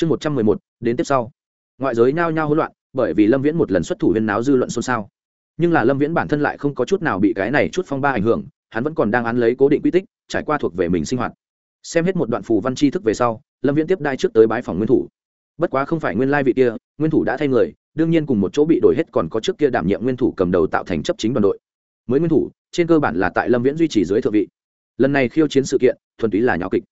chương một trăm mười một, đến tiếp sau. Ngoại giới nhao nhao hỗn loạn, bởi vì lâm viễn một lần xuất thủ huyên náo dư luận xôn xao. Nhưng là lâm viễn bản thân lại không có chút nào bị cái này chút phong ba ảnh hưởng, hắn vẫn còn đang án lấy cố định quy tích, trải qua thuộc về mình sinh hoạt. Xem hết một đoạn phù văn tri thức về sau, lâm viễn tiếp đai trước tới bái phòng nguyên thủ. Bất quá không phải nguyên lai vị kia, nguyên thủ đã thay người, đương nhiên cùng một chỗ bị đổi hết còn có trước kia đảm nhiệm nguyên thủ cầm đầu tạo thành chấp chính đoàn đội. Mới nguyên thủ, trên cơ bản là tại lâm viễn duy trì dưới thượng vị. Lần này khiêu chiến sự kiện, thuần túy là nháo kịch.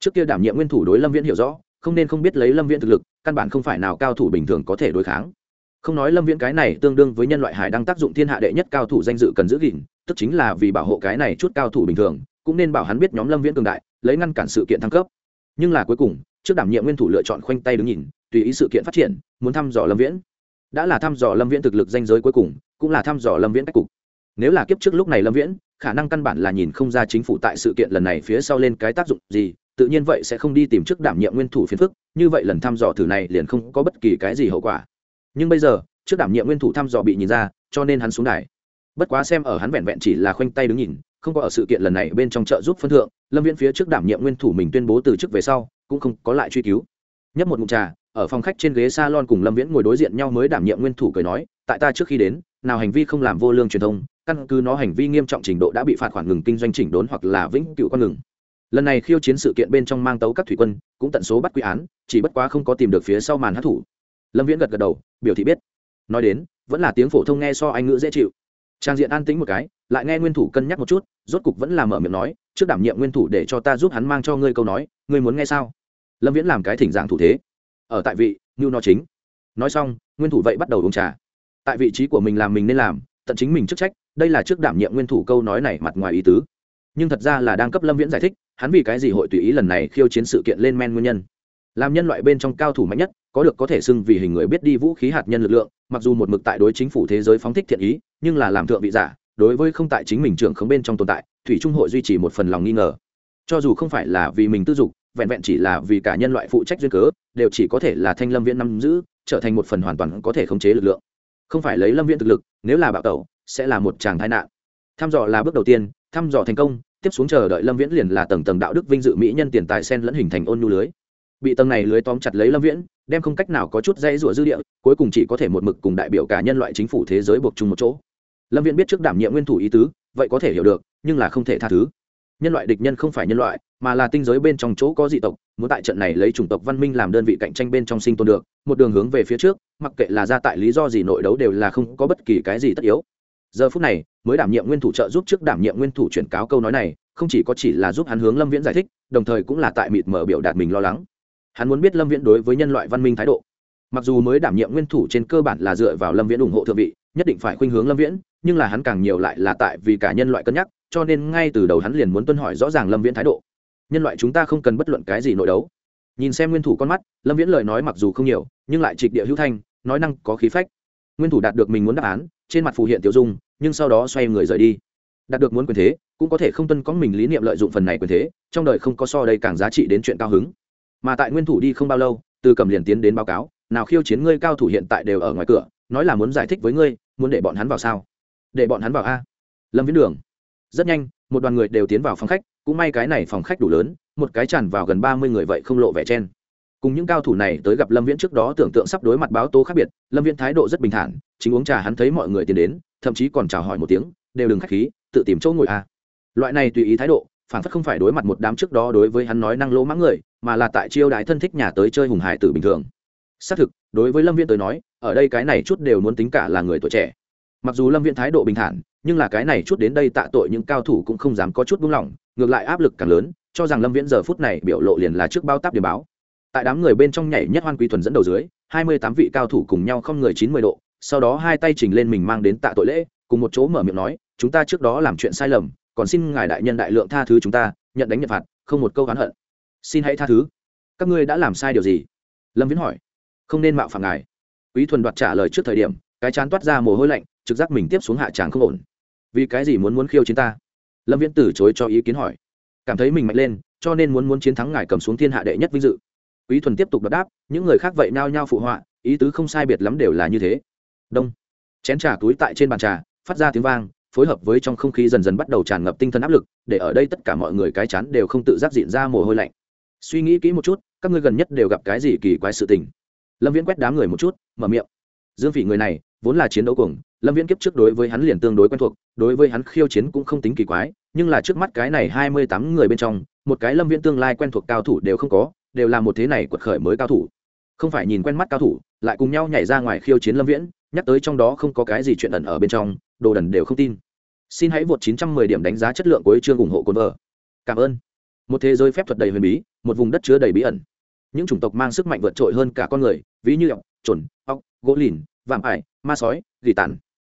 Trước kia đảm nhiệm nguyên thủ đối lâm viễn hiểu rõ không nên không biết lấy lâm viễn thực lực, căn bản không phải nào cao thủ bình thường có thể đối kháng. Không nói lâm viễn cái này tương đương với nhân loại hải đang tác dụng thiên hạ đệ nhất cao thủ danh dự cần giữ gìn, tức chính là vì bảo hộ cái này chút cao thủ bình thường, cũng nên bảo hắn biết nhóm lâm viễn cường đại, lấy ngăn cản sự kiện thăng cấp. Nhưng là cuối cùng, trước đảm nhiệm nguyên thủ lựa chọn khoanh tay đứng nhìn, tùy ý sự kiện phát triển, muốn thăm dò lâm viễn. Đã là thăm dò lâm viễn thực lực danh giới cuối cùng, cũng là thăm dò lâm viễn cách cục. Nếu là kiếp trước lúc này lâm viễn, khả năng căn bản là nhìn không ra chính phủ tại sự kiện lần này phía sau lên cái tác dụng gì tự nhiên vậy sẽ không đi tìm trước đảm nhiệm nguyên thủ phiền phức, như vậy lần thăm dò thử này liền không có bất kỳ cái gì hậu quả. Nhưng bây giờ, trước đảm nhiệm nguyên thủ thăm dò bị nhìn ra, cho nên hắn xuống đài. Bất quá xem ở hắn vẹn vẹn chỉ là khoanh tay đứng nhìn, không có ở sự kiện lần này bên trong trợ giúp phân thượng, lâm viễn phía trước đảm nhiệm nguyên thủ mình tuyên bố từ chức về sau, cũng không có lại truy cứu. Nhấp một mụn trà, ở phòng khách trên ghế s a lon cùng lâm viễn ngồi đối diện nhau mới đảm nhiệm nguyên thủ cười nói, tại ta trước khi đến, nào hành vi không làm vô lương truyền thông, căn cứ nó hành vi nghiêm trọng trình độ đã bị phạt khoản ngừng kinh doanh chỉnh đốn hoặc là vĩnh cựu con ngừng lần này khiêu chiến sự kiện bên trong mang tấu các thủy quân, cũng tận số bắt quy án, chỉ bất quá không có tìm được phía sau màn hát thủ. Lâm viễn gật gật đầu, biểu thị biết. Nói đến, vẫn là tiếng phổ thông nghe so anh ngữ dễ chịu. Trang diện an tĩnh một cái, lại nghe nguyên thủ cân nhắc một chút, rốt cục vẫn là mở miệng nói, trước đảm nhiệm nguyên thủ để cho ta giúp hắn mang cho ngươi câu nói, ngươi muốn nghe sao? Lâm viễn làm cái thỉnh dạng thủ thế. Ở tại vị, như nó chính. Nói xong, nguyên thủ vậy bắt đầu uống trà. Tại vị trí của mình làm mình nên làm, tận chính mình chức trách, đây là trước đảm nhiệm nguyên thủ câu nói này mặt ngoài ý tứ nhưng thật ra là đang cấp lâm viễn giải thích, hắn vì cái gì hội tùy ý lần này khiêu chiến sự kiện lên men nguyên nhân. Làm nhân loại bên trong cao thủ mạnh nhất, có được có thể xưng vì hình người biết đi vũ khí hạt nhân lực lượng, mặc dù một mực tại đối chính phủ thế giới phóng thích thiện ý, nhưng là làm thượng vị giả, đối với không tại chính mình trưởng khống bên trong tồn tại, thủy trung hội duy trì một phần lòng nghi ngờ. Cho dù không phải là vì mình tư dục, vẹn vẹn chỉ là vì cả nhân loại phụ trách duyên cớ, đều chỉ có thể là thanh lâm viễn nắm giữ, trở thành một phần hoàn toàn có thể khống chế lực lượng. Không phải lấy lâm viễn thực lực, nếu là bạo tẩu, sẽ là một tràng tai nạn. Thăm dò là bước đầu tiên thăm dò thành công, tiếp xuống chờ đợi lâm viễn liền là tầng tầng đạo đức vinh dự mỹ nhân tiền tài sen lẫn hình thành ôn nhu lưới. Bị tầng này lưới tóm chặt lấy lâm viễn, đem không cách nào có chút dây rủa dư địa, cuối cùng chỉ có thể một mực cùng đại biểu cả nhân loại chính phủ thế giới buộc chung một chỗ. Lâm viễn biết trước đảm nhiệm nguyên thủ ý tứ, vậy có thể hiểu được, nhưng là không thể tha thứ. Nhân loại địch nhân không phải nhân loại, mà là tinh giới bên trong chỗ có dị tộc, muốn tại trận này lấy chủng tộc văn minh làm đơn vị cạnh tranh bên trong sinh tồn được, một đường hướng về phía trước, mặc kệ là ra tại lý do gì nội đấu đều là không có bất kỳ cái gì tất yếu. Giờ phút này mới đảm nhiệm nguyên thủ trợ giúp trước đảm nhiệm nguyên thủ chuyển cáo câu nói này, không chỉ có chỉ là giúp hắn hướng lâm viễn giải thích, đồng thời cũng là tại mịt mở biểu đạt mình lo lắng. Hắn muốn biết lâm viễn đối với nhân loại văn minh thái độ. Mặc dù mới đảm nhiệm nguyên thủ trên cơ bản là dựa vào lâm viễn ủng hộ thượng vị, nhất định phải khuynh hướng lâm viễn, nhưng là hắn càng nhiều lại là tại vì cả nhân loại cân nhắc, cho nên ngay từ đầu hắn liền muốn tuân hỏi rõ ràng lâm viễn thái độ. Nhân loại chúng ta không cần bất luận cái gì nội đấu. Nhìn xem nguyên thủ con mắt, lâm viễn lời nói mặc dù không nhiều, nhưng lại trịch địa hữu thanh, nói năng có khí phách. Nguyên thủ đạt được mình muốn đáp án, trên mặt phù hiện tiểu dung nhưng sau đó xoay người rời đi. Đạt được muốn quyền thế, cũng có thể không tuân có mình lý niệm lợi dụng phần này quyền thế, trong đời không có so đây càng giá trị đến chuyện cao hứng. Mà tại nguyên thủ đi không bao lâu, từ cầm liền tiến đến báo cáo, nào khiêu chiến ngươi cao thủ hiện tại đều ở ngoài cửa, nói là muốn giải thích với ngươi, muốn để bọn hắn vào sao? Để bọn hắn vào a. Lâm viễn đường. Rất nhanh, một đoàn người đều tiến vào phòng khách, cũng may cái này phòng khách đủ lớn, một cái tràn vào gần ba mươi người vậy không lộ vẻ chen cùng những cao thủ này tới gặp lâm viễn trước đó tưởng tượng sắp đối mặt báo tố khác biệt, lâm viễn thái độ rất bình thản, chính uống trà hắn thấy mọi người tiến đến, thậm chí còn chào hỏi một tiếng, đều đừng k h á c h khí, tự tìm chỗ ngồi a loại này tùy ý thái độ, phản phất không phải đối mặt một đám trước đó đối với hắn nói năng lỗ mãng người, mà là tại chiêu đái thân thích nhà tới chơi hùng hải tử bình thường. Xác thực, đối với lâm viễn tới nói, ở đây cái này chút đều muốn tính cả là người tuổi trẻ. Mặc dù lâm viễn thái độ bình thản, nhưng là cái này chút đến đây tạ tội những cao thủ cũng không dám có chút buông lỏng, ngược lại áp lực càng lớn, cho rằng lâm viễn giờ phút này biểu lộ liền là trước bao táp điểm báo tại đám người bên trong nhảy nhất hoan quý thuần dẫn đầu dưới, hai mươi tám vị cao thủ cùng nhau không người chín mươi độ, sau đó hai tay chỉnh lên mình mang đến tạ tội lễ, cùng một chỗ mở miệng nói, chúng ta trước đó làm chuyện sai lầm, còn xin ngài đại nhân đại lượng tha thứ chúng ta, nhận đánh nhận phạt, không một câu oán hận. Xin hãy tha thứ. Các ngươi đã làm sai điều gì? Lâm viễn hỏi. Không nên mạo phạm ngài. Quý thuần đoạt trả lời trước thời điểm, cái chán toát ra mồ hôi lạnh, trực giác mình tiếp xuống hạ tràng không ổn. Vì cái gì muốn muốn khiêu chiến ta? Lâm viễn từ chối cho ý kiến hỏi. Cảm thấy mình mạnh lên, cho nên muốn muốn chiến thắng ngài cầm xuống thiên hạ đệ nhất vinh dự quý thuần tiếp tục đáp, những người khác vậy nao nhao phụ họa, ý tứ không sai biệt lắm đều là như thế. Đông. Chén trà túi tại trên bàn trà, phát ra tiếng vang, phối hợp với trong không khí dần dần bắt đầu tràn ngập tinh thần áp lực, để ở đây tất cả mọi người cái chán đều không tự giác diện ra mồ hôi lạnh. Suy nghĩ kỹ một chút, các ngươi gần nhất đều gặp cái gì kỳ quái sự tình? Lâm viễn quét đám người một chút, mở miệng. Dương phỉ người này, vốn là chiến đấu cuồng, lâm viễn kiếp trước đối với hắn liền tương đối quen thuộc, đối với hắn khiêu chiến cũng không tính kỳ quái, nhưng là trước mắt cái này hai mươi tám người bên trong, một cái lâm viễn tương lai quen thuộc cao thủ đều không có đều là một thế này quật khởi mới cao thủ. Không phải nhìn quen mắt cao thủ, lại cùng nhau nhảy ra ngoài khiêu chiến lâm viễn, nhắc tới trong đó không có cái gì chuyện ẩn ở bên trong, đồ đần đều không tin. Xin hãy vượt 910 điểm đánh giá chất lượng của chương ủng hộ cồn vợ. Cảm ơn. Một thế giới phép thuật đầy huyền bí, một vùng đất chứa đầy bí ẩn. Những chủng tộc mang sức mạnh vượt trội hơn cả con người, ví như ọc trồn ọc gỗ lìn, vạm ải, ma sói, gỉ tàn.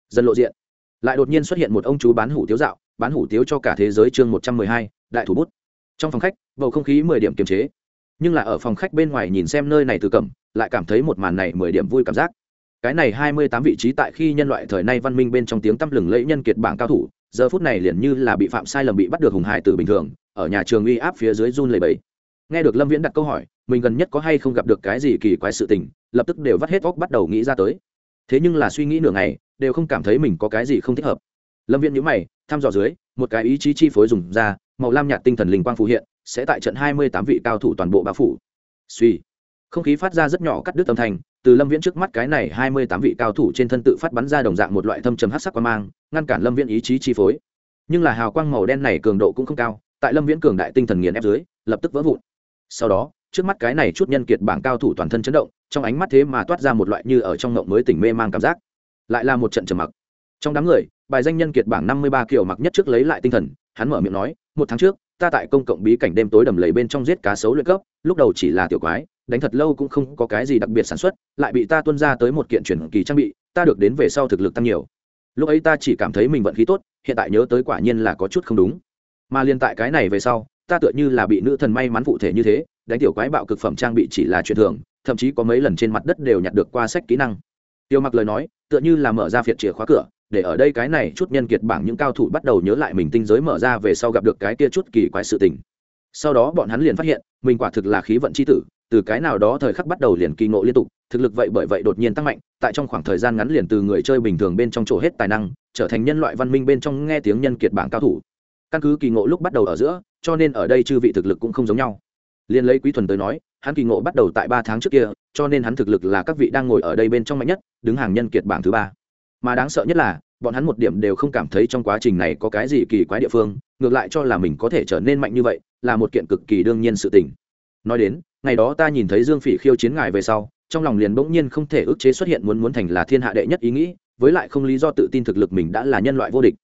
Dần lộ diện. Lại đột nhiên xuất hiện một ông chú bán hủ tiếu dạo, bán hủ tiếu cho cả thế giới chương một trăm mười hai, đại thủ bút. Trong phòng khách, bầu không khí mười điểm kiềm chế nhưng là ở phòng khách bên ngoài nhìn xem nơi này từ cẩm, lại cảm thấy một màn này mười điểm vui cảm giác. Cái này hai mươi tám vị trí tại khi nhân loại thời nay văn minh bên trong tiếng tăm lừng lẫy nhân kiệt bảng cao thủ, giờ phút này liền như là bị phạm sai lầm bị bắt được hùng hải từ bình thường, ở nhà trường uy áp phía dưới run lầy bẫy nghe được lâm viễn đặt câu hỏi, mình gần nhất có hay không gặp được cái gì kỳ quái sự tình, lập tức đều vắt hết óc bắt đầu nghĩ ra tới. Thế nhưng là suy nghĩ nửa ngày, đều không cảm thấy mình có cái gì không thích hợp lâm viễn nhữ mày, thăm dò dưới, một cái ý chí chi phối dùng ra, màu lam nhạt tinh thần linh quang phù hiện, sẽ tại trận hai mươi tám vị cao thủ toàn bộ bao phủ. Suy không khí phát ra rất nhỏ cắt đứt âm thanh, từ lâm viễn trước mắt cái này hai mươi tám vị cao thủ trên thân tự phát bắn ra đồng dạng một loại thâm trầm hát sắc quan mang, ngăn cản lâm viễn ý chí chi phối. Nhưng là hào quang màu đen này cường độ cũng không cao, tại lâm viễn cường đại tinh thần nghiền ép dưới, lập tức vỡ vụn. Sau đó, trước mắt cái này chút nhân kiệt bảng cao thủ toàn thân chấn động, trong ánh mắt thế mà toát ra một loại như ở trong ngộng mới tỉnh mê mang cảm giác. Lại là một trận trầm mặc trong đám người, bài danh nhân kiệt bảng năm mươi ba kiểu mặc nhất trước lấy lại tinh thần, hắn mở miệng nói, một tháng trước, ta tại công cộng bí cảnh đêm tối đầm lầy bên trong giết cá sấu luyện cấp, lúc đầu chỉ là tiểu quái, đánh thật lâu cũng không có cái gì đặc biệt sản xuất, lại bị ta tuân ra tới một kiện chuyển kỳ trang bị, ta được đến về sau thực lực tăng nhiều. Lúc ấy ta chỉ cảm thấy mình vận khí tốt, hiện tại nhớ tới quả nhiên là có chút không đúng. Mà liên tại cái này về sau, ta tựa như là bị nữ thần may mắn cụ thể như thế, đánh tiểu quái bạo cực phẩm trang bị chỉ là chuyện thường, thậm chí có mấy lần trên mặt đất đều nhặt được qua sách kỹ năng. Tiêu mặc lời nói, tựa như là mở ra phiệt chìa khóa cửa để ở đây cái này chút nhân kiệt bảng những cao thủ bắt đầu nhớ lại mình tinh giới mở ra về sau gặp được cái kia chút kỳ quái sự tình. Sau đó bọn hắn liền phát hiện, mình quả thực là khí vận c h i tử, từ cái nào đó thời khắc bắt đầu liền kỳ ngộ liên tục, thực lực vậy bởi vậy đột nhiên tăng mạnh, tại trong khoảng thời gian ngắn liền từ người chơi bình thường bên trong chỗ hết tài năng, trở thành nhân loại văn minh bên trong nghe tiếng nhân kiệt bảng cao thủ. Căn cứ kỳ ngộ lúc bắt đầu ở giữa, cho nên ở đây chư vị thực lực cũng không giống nhau. Liên lấy quý thuần tới nói, hắn kỳ ngộ bắt đầu tại ba tháng trước kia, cho nên hắn thực lực là các vị đang ngồi ở đây bên trong mạnh nhất, đứng hàng nhân kiệt bảng thứ ba mà đáng sợ nhất là, bọn hắn một điểm đều không cảm thấy trong quá trình này có cái gì kỳ quái địa phương, ngược lại cho là mình có thể trở nên mạnh như vậy, là một kiện cực kỳ đương nhiên sự tình. Nói đến, ngày đó ta nhìn thấy dương phỉ khiêu chiến ngài về sau, trong lòng liền bỗng nhiên không thể ức chế xuất hiện muốn muốn thành là thiên hạ đệ nhất ý nghĩ, với lại không lý do tự tin thực lực mình đã là nhân loại vô địch.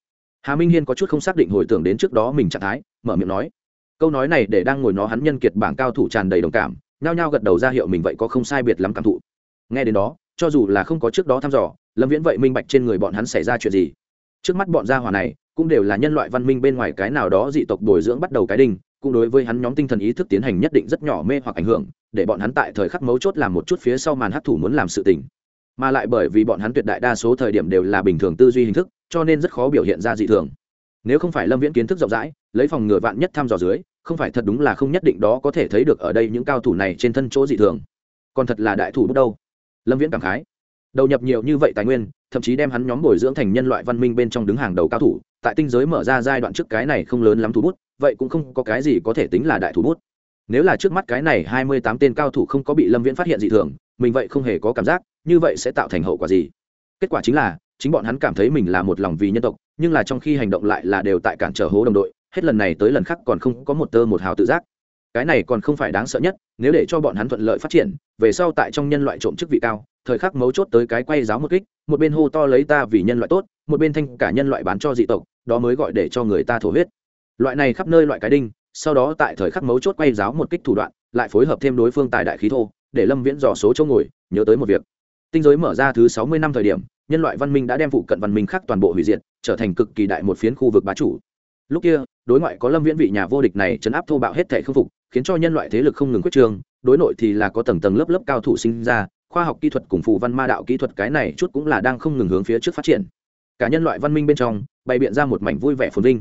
Hà minh hiên có chút không xác định hồi tưởng đến trước đó mình trạng thái, mở miệng nói, câu nói này để đang ngồi nó hắn nhân kiệt bảng cao thủ tràn đầy đồng cảm, nhao nhao gật đầu ra hiệu mình vậy có không sai biệt lắm cảm thụ. Nghe đến đó, cho dù là không có trước đó thăm dò lâm viễn vậy minh bạch trên người bọn hắn xảy ra chuyện gì. Trước mắt bọn gia hỏa này cũng đều là nhân loại văn minh bên ngoài cái nào đó dị tộc bồi dưỡng bắt đầu cái đinh, cũng đối với hắn nhóm tinh thần ý thức tiến hành nhất định rất nhỏ mê hoặc ảnh hưởng, để bọn hắn tại thời khắc mấu chốt làm một chút phía sau màn hấp thủ muốn làm sự tình. Mà lại bởi vì bọn hắn tuyệt đại đa số thời điểm đều là bình thường tư duy hình thức, cho nên rất khó biểu hiện ra dị thường. Nếu không phải lâm viễn kiến thức rộng rãi, lấy phòng ngừa vạn nhất thăm dò dưới, không phải thật đúng là không nhất định đó có thể thấy được ở đây những cao thủ này trên thân chỗ dị thường. Còn thật là đại thủ bước đâu? Lâm viễn cảm khái đầu nhập nhiều như vậy tài nguyên, thậm chí đem hắn nhóm bồi dưỡng thành nhân loại văn minh bên trong đứng hàng đầu cao thủ, tại tinh giới mở ra giai đoạn trước cái này không lớn lắm thủ bút, vậy cũng không có cái gì có thể tính là đại thủ bút. Nếu là trước mắt cái này hai mươi tám tên cao thủ không có bị lâm viễn phát hiện dị thường, mình vậy không hề có cảm giác, như vậy sẽ tạo thành hậu quả gì? Kết quả chính là, chính bọn hắn cảm thấy mình là một lòng vì nhân tộc, nhưng là trong khi hành động lại là đều tại cản trở hố đồng đội, hết lần này tới lần khác còn không có một tơ một hào tự giác cái này còn không phải đáng sợ nhất, nếu để cho bọn hắn thuận lợi phát triển, về sau tại trong nhân loại trộm chức vị cao, thời khắc mấu chốt tới cái quay giáo một kích, một bên hô to lấy ta vì nhân loại tốt, một bên thanh cả nhân loại bán cho dị tộc, đó mới gọi để cho người ta thổ huyết. Loại này khắp nơi loại cái đinh, sau đó tại thời khắc mấu chốt quay giáo một kích thủ đoạn, lại phối hợp thêm đối phương tài đại khí thô, để lâm viễn dò số chỗ ngồi, nhớ tới một việc. Tinh giới mở ra thứ sáu mươi năm thời điểm, nhân loại văn minh đã đem phụ cận văn minh khác toàn bộ hủy diệt, trở thành cực kỳ đại một phiến khu vực bá chủ. Lúc kia, đối ngoại có lâm viễn vị nhà vô địch này chấn áp thô bạo hết thể khâm phục khiến cho nhân loại thế lực không ngừng quyết trương đối nội thì là có tầng tầng lớp lớp cao thủ sinh ra, khoa học kỹ thuật cùng phù văn ma đạo kỹ thuật cái này chút cũng là đang không ngừng hướng phía trước phát triển. Cả nhân loại văn minh bên trong, bày biện ra một mảnh vui vẻ phồn vinh.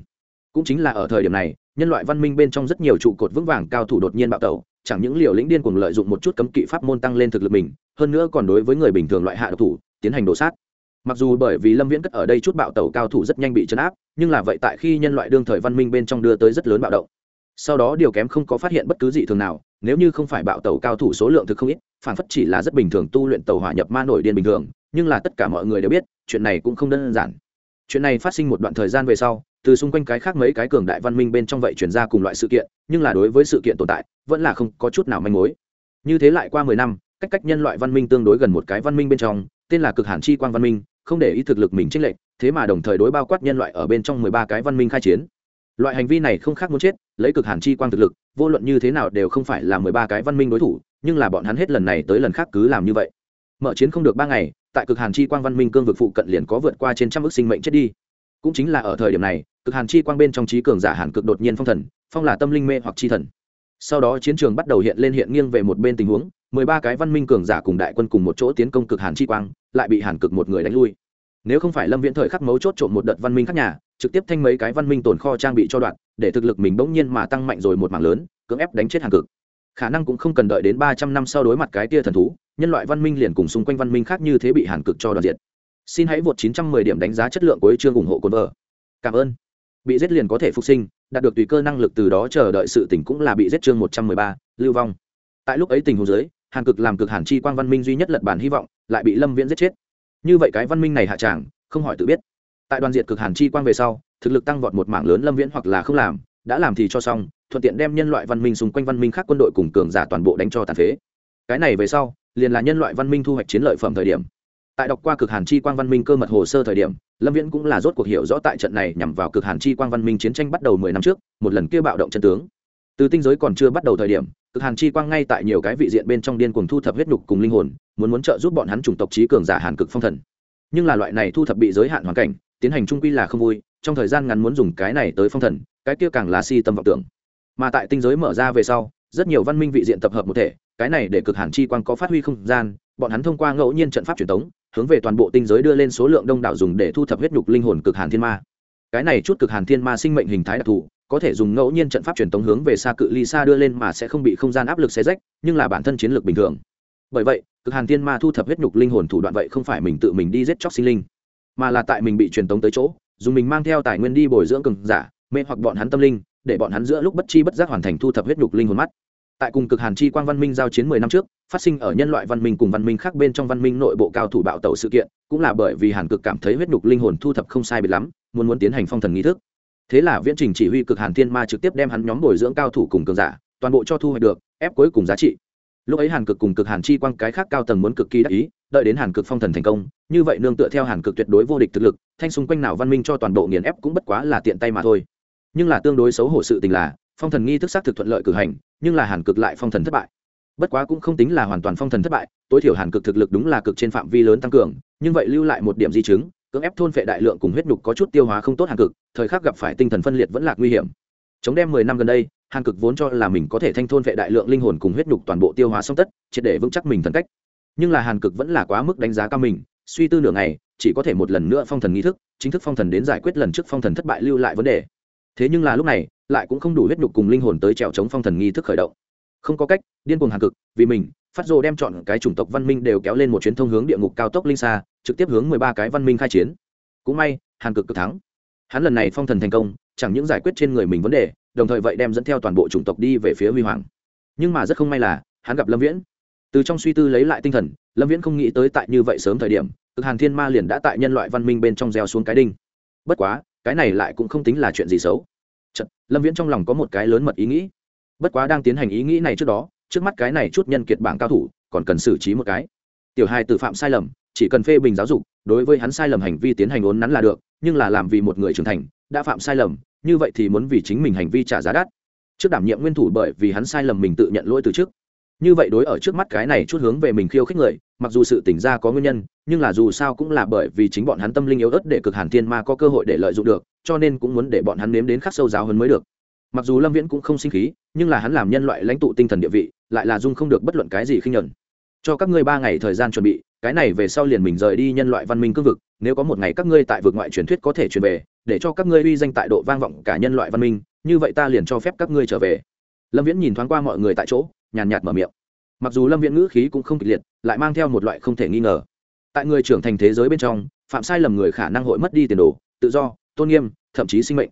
Cũng chính là ở thời điểm này, nhân loại văn minh bên trong rất nhiều trụ cột vững vàng cao thủ đột nhiên bạo tẩu, chẳng những liều lĩnh điên cùng lợi dụng một chút cấm kỵ pháp môn tăng lên thực lực mình, hơn nữa còn đối với người bình thường loại hạ độc thủ, tiến hành đổ sát. Mặc dù bởi vì lâm viễn cất ở đây chút bạo tẩu cao thủ rất nhanh bị chấn áp, nhưng là vậy tại khi nhân loại đương thời văn minh bên trong đưa tới rất lớn bạo động sau đó điều kém không có phát hiện bất cứ gì thường nào, nếu như không phải bạo tàu cao thủ số lượng thực không ít, phản phất chỉ là rất bình thường tu luyện tàu hỏa nhập ma nổi điên bình thường, nhưng là tất cả mọi người đều biết, chuyện này cũng không đơn giản. Chuyện này phát sinh một đoạn thời gian về sau, từ xung quanh cái khác mấy cái cường đại văn minh bên trong vậy chuyển ra cùng loại sự kiện, nhưng là đối với sự kiện tồn tại, vẫn là không có chút nào manh mối. Như thế lại qua mười năm, cách cách nhân loại văn minh tương đối gần một cái văn minh bên trong, tên là cực hàn chi quang văn minh, không để ý thực lực mình chênh lệch, thế mà đồng thời đối bao quát nhân loại ở bên trong mười ba cái văn minh khai chiến. Loại hành vi này không khác muốn chết lấy cực hàn chi quang thực lực, vô luận như thế nào đều không phải là mười ba cái văn minh đối thủ, nhưng là bọn hắn hết lần này tới lần khác cứ làm như vậy. Mở chiến không được ba ngày, tại cực hàn chi quang văn minh cương vực phụ cận liền có vượt qua trên trăm ước sinh mệnh chết đi. Cũng chính là ở thời điểm này, cực hàn chi quang bên trong trí cường giả hàn cực đột nhiên phong thần, phong là tâm linh mê hoặc chi thần. Sau đó chiến trường bắt đầu hiện lên hiện nghiêng về một bên tình huống, mười ba cái văn minh cường giả cùng đại quân cùng một chỗ tiến công cực hàn chi quang, lại bị hàn cực một người đánh lui. Nếu không phải lâm viễn thời khắc mấu chốt trộm một đợt văn minh khác nhà trực tiếp thanh mấy cái văn minh tồn kho trang bị cho đoạn để thực lực mình bỗng nhiên mà tăng mạnh rồi một mảng lớn cưỡng ép đánh chết hàng cực. Khả năng cũng không cần đợi đến ba trăm năm sau đối mặt cái tia thần thú nhân loại văn minh liền cùng xung quanh văn minh khác như thế bị hàn cực cho đoàn diệt. Xin hãy vượt 910 điểm đánh giá chất lượng của chương ủng hộ cồn vợ. Cảm ơn. Bị giết liền có thể phục sinh đạt được tùy cơ năng lực từ đó chờ đợi sự tỉnh cũng là bị giết chương 113, lưu vong. Tại lúc ấy tình huống dưới hàn cực làm cực hàn chi quang văn minh duy nhất lật bản hy vọng lại bị lâm viễn giết chết. Như vậy cái văn minh này hạ tràng không hỏi tự biết tại đoàn diệt cực hàn chi quang về sau, thực lực tăng vọt một mảng lớn lâm viễn hoặc là không làm, đã làm thì cho xong, thuận tiện đem nhân loại văn minh xung quanh văn minh khác quân đội cùng cường giả toàn bộ đánh cho tàn phế. Cái này về sau, liền là nhân loại văn minh thu hoạch chiến lợi phẩm thời điểm. Tại đọc qua cực hàn chi quang văn minh cơ mật hồ sơ thời điểm, lâm viễn cũng là rốt cuộc hiểu rõ tại trận này nhằm vào cực hàn chi quang văn minh chiến tranh bắt đầu mười năm trước, một lần kia bạo động chân tướng. Từ tinh giới còn chưa bắt đầu thời điểm, cực hàn chi quang ngay tại nhiều cái vị diện bên trong điên cuồng thu thập huyết nhục cùng linh hồn, muốn muốn trợ giúp bọn hắn chủng tộc trí cường giả hàn cực phong thần. Nhưng là loại này thu thập bị giới hạn hoàn cảnh tiến hành trung quy là không vui, trong thời gian ngắn muốn dùng cái này tới phong thần, cái kia càng là si tâm vọng tưởng. Mà tại tinh giới mở ra về sau, rất nhiều văn minh vị diện tập hợp một thể, cái này để cực hàn chi quang có phát huy không gian, bọn hắn thông qua ngẫu nhiên trận pháp truyền thống hướng về toàn bộ tinh giới đưa lên số lượng đông đảo dùng để thu thập huyết nhục linh hồn cực hàn thiên ma. Cái này chút cực hàn thiên ma sinh mệnh hình thái đặc thù, có thể dùng ngẫu nhiên trận pháp truyền thống hướng về xa cự ly xa đưa lên mà sẽ không bị không gian áp lực xé rách, nhưng là bản thân chiến lược bình thường. Bởi vậy, cực hàn thiên ma thu thập huyết nhục linh hồn thủ đoạn vậy không phải mình tự mình đi giết chóc sinh linh mà là tại mình bị truyền tống tới chỗ, dùng mình mang theo tài nguyên đi bồi dưỡng cường giả, mê hoặc bọn hắn tâm linh, để bọn hắn giữa lúc bất chi bất giác hoàn thành thu thập huyết nhục linh hồn mắt. Tại cùng cực hàn chi quang văn minh giao chiến mười năm trước, phát sinh ở nhân loại văn minh cùng văn minh khác bên trong văn minh nội bộ cao thủ bạo tẩu sự kiện, cũng là bởi vì hàn cực cảm thấy huyết nhục linh hồn thu thập không sai biệt lắm, muốn muốn tiến hành phong thần nghi thức. Thế là viễn trình chỉ huy cực hàn thiên ma trực tiếp đem hắn nhóm bồi dưỡng cao thủ cùng cường giả, toàn bộ cho thu hoạch được, ép cuối cùng giá trị. Lúc ấy hàn cực cùng cực hàn chi quang cái khác cao tầng muốn cực kỳ đắc ý đợi đến hàn cực phong thần thành công, như vậy nương tựa theo hàn cực tuyệt đối vô địch thực lực, thanh xung quanh nào văn minh cho toàn bộ nghiền ép cũng bất quá là tiện tay mà thôi. Nhưng là tương đối xấu hổ sự tình là, phong thần nghi thức xác thực thuận lợi cử hành, nhưng là hàn cực lại phong thần thất bại. Bất quá cũng không tính là hoàn toàn phong thần thất bại, tối thiểu hàn cực thực lực đúng là cực trên phạm vi lớn tăng cường, nhưng vậy lưu lại một điểm di chứng, cưỡng ép thôn phệ đại lượng cùng huyết nhục có chút tiêu hóa không tốt hàn cực, thời khắc gặp phải tinh thần phân liệt vẫn là nguy hiểm. Chống đem mười năm gần đây, hàn cực vốn cho là mình có thể thanh thôn phệ đại lượng linh hồn cùng huyết nhục toàn bộ tiêu hóa xong tất, triệt để vững chắc mình thần cách nhưng là hàn cực vẫn là quá mức đánh giá cao mình, suy tư nửa ngày, chỉ có thể một lần nữa phong thần nghi thức, chính thức phong thần đến giải quyết lần trước phong thần thất bại lưu lại vấn đề. Thế nhưng là lúc này, lại cũng không đủ huyết nhục cùng linh hồn tới trèo chống phong thần nghi thức khởi động. Không có cách, điên cuồng hàn cực, vì mình, phát rồ đem chọn cái chủng tộc văn minh đều kéo lên một chuyến thông hướng địa ngục cao tốc linh xa, trực tiếp hướng mười ba cái văn minh khai chiến. Cũng may, hàn cực cực thắng. Hắn lần này phong thần thành công, chẳng những giải quyết trên người mình vấn đề, đồng thời vậy đem dẫn theo toàn bộ chủng tộc đi về phía huy hoàng. Nhưng mà rất không may là, hắn gặp lâm viễn từ trong suy tư lấy lại tinh thần lâm viễn không nghĩ tới tại như vậy sớm thời điểm cực hàn thiên ma liền đã tại nhân loại văn minh bên trong gieo xuống cái đinh. Bất quá cái này lại cũng không tính là chuyện gì xấu. Chật, lâm viễn trong lòng có một cái lớn mật ý nghĩ. Bất quá đang tiến hành ý nghĩ này trước đó trước mắt cái này chút nhân kiệt bảng cao thủ còn cần xử trí một cái. Tiểu hai tử phạm sai lầm chỉ cần phê bình giáo dục đối với hắn sai lầm hành vi tiến hành ốn nắn là được nhưng là làm vì một người trưởng thành đã phạm sai lầm như vậy thì muốn vì chính mình hành vi trả giá đắt. Trước đảm nhiệm nguyên thủ bởi vì hắn sai lầm mình tự nhận lỗi từ trước như vậy đối ở trước mắt cái này chút hướng về mình khiêu khích người, mặc dù sự tỉnh ra có nguyên nhân, nhưng là dù sao cũng là bởi vì chính bọn hắn tâm linh yếu ớt để cực hàn thiên ma có cơ hội để lợi dụng được, cho nên cũng muốn để bọn hắn nếm đến khắc sâu giáo hơn mới được. Mặc dù lâm viễn cũng không sinh khí, nhưng là hắn làm nhân loại lãnh tụ tinh thần địa vị, lại là dung không được bất luận cái gì khinh nhuận cho các ngươi ba ngày thời gian chuẩn bị, cái này về sau liền mình rời đi nhân loại văn minh cương vực, nếu có một ngày các ngươi tại vực ngoại truyền thuyết có thể truyền về, để cho các ngươi uy danh tại độ vang vọng cả nhân loại văn minh, như vậy ta liền cho phép các ngươi trở về. Lâm viễn nhìn thoáng qua mọi người tại chỗ nhàn nhạt mở miệng. Mặc dù lâm viễn ngữ khí cũng không kịch liệt, lại mang theo một loại không thể nghi ngờ. Tại người trưởng thành thế giới bên trong, phạm sai lầm người khả năng hội mất đi tiền đồ, tự do, tôn nghiêm, thậm chí sinh mệnh.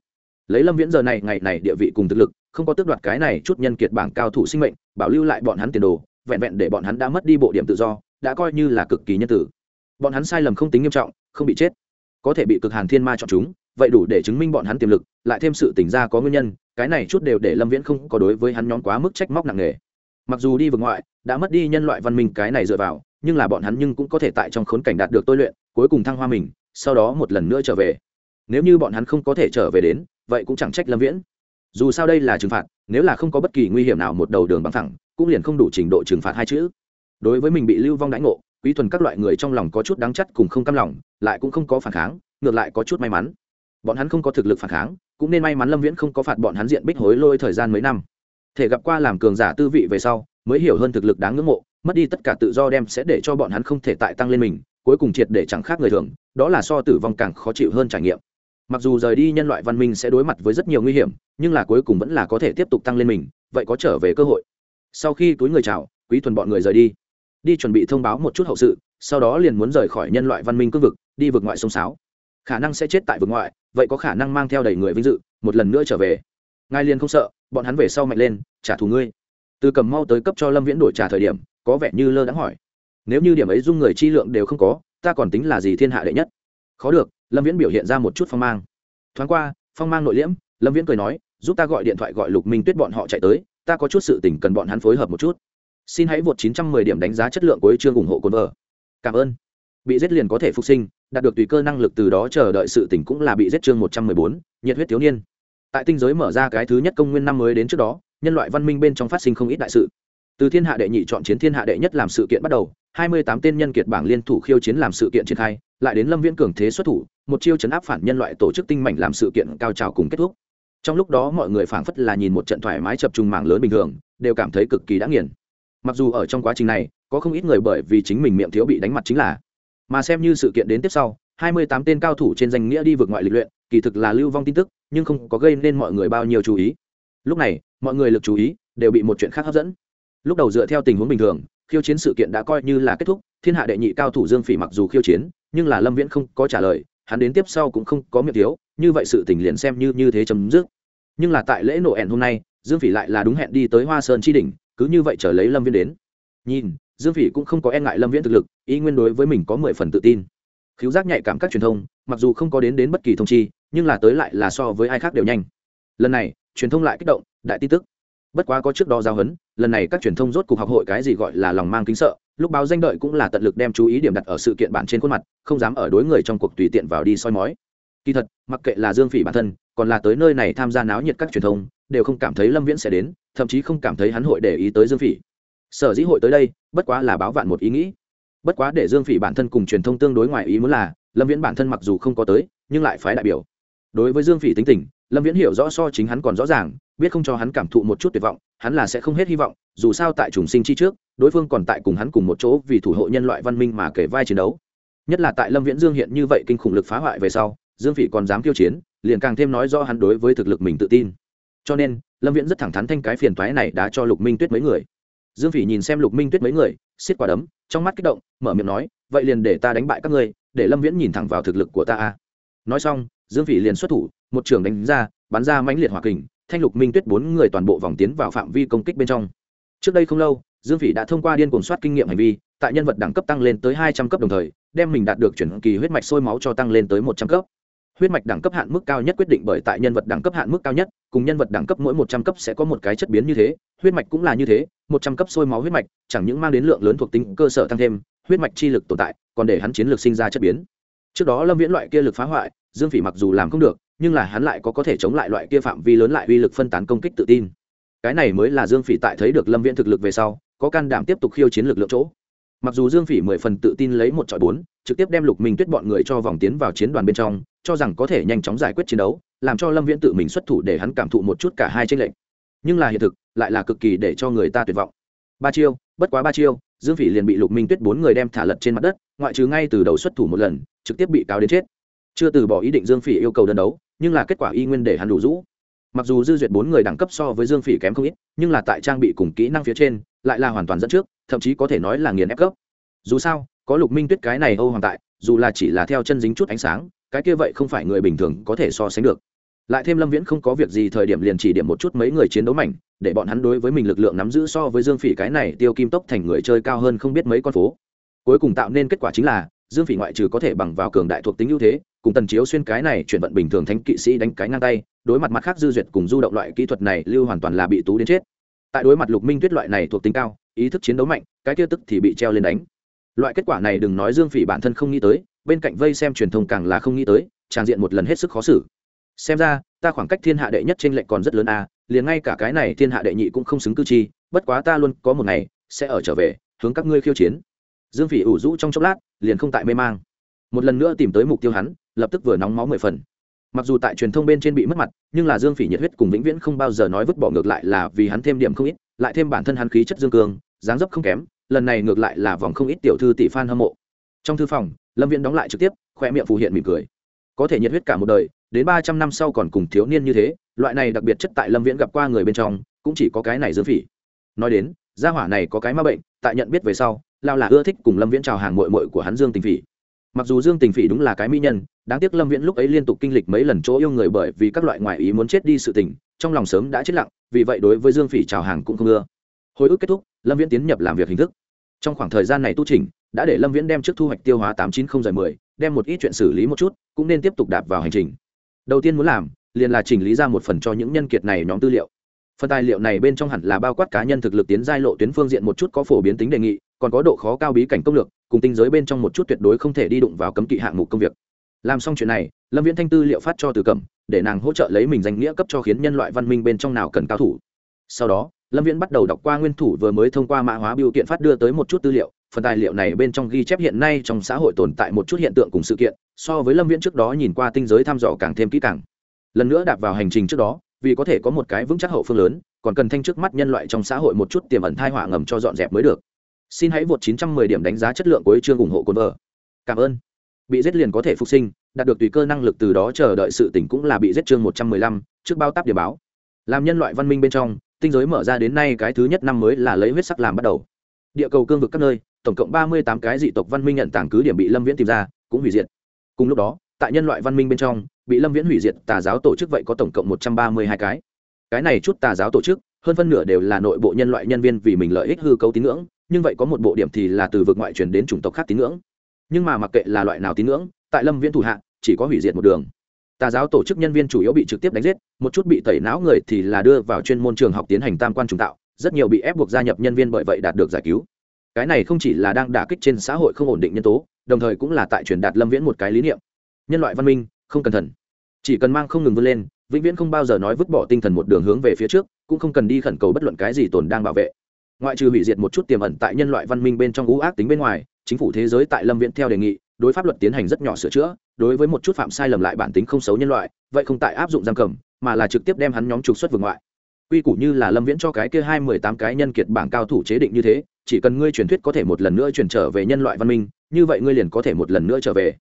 Lấy lâm viễn giờ này, ngày này địa vị cùng thực lực, không có tước đoạt cái này chút nhân kiệt bảng cao thủ sinh mệnh, bảo lưu lại bọn hắn tiền đồ, vẹn vẹn để bọn hắn đã mất đi bộ điểm tự do, đã coi như là cực kỳ nhân tử. Bọn hắn sai lầm không tính nghiêm trọng, không bị chết. Có thể bị cực hàn thiên ma chọn chúng, vậy đủ để chứng minh bọn hắn tiềm lực, lại thêm sự tỉnh ra có nguyên nhân, cái này chút đều để lâm viễn không có đối với hắn nhóm quá mức trách móc nặng nề mặc dù đi vực ngoại, đã mất đi nhân loại văn minh cái này dựa vào, nhưng là bọn hắn nhưng cũng có thể tại trong khốn cảnh đạt được tôi luyện, cuối cùng thăng hoa mình, sau đó một lần nữa trở về. Nếu như bọn hắn không có thể trở về đến, vậy cũng chẳng trách lâm viễn. Dù sao đây là trừng phạt, nếu là không có bất kỳ nguy hiểm nào một đầu đường bằng thẳng, cũng liền không đủ trình độ trừng phạt hai chữ. Đối với mình bị lưu vong đánh ngộ, quý thuần các loại người trong lòng có chút đáng chắt cùng không cam lòng, lại cũng không có phản kháng, ngược lại có chút may mắn. Bọn hắn không có thực lực phản kháng, cũng nên may mắn lâm viễn không có phạt bọn hắn diện bích hối lôi thời gian mấy năm thể gặp qua làm cường giả tư vị về sau, mới hiểu hơn thực lực đáng ngưỡng mộ, mất đi tất cả tự do đem sẽ để cho bọn hắn không thể tại tăng lên mình, cuối cùng triệt để chẳng khác người thường, đó là so tử vong càng khó chịu hơn trải nghiệm. Mặc dù rời đi nhân loại văn minh sẽ đối mặt với rất nhiều nguy hiểm, nhưng là cuối cùng vẫn là có thể tiếp tục tăng lên mình, vậy có trở về cơ hội. Sau khi túi người chào, quý thuần bọn người rời đi. Đi chuẩn bị thông báo một chút hậu sự, sau đó liền muốn rời khỏi nhân loại văn minh cương vực, đi vực ngoại sông sáo. Khả năng sẽ chết tại vực ngoại, vậy có khả năng mang theo đầy người vinh dự, một lần nữa trở về ngài liền không sợ bọn hắn về sau mạnh lên trả thù ngươi. Từ cầm mau tới cấp cho lâm viễn đổi trả thời điểm có vẻ như lơ đãng hỏi. Nếu như điểm ấy dung người chi lượng đều không có ta còn tính là gì thiên hạ đệ nhất? Khó được lâm viễn biểu hiện ra một chút phong mang. Thoáng qua phong mang nội liễm lâm viễn cười nói giúp ta gọi điện thoại gọi lục minh tuyết bọn họ chạy tới ta có chút sự tình cần bọn hắn phối hợp một chút. Xin hãy vượt 910 điểm đánh giá chất lượng của chương ủng hộ cồn vợ cảm ơn. Bị giết liền có thể phục sinh đạt được tùy cơ năng lực từ đó chờ đợi sự tỉnh cũng là bị giết chương 114, nhiệt huyết thiếu niên tại tinh giới mở ra cái thứ nhất công nguyên năm mới đến trước đó, nhân loại văn minh bên trong phát sinh không ít đại sự. Từ thiên hạ đệ nhị chọn chiến thiên hạ đệ nhất làm sự kiện bắt đầu, hai mươi tám tên nhân kiệt bảng liên thủ khiêu chiến làm sự kiện triển khai, lại đến lâm viễn cường thế xuất thủ, một chiêu chấn áp phản nhân loại tổ chức tinh mảnh làm sự kiện cao trào cùng kết thúc. Trong lúc đó mọi người phảng phất là nhìn một trận thoải mái chập trùng mạng lớn bình thường, đều cảm thấy cực kỳ đã nghiền. Mặc dù ở trong quá trình này, có không ít người bởi vì chính mình miệng thiếu bị đánh mặt chính là. Mà xem như sự kiện đến tiếp sau hai mươi tám tên cao thủ trên danh nghĩa đi vượt ngoại lịch luyện, kỳ thực là lưu vong tin tức, nhưng không có gây nên mọi người bao nhiêu chú ý. Lúc này, mọi người lực chú ý đều bị một chuyện khác hấp dẫn. Lúc đầu dựa theo tình huống bình thường, khiêu chiến sự kiện đã coi như là kết thúc, thiên hạ đệ nhị cao thủ dương phỉ mặc dù khiêu chiến, nhưng là lâm viễn không có trả lời, hắn đến tiếp sau cũng không có miệng thiếu, như vậy sự tình liền xem như như thế chấm dứt. Nhưng là tại lễ nổ ẻn hôm nay, dương phỉ lại là đúng hẹn đi tới hoa sơn chi đỉnh, cứ như vậy trở lấy lâm viễn đến. Nhìn, dương phỉ cũng không có e ngại lâm viễn thực lực, ý nguyên đối với mình có mười phần tự tin khiếu giác nhạy cảm các truyền thông, mặc dù không có đến đến bất kỳ thông chi, nhưng là tới lại là so với ai khác đều nhanh. Lần này, truyền thông lại kích động, đại tin tức. Bất quá có trước đó giao hấn, lần này các truyền thông rốt cuộc học hội cái gì gọi là lòng mang kính sợ, lúc báo danh đợi cũng là tận lực đem chú ý điểm đặt ở sự kiện bản trên khuôn mặt, không dám ở đối người trong cuộc tùy tiện vào đi soi mói. Kỳ thật, mặc kệ là dương phỉ bản thân, còn là tới nơi này tham gia náo nhiệt các truyền thông, đều không cảm thấy lâm viễn sẽ đến, thậm chí không cảm thấy hắn hội để ý tới dương phỉ. Sở dĩ hội tới đây, bất quá là báo vạn một ý nghĩ bất quá để dương phỉ bản thân cùng truyền thông tương đối ngoài ý muốn là, lâm viễn bản thân mặc dù không có tới, nhưng lại phái đại biểu. Đối với dương phỉ tính tình, lâm viễn hiểu rõ so chính hắn còn rõ ràng, biết không cho hắn cảm thụ một chút tuyệt vọng, hắn là sẽ không hết hy vọng, dù sao tại trùng sinh chi trước, đối phương còn tại cùng hắn cùng một chỗ vì thủ hộ nhân loại văn minh mà kể vai chiến đấu. Nhất là tại lâm viễn dương hiện như vậy kinh khủng lực phá hoại về sau, dương phỉ còn dám kiêu chiến, liền càng thêm nói do hắn đối với thực lực mình tự tin. Cho nên, lâm viễn rất thẳng thắn thanh cái phiền toái này đã cho lục minh tuyết mấy người. Dương phỉ nhìn xem lục minh tuyết mấy người xiết quả đấm, trong mắt kích động, mở miệng nói, vậy liền để ta đánh bại các ngươi, để lâm viễn nhìn thẳng vào thực lực của ta a. Nói xong, dương phỉ liền xuất thủ, một trường đánh ra, bắn ra mãnh liệt hỏa kình, thanh lục minh tuyết bốn người toàn bộ vòng tiến vào phạm vi công kích bên trong. Trước đây không lâu, dương phỉ đã thông qua điên cuồng soát kinh nghiệm hành vi, tại nhân vật đẳng cấp tăng lên tới hai trăm cấp đồng thời, đem mình đạt được chuyển kỳ huyết mạch sôi máu cho tăng lên tới một trăm cấp. Huyết mạch đẳng cấp hạn mức cao nhất quyết định bởi tại nhân vật đẳng cấp hạn mức cao nhất, cùng nhân vật đẳng cấp mỗi một trăm cấp sẽ có một cái chất biến như thế, huyết mạch cũng là như thế một trăm cấp sôi máu huyết mạch, chẳng những mang đến lượng lớn thuộc tính cơ sở tăng thêm, huyết mạch chi lực tồn tại, còn để hắn chiến lược sinh ra chất biến. Trước đó lâm viễn loại kia lực phá hoại, dương phỉ mặc dù làm không được, nhưng là hắn lại có có thể chống lại loại kia phạm vi lớn lại uy lực phân tán công kích tự tin. Cái này mới là dương phỉ tại thấy được lâm viễn thực lực về sau, có can đảm tiếp tục khiêu chiến lực lượng chỗ. Mặc dù dương phỉ mười phần tự tin lấy một trọi bốn, trực tiếp đem lục minh tuyết bọn người cho vòng tiến vào chiến đoàn bên trong, cho rằng có thể nhanh chóng giải quyết chiến đấu, làm cho lâm viễn tự mình xuất thủ để hắn cảm thụ một chút cả hai tranh lệch nhưng là hiện thực, lại là cực kỳ để cho người ta tuyệt vọng. Ba chiêu, bất quá ba chiêu, dương phỉ liền bị lục minh tuyết bốn người đem thả lật trên mặt đất, ngoại trừ ngay từ đầu xuất thủ một lần, trực tiếp bị cáo đến chết. Chưa từ bỏ ý định dương phỉ yêu cầu đơn đấu, nhưng là kết quả y nguyên để hắn đủ rũ. Mặc dù dư duyệt bốn người đẳng cấp so với dương phỉ kém không ít, nhưng là tại trang bị cùng kỹ năng phía trên, lại là hoàn toàn dẫn trước, thậm chí có thể nói là nghiền ép cấp. Dù sao, có lục minh tuyết cái này âu hoàng tại, dù là chỉ là theo chân dính chút ánh sáng, cái kia vậy không phải người bình thường có thể so sánh được lại thêm lâm viễn không có việc gì, thời điểm liền chỉ điểm một chút mấy người chiến đấu mạnh để bọn hắn đối với mình lực lượng nắm giữ so với dương phỉ cái này tiêu kim tốc thành người chơi cao hơn không biết mấy con phố. Cuối cùng tạo nên kết quả chính là, dương phỉ ngoại trừ có thể bằng vào cường đại thuộc tính ưu thế, cùng tần chiếu xuyên cái này chuyển vận bình thường thánh kỵ sĩ đánh cái ngang tay, đối mặt mặt khác dư duyệt cùng du động loại kỹ thuật này lưu hoàn toàn là bị tú đến chết. Tại đối mặt lục minh tuyết loại này thuộc tính cao, ý thức chiến đấu mạnh, cái kia tức thì bị treo lên đánh. Loại kết quả này đừng nói dương phỉ bản thân không nghĩ tới, bên cạnh vây xem truyền thông càng là không nghĩ tới, tràn diện một lần hết sức khó xử xem ra, ta khoảng cách thiên hạ đệ nhất trên lệnh còn rất lớn a liền ngay cả cái này thiên hạ đệ nhị cũng không xứng cư chi, bất quá ta luôn có một ngày sẽ ở trở về, hướng các ngươi khiêu chiến. Dương phỉ ủ rũ trong chốc lát, liền không tại mê mang. Một lần nữa tìm tới mục tiêu hắn, lập tức vừa nóng máu mười phần. Mặc dù tại truyền thông bên trên bị mất mặt, nhưng là dương phỉ nhiệt huyết cùng vĩnh viễn không bao giờ nói vứt bỏ ngược lại là vì hắn thêm điểm không ít, lại thêm bản thân hắn khí chất dương cường, dáng dấp không kém, lần này ngược lại là vòng không ít tiểu thư tỷ phan hâm mộ. Trong thư phòng, lâm viễn đóng lại trực tiếp, khoe miệng phù hiện mỉm cười. Có thể nhiệt huyết cả một đời đến ba trăm năm sau còn cùng thiếu niên như thế, loại này đặc biệt chất tại lâm viễn gặp qua người bên trong, cũng chỉ có cái này dương phỉ. Nói đến, gia hỏa này có cái ma bệnh, tại nhận biết về sau, lao là ưa thích cùng lâm viễn chào hàng mội mội của hắn dương tình phỉ. Mặc dù dương tình phỉ đúng là cái mỹ nhân, đáng tiếc lâm viễn lúc ấy liên tục kinh lịch mấy lần chỗ yêu người bởi vì các loại ngoại ý muốn chết đi sự tình, trong lòng sớm đã chết lặng, vì vậy đối với dương phỉ chào hàng cũng không ưa. Hồi ức kết thúc, lâm viễn tiến nhập làm việc hình thức. Trong khoảng thời gian này tu trình đã để lâm viễn đem trước thu hoạch tiêu hóa tám chín không giờ mười, đem một ít chuyện xử lý một chút, cũng nên tiếp tục đạp vào hành trình đầu tiên muốn làm, liền là chỉnh lý ra một phần cho những nhân kiệt này nhóm tư liệu. Phần tài liệu này bên trong hẳn là bao quát cá nhân thực lực tiến giai lộ tuyến phương diện một chút có phổ biến tính đề nghị, còn có độ khó cao bí cảnh công lược, cùng tinh giới bên trong một chút tuyệt đối không thể đi đụng vào cấm kỵ hạng mục công việc. Làm xong chuyện này, lâm viễn thanh tư liệu phát cho từ cẩm, để nàng hỗ trợ lấy mình danh nghĩa cấp cho khiến nhân loại văn minh bên trong nào cần cao thủ. Sau đó, lâm viễn bắt đầu đọc qua nguyên thủ vừa mới thông qua mã hóa biểu kiện phát đưa tới một chút tư liệu phần tài liệu này bên trong ghi chép hiện nay trong xã hội tồn tại một chút hiện tượng cùng sự kiện so với lâm viễn trước đó nhìn qua tinh giới thăm dò càng thêm kỹ càng. Lần nữa đạp vào hành trình trước đó vì có thể có một cái vững chắc hậu phương lớn còn cần thanh trước mắt nhân loại trong xã hội một chút tiềm ẩn thai họa ngầm cho dọn dẹp mới được. Xin hãy vượt 910 điểm đánh giá chất lượng của chương ủng hộ cồn vợ. Cảm ơn. Bị giết liền có thể phục sinh đạt được tùy cơ năng lực từ đó chờ đợi sự tỉnh cũng là bị giết chương 115, trước bao táp điểm báo. Làm nhân loại văn minh bên trong tinh giới mở ra đến nay cái thứ nhất năm mới là lấy huyết sắc làm bắt đầu. Địa cầu cương vực các nơi tổng cộng 38 cái dị tộc văn minh nhận tàng cứ điểm bị lâm viễn tìm ra, cũng hủy diệt. Cùng lúc đó, tại nhân loại văn minh bên trong, bị lâm viễn hủy diệt, tà giáo tổ chức vậy có tổng cộng 132 cái. Cái này chút tà giáo tổ chức, hơn phân nửa đều là nội bộ nhân loại nhân viên vì mình lợi ích hư cấu tín ngưỡng, nhưng vậy có một bộ điểm thì là từ vực ngoại truyền đến chủng tộc khác tín ngưỡng. Nhưng mà mặc kệ là loại nào tín ngưỡng, tại lâm viễn thủ hạ, chỉ có hủy diệt một đường. Tà giáo tổ chức nhân viên chủ yếu bị trực tiếp đánh giết, một chút bị tẩy não người thì là đưa vào chuyên môn trường học tiến hành tam quan trùng tạo, rất nhiều bị ép buộc gia nhập nhân viên bởi vậy đạt được giải cứu cái này không chỉ là đang đả kích trên xã hội không ổn định nhân tố, đồng thời cũng là tại truyền đạt lâm viễn một cái lý niệm. Nhân loại văn minh, không cẩn thận chỉ cần mang không ngừng vươn lên, vĩnh viễn không bao giờ nói vứt bỏ tinh thần một đường hướng về phía trước, cũng không cần đi khẩn cầu bất luận cái gì tồn đang bảo vệ. Ngoại trừ hủy diệt một chút tiềm ẩn tại nhân loại văn minh bên trong ngũ ác tính bên ngoài, chính phủ thế giới tại lâm viễn theo đề nghị, đối pháp luật tiến hành rất nhỏ sửa chữa, đối với một chút phạm sai lầm lại bản tính không xấu nhân loại, vậy không tại áp dụng giam cầm, mà là trực tiếp đem hắn nhóm trục xuất vượt ngoại. Quy củ như là lâm viễn cho cái kia hai mười tám cái nhân kiệt bảng cao thủ chế định như thế chỉ cần ngươi truyền thuyết có thể một lần nữa truyền trở về nhân loại văn minh, như vậy ngươi liền có thể một lần nữa trở về.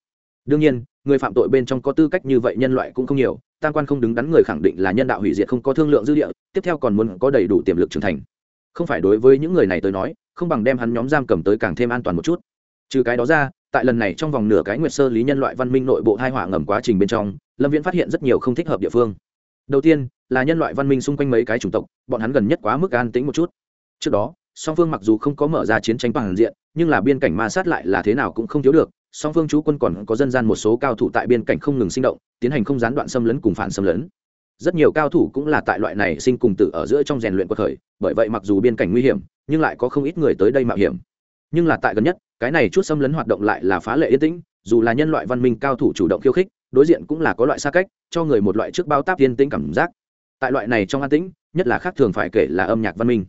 Đương nhiên, người phạm tội bên trong có tư cách như vậy nhân loại cũng không nhiều, tam quan không đứng đắn người khẳng định là nhân đạo hủy diệt không có thương lượng dư địa, tiếp theo còn muốn có đầy đủ tiềm lực trưởng thành. Không phải đối với những người này tới nói, không bằng đem hắn nhóm giam cầm tới càng thêm an toàn một chút. Trừ cái đó ra, tại lần này trong vòng nửa cái nguyệt sơ lý nhân loại văn minh nội bộ hai hỏa ngầm quá trình bên trong, lâm viễn phát hiện rất nhiều không thích hợp địa phương. Đầu tiên, là nhân loại văn minh xung quanh mấy cái chủng tộc, bọn hắn gần nhất quá mức an tĩnh một chút. Trước đó song phương mặc dù không có mở ra chiến tranh toàn diện, nhưng là biên cảnh ma sát lại là thế nào cũng không thiếu được. Song phương chú quân còn có dân gian một số cao thủ tại biên cảnh không ngừng sinh động, tiến hành không gián đoạn xâm lấn cùng phản xâm lấn. Rất nhiều cao thủ cũng là tại loại này sinh cùng tử ở giữa trong rèn luyện cuộc khởi, bởi vậy mặc dù biên cảnh nguy hiểm, nhưng lại có không ít người tới đây mạo hiểm. Nhưng là tại gần nhất, cái này chút xâm lấn hoạt động lại là phá lệ yên tĩnh, dù là nhân loại văn minh cao thủ chủ động khiêu khích, đối diện cũng là có loại xa cách, cho người một loại trước bao táp yên tĩnh cảm giác. Tại loại này trong an tĩnh, nhất là khác thường phải kể là âm nhạc văn minh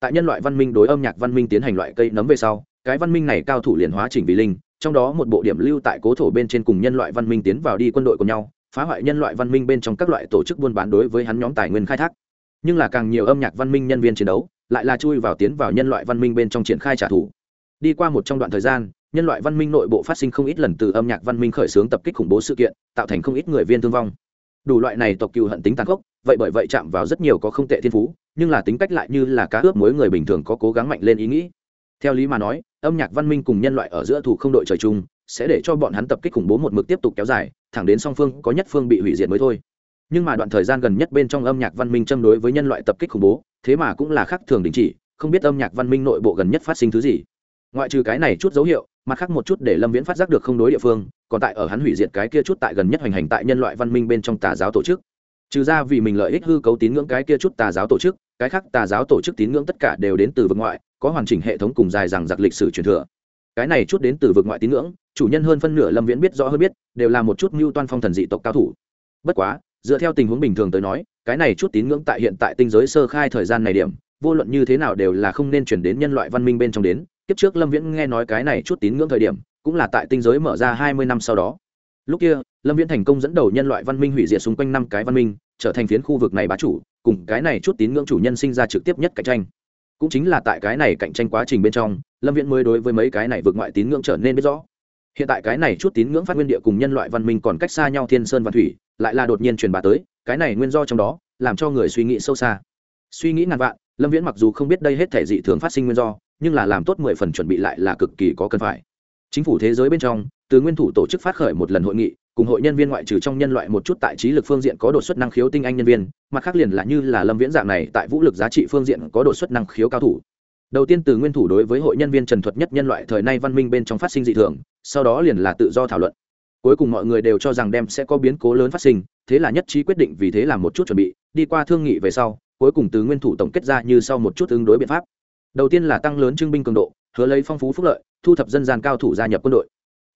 tại nhân loại văn minh đối âm nhạc văn minh tiến hành loại cây nấm về sau, cái văn minh này cao thủ liền hóa chỉnh vì linh, trong đó một bộ điểm lưu tại cố thổ bên trên cùng nhân loại văn minh tiến vào đi quân đội của nhau, phá hoại nhân loại văn minh bên trong các loại tổ chức buôn bán đối với hắn nhóm tài nguyên khai thác. Nhưng là càng nhiều âm nhạc văn minh nhân viên chiến đấu, lại là chui vào tiến vào nhân loại văn minh bên trong triển khai trả thù. Đi qua một trong đoạn thời gian, nhân loại văn minh nội bộ phát sinh không ít lần từ âm nhạc văn minh khởi xướng tập kích khủng bố sự kiện, tạo thành không ít người viên thương vong. Đủ loại này tộc cừu hận tính tàn khốc vậy bởi vậy chạm vào rất nhiều có không tệ thiên phú, nhưng là tính cách lại như là cá ướp mối người bình thường có cố gắng mạnh lên ý nghĩ. Theo lý mà nói, âm nhạc văn minh cùng nhân loại ở giữa thủ không đội trời chung, sẽ để cho bọn hắn tập kích khủng bố một mực tiếp tục kéo dài, thẳng đến song phương có nhất phương bị hủy diệt mới thôi. Nhưng mà đoạn thời gian gần nhất bên trong âm nhạc văn minh châm đối với nhân loại tập kích khủng bố, thế mà cũng là khác thường đình chỉ, không biết âm nhạc văn minh nội bộ gần nhất phát sinh thứ gì. Ngoại trừ cái này chút dấu hiệu, mặt khác một chút để lâm viễn phát giác được không đối địa phương, còn tại ở hắn hủy diệt cái kia chút tại gần nhất hoành hành tại nhân loại văn minh bên trong tà giáo tổ chức trừ ra vì mình lợi ích hư cấu tín ngưỡng cái kia chút tà giáo tổ chức, cái khác tà giáo tổ chức tín ngưỡng tất cả đều đến từ vực ngoại, có hoàn chỉnh hệ thống cùng dài rằng giặc lịch sử truyền thừa. Cái này chút đến từ vực ngoại tín ngưỡng, chủ nhân hơn phân nửa lâm viễn biết rõ hơn biết, đều là một chút mưu toan phong thần dị tộc cao thủ. Bất quá, dựa theo tình huống bình thường tới nói, cái này chút tín ngưỡng tại hiện tại tinh giới sơ khai thời gian này điểm, vô luận như thế nào đều là không nên chuyển đến nhân loại văn minh bên trong đến. Kiếp trước lâm viễn nghe nói cái này chút tín ngưỡng thời điểm, cũng là tại tinh giới mở ra hai mươi năm sau đó. Lúc kia lâm viễn thành công dẫn đầu nhân loại văn minh hủy diệt xung quanh năm cái văn minh, trở thành phiến khu vực này bá chủ, cùng cái này chút tín ngưỡng chủ nhân sinh ra trực tiếp nhất cạnh tranh. Cũng chính là tại cái này cạnh tranh quá trình bên trong, lâm viễn mới đối với mấy cái này vượt ngoại tín ngưỡng trở nên biết rõ. Hiện tại cái này chút tín ngưỡng phát nguyên địa cùng nhân loại văn minh còn cách xa nhau thiên sơn và thủy, lại là đột nhiên truyền bá tới, cái này nguyên do trong đó, làm cho người suy nghĩ sâu xa. Suy nghĩ ngàn vạn, lâm viễn mặc dù không biết đây hết thể dị thường phát sinh nguyên do, nhưng là làm tốt mười phần chuẩn bị lại là cực kỳ có cần phải. Chính phủ thế giới bên trong, từ nguyên thủ tổ chức phát khởi một lần hội nghị cùng hội nhân viên ngoại trừ trong nhân loại một chút tại trí lực phương diện có đột xuất năng khiếu tinh anh nhân viên, mặt khác liền là như là lâm viễn dạng này tại vũ lực giá trị phương diện có đột xuất năng khiếu cao thủ. Đầu tiên từ nguyên thủ đối với hội nhân viên trần thuật nhất nhân loại thời nay văn minh bên trong phát sinh dị thường, sau đó liền là tự do thảo luận. Cuối cùng mọi người đều cho rằng đem sẽ có biến cố lớn phát sinh, thế là nhất trí quyết định vì thế làm một chút chuẩn bị, đi qua thương nghị về sau, cuối cùng từ nguyên thủ tổng kết ra như sau một chút ứng đối biện pháp. Đầu tiên là tăng lớn trưng binh cường độ, hứa lấy phong phú phúc lợi, thu thập dân gian cao thủ gia nhập quân đội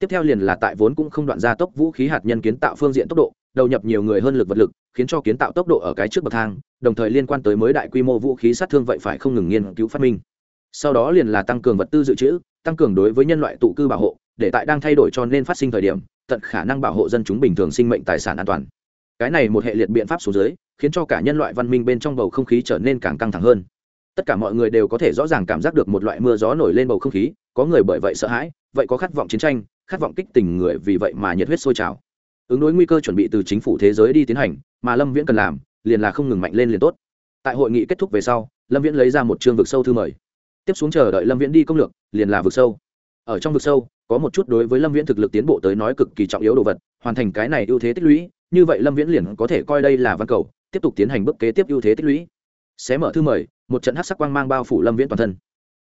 tiếp theo liền là tại vốn cũng không đoạn gia tốc vũ khí hạt nhân kiến tạo phương diện tốc độ, đầu nhập nhiều người hơn lực vật lực, khiến cho kiến tạo tốc độ ở cái trước bậc thang, đồng thời liên quan tới mới đại quy mô vũ khí sát thương vậy phải không ngừng nghiên cứu phát minh. Sau đó liền là tăng cường vật tư dự trữ, tăng cường đối với nhân loại tụ cư bảo hộ, để tại đang thay đổi cho nên phát sinh thời điểm, tận khả năng bảo hộ dân chúng bình thường sinh mệnh tài sản an toàn. Cái này một hệ liệt biện pháp số dưới, khiến cho cả nhân loại văn minh bên trong bầu không khí trở nên càng căng thẳng hơn. Tất cả mọi người đều có thể rõ ràng cảm giác được một loại mưa gió nổi lên bầu không khí, có người bởi vậy sợ hãi, vậy có khát vọng chiến tranh khát vọng kích tình người vì vậy mà nhiệt huyết sôi trào. Ứng đối nguy cơ chuẩn bị từ chính phủ thế giới đi tiến hành, mà lâm viễn cần làm, liền là không ngừng mạnh lên liền tốt. Tại hội nghị kết thúc về sau, lâm viễn lấy ra một chương vực sâu thư mời. Tiếp xuống chờ đợi lâm viễn đi công lược, liền là vực sâu. Ở trong vực sâu, có một chút đối với lâm viễn thực lực tiến bộ tới nói cực kỳ trọng yếu đồ vật, hoàn thành cái này ưu thế tích lũy, như vậy lâm viễn liền có thể coi đây là văn cầu, tiếp tục tiến hành bước kế tiếp ưu thế tích lũy. Xé mở thư mời, một trận hát sắc quang mang bao phủ lâm viễn toàn thân.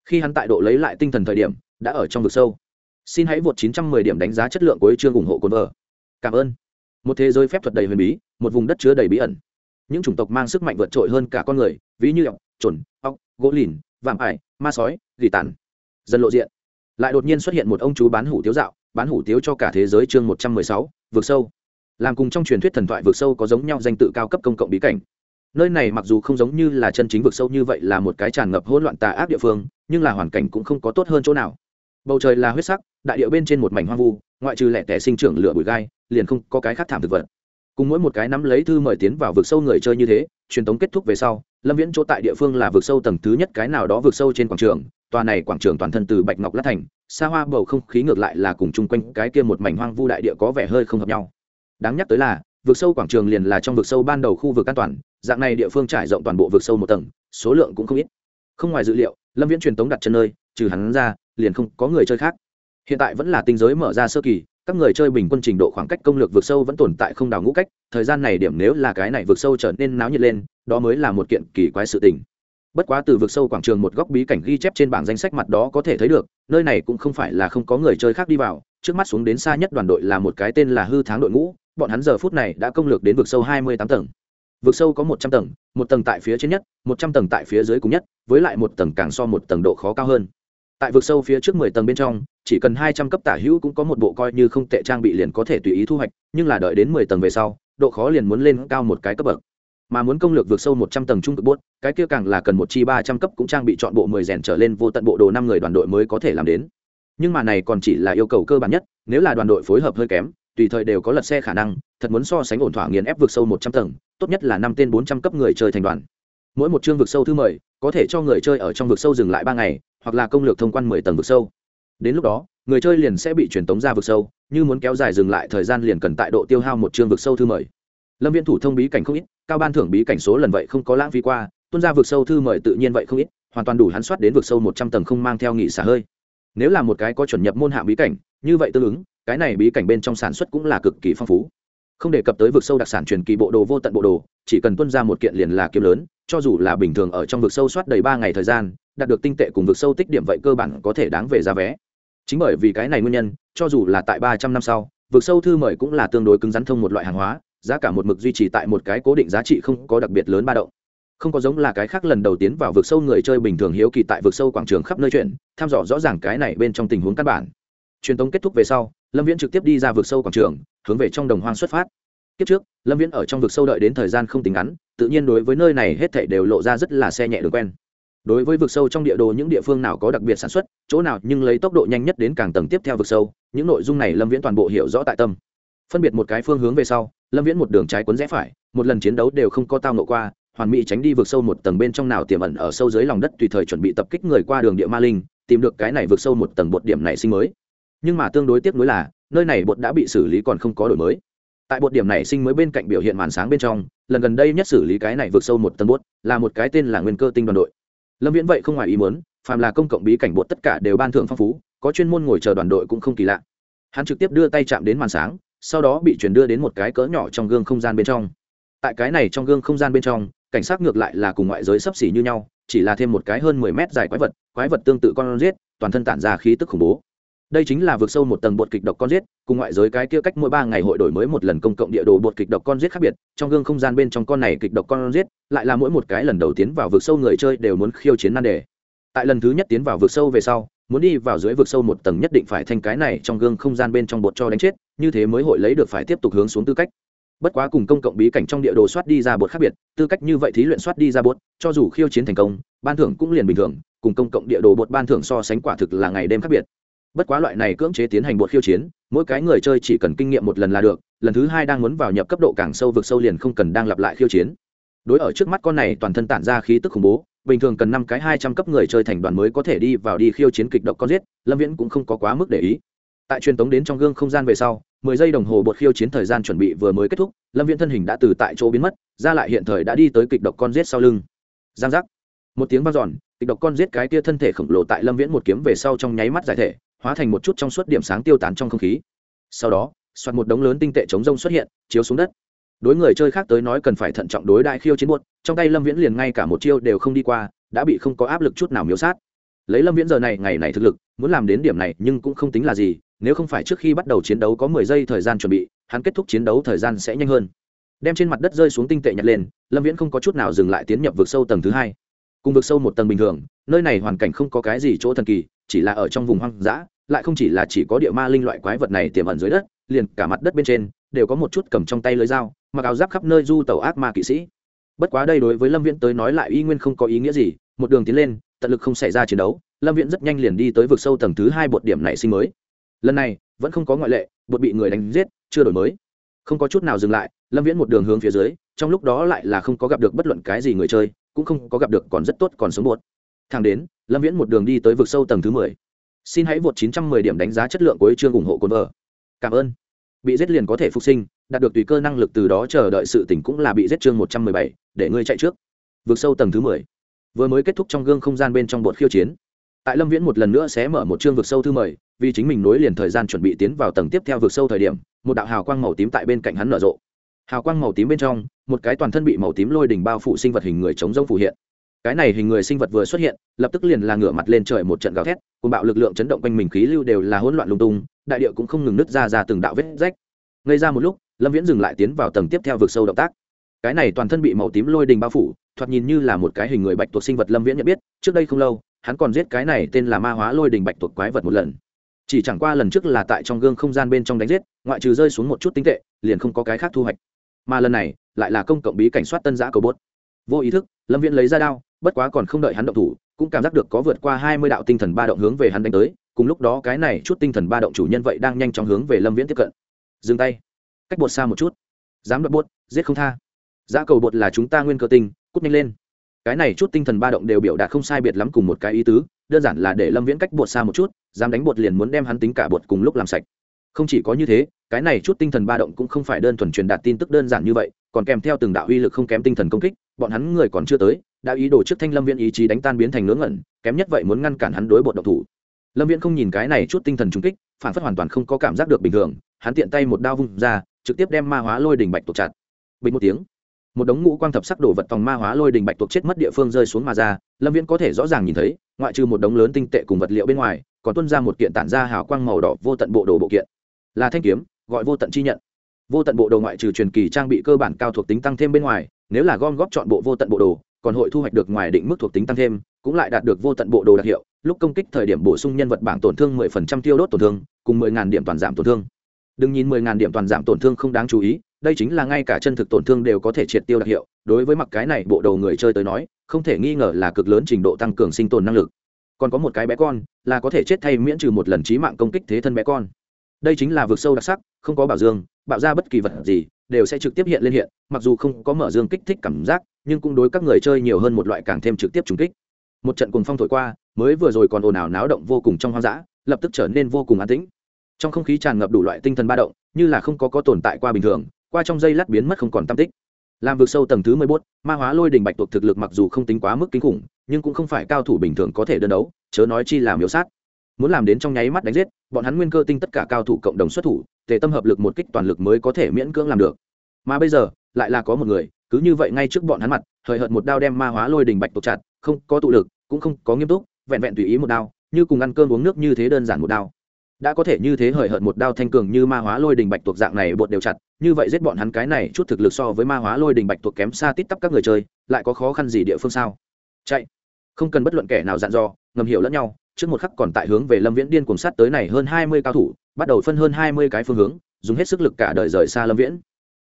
Khi hắn tại độ lấy lại tinh thần thời điểm, đã ở trong vực sâu xin hãy vượt 910 điểm đánh giá chất lượng của chương ủng hộ cồn vợ. Cảm ơn. Một thế giới phép thuật đầy huyền bí một vùng đất chứa đầy bí ẩn. Những chủng tộc mang sức mạnh vượt trội hơn cả con người ví như ọc chuẩn, ọc gỗ lìn vạm ải ma sói dị tản. Dân lộ diện. Lại đột nhiên xuất hiện một ông chú bán hủ tiếu dạo bán hủ tiếu cho cả thế giới chương 116, vượt sâu. Làm cùng trong truyền thuyết thần thoại vượt sâu có giống nhau danh tự cao cấp công cộng bí cảnh. Nơi này mặc dù không giống như là chân chính vực sâu như vậy là một cái tràn ngập hỗn loạn tà ác địa phương nhưng là hoàn cảnh cũng không có tốt hơn chỗ nào bầu trời là huyết sắc, đại điệu bên trên một mảnh hoang vu, ngoại trừ lẻ tẻ sinh trưởng lửa bụi gai, liền không có cái khác thảm thực vật. Cùng mỗi một cái nắm lấy thư mời tiến vào vực sâu người chơi như thế, truyền thống kết thúc về sau, lâm viễn chỗ tại địa phương là vực sâu tầng thứ nhất cái nào đó vực sâu trên quảng trường, tòa này quảng trường toàn thân từ bạch ngọc lát thành, xa hoa bầu không khí ngược lại là cùng chung quanh cái kia một mảnh hoang vu đại địa có vẻ hơi không hợp nhau. Đáng nhắc tới là, vực sâu quảng trường liền là trong vực sâu ban đầu khu vực an toàn, dạng này địa phương trải rộng toàn bộ vực sâu một tầng, số lượng cũng không ít. Không ngoài dự liệu, lâm viễn truyền tống đặt chân nơi, trừ hắn ra liền không có người chơi khác. Hiện tại vẫn là tinh giới mở ra sơ kỳ, các người chơi bình quân trình độ khoảng cách công lược vượt sâu vẫn tồn tại không đào ngũ cách, thời gian này điểm nếu là cái này vượt sâu trở nên náo nhiệt lên, đó mới là một kiện kỳ quái sự tình. Bất quá từ vực sâu quảng trường một góc bí cảnh ghi chép trên bảng danh sách mặt đó có thể thấy được, nơi này cũng không phải là không có người chơi khác đi vào, trước mắt xuống đến xa nhất đoàn đội là một cái tên là hư tháng đội ngũ, bọn hắn giờ phút này đã công lược đến vực sâu hai mươi tám tầng. Vực sâu có một trăm tầng, một tầng tại phía trên nhất, một trăm tầng tại phía dưới cùng nhất, với lại một tầng càng so một tầng độ khó cao hơn tại vực sâu phía trước mười tầng bên trong, chỉ cần hai trăm cấp tả hữu cũng có một bộ coi như không tệ trang bị liền có thể tùy ý thu hoạch, nhưng là đợi đến mười tầng về sau, độ khó liền muốn lên cao một cái cấp bậc. Mà muốn công lược vượt sâu một trăm tầng trung cực bốt, cái kia càng là cần một chi ba trăm cấp cũng trang bị chọn bộ mười rèn trở lên vô tận bộ đồ năm người đoàn đội mới có thể làm đến. Nhưng mà này còn chỉ là yêu cầu cơ bản nhất, nếu là đoàn đội phối hợp hơi kém, tùy thời đều có lật xe khả năng, thật muốn so sánh ổn thỏa nghiền ép vượt sâu một trăm tầng, tốt nhất là năm tên bốn trăm cấp người chơi thành đoàn. Mỗi một chương vượt sâu thứ mười có thể cho người chơi ở trong vực sâu dừng lại ba ngày, hoặc là công lược thông quan mười tầng vực sâu. Đến lúc đó, người chơi liền sẽ bị truyền tống ra vực sâu, như muốn kéo dài dừng lại thời gian liền cần tại độ tiêu hao một chương vực sâu thư mời. Lâm viên thủ thông bí cảnh không ít, cao ban thưởng bí cảnh số lần vậy không có lãng phí qua tuân ra vực sâu thư mời tự nhiên vậy không ít, hoàn toàn đủ hắn soát đến vực sâu một trăm tầng không mang theo nghị xả hơi. Nếu là một cái có chuẩn nhập môn hạng bí cảnh, như vậy tương ứng, cái này bí cảnh bên trong sản xuất cũng là cực kỳ phong phú không đề cập tới vực sâu đặc sản truyền kỳ bộ đồ vô tận bộ đồ, chỉ cần tuân ra một kiện liền là kiếm lớn, cho dù là bình thường ở trong vực sâu soát đầy ba ngày thời gian, đạt được tinh tệ cùng vực sâu tích điểm vậy cơ bản có thể đáng về giá vé. Chính bởi vì cái này nguyên nhân, cho dù là tại ba trăm năm sau, vực sâu thư mời cũng là tương đối cứng rắn thông một loại hàng hóa, giá cả một mực duy trì tại một cái cố định giá trị không có đặc biệt lớn ba động. Không có giống là cái khác lần đầu tiến vào vực sâu người chơi bình thường hiếu kỳ tại vực sâu quảng trường khắp nơi chuyện thăm dò rõ ràng cái này bên trong tình huống căn bản. Truyền thống kết thúc về sau lâm viễn trực tiếp đi ra vực sâu quảng trường, hướng về trong đồng hoang xuất phát. Kiếp trước, lâm viễn ở trong vực sâu đợi đến thời gian không tính ngắn, tự nhiên đối với nơi này hết thảy đều lộ ra rất là xe nhẹ đường quen. Đối với vực sâu trong địa đồ những địa phương nào có đặc biệt sản xuất, chỗ nào nhưng lấy tốc độ nhanh nhất đến càng tầng tiếp theo vực sâu, những nội dung này lâm viễn toàn bộ hiểu rõ tại tâm. Phân biệt một cái phương hướng về sau, lâm viễn một đường trái quấn rẽ phải, một lần chiến đấu đều không có tao nộ qua, hoàn mỹ tránh đi vực sâu một tầng bên trong nào tiềm ẩn ở sâu dưới lòng đất tùy thời chuẩn bị tập kích người qua đường địa ma linh, tìm được cái này vực sâu một tầng bột điểm này sinh mới nhưng mà tương đối tiếp nối là, nơi này bột đã bị xử lý còn không có đổi mới. Tại bột điểm này sinh mới bên cạnh biểu hiện màn sáng bên trong, lần gần đây nhất xử lý cái này vượt sâu một tầng bốt là một cái tên là nguyên cơ tinh đoàn đội. Lâm viễn vậy không ngoài ý muốn, phàm là công cộng bí cảnh bột tất cả đều ban thưởng phong phú, có chuyên môn ngồi chờ đoàn đội cũng không kỳ lạ. Hắn trực tiếp đưa tay chạm đến màn sáng, sau đó bị chuyển đưa đến một cái cỡ nhỏ trong gương không gian bên trong. Tại cái này trong gương không gian bên trong, cảnh sát ngược lại là cùng ngoại giới sấp xỉ như nhau, chỉ là thêm một cái hơn mười mét dài quái vật quái vật tương tự con giết, toàn thân tản ra khí tức khủng bố đây chính là vượt sâu một tầng bột kịch độc con giết, cùng ngoại giới cái kia cách mỗi ba ngày hội đổi mới một lần công cộng địa đồ bột kịch độc con giết khác biệt, trong gương không gian bên trong con này kịch độc con giết, lại là mỗi một cái lần đầu tiến vào vượt sâu người chơi đều muốn khiêu chiến nan đề. Tại lần thứ nhất tiến vào vượt sâu về sau, muốn đi vào dưới vực sâu một tầng nhất định phải thành cái này trong gương không gian bên trong bột cho đánh chết, như thế mới hội lấy được phải tiếp tục hướng xuống tư cách. Bất quá cùng công cộng bí cảnh trong địa đồ soát đi ra bột khác biệt, tư cách như vậy thí luyện soát đi ra bột, cho dù khiêu chiến thành công, ban thưởng cũng liền bình thường, cùng công cộng địa đồ bột ban thưởng so sánh quả thực là ngày đêm khác biệt bất quá loại này cưỡng chế tiến hành bột khiêu chiến, mỗi cái người chơi chỉ cần kinh nghiệm một lần là được, lần thứ hai đang muốn vào nhập cấp độ càng sâu vực sâu liền không cần đang lặp lại khiêu chiến. Đối ở trước mắt con này toàn thân tản ra khí tức khủng bố, bình thường cần năm cái hai trăm cấp người chơi thành đoàn mới có thể đi vào đi khiêu chiến kịch độc con giết, lâm viễn cũng không có quá mức để ý. Tại truyền tống đến trong gương không gian về sau, mười giây đồng hồ bột khiêu chiến thời gian chuẩn bị vừa mới kết thúc, lâm viễn thân hình đã từ tại chỗ biến mất, ra lại hiện thời đã đi tới kịch độc con giết sau lưng. Giang giác. Một tiếng vang dọn, kịch độc con giết cái tia thân thể khổng lồ tại lâm viễn một kiếm về sau trong nháy mắt giải thể hóa thành một chút trong suốt điểm sáng tiêu tán trong không khí. Sau đó, soạt một đống lớn tinh tệ chống rông xuất hiện, chiếu xuống đất. Đối người chơi khác tới nói cần phải thận trọng đối đại khiêu chiến buốt trong tay lâm viễn liền ngay cả một chiêu đều không đi qua, đã bị không có áp lực chút nào miếu sát. Lấy lâm viễn giờ này, ngày này thực lực, muốn làm đến điểm này nhưng cũng không tính là gì, nếu không phải trước khi bắt đầu chiến đấu có mười giây thời gian chuẩn bị, hắn kết thúc chiến đấu thời gian sẽ nhanh hơn. Đem trên mặt đất rơi xuống tinh tệ nhặt lên, lâm viễn không có chút nào dừng lại tiến nhập vực sâu tầng thứ hai. Cùng vực sâu một tầng bình thường, nơi này hoàn cảnh không có cái gì chỗ thần kỳ chỉ là ở trong vùng hoang dã, lại không chỉ là chỉ có địa ma linh loại quái vật này tiềm ẩn dưới đất, liền cả mặt đất bên trên đều có một chút cầm trong tay lưới dao, mặc áo giáp khắp nơi du tàu ác ma kỵ sĩ. Bất quá đây đối với lâm viễn tới nói lại y nguyên không có ý nghĩa gì, một đường tiến lên, tận lực không xảy ra chiến đấu, lâm viễn rất nhanh liền đi tới vực sâu tầng thứ hai bột điểm nảy sinh mới. Lần này, vẫn không có ngoại lệ, bột bị người đánh giết, chưa đổi mới. Không có chút nào dừng lại, lâm viễn một đường hướng phía dưới, trong lúc đó lại là không có gặp được bất luận cái gì người chơi, cũng không có gặp được còn rất tốt còn sống bột thang đến lâm viễn một đường đi tới vực sâu tầng thứ mười. Xin hãy vượt 910 điểm đánh giá chất lượng của chương ủng hộ cồn vợ. Cảm ơn. Bị giết liền có thể phục sinh đạt được tùy cơ năng lực từ đó chờ đợi sự tỉnh cũng là bị giết chương 117, để ngươi chạy trước. Vượt sâu tầng thứ 10. vừa mới kết thúc trong gương không gian bên trong bột khiêu chiến. Tại lâm viễn một lần nữa sẽ mở một chương vực sâu thứ mười vì chính mình nối liền thời gian chuẩn bị tiến vào tầng tiếp theo vực sâu thời điểm một đạo hào quang màu tím tại bên cạnh hắn nở rộ. Hào quang màu tím bên trong một cái toàn thân bị màu tím lôi đỉnh bao phủ sinh vật hình người chống rông phủ hiện cái này hình người sinh vật vừa xuất hiện, lập tức liền là ngửa mặt lên trời một trận gào thét, cùng bạo lực lượng chấn động quanh mình khí lưu đều là hỗn loạn lung tung, đại địa cũng không ngừng nứt ra ra từng đạo vết rách. Ngay ra một lúc, lâm viễn dừng lại tiến vào tầng tiếp theo vực sâu động tác. Cái này toàn thân bị màu tím lôi đình bao phủ, thoạt nhìn như là một cái hình người bạch tuộc sinh vật lâm viễn nhận biết, trước đây không lâu, hắn còn giết cái này tên là ma hóa lôi đình bạch tuộc quái vật một lần. Chỉ chẳng qua lần trước là tại trong gương không gian bên trong đánh giết, ngoại trừ rơi xuống một chút tinh tệ, liền không có cái khác thu hoạch. Mà lần này, lại là công cộng bí cảnh soát tân giã cầu bốt. Vô ý thức, lâm viễn lấy ra đao bất quá còn không đợi hắn động thủ, cũng cảm giác được có vượt qua hai mươi đạo tinh thần ba động hướng về hắn đánh tới, cùng lúc đó cái này chút tinh thần ba động chủ nhân vậy đang nhanh chóng hướng về lâm viễn tiếp cận. Dừng tay. Cách bột xa một chút. Dám đoạt bột, giết không tha. Giá cầu bột là chúng ta nguyên cơ tinh, cút nhanh lên. Cái này chút tinh thần ba động đều biểu đạt không sai biệt lắm cùng một cái ý tứ, đơn giản là để lâm viễn cách bột xa một chút, dám đánh bột liền muốn đem hắn tính cả bột cùng lúc làm sạch. Không chỉ có như thế, cái này chút tinh thần ba động cũng không phải đơn thuần truyền đạt tin tức đơn giản như vậy, còn kèm theo từng đạo uy lực không kém tinh thần công kích, bọn hắn người còn chưa tới đã ý đồ trước thanh lâm viễn ý chí đánh tan biến thành ngớ ngẩn, kém nhất vậy muốn ngăn cản hắn đối bột độc thủ. Lâm viễn không nhìn cái này chút tinh thần trung kích, phản phất hoàn toàn không có cảm giác được bình thường, hắn tiện tay một đao vung ra, trực tiếp đem ma hóa lôi đình bạch tuộc chặt. Bình một tiếng, một đống ngũ quang thập sắc đổ vật phòng ma hóa lôi đình bạch tuộc chết mất địa phương rơi xuống mà ra, lâm viễn có thể rõ ràng nhìn thấy, ngoại trừ một đống lớn tinh tệ cùng vật liệu bên ngoài, còn tuân ra một kiện tản ra hào quang màu đỏ vô tận bộ đồ bộ kiện. Là thanh kiếm, gọi vô tận chi nhận. Vô tận bộ đồ ngoại trừ truyền kỳ trang bị cơ bản cao thuộc tính tăng thêm bên ngoài, nếu là gom góp chọn bộ vô tận bộ đồ còn hội thu hoạch được ngoài định mức thuộc tính tăng thêm, cũng lại đạt được vô tận bộ đồ đặc hiệu, lúc công kích thời điểm bổ sung nhân vật bảng tổn thương 10% tiêu đốt tổn thương, cùng 10.000 điểm toàn giảm tổn thương. Đừng nhìn 10.000 điểm toàn giảm tổn thương không đáng chú ý, đây chính là ngay cả chân thực tổn thương đều có thể triệt tiêu đặc hiệu, đối với mặc cái này bộ đầu người chơi tới nói, không thể nghi ngờ là cực lớn trình độ tăng cường sinh tồn năng lực. Còn có một cái bé con, là có thể chết thay miễn trừ một lần trí mạng công kích thế thân bé con. Đây chính là vực sâu đặc sắc, không có bảo dương, bạo ra bất kỳ vật gì, đều sẽ trực tiếp hiện lên hiện, mặc dù không có mở dương kích thích cảm giác nhưng cũng đối các người chơi nhiều hơn một loại càng thêm trực tiếp trùng kích. Một trận cùng phong thổi qua, mới vừa rồi còn ồn ào náo động vô cùng trong hoang dã, lập tức trở nên vô cùng an tĩnh. Trong không khí tràn ngập đủ loại tinh thần ba động, như là không có có tồn tại qua bình thường, qua trong dây lát biến mất không còn tam tích. Làm vực sâu tầng thứ mười bốt ma hóa lôi đình bạch tuộc thực lực mặc dù không tính quá mức kinh khủng, nhưng cũng không phải cao thủ bình thường có thể đơn đấu, chớ nói chi làm miếu sát. Muốn làm đến trong nháy mắt đánh giết, bọn hắn nguyên cơ tinh tất cả cao thủ cộng đồng xuất thủ, tề tâm hợp lực một kích toàn lực mới có thể miễn cưỡng làm được. Mà bây giờ, lại là có một người cứ như vậy ngay trước bọn hắn mặt, hời hợt một đao đem ma hóa lôi đình bạch tuộc chặt, không có tụ lực, cũng không có nghiêm túc, vẹn vẹn tùy ý một đao, như cùng ăn cơm uống nước như thế đơn giản một đao. Đã có thể như thế hời hợt một đao thanh cường như ma hóa lôi đình bạch tuộc dạng này bột đều chặt, như vậy giết bọn hắn cái này chút thực lực so với ma hóa lôi đình bạch tuộc kém xa tít tắp các người chơi, lại có khó khăn gì địa phương sao? Chạy. Không cần bất luận kẻ nào dặn dò, ngầm hiểu lẫn nhau, trước một khắc còn tại hướng về lâm viễn điên cùng sát tới này hơn hai mươi cao thủ, bắt đầu phân hơn hai mươi cái phương hướng, dùng hết sức lực cả đời rời xa lâm viễn.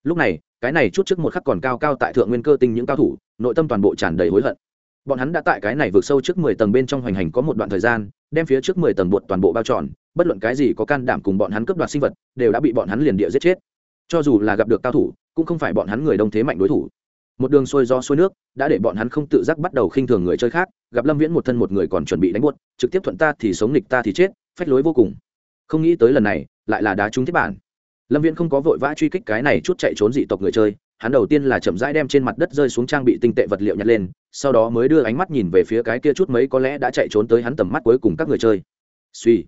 Lúc này cái này chút trước một khắc còn cao cao tại thượng nguyên cơ tinh những cao thủ, nội tâm toàn bộ tràn đầy hối hận. Bọn hắn đã tại cái này vượt sâu trước mười tầng bên trong hoành hành có một đoạn thời gian, đem phía trước mười tầng bột toàn bộ bao tròn bất luận cái gì có can đảm cùng bọn hắn cướp đoạt sinh vật, đều đã bị bọn hắn liền địa giết chết. Cho dù là gặp được cao thủ, cũng không phải bọn hắn người đông thế mạnh đối thủ. Một đường xuôi do xuôi nước, đã để bọn hắn không tự giác bắt đầu khinh thường người chơi khác, gặp lâm viễn một thân một người còn chuẩn bị đánh buốt, trực tiếp thuận ta thì sống nghịch ta thì chết, phách lối vô cùng. Không nghĩ tới lần này, lại là đá trúng thiết bản lâm viễn không có vội vã truy kích cái này chút chạy trốn dị tộc người chơi, hắn đầu tiên là chậm rãi đem trên mặt đất rơi xuống trang bị tinh tệ vật liệu nhặt lên, sau đó mới đưa ánh mắt nhìn về phía cái kia chút mấy có lẽ đã chạy trốn tới hắn tầm mắt cuối cùng các người chơi. Suy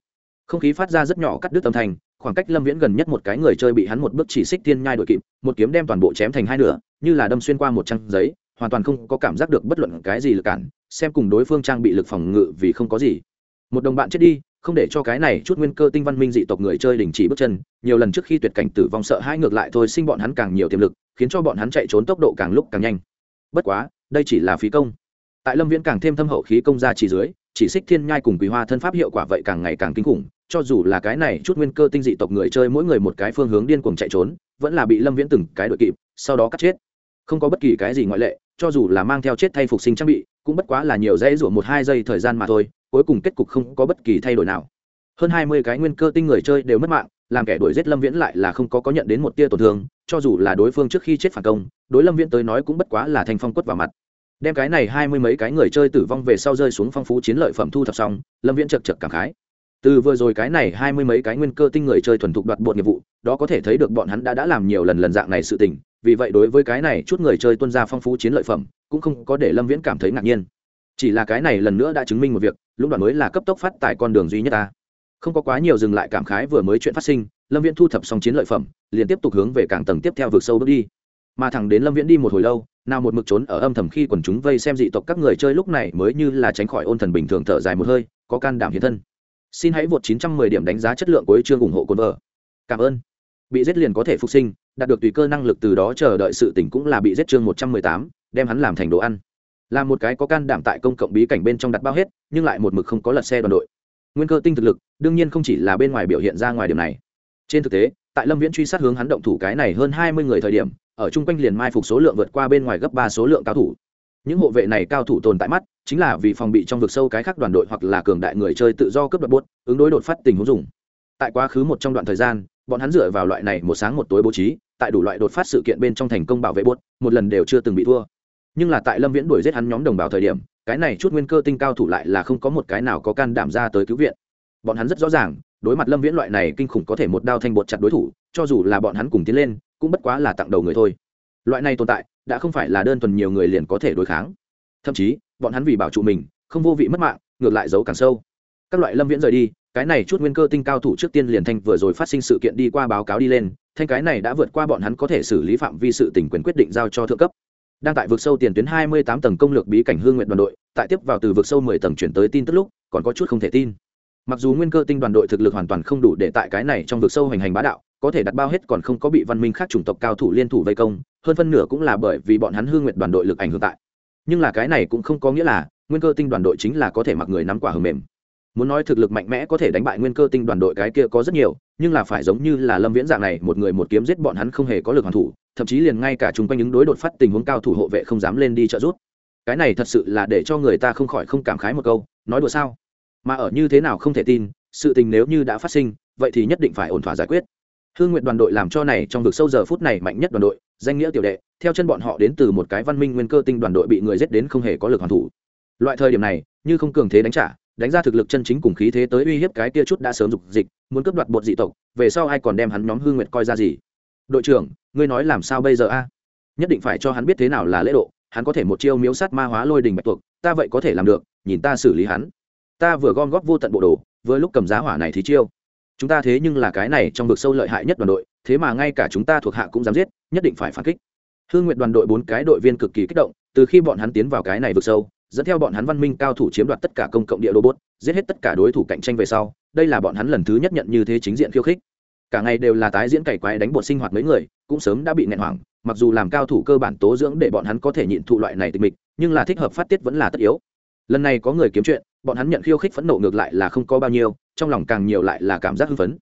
không khí phát ra rất nhỏ cắt đứt âm thanh, khoảng cách lâm viễn gần nhất một cái người chơi bị hắn một bước chỉ xích thiên nhai đội kịp, một kiếm đem toàn bộ chém thành hai nửa, như là đâm xuyên qua một trang giấy, hoàn toàn không có cảm giác được bất luận cái gì lực cản, xem cùng đối phương trang bị lực phòng ngự vì không có gì. Một đồng bạn chết đi không để cho cái này chút nguyên cơ tinh văn minh dị tộc người chơi đình chỉ bước chân, nhiều lần trước khi tuyệt cảnh tử vong sợ hai ngược lại thôi sinh bọn hắn càng nhiều tiềm lực, khiến cho bọn hắn chạy trốn tốc độ càng lúc càng nhanh. Bất quá, đây chỉ là phí công. Tại lâm viễn càng thêm thâm hậu khí công ra chỉ dưới, chỉ xích thiên nhai cùng quý hoa thân pháp hiệu quả vậy càng ngày càng kinh khủng, cho dù là cái này chút nguyên cơ tinh dị tộc người chơi mỗi người một cái phương hướng điên cuồng chạy trốn, vẫn là bị lâm viễn từng cái đội kịp, sau đó cắt chết. Không có bất kỳ cái gì ngoại lệ, cho dù là mang theo chết thay phục sinh trang bị, cũng bất quá là nhiều dãy rủa một hai giây thời gian mà thôi cuối cùng kết cục không có bất kỳ thay đổi nào. Hơn hai mươi cái nguyên cơ tinh người chơi đều mất mạng, làm kẻ đuổi giết lâm viễn lại là không có có nhận đến một tia tổn thương, cho dù là đối phương trước khi chết phản công, đối lâm viễn tới nói cũng bất quá là thành phong quất vào mặt. Đem cái này hai mươi mấy cái người chơi tử vong về sau rơi xuống phong phú chiến lợi phẩm thu thập xong, lâm viễn chật chật cảm khái. Từ vừa rồi cái này hai mươi mấy cái nguyên cơ tinh người chơi thuần thục đoạt bột nghiệp vụ, đó có thể thấy được bọn hắn đã đã làm nhiều lần lần dạng này sự tình, vì vậy đối với cái này chút người chơi tuân ra phong phú chiến lợi phẩm, cũng không có để lâm viễn cảm thấy ngạc nhiên chỉ là cái này lần nữa đã chứng minh một việc lũng đoạn mới là cấp tốc phát tại con đường duy nhất ta. Không có quá nhiều dừng lại cảm khái vừa mới chuyện phát sinh lâm viễn thu thập xong chiến lợi phẩm liền tiếp tục hướng về cảng tầng tiếp theo vượt sâu bước đi. Mà thẳng đến lâm viễn đi một hồi lâu nào một mực trốn ở âm thầm khi quần chúng vây xem dị tộc các người chơi lúc này mới như là tránh khỏi ôn thần bình thường thở dài một hơi có can đảm hiện thân. Xin hãy vượt 910 điểm đánh giá chất lượng của chương ủng hộ cồn vợ. Cảm ơn. Bị giết liền có thể phục sinh đạt được tùy cơ năng lực từ đó chờ đợi sự tỉnh cũng là bị giết chương 118, đem hắn làm thành đồ ăn là một cái có can đảm tại công cộng bí cảnh bên trong đặt bao hết, nhưng lại một mực không có lật xe đoàn đội. Nguyên cơ tinh thực lực, đương nhiên không chỉ là bên ngoài biểu hiện ra ngoài điểm này. Trên thực tế, tại lâm viễn truy sát hướng hắn động thủ cái này hơn hai mươi người thời điểm, ở chung quanh liền mai phục số lượng vượt qua bên ngoài gấp ba số lượng cao thủ. Những hộ vệ này cao thủ tồn tại mắt, chính là vì phòng bị trong vực sâu cái khác đoàn đội hoặc là cường đại người chơi tự do cướp đoạt bốt ứng đối đột phát tình huống dùng. Tại quá khứ một trong đoạn thời gian, bọn hắn dựa vào loại này một sáng một tối bố trí, tại đủ loại đột phát sự kiện bên trong thành công bảo vệ bốt một lần đều chưa từng bị thua nhưng là tại lâm viễn đuổi giết hắn nhóm đồng bào thời điểm, cái này chút nguyên cơ tinh cao thủ lại là không có một cái nào có can đảm ra tới cứu viện. Bọn hắn rất rõ ràng, đối mặt lâm viễn loại này kinh khủng có thể một đao thanh bột chặt đối thủ, cho dù là bọn hắn cùng tiến lên, cũng bất quá là tặng đầu người thôi. Loại này tồn tại, đã không phải là đơn thuần nhiều người liền có thể đối kháng. Thậm chí, bọn hắn vì bảo trụ mình, không vô vị mất mạng, ngược lại giấu càng sâu. Các loại lâm viễn rời đi, cái này chút nguyên cơ tinh cao thủ trước tiên liền thanh vừa rồi phát sinh sự kiện đi qua báo cáo đi lên, thanh cái này đã vượt qua bọn hắn có thể xử lý phạm vi sự tình quyền quyết định giao cho thượng cấp đang tại vực sâu tiền tuyến hai mươi tám tầng công lược bí cảnh hương nguyện đoàn đội, tại tiếp vào từ vực sâu mười tầng chuyển tới tin tức lúc, còn có chút không thể tin. Mặc dù nguyên cơ tinh đoàn đội thực lực hoàn toàn không đủ để tại cái này trong vực sâu hành hành bá đạo, có thể đặt bao hết còn không có bị văn minh khác chủng tộc cao thủ liên thủ vây công, hơn phân nửa cũng là bởi vì bọn hắn hương nguyện đoàn đội lực ảnh hưởng tại. Nhưng là cái này cũng không có nghĩa là nguyên cơ tinh đoàn đội chính là có thể mặc người nắm quả hờ mềm. Muốn nói thực lực mạnh mẽ có thể đánh bại nguyên cơ tinh đoàn đội cái kia có rất nhiều, nhưng là phải giống như là lâm viễn dạng này, một người một kiếm giết bọn hắn không hề có lực hoàn thủ thậm chí liền ngay cả chung quanh những đối đột phát tình huống cao thủ hộ vệ không dám lên đi trợ giúp. Cái này thật sự là để cho người ta không khỏi không cảm khái một câu, nói đùa sao? Mà ở như thế nào không thể tin, sự tình nếu như đã phát sinh, vậy thì nhất định phải ổn thỏa giải quyết. Hương nguyện đoàn đội làm cho này trong vực sâu giờ phút này mạnh nhất đoàn đội, danh nghĩa tiểu đệ, theo chân bọn họ đến từ một cái văn minh nguyên cơ tinh đoàn đội bị người giết đến không hề có lực hoàn thủ. Loại thời điểm này, như không cường thế đánh trả, đánh ra thực lực chân chính cùng khí thế tới uy hiếp cái kia chút đã sớm dục dịch, muốn cướp đoạt bột dị tộc, về sau ai còn đem hắn nhóm hương nguyện coi ra gì? Đội trưởng, ngươi nói làm sao bây giờ a? Nhất định phải cho hắn biết thế nào là lễ độ, hắn có thể một chiêu miếu sát ma hóa lôi đình bạch tuộc, ta vậy có thể làm được, nhìn ta xử lý hắn. Ta vừa gom góp vô tận bộ đồ, vừa lúc cầm giá hỏa này thì chiêu. Chúng ta thế nhưng là cái này trong vực sâu lợi hại nhất đoàn đội, thế mà ngay cả chúng ta thuộc hạ cũng dám giết, nhất định phải phản kích. Hương nguyện đoàn đội bốn cái đội viên cực kỳ kích động, từ khi bọn hắn tiến vào cái này vực sâu, dẫn theo bọn hắn văn minh cao thủ chiếm đoạt tất cả công cộng địa robot giết hết tất cả đối thủ cạnh tranh về sau, đây là bọn hắn lần thứ nhất nhận như thế chính diện khiêu khích cả ngày đều là tái diễn cày quái đánh bột sinh hoạt mấy người, cũng sớm đã bị nghẹn hoảng, mặc dù làm cao thủ cơ bản tố dưỡng để bọn hắn có thể nhịn thụ loại này tịch mịch, nhưng là thích hợp phát tiết vẫn là tất yếu. Lần này có người kiếm chuyện, bọn hắn nhận khiêu khích phẫn nộ ngược lại là không có bao nhiêu, trong lòng càng nhiều lại là cảm giác hưng phấn.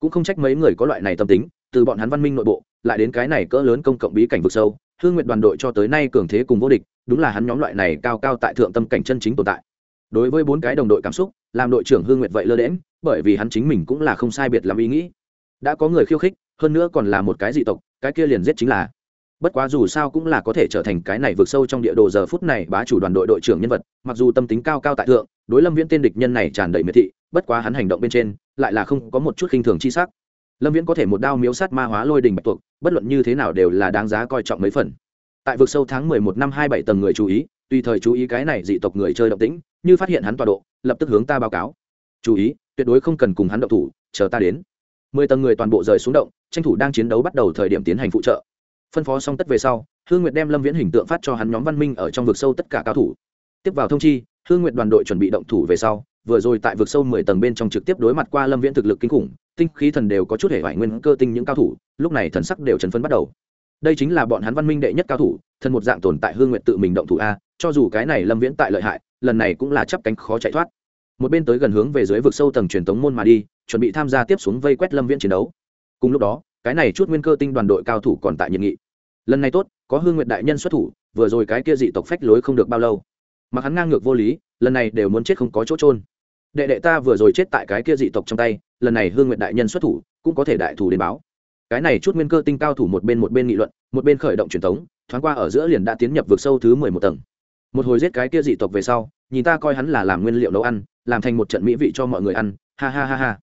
Cũng không trách mấy người có loại này tâm tính, từ bọn hắn văn minh nội bộ, lại đến cái này cỡ lớn công cộng bí cảnh vực sâu, hương nguyện đoàn đội cho tới nay cường thế cùng vô địch, đúng là hắn nhóm loại này cao cao tại thượng tâm cảnh chân chính tồn tại. Đối với bốn cái đồng đội cảm xúc, làm đội trưởng hương nguyệt vậy lơ đễm bởi vì hắn chính mình cũng là không sai biệt làm ý nghĩ đã có người khiêu khích, hơn nữa còn là một cái dị tộc, cái kia liền giết chính là. Bất quá dù sao cũng là có thể trở thành cái này vượt sâu trong địa đồ giờ phút này bá chủ đoàn đội đội trưởng nhân vật, mặc dù tâm tính cao cao tại thượng, đối lâm viễn tên địch nhân này tràn đầy miệt thị, bất quá hắn hành động bên trên, lại là không có một chút khinh thường chi sắc. Lâm viễn có thể một đao miếu sát ma hóa lôi đình bạch tuộc, bất luận như thế nào đều là đáng giá coi trọng mấy phần. Tại vực sâu tháng mười một năm hai bảy tầng người chú ý, tùy thời chú ý cái này dị tộc người chơi động tĩnh, như phát hiện hắn tọa độ, lập tức hướng ta báo cáo. Chú ý, tuyệt đối không cần cùng hắn động thủ, chờ ta đến mười tầng người toàn bộ rời xuống động, tranh thủ đang chiến đấu bắt đầu thời điểm tiến hành phụ trợ. Phân phó xong tất về sau, hương nguyệt đem lâm viễn hình tượng phát cho hắn nhóm văn minh ở trong vực sâu tất cả cao thủ. Tiếp vào thông chi, hương nguyệt đoàn đội chuẩn bị động thủ về sau, vừa rồi tại vực sâu mười tầng bên trong trực tiếp đối mặt qua lâm viễn thực lực kinh khủng, tinh khí thần đều có chút hệ vải nguyên cơ tinh những cao thủ, lúc này thần sắc đều chấn phấn bắt đầu. Đây chính là bọn hắn văn minh đệ nhất cao thủ, thân một dạng tồn tại hương nguyện tự mình động thủ a, cho dù cái này lâm viễn tại lợi hại, lần này cũng là chấp cánh khó chạy thoát. Một bên tới gần hướng về dưới vực sâu tầng truyền tống môn mà đi chuẩn bị tham gia tiếp xuống vây quét lâm viễn chiến đấu. Cùng lúc đó, cái này chút nguyên cơ tinh đoàn đội cao thủ còn tại nhiệt nghị. Lần này tốt, có hương nguyện đại nhân xuất thủ, vừa rồi cái kia dị tộc phách lối không được bao lâu. Mà hắn ngang ngược vô lý, lần này đều muốn chết không có chỗ trôn đệ đệ ta vừa rồi chết tại cái kia dị tộc trong tay, lần này hương nguyện đại nhân xuất thủ, cũng có thể đại thủ đến báo. Cái này chút nguyên cơ tinh cao thủ một bên một bên nghị luận, một bên khởi động truyền thống, thoáng qua ở giữa liền đã tiến nhập vực sâu thứ mười một tầng. Một hồi giết cái kia dị tộc về sau, nhìn ta coi hắn là làm nguyên liệu nấu ăn, làm thành một trận mỹ vị cho mọi người ăn, ha ha ha ha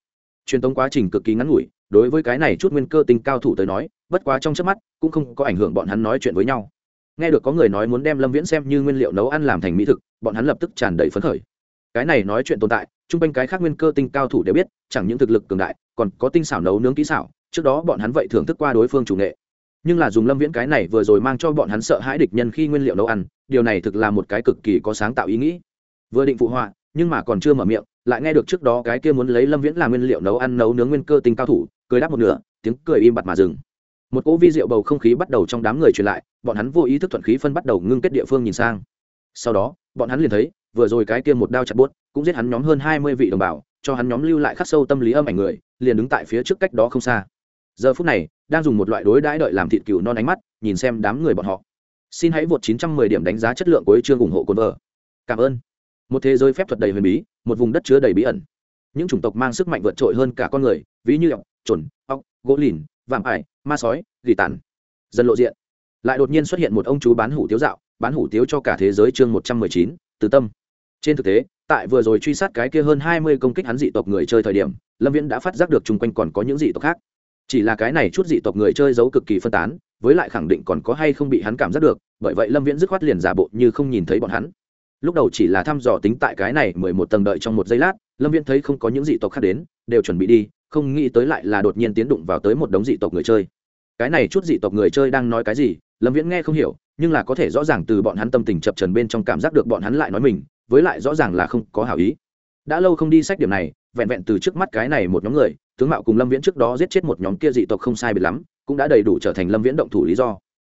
truyền thống quá trình cực kỳ ngắn ngủi, đối với cái này chút nguyên cơ tinh cao thủ tới nói, bất quá trong chớp mắt, cũng không có ảnh hưởng bọn hắn nói chuyện với nhau. Nghe được có người nói muốn đem lâm viễn xem như nguyên liệu nấu ăn làm thành mỹ thực, bọn hắn lập tức tràn đầy phấn khởi. Cái này nói chuyện tồn tại, chung quanh cái khác nguyên cơ tinh cao thủ đều biết, chẳng những thực lực cường đại, còn có tinh xảo nấu nướng kỹ xảo, trước đó bọn hắn vậy thưởng thức qua đối phương chủ nghệ. Nhưng là dùng lâm viễn cái này vừa rồi mang cho bọn hắn sợ hãi địch nhân khi nguyên liệu nấu ăn, điều này thực là một cái cực kỳ có sáng tạo ý nghĩ. Vừa định phụ họa nhưng mà còn chưa mở miệng, lại nghe được trước đó cái kia muốn lấy lâm viễn làm nguyên liệu nấu ăn nấu nướng nguyên cơ tinh cao thủ, cười đáp một nửa, tiếng cười im bặt mà dừng. Một cỗ vi rượu bầu không khí bắt đầu trong đám người truyền lại, bọn hắn vô ý thức thuận khí phân bắt đầu ngưng kết địa phương nhìn sang. Sau đó, bọn hắn liền thấy, vừa rồi cái kia một đao chặt buốt, cũng giết hắn nhóm hơn hai mươi vị đồng bào, cho hắn nhóm lưu lại khắc sâu tâm lý âm ảnh người, liền đứng tại phía trước cách đó không xa. Giờ phút này, đang dùng một loại đối đãi đợi làm thịt cừu non ánh mắt, nhìn xem đám người bọn họ. Xin hãy vượt 910 điểm đánh giá chất lượng của chương ủng hộ cồn vợ. Cảm ơn một thế giới phép thuật đầy huyền bí một vùng đất chứa đầy bí ẩn. Những chủng tộc mang sức mạnh vượt trội hơn cả con người ví như ọc trồn ọc gỗ lìn vạm ải ma sói gỉ tàn. Dần lộ diện. Lại đột nhiên xuất hiện một ông chú bán hủ tiếu dạo bán hủ tiếu cho cả thế giới chương 119, từ tâm. Trên thực tế tại vừa rồi truy sát cái kia hơn 20 công kích hắn dị tộc người chơi thời điểm lâm viễn đã phát giác được chung quanh còn có những dị tộc khác. Chỉ là cái này chút dị tộc người chơi giấu cực kỳ phân tán với lại khẳng định còn có hay không bị hắn cảm giác được bởi vậy lâm viễn dứt khoát liền giả bộ như không nhìn thấy bọn hắn lúc đầu chỉ là thăm dò tính tại cái này mười một tầng đợi trong một giây lát, lâm viễn thấy không có những dị tộc khác đến, đều chuẩn bị đi, không nghĩ tới lại là đột nhiên tiến đụng vào tới một đống dị tộc người chơi. Cái này chút dị tộc người chơi đang nói cái gì, lâm viễn nghe không hiểu, nhưng là có thể rõ ràng từ bọn hắn tâm tình chập trần bên trong cảm giác được bọn hắn lại nói mình, với lại rõ ràng là không có hảo ý. Đã lâu không đi sách điểm này, vẹn vẹn từ trước mắt cái này một nhóm người, tướng mạo cùng lâm viễn trước đó giết chết một nhóm kia dị tộc không sai biệt lắm, cũng đã đầy đủ trở thành lâm viễn động thủ lý do.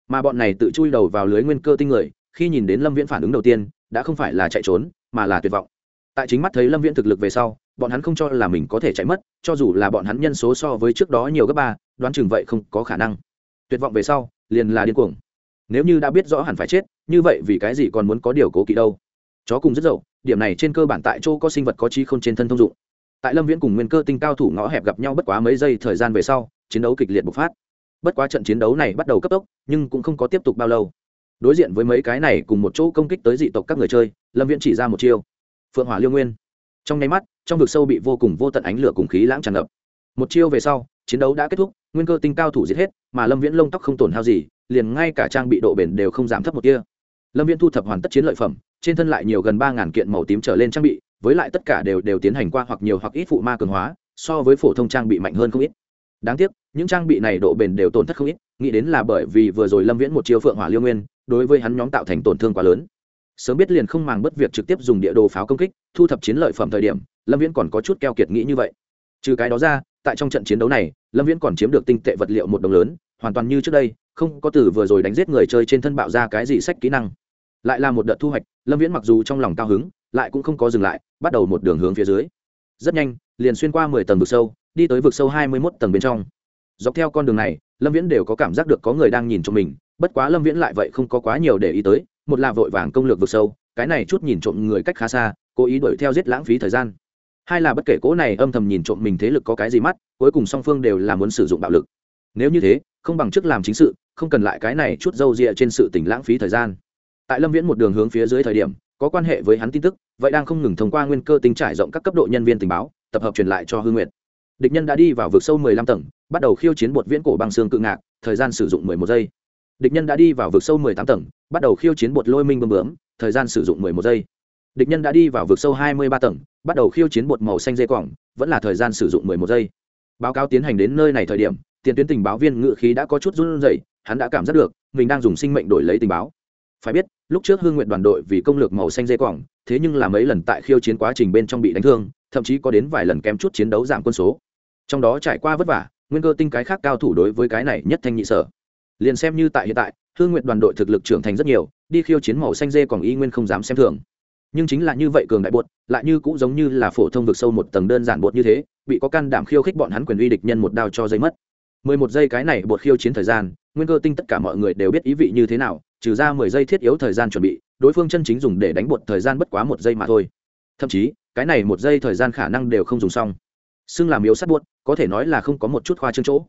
Mà bọn này tự chui đầu vào lưới nguyên cơ tinh người, khi nhìn đến lâm viễn phản ứng đầu tiên đã không phải là chạy trốn, mà là tuyệt vọng. Tại chính mắt thấy lâm viễn thực lực về sau, bọn hắn không cho là mình có thể chạy mất, cho dù là bọn hắn nhân số so với trước đó nhiều gấp ba, đoán chừng vậy không có khả năng. Tuyệt vọng về sau, liền là điên cuồng. Nếu như đã biết rõ hẳn phải chết, như vậy vì cái gì còn muốn có điều cố kỵ đâu? Chó cùng rất dậu, điểm này trên cơ bản tại chỗ có sinh vật có trí không trên thân thông dụng. Tại lâm viễn cùng nguyên cơ tinh cao thủ ngõ hẹp gặp nhau bất quá mấy giây thời gian về sau, chiến đấu kịch liệt bộc phát. Bất quá trận chiến đấu này bắt đầu cấp tốc, nhưng cũng không có tiếp tục bao lâu đối diện với mấy cái này cùng một chỗ công kích tới dị tộc các người chơi, lâm viễn chỉ ra một chiêu. Phượng hỏa liêu nguyên. Trong nháy mắt, trong vực sâu bị vô cùng vô tận ánh lửa cùng khí lãng tràn ngập. Một chiêu về sau, chiến đấu đã kết thúc, nguyên cơ tinh cao thủ giết hết, mà lâm viễn lông tóc không tổn hao gì, liền ngay cả trang bị độ bền đều không giảm thấp một kia lâm viễn thu thập hoàn tất chiến lợi phẩm, trên thân lại nhiều gần ba ngàn kiện màu tím trở lên trang bị, với lại tất cả đều đều tiến hành qua hoặc nhiều hoặc ít phụ ma cường hóa, so với phổ thông trang bị mạnh hơn không ít. Đáng tiếc, những trang bị này độ bền đều tổn thất không ít, nghĩ đến là bởi vì vừa rồi lâm viễn một chiêu phượng hỏa liêu nguyên đối với hắn nhóm tạo thành tổn thương quá lớn. Sớm biết liền không màng bất việc trực tiếp dùng địa đồ pháo công kích, thu thập chiến lợi phẩm thời điểm, lâm viễn còn có chút keo kiệt nghĩ như vậy. Trừ cái đó ra, tại trong trận chiến đấu này, lâm viễn còn chiếm được tinh tệ vật liệu một đồng lớn, hoàn toàn như trước đây, không có từ vừa rồi đánh giết người chơi trên thân bạo ra cái gì sách kỹ năng. Lại là một đợt thu hoạch, lâm viễn mặc dù trong lòng cao hứng, lại cũng không có dừng lại, bắt đầu một đường hướng phía dưới. Rất nhanh, liền xuyên qua mười tầng vực sâu, đi tới vực sâu hai mươi mốt tầng bên trong. Dọc theo con đường này, lâm viễn đều có cảm giác được có người đang nhìn cho mình bất quá lâm viễn lại vậy không có quá nhiều để ý tới, một là vội vàng công lược vực sâu, cái này chút nhìn trộm người cách khá xa, cố ý đuổi theo giết lãng phí thời gian. Hai là bất kể cố này âm thầm nhìn trộm mình thế lực có cái gì mắt, cuối cùng song phương đều là muốn sử dụng bạo lực. Nếu như thế, không bằng chức làm chính sự, không cần lại cái này chút dâu rịa trên sự tỉnh lãng phí thời gian. Tại lâm viễn một đường hướng phía dưới thời điểm, có quan hệ với hắn tin tức, vậy đang không ngừng thông qua nguyên cơ tính trải rộng các cấp độ nhân viên tình báo, tập hợp truyền lại cho hương nguyệt. Địch nhân đã đi vào vực sâu mười lăm tầng, bắt đầu khiêu chiến bột viễn cổ bằng xương cự ngạc, thời gian sử dụng mười một giây địch nhân đã đi vào vực sâu mười tám tầng, bắt đầu khiêu chiến bột lôi minh bơm bướm, thời gian sử dụng mười một giây. Địch nhân đã đi vào vực sâu hai mươi ba tầng, bắt đầu khiêu chiến bột màu xanh dây quỏng vẫn là thời gian sử dụng mười một giây. Báo cáo tiến hành đến nơi này thời điểm, tiền tuyến tình báo viên ngự khí đã có chút run rẩy, hắn đã cảm giác được, mình đang dùng sinh mệnh đổi lấy tình báo. Phải biết, lúc trước hương nguyện đoàn đội vì công lược màu xanh dây quỏng thế nhưng là mấy lần tại khiêu chiến quá trình bên trong bị đánh thương, thậm chí có đến vài lần kém chút chiến đấu giảm quân số. Trong đó trải qua vất vả, nguyên cơ tinh cái khác cao thủ đối với cái này nhất thanh nhị sở liền xem như tại hiện tại, hương nguyện đoàn đội thực lực trưởng thành rất nhiều, đi khiêu chiến màu xanh dê còn y nguyên không dám xem thường. Nhưng chính là như vậy cường đại bột lại như cũng giống như là phổ thông vực sâu một tầng đơn giản bột như thế, bị có can đảm khiêu khích bọn hắn quyền uy địch nhân một đao cho dây mất. Mười một giây cái này bột khiêu chiến thời gian, nguyên cơ tinh tất cả mọi người đều biết ý vị như thế nào, trừ ra mười giây thiết yếu thời gian chuẩn bị, đối phương chân chính dùng để đánh bột thời gian bất quá một giây mà thôi. Thậm chí, cái này một giây thời gian khả năng đều không dùng xong. Xưng làm yếu sắt buốt có thể nói là không có một chút khoa trương chỗ.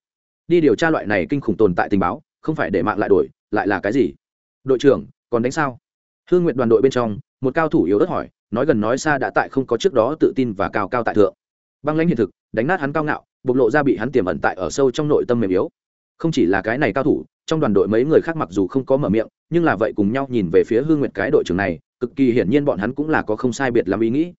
Đi điều tra loại này kinh khủng tồn tại tình báo không phải để mạng lại đổi, lại là cái gì? Đội trưởng, còn đánh sao? Hương nguyện đoàn đội bên trong, một cao thủ yếu ớt hỏi, nói gần nói xa đã tại không có trước đó tự tin và cao cao tại thượng. Băng lãnh hiện thực, đánh nát hắn cao ngạo, bộc lộ ra bị hắn tiềm ẩn tại ở sâu trong nội tâm mềm yếu. Không chỉ là cái này cao thủ, trong đoàn đội mấy người khác mặc dù không có mở miệng, nhưng là vậy cùng nhau nhìn về phía hương nguyệt cái đội trưởng này, cực kỳ hiển nhiên bọn hắn cũng là có không sai biệt làm ý nghĩ.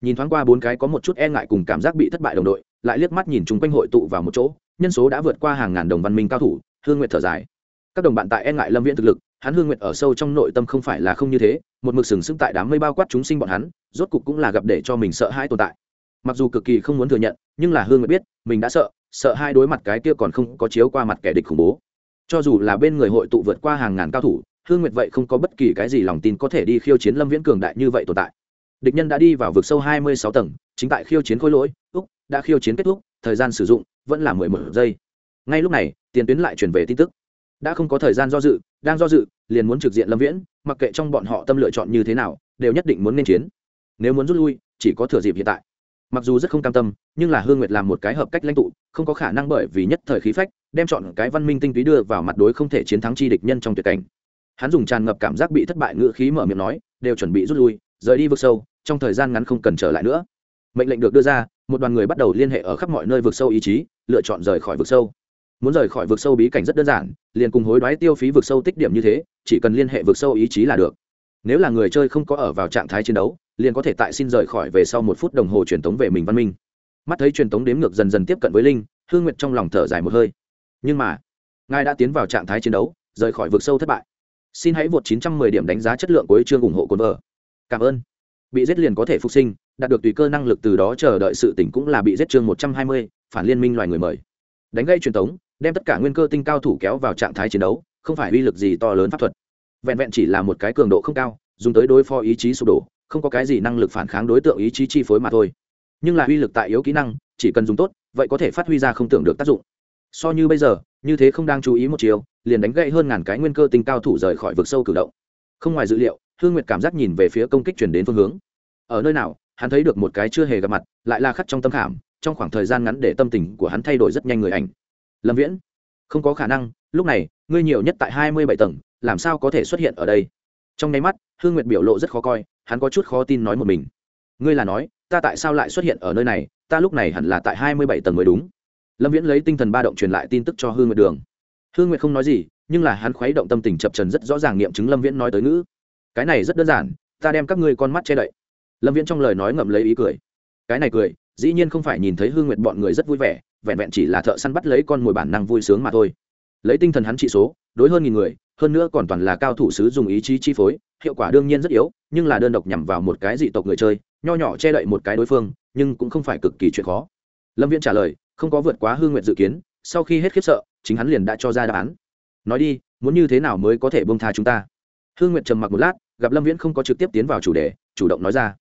Nhìn thoáng qua bốn cái có một chút e ngại cùng cảm giác bị thất bại đồng đội, lại liếc mắt nhìn chúng quanh hội tụ vào một chỗ, nhân số đã vượt qua hàng ngàn đồng văn minh cao thủ, hương nguyệt thở dài các đồng bạn tại e ngại lâm viễn thực lực, hắn hương nguyệt ở sâu trong nội tâm không phải là không như thế, một mực sừng sững tại đám mây bao quát chúng sinh bọn hắn, rốt cục cũng là gặp để cho mình sợ hãi tồn tại. Mặc dù cực kỳ không muốn thừa nhận, nhưng là hương nguyện biết, mình đã sợ sợ hai đối mặt cái kia còn không có chiếu qua mặt kẻ địch khủng bố. Cho dù là bên người hội tụ vượt qua hàng ngàn cao thủ, hương nguyệt vậy không có bất kỳ cái gì lòng tin có thể đi khiêu chiến lâm viễn cường đại như vậy tồn tại. Địch nhân đã đi vào vực sâu hai mươi sáu tầng, chính tại khiêu chiến khối lỗi, úc, đã khiêu chiến kết thúc, thời gian sử dụng vẫn là mười một giây. Ngay lúc này, tiền tuyến lại chuyển về tin tức đã không có thời gian do dự, đang do dự, liền muốn trực diện lâm viễn, mặc kệ trong bọn họ tâm lựa chọn như thế nào, đều nhất định muốn nên chiến. Nếu muốn rút lui, chỉ có thừa dịp hiện tại. Mặc dù rất không cam tâm, nhưng là hương nguyệt làm một cái hợp cách lãnh tụ, không có khả năng bởi vì nhất thời khí phách, đem chọn cái văn minh tinh túy đưa vào mặt đối không thể chiến thắng chi địch nhân trong tuyệt cảnh. Hắn dùng tràn ngập cảm giác bị thất bại ngữ khí mở miệng nói, đều chuẩn bị rút lui, rời đi vực sâu, trong thời gian ngắn không cần trở lại nữa. Mệnh lệnh được đưa ra, một đoàn người bắt đầu liên hệ ở khắp mọi nơi vực sâu ý chí, lựa chọn rời khỏi vực sâu muốn rời khỏi vực sâu bí cảnh rất đơn giản liền cùng hối đoái tiêu phí vực sâu tích điểm như thế chỉ cần liên hệ vực sâu ý chí là được. Nếu là người chơi không có ở vào trạng thái chiến đấu liền có thể tại xin rời khỏi về sau một phút đồng hồ truyền tống về mình văn minh. Mắt thấy truyền tống đếm ngược dần dần tiếp cận với linh hương nguyệt trong lòng thở dài một hơi. Nhưng mà ngài đã tiến vào trạng thái chiến đấu rời khỏi vực sâu thất bại. Xin hãy vượt 910 điểm đánh giá chất lượng của chương ủng hộ cồn vợ cảm ơn. Bị giết liền có thể phục sinh đạt được tùy cơ năng lực từ đó chờ đợi sự tỉnh cũng là bị giết chương 120, phản liên minh loài người mời. Đánh gây truyền tống đem tất cả nguyên cơ tinh cao thủ kéo vào trạng thái chiến đấu, không phải uy lực gì to lớn pháp thuật. Vẹn vẹn chỉ là một cái cường độ không cao, dùng tới đối phó ý chí sụp đổ, không có cái gì năng lực phản kháng đối tượng ý chí chi phối mà thôi. Nhưng là uy lực tại yếu kỹ năng, chỉ cần dùng tốt, vậy có thể phát huy ra không tưởng được tác dụng. So như bây giờ, như thế không đang chú ý một chiều, liền đánh gậy hơn ngàn cái nguyên cơ tinh cao thủ rời khỏi vực sâu cử động. Không ngoài dữ liệu, hương nguyệt cảm giác nhìn về phía công kích chuyển đến phương hướng. Ở nơi nào, hắn thấy được một cái chưa hề gặp mặt, lại là khắc trong tâm khảm, trong khoảng thời gian ngắn để tâm tình của hắn thay đổi rất nhanh người ảnh lâm viễn, không có khả năng, lúc này, ngươi nhiều nhất tại hai mươi bảy tầng, làm sao có thể xuất hiện ở đây? Trong nháy mắt, hương nguyệt biểu lộ rất khó coi, hắn có chút khó tin nói một mình. Ngươi là nói, ta tại sao lại xuất hiện ở nơi này, ta lúc này hẳn là tại hai mươi bảy tầng mới đúng. Lâm viễn lấy tinh thần ba động truyền lại tin tức cho hương nguyệt đường. Hương nguyệt không nói gì, nhưng là hắn khuấy động tâm tình chập trần rất rõ ràng nghiệm chứng lâm viễn nói tới ngữ. Cái này rất đơn giản, ta đem các ngươi con mắt che đậy. Lâm viễn trong lời nói ngậm lấy ý cười. Cái này cười, dĩ nhiên không phải nhìn thấy hương nguyệt bọn người rất vui vẻ vẹn vẹn chỉ là thợ săn bắt lấy con mồi bản năng vui sướng mà thôi. Lấy tinh thần hắn trị số, đối hơn nghìn người, hơn nữa còn toàn là cao thủ sứ dùng ý chí chi phối, hiệu quả đương nhiên rất yếu, nhưng là đơn độc nhằm vào một cái dị tộc người chơi, nho nhỏ che đậy một cái đối phương, nhưng cũng không phải cực kỳ chuyện khó. Lâm viễn trả lời, không có vượt quá hương nguyện dự kiến, sau khi hết khiếp sợ, chính hắn liền đã cho ra đáp án. Nói đi, muốn như thế nào mới có thể bông tha chúng ta? Hương nguyện trầm mặc một lát, gặp lâm viễn không có trực tiếp tiến vào chủ đề, chủ động nói ra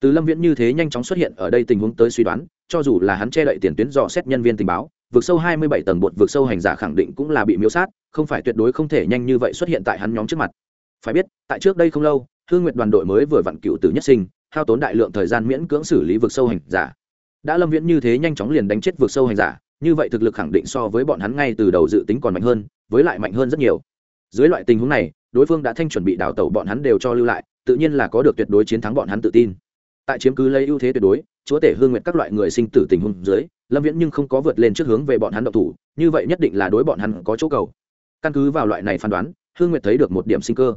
từ lâm viễn như thế nhanh chóng xuất hiện ở đây tình huống tới suy đoán, cho dù là hắn che đậy tiền tuyến dò xét nhân viên tình báo vượt sâu hai mươi bảy tầng bột vượt sâu hành giả khẳng định cũng là bị miêu sát, không phải tuyệt đối không thể nhanh như vậy xuất hiện tại hắn nhóm trước mặt. Phải biết, tại trước đây không lâu, hương nguyệt đoàn đội mới vừa vặn cựu tử nhất sinh, hao tốn đại lượng thời gian miễn cưỡng xử lý vượt sâu hành giả. Đã lâm viễn như thế nhanh chóng liền đánh chết vượt sâu hành giả, như vậy thực lực khẳng định so với bọn hắn ngay từ đầu dự tính còn mạnh hơn, với lại mạnh hơn rất nhiều. Dưới loại tình huống này, đối phương đã thanh chuẩn bị đào tẩu bọn hắn đều cho lưu lại, tự nhiên là có được tuyệt đối chiến thắng bọn hắn tự tin tại chiếm cứ lấy ưu thế tuyệt đối, chúa tể hương nguyện các loại người sinh tử tình huống dưới, lâm viễn nhưng không có vượt lên trước hướng về bọn hắn độc thủ, như vậy nhất định là đối bọn hắn có chỗ cầu. Căn cứ vào loại này phán đoán, hương nguyệt thấy được một điểm sinh cơ.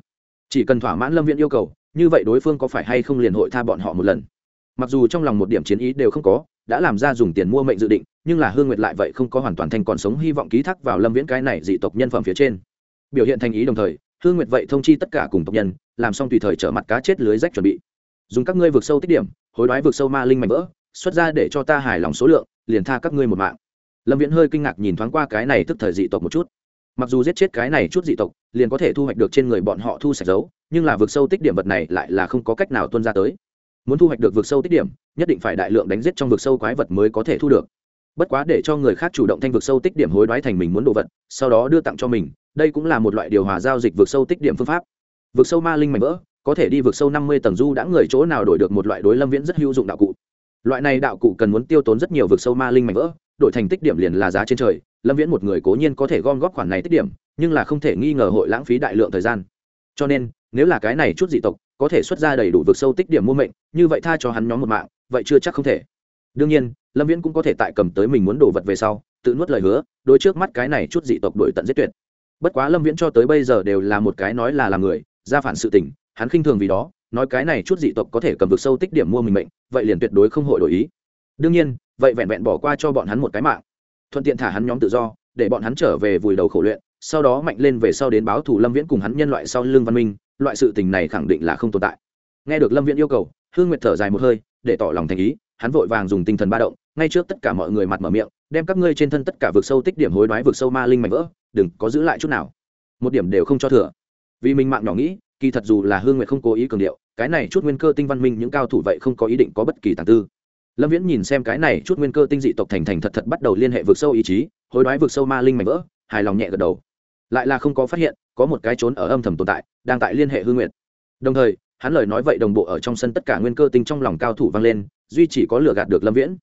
Chỉ cần thỏa mãn lâm viễn yêu cầu, như vậy đối phương có phải hay không liền hội tha bọn họ một lần? Mặc dù trong lòng một điểm chiến ý đều không có, đã làm ra dùng tiền mua mệnh dự định, nhưng là hương nguyệt lại vậy không có hoàn toàn thành còn sống hy vọng ký thác vào lâm viễn cái này dị tộc nhân phẩm phía trên. Biểu hiện thành ý đồng thời, hương nguyệt vậy thông chi tất cả cùng tộc nhân, làm xong tùy thời trở mặt cá chết lưới rách chuẩn bị dùng các ngươi vượt sâu tích điểm, hối đoái vượt sâu ma linh mạnh vỡ, xuất ra để cho ta hài lòng số lượng, liền tha các ngươi một mạng. Lâm viễn hơi kinh ngạc nhìn thoáng qua cái này tức thời dị tộc một chút. Mặc dù giết chết cái này chút dị tộc, liền có thể thu hoạch được trên người bọn họ thu sạch dấu, nhưng là vượt sâu tích điểm vật này lại là không có cách nào tuân ra tới. Muốn thu hoạch được vượt sâu tích điểm, nhất định phải đại lượng đánh giết trong vượt sâu quái vật mới có thể thu được. Bất quá để cho người khác chủ động thanh vượt sâu tích điểm hối đoái thành mình muốn đồ vật, sau đó đưa tặng cho mình, đây cũng là một loại điều hòa giao dịch vượt sâu tích điểm phương pháp. Vượt sâu ma linh mạnh vỡ có thể đi vượt sâu năm mươi tầng du đã người chỗ nào đổi được một loại đối lâm viễn rất hữu dụng đạo cụ. Loại này đạo cụ cần muốn tiêu tốn rất nhiều vực sâu ma linh mảnh vỡ, đổi thành tích điểm liền là giá trên trời, lâm viễn một người cố nhiên có thể gom góp khoản này tích điểm, nhưng là không thể nghi ngờ hội lãng phí đại lượng thời gian. Cho nên, nếu là cái này chút dị tộc có thể xuất ra đầy đủ vực sâu tích điểm mua mệnh, như vậy tha cho hắn nhóm một mạng, vậy chưa chắc không thể. Đương nhiên, lâm viễn cũng có thể tại cầm tới mình muốn đổ vật về sau, tự nuốt lời hứa đôi trước mắt cái này chút dị tộc đổi tận giết tuyệt. Bất quá lâm viễn cho tới bây giờ đều là một cái nói là làm người, ra phản sự tình hắn khinh thường vì đó, nói cái này chút dị tộc có thể cầm vực sâu tích điểm mua mình mệnh, vậy liền tuyệt đối không hội đổi ý. Đương nhiên, vậy vẹn vẹn bỏ qua cho bọn hắn một cái mạng. Thuận tiện thả hắn nhóm tự do, để bọn hắn trở về vùi đầu khổ luyện, sau đó mạnh lên về sau đến báo thủ lâm viễn cùng hắn nhân loại sau lưng văn minh, loại sự tình này khẳng định là không tồn tại. Nghe được lâm viễn yêu cầu, hương nguyệt thở dài một hơi, để tỏ lòng thành ý, hắn vội vàng dùng tinh thần ba động, ngay trước tất cả mọi người mặt mở miệng, đem các ngươi trên thân tất cả vực sâu tích điểm hối đoái vực sâu ma linh mạnh vỡ, đừng có giữ lại chút nào. Một điểm đều không cho thừa. Vì mình mạng nhỏ nghĩ kỳ thật dù là hương nguyệt không cố ý cường điệu, cái này chút nguyên cơ tinh văn minh những cao thủ vậy không có ý định có bất kỳ tàng tư. Lâm viễn nhìn xem cái này chút nguyên cơ tinh dị tộc thành thành thật thật bắt đầu liên hệ vượt sâu ý chí, hối đoái vượt sâu ma linh mạnh vỡ, hài lòng nhẹ gật đầu. Lại là không có phát hiện, có một cái trốn ở âm thầm tồn tại, đang tại liên hệ hương nguyện đồng thời, hắn lời nói vậy đồng bộ ở trong sân tất cả nguyên cơ tinh trong lòng cao thủ vang lên, duy chỉ có lừa gạt được lâm viễn.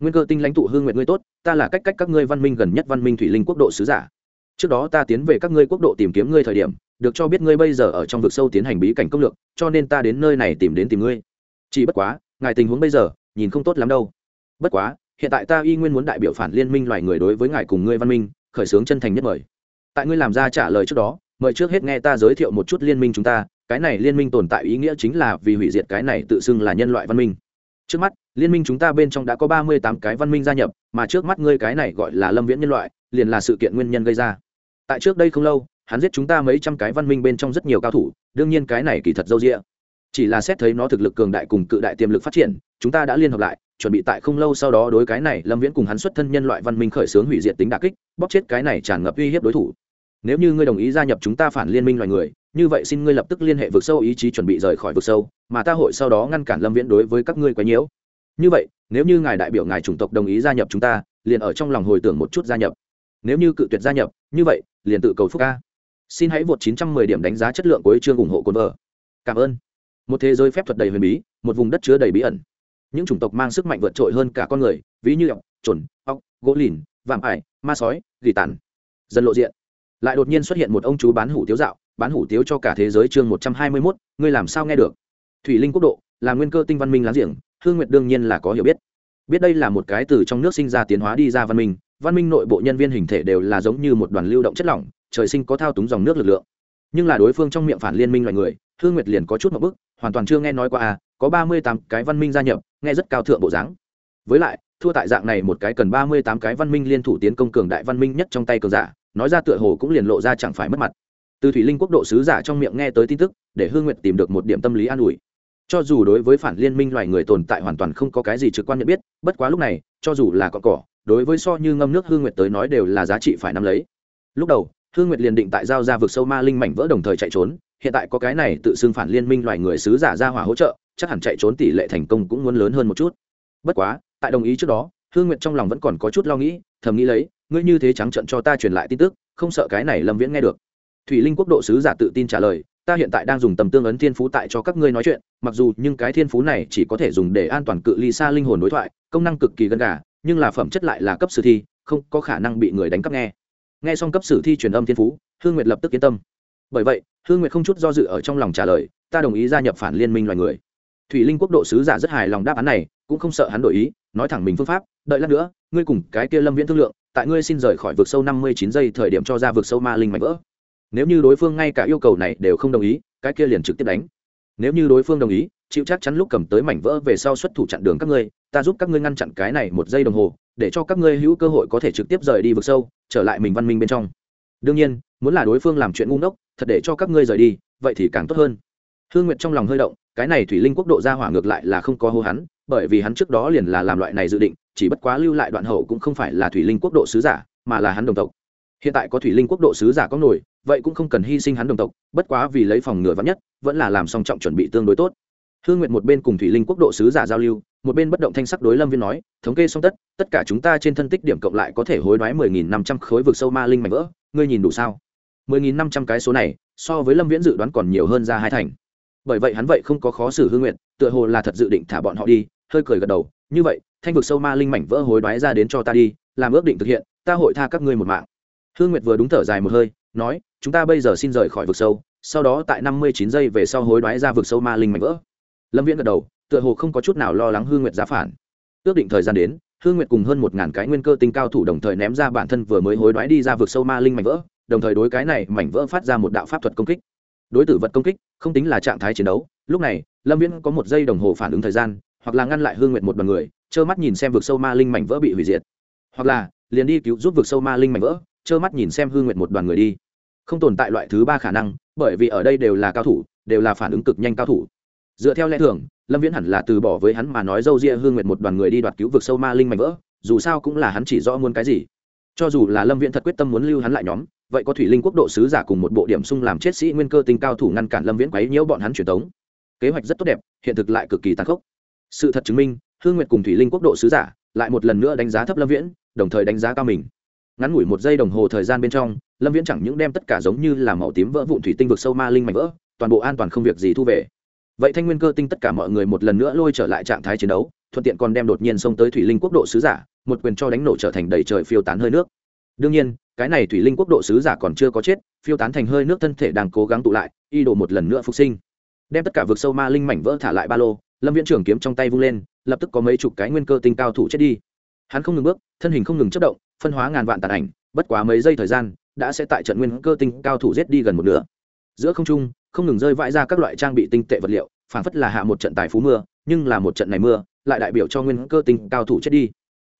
Nguyên cơ tinh lãnh tụ hương nguyện ngươi tốt, ta là cách cách các ngươi văn minh gần nhất văn minh thủy linh quốc độ sứ giả. Trước đó ta tiến về các ngươi quốc độ tìm kiếm ngươi thời điểm được cho biết ngươi bây giờ ở trong vực sâu tiến hành bí cảnh công lược, cho nên ta đến nơi này tìm đến tìm ngươi. Chỉ bất quá, ngài tình huống bây giờ, nhìn không tốt lắm đâu. Bất quá, hiện tại ta y nguyên muốn đại biểu phản liên minh loài người đối với ngài cùng ngươi văn minh, khởi xướng chân thành nhất mời. Tại ngươi làm ra trả lời trước đó, mời trước hết nghe ta giới thiệu một chút liên minh chúng ta, cái này liên minh tồn tại ý nghĩa chính là vì hủy diệt cái này tự xưng là nhân loại văn minh. Trước mắt, liên minh chúng ta bên trong đã có ba mươi tám cái văn minh gia nhập, mà trước mắt ngươi cái này gọi là lâm viễn nhân loại, liền là sự kiện nguyên nhân gây ra. Tại trước đây không lâu hắn giết chúng ta mấy trăm cái văn minh bên trong rất nhiều cao thủ, đương nhiên cái này kỳ thật dâu rĩa chỉ là xét thấy nó thực lực cường đại cùng cự đại tiềm lực phát triển, chúng ta đã liên hợp lại, chuẩn bị tại không lâu sau đó đối cái này lâm viễn cùng hắn xuất thân nhân loại văn minh khởi xướng hủy diệt tính đà kích bóc chết cái này tràn ngập uy hiếp đối thủ. Nếu như ngươi đồng ý gia nhập chúng ta phản liên minh loài người, như vậy xin ngươi lập tức liên hệ vực sâu ý chí chuẩn bị rời khỏi vực sâu, mà ta hội sau đó ngăn cản lâm viễn đối với các ngươi quấy nhiễu. Như vậy, nếu như ngài đại biểu ngài chủng tộc đồng ý gia nhập chúng ta, liền ở trong lòng hồi tưởng một chút gia nhập. Nếu như cự tuyệt gia nhập, như vậy, liền tự cầu phúc ca xin hãy vượt 910 điểm đánh giá chất lượng của chương ủng hộ cồn vợ. Cảm ơn. Một thế giới phép thuật đầy huyền bí một vùng đất chứa đầy bí ẩn. Những chủng tộc mang sức mạnh vượt trội hơn cả con người ví như ọc chuẩn, ọc gỗ lìn vạm ải ma sói dị tản. dần lộ diện. Lại đột nhiên xuất hiện một ông chú bán hủ tiếu dạo bán hủ tiếu cho cả thế giới chương một trăm hai mươi mốt ngươi làm sao nghe được? Thủy linh quốc độ là nguyên cơ tinh văn minh láng giềng hương nguyệt đương nhiên là có hiểu biết. Biết đây là một cái từ trong nước sinh ra tiến hóa đi ra văn minh văn minh nội bộ nhân viên hình thể đều là giống như một đoàn lưu động chất lỏng, trời sinh có thao túng dòng nước lực lượng. Nhưng là đối phương trong miệng phản liên minh loài người hương nguyệt liền có chút một bức, hoàn toàn chưa nghe nói qua à có ba mươi tám cái văn minh gia nhập, nghe rất cao thượng bộ dáng. Với lại, thua tại dạng này một cái cần ba mươi tám cái văn minh liên thủ tiến công cường đại văn minh nhất trong tay cường giả, nói ra tựa hồ cũng liền lộ ra chẳng phải mất mặt. Từ thủy linh quốc độ sứ giả trong miệng nghe tới tin tức, để hương nguyệt tìm được một điểm tâm lý an ủi. Cho dù đối với phản liên minh loài người tồn tại hoàn toàn không có cái gì trực quan nhận biết, bất quá lúc này, cho dù là cọ cỏ đối với so như ngâm nước hương nguyệt tới nói đều là giá trị phải nắm lấy. Lúc đầu, hương nguyệt liền định tại giao ra vực sâu ma linh mảnh vỡ đồng thời chạy trốn, hiện tại có cái này tự xưng phản liên minh loài người sứ giả ra hỏa hỗ trợ, chắc hẳn chạy trốn tỷ lệ thành công cũng muốn lớn hơn một chút. Bất quá, tại đồng ý trước đó, hương nguyệt trong lòng vẫn còn có chút lo nghĩ, thầm nghĩ lấy, ngươi như thế trắng trận cho ta truyền lại tin tức, không sợ cái này lâm viễn nghe được. Thủy linh quốc độ sứ giả tự tin trả lời, ta hiện tại đang dùng tầm tương ấn thiên phú tại cho các ngươi nói chuyện, mặc dù nhưng cái thiên phú này chỉ có thể dùng để an toàn cự ly xa linh hồn đối thoại, công năng cực kỳ gần gà nhưng là phẩm chất lại là cấp sử thi, không có khả năng bị người đánh cắp nghe. Nghe xong cấp sử thi truyền âm thiên phú hương nguyệt lập tức yên tâm. Bởi vậy hương nguyệt không chút do dự ở trong lòng trả lời, ta đồng ý gia nhập phản liên minh loài người. Thủy linh quốc độ sứ giả rất hài lòng đáp án này, cũng không sợ hắn đổi ý, nói thẳng mình phương pháp, đợi lát nữa, ngươi cùng cái kia lâm viễn thương lượng, tại ngươi xin rời khỏi vực sâu năm mươi chín giây thời điểm cho ra vực sâu ma linh mạnh vỡ. Nếu như đối phương ngay cả yêu cầu này đều không đồng ý, cái kia liền trực tiếp đánh. Nếu như đối phương đồng ý chịu chắc chắn lúc cầm tới mảnh vỡ về sau xuất thủ chặn đường các ngươi, ta giúp các ngươi ngăn chặn cái này một giây đồng hồ, để cho các ngươi hữu cơ hội có thể trực tiếp rời đi vực sâu, trở lại mình văn minh bên trong. Đương nhiên, muốn là đối phương làm chuyện ngu ngốc, thật để cho các ngươi rời đi, vậy thì càng tốt hơn. Hương nguyệt trong lòng hơi động, cái này thủy linh quốc độ ra hỏa ngược lại là không có hô hắn, bởi vì hắn trước đó liền là làm loại này dự định, chỉ bất quá lưu lại đoạn hậu cũng không phải là thủy linh quốc độ sứ giả, mà là hắn đồng tộc. Hiện tại có thủy linh quốc độ sứ giả có nổi, vậy cũng không cần hy sinh hắn đồng tộc, bất quá vì lấy phòng ngừa vắn nhất, vẫn là làm song trọng chuẩn bị tương đối tốt hương nguyệt một bên cùng thủy linh quốc độ sứ giả giao lưu, một bên bất động thanh sắc đối lâm viên nói, thống kê xong tất tất cả chúng ta trên thân tích điểm cộng lại có thể hối đoái mười nghìn năm trăm khối vực sâu ma linh mảnh vỡ, ngươi nhìn đủ sao? mười nghìn năm trăm cái số này, so với lâm viễn dự đoán còn nhiều hơn ra hai thành. Bởi vậy hắn vậy không có khó xử hương nguyện tựa hồ là thật dự định thả bọn họ đi, hơi cười gật đầu, như vậy, thanh vực sâu ma linh mảnh vỡ hối đoái ra đến cho ta đi, làm ước định thực hiện, ta hội tha các ngươi một mạng. Hương nguyệt vừa đúng thở dài một hơi, nói, chúng ta bây giờ xin rời khỏi vực sâu, sau đó tại năm mươi chín giây về sau hối đoái ra vực sâu ma linh mảnh vỡ lâm viễn gật đầu, tựa hồ không có chút nào lo lắng Hư nguyệt giá phản. Ước định thời gian đến, Hư nguyệt cùng hơn một ngàn cái nguyên cơ tinh cao thủ đồng thời ném ra bản thân vừa mới hối đoái đi ra vực sâu ma linh mảnh vỡ, đồng thời đối cái này mảnh vỡ phát ra một đạo pháp thuật công kích. Đối tử vật công kích, không tính là trạng thái chiến đấu, lúc này, lâm viễn có một giây đồng hồ phản ứng thời gian, hoặc là ngăn lại hương nguyện một đoàn người, trơ mắt nhìn xem vực sâu ma linh mảnh vỡ bị hủy diệt. Hoặc là, liền đi cứu giúp vực sâu ma linh mảnh vỡ, trơ mắt nhìn xem hương nguyện một đoàn người đi. Không tồn tại loại thứ ba khả năng, bởi vì ở đây đều là cao thủ, đều là phản ứng cực nhanh cao thủ dựa theo lẽ thường, lâm viễn hẳn là từ bỏ với hắn mà nói dâu ria hương nguyệt một đoàn người đi đoạt cứu vực sâu ma linh mảnh vỡ, dù sao cũng là hắn chỉ rõ muốn cái gì. Cho dù là lâm viễn thật quyết tâm muốn lưu hắn lại nhóm, vậy có thủy linh quốc độ sứ giả cùng một bộ điểm sung làm chết sĩ nguyên cơ tinh cao thủ ngăn cản lâm viễn quấy nhiễu bọn hắn truyền tống. Kế hoạch rất tốt đẹp, hiện thực lại cực kỳ tàn khốc. Sự thật chứng minh, hương nguyệt cùng thủy linh quốc độ sứ giả lại một lần nữa đánh giá thấp lâm viễn, đồng thời đánh giá cao mình. Ngắn ngủi một giây đồng hồ thời gian bên trong, lâm viễn chẳng những đem tất cả giống như là màu tím vỡ vụn thủy tinh vực sâu ma linh mảnh vỡ, toàn bộ an toàn không việc gì thu về vậy thanh nguyên cơ tinh tất cả mọi người một lần nữa lôi trở lại trạng thái chiến đấu, thuận tiện còn đem đột nhiên xông tới thủy linh quốc độ sứ giả, một quyền cho đánh nổ trở thành đầy trời phiêu tán hơi nước. Đương nhiên, cái này thủy linh quốc độ sứ giả còn chưa có chết, phiêu tán thành hơi nước thân thể đang cố gắng tụ lại, y đổ một lần nữa phục sinh. Đem tất cả vực sâu ma linh mảnh vỡ thả lại ba lô, lâm viễn trưởng kiếm trong tay vung lên, lập tức có mấy chục cái nguyên cơ tinh cao thủ chết đi. Hắn không ngừng bước, thân hình không ngừng chất động, phân hóa ngàn vạn tàn ảnh, bất quá mấy giây thời gian, đã sẽ tại trận nguyên cơ tinh cao thủ giết đi gần một nửa. Giữa không trung không ngừng rơi vãi ra các loại trang bị tinh tệ vật liệu phản phất là hạ một trận tài phú mưa, nhưng là một trận này mưa, lại đại biểu cho nguyên cơ tinh cao thủ chết đi.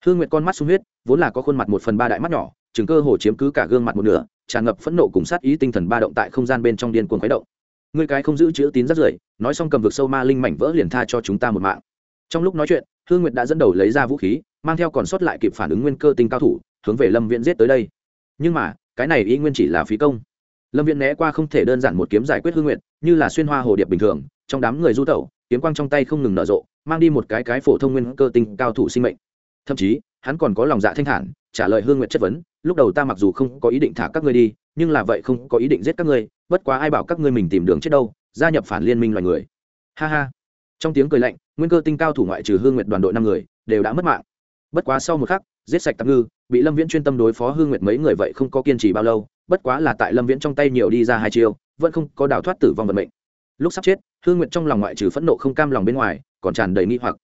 Hương nguyệt con mắt sung huyết, vốn là có khuôn mặt một phần ba đại mắt nhỏ chừng cơ hồ chiếm cứ cả gương mặt một nửa, tràn ngập phẫn nộ cùng sát ý tinh thần ba động tại không gian bên trong điên cuồng khuấy động. Người cái không giữ chữ tín rất rưởi, nói xong cầm vực sâu ma linh mảnh vỡ liền tha cho chúng ta một mạng. Trong lúc nói chuyện, hương nguyệt đã dẫn đầu lấy ra vũ khí, mang theo còn sót lại kịp phản ứng nguyên cơ tinh cao thủ, hướng về lâm viễn giết tới đây. Nhưng mà, cái này ý nguyên chỉ là phí công lâm viễn né qua không thể đơn giản một kiếm giải quyết hương nguyệt, như là xuyên hoa hồ điệp bình thường, trong đám người du tẩu, kiếm quang trong tay không ngừng nở rộ, mang đi một cái cái phổ thông nguyên cơ tinh cao thủ sinh mệnh. Thậm chí, hắn còn có lòng dạ thanh thản, trả lời hương nguyệt chất vấn, lúc đầu ta mặc dù không có ý định thả các ngươi đi, nhưng là vậy không có ý định giết các ngươi, bất quá ai bảo các ngươi mình tìm đường chết đâu, gia nhập phản liên minh loài người. Ha ha. Trong tiếng cười lạnh, nguyên cơ tinh cao thủ ngoại trừ hương nguyệt đoàn đội năm người, đều đã mất mạng. Bất quá sau một khắc, giết sạch tạm ngư, bị lâm viễn chuyên tâm đối phó hương nguyệt mấy người vậy không có kiên trì bao lâu bất quá là tại lâm viễn trong tay nhiều đi ra hai chiêu, vẫn không có đào thoát tử vong vận mệnh. Lúc sắp chết hương nguyệt trong lòng ngoại trừ phẫn nộ không cam lòng bên ngoài, còn tràn đầy nghi hoặc.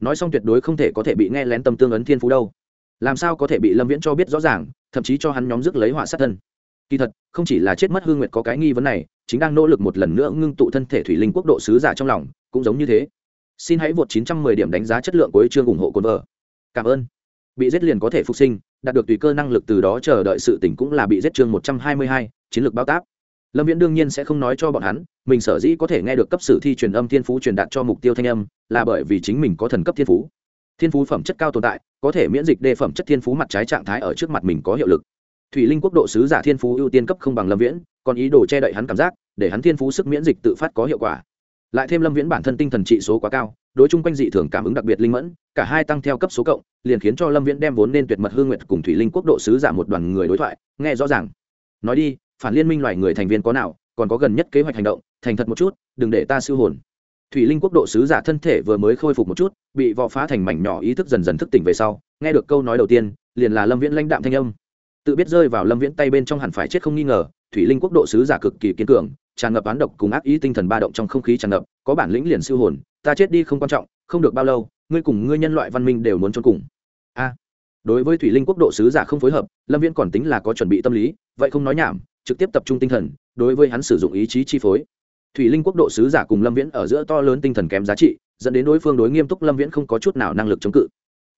Nói xong tuyệt đối không thể có thể bị nghe lén tâm tương ấn thiên phú đâu. Làm sao có thể bị lâm viễn cho biết rõ ràng, thậm chí cho hắn nhóm rước lấy họa sát thân. Kỳ thật, không chỉ là chết mất hương nguyệt có cái nghi vấn này, chính đang nỗ lực một lần nữa ngưng tụ thân thể thủy linh quốc độ sứ giả trong lòng, cũng giống như thế. Xin hãy vượt 910 điểm đánh giá chất lượng của chương ủng hộ cồn vợ. Cảm ơn bị giết liền có thể phục sinh đạt được tùy cơ năng lực từ đó chờ đợi sự tỉnh cũng là bị giết chương 122, chiến lược bao táp. Lâm viễn đương nhiên sẽ không nói cho bọn hắn mình sở dĩ có thể nghe được cấp sử thi truyền âm thiên phú truyền đạt cho mục tiêu thanh âm là bởi vì chính mình có thần cấp thiên phú. Thiên phú phẩm chất cao tồn tại có thể miễn dịch đề phẩm chất thiên phú mặt trái trạng thái ở trước mặt mình có hiệu lực. Thủy linh quốc độ sứ giả thiên phú ưu tiên cấp không bằng lâm viễn còn ý đồ che đậy hắn cảm giác để hắn thiên phú sức miễn dịch tự phát có hiệu quả lại thêm lâm viễn bản thân tinh thần trị số quá cao đối chung quanh dị thường cảm ứng đặc biệt linh mẫn cả hai tăng theo cấp số cộng liền khiến cho lâm viễn đem vốn nên tuyệt mật hương nguyệt cùng thủy linh quốc độ sứ giả một đoàn người đối thoại nghe rõ ràng nói đi phản liên minh loài người thành viên có nào còn có gần nhất kế hoạch hành động thành thật một chút đừng để ta siêu hồn thủy linh quốc độ sứ giả thân thể vừa mới khôi phục một chút bị vò phá thành mảnh nhỏ ý thức dần dần thức tỉnh về sau nghe được câu nói đầu tiên liền là lâm viễn lãnh đạm thanh âm tự biết rơi vào lâm viễn tay bên trong hẳn phải chết không nghi ngờ thủy linh quốc độ sứ giả cực kỳ kiên cường tràn ngập án độc cùng ác ý tinh thần ba động trong không khí tràn ngập, có bản lĩnh liền siêu hồn, ta chết đi không quan trọng, không được bao lâu, ngươi cùng ngươi nhân loại văn minh đều muốn trốn cùng. A. Đối với thủy linh quốc độ sứ giả không phối hợp, lâm viễn còn tính là có chuẩn bị tâm lý, vậy không nói nhảm, trực tiếp tập trung tinh thần, đối với hắn sử dụng ý chí chi phối. Thủy linh quốc độ sứ giả cùng lâm viễn ở giữa to lớn tinh thần kém giá trị, dẫn đến đối phương đối nghiêm túc lâm viễn không có chút nào năng lực chống cự.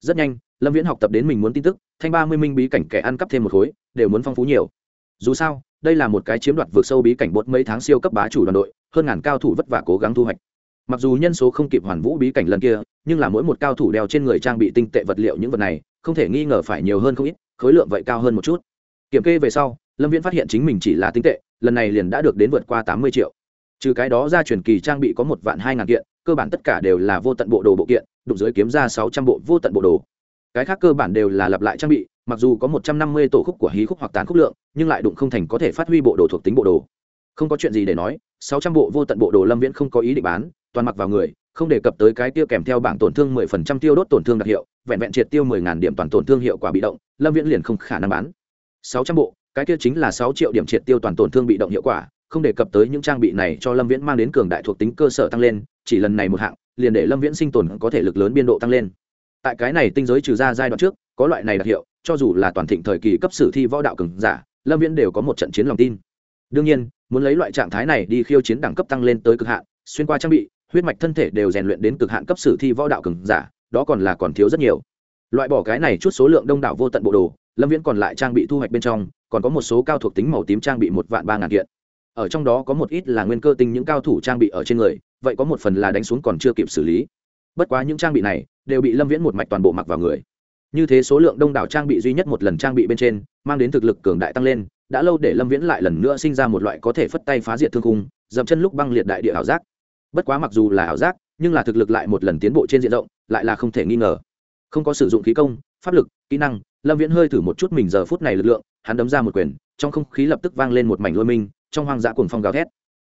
Rất nhanh, lâm viễn học tập đến mình muốn tin tức, thanh ba mươi minh bí cảnh kẻ ăn cắp thêm một khối, đều muốn phong phú nhiều. Dù sao đây là một cái chiếm đoạt vượt sâu bí cảnh bột mấy tháng siêu cấp bá chủ đoàn đội, hơn ngàn cao thủ vất vả cố gắng thu hoạch. Mặc dù nhân số không kịp hoàn vũ bí cảnh lần kia, nhưng là mỗi một cao thủ đeo trên người trang bị tinh tệ vật liệu những vật này, không thể nghi ngờ phải nhiều hơn không ít, khối lượng vậy cao hơn một chút. Kiểm kê về sau, lâm viễn phát hiện chính mình chỉ là tinh tệ, lần này liền đã được đến vượt qua tám mươi triệu. Trừ cái đó ra truyền kỳ trang bị có một vạn hai ngàn kiện, cơ bản tất cả đều là vô tận bộ đồ bộ kiện, đụng dưới kiếm ra sáu trăm bộ vô tận bộ đồ. Cái khác cơ bản đều là lặp lại trang bị mặc dù có một trăm năm mươi tổ khúc của hí khúc hoặc tán khúc lượng, nhưng lại đụng không thành có thể phát huy bộ đồ thuộc tính bộ đồ. Không có chuyện gì để nói, sáu trăm bộ vô tận bộ đồ lâm viễn không có ý định bán, toàn mặc vào người, không đề cập tới cái tiêu kèm theo bảng tổn thương mười phần trăm tiêu đốt tổn thương đặc hiệu, vẹn vẹn triệt tiêu mười ngàn điểm toàn tổn thương hiệu quả bị động, lâm viễn liền không khả năng bán. Sáu trăm bộ, cái kia chính là sáu triệu điểm triệt tiêu toàn tổn thương bị động hiệu quả, không đề cập tới những trang bị này cho lâm viễn mang đến cường đại thuộc tính cơ sở tăng lên, chỉ lần này một hạng, liền để lâm viễn sinh tồn có thể lực lớn biên độ tăng lên. Tại cái này tinh giới trừ ra giai đoạn trước, có loại này đặc hiệu cho dù là toàn thịnh thời kỳ cấp sử thi võ đạo cường giả, lâm viễn đều có một trận chiến lòng tin. Đương nhiên, muốn lấy loại trạng thái này đi khiêu chiến đẳng cấp tăng lên tới cực hạn, xuyên qua trang bị, huyết mạch thân thể đều rèn luyện đến cực hạn cấp sử thi võ đạo cường giả, đó còn là còn thiếu rất nhiều. Loại bỏ cái này chút số lượng đông đảo vô tận bộ đồ, lâm viễn còn lại trang bị thu hoạch bên trong, còn có một số cao thuộc tính màu tím trang bị một vạn ba ngàn kiện. Ở trong đó có một ít là nguyên cơ tinh những cao thủ trang bị ở trên người, vậy có một phần là đánh xuống còn chưa kịp xử lý. Bất quá những trang bị này đều bị lâm viễn một mạch toàn bộ mặc vào người như thế số lượng đông đảo trang bị duy nhất một lần trang bị bên trên, mang đến thực lực cường đại tăng lên, đã lâu để lâm viễn lại lần nữa sinh ra một loại có thể phất tay phá diệt thương cung dậm chân lúc băng liệt đại địa ảo giác. Bất quá mặc dù là ảo giác, nhưng là thực lực lại một lần tiến bộ trên diện rộng, lại là không thể nghi ngờ. Không có sử dụng khí công, pháp lực, kỹ năng, lâm viễn hơi thử một chút mình giờ phút này lực lượng, hắn đấm ra một quyền, trong không khí lập tức vang lên một mảnh lôi minh, trong hoang dã cuồng phong gào thét.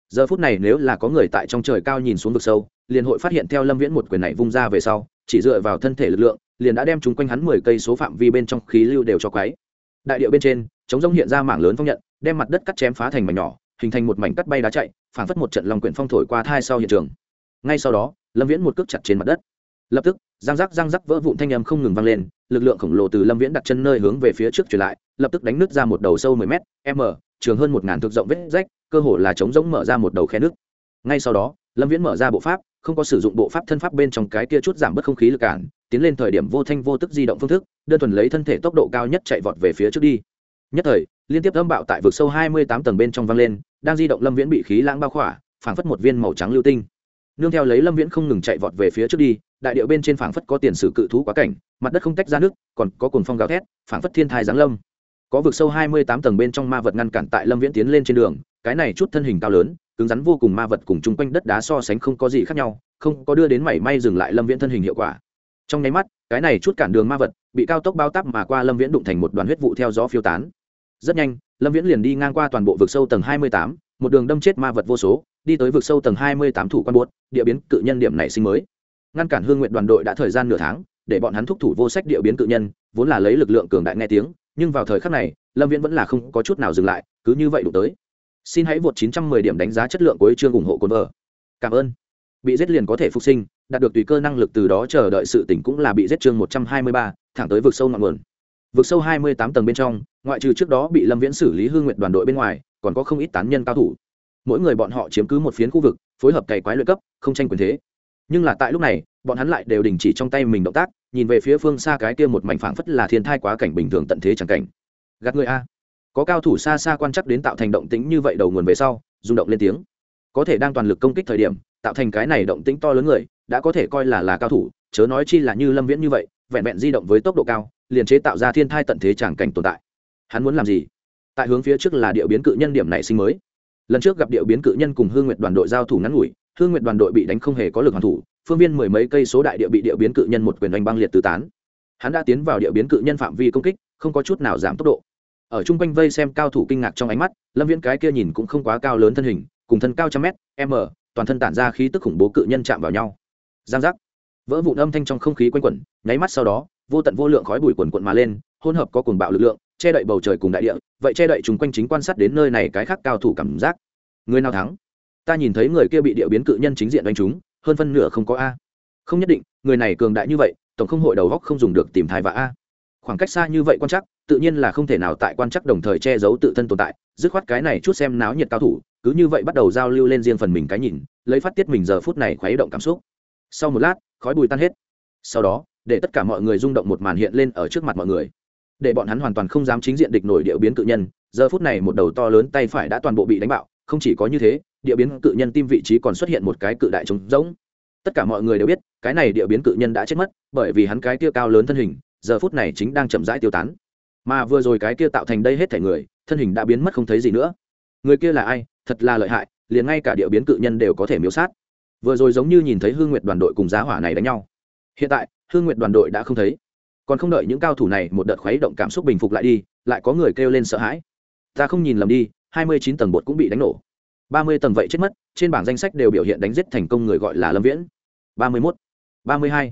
Giờ phút này nếu là có người tại trong trời cao nhìn xuống vực sâu, liền hội phát hiện theo lâm viễn một quyền này vung ra về sau, chỉ dựa vào thân thể lực lượng liền đã đem chúng quanh hắn mười cây số phạm vi bên trong khí lưu đều cho quấy. đại địa bên trên chống rông hiện ra mảng lớn phong nhận đem mặt đất cắt chém phá thành mảnh nhỏ hình thành một mảnh cắt bay đá chạy phảng phất một trận lòng quyển phong thổi qua thai sau hiện trường. Ngay sau đó lâm viễn một cước chặt trên mặt đất. Lập tức răng rắc răng rắc vỡ vụn thanh âm không ngừng vang lên lực lượng khổng lồ từ lâm viễn đặt chân nơi hướng về phía trước truyền lại lập tức đánh nứt ra một đầu sâu 10 mét, m trường hơn một ngàn rộng vết rách cơ hồ là chống rỗng mở ra một đầu khe nước ngay sau đó lâm viễn mở ra bộ pháp không có sử dụng bộ pháp thân pháp bên trong cái kia chút giảm bớt không khí lực cản, tiến lên thời điểm vô thanh vô tức di động phương thức, đơn thuần lấy thân thể tốc độ cao nhất chạy vọt về phía trước đi. Nhất thời, liên tiếp âm bạo tại vực sâu hai mươi tám tầng bên trong vang lên, đang di động lâm viễn bị khí lãng bao khỏa, phảng phất một viên màu trắng lưu tinh. Nương theo lấy lâm viễn không ngừng chạy vọt về phía trước đi, đại điệu bên trên phảng phất có tiền sử cự thú quá cảnh, mặt đất không tách ra nước, còn có cồn phong gào thét, phảng phất thiên thai giáng lâm có vực sâu hai mươi tám tầng bên trong ma vật ngăn cản tại lâm viễn tiến lên trên đường, cái này chút thân hình cao lớn, cứng rắn vô cùng ma vật cùng chung quanh đất đá so sánh không có gì khác nhau, không có đưa đến mảy may dừng lại lâm viễn thân hình hiệu quả. Trong nháy mắt, cái này chút cản đường ma vật bị cao tốc bao tắp mà qua lâm viễn đụng thành một đoàn huyết vụ theo gió phiêu tán. Rất nhanh, lâm viễn liền đi ngang qua toàn bộ vực sâu tầng hai mươi tám, một đường đâm chết ma vật vô số, đi tới vực sâu tầng hai mươi tám thủ quan buốt, địa biến cự nhân điểm này sinh mới. Ngăn cản hương nguyện đoàn đội đã thời gian nửa tháng, để bọn hắn thúc thủ vô sách địa biến cự nhân, vốn là lấy lực lượng cường đại nghe tiếng nhưng vào thời khắc này lâm viễn vẫn là không có chút nào dừng lại cứ như vậy đủ tới. Xin hãy vượt 910 điểm đánh giá chất lượng cuối chương ủng hộ cồn vợ. Cảm ơn. Bị giết liền có thể phục sinh đạt được tùy cơ năng lực từ đó chờ đợi sự tỉnh cũng là bị giết chương 123, thẳng tới vực sâu ngọn nguồn. Vực sâu 28 tầng bên trong ngoại trừ trước đó bị lâm viễn xử lý hương nguyện đoàn đội bên ngoài còn có không ít tán nhân cao thủ. Mỗi người bọn họ chiếm cứ một phiến khu vực phối hợp cày quái luyện cấp không tranh quyền thế. Nhưng là tại lúc này bọn hắn lại đều đình chỉ trong tay mình động tác nhìn về phía phương xa cái kia một mảnh phảng phất là thiên thai quá cảnh bình thường tận thế chẳng cảnh. Gạt người a. Có cao thủ xa xa quan chắc đến tạo thành động tĩnh như vậy đầu nguồn về sau, rung động lên tiếng. Có thể đang toàn lực công kích thời điểm, tạo thành cái này động tĩnh to lớn người, đã có thể coi là là cao thủ, chớ nói chi là như lâm viễn như vậy, vẹn vẹn di động với tốc độ cao, liền chế tạo ra thiên thai tận thế chẳng cảnh tồn tại. Hắn muốn làm gì? Tại hướng phía trước là điệu biến cự nhân điểm nảy sinh mới. Lần trước gặp điệu biến cự nhân cùng hương nguyệt đoàn đội giao thủ ngắn ngủi, hương nguyệt đoàn đội bị đánh không hề có lực hoàn thủ phương viên mười mấy cây số đại địa bị địa biến cự nhân một quyền đánh băng liệt tứ tán. Hắn đã tiến vào địa biến cự nhân phạm vi công kích, không có chút nào giảm tốc độ. Ở chung quanh vây xem cao thủ kinh ngạc trong ánh mắt, lâm viễn cái kia nhìn cũng không quá cao lớn thân hình, cùng thân cao trăm mét, m, toàn thân tản ra khí tức khủng bố cự nhân chạm vào nhau. Giang giác. Vỡ vụn âm thanh trong không khí quanh quẩn, nháy mắt sau đó, vô tận vô lượng khói bụi quần quận mà lên, hỗn hợp có cuồng bạo lực lượng, che đậy bầu trời cùng đại địa, vậy che đậy chung quanh chính quan sát đến nơi này cái khác cao thủ cảm giác. Người nào thắng? Ta nhìn thấy người kia bị địa biến cự nhân chính diện đánh trúng hơn phân nửa không có a. Không nhất định, người này cường đại như vậy, tổng không hội đầu góc không dùng được tìm thai và a. Khoảng cách xa như vậy quan chắc tự nhiên là không thể nào tại quan chắc đồng thời che giấu tự thân tồn tại, dứt khoát cái này chút xem náo nhiệt cao thủ, cứ như vậy bắt đầu giao lưu lên riêng phần mình cái nhìn, lấy phát tiết mình giờ phút này khuấy động cảm xúc. Sau một lát, khói bùi tan hết. Sau đó, để tất cả mọi người rung động một màn hiện lên ở trước mặt mọi người. Để bọn hắn hoàn toàn không dám chính diện địch nổi địa biến cự nhân, giờ phút này một đầu to lớn tay phải đã toàn bộ bị đánh bạo không chỉ có như thế, địa biến cự nhân tim vị trí còn xuất hiện một cái cự đại trống rỗng. Tất cả mọi người đều biết, cái này địa biến cự nhân đã chết mất, bởi vì hắn cái kia cao lớn thân hình, giờ phút này chính đang chậm rãi tiêu tán. Mà vừa rồi cái kia tạo thành đây hết thể người, thân hình đã biến mất không thấy gì nữa. Người kia là ai? Thật là lợi hại, liền ngay cả địa biến cự nhân đều có thể miếu sát. Vừa rồi giống như nhìn thấy hương nguyệt đoàn đội cùng giá hỏa này đánh nhau. Hiện tại, hương nguyệt đoàn đội đã không thấy. Còn không đợi những cao thủ này một đợt khuấy động cảm xúc bình phục lại đi, lại có người kêu lên sợ hãi. Ta không nhìn lầm đi hai mươi chín tầng bột cũng bị đánh nổ. ba mươi tầng vậy chết mất, trên bảng danh sách đều biểu hiện đánh giết thành công người gọi là lâm viễn. ba mươi mốt, ba mươi hai,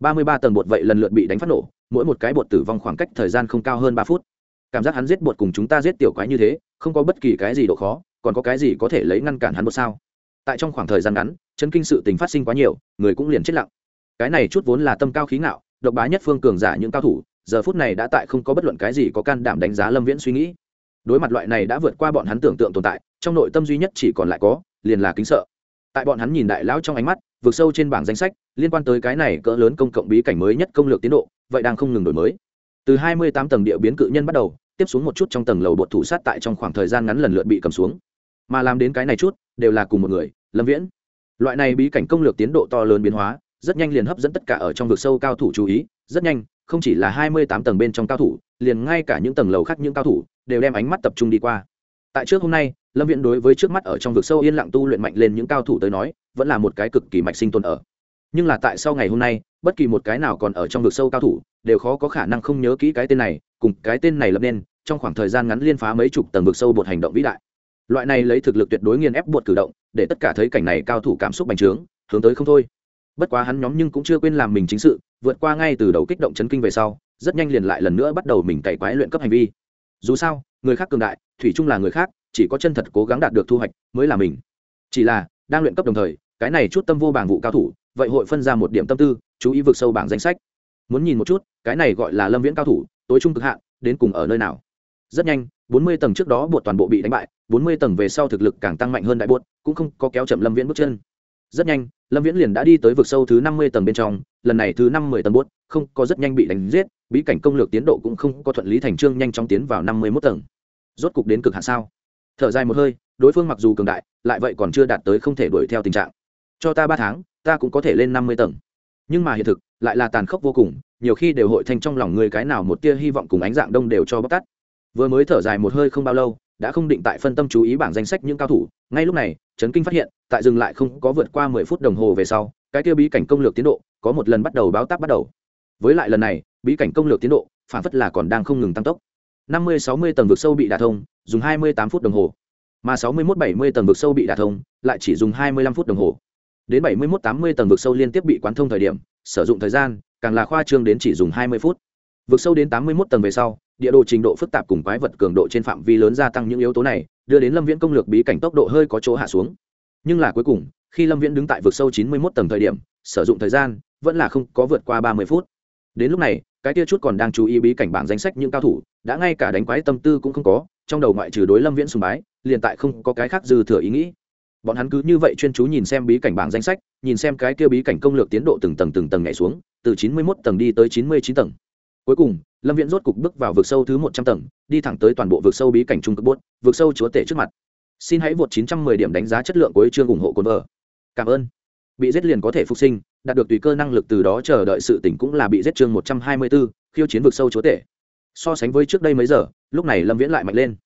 ba mươi ba tầng bột vậy lần lượt bị đánh phát nổ, mỗi một cái bột tử vong khoảng cách thời gian không cao hơn ba phút. Cảm giác hắn giết bột cùng chúng ta giết tiểu quái như thế, không có bất kỳ cái gì độ khó, còn có cái gì có thể lấy ngăn cản hắn một sao? Tại trong khoảng thời gian ngắn chân kinh sự tình phát sinh quá nhiều, người cũng liền chết lặng. Cái này chút vốn là tâm cao khí ngạo, độc bá nhất phương cường giả những cao thủ, giờ phút này đã tại không có bất luận cái gì có can đảm đánh giá lâm viễn suy nghĩ đối mặt loại này đã vượt qua bọn hắn tưởng tượng tồn tại, trong nội tâm duy nhất chỉ còn lại có, liền là kính sợ. Tại bọn hắn nhìn đại lão trong ánh mắt vượt sâu trên bảng danh sách, liên quan tới cái này cỡ lớn công cộng bí cảnh mới nhất công lược tiến độ, vậy đang không ngừng đổi mới. Từ 28 tầng địa biến cự nhân bắt đầu, tiếp xuống một chút trong tầng lầu bột thủ sát tại trong khoảng thời gian ngắn lần lượt bị cầm xuống. Mà làm đến cái này chút, đều là cùng một người, lâm viễn. Loại này bí cảnh công lược tiến độ to lớn biến hóa, rất nhanh liền hấp dẫn tất cả ở trong vực sâu cao thủ chú ý, rất nhanh không chỉ là 28 tầng bên trong cao thủ, liền ngay cả những tầng lầu khác những cao thủ đều đem ánh mắt tập trung đi qua. Tại trước hôm nay, lâm viễn đối với trước mắt ở trong vực sâu yên lặng tu luyện mạnh lên những cao thủ tới nói, vẫn là một cái cực kỳ mạch sinh tồn ở. Nhưng là tại sau ngày hôm nay, bất kỳ một cái nào còn ở trong vực sâu cao thủ đều khó có khả năng không nhớ kỹ cái tên này, cùng cái tên này lập nên, trong khoảng thời gian ngắn liên phá mấy chục tầng vực sâu bột hành động vĩ đại. Loại này lấy thực lực tuyệt đối nghiền ép bột cử động, để tất cả thấy cảnh này cao thủ cảm xúc bành trướng, hướng tới không thôi bất quá hắn nhóm nhưng cũng chưa quên làm mình chính sự, vượt qua ngay từ đầu kích động chấn kinh về sau, rất nhanh liền lại lần nữa bắt đầu mình cày quái luyện cấp hành vi. Dù sao, người khác cường đại, thủy chung là người khác, chỉ có chân thật cố gắng đạt được thu hoạch mới là mình. Chỉ là, đang luyện cấp đồng thời, cái này chút tâm vô bảng vụ cao thủ, vậy hội phân ra một điểm tâm tư, chú ý vượt sâu bảng danh sách. Muốn nhìn một chút, cái này gọi là lâm viễn cao thủ, tối trung cực hạn, đến cùng ở nơi nào? Rất nhanh, bốn mươi tầng trước đó bột toàn bộ bị đánh bại, bốn mươi tầng về sau thực lực càng tăng mạnh hơn đại bột cũng không có kéo chậm lâm viễn bước chân. Rất nhanh lâm viễn liền đã đi tới vực sâu thứ năm mươi tầng bên trong, lần này thứ năm mươi tầng bốt không có rất nhanh bị đánh giết, bí cảnh công lược tiến độ cũng không có thuận lý thành trương nhanh chóng tiến vào năm mươi mốt tầng. Rốt cục đến cực hạ sao? Thở dài một hơi, đối phương mặc dù cường đại, lại vậy còn chưa đạt tới không thể đuổi theo tình trạng. Cho ta ba tháng, ta cũng có thể lên năm mươi tầng. Nhưng mà hiện thực, lại là tàn khốc vô cùng, nhiều khi đều hội thành trong lòng người cái nào một tia hy vọng cùng ánh dạng đông đều cho bóc tắt vừa mới thở dài một hơi không bao lâu đã không định tại phân tâm chú ý bảng danh sách những cao thủ, ngay lúc này, trấn kinh phát hiện, tại dừng lại không có vượt qua mười phút đồng hồ về sau, cái tiêu bí cảnh công lược tiến độ có một lần bắt đầu báo tác bắt đầu. Với lại lần này, bí cảnh công lược tiến độ, phản phất là còn đang không ngừng tăng tốc. Năm mươi, sáu mươi tầng vực sâu bị đả thông, dùng hai mươi tám phút đồng hồ. Mà sáu mươi một bảy mươi tầng vực sâu bị đả thông, lại chỉ dùng hai mươi lăm phút đồng hồ. Đến bảy mươi một tám mươi tầng vực sâu liên tiếp bị quán thông thời điểm, sử dụng thời gian, càng là khoa trương đến chỉ dùng hai mươi phút. Vực sâu đến tám mươi một tầng về sau địa đồ trình độ phức tạp cùng quái vật cường độ trên phạm vi lớn gia tăng những yếu tố này, đưa đến lâm viễn công lược bí cảnh tốc độ hơi có chỗ hạ xuống. Nhưng là cuối cùng, khi lâm viễn đứng tại vực sâu chín mươi một tầng thời điểm, sử dụng thời gian vẫn là không có vượt qua ba mươi phút. Đến lúc này, cái tia chút còn đang chú ý bí cảnh bảng danh sách những cao thủ, đã ngay cả đánh quái tâm tư cũng không có, trong đầu ngoại trừ đối lâm viễn sùng bái, liền tại không có cái khác dư thừa ý nghĩ. Bọn hắn cứ như vậy chuyên chú nhìn xem bí cảnh bảng danh sách, nhìn xem cái kia bí cảnh công lược tiến độ từng tầng từng tầng nhảy xuống, từ chín mươi mốt tầng đi tới chín mươi chín tầng cuối cùng, lâm viễn rốt cục bước vào vực sâu thứ một trăm tầng, đi thẳng tới toàn bộ vực sâu bí cảnh trung cực bốt, vực sâu chúa tể trước mặt. Xin hãy vượt chín trăm mười điểm đánh giá chất lượng của chương ủng hộ cồn vợ cảm ơn. Bị giết liền có thể phục sinh, đạt được tùy cơ năng lực từ đó chờ đợi sự tỉnh cũng là bị giết chương một trăm hai mươi bốn khiêu chiến vực sâu chúa tể. So sánh với trước đây mấy giờ, lúc này lâm viễn lại mạnh lên.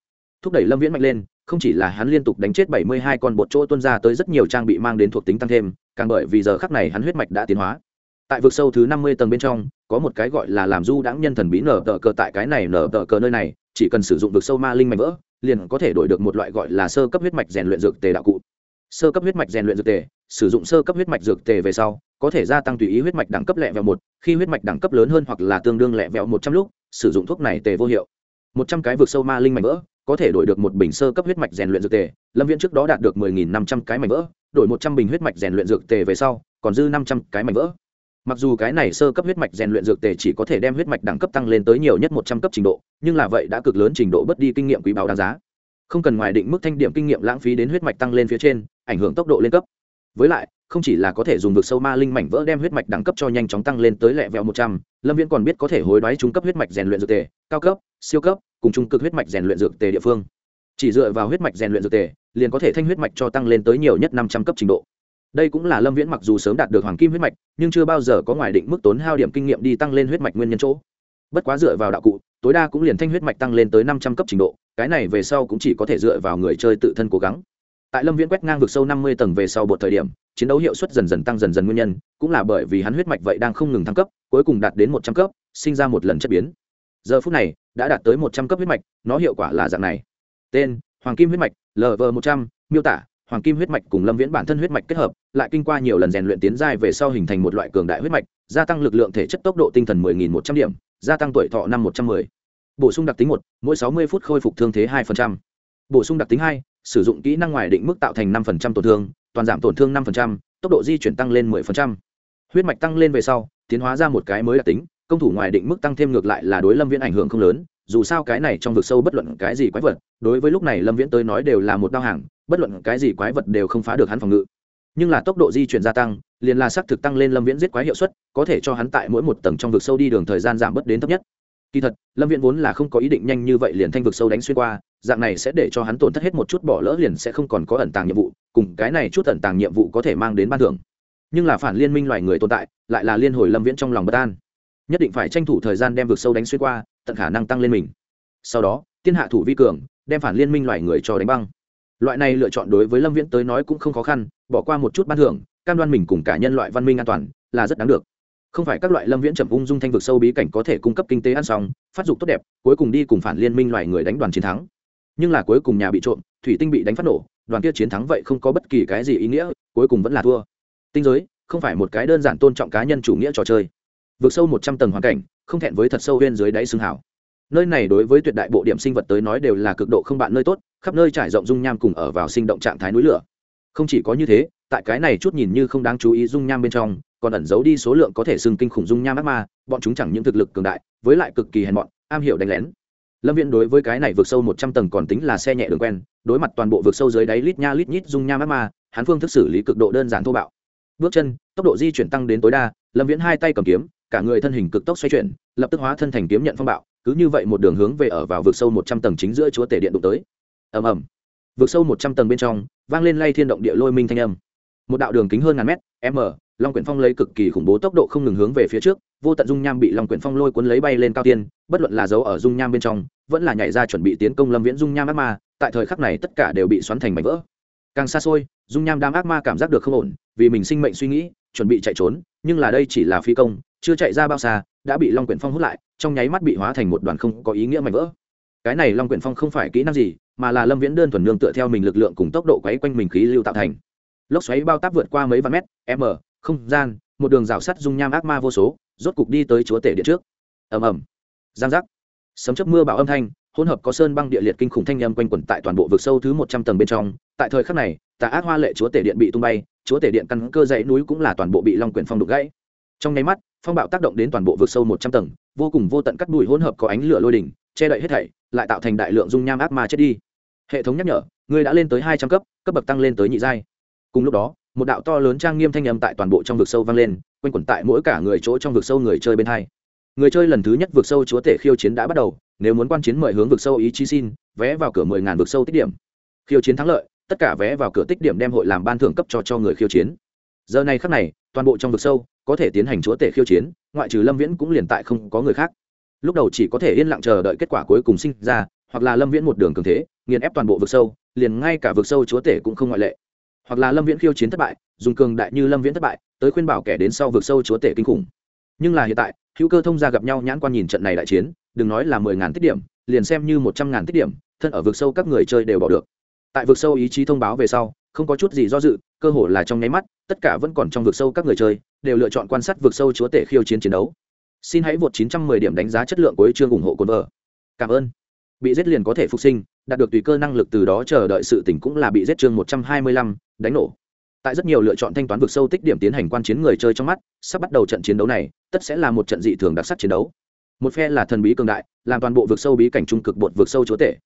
Thúc đẩy lâm viễn mạnh lên, không chỉ là hắn liên tục đánh chết bảy mươi hai con bột chỗ tuân ra tới rất nhiều trang bị mang đến thuộc tính tăng thêm, càng bởi vì giờ khắc này hắn huyết mạch đã tiến hóa tại vực sâu thứ năm mươi tầng bên trong, có một cái gọi là làm du đãng nhân thần bí nở tờ cờ tại cái này nở tờ cờ nơi này, chỉ cần sử dụng vực sâu ma linh mạnh vỡ, liền có thể đổi được một loại gọi là sơ cấp huyết mạch rèn luyện dược tề đạo cụ. Sơ cấp huyết mạch rèn luyện dược tề, sử dụng sơ cấp huyết mạch dược tề về sau, có thể gia tăng tùy ý huyết mạch đẳng cấp lẹ vẹo một, khi huyết mạch đẳng cấp lớn hơn hoặc là tương đương lẹ vẹo một trăm lúc, sử dụng thuốc này tề vô hiệu. Một trăm cái vực sâu ma linh mạnh vỡ, có thể đổi được một bình sơ cấp huyết mạch rèn luyện dược tề, lâm viễn trước đó đạt được mười nghìn năm trăm cái mảnh vỡ, đổi một trăm bình huyết mạch rèn luyện dược tề về sau, còn dư năm trăm cái mảnh vỡ mặc dù cái này sơ cấp huyết mạch rèn luyện dược tề chỉ có thể đem huyết mạch đẳng cấp tăng lên tới nhiều nhất một trăm cấp trình độ, nhưng là vậy đã cực lớn trình độ bớt đi kinh nghiệm quý báo đáng giá. Không cần ngoài định mức thanh điểm kinh nghiệm lãng phí đến huyết mạch tăng lên phía trên, ảnh hưởng tốc độ lên cấp. Với lại, không chỉ là có thể dùng vực sâu ma linh mảnh vỡ đem huyết mạch đẳng cấp cho nhanh chóng tăng lên tới lẹ vẹo một trăm, lâm viễn còn biết có thể hối đoái trung cấp huyết mạch rèn luyện dược tề, cao cấp, siêu cấp, cùng trung cực huyết mạch rèn luyện dược tề địa phương. Chỉ dựa vào huyết mạch rèn luyện dược tề, liền có thể thanh huyết mạch cho tăng lên tới nhiều nhất năm trăm cấp trình độ đây cũng là lâm viễn mặc dù sớm đạt được hoàng kim huyết mạch, nhưng chưa bao giờ có ngoài định mức tốn hao điểm kinh nghiệm đi tăng lên huyết mạch nguyên nhân chỗ. Bất quá dựa vào đạo cụ, tối đa cũng liền thanh huyết mạch tăng lên tới năm trăm cấp trình độ, cái này về sau cũng chỉ có thể dựa vào người chơi tự thân cố gắng. Tại lâm viễn quét ngang vực sâu năm mươi tầng về sau một thời điểm, chiến đấu hiệu suất dần dần tăng dần dần nguyên nhân, cũng là bởi vì hắn huyết mạch vậy đang không ngừng thăng cấp, cuối cùng đạt đến một trăm cấp, sinh ra một lần chất biến. Giờ phút này, đã đạt tới một trăm cấp huyết mạch, nó hiệu quả là dạng này. Tên, hoàng kim huyết mạch lv một trăm, miêu tả hoàng kim huyết mạch cùng lâm viễn bản thân huyết mạch kết hợp lại kinh qua nhiều lần rèn luyện tiến giai về sau hình thành một loại cường đại huyết mạch gia tăng lực lượng thể chất tốc độ tinh thần 10.100 điểm gia tăng tuổi thọ năm 110. bổ sung đặc tính một mỗi 60 phút khôi phục thương thế 2%. bổ sung đặc tính hai sử dụng kỹ năng ngoài định mức tạo thành 5% tổn thương toàn giảm tổn thương 5%, tốc độ di chuyển tăng lên 10%. huyết mạch tăng lên về sau tiến hóa ra một cái mới đặc tính công thủ ngoài định mức tăng thêm ngược lại là đối lâm viễn ảnh hưởng không lớn dù sao cái này trong vực sâu bất luận cái gì quái vật, đối với lúc này lâm viễn tới nói đều là một đao hàng, bất luận cái gì quái vật đều không phá được hắn phòng ngự. Nhưng là tốc độ di chuyển gia tăng, liền là xác thực tăng lên lâm viễn giết quái hiệu suất, có thể cho hắn tại mỗi một tầng trong vực sâu đi đường thời gian giảm bớt đến thấp nhất. Kỳ thật, lâm viễn vốn là không có ý định nhanh như vậy liền thanh vực sâu đánh xuyên qua, dạng này sẽ để cho hắn tổn thất hết một chút bỏ lỡ liền sẽ không còn có ẩn tàng nhiệm vụ, cùng cái này chút ẩn tàng nhiệm vụ có thể mang đến ban thưởng. Nhưng là phản liên minh loài người tồn tại, lại là liên hồi lâm viễn trong lòng bất an. Nhất định phải tranh thủ thời gian đem vực sâu đánh xuyên qua tận khả năng tăng lên mình. Sau đó, tiên hạ thủ vi cường, đem phản liên minh loài người cho đánh băng. Loại này lựa chọn đối với lâm viễn tới nói cũng không khó khăn, bỏ qua một chút ban thưởng, cam đoan mình cùng cả nhân loại văn minh an toàn là rất đáng được. Không phải các loại lâm viễn trầm ung dung thanh vực sâu bí cảnh có thể cung cấp kinh tế ăn xong, phát dục tốt đẹp, cuối cùng đi cùng phản liên minh loài người đánh đoàn chiến thắng. Nhưng là cuối cùng nhà bị trộm, thủy tinh bị đánh phát nổ, đoàn kia chiến thắng vậy không có bất kỳ cái gì ý nghĩa, cuối cùng vẫn là thua. Tinh giới, không phải một cái đơn giản tôn trọng cá nhân chủ nghĩa trò chơi. Vượt sâu một trăm tầng hoàn cảnh không thẹn với thật sâu bên dưới đáy xương hảo nơi này đối với tuyệt đại bộ điểm sinh vật tới nói đều là cực độ không bạn nơi tốt, khắp nơi trải rộng dung nham cùng ở vào sinh động trạng thái núi lửa. Không chỉ có như thế, tại cái này chút nhìn như không đáng chú ý dung nham bên trong, còn ẩn giấu đi số lượng có thể xưng kinh khủng dung nham ác ma, bọn chúng chẳng những thực lực cường đại, với lại cực kỳ hèn mọn, am hiểu đánh lén. Lâm viễn đối với cái này vượt sâu một trăm tầng còn tính là xe nhẹ đường quen, đối mặt toàn bộ vượt sâu dưới đáy lít nha lít nhít dung nham ác ma, hắn phương thức xử lý cực độ đơn giản thô bạo. Bước chân, tốc độ di chuyển tăng đến tối đa, lâm viễn hai tay cầm kiếm cả người thân hình cực tốc xoay chuyển, lập tức hóa thân thành kiếm nhận phong bạo, cứ như vậy một đường hướng về ở vào vực sâu một trăm tầng chính giữa chúa tể điện đụng tới. Ầm ầm. Vực sâu một trăm tầng bên trong, vang lên lay thiên động địa lôi minh thanh âm. Một đạo đường kính hơn ngàn mét, m, long quyển phong lấy cực kỳ khủng bố tốc độ không ngừng hướng về phía trước, vô tận dung nham bị long quyển phong lôi cuốn lấy bay lên cao tiên, bất luận là dấu ở dung nham bên trong, vẫn là nhảy ra chuẩn bị tiến công lâm viễn dung nham ác ma, tại thời khắc này tất cả đều bị xoắn thành mảnh vỡ. Càng xa xôi, dung nham đam ác ma cảm giác được không ổn, vì mình sinh mệnh suy nghĩ, chuẩn bị chạy trốn, nhưng là đây chỉ là phi công chưa chạy ra bao xa, đã bị long quyển phong hút lại, trong nháy mắt bị hóa thành một đoàn không có ý nghĩa mạnh vỡ. Cái này long quyển phong không phải kỹ năng gì, mà là lâm viễn đơn thuần nương tựa theo mình lực lượng cùng tốc độ quấy quanh mình khí lưu tạo thành. Lốc xoáy bao táp vượt qua mấy vạn mét, m, không gian, một đường rào sắt dung nham ác ma vô số, rốt cục đi tới chúa tể điện trước. Ầm ầm. Giang giác. Sấm chấp mưa bão âm thanh, hỗn hợp có sơn băng địa liệt kinh khủng thanh âm quanh quẩn tại toàn bộ vực sâu thứ một trăm tầng bên trong. Tại thời khắc này, tà ác hoa lệ chúa tể điện bị tung bay, chúa tể điện căn cơ dãy núi cũng là toàn bộ bị long quyển phong đục gãy trong nháy mắt, phong bạo tác động đến toàn bộ vực sâu một trăm tầng, vô cùng vô tận cắt bụi hỗn hợp có ánh lửa lôi đỉnh, che đậy hết thảy, lại tạo thành đại lượng dung nham ác ma chết đi. Hệ thống nhắc nhở người đã lên tới hai trăm cấp cấp bậc tăng lên tới nhị giai. Cùng lúc đó, một đạo to lớn trang nghiêm thanh âm tại toàn bộ trong vực sâu vang lên, quanh quẩn tại mỗi cả người chỗ trong vực sâu người chơi bên hai. Người chơi lần thứ nhất vực sâu chúa tể khiêu chiến đã bắt đầu, nếu muốn quan chiến mời hướng vực sâu ý chí xin, vé vào cửa mười ngàn vực sâu tích điểm. Khiêu chiến thắng lợi, tất cả vé vào cửa tích điểm đem hội làm ban thưởng cấp cho cho người khiêu chiến. Giờ này khắc này toàn bộ trong vực sâu, có thể tiến hành chúa tể khiêu chiến, ngoại trừ lâm viễn cũng liền tại không có người khác. Lúc đầu chỉ có thể yên lặng chờ đợi kết quả cuối cùng sinh ra, hoặc là lâm viễn một đường cường thế, nghiền ép toàn bộ vực sâu, liền ngay cả vực sâu chúa tể cũng không ngoại lệ. Hoặc là lâm viễn khiêu chiến thất bại, dùng cường đại như lâm viễn thất bại, tới khuyên bảo kẻ đến sau vực sâu chúa tể kinh khủng. Nhưng là hiện tại, hữu cơ thông gia gặp nhau nhãn quan nhìn trận này đại chiến, đừng nói là mười ngàn tích điểm, liền xem như một trăm ngàn tích điểm, thân ở vực sâu các người chơi đều bỏ được. Tại vực sâu ý chí thông báo về sau không có chút gì do dự cơ hội là trong nháy mắt tất cả vẫn còn trong vực sâu các người chơi đều lựa chọn quan sát vực sâu chúa tể khiêu chiến chiến đấu. Xin hãy vượt 910 điểm đánh giá chất lượng của chương ủng hộ cồn vợ. Cảm ơn. Bị giết liền có thể phục sinh đạt được tùy cơ năng lực từ đó chờ đợi sự tỉnh cũng là bị giết chương 125, đánh nổ. Tại rất nhiều lựa chọn thanh toán vực sâu tích điểm tiến hành quan chiến người chơi trong mắt sắp bắt đầu trận chiến đấu này tất sẽ là một trận dị thường đặc sắc chiến đấu. Một phe là thần bí cường đại làm toàn bộ vực sâu bí cảnh trung cực bột vực sâu chúa tể.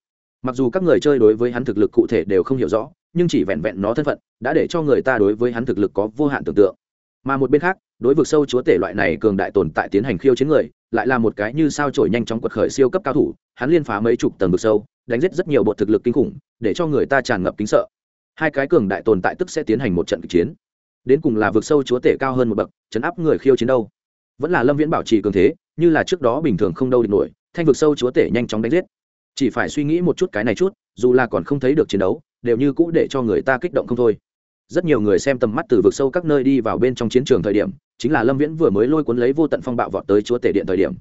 Mặc dù các người chơi đối với hắn thực lực cụ thể đều không hiểu rõ nhưng chỉ vẹn vẹn nó thân phận, đã để cho người ta đối với hắn thực lực có vô hạn tưởng tượng. Mà một bên khác, đối vực sâu chúa tể loại này cường đại tồn tại tiến hành khiêu chiến người, lại là một cái như sao trổi nhanh chóng quật khởi siêu cấp cao thủ, hắn liên phá mấy chục tầng vực sâu, đánh giết rất nhiều bộ thực lực kinh khủng, để cho người ta tràn ngập kính sợ. Hai cái cường đại tồn tại tức sẽ tiến hành một trận kịch chiến. Đến cùng là vực sâu chúa tể cao hơn một bậc, chấn áp người khiêu chiến đâu? Vẫn là lâm viễn bảo trì cường thế, như là trước đó bình thường không đâu địch nổi, thanh vực sâu chúa tể nhanh chóng đánh giết. Chỉ phải suy nghĩ một chút cái này chút, dù là còn không thấy được chiến đấu đều như cũ để cho người ta kích động không thôi. Rất nhiều người xem tầm mắt từ vực sâu các nơi đi vào bên trong chiến trường thời điểm, chính là lâm viễn vừa mới lôi cuốn lấy vô tận phong bạo vọt tới chúa tể điện thời điểm.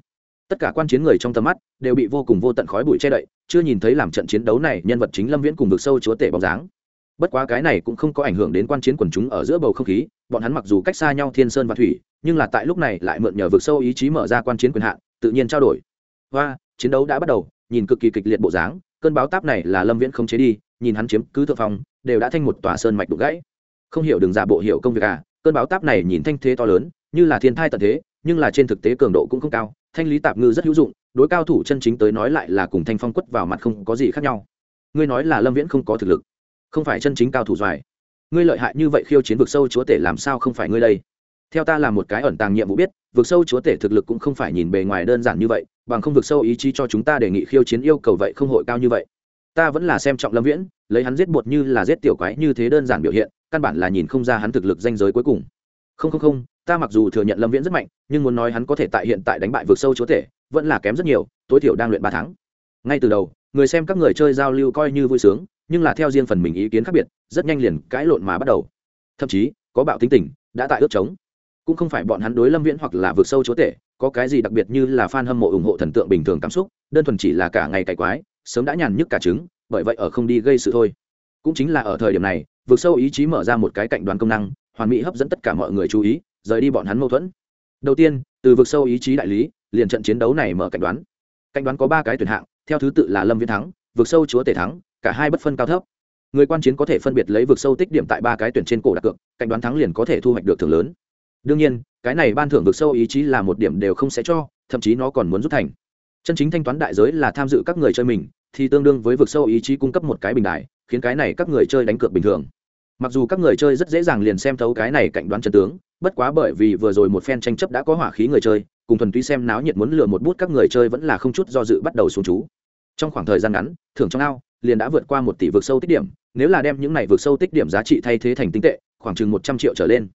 Tất cả quan chiến người trong tầm mắt đều bị vô cùng vô tận khói bụi che đậy, chưa nhìn thấy làm trận chiến đấu này nhân vật chính lâm viễn cùng vực sâu chúa tể bóng dáng. Bất quá cái này cũng không có ảnh hưởng đến quan chiến quần chúng ở giữa bầu không khí, bọn hắn mặc dù cách xa nhau thiên sơn và thủy, nhưng là tại lúc này lại mượn nhờ vực sâu ý chí mở ra quan chiến quyền hạn, tự nhiên trao đổi. Và chiến đấu đã bắt đầu, nhìn cực kỳ kịch liệt bộ dáng, cơn báo táp này là lâm viễn không chế đi nhìn hắn chiếm cứ thượng phong, đều đã thanh một tòa sơn mạch đục gãy. Không hiểu đừng giả bộ hiểu công việc à cơn báo táp này nhìn thanh thế to lớn, như là thiên thai tận thế, nhưng là trên thực tế cường độ cũng không cao, thanh lý tạp ngư rất hữu dụng, đối cao thủ chân chính tới nói lại là cùng thanh phong quất vào mặt không có gì khác nhau. Ngươi nói là lâm viễn không có thực lực, không phải chân chính cao thủ doài ngươi lợi hại như vậy khiêu chiến vực sâu chúa tể làm sao không phải ngươi đây? Theo ta là một cái ẩn tàng nhiệm vụ biết, vực sâu chúa tể thực lực cũng không phải nhìn bề ngoài đơn giản như vậy, bằng không vực sâu ý chí cho chúng ta đề nghị khiêu chiến yêu cầu vậy không hội cao như vậy ta vẫn là xem trọng lâm viễn, lấy hắn giết bột như là giết tiểu quái như thế đơn giản biểu hiện, căn bản là nhìn không ra hắn thực lực danh giới cuối cùng. Không không không, ta mặc dù thừa nhận lâm viễn rất mạnh, nhưng muốn nói hắn có thể tại hiện tại đánh bại Vượt sâu chúa tể, vẫn là kém rất nhiều, tối thiểu đang luyện ba tháng. Ngay từ đầu, người xem các người chơi giao lưu coi như vui sướng, nhưng là theo riêng phần mình ý kiến khác biệt, rất nhanh liền cãi lộn mà bắt đầu. Thậm chí, có bạo tính tình, đã tại ước chống. Cũng không phải bọn hắn đối lâm viễn hoặc là vượt sâu chúa tể, có cái gì đặc biệt như là fan hâm mộ ủng hộ thần tượng bình thường cảm xúc, đơn thuần chỉ là cả ngày cày quái sớm đã nhàn nhức cả trứng, bởi vậy ở không đi gây sự thôi. Cũng chính là ở thời điểm này vượt sâu ý chí mở ra một cái cạnh đoàn công năng, hoàn mỹ hấp dẫn tất cả mọi người chú ý, rời đi bọn hắn mâu thuẫn. Đầu tiên, từ vực sâu ý chí đại lý, liền trận chiến đấu này mở cảnh đoán. Cảnh đoán có ba cái tuyển hạng, theo thứ tự là lâm viễn thắng, vực sâu chúa tể thắng, cả hai bất phân cao thấp. Người quan chiến có thể phân biệt lấy vực sâu tích điểm tại ba cái tuyển trên cổ đặt cược cảnh đoán thắng liền có thể thu hoạch được thưởng lớn. Đương nhiên, cái này ban thưởng vực sâu ý chí là một điểm đều không sẽ cho, thậm chí nó còn muốn rút thành. Chân chính thanh toán đại giới là tham dự các người chơi mình thì tương đương với vực sâu ý chí cung cấp một cái bình đại khiến cái này các người chơi đánh cược bình thường. Mặc dù các người chơi rất dễ dàng liền xem thấu cái này cạnh đoán chân tướng, bất quá bởi vì vừa rồi một phen tranh chấp đã có hỏa khí người chơi, cùng thuần túy xem náo nhiệt muốn lừa một bút các người chơi vẫn là không chút do dự bắt đầu xuống chú. Trong khoảng thời gian ngắn, thưởng trong ao, liền đã vượt qua một tỷ vực sâu tích điểm, nếu là đem những này vực sâu tích điểm giá trị thay thế thành tinh tệ, khoảng chừng một trăm triệu trở lên.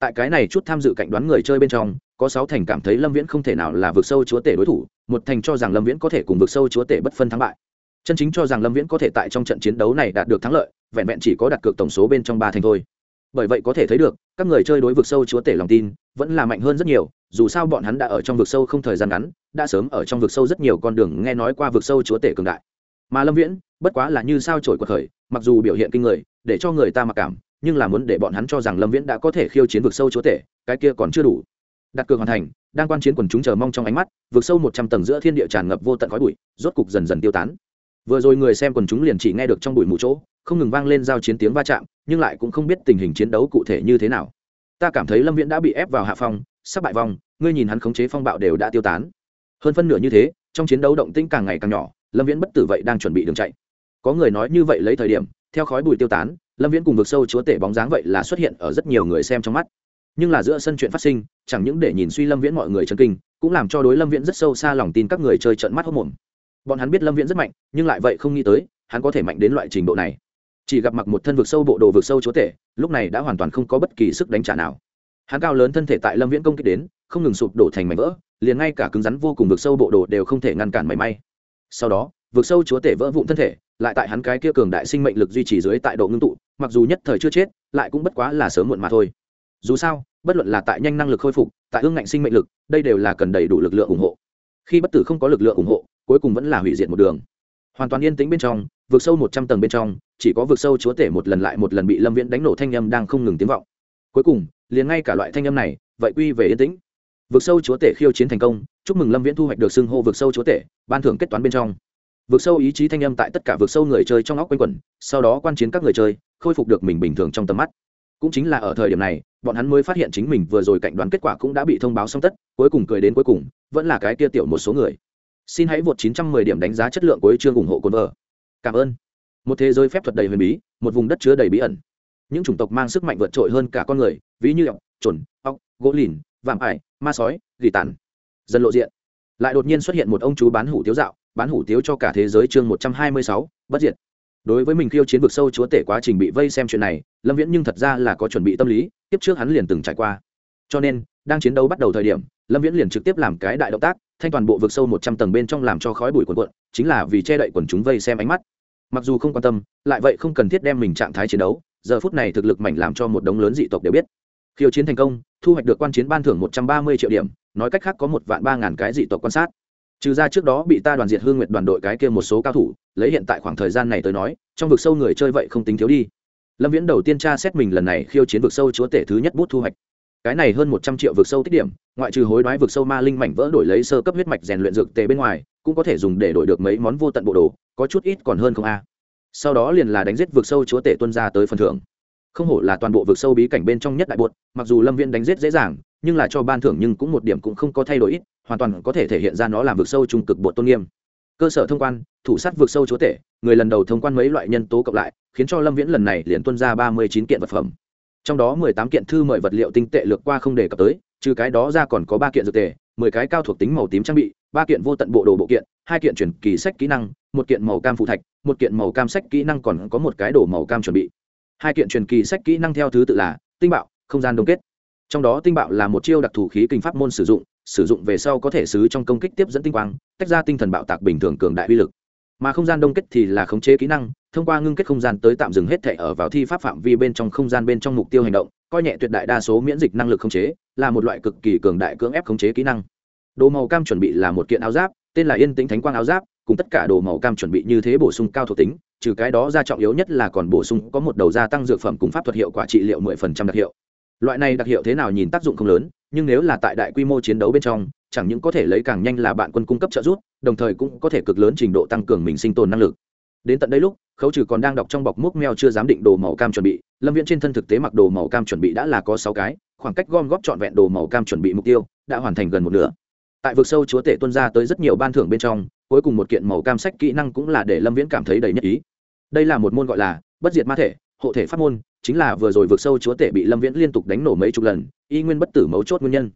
Tại cái này chút tham dự cạnh đoán người chơi bên trong, có sáu thành cảm thấy lâm viễn không thể nào là vực sâu chúa tể đối thủ, một thành cho rằng lâm viễn có thể cùng vực sâu chúa tể bất phân thắng bại chân chính cho rằng lâm viễn có thể tại trong trận chiến đấu này đạt được thắng lợi, vẹn vẹn chỉ có đặt cược tổng số bên trong ba thành thôi. Bởi vậy có thể thấy được, các người chơi đối vực sâu chúa tể lòng tin, vẫn là mạnh hơn rất nhiều, dù sao bọn hắn đã ở trong vực sâu không thời gian ngắn, đã sớm ở trong vực sâu rất nhiều con đường nghe nói qua vực sâu chúa tể cường đại. Mà lâm viễn, bất quá là như sao trổi cuộc khởi, mặc dù biểu hiện kinh người, để cho người ta mặc cảm, nhưng là muốn để bọn hắn cho rằng lâm viễn đã có thể khiêu chiến vực sâu chúa tể, cái kia còn chưa đủ. Đặt cược hoàn thành, đang quan chiến quần chúng chờ mong trong ánh mắt, vực sâu một trăm tầng giữa thiên địa tràn ngập vô tận khói bụi, rốt cục dần dần tiêu tán vừa rồi người xem quần chúng liền chỉ nghe được trong bụi mù chỗ, không ngừng vang lên giao chiến tiếng va chạm, nhưng lại cũng không biết tình hình chiến đấu cụ thể như thế nào. Ta cảm thấy lâm viễn đã bị ép vào hạ phong, sắp bại vòng ngươi nhìn hắn khống chế phong bạo đều đã tiêu tán. Hơn phân nửa như thế, trong chiến đấu động tĩnh càng ngày càng nhỏ, lâm viễn bất tử vậy đang chuẩn bị đường chạy. Có người nói như vậy lấy thời điểm, theo khói bụi tiêu tán, lâm viễn cùng vực sâu chúa tể bóng dáng vậy là xuất hiện ở rất nhiều người xem trong mắt. Nhưng là giữa sân chuyện phát sinh, chẳng những để nhìn suy lâm viễn mọi người chân kinh, cũng làm cho đối lâm viễn rất sâu xa lòng tin các người chơi trận mắt hốc mồm bọn hắn biết lâm viễn rất mạnh, nhưng lại vậy không nghĩ tới, hắn có thể mạnh đến loại trình độ này. Chỉ gặp mặc một thân vực sâu bộ đồ vực sâu chúa tể, lúc này đã hoàn toàn không có bất kỳ sức đánh trả nào. Hắn cao lớn thân thể tại lâm viễn công kích đến, không ngừng sụp đổ thành mảnh vỡ, liền ngay cả cứng rắn vô cùng vực sâu bộ đồ đều không thể ngăn cản mảy may. Sau đó, vực sâu chúa tể vỡ vụn thân thể, lại tại hắn cái kia cường đại sinh mệnh lực duy trì dưới tại độ ngưng tụ, mặc dù nhất thời chưa chết, lại cũng bất quá là sớm muộn mà thôi. Dù sao, bất luận là tại nhanh năng lực khôi phục, tại hương ngạnh sinh mệnh lực, đây đều là cần đầy đủ lực lượng ủng hộ. Khi bất tử không có lực lượng ủng hộ cuối cùng vẫn là hủy diệt một đường. Hoàn toàn yên tĩnh bên trong vượt sâu một trăm tầng bên trong, chỉ có vượt sâu chúa tể một lần lại một lần bị lâm viễn đánh nổ thanh âm đang không ngừng tiếng vọng. Cuối cùng, liền ngay cả loại thanh âm này, vậy quy về yên tĩnh. Vượt sâu chúa tể khiêu chiến thành công, chúc mừng lâm viễn thu hoạch được xưng hô vượt sâu chúa tể, ban thưởng kết toán bên trong. Vượt sâu ý chí thanh âm tại tất cả vượt sâu người chơi trong óc quanh quẩn, sau đó quan chiến các người chơi, khôi phục được mình bình thường trong tầm mắt. Cũng chính là ở thời điểm này, bọn hắn mới phát hiện chính mình vừa rồi cạnh đoán kết quả cũng đã bị thông báo xong tất, cuối cùng cười đến cuối cùng, vẫn là cái kia tiểu một số người xin hãy vượt 910 điểm đánh giá chất lượng của chương ủng hộ cồn vợ. Cảm ơn. Một thế giới phép thuật đầy huyền bí một vùng đất chứa đầy bí ẩn. Những chủng tộc mang sức mạnh vượt trội hơn cả con người ví như ọc trồn ọc gỗ lìn vạm ải ma sói gỉ tàn. Dần lộ diện. Lại đột nhiên xuất hiện một ông chú bán hủ tiếu dạo bán hủ tiếu cho cả thế giới chương 126, bất diệt. Đối với mình khiêu chiến vực sâu chúa tể quá trình bị vây xem chuyện này lâm viễn nhưng thật ra là có chuẩn bị tâm lý tiếp trước hắn liền từng trải qua. Cho nên đang chiến đấu bắt đầu thời điểm lâm viễn liền trực tiếp làm cái đại động tác thanh toàn bộ vực sâu một trăm tầng bên trong làm cho khói bụi cuồn cuộn, chính là vì che đậy quần chúng vây xem ánh mắt. Mặc dù không quan tâm lại vậy không cần thiết đem mình trạng thái chiến đấu giờ phút này thực lực mạnh làm cho một đống lớn dị tộc đều biết. Khiêu chiến thành công thu hoạch được quan chiến ban thưởng một trăm ba mươi triệu điểm nói cách khác có một vạn ba ngàn cái dị tộc quan sát. Trừ ra trước đó bị ta đoàn diệt hương nguyệt đoàn đội cái kia một số cao thủ lấy hiện tại khoảng thời gian này tới nói trong vực sâu người chơi vậy không tính thiếu đi. Lâm viễn đầu tiên tra xét mình lần này khiêu chiến vực sâu chúa tể thứ nhất bút thu hoạch cái này hơn một trăm triệu vực sâu tích điểm, ngoại trừ hối đoái vực sâu ma linh mảnh vỡ đổi lấy sơ cấp huyết mạch rèn luyện dược tề bên ngoài, cũng có thể dùng để đổi được mấy món vô tận bộ đồ, có chút ít còn hơn không a. Sau đó liền là đánh giết vực sâu chúa tể tuân ra tới phần thưởng. Không hổ là toàn bộ vực sâu bí cảnh bên trong nhất đại bột mặc dù lâm viễn đánh giết dễ dàng, nhưng là cho ban thưởng nhưng cũng một điểm cũng không có thay đổi ít, hoàn toàn có thể thể hiện ra nó làm vực sâu trung cực bột tôn nghiêm. Cơ sở thông quan, thủ sát vực sâu chúa tể, người lần đầu thông quan mấy loại nhân tố cộng lại, khiến cho lâm viễn lần này liền tuân ra ba mươi chín kiện vật phẩm trong đó mười tám kiện thư mời vật liệu tinh tệ lược qua không đề cập tới, trừ cái đó ra còn có ba kiện dược tề, mười cái cao thuộc tính màu tím trang bị, ba kiện vô tận bộ đồ bộ kiện, hai kiện chuyển kỳ sách kỹ năng, một kiện màu cam phụ thạch, một kiện màu cam sách kỹ năng còn có một cái đồ màu cam chuẩn bị. Hai kiện truyền kỳ sách kỹ năng theo thứ tự là tinh bạo, không gian đông kết. Trong đó tinh bạo là một chiêu đặc thù khí kinh pháp môn sử dụng sử dụng về sau có thể xứ trong công kích tiếp dẫn tinh quang, tách ra tinh thần bạo tạc bình thường cường đại uy lực mà không gian đông kết thì là khống chế kỹ năng, thông qua ngưng kết không gian tới tạm dừng hết thể ở vào thi pháp phạm vi bên trong không gian bên trong mục tiêu hành động, coi nhẹ tuyệt đại đa số miễn dịch năng lực khống chế, là một loại cực kỳ cường đại cưỡng ép khống chế kỹ năng. Đồ màu cam chuẩn bị là một kiện áo giáp, tên là yên tĩnh thánh quang áo giáp, cùng tất cả đồ màu cam chuẩn bị như thế bổ sung cao thuộc tính, trừ cái đó ra trọng yếu nhất là còn bổ sung có một đầu gia tăng dược phẩm cùng pháp thuật hiệu quả trị liệu mười phần trăm đặc hiệu. Loại này đặc hiệu thế nào nhìn tác dụng không lớn, nhưng nếu là tại đại quy mô chiến đấu bên trong, chẳng những có thể lấy càng nhanh là bạn quân cung cấp trợ giúp đồng thời cũng có thể cực lớn trình độ tăng cường mình sinh tồn năng lực. Đến tận đây lúc, khấu trừ còn đang đọc trong bọc múc meo chưa dám định đồ màu cam chuẩn bị, lâm viễn trên thân thực tế mặc đồ màu cam chuẩn bị đã là có sáu cái, khoảng cách gom góp trọn vẹn đồ màu cam chuẩn bị mục tiêu đã hoàn thành gần một nửa. Tại vực sâu chúa tể tuân ra tới rất nhiều ban thưởng bên trong, cuối cùng một kiện màu cam sách kỹ năng cũng là để lâm viễn cảm thấy đầy nhất ý. Đây là một môn gọi là bất diệt ma thể, hộ thể pháp môn, chính là vừa rồi vực sâu chúa tể bị lâm viễn liên tục đánh nổ mấy chục lần, y nguyên bất tử mấu chốt nguyên nhân.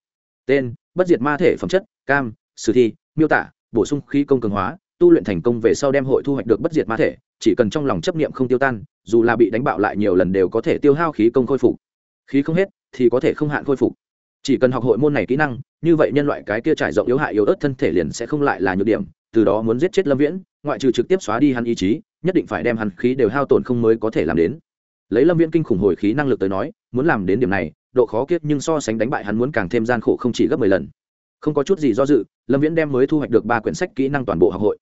Tên, bất diệt ma thể phẩm chất, cam, sử thi, miêu tả bổ sung khí công cường hóa, tu luyện thành công về sau đem hội thu hoạch được bất diệt ma thể, chỉ cần trong lòng chấp niệm không tiêu tan, dù là bị đánh bạo lại nhiều lần đều có thể tiêu hao khí công khôi phục. Khí không hết thì có thể không hạn khôi phục. Chỉ cần học hội môn này kỹ năng, như vậy nhân loại cái kia trải rộng yếu hại yếu ớt thân thể liền sẽ không lại là nhược điểm, từ đó muốn giết chết lâm viễn, ngoại trừ trực tiếp xóa đi hắn ý chí, nhất định phải đem hắn khí đều hao tổn không mới có thể làm đến. Lấy lâm viễn kinh khủng hồi khí năng lực tới nói, muốn làm đến điểm này, độ khó kiết nhưng so sánh đánh bại hắn muốn càng thêm gian khổ không chỉ gấp mười lần không có chút gì do dự, lâm viễn đem mới thu hoạch được ba quyển sách kỹ năng toàn bộ học hội.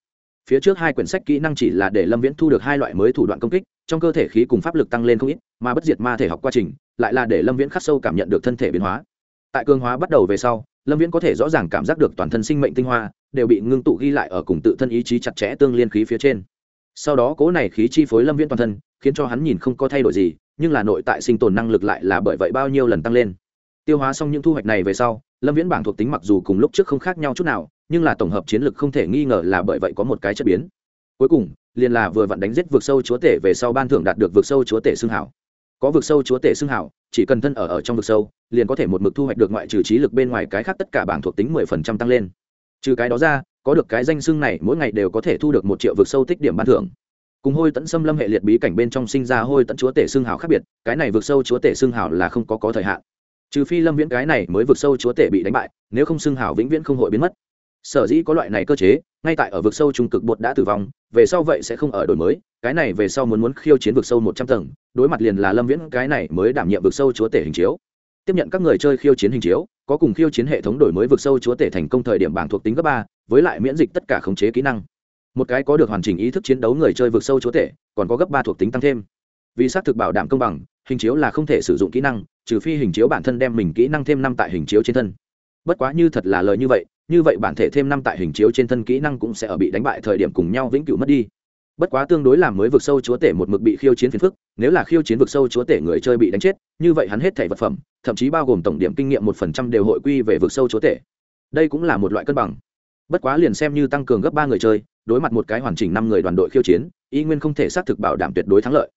Phía trước hai quyển sách kỹ năng chỉ là để lâm viễn thu được hai loại mới thủ đoạn công kích, trong cơ thể khí cùng pháp lực tăng lên không ít, mà bất diệt ma thể học quá trình, lại là để lâm viễn khắc sâu cảm nhận được thân thể biến hóa. Tại cường hóa bắt đầu về sau, lâm viễn có thể rõ ràng cảm giác được toàn thân sinh mệnh tinh hoa đều bị ngưng tụ ghi lại ở cùng tự thân ý chí chặt chẽ tương liên khí phía trên. Sau đó cố này khí chi phối lâm viễn toàn thân, khiến cho hắn nhìn không có thay đổi gì, nhưng là nội tại sinh tồn năng lực lại là bởi vậy bao nhiêu lần tăng lên. Tiêu hóa xong những thu hoạch này về sau lâm viễn bảng thuộc tính mặc dù cùng lúc trước không khác nhau chút nào, nhưng là tổng hợp chiến lược không thể nghi ngờ là bởi vậy có một cái chất biến. Cuối cùng, liền là vừa vặn đánh giết vượt sâu chúa tể về sau ban thưởng đạt được vượt sâu chúa tể xương hảo. Có vực sâu chúa tể xưng hảo, chỉ cần thân ở ở trong vực sâu, liền có thể một mực thu hoạch được ngoại trừ trí lực bên ngoài cái khác tất cả bảng thuộc tính mười phần trăm tăng lên. Trừ cái đó ra, có được cái danh xưng này, mỗi ngày đều có thể thu được một triệu vực sâu tích điểm ban thưởng. Cùng hôi tẫn xâm lâm hệ liệt bí cảnh bên trong sinh ra hôi tẫn chúa tể xưng hảo khác biệt, cái này vượt sâu chúa tể xưng hảo là không có có thời hạn trừ phi lâm viễn cái này mới vượt sâu chúa tể bị đánh bại, nếu không xưng hảo vĩnh viễn không hội biến mất. Sở dĩ có loại này cơ chế, ngay tại ở vực sâu trung cực bột đã tử vong, về sau vậy sẽ không ở đổi mới, cái này về sau muốn muốn khiêu chiến vực sâu một trăm tầng, đối mặt liền là lâm viễn cái này mới đảm nhiệm vực sâu chúa tể hình chiếu. Tiếp nhận các người chơi khiêu chiến hình chiếu, có cùng khiêu chiến hệ thống đổi mới vực sâu chúa tể thành công thời điểm bảng thuộc tính cấp ba, với lại miễn dịch tất cả khống chế kỹ năng. Một cái có được hoàn chỉnh ý thức chiến đấu người chơi vực sâu chúa tể, còn có gấp ba thuộc tính tăng thêm vì xác thực bảo đảm công bằng, hình chiếu là không thể sử dụng kỹ năng, trừ phi hình chiếu bản thân đem mình kỹ năng thêm năm tại hình chiếu trên thân. Bất quá như thật là lời như vậy như vậy bản thể thêm năm tại hình chiếu trên thân kỹ năng cũng sẽ ở bị đánh bại thời điểm cùng nhau vĩnh cửu mất đi. Bất quá tương đối làm mới vực sâu chúa tể một mực bị khiêu chiến phiền phức, nếu là khiêu chiến vực sâu chúa tể người chơi bị đánh chết, như vậy hắn hết thẻ vật phẩm, thậm chí bao gồm tổng điểm kinh nghiệm một phần trăm đều hội quy về vực sâu chúa tể. Đây cũng là một loại cân bằng. Bất quá liền xem như tăng cường gấp ba người chơi, đối mặt một cái hoàn chỉnh năm người đoàn đội khiêu chiến, y nguyên không thể xác thực bảo đảm tuyệt đối thắng lợi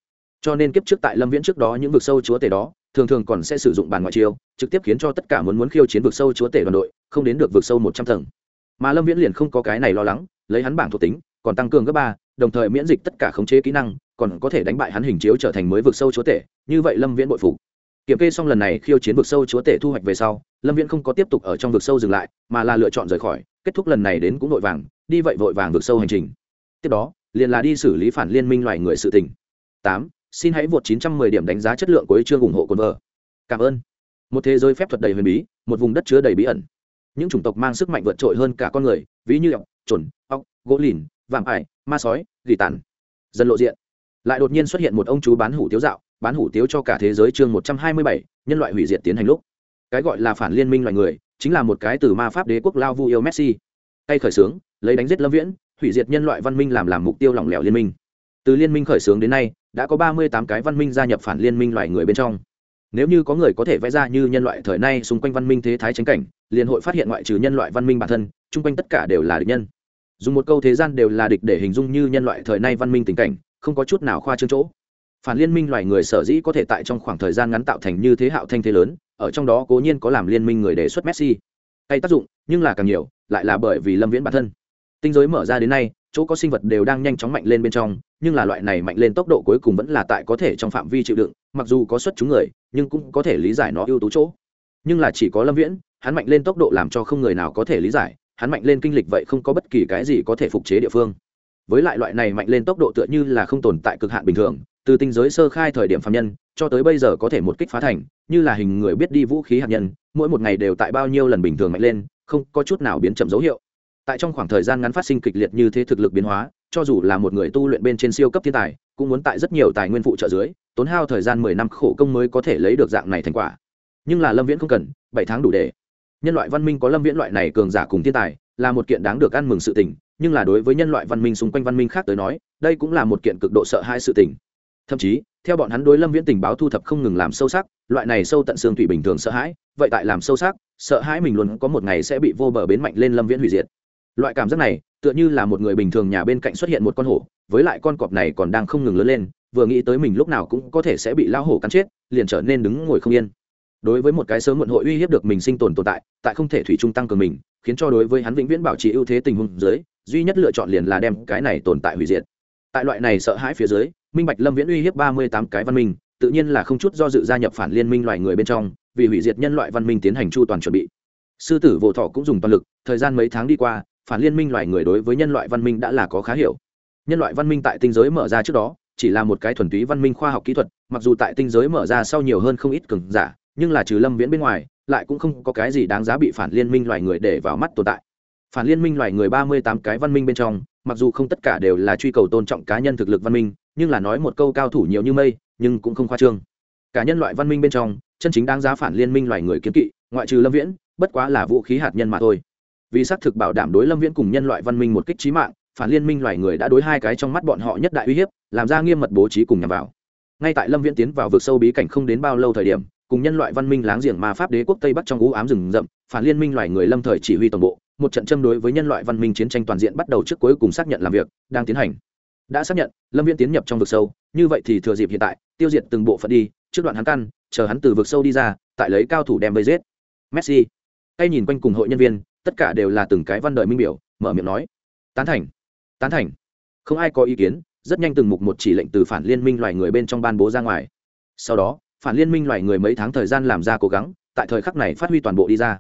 cho nên kiếp trước tại lâm viễn trước đó những vực sâu chúa tể đó, thường thường còn sẽ sử dụng bàn ngoại chiêu, trực tiếp khiến cho tất cả muốn muốn khiêu chiến vực sâu chúa tể đoàn đội, không đến được vực sâu một trăm tầng. Mà lâm viễn liền không có cái này lo lắng, lấy hắn bảng thuộc tính, còn tăng cường gấp ba, đồng thời miễn dịch tất cả khống chế kỹ năng, còn có thể đánh bại hắn hình chiếu trở thành mới vực sâu chúa tể, như vậy lâm viễn bội phục. Kiểm kê xong lần này khiêu chiến vực sâu chúa tể thu hoạch về sau, lâm viễn không có tiếp tục ở trong vực sâu dừng lại, mà là lựa chọn rời khỏi, kết thúc lần này đến cũng vội vàng, đi vậy vội vàng vực sâu hành trình. Tiếp đó, liền là đi xử lý phản liên minh loài người sự tình. Tám xin hãy vượt 910 điểm đánh giá chất lượng của chương ủng hộ cồn vợ cảm ơn. Một thế giới phép thuật đầy huyền bí một vùng đất chứa đầy bí ẩn. Những chủng tộc mang sức mạnh vượt trội hơn cả con người ví như ọc chuẩn, ọc gỗ lìn vạm ải ma sói dị tàn. Dần lộ diện. Lại đột nhiên xuất hiện một ông chú bán hủ tiếu dạo bán hủ tiếu cho cả thế giới chương một trăm hai mươi bảy nhân loại hủy diệt tiến hành lúc. Cái gọi là phản liên minh loài người chính là một cái từ ma pháp đế quốc lao vu yêu messi. Tay khởi sướng, lấy đánh giết lâm viễn hủy diệt nhân loại văn minh làm làm mục tiêu lỏng lẻo liên minh. Từ liên minh khởi xướng đến nay đã có ba mươi tám cái văn minh gia nhập phản liên minh loài người bên trong. Nếu như có người có thể vẽ ra như nhân loại thời nay xung quanh văn minh thế thái tránh cảnh, liền hội phát hiện ngoại trừ nhân loại văn minh bản thân, chung quanh tất cả đều là địch nhân. Dùng một câu thế gian đều là địch để hình dung như nhân loại thời nay văn minh tình cảnh, không có chút nào khoa trương chỗ. Phản liên minh loài người sở dĩ có thể tại trong khoảng thời gian ngắn tạo thành như thế hạo thanh thế lớn, ở trong đó cố nhiên có làm liên minh người đề xuất messi. Hay tác dụng, nhưng là càng nhiều, lại là bởi vì lâm viễn bản thân. Tinh giới mở ra đến nay chỗ có sinh vật đều đang nhanh chóng mạnh lên bên trong, nhưng là loại này mạnh lên tốc độ cuối cùng vẫn là tại có thể trong phạm vi chịu đựng, mặc dù có xuất chúng người, nhưng cũng có thể lý giải nó ưu tú chỗ. Nhưng là chỉ có lâm viễn, hắn mạnh lên tốc độ làm cho không người nào có thể lý giải, hắn mạnh lên kinh lịch vậy không có bất kỳ cái gì có thể phục chế địa phương. Với lại loại này mạnh lên tốc độ tựa như là không tồn tại cực hạn bình thường, từ tinh giới sơ khai thời điểm phạm nhân, cho tới bây giờ có thể một kích phá thành, như là hình người biết đi vũ khí hạt nhân, mỗi một ngày đều tại bao nhiêu lần bình thường mạnh lên, không có chút nào biến chậm dấu hiệu tại trong khoảng thời gian ngắn phát sinh kịch liệt như thế thực lực biến hóa, cho dù là một người tu luyện bên trên siêu cấp thiên tài, cũng muốn tại rất nhiều tài nguyên phụ trợ dưới, tốn hao thời gian mười năm khổ công mới có thể lấy được dạng này thành quả. Nhưng là lâm viễn không cần, bảy tháng đủ để. Nhân loại văn minh có lâm viễn loại này cường giả cùng thiên tài, là một kiện đáng được ăn mừng sự tình, nhưng là đối với nhân loại văn minh xung quanh văn minh khác tới nói, đây cũng là một kiện cực độ sợ hai sự tình. Thậm chí, theo bọn hắn đối lâm viễn tình báo thu thập không ngừng làm sâu sắc, loại này sâu tận xương thủy bình thường sợ hãi, vậy tại làm sâu sắc, sợ hãi mình luôn có một ngày sẽ bị vô bờ bến mạnh lên lâm viễn hủy diệt loại cảm giác này, tựa như là một người bình thường nhà bên cạnh xuất hiện một con hổ, với lại con cọp này còn đang không ngừng lớn lên, vừa nghĩ tới mình lúc nào cũng có thể sẽ bị lao hổ cắn chết, liền trở nên đứng ngồi không yên. Đối với một cái sớm muộn hội uy hiếp được mình sinh tồn tồn tại tại không thể thủy chung tăng cường mình, khiến cho đối với hắn vĩnh viễn bảo trì ưu thế tình huống dưới, duy nhất lựa chọn liền là đem cái này tồn tại hủy diệt. Tại loại này sợ hãi phía dưới, minh bạch lâm viễn uy hiếp ba mươi tám cái văn minh, tự nhiên là không chút do dự gia nhập phản liên minh loài người bên trong, vì hủy diệt nhân loại văn minh tiến hành chu toàn chuẩn bị. Sư tử vô thọ cũng dùng toàn lực, thời gian mấy tháng đi qua phản liên minh loài người đối với nhân loại văn minh đã là có khá hiểu. Nhân loại văn minh tại tinh giới mở ra trước đó, chỉ là một cái thuần túy văn minh khoa học kỹ thuật, mặc dù tại tinh giới mở ra sau nhiều hơn không ít cường giả, nhưng là trừ lâm viễn bên ngoài, lại cũng không có cái gì đáng giá bị phản liên minh loài người để vào mắt tồn tại. Phản liên minh loài người ba mươi tám cái văn minh bên trong, mặc dù không tất cả đều là truy cầu tôn trọng cá nhân thực lực văn minh, nhưng là nói một câu cao thủ nhiều như mây, nhưng cũng không khoa trương. Cả nhân loại văn minh bên trong, chân chính đáng giá phản liên minh loài người kiếm kỵ, ngoại trừ lâm viễn, bất quá là vũ khí hạt nhân mà thôi vì xác thực bảo đảm đối lâm viễn cùng nhân loại văn minh một kích trí mạng, phản liên minh loài người đã đối hai cái trong mắt bọn họ nhất đại uy hiếp, làm ra nghiêm mật bố trí cùng nhằm vào. Ngay tại lâm viễn tiến vào vực sâu bí cảnh không đến bao lâu thời điểm, cùng nhân loại văn minh láng giềng mà pháp đế quốc tây bắc trong ú ám rừng rậm, phản liên minh loài người lâm thời chỉ huy toàn bộ, một trận châm đối với nhân loại văn minh chiến tranh toàn diện bắt đầu trước cuối cùng xác nhận làm việc, đang tiến hành. Đã xác nhận, lâm viễn tiến nhập trong vực sâu, như vậy thì thừa dịp hiện tại, tiêu diệt từng bộ phận đi, trước đoạn hắn căn, chờ hắn từ vực sâu đi ra, tại lấy cao thủ đem vây giết. Messi. Tay nhìn quanh cùng hội nhân viên tất cả đều là từng cái văn đời minh biểu, mở miệng nói. Tán thành tán thành. Không ai có ý kiến, rất nhanh từng mục một chỉ lệnh từ phản liên minh loài người bên trong ban bố ra ngoài. Sau đó, phản liên minh loài người mấy tháng thời gian làm ra cố gắng, tại thời khắc này phát huy toàn bộ đi ra.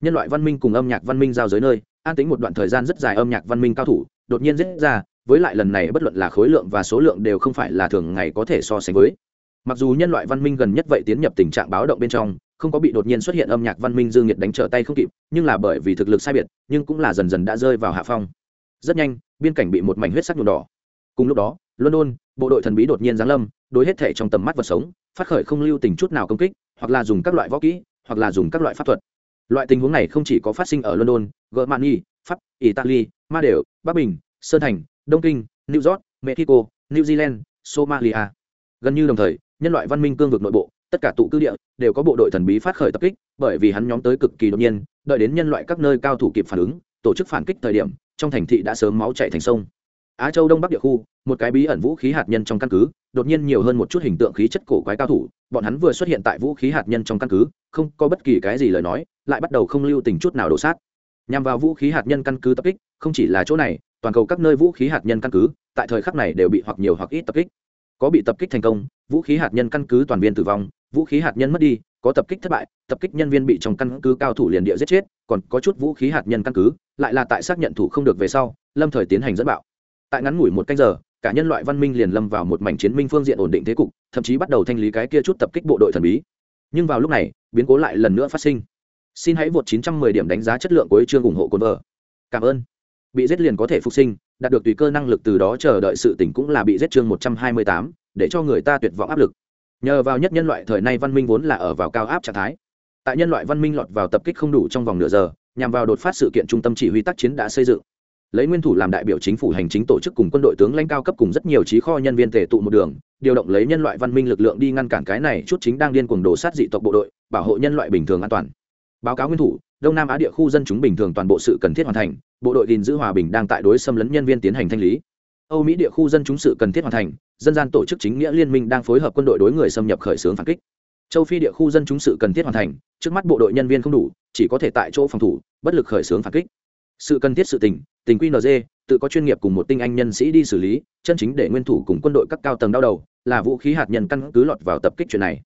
Nhân loại văn minh cùng âm nhạc văn minh giao giới nơi, an tính một đoạn thời gian rất dài âm nhạc văn minh cao thủ, đột nhiên dễ ra, với lại lần này bất luận là khối lượng và số lượng đều không phải là thường ngày có thể so sánh với. Mặc dù nhân loại văn minh gần nhất vậy tiến nhập tình trạng báo động bên trong không có bị đột nhiên xuất hiện âm nhạc văn minh dương nhiệt đánh trở tay không kịp, nhưng là bởi vì thực lực sai biệt, nhưng cũng là dần dần đã rơi vào hạ phong. Rất nhanh, biên cảnh bị một mảnh huyết sắc nhuộm đỏ. Cùng lúc đó, london, bộ đội thần bí đột nhiên giáng lâm, đối hết thể trong tầm mắt vật sống, phát khởi không lưu tình chút nào công kích, hoặc là dùng các loại võ kỹ, hoặc là dùng các loại pháp thuật. Loại tình huống này không chỉ có phát sinh ở london, germany, pháp, italy ma đều bắc bình, sơn thành, đông kinh, new york, mexico, new zealand, somalia. Gần như đồng thời, nhân loại văn minh cương vực nội bộ tất cả tụ cư địa đều có bộ đội thần bí phát khởi tập kích, bởi vì hắn nhóm tới cực kỳ đột nhiên, đợi đến nhân loại các nơi cao thủ kịp phản ứng, tổ chức phản kích thời điểm, trong thành thị đã sớm máu chạy thành sông. Á châu đông bắc địa khu, một cái bí ẩn vũ khí hạt nhân trong căn cứ, đột nhiên nhiều hơn một chút hình tượng khí chất cổ quái cao thủ, bọn hắn vừa xuất hiện tại vũ khí hạt nhân trong căn cứ, không có bất kỳ cái gì lời nói, lại bắt đầu không lưu tình chút nào đổ sát. Nhằm vào vũ khí hạt nhân căn cứ tập kích, không chỉ là chỗ này, toàn cầu các nơi vũ khí hạt nhân căn cứ, tại thời khắc này đều bị hoặc nhiều hoặc ít tập kích. Có bị tập kích thành công, vũ khí hạt nhân căn cứ toàn viên tử vong vũ khí hạt nhân mất đi có tập kích thất bại tập kích nhân viên bị trong căn cứ cao thủ liền địa giết chết còn có chút vũ khí hạt nhân căn cứ lại là tại xác nhận thủ không được về sau lâm thời tiến hành dẫn bạo. Tại ngắn ngủi một canh giờ cả nhân loại văn minh liền lâm vào một mảnh chiến minh phương diện ổn định thế cục thậm chí bắt đầu thanh lý cái kia chút tập kích bộ đội thần bí. Nhưng vào lúc này biến cố lại lần nữa phát sinh. Xin hãy vượt 910 điểm đánh giá chất lượng của chương ủng hộ cồn vợ. Cảm ơn. Bị giết liền có thể phục sinh đạt được tùy cơ năng lực từ đó chờ đợi sự tỉnh cũng là bị giết chương 128, để cho người ta tuyệt vọng áp lực nhờ vào nhất nhân loại thời nay văn minh vốn là ở vào cao áp trạng thái. Tại nhân loại văn minh lọt vào tập kích không đủ trong vòng nửa giờ, nhằm vào đột phát sự kiện trung tâm chỉ huy tác chiến đã xây dựng. Lấy nguyên thủ làm đại biểu chính phủ hành chính tổ chức cùng quân đội tướng lãnh cao cấp cùng rất nhiều trí kho nhân viên tề tụ một đường, điều động lấy nhân loại văn minh lực lượng đi ngăn cản cái này chút chính đang điên cuồng đổ sát dị tộc bộ đội, bảo hộ nhân loại bình thường an toàn. Báo cáo nguyên thủ, đông nam á địa khu dân chúng bình thường toàn bộ sự cần thiết hoàn thành, bộ đội gìn giữ hòa bình đang tại đối xâm lấn nhân viên tiến hành thanh lý âu mỹ địa khu dân chúng sự cần thiết hoàn thành dân gian tổ chức chính nghĩa liên minh đang phối hợp quân đội đối người xâm nhập khởi xướng phản kích. Châu phi địa khu dân chúng sự cần thiết hoàn thành trước mắt bộ đội nhân viên không đủ chỉ có thể tại chỗ phòng thủ bất lực khởi xướng phản kích. Sự cần thiết sự tình tình quy NG, tự có chuyên nghiệp cùng một tinh anh nhân sĩ đi xử lý chân chính để nguyên thủ cùng quân đội các cao tầng đau đầu là vũ khí hạt nhân căn cứ lọt vào tập kích chuyện này.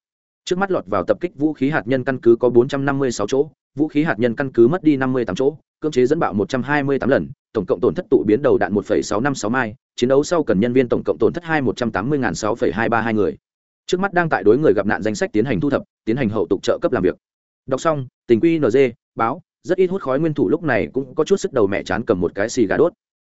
Trước mắt lọt vào tập kích vũ khí hạt nhân căn cứ có 456 chỗ vũ khí hạt nhân căn cứ mất đi 58 chỗ cưỡng chế dẫn bạo 128 lần tổng cộng tổn thất tụ biến đầu đạn 1,656 mai chiến đấu sau cần nhân viên tổng cộng tổn thất 2 180.6,232 người. Trước mắt đang tại đối người gặp nạn danh sách tiến hành thu thập tiến hành hậu tục trợ cấp làm việc. Đọc xong tình quy nd báo rất ít hút khói nguyên thủ lúc này cũng có chút sức đầu mẹ chán cầm một cái xì gà đốt.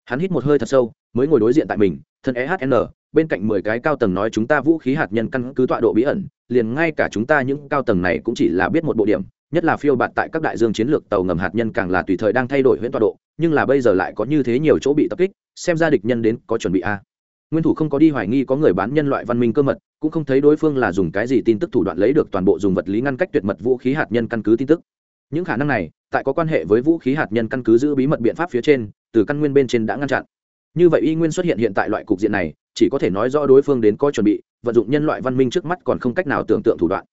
Hắn hít một hơi thật sâu mới ngồi đối diện tại mình thân ehn bên cạnh mười cái cao tầng nói chúng ta vũ khí hạt nhân căn cứ tọa độ bí ẩn liền ngay cả chúng ta những cao tầng này cũng chỉ là biết một bộ điểm nhất là phiêu bạt tại các đại dương chiến lược tàu ngầm hạt nhân càng là tùy thời đang thay đổi huyễn tọa độ, nhưng là bây giờ lại có như thế nhiều chỗ bị tập kích, xem ra địch nhân đến có chuẩn bị a. Nguyên thủ không có đi hoài nghi có người bán nhân loại văn minh cơ mật, cũng không thấy đối phương là dùng cái gì tin tức thủ đoạn lấy được toàn bộ dùng vật lý ngăn cách tuyệt mật vũ khí hạt nhân căn cứ tin tức. Những khả năng này, tại có quan hệ với vũ khí hạt nhân căn cứ giữ bí mật biện pháp phía trên, từ căn nguyên bên trên đã ngăn chặn. Như vậy y nguyên xuất hiện hiện tại loại cục diện này, chỉ có thể nói rõ đối phương đến có chuẩn bị, vận dụng nhân loại văn minh trước mắt còn không cách nào tưởng tượng thủ đoạn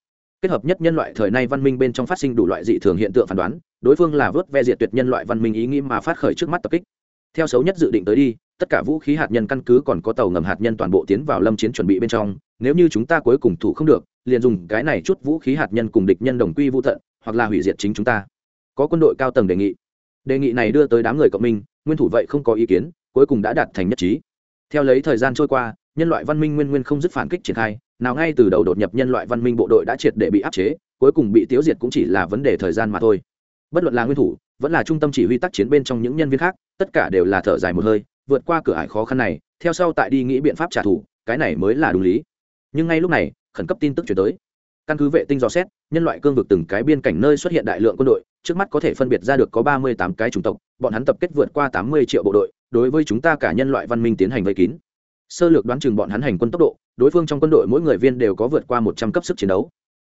kết hợp nhất nhân loại thời nay văn minh bên trong phát sinh đủ loại dị thường hiện tượng phán đoán, đối phương là vớt ve diệt tuyệt nhân loại văn minh ý nghĩ mà phát khởi trước mắt tập kích. Theo xấu nhất dự định tới đi, tất cả vũ khí hạt nhân căn cứ còn có tàu ngầm hạt nhân toàn bộ tiến vào lâm chiến chuẩn bị bên trong. Nếu như chúng ta cuối cùng thủ không được, liền dùng cái này chút vũ khí hạt nhân cùng địch nhân đồng quy vũ tận, hoặc là hủy diệt chính chúng ta. Có quân đội cao tầng đề nghị. Đề nghị này đưa tới đám người cộng minh, nguyên thủ vậy không có ý kiến, cuối cùng đã đạt thành nhất trí. Theo lấy thời gian trôi qua nhân loại văn minh nguyên nguyên không dứt phản kích triển khai, nào ngay từ đầu đột nhập nhân loại văn minh bộ đội đã triệt để bị áp chế, cuối cùng bị tiêu diệt cũng chỉ là vấn đề thời gian mà thôi. Bất luận là nguyên thủ, vẫn là trung tâm chỉ huy tác chiến bên trong những nhân viên khác, tất cả đều là thở dài một hơi, vượt qua cửa ải khó khăn này, theo sau tại đi nghĩ biện pháp trả thù, cái này mới là đúng lý. Nhưng ngay lúc này, khẩn cấp tin tức chuyển tới. Căn cứ vệ tinh dò xét, nhân loại cương vực từng cái biên cảnh nơi xuất hiện đại lượng quân đội, trước mắt có thể phân biệt ra được có ba mươi tám cái chủng tộc, bọn hắn tập kết vượt qua tám mươi triệu bộ đội, đối với chúng ta cả nhân loại văn minh tiến hành vây kín sơ lược đoán chừng bọn hắn hành quân tốc độ, đối phương trong quân đội mỗi người viên đều có vượt qua một trăm cấp sức chiến đấu.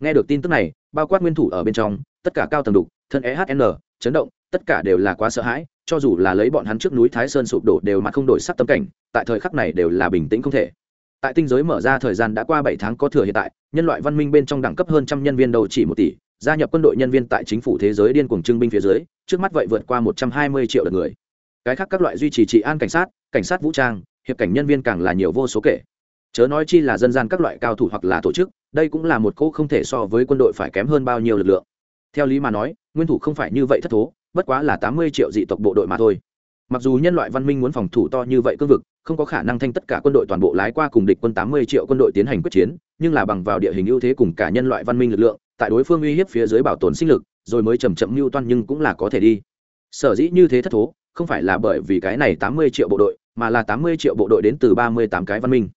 Nghe được tin tức này, bao quát nguyên thủ ở bên trong, tất cả cao tầng đục, thân ehn chấn động, tất cả đều là quá sợ hãi, cho dù là lấy bọn hắn trước núi thái sơn sụp đổ đều mà không đổi sắc tâm cảnh, tại thời khắc này đều là bình tĩnh không thể. Tại tinh giới mở ra thời gian đã qua bảy tháng có thừa hiện tại, nhân loại văn minh bên trong đẳng cấp hơn trăm nhân viên đầu chỉ một tỷ, gia nhập quân đội nhân viên tại chính phủ thế giới điên cuồng trưng binh phía dưới, trước mắt vậy vượt qua một trăm hai mươi triệu lượt người. Cái khác các loại duy trì trị an cảnh sát cảnh sát vũ trang hiệp cảnh nhân viên càng là nhiều vô số kể. Chớ nói chi là dân gian các loại cao thủ hoặc là tổ chức, đây cũng là một cỗ không thể so với quân đội phải kém hơn bao nhiêu lực lượng. Theo lý mà nói, nguyên thủ không phải như vậy thất thố, bất quá là tám mươi triệu dị tộc bộ đội mà thôi. Mặc dù nhân loại văn minh muốn phòng thủ to như vậy cương vực, không có khả năng thanh tất cả quân đội toàn bộ lái qua cùng địch quân tám mươi triệu quân đội tiến hành quyết chiến, nhưng là bằng vào địa hình ưu thế cùng cả nhân loại văn minh lực lượng, tại đối phương uy hiếp phía dưới bảo tồn sinh lực, rồi mới chầm chậm mưu toan nhưng cũng là có thể đi. Sở dĩ như thế thất thố, không phải là bởi vì cái này tám mươi triệu bộ đội mà là tám mươi triệu bộ đội đến từ ba mươi tám cái văn minh.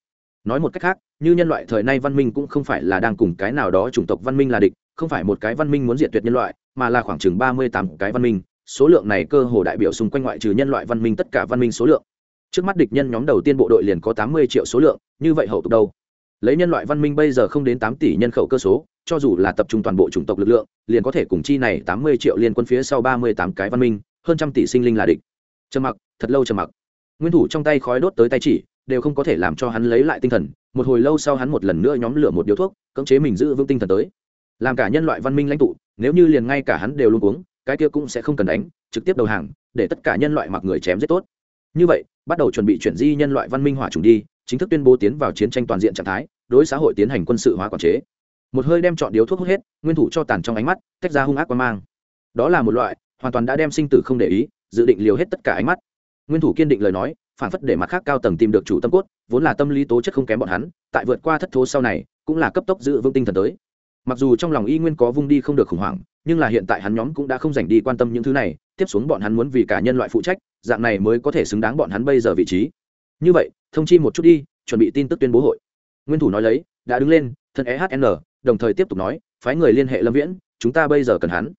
Nói một cách khác, như nhân loại thời nay văn minh cũng không phải là đang cùng cái nào đó chủng tộc văn minh là địch, không phải một cái văn minh muốn diệt tuyệt nhân loại, mà là khoảng chừng ba mươi tám cái văn minh. Số lượng này cơ hồ đại biểu xung quanh ngoại trừ nhân loại văn minh tất cả văn minh số lượng. Trước mắt địch nhân nhóm đầu tiên bộ đội liền có tám mươi triệu số lượng, như vậy hậu tục đâu? Lấy nhân loại văn minh bây giờ không đến tám tỷ nhân khẩu cơ số, cho dù là tập trung toàn bộ chủng tộc lực lượng, liền có thể cùng chi này tám mươi triệu liên quân phía sau ba mươi tám cái văn minh, hơn trăm tỷ sinh linh là địch. Trầm mặc, thật lâu trầm mặc nguyên thủ trong tay khói đốt tới tay chỉ, đều không có thể làm cho hắn lấy lại tinh thần, một hồi lâu sau hắn một lần nữa nhóm lửa một điếu thuốc, cưỡng chế mình giữ vững tinh thần tới. Làm cả nhân loại văn minh lãnh tụ, nếu như liền ngay cả hắn đều luôn uống cái kia cũng sẽ không cần đánh, trực tiếp đầu hàng, để tất cả nhân loại mặc người chém rất tốt. Như vậy, bắt đầu chuẩn bị chuyển di nhân loại văn minh hỏa trùng đi, chính thức tuyên bố tiến vào chiến tranh toàn diện trạng thái, đối xã hội tiến hành quân sự hóa quản chế. Một hơi đem chọn điếu thuốc hút hết, nguyên thủ cho tàn trong ánh mắt, tách ra hung ác quan mang. Đó là một loại, hoàn toàn đã đem sinh tử không để ý, dự định liều hết tất cả ánh mắt nguyên thủ kiên định lời nói phản phất để mặt khác cao tầng tìm được chủ tâm cốt, vốn là tâm lý tố chất không kém bọn hắn, tại vượt qua thất thố sau này, cũng là cấp tốc giữ vững tinh thần tới. Mặc dù trong lòng y nguyên có vung đi không được khủng hoảng, nhưng là hiện tại hắn nhóm cũng đã không dành đi quan tâm những thứ này, tiếp xuống bọn hắn muốn vì cả nhân loại phụ trách, dạng này mới có thể xứng đáng bọn hắn bây giờ vị trí. Như vậy, thông chi một chút đi, chuẩn bị tin tức tuyên bố hội. Nguyên thủ nói lấy, đã đứng lên, thân ehn đồng thời tiếp tục nói, phái người liên hệ lâm viễn, chúng ta bây giờ cần hắn.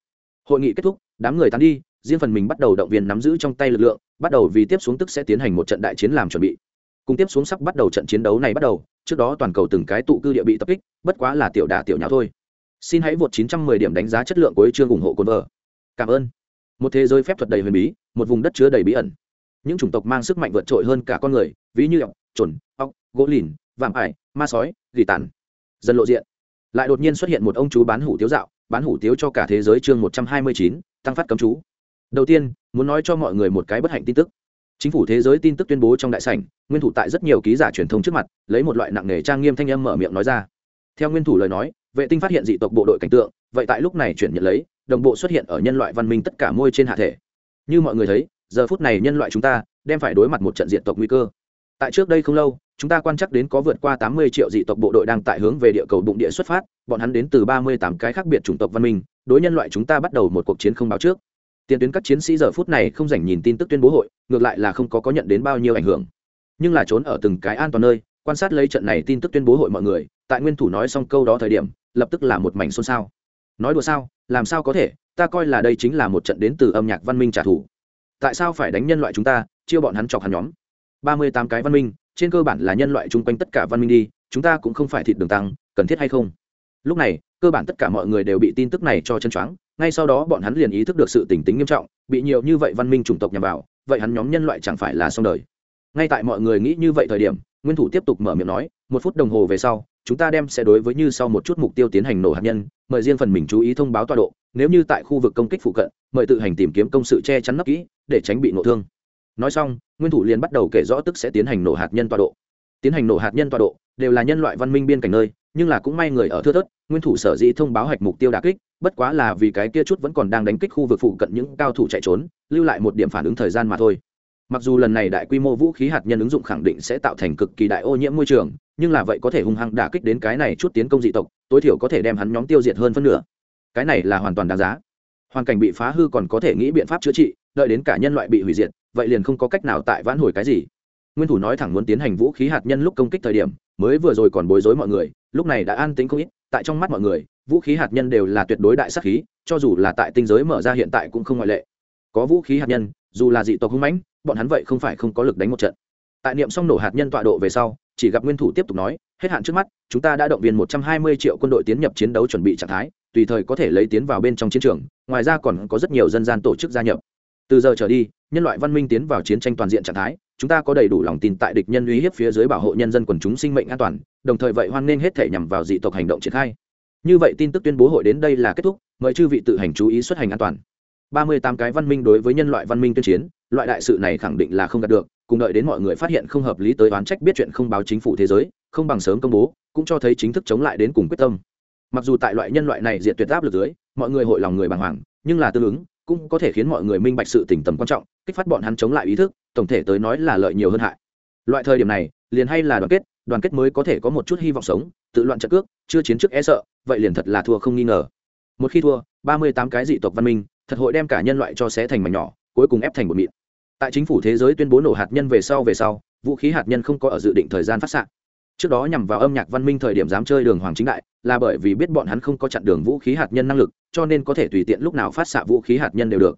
Hội nghị kết thúc, đám người tán đi riêng phần mình bắt đầu động viên nắm giữ trong tay lực lượng bắt đầu vì tiếp xuống tức sẽ tiến hành một trận đại chiến làm chuẩn bị. Cùng tiếp xuống sắp bắt đầu trận chiến đấu này bắt đầu trước đó toàn cầu từng cái tụ cư địa bị tập kích bất quá là tiểu đả tiểu nháo thôi. Xin hãy vượt 910 điểm đánh giá chất lượng của chương ủng hộ cồn vợ. Cảm ơn. Một thế giới phép thuật đầy huyền bí một vùng đất chứa đầy bí ẩn. Những chủng tộc mang sức mạnh vượt trội hơn cả con người ví như ọc chuẩn, ọc gỗ lìn vạm ải ma sói gỉ tàn. Dần lộ diện. Lại đột nhiên xuất hiện một ông chú bán hủ tiếu dạo bán hủ tiếu cho cả thế giới chương 129, tăng phát cấm chú đầu tiên, muốn nói cho mọi người một cái bất hạnh tin tức. Chính phủ thế giới tin tức tuyên bố trong đại sảnh, nguyên thủ tại rất nhiều ký giả truyền thông trước mặt, lấy một loại nặng nề trang nghiêm thanh âm mở miệng nói ra. Theo nguyên thủ lời nói, vệ tinh phát hiện dị tộc bộ đội cảnh tượng, vậy tại lúc này chuyển nhận lấy, đồng bộ xuất hiện ở nhân loại văn minh tất cả môi trên hạ thể. Như mọi người thấy, giờ phút này nhân loại chúng ta đem phải đối mặt một trận diện tộc nguy cơ. Tại trước đây không lâu, chúng ta quan chắc đến có vượt qua tám mươi triệu dị tộc bộ đội đang tại hướng về địa cầu bụng địa xuất phát, bọn hắn đến từ ba mươi tám cái khác biệt chủng tộc văn minh, đối nhân loại chúng ta bắt đầu một cuộc chiến không báo trước tiền tuyến các chiến sĩ giờ phút này không dành nhìn tin tức tuyên bố hội, ngược lại là không có có nhận đến bao nhiêu ảnh hưởng. Nhưng là trốn ở từng cái an toàn nơi, quan sát lấy trận này tin tức tuyên bố hội mọi người, tại nguyên thủ nói xong câu đó thời điểm, lập tức là một mảnh xôn xao. Nói đùa sao, làm sao có thể, ta coi là đây chính là một trận đến từ âm nhạc văn minh trả thù. Tại sao phải đánh nhân loại chúng ta chiêu bọn hắn chọc hắn nhóm? Ba mươi tám cái văn minh, trên cơ bản là nhân loại chung quanh tất cả văn minh đi, chúng ta cũng không phải thịt đường tăng, cần thiết hay không? Lúc này, cơ bản tất cả mọi người đều bị tin tức này cho chân choáng ngay sau đó bọn hắn liền ý thức được sự tỉnh tính nghiêm trọng, bị nhiều như vậy văn minh chủng tộc nhằm vào, vậy hắn nhóm nhân loại chẳng phải là xong đời. Ngay tại mọi người nghĩ như vậy thời điểm, nguyên thủ tiếp tục mở miệng nói, một phút đồng hồ về sau, chúng ta đem sẽ đối với như sau một chút mục tiêu tiến hành nổ hạt nhân, mời riêng phần mình chú ý thông báo tọa độ, nếu như tại khu vực công kích phụ cận, mời tự hành tìm kiếm công sự che chắn nấp kỹ, để tránh bị nổ thương. Nói xong, nguyên thủ liền bắt đầu kể rõ tức sẽ tiến hành nổ hạt nhân tọa độ. Tiến hành nổ hạt nhân tọa độ, đều là nhân loại văn minh biên cảnh nơi nhưng là cũng may người ở thưa thớt, nguyên thủ sở dĩ thông báo hạch mục tiêu đà kích, bất quá là vì cái kia chút vẫn còn đang đánh kích khu vực phụ cận những cao thủ chạy trốn, lưu lại một điểm phản ứng thời gian mà thôi. Mặc dù lần này đại quy mô vũ khí hạt nhân ứng dụng khẳng định sẽ tạo thành cực kỳ đại ô nhiễm môi trường, nhưng là vậy có thể hung hăng đả kích đến cái này chút tiến công dị tộc, tối thiểu có thể đem hắn nhóm tiêu diệt hơn phân nửa. Cái này là hoàn toàn đáng giá. Hoàn cảnh bị phá hư còn có thể nghĩ biện pháp chữa trị, đợi đến cả nhân loại bị hủy diệt, vậy liền không có cách nào tại vãn hồi cái gì. Nguyên thủ nói thẳng muốn tiến hành vũ khí hạt nhân lúc công kích thời điểm, mới vừa rồi còn bối rối mọi người lúc này đã an tính không ít, tại trong mắt mọi người, vũ khí hạt nhân đều là tuyệt đối đại sắc khí, cho dù là tại tinh giới mở ra hiện tại cũng không ngoại lệ. Có vũ khí hạt nhân, dù là dị tộc hung mãnh, bọn hắn vậy không phải không có lực đánh một trận. Tại niệm xong nổ hạt nhân tọa độ về sau, chỉ gặp nguyên thủ tiếp tục nói, hết hạn trước mắt, chúng ta đã động viên một trăm hai mươi triệu quân đội tiến nhập chiến đấu chuẩn bị trạng thái, tùy thời có thể lấy tiến vào bên trong chiến trường, ngoài ra còn có rất nhiều dân gian tổ chức gia nhập từ giờ trở đi, nhân loại văn minh tiến vào chiến tranh toàn diện trạng thái, chúng ta có đầy đủ lòng tin tại địch nhân uy hiếp phía dưới bảo hộ nhân dân quần chúng sinh mệnh an toàn, đồng thời vậy hoan nghênh hết thể nhằm vào dị tộc hành động triển khai. Như vậy tin tức tuyên bố hội đến đây là kết thúc, mời chư vị tự hành chú ý xuất hành an toàn. Ba mươi tám cái văn minh đối với nhân loại văn minh tuyên chiến, loại đại sự này khẳng định là không đạt được, cùng đợi đến mọi người phát hiện không hợp lý tới oán trách biết chuyện không báo chính phủ thế giới, không bằng sớm công bố, cũng cho thấy chính thức chống lại đến cùng quyết tâm. Mặc dù tại loại nhân loại này diệt tuyệt áp lực dưới, mọi người hội lòng người bàng hoàng, nhưng là tương ứng cũng có thể khiến mọi người minh bạch sự tỉnh tầm quan trọng, kích phát bọn hắn chống lại ý thức, tổng thể tới nói là lợi nhiều hơn hại. Loại thời điểm này, liền hay là đoàn kết đoàn kết mới có thể có một chút hy vọng sống, tự loạn trận cước, chưa chiến trước e sợ, vậy liền thật là thua không nghi ngờ. Một khi thua, ba mươi tám cái dị tộc văn minh, thật hội đem cả nhân loại cho xé thành mảnh nhỏ, cuối cùng ép thành một mịn. Tại chính phủ thế giới tuyên bố nổ hạt nhân về sau về sau, vũ khí hạt nhân không có ở dự định thời gian phát s trước đó nhằm vào âm nhạc văn minh thời điểm dám chơi đường hoàng chính đại là bởi vì biết bọn hắn không có chặn đường vũ khí hạt nhân năng lực, cho nên có thể tùy tiện lúc nào phát xạ vũ khí hạt nhân đều được.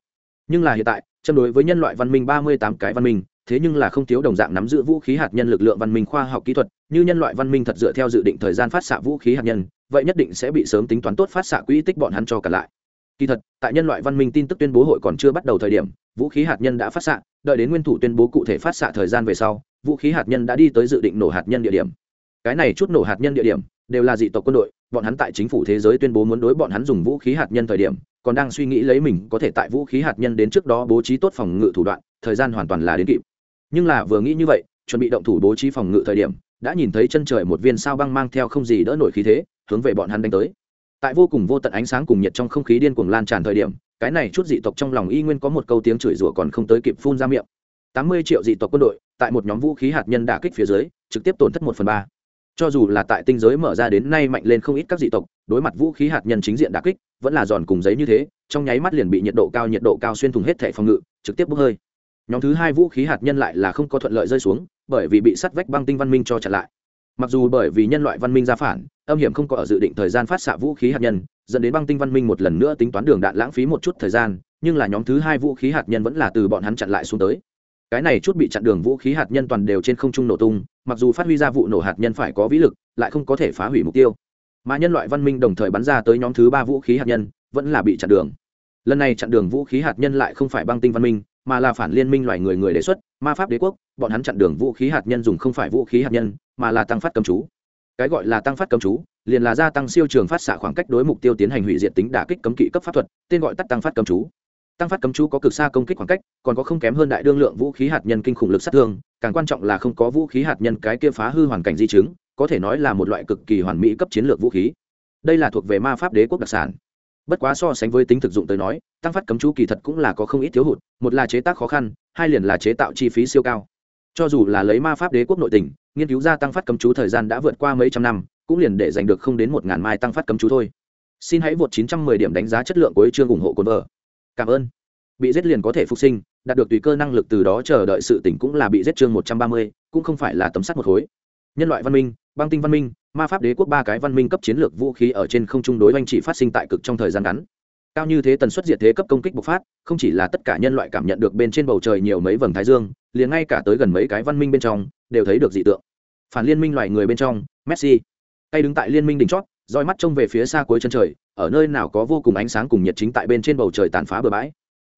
Nhưng là hiện tại, châm đối với nhân loại văn minh ba mươi tám cái văn minh, thế nhưng là không thiếu đồng dạng nắm giữ vũ khí hạt nhân lực lượng văn minh khoa học kỹ thuật, như nhân loại văn minh thật dựa theo dự định thời gian phát xạ vũ khí hạt nhân, vậy nhất định sẽ bị sớm tính toán tốt phát xạ quỹ tích bọn hắn cho cả lại. Kỳ thật, tại nhân loại văn minh tin tức tuyên bố hội còn chưa bắt đầu thời điểm, vũ khí hạt nhân đã phát xạ, đợi đến nguyên thủ tuyên bố cụ thể phát xạ thời gian về sau, vũ khí hạt nhân đã đi tới dự định nổ hạt nhân địa điểm. Cái này chút nổ hạt nhân địa điểm đều là dị tộc quân đội, bọn hắn tại chính phủ thế giới tuyên bố muốn đối bọn hắn dùng vũ khí hạt nhân thời điểm, còn đang suy nghĩ lấy mình có thể tại vũ khí hạt nhân đến trước đó bố trí tốt phòng ngự thủ đoạn, thời gian hoàn toàn là đến kịp. Nhưng là vừa nghĩ như vậy, chuẩn bị động thủ bố trí phòng ngự thời điểm, đã nhìn thấy chân trời một viên sao băng mang theo không gì đỡ nổi khí thế, hướng về bọn hắn đánh tới. Tại vô cùng vô tận ánh sáng cùng nhiệt trong không khí điên cuồng lan tràn thời điểm, cái này chút dị tộc trong lòng y nguyên có một câu tiếng chửi rủa còn không tới kịp phun ra miệng. Tám mươi triệu dị tộc quân đội, tại một nhóm vũ khí hạt nhân đả kích phía dưới, trực tiếp tổn thất một phần ba cho dù là tại tinh giới mở ra đến nay mạnh lên không ít các dị tộc, đối mặt vũ khí hạt nhân chính diện đà kích, vẫn là giòn cùng giấy như thế, trong nháy mắt liền bị nhiệt độ cao, nhiệt độ cao xuyên thủng hết thẻ phòng ngự, trực tiếp bốc hơi. Nhóm thứ hai vũ khí hạt nhân lại là không có thuận lợi rơi xuống, bởi vì bị sắt vách băng tinh văn minh cho chặn lại. Mặc dù bởi vì nhân loại văn minh ra phản, âm hiểm không có ở dự định thời gian phát xạ vũ khí hạt nhân, dẫn đến băng tinh văn minh một lần nữa tính toán đường đạn lãng phí một chút thời gian, nhưng là nhóm thứ hai vũ khí hạt nhân vẫn là từ bọn hắn chặn lại xuống tới cái này chút bị chặn đường vũ khí hạt nhân toàn đều trên không trung nổ tung, mặc dù phát huy ra vụ nổ hạt nhân phải có vĩ lực, lại không có thể phá hủy mục tiêu. Mà nhân loại văn minh đồng thời bắn ra tới nhóm thứ ba vũ khí hạt nhân, vẫn là bị chặn đường. Lần này chặn đường vũ khí hạt nhân lại không phải băng tinh văn minh, mà là phản liên minh loài người người đề xuất, ma pháp đế quốc, bọn hắn chặn đường vũ khí hạt nhân dùng không phải vũ khí hạt nhân, mà là tăng phát cầm chú. Cái gọi là tăng phát cầm chú, liền là gia tăng siêu trường phát xạ khoảng cách đối mục tiêu tiến hành hủy diệt tính đả kích cấm kỵ cấp pháp thuật, tên gọi tắt tăng phát cầm chú tăng phát cấm chú có cực xa công kích khoảng cách, còn có không kém hơn đại đương lượng vũ khí hạt nhân kinh khủng lực sát thương, càng quan trọng là không có vũ khí hạt nhân cái kia phá hư hoàn cảnh di chứng, có thể nói là một loại cực kỳ hoàn mỹ cấp chiến lược vũ khí. Đây là thuộc về ma pháp đế quốc đặc sản. Bất quá so sánh với tính thực dụng tới nói, tăng phát cấm chú kỳ thật cũng là có không ít thiếu hụt, một là chế tác khó khăn, hai liền là chế tạo chi phí siêu cao. Cho dù là lấy ma pháp đế quốc nội tình, nghiên cứu ra tăng phát cấm chú thời gian đã vượt qua mấy trăm năm, cũng liền để giành được không đến một ngàn mai tăng phát cấm chú thôi. Xin hãy vượt 910 điểm đánh giá chất lượng của chương ủng hộ cồn vợ cảm ơn. Bị giết liền có thể phục sinh, đạt được tùy cơ năng lực từ đó chờ đợi sự tỉnh cũng là bị giết chương một trăm ba mươi, cũng không phải là tấm sắt một khối. Nhân loại văn minh, băng tinh văn minh, ma pháp đế quốc ba cái văn minh cấp chiến lược vũ khí ở trên không trung đối oanh chỉ phát sinh tại cực trong thời gian ngắn. Cao như thế tần suất diệt thế cấp công kích bộc phát, không chỉ là tất cả nhân loại cảm nhận được bên trên bầu trời nhiều mấy vầng thái dương, liền ngay cả tới gần mấy cái văn minh bên trong, đều thấy được dị tượng. Phản liên minh loài người bên trong, messi. Tay đứng tại liên minh đỉnh chót roi mắt trông về phía xa cuối chân trời, ở nơi nào có vô cùng ánh sáng cùng nhiệt chính tại bên trên bầu trời tàn phá bừa bãi.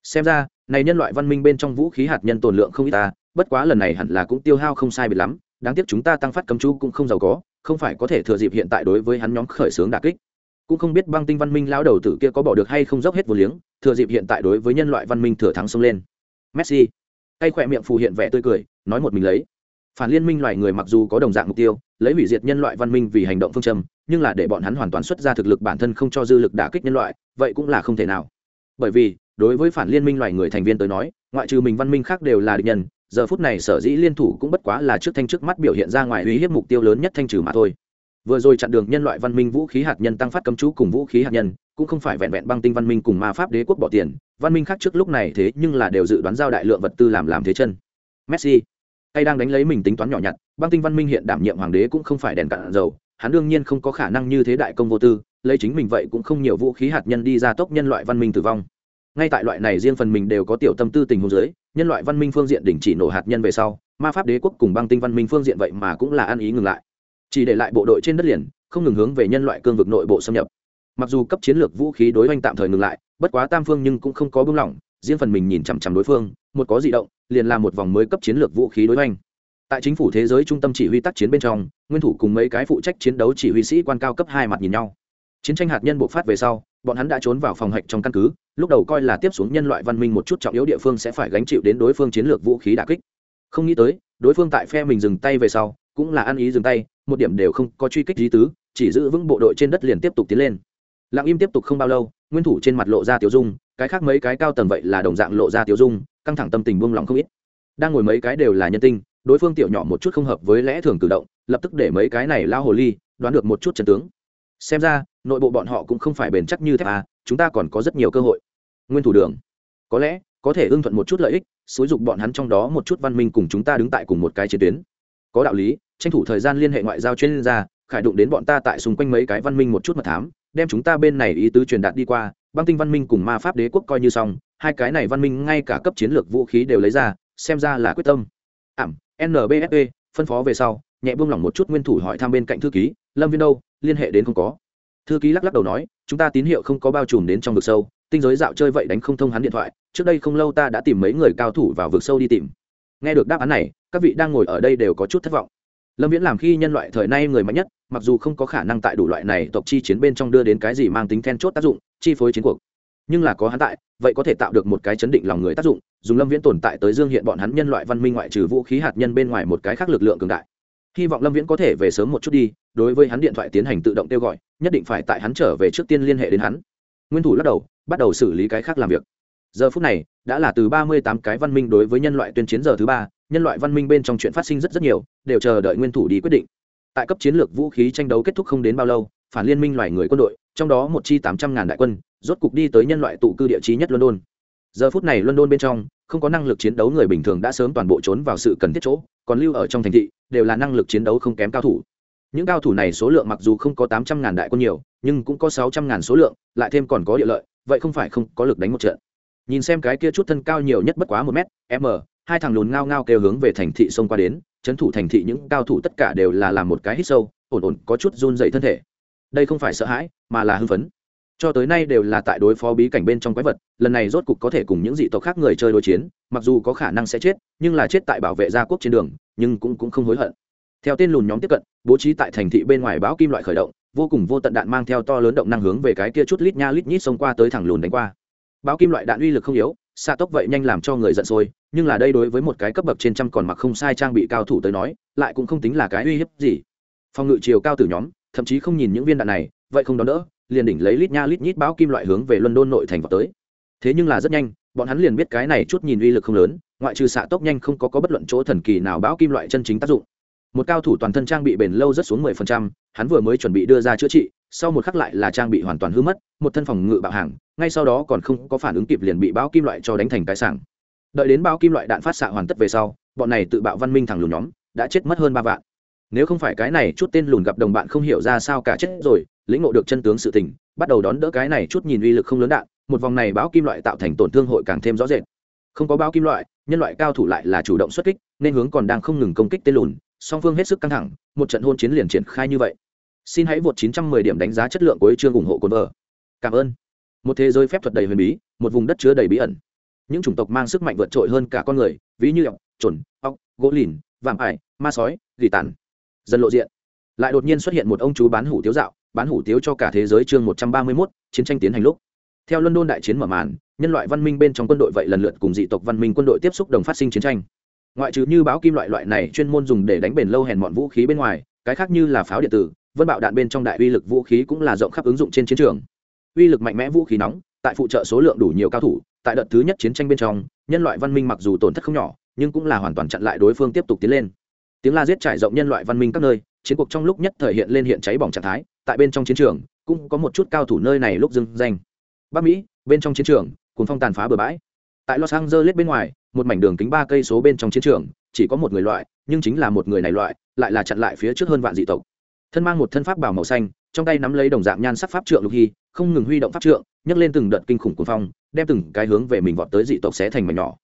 Xem ra, này nhân loại văn minh bên trong vũ khí hạt nhân tồn lượng không ít ta, bất quá lần này hẳn là cũng tiêu hao không sai biệt lắm, đáng tiếc chúng ta tăng phát cấm chú cũng không giàu có, không phải có thể thừa dịp hiện tại đối với hắn nhóm khởi xướng đà kích. Cũng không biết băng tinh văn minh lão đầu tử kia có bỏ được hay không dốc hết vô liếng, thừa dịp hiện tại đối với nhân loại văn minh thừa thắng xông lên. Messi. Tay khỏe miệng phù hiện vẻ tươi cười, nói một mình lấy phản liên minh loài người mặc dù có đồng dạng mục tiêu, lấy hủy diệt nhân loại văn minh vì hành động phương châm, nhưng là để bọn hắn hoàn toàn xuất ra thực lực bản thân không cho dư lực đả kích nhân loại, vậy cũng là không thể nào. Bởi vì, đối với phản liên minh loài người thành viên tới nói, ngoại trừ mình văn minh khác đều là địch nhân, giờ phút này sở dĩ liên thủ cũng bất quá là trước thanh trước mắt biểu hiện ra ngoài uy hiếp mục tiêu lớn nhất thanh trừ mà thôi. Vừa rồi chặn đường nhân loại văn minh vũ khí hạt nhân tăng phát cấm chú cùng vũ khí hạt nhân, cũng không phải vẹn vẹn băng tinh văn minh cùng ma pháp đế quốc bỏ tiền, văn minh khác trước lúc này thế nhưng là đều dự đoán giao đại lượng vật tư làm làm thế chân. Messi hay đang đánh lấy mình tính toán nhỏ nhặt, băng tinh văn minh hiện đảm nhiệm hoàng đế cũng không phải đèn cạn dầu, hắn đương nhiên không có khả năng như thế đại công vô tư, lấy chính mình vậy cũng không nhiều vũ khí hạt nhân đi ra tốc nhân loại văn minh tử vong. Ngay tại loại này riêng phần mình đều có tiểu tâm tư tình huống dưới, nhân loại văn minh phương diện đình chỉ nổ hạt nhân về sau, ma pháp đế quốc cùng băng tinh văn minh phương diện vậy mà cũng là ăn ý ngừng lại. Chỉ để lại bộ đội trên đất liền, không ngừng hướng về nhân loại cương vực nội bộ xâm nhập. Mặc dù cấp chiến lược vũ khí đối oanh tạm thời ngừng lại, bất quá tam phương nhưng cũng không có buông lỏng, riêng phần mình nhìn chằm chằm đối phương, một có di động liền là một vòng mới cấp chiến lược vũ khí đối oanh tại chính phủ thế giới trung tâm chỉ huy tác chiến bên trong, nguyên thủ cùng mấy cái phụ trách chiến đấu chỉ huy sĩ quan cao cấp hai mặt nhìn nhau. Chiến tranh hạt nhân bộc phát về sau, bọn hắn đã trốn vào phòng hạch trong căn cứ, lúc đầu coi là tiếp xuống nhân loại văn minh một chút trọng yếu địa phương sẽ phải gánh chịu đến đối phương chiến lược vũ khí đà kích. Không nghĩ tới, đối phương tại phe mình dừng tay về sau, cũng là ăn ý dừng tay, một điểm đều không có truy kích lý tứ, chỉ giữ vững bộ đội trên đất liền tiếp tục tiến lên. Lặng im tiếp tục không bao lâu, nguyên thủ trên mặt lộ ra tiểu dung, cái khác mấy cái cao tầng vậy là đồng dạng lộ ra tiểu dung căng thẳng tâm tình buông lỏng không ít. Đang ngồi mấy cái đều là nhân tinh, đối phương tiểu nhỏ một chút không hợp với lẽ thường cử động, lập tức để mấy cái này lao hồ ly, đoán được một chút trận tướng. Xem ra, nội bộ bọn họ cũng không phải bền chắc như thép à chúng ta còn có rất nhiều cơ hội. Nguyên thủ đường. Có lẽ, có thể ưng thuận một chút lợi ích, xúi dục bọn hắn trong đó một chút văn minh cùng chúng ta đứng tại cùng một cái chiến tuyến. Có đạo lý, tranh thủ thời gian liên hệ ngoại giao chuyên gia, khải đụng đến bọn ta tại xung quanh mấy cái văn minh một chút mật thám, đem chúng ta bên này ý tứ truyền đạt đi qua, băng tinh văn minh cùng ma pháp đế quốc coi như xong hai cái này văn minh ngay cả cấp chiến lược vũ khí đều lấy ra, xem ra là quyết tâm. Ảm nbfp phân phó về sau, nhẹ buông lỏng một chút nguyên thủ hỏi thăm bên cạnh thư ký, lâm viên đâu? Liên hệ đến không có. Thư ký lắc lắc đầu nói, chúng ta tín hiệu không có bao trùm đến trong vực sâu, tinh giới dạo chơi vậy đánh không thông hắn điện thoại, trước đây không lâu ta đã tìm mấy người cao thủ vào vực sâu đi tìm. Nghe được đáp án này, các vị đang ngồi ở đây đều có chút thất vọng. Lâm viễn làm khi nhân loại thời nay người mạnh nhất, mặc dù không có khả năng tại đủ loại này tộc chi chiến bên trong đưa đến cái gì mang tính then chốt tác dụng, chi phối chiến cuộc nhưng là có hắn tại, vậy có thể tạo được một cái chấn định lòng người tác dụng, dùng lâm viễn tồn tại tới dương hiện bọn hắn nhân loại văn minh ngoại trừ vũ khí hạt nhân bên ngoài một cái khác lực lượng cường đại. Hy vọng lâm viễn có thể về sớm một chút đi, đối với hắn điện thoại tiến hành tự động kêu gọi, nhất định phải tại hắn trở về trước tiên liên hệ đến hắn. Nguyên thủ lắc đầu, bắt đầu xử lý cái khác làm việc. Giờ phút này, đã là từ ba mươi tám cái văn minh đối với nhân loại tuyên chiến giờ thứ ba, nhân loại văn minh bên trong chuyện phát sinh rất rất nhiều, đều chờ đợi nguyên thủ đi quyết định. Tại cấp chiến lược vũ khí tranh đấu kết thúc không đến bao lâu, phản liên minh loài người quân đội, trong đó một chi tám trăm ngàn đại quân rốt cục đi tới nhân loại tụ cư địa chí nhất london. Giờ phút này london bên trong, không có năng lực chiến đấu người bình thường đã sớm toàn bộ trốn vào sự cần thiết chỗ, còn lưu ở trong thành thị, đều là năng lực chiến đấu không kém cao thủ. Những cao thủ này số lượng mặc dù không có tám trăm ngàn đại quân nhiều, nhưng cũng có sáu trăm ngàn số lượng, lại thêm còn có địa lợi, vậy không phải không có lực đánh một trận. Nhìn xem cái kia chút thân cao nhiều nhất bất quá một mét, m, hai thằng lùn ngao ngao kêu hướng về thành thị xông qua đến trấn thủ thành thị những cao thủ tất cả đều là làm một cái hít sâu, ổn ổn, có chút run dậy thân thể. Đây không phải sợ hãi, mà là hưng phấn cho tới nay đều là tại đối phó bí cảnh bên trong quái vật lần này rốt cục có thể cùng những dị tộc khác người chơi đối chiến mặc dù có khả năng sẽ chết nhưng là chết tại bảo vệ gia quốc trên đường nhưng cũng, cũng không hối hận. Theo tên lùn nhóm tiếp cận bố trí tại thành thị bên ngoài bão kim loại khởi động vô cùng vô tận đạn mang theo to lớn động năng hướng về cái kia chút lít nha lít nhít xông qua tới thẳng lùn đánh qua. Bão kim loại đạn uy lực không yếu xa tốc vậy nhanh làm cho người giận sôi nhưng là đây đối với một cái cấp bậc trên trăm còn mặc không sai trang bị cao thủ tới nói lại cũng không tính là cái uy hiếp gì. Phòng ngự chiều cao từ nhóm thậm chí không nhìn những viên đạn này vậy không đón đỡ liền đỉnh lấy lít nha lít nhít bão kim loại hướng về london nội thành vào tới. Thế nhưng là rất nhanh, bọn hắn liền biết cái này chút nhìn uy lực không lớn, ngoại trừ xạ tốc nhanh không có có bất luận chỗ thần kỳ nào bão kim loại chân chính tác dụng. Một cao thủ toàn thân trang bị bền lâu rất xuống mười phần trăm, hắn vừa mới chuẩn bị đưa ra chữa trị, sau một khắc lại là trang bị hoàn toàn hư mất, một thân phòng ngự bạo hàng, ngay sau đó còn không có phản ứng kịp liền bị bão kim loại cho đánh thành cái sảng. Đợi đến bão kim loại đạn phát xạ hoàn tất về sau, bọn này tự bạo văn minh thẳng lùn nhóm đã chết mất hơn ba vạn. Nếu không phải cái này chút tên lùn gặp đồng bạn không hiểu ra sao cả chết rồi lĩnh ngộ được chân tướng sự tình bắt đầu đón đỡ cái này chút nhìn uy lực không lớn đạn một vòng này bão kim loại tạo thành tổn thương hội càng thêm rõ rệt. Không có bão kim loại nhân loại cao thủ lại là chủ động xuất kích nên hướng còn đang không ngừng công kích tên lùn song phương hết sức căng thẳng một trận hôn chiến liền triển khai như vậy. Xin hãy vượt 910 điểm đánh giá chất lượng của chương ủng hộ cồn vợ. Cảm ơn. Một thế giới phép thuật đầy huyền bí một vùng đất chứa đầy bí ẩn. Những chủng tộc mang sức mạnh vượt trội hơn cả con người ví như ọc chuẩn, ọc gỗ lìn vạm ải ma sói gỉ tàn. Dần lộ diện. Lại đột nhiên xuất hiện một ông chú bán hủ tiếu dạo bán hủ tiếu cho cả thế giới chương 131, chiến tranh tiến hành lúc. Theo london đại chiến mở màn nhân loại văn minh bên trong quân đội vậy lần lượt cùng dị tộc văn minh quân đội tiếp xúc đồng phát sinh chiến tranh. Ngoại trừ như báo kim loại loại này chuyên môn dùng để đánh bền lâu hèn mọn vũ khí bên ngoài cái khác như là pháo điện tử vân bạo đạn bên trong đại uy lực vũ khí cũng là rộng khắp ứng dụng trên chiến trường. Uy lực mạnh mẽ vũ khí nóng tại phụ trợ số lượng đủ nhiều cao thủ tại đợt thứ nhất chiến tranh bên trong nhân loại văn minh mặc dù tổn thất không nhỏ nhưng cũng là hoàn toàn chặn lại đối phương tiếp tục tiến lên. Tiếng la giết trải rộng nhân loại văn minh các nơi chiến cuộc trong lúc nhất thời hiện lên hiện cháy bỏng trạng thái tại bên trong chiến trường, cũng có một chút cao thủ nơi này lúc dưng danh. Bắc mỹ, bên trong chiến trường cùng phong tàn phá bừa bãi. Tại los angeles bên ngoài, một mảnh đường kính ba cây số bên trong chiến trường, chỉ có một người loại, nhưng chính là một người này loại, lại là chặn lại phía trước hơn vạn dị tộc. Thân mang một thân pháp bảo màu xanh, trong tay nắm lấy đồng dạng nhan sắc pháp trượng lục hy, không ngừng huy động pháp trượng, nhấc lên từng đợt kinh khủng cuồng phong, đem từng cái hướng về mình vọt tới dị tộc xé thành mảnh nhỏ.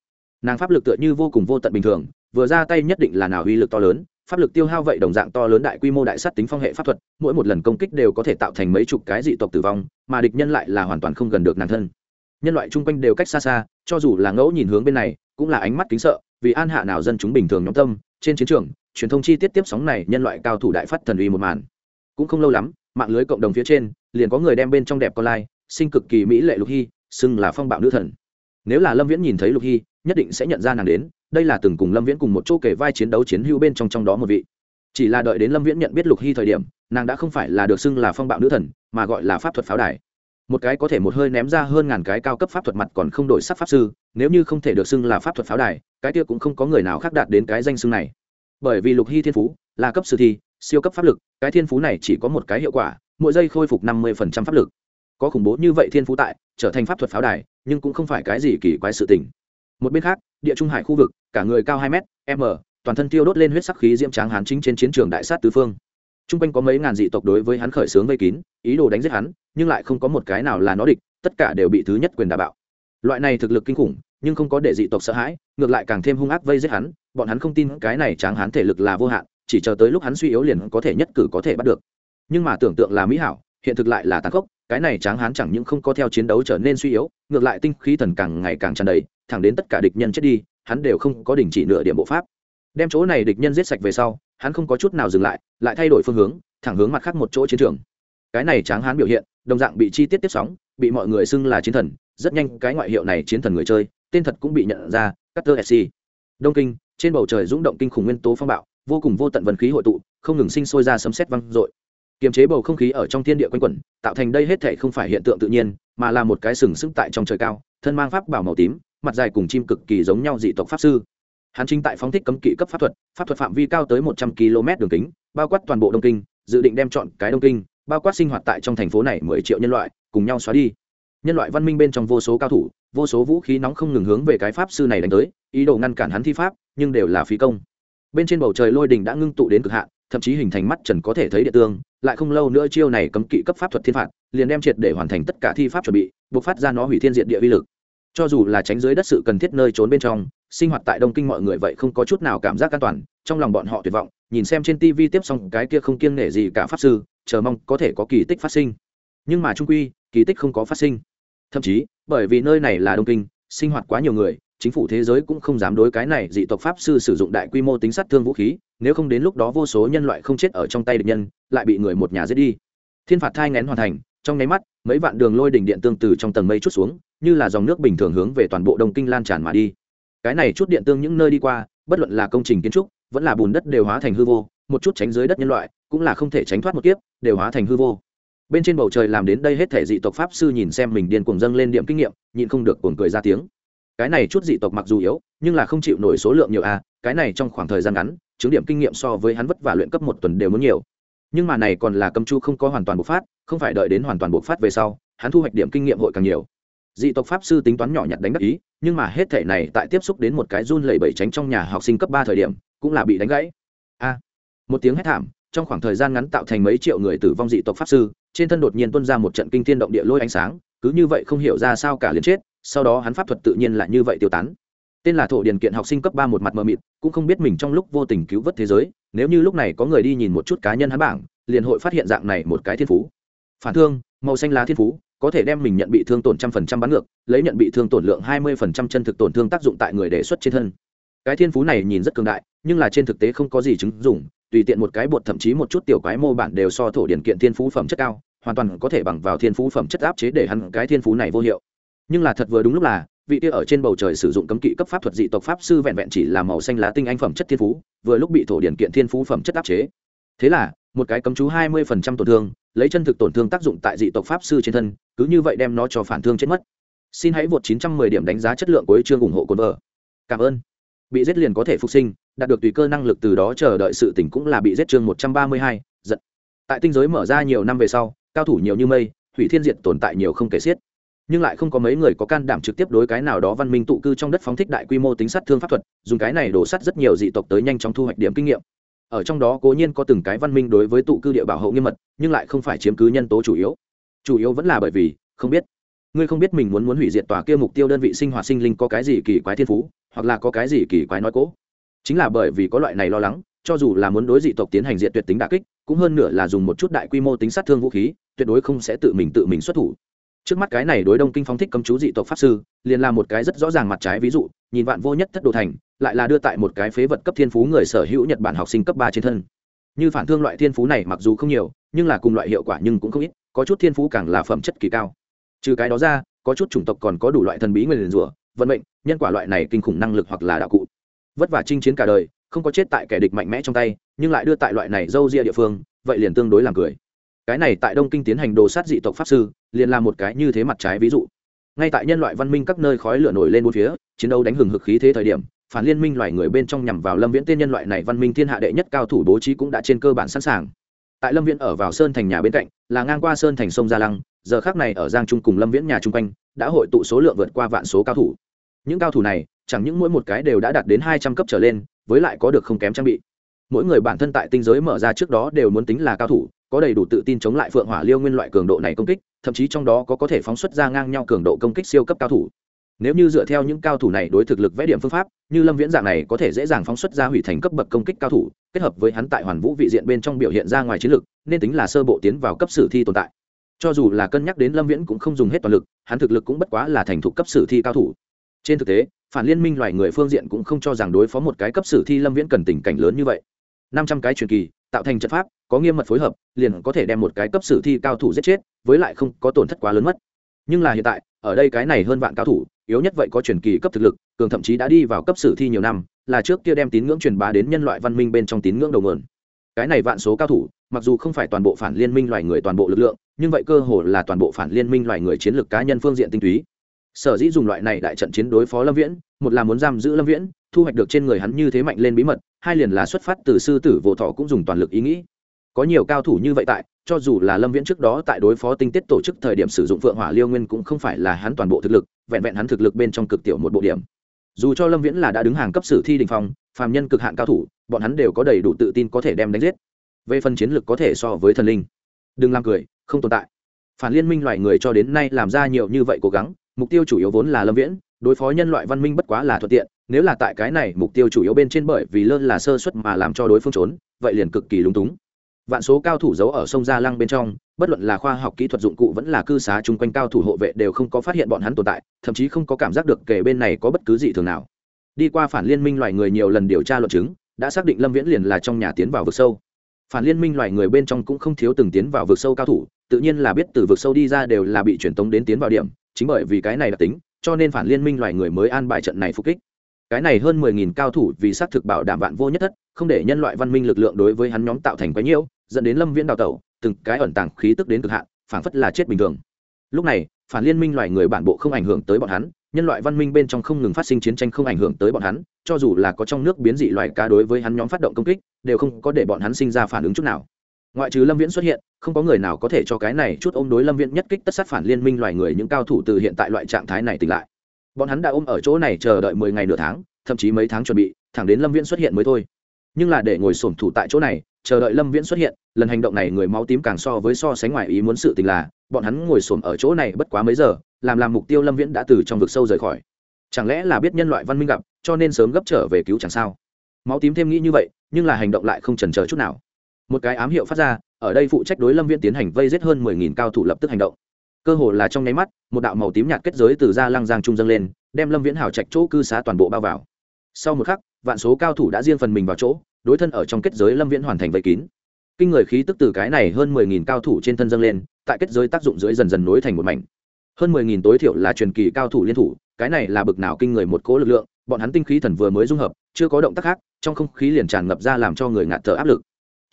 Nàng pháp lực tựa như vô cùng vô tận bình thường, vừa ra tay nhất định là nào uy lực to lớn pháp lực tiêu hao vậy đồng dạng to lớn đại quy mô đại sát tính phong hệ pháp thuật, mỗi một lần công kích đều có thể tạo thành mấy chục cái dị tộc tử vong, mà địch nhân lại là hoàn toàn không gần được nàng thân. Nhân loại chung quanh đều cách xa xa, cho dù là ngẫu nhìn hướng bên này, cũng là ánh mắt kính sợ, vì an hạ nào dân chúng bình thường nhóm tâm, trên chiến trường, truyền thông chi tiết tiếp sóng này, nhân loại cao thủ đại phát thần uy một màn. Cũng không lâu lắm, mạng lưới cộng đồng phía trên, liền có người đem bên trong đẹp con lai, sinh cực kỳ mỹ lệ lục hy, xưng là phong bạo nữ thần. Nếu là lâm viễn nhìn thấy lục hy, nhất định sẽ nhận ra nàng đến đây là từng cùng lâm viễn cùng một chỗ kể vai chiến đấu chiến hữu bên trong trong đó một vị. Chỉ là đợi đến lâm viễn nhận biết lục hy thời điểm, nàng đã không phải là được xưng là phong bạo nữ thần, mà gọi là pháp thuật pháo đài. Một cái có thể một hơi ném ra hơn ngàn cái cao cấp pháp thuật mặt còn không đổi sắc pháp sư, nếu như không thể được xưng là pháp thuật pháo đài, cái kia cũng không có người nào khác đạt đến cái danh xưng này. Bởi vì lục hy thiên phú, là cấp sử thi, siêu cấp pháp lực, cái thiên phú này chỉ có một cái hiệu quả, mỗi giây khôi phục năm mươi pháp lực. Có khủng bố như vậy thiên phú tại, trở thành pháp thuật pháo đài, nhưng cũng không phải cái gì kỳ quái sự tình một bên khác, địa trung hải khu vực, cả người cao hai m m, toàn thân tiêu đốt lên huyết sắc khí diễm tráng hán chính trên chiến trường đại sát tứ phương. T r u n g quanh có mấy ngàn dị tộc đối với hắn khởi xướng vây kín, ý đồ đánh giết hắn, nhưng lại không có một cái nào là nó địch, tất cả đều bị thứ nhất quyền đà bạo. Loại này thực lực kinh khủng, nhưng không có để dị tộc sợ hãi, ngược lại càng thêm hung ác vây giết hắn, bọn hắn không tin cái này tráng hán thể lực là vô hạn, chỉ chờ tới lúc hắn suy yếu liền có thể nhất cử có thể bắt được. Nhưng mà tưởng tượng là mỹ hảo, hiện thực lại là tàn khốc, cái này tráng hán chẳng những không có theo chiến đấu trở nên suy yếu, ngược lại tinh khí thần càng ngày càng tràn đầy thẳng đến tất cả địch nhân chết đi hắn đều không có đình chỉ nửa điểm bộ pháp. Đem chỗ này địch nhân giết sạch về sau hắn không có chút nào dừng lại lại thay đổi phương hướng thẳng hướng mặt khác một chỗ chiến trường. Cái này tráng hán biểu hiện đồng dạng bị chi tiết tiếp sóng bị mọi người xưng là chiến thần rất nhanh cái ngoại hiệu này chiến thần người chơi tên thật cũng bị nhận ra Cutter SC. Đông Kinh, trên bầu trời rung động kinh khủng nguyên tố phong bạo, vô cùng vô tận vận khí hội tụ, không ngừng sinh sôi ra sấm sét vang dội. Kiềm chế bầu không khí ở trong thiên địa quanh quẩn tạo thành đây hết thể không phải hiện tượng tự nhiên mà là một cái sừng sững tại trong trời cao thân mang pháp bảo màu tím mặt dài cùng chim cực kỳ giống nhau dị tộc pháp sư. Hắn chính tại phóng thích cấm kỵ cấp pháp thuật pháp thuật phạm vi cao tới một trăm km đường kính, bao quát toàn bộ đông kinh, dự định đem chọn cái đông kinh, bao quát sinh hoạt tại trong thành phố này mười triệu nhân loại, cùng nhau xóa đi. Nhân loại văn minh bên trong vô số cao thủ, vô số vũ khí nóng không ngừng hướng về cái pháp sư này đánh tới, ý đồ ngăn cản hắn thi pháp, nhưng đều là phí công. Bên trên bầu trời lôi đình đã ngưng tụ đến cực hạn, thậm chí hình thành mắt trần có thể thấy địa tương, lại không lâu nữa chiêu này cấm kỵ cấp pháp thuật thiên phạt, liền đem triệt để hoàn thành tất cả thi pháp chuẩn bị buộc phát ra nó hủy thiên diện địa vi lực cho dù là tránh dưới đất sự cần thiết nơi trốn bên trong, sinh hoạt tại đông kinh mọi người vậy không có chút nào cảm giác an toàn, trong lòng bọn họ tuyệt vọng, nhìn xem trên tv tiếp xong cái kia không kiêng nể gì cả pháp sư, chờ mong có thể có kỳ tích phát sinh. Nhưng mà trung quy, kỳ tích không có phát sinh. Thậm chí, bởi vì nơi này là đông kinh, sinh hoạt quá nhiều người, chính phủ thế giới cũng không dám đối cái này dị tộc pháp sư sử dụng đại quy mô tính sát thương vũ khí, nếu không đến lúc đó vô số nhân loại không chết ở trong tay địch nhân, lại bị người một nhà giết đi. Thiên phạt thai ngén hoàn thành trong nháy mắt, mấy vạn đường lôi đỉnh điện tương từ trong tầng mây chút xuống, như là dòng nước bình thường hướng về toàn bộ đông kinh lan tràn mà đi. Cái này chút điện tương những nơi đi qua, bất luận là công trình kiến trúc, vẫn là bùn đất đều hóa thành hư vô, một chút tránh dưới đất nhân loại, cũng là không thể tránh thoát một kiếp, đều hóa thành hư vô. Bên trên bầu trời làm đến đây hết thể dị tộc pháp sư nhìn xem mình điên cuồng dâng lên điểm kinh nghiệm, nhịn không được cuồng cười ra tiếng. Cái này chút dị tộc mặc dù yếu, nhưng là không chịu nổi số lượng nhiều a, cái này trong khoảng thời gian ngắn, chứng điểm kinh nghiệm so với hắn vất vả luyện cấp một tuần đều muốn nhiều nhưng mà này còn là cầm chu không có hoàn toàn bộc phát, không phải đợi đến hoàn toàn bộc phát về sau, hắn thu hoạch điểm kinh nghiệm hội càng nhiều. Dị tộc pháp sư tính toán nhỏ nhặt đánh đắc ý, nhưng mà hết thể này tại tiếp xúc đến một cái run lẩy bẩy tránh trong nhà học sinh cấp ba thời điểm, cũng là bị đánh gãy. A! Một tiếng hét thảm, trong khoảng thời gian ngắn tạo thành mấy triệu người tử vong dị tộc pháp sư, trên thân đột nhiên tuôn ra một trận kinh thiên động địa lôi ánh sáng, cứ như vậy không hiểu ra sao cả liền chết, sau đó hắn pháp thuật tự nhiên lại như vậy tiêu tán tên là thổ điền kiện học sinh cấp ba một mặt mờ mịt, cũng không biết mình trong lúc vô tình cứu vớt thế giới, nếu như lúc này có người đi nhìn một chút cá nhân hắn bảng, liền hội phát hiện dạng này một cái thiên phú. Phản thương, màu xanh lá thiên phú, có thể đem mình nhận bị thương tổn trăm phần trăm bắn ngược, lấy nhận bị thương tổn lượng hai mươi phần trăm chân thực tổn thương tác dụng tại người đề xuất trên thân. Cái thiên phú này nhìn rất cường đại, nhưng là trên thực tế không có gì chứng dụng, tùy tiện một cái bột thậm chí một chút tiểu quái mô bản đều so thổ điển kiện thiên phú phẩm chất cao, hoàn toàn có thể bằng vào thiên phú phẩm chất áp chế để hắn cái thiên phú này vô hiệu. Nhưng là thật vừa đúng lúc là vị kia ở trên bầu trời sử dụng cấm kỵ cấp pháp thuật dị tộc pháp sư vẹn vẹn chỉ là màu xanh lá tinh anh phẩm chất thiên phú, vừa lúc bị thổ điển kiện thiên phú phẩm chất áp chế. Thế là, một cái cấm chú hai mươi phần trăm tổn thương, lấy chân thực tổn thương tác dụng tại dị tộc pháp sư trên thân, cứ như vậy đem nó cho phản thương chết mất. Xin hãy vượt chín trăm mười điểm đánh giá chất lượng của ý chương ủng hộ cồn vợ. Cảm ơn. Bị giết liền có thể phục sinh, đạt được tùy cơ năng lực từ đó chờ đợi sự tỉnh cũng là bị giết chương một trăm ba mươi hai, giận. Tại tinh giới mở ra nhiều năm về sau, cao thủ nhiều như mây thủy thiên diệt tồn tại nhiều không kể xiết nhưng lại không có mấy người có can đảm trực tiếp đối cái nào đó văn minh tụ cư trong đất phóng thích đại quy mô tính sát thương pháp thuật, dùng cái này đổ sắt rất nhiều dị tộc tới nhanh chóng thu hoạch điểm kinh nghiệm. Ở trong đó cố nhiên có từng cái văn minh đối với tụ cư địa bảo hộ nghiêm mật, nhưng lại không phải chiếm cứ nhân tố chủ yếu. Chủ yếu vẫn là bởi vì, không biết. Ngươi không biết mình muốn muốn hủy diệt tòa kia mục tiêu đơn vị sinh hoạt sinh linh có cái gì kỳ quái thiên phú, hoặc là có cái gì kỳ quái nói cố. Chính là bởi vì có loại này lo lắng, cho dù là muốn đối dị tộc tiến hành diện tuyệt tính đà kích, cũng hơn nửa là dùng một chút đại quy mô tính sát thương vũ khí, tuyệt đối không sẽ tự mình tự mình xuất thủ trước mắt cái này đối đông kinh phóng thích cấm chú dị tộc pháp sư, liền là một cái rất rõ ràng mặt trái ví dụ, nhìn vạn vô nhất thất đồ thành, lại là đưa tại một cái phế vật cấp thiên phú người sở hữu nhật bản học sinh cấp ba trên thân. Như phản thương loại thiên phú này mặc dù không nhiều, nhưng là cùng loại hiệu quả nhưng cũng không ít, có chút thiên phú càng là phẩm chất kỳ cao. Trừ cái đó ra, có chút chủng tộc còn có đủ loại thần bí người liền rủa, vận mệnh, nhân quả loại này kinh khủng năng lực hoặc là đạo cụ. Vất vả chinh chiến cả đời, không có chết tại kẻ địch mạnh mẽ trong tay, nhưng lại đưa tại loại này dâu ria địa phương, vậy liền tương đối làm cười cái này tại đông kinh tiến hành đồ sát dị tộc pháp sư, liền là một cái như thế mặt trái ví dụ. Ngay tại nhân loại văn minh các nơi khói lửa nổi lên bốn phía, chiến đấu đánh hừng hực khí thế thời điểm, phản liên minh loài người bên trong nhằm vào lâm viễn tiên nhân loại này văn minh thiên hạ đệ nhất cao thủ bố trí cũng đã trên cơ bản sẵn sàng. Tại lâm viễn ở vào sơn thành nhà bên cạnh, là ngang qua sơn thành sông gia lăng, giờ khác này ở giang trung cùng lâm viễn nhà chung quanh, đã hội tụ số lượng vượt qua vạn số cao thủ. Những cao thủ này, chẳng những mỗi một cái đều đã đạt đến hai trăm cấp trở lên, với lại có được không kém trang bị mỗi người bản thân tại tinh giới mở ra trước đó đều muốn tính là cao thủ, có đầy đủ tự tin chống lại phượng hỏa liêu nguyên loại cường độ này công kích, thậm chí trong đó có có thể phóng xuất ra ngang nhau cường độ công kích siêu cấp cao thủ. Nếu như dựa theo những cao thủ này đối thực lực vẽ điểm phương pháp, như lâm viễn dạng này có thể dễ dàng phóng xuất ra hủy thành cấp bậc công kích cao thủ, kết hợp với hắn tại hoàn vũ vị diện bên trong biểu hiện ra ngoài chiến lực, nên tính là sơ bộ tiến vào cấp sử thi tồn tại. Cho dù là cân nhắc đến lâm viễn cũng không dùng hết toàn lực, hắn thực lực cũng bất quá là thành thục cấp sử thi cao thủ. Trên thực tế, phản liên minh loài người phương diện cũng không cho rằng đối phó một cái cấp sử thi lâm viễn cần tình cảnh lớn như vậy năm trăm cái truyền kỳ, tạo thành trận pháp, có nghiêm mật phối hợp, liền có thể đem một cái cấp sử thi cao thủ giết chết, với lại không có tổn thất quá lớn mất. Nhưng là hiện tại, ở đây cái này hơn vạn cao thủ, yếu nhất vậy có truyền kỳ cấp thực lực, cường thậm chí đã đi vào cấp sử thi nhiều năm, là trước kia đem tín ngưỡng truyền bá đến nhân loại văn minh bên trong tín ngưỡng đầu nguồn. Cái này vạn số cao thủ, mặc dù không phải toàn bộ phản liên minh loài người toàn bộ lực lượng, nhưng vậy cơ hồ là toàn bộ phản liên minh loài người chiến lược cá nhân phương diện tinh túy sở dĩ dùng loại này đại trận chiến đối phó lâm viễn, một là muốn giam giữ lâm viễn, thu hoạch được trên người hắn như thế mạnh lên bí mật, hai liền là xuất phát từ sư tử vô thọ cũng dùng toàn lực ý nghĩ. Có nhiều cao thủ như vậy tại, cho dù là lâm viễn trước đó tại đối phó tinh tiết tổ chức thời điểm sử dụng phượng hỏa liêu nguyên cũng không phải là hắn toàn bộ thực lực, vẹn vẹn hắn thực lực bên trong cực tiểu một bộ điểm. Dù cho lâm viễn là đã đứng hàng cấp sử thi đình phong, phàm nhân cực hạn cao thủ, bọn hắn đều có đầy đủ tự tin có thể đem đánh giết. Về phần chiến lược có thể so với thần linh. Đừng làm cười, không tồn tại. Phản liên minh loài người cho đến nay làm ra nhiều như vậy cố gắng mục tiêu chủ yếu vốn là lâm viễn, đối phó nhân loại văn minh bất quá là thuận tiện, nếu là tại cái này mục tiêu chủ yếu bên trên bởi vì lơ là sơ suất mà làm cho đối phương trốn, vậy liền cực kỳ lúng túng. Vạn số cao thủ giấu ở sông gia lăng bên trong, bất luận là khoa học kỹ thuật dụng cụ vẫn là cư xá chung quanh cao thủ hộ vệ đều không có phát hiện bọn hắn tồn tại, thậm chí không có cảm giác được kể bên này có bất cứ gì thường nào. Đi qua phản liên minh loài người nhiều lần điều tra luận chứng, đã xác định lâm viễn liền là trong nhà tiến vào vực sâu. Phản liên minh loài người bên trong cũng không thiếu từng tiến vào vực sâu cao thủ, tự nhiên là biết từ vực sâu đi ra đều là bị truyền tống đến tiến vào điểm chính bởi vì cái này đặc tính, cho nên phản liên minh loài người mới an bài trận này phục kích. Cái này hơn mười nghìn cao thủ vì xác thực bảo đảm vạn vô nhất thất, không để nhân loại văn minh lực lượng đối với hắn nhóm tạo thành quái nhiễu, dẫn đến lâm viễn đào tẩu, từng cái ẩn tàng khí tức đến cực hạn, phảng phất là chết bình thường. Lúc này, phản liên minh loài người bản bộ không ảnh hưởng tới bọn hắn, nhân loại văn minh bên trong không ngừng phát sinh chiến tranh không ảnh hưởng tới bọn hắn, cho dù là có trong nước biến dị loài cá đối với hắn nhóm phát động công kích, đều không có để bọn hắn sinh ra phản ứng chút nào ngoại trừ lâm viễn xuất hiện, không có người nào có thể cho cái này chút ôm đối lâm viễn nhất kích tất sát phản liên minh loài người những cao thủ từ hiện tại loại trạng thái này tỉnh lại. Bọn hắn đã ôm ở chỗ này chờ đợi mười ngày nửa tháng, thậm chí mấy tháng chuẩn bị, thẳng đến lâm viễn xuất hiện mới thôi. Nhưng là để ngồi sổm thủ tại chỗ này, chờ đợi lâm viễn xuất hiện, lần hành động này người máu tím càng so với so sánh ngoài ý muốn sự tình là, bọn hắn ngồi sổm ở chỗ này bất quá mấy giờ, làm làm mục tiêu lâm viễn đã từ trong vực sâu rời khỏi. Chẳng lẽ là biết nhân loại văn minh gặp, cho nên sớm gấp trở về cứu chẳng sao? Máu tím thêm nghĩ như vậy, nhưng là hành động lại không chần chờ chút nào một cái ám hiệu phát ra, ở đây phụ trách đối lâm viễn tiến hành vây giết hơn mười nghìn cao thủ lập tức hành động. Cơ hồ là trong nháy mắt, một đạo màu tím nhạt kết giới từ ra lăng giang trung dâng lên, đem lâm viễn hào trạch chỗ cư xá toàn bộ bao vào. Sau một khắc, vạn số cao thủ đã riêng phần mình vào chỗ, đối thân ở trong kết giới lâm viễn hoàn thành vây kín. Kinh người khí tức từ cái này hơn mười nghìn cao thủ trên thân dâng lên, tại kết giới tác dụng dưới dần dần nối thành một mảnh. Hơn mười nghìn tối thiểu là truyền kỳ cao thủ liên thủ, cái này là bực nào kinh người một cố lực lượng, bọn hắn tinh khí thần vừa mới dung hợp, chưa có động tác khác, trong không khí liền tràn ngập ra làm cho người ngạt thở áp lực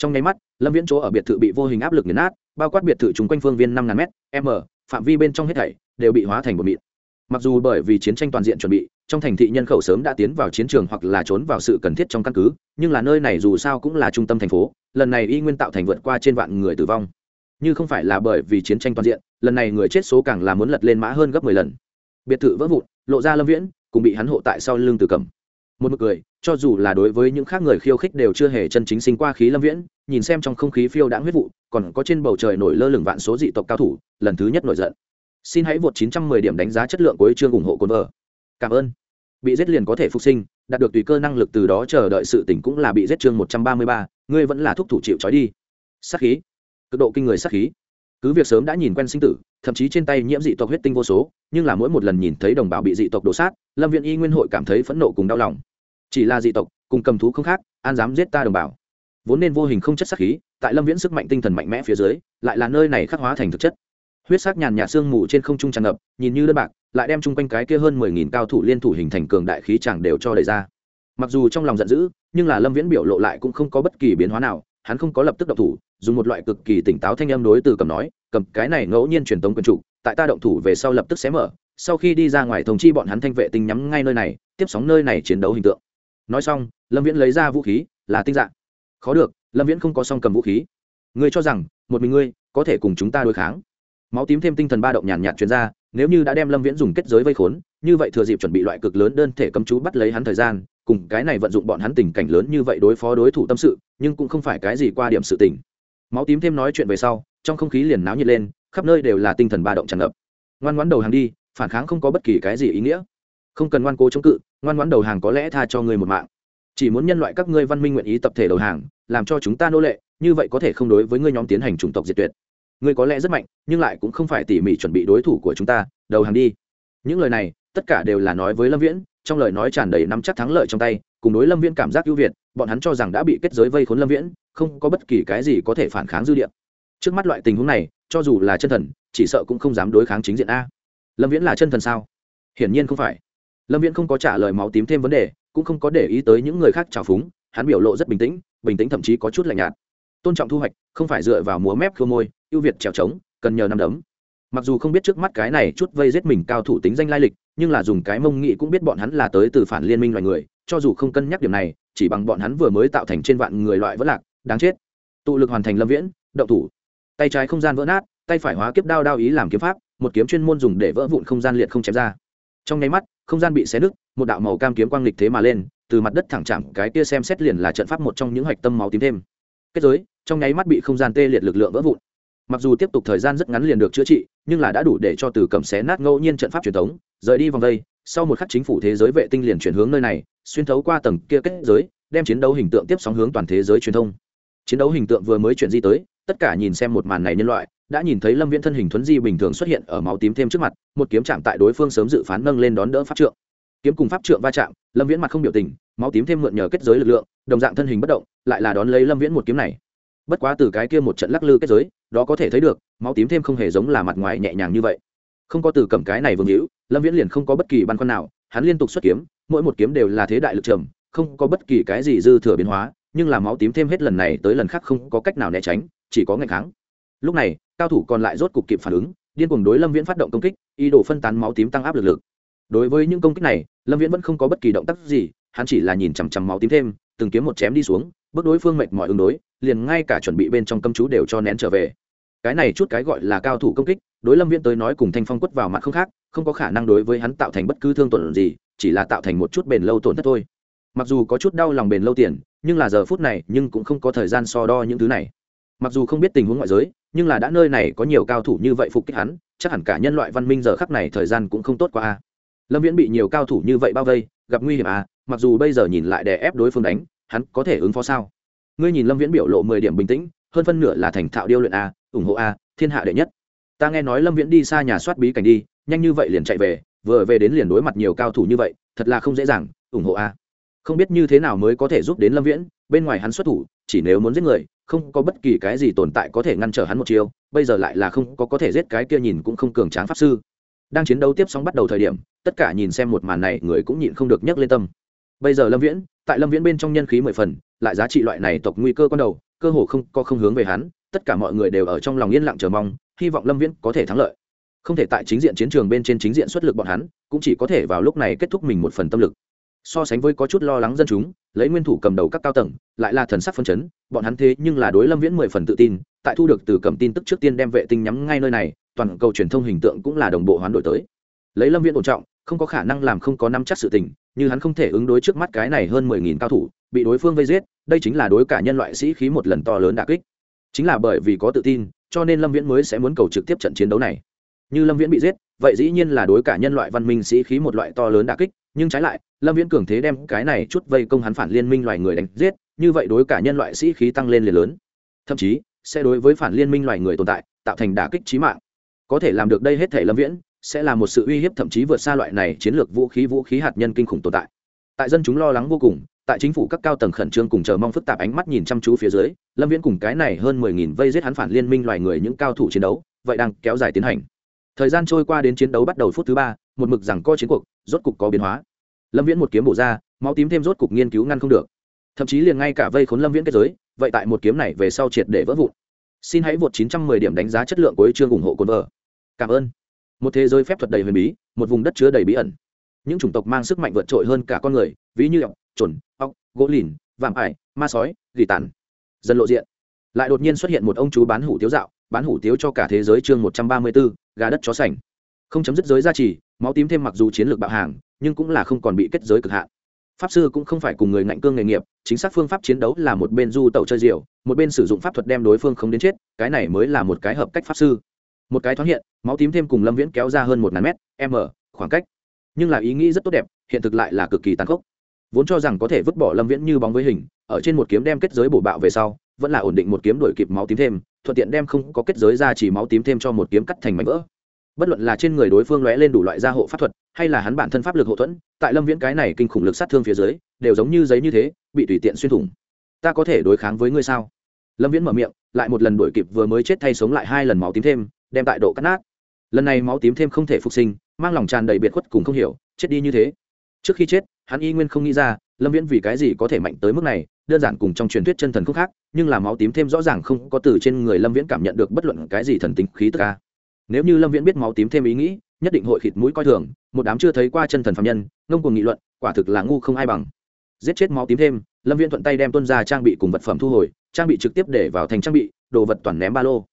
trong nháy mắt, lâm viễn chỗ ở biệt thự bị vô hình áp lực nghiền nát, bao quát biệt thự chung quanh phương viên năm ngàn m m, phạm vi bên trong hết thảy đều bị hóa thành bột mịn. Mặc dù bởi vì chiến tranh toàn diện chuẩn bị, trong thành thị nhân khẩu sớm đã tiến vào chiến trường hoặc là trốn vào sự cần thiết trong căn cứ, nhưng là nơi này dù sao cũng là trung tâm thành phố, lần này y nguyên tạo thành vượt qua trên vạn người tử vong. Như không phải là bởi vì chiến tranh toàn diện, lần này người chết số càng là muốn lật lên mã hơn gấp mười lần. Biệt thự vỡ vụn, lộ ra lâm viễn, cùng bị hắn hộ tại sau lưng từ cầm một mực cười cho dù là đối với những khác người khiêu khích đều chưa hề chân chính sinh qua khí lâm viễn nhìn xem trong không khí phiêu đã huyết vụ còn có trên bầu trời nổi lơ lửng vạn số dị tộc cao thủ lần thứ nhất nổi giận. Xin hãy vượt 910 điểm đánh giá chất lượng của chương ủng hộ cồn vợ. Cảm ơn. Bị giết liền có thể phục sinh đạt được tùy cơ năng lực từ đó chờ đợi sự tỉnh cũng là bị giết chương 133, ngươi vẫn là thúc thủ chịu trói đi. Sát khí. Cực độ kinh người sát khí. Cứ việc sớm đã nhìn quen sinh tử thậm chí trên tay nhiễm dị tộc huyết tinh vô số nhưng là mỗi một lần nhìn thấy đồng bào bị dị tộc đổ sát lâm viện y nguyên hội cảm thấy phẫn nộ cùng đau lòng chỉ là dị tộc, cùng cầm thú không khác, an dám giết ta đồng bào. Vốn nên vô hình không chất sắc khí, tại lâm viễn sức mạnh tinh thần mạnh mẽ phía dưới, lại là nơi này khắc hóa thành thực chất. Huyết sắc nhàn nhạt sương mù trên không trung tràn ngập, nhìn như đơn bạc, lại đem chung quanh cái kia hơn mười nghìn cao thủ liên thủ hình thành cường đại khí chẳng đều cho đầy ra. Mặc dù trong lòng giận dữ, nhưng là lâm viễn biểu lộ lại cũng không có bất kỳ biến hóa nào, hắn không có lập tức động thủ, dùng một loại cực kỳ tỉnh táo thanh âm đối từ cầm nói, cầm, cái này ngẫu nhiên truyền tống quân chủ, tại ta động thủ về sau lập tức xé mở, sau khi đi ra ngoài thông chi bọn hắn thanh vệ tinh nhắm ngay nơi này, tiếp sóng nơi này chiến đấu hình tượng nói xong, lâm viễn lấy ra vũ khí, là tinh dạng khó được, lâm viễn không có song cầm vũ khí. Ngươi cho rằng, một mình ngươi, có thể cùng chúng ta đối kháng. Máu tím thêm tinh thần ba động nhàn nhạt chuyên r a nếu như đã đem lâm viễn dùng kết giới vây khốn, như vậy thừa dịp chuẩn bị loại cực lớn đơn thể cấm chú bắt lấy hắn thời gian, cùng cái này vận dụng bọn hắn tình cảnh lớn như vậy đối phó đối thủ tâm sự, nhưng cũng không phải cái gì qua điểm sự tình. Máu tím thêm nói chuyện về sau, trong không khí liền náo nhiệt lên, khắp nơi đều là tinh thần ba động tràn ngập. Ngoan ngoãn đầu hàng đi, phản kháng không có bất kỳ cái gì ý nghĩa không cần ngoan cố chống cự, ngoan ngoãn đầu hàng có lẽ tha cho ngươi một mạng. Chỉ muốn nhân loại các ngươi văn minh nguyện ý tập thể đầu hàng, làm cho chúng ta nô lệ, như vậy có thể không đối với ngươi nhóm tiến hành chủng tộc diệt tuyệt. Ngươi có lẽ rất mạnh, nhưng lại cũng không phải tỉ mỉ chuẩn bị đối thủ của chúng ta, đầu hàng đi. Những lời này, tất cả đều là nói với lâm viễn, trong lời nói tràn đầy nắm chắc thắng lợi trong tay, cùng đối lâm viễn cảm giác ưu việt, bọn hắn cho rằng đã bị kết giới vây khốn lâm viễn, không có bất kỳ cái gì có thể phản kháng dư địa. Trước mắt loại tình huống này, cho dù là chân thần, chỉ sợ cũng không dám đối kháng chính diện a. Lâm viễn là chân thần sao? Hiển nhiên không phải lâm viễn không có trả lời máu tím thêm vấn đề, cũng không có để ý tới những người khác trào phúng, hắn biểu lộ rất bình tĩnh bình tĩnh thậm chí có chút lạnh nhạt. Tôn trọng thu hoạch, không phải dựa vào múa mép khô môi, ưu việt trèo trống, cần nhờ năm đấm. Mặc dù không biết trước mắt cái này chút vây giết mình cao thủ tính danh lai lịch, nhưng là dùng cái mông nghị cũng biết bọn hắn là tới từ phản liên minh loài người, cho dù không cân nhắc điểm này, chỉ bằng bọn hắn vừa mới tạo thành trên vạn người loại vỡ lạc, đáng chết. Tụ lực hoàn thành lâm viễn, động thủ. Tay trái không gian vỡ nát, tay phải hóa kiếp đao đao ý làm kiếm pháp, một kiếm chuyên môn dùng để vỡ vụn không gian liệt không chém ra. Trong nháy mắt không gian bị xé nứt, một đạo màu cam kiếm quang lịch thế mà lên, từ mặt đất thẳng chạm, cái kia xem xét liền là trận pháp một trong những hạch tâm máu tím thêm. Kết giới, trong nháy mắt bị không gian tê liệt lực lượng vỡ vụn. Mặc dù tiếp tục thời gian rất ngắn liền được chữa trị, nhưng là đã đủ để cho từ cầm xé nát ngẫu nhiên trận pháp truyền thống, rời đi vòng đây, sau một khắc chính phủ thế giới vệ tinh liền chuyển hướng nơi này, xuyên thấu qua tầng kia kết giới, đem chiến đấu hình tượng tiếp sóng hướng toàn thế giới truyền thông. Chiến đấu hình tượng vừa mới chuyển di tới tất cả nhìn xem một màn này nhân loại, đã nhìn thấy lâm viễn thân hình thuấn di bình thường xuất hiện ở máu tím thêm trước mặt, một kiếm chạm tại đối phương sớm dự phán nâng lên đón đỡ pháp trượng. Kiếm cùng pháp trượng va chạm, lâm viễn mặt không biểu tình, máu tím thêm mượn nhờ kết giới lực lượng, đồng dạng thân hình bất động, lại là đón lấy lâm viễn một kiếm này. Bất quá từ cái kia một trận lắc lư kết giới, đó có thể thấy được, máu tím thêm không hề giống là mặt ngoài nhẹ nhàng như vậy. Không có từ cầm cái này vương hữu, lâm viễn liền không có bất kỳ băn khoăn nào, hắn liên tục xuất kiếm, mỗi một kiếm đều là thế đại lực trầm, không có bất kỳ cái gì dư thừa biến hóa, nhưng là máu tím thêm hết lần này tới lần khác không có cách nào né tránh chỉ có ngày kháng. Lúc này, cao thủ còn lại rốt cục kịp phản ứng, điên cuồng đối lâm viễn phát động công kích, ý đồ phân tán máu tím tăng áp lực lực. Đối với những công kích này, lâm viễn vẫn không có bất kỳ động tác gì, hắn chỉ là nhìn chằm chằm máu tím thêm, từng kiếm một chém đi xuống, bước đối phương mệt mọi ứng đối, liền ngay cả chuẩn bị bên trong câm chú đều cho nén trở về. Cái này chút cái gọi là cao thủ công kích, đối lâm viễn tới nói cùng thanh phong quất vào mặt không khác, không có khả năng đối với hắn tạo thành bất cứ thương tổn gì, chỉ là tạo thành một chút bền lâu tổn thất thôi. Mặc dù có chút đau lòng bền lâu tiền, nhưng là giờ phút này, nhưng cũng không có thời gian so đo những thứ này mặc dù không biết tình huống ngoại giới, nhưng là đã nơi này có nhiều cao thủ như vậy phục kích hắn, chắc hẳn cả nhân loại văn minh giờ khắc này thời gian cũng không tốt qua a. Lâm viễn bị nhiều cao thủ như vậy bao vây, gặp nguy hiểm à mặc dù bây giờ nhìn lại đè ép đối phương đánh, hắn có thể ứng phó sao? Ngươi nhìn lâm viễn biểu lộ mười điểm bình tĩnh, hơn phân nửa là thành thạo điêu luyện a, ủng hộ a, thiên hạ đệ nhất. Ta nghe nói lâm viễn đi xa nhà soát bí cảnh đi, nhanh như vậy liền chạy về, vừa về đến liền đối mặt nhiều cao thủ như vậy, thật là không dễ dàng, ủng hộ a. Không biết như thế nào mới có thể giúp đến lâm viễn, bên ngoài hắn xuất thủ, chỉ nếu muốn giết người không có bất kỳ cái gì tồn tại có thể ngăn trở hắn một chiều bây giờ lại là không có có thể giết cái kia nhìn cũng không cường tráng pháp sư. Đang chiến đấu tiếp xong bắt đầu thời điểm, tất cả nhìn xem một màn này người cũng nhịn không được nhấc lên tâm. Bây giờ lâm viễn, tại lâm viễn bên trong nhân khí mười phần, lại giá trị loại này tộc nguy cơ con đầu, cơ hồ không có không hướng về hắn, tất cả mọi người đều ở trong lòng yên lặng chờ mong, hy vọng lâm viễn có thể thắng lợi. Không thể tại chính diện chiến trường bên trên chính diện xuất lực bọn hắn, cũng chỉ có thể vào lúc này kết thúc mình một phần tâm lực. So sánh với có chút lo lắng dân chúng lấy nguyên thủ cầm đầu các cao tầng, lại là thần sắc phân chấn, bọn hắn thế nhưng là đối lâm viễn mười phần tự tin, tại thu được từ cầm tin tức trước tiên đem vệ tinh nhắm ngay nơi này, toàn cầu truyền thông hình tượng cũng là đồng bộ hoán đổi tới. Lấy lâm viễn ổn trọng, không có khả năng làm không có năm chắc sự tình, như hắn không thể ứng đối trước mắt cái này hơn mười nghìn cao thủ, bị đối phương vây giết, đây chính là đối cả nhân loại sĩ khí một lần to lớn đà kích. Chính là bởi vì có tự tin, cho nên lâm viễn mới sẽ muốn cầu trực tiếp trận chiến đấu này. Như lâm viễn bị giết, vậy dĩ nhiên là đối cả nhân loại văn minh sĩ khí một loại to lớn đà kích, nhưng trái lại lâm viễn cường thế đem cái này chút vây công hắn phản liên minh loài người đánh giết, như vậy đối cả nhân loại sĩ khí tăng lên liền lớn. Thậm chí, sẽ đối với phản liên minh loài người tồn tại, tạo thành đả kích trí mạng. Có thể làm được đây hết thể lâm viễn, sẽ là một sự uy hiếp thậm chí vượt xa loại này chiến lược vũ khí vũ khí hạt nhân kinh khủng tồn tại. Tại dân chúng lo lắng vô cùng, tại chính phủ các cao tầng khẩn trương cùng chờ mong phức tạp ánh mắt nhìn chăm chú phía dưới, lâm viễn cùng cái này hơn mười nghìn vây giết hắn phản liên minh loài người những cao thủ chiến đấu, vậy đang kéo dài tiến hành. Thời gian trôi qua đến chiến đấu bắt đầu phút thứ ba, một mực rằng co chiến cuộc, rốt cục có biến hóa lâm viễn một kiếm bổ ra máu tím thêm rốt cục nghiên cứu ngăn không được. Thậm chí liền ngay cả vây khốn lâm viễn kết giới vậy tại một kiếm này về sau triệt để vỡ vụn. Xin hãy vượt 910 điểm đánh giá chất lượng của chương ủng hộ cồn vợ. Cảm ơn. Một thế giới phép thuật đầy huyền bí một vùng đất chứa đầy bí ẩn. Những chủng tộc mang sức mạnh vượt trội hơn cả con người ví như ọc trồn ọc gỗ lìn vạm ải ma sói gỉ tàn. Dần lộ diện. Lại đột nhiên xuất hiện một ông chú bán hủ tiếu dạo bán hủ tiếu cho cả thế giới chương 134, gà đất chó sành. Không chấm dứt giới gia trì máu tím thêm mặc dù chiến lược bạo hàng nhưng cũng là không còn bị kết giới cực hạn. Pháp sư cũng không phải cùng người ngạnh cương nghề nghiệp, chính xác phương pháp chiến đấu là một bên du tẩu chơi diều một bên sử dụng pháp thuật đem đối phương không đến chết, cái này mới là một cái hợp cách pháp sư. Một cái thoáng hiện, máu tím thêm cùng lâm viễn kéo ra hơn một ngàn mét, m, khoảng cách. Nhưng là ý nghĩ rất tốt đẹp, hiện thực lại là cực kỳ tàn khốc. Vốn cho rằng có thể vứt bỏ lâm viễn như bóng với hình, ở trên một kiếm đem kết giới bổ bạo về sau, vẫn là ổn định một kiếm đổi kịp máu tím thêm, thuận tiện đem không có kết giới ra chỉ máu tím thêm cho một kiếm cắt thành mảnh vỡ bất luận là trên người đối phương lóe lên đủ loại gia hộ pháp thuật, hay là hắn bản thân pháp lực hậu thuẫn, tại lâm viễn cái này kinh khủng lực sát thương phía dưới, đều giống như giấy như thế, bị tùy tiện xuyên thủng. Ta có thể đối kháng với ngươi sao? Lâm viễn mở miệng, lại một lần đổi kịp vừa mới chết thay sống lại hai lần máu tím thêm, đem tại độ cắt nát. Lần này máu tím thêm không thể phục sinh, mang lòng tràn đầy biệt khuất cùng không hiểu, chết đi như thế. Trước khi chết, hắn y nguyên không nghĩ ra, lâm viễn vì cái gì có thể mạnh tới mức này, đơn giản cùng trong truyền thuyết chân thần không khác, nhưng là máu tím thêm rõ ràng không có từ trên người lâm viễn cảm nhận được bất luận cái gì thần tính khí tức ca nếu như lâm viễn biết máu tím thêm ý nghĩ, nhất định hội khịt mũi coi thường, một đám chưa thấy qua chân thần phạm nhân, ngông cuồng nghị luận, quả thực là ngu không ai bằng. Giết chết máu tím thêm, lâm viễn thuận tay đem tuân ra trang bị cùng vật phẩm thu hồi, trang bị trực tiếp để vào thành trang bị, đồ vật toàn ném ba lô.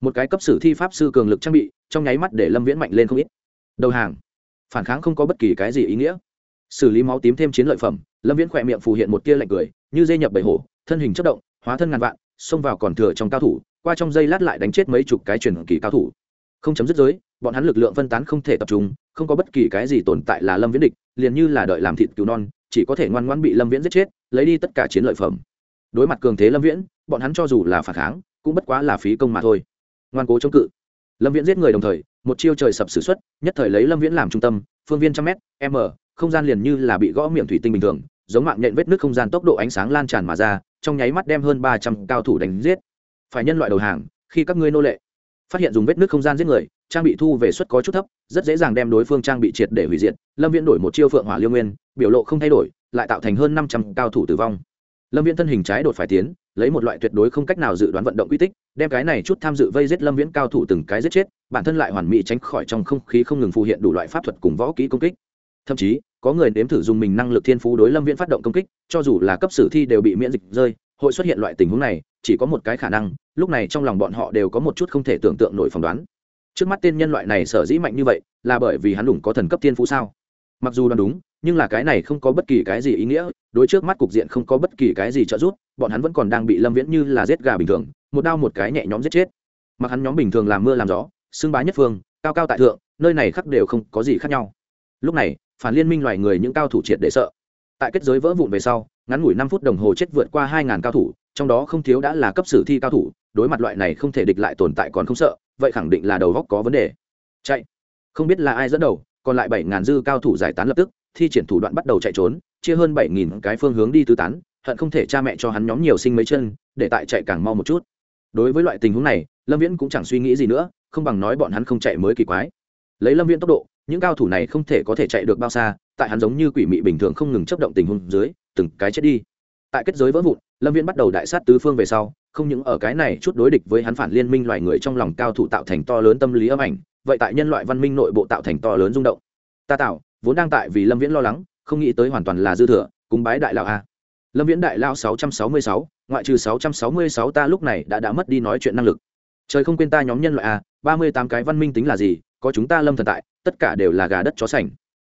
Một cái cấp sử thi pháp sư cường lực trang bị, trong nháy mắt để lâm viễn mạnh lên không ít. Đầu hàng. Phản kháng không có bất kỳ cái gì ý nghĩa. Xử lý máu tím thêm chiến lợi phẩm, lâm viễn khỏe miệng phù hiện một tia lạnh cười, như dây nhập bầy hổ, thân hình chất động, hóa thân ngàn vạn, xông vào còn thừa trong cao thủ, qua trong dây lát lại đánh chết mấy chục cái truyền kỳ cao thủ không chấm dứt giới, bọn hắn lực lượng phân tán không thể tập trung, không có bất kỳ cái gì tồn tại là lâm viễn địch, liền như là đợi làm thịt cứu non, chỉ có thể ngoan ngoan bị lâm viễn giết chết, lấy đi tất cả chiến lợi phẩm. Đối mặt cường thế lâm viễn, bọn hắn cho dù là phản kháng, cũng bất quá là phí công mà thôi. Ngoan cố chống cự. Lâm viễn giết người đồng thời, một chiêu trời sập s ử x u ấ t nhất thời lấy lâm viễn làm trung tâm, phương viên trăm m m, không gian liền như là bị gõ miệng thủy tinh bình thường, giống mạng nhện vết nước không gian tốc độ ánh sáng lan tràn mà ra, trong nháy mắt đem hơn ba trăm cao thủ đánh giết. Phải nhân loại đầu hàng, khi các ngươi nô lệ phát hiện dùng vết nước không gian giết người, trang bị thu về suất có chút thấp, rất dễ dàng đem đối phương trang bị triệt để hủy diệt. Lâm viễn đổi một chiêu phượng hỏa liêu nguyên, biểu lộ không thay đổi, lại tạo thành hơn năm trăm cao thủ tử vong. Lâm viễn thân hình trái đột phải tiến, lấy một loại tuyệt đối không cách nào dự đoán vận động quy tích, đem cái này chút tham dự vây giết lâm viễn cao thủ từng cái giết chết, bản thân lại hoàn mỹ tránh khỏi trong không khí không ngừng phù hiện đủ loại pháp thuật cùng võ kỹ công kích. Thậm chí, có người nếm thử dùng mình năng lực thiên phú đối lâm viễn phát động công kích, cho dù là cấp sử thi đều bị miễn dịch rơi, hội xuất hiện loại tình huống này chỉ có một cái khả năng, lúc này trong lòng bọn họ đều có một chút không thể tưởng tượng nổi phỏng đoán. Trước mắt tên nhân loại này sở dĩ mạnh như vậy, là bởi vì hắn đủng có thần cấp thiên phú sao? Mặc dù đoán đúng, nhưng là cái này không có bất kỳ cái gì ý nghĩa, đối trước mắt cục diện không có bất kỳ cái gì trợ giúp, bọn hắn vẫn còn đang bị lâm viễn như là giết gà bình thường, một đao một cái nhẹ nhóm giết chết. Mặc hắn nhóm bình thường làm mưa làm gió, xưng bá nhất phương, cao cao tại thượng, nơi này khắc đều không có gì khác nhau. Lúc này, phản liên minh loài người những cao thủ triệt để sợ. Tại kết giới vỡ vụn về sau, ngắn ngủi năm phút đồng hồ chết vượt qua hai ngàn cao thủ trong đó không thiếu đã là cấp sử thi cao thủ, đối mặt loại này không thể địch lại tồn tại còn không sợ, vậy khẳng định là đầu góc có vấn đề. Chạy. Không biết là ai dẫn đầu, còn lại bảy ngàn dư cao thủ giải tán lập tức, thi triển thủ đoạn bắt đầu chạy trốn, chia hơn bảy nghìn cái phương hướng đi tứ tán, hận không thể cha mẹ cho hắn nhóm nhiều sinh mấy chân, để tại chạy càng mau một chút. Đối với loại tình huống này, lâm viễn cũng chẳng suy nghĩ gì nữa, không bằng nói bọn hắn không chạy mới kỳ quái. Lấy lâm viễn tốc độ, những cao thủ này không thể có thể chạy được bao xa, tại hắn giống như quỷ mị bình thường không ngừng chấp động tình huống dưới, từng cái chết đi. Tại kết giới vỡ vụn lâm viễn bắt đầu đại sát tứ phương về sau, không những ở cái này chút đối địch với hắn phản liên minh loài người trong lòng cao thủ tạo thành to lớn tâm lý âm ảnh, vậy tại nhân loại văn minh nội bộ tạo thành to lớn rung động. Ta tạo, vốn đang tại vì lâm viễn lo lắng, không nghĩ tới hoàn toàn là dư thừa cúng bái đại lão a. Lâm viễn đại lao sáu trăm sáu mươi sáu, ngoại trừ sáu trăm sáu mươi sáu ta lúc này đã đã mất đi nói chuyện năng lực. Trời không quên ta nhóm nhân loại a, ba mươi tám cái văn minh tính là gì, có chúng ta lâm thần tại, tất cả đều là gà đất chó sành.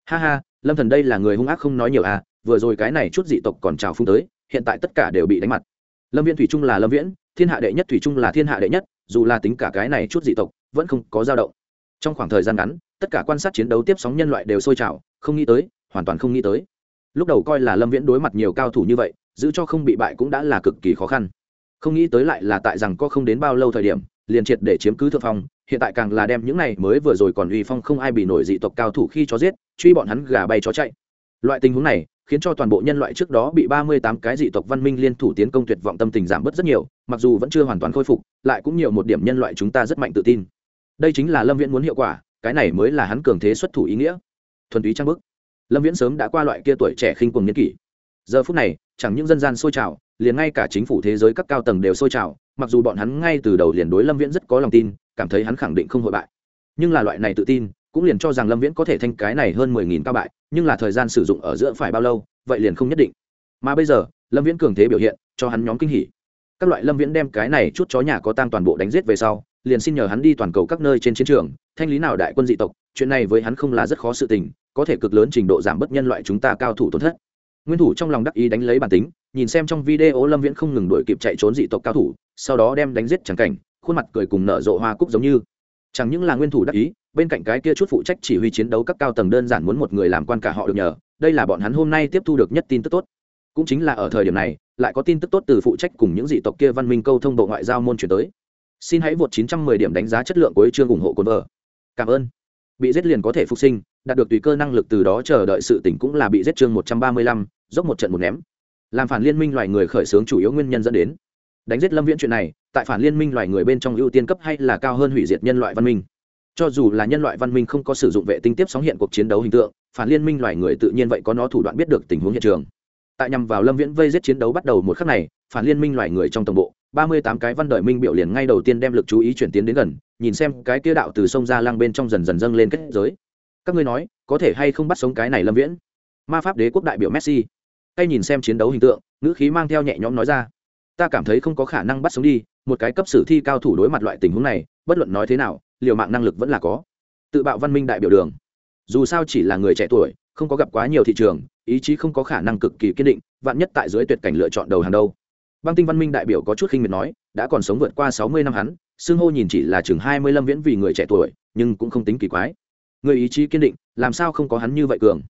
Ha ha, lâm thần đây là người hung ác không nói nhiều a, vừa rồi cái này chút dị tộc còn trào phung tới hiện tại tất cả đều bị đánh mặt. Lâm viễn thủy trung là lâm viễn, thiên hạ đệ nhất thủy trung là thiên hạ đệ nhất, dù là tính cả cái này chút dị tộc, vẫn không có dao động. Trong khoảng thời gian ngắn, tất cả quan sát chiến đấu tiếp sóng nhân loại đều sôi trào, không nghĩ tới, hoàn toàn không nghĩ tới. Lúc đầu coi là lâm viễn đối mặt nhiều cao thủ như vậy, giữ cho không bị bại cũng đã là cực kỳ khó khăn. Không nghĩ tới lại là tại rằng có không đến bao lâu thời điểm, liền triệt để chiếm cứ thượng phong, hiện tại càng là đem những này mới vừa rồi còn uy phong không ai bị nổi dị tộc cao thủ khi cho giết, truy bọn hắn gà bay chó chạy. Loại tình huống này khiến cho toàn bộ nhân loại trước đó bị ba mươi tám cái dị tộc văn minh liên thủ tiến công tuyệt vọng tâm tình giảm bớt rất nhiều, mặc dù vẫn chưa hoàn toàn khôi phục, lại cũng nhiều một điểm nhân loại chúng ta rất mạnh tự tin. Đây chính là lâm viễn muốn hiệu quả, cái này mới là hắn cường thế xuất thủ ý nghĩa. Thuần túy trang bức. Lâm viễn sớm đã qua loại kia tuổi trẻ khinh cuồng nhân kỷ. Giờ phút này, chẳng những dân gian sôi trào, liền ngay cả chính phủ thế giới các cao tầng đều sôi trào, mặc dù bọn hắn ngay từ đầu liền đối lâm viễn rất có lòng tin, cảm thấy hắn khẳng định không hội bại. Nhưng là loại này tự tin cũng liền cho rằng lâm viễn có thể thanh cái này hơn mười nghìn cao bại, nhưng là thời gian sử dụng ở giữa phải bao lâu, vậy liền không nhất định. Mà bây giờ, lâm viễn cường thế biểu hiện, cho hắn nhóm kinh hỉ. Các loại lâm viễn đem cái này chút chó nhà có tang toàn bộ đánh giết về sau, liền xin nhờ hắn đi toàn cầu các nơi trên chiến trường, thanh lý nào đại quân dị tộc, chuyện này với hắn không là rất khó sự tình, có thể cực lớn trình độ giảm bớt nhân loại chúng ta cao thủ tổn thất. Nguyên thủ trong lòng đắc ý đánh lấy bản tính, nhìn xem trong video lâm viễn không ngừng đuổi kịp chạy trốn dị tộc cao thủ, sau đó đem đánh giết chẳng cảnh, khuôn mặt cười cùng nở rộ hoa cúc giống như chẳng những là nguyên thủ đắc ý bên cạnh cái kia chút phụ trách chỉ huy chiến đấu các cao tầng đơn giản muốn một người làm quan cả họ được nhờ đây là bọn hắn hôm nay tiếp thu được nhất tin tức tốt. Cũng chính là ở thời điểm này lại có tin tức tốt từ phụ trách cùng những dị tộc kia văn minh câu thông bộ ngoại giao môn chuyển tới. Xin hãy vượt 910 điểm đánh giá chất lượng của chương ủng hộ cồn vợ cảm ơn. Bị giết liền có thể phục sinh đạt được tùy cơ năng lực từ đó chờ đợi sự tỉnh cũng là bị giết chương 135, dốc một trận một ném. Làm phản liên minh loài người khởi xướng chủ yếu nguyên nhân dẫn đến đánh giết lâm viễn chuyện này, tại phản liên minh loài người bên trong ưu tiên cấp hay là cao hơn hủy diệt nhân loại văn minh? Cho dù là nhân loại văn minh không có sử dụng vệ tinh tiếp sóng hiện cuộc chiến đấu hình tượng, phản liên minh loài người tự nhiên vậy có nó thủ đoạn biết được tình huống hiện trường. Tại nhằm vào lâm viễn vây giết chiến đấu bắt đầu một khắc này, phản liên minh loài người trong tổng bộ, ba mươi tám cái văn đời minh biểu liền ngay đầu tiên đem lực chú ý chuyển tiến đến gần, nhìn xem cái kia đạo từ sông ra lăng bên trong dần dần dâng lên kết giới. Các ngươi nói, có thể hay không bắt sống cái này lâm viễn? Ma pháp đế quốc đại biểu messi. Hay nhìn xem chiến đấu hình tượng, ngữ khí mang theo nhẹ nhõm nói ra ta cảm thấy không có khả năng bắt sống đi, một cái cấp sử thi cao thủ đối mặt loại tình huống này, bất luận nói thế nào, liều mạng năng lực vẫn là có. Tự bạo văn minh đại biểu đường. Dù sao chỉ là người trẻ tuổi, không có gặp quá nhiều thị trường, ý chí không có khả năng cực kỳ kiên định, vạn nhất tại dưới tuyệt cảnh lựa chọn đầu hàng đâu. Băng tinh văn minh đại biểu có chút khinh miệt nói, đã còn sống vượt qua sáu mươi năm hắn, xưng hô nhìn chỉ là chừng hai mươi lâm viễn vì người trẻ tuổi, nhưng cũng không tính kỳ quái. Người ý chí kiên định, làm sao không có hắn như vậy cường?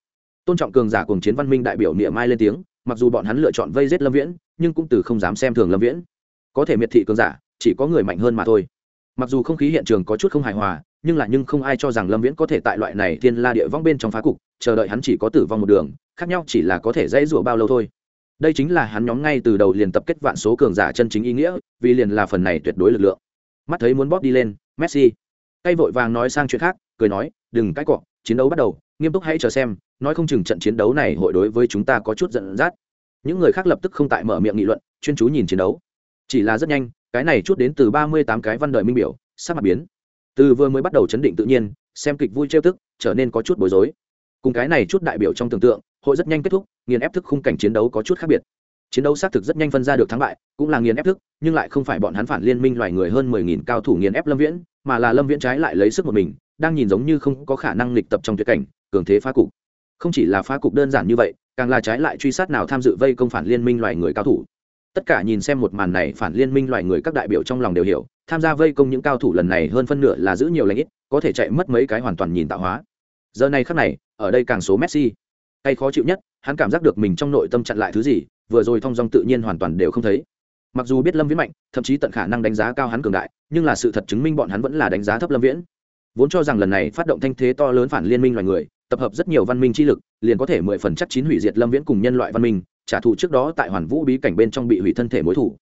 Tôn trọng cường giả cùng chiến văn minh đại biểu niệm mai lên tiếng mặc dù bọn hắn lựa chọn vây giết lâm viễn, nhưng cũng từ không dám xem thường lâm viễn. Có thể miệt thị cường giả, chỉ có người mạnh hơn mà thôi. Mặc dù không khí hiện trường có chút không hài hòa, nhưng là nhưng không ai cho rằng lâm viễn có thể tại loại này thiên la địa vong bên trong phá cục, chờ đợi hắn chỉ có tử vong một đường, khác nhau chỉ là có thể dãy rủa bao lâu thôi. Đây chính là hắn nhóm ngay từ đầu liền tập kết vạn số cường giả chân chính ý nghĩa, vì liền là phần này tuyệt đối lực lượng. Mắt thấy muốn bóp đi lên, messi. Tay vội vàng nói sang chuyện khác, cười nói, đừng cãi cọ, chiến đấu bắt đầu nghiêm túc hãy chờ xem, nói không chừng trận chiến đấu này hội đối với chúng ta có chút giận dắt. Những người khác lập tức không tại mở miệng nghị luận, chuyên chú nhìn chiến đấu. Chỉ là rất nhanh, cái này chút đến từ ba mươi tám cái văn đời minh biểu, sắc mặt biến. Từ vừa mới bắt đầu chấn định tự nhiên, xem kịch vui trêu tức, trở nên có chút bối rối. Cùng cái này chút đại biểu trong tưởng tượng, hội rất nhanh kết thúc, nghiền ép thức khung cảnh chiến đấu có chút khác biệt. Chiến đấu xác thực rất nhanh phân ra được thắng bại, cũng là nghiền ép thức, nhưng lại không phải bọn hắn phản liên minh loài người hơn mười nghìn cao thủ nghiền ép lâm viễn, mà là lâm viễn trái lại lấy sức một mình, đang nhìn giống như không có khả năng lịch tập trong tuyệt cảnh cường thế phá cục. Không chỉ là phá cục đơn giản như vậy, càng là trái lại truy sát nào tham dự vây công phản liên minh loài người cao thủ. Tất cả nhìn xem một màn này, phản liên minh loài người các đại biểu trong lòng đều hiểu, tham gia vây công những cao thủ lần này hơn phân nửa là giữ nhiều lãnh ít, có thể chạy mất mấy cái hoàn toàn nhìn tạo hóa. Giờ này khắc này, ở đây càng số messi. Hay khó chịu nhất, hắn cảm giác được mình trong nội tâm chặn lại thứ gì, vừa rồi thong dong tự nhiên hoàn toàn đều không thấy. Mặc dù biết lâm viễn mạnh, thậm chí tận khả năng đánh giá cao hắn cường đại, nhưng là sự thật chứng minh bọn hắn vẫn là đánh giá thấp lâm viễn. Vốn cho rằng lần này phát động thanh thế to lớn phản liên minh loài người tập hợp rất nhiều văn minh chi lực, liền có thể mười phần chắc chín hủy diệt lâm viễn cùng nhân loại văn minh, trả thù trước đó tại hoàn vũ bí cảnh bên trong bị hủy thân thể mối thủ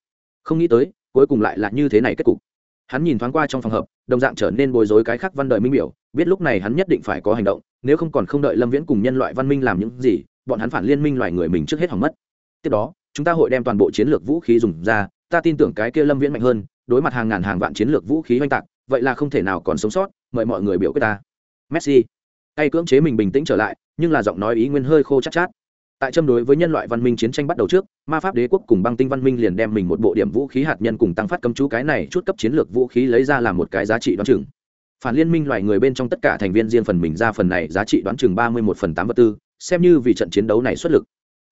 không nghĩ tới, cuối cùng lại là như thế này kết cục. Hắn nhìn thoáng qua trong phòng hợp, đồng dạng trở nên bối rối cái khác văn đời minh biểu, biết lúc này hắn nhất định phải có hành động, nếu không còn không đợi lâm viễn cùng nhân loại văn minh làm những gì, bọn hắn phản liên minh loài người mình trước hết hỏng mất. Tiếp đó, chúng ta hội đem toàn bộ chiến lược vũ khí dùng ra, ta tin tưởng cái kia lâm viễn mạnh hơn, đối mặt hàng ngàn hàng vạn chiến lược vũ khí oanh tạc, vậy là không thể nào còn sống sót, mời mọi người biểu quyết ta. Messi tay cưỡng chế mình bình tĩnh trở lại nhưng là giọng nói ý nguyên hơi khô chắc chát, chát. Tại châm đối với nhân loại văn minh chiến tranh bắt đầu trước ma pháp đế quốc cùng băng tinh văn minh liền đem mình một bộ điểm vũ khí hạt nhân cùng tăng phát cấm chú cái này chút cấp chiến lược vũ khí lấy ra làm một cái giá trị đoán chừng. Phản liên minh loài người bên trong tất cả thành viên riêng phần mình ra phần này giá trị đoán chừng ba mươi một phần tám vật tư xem như vì trận chiến đấu này xuất lực.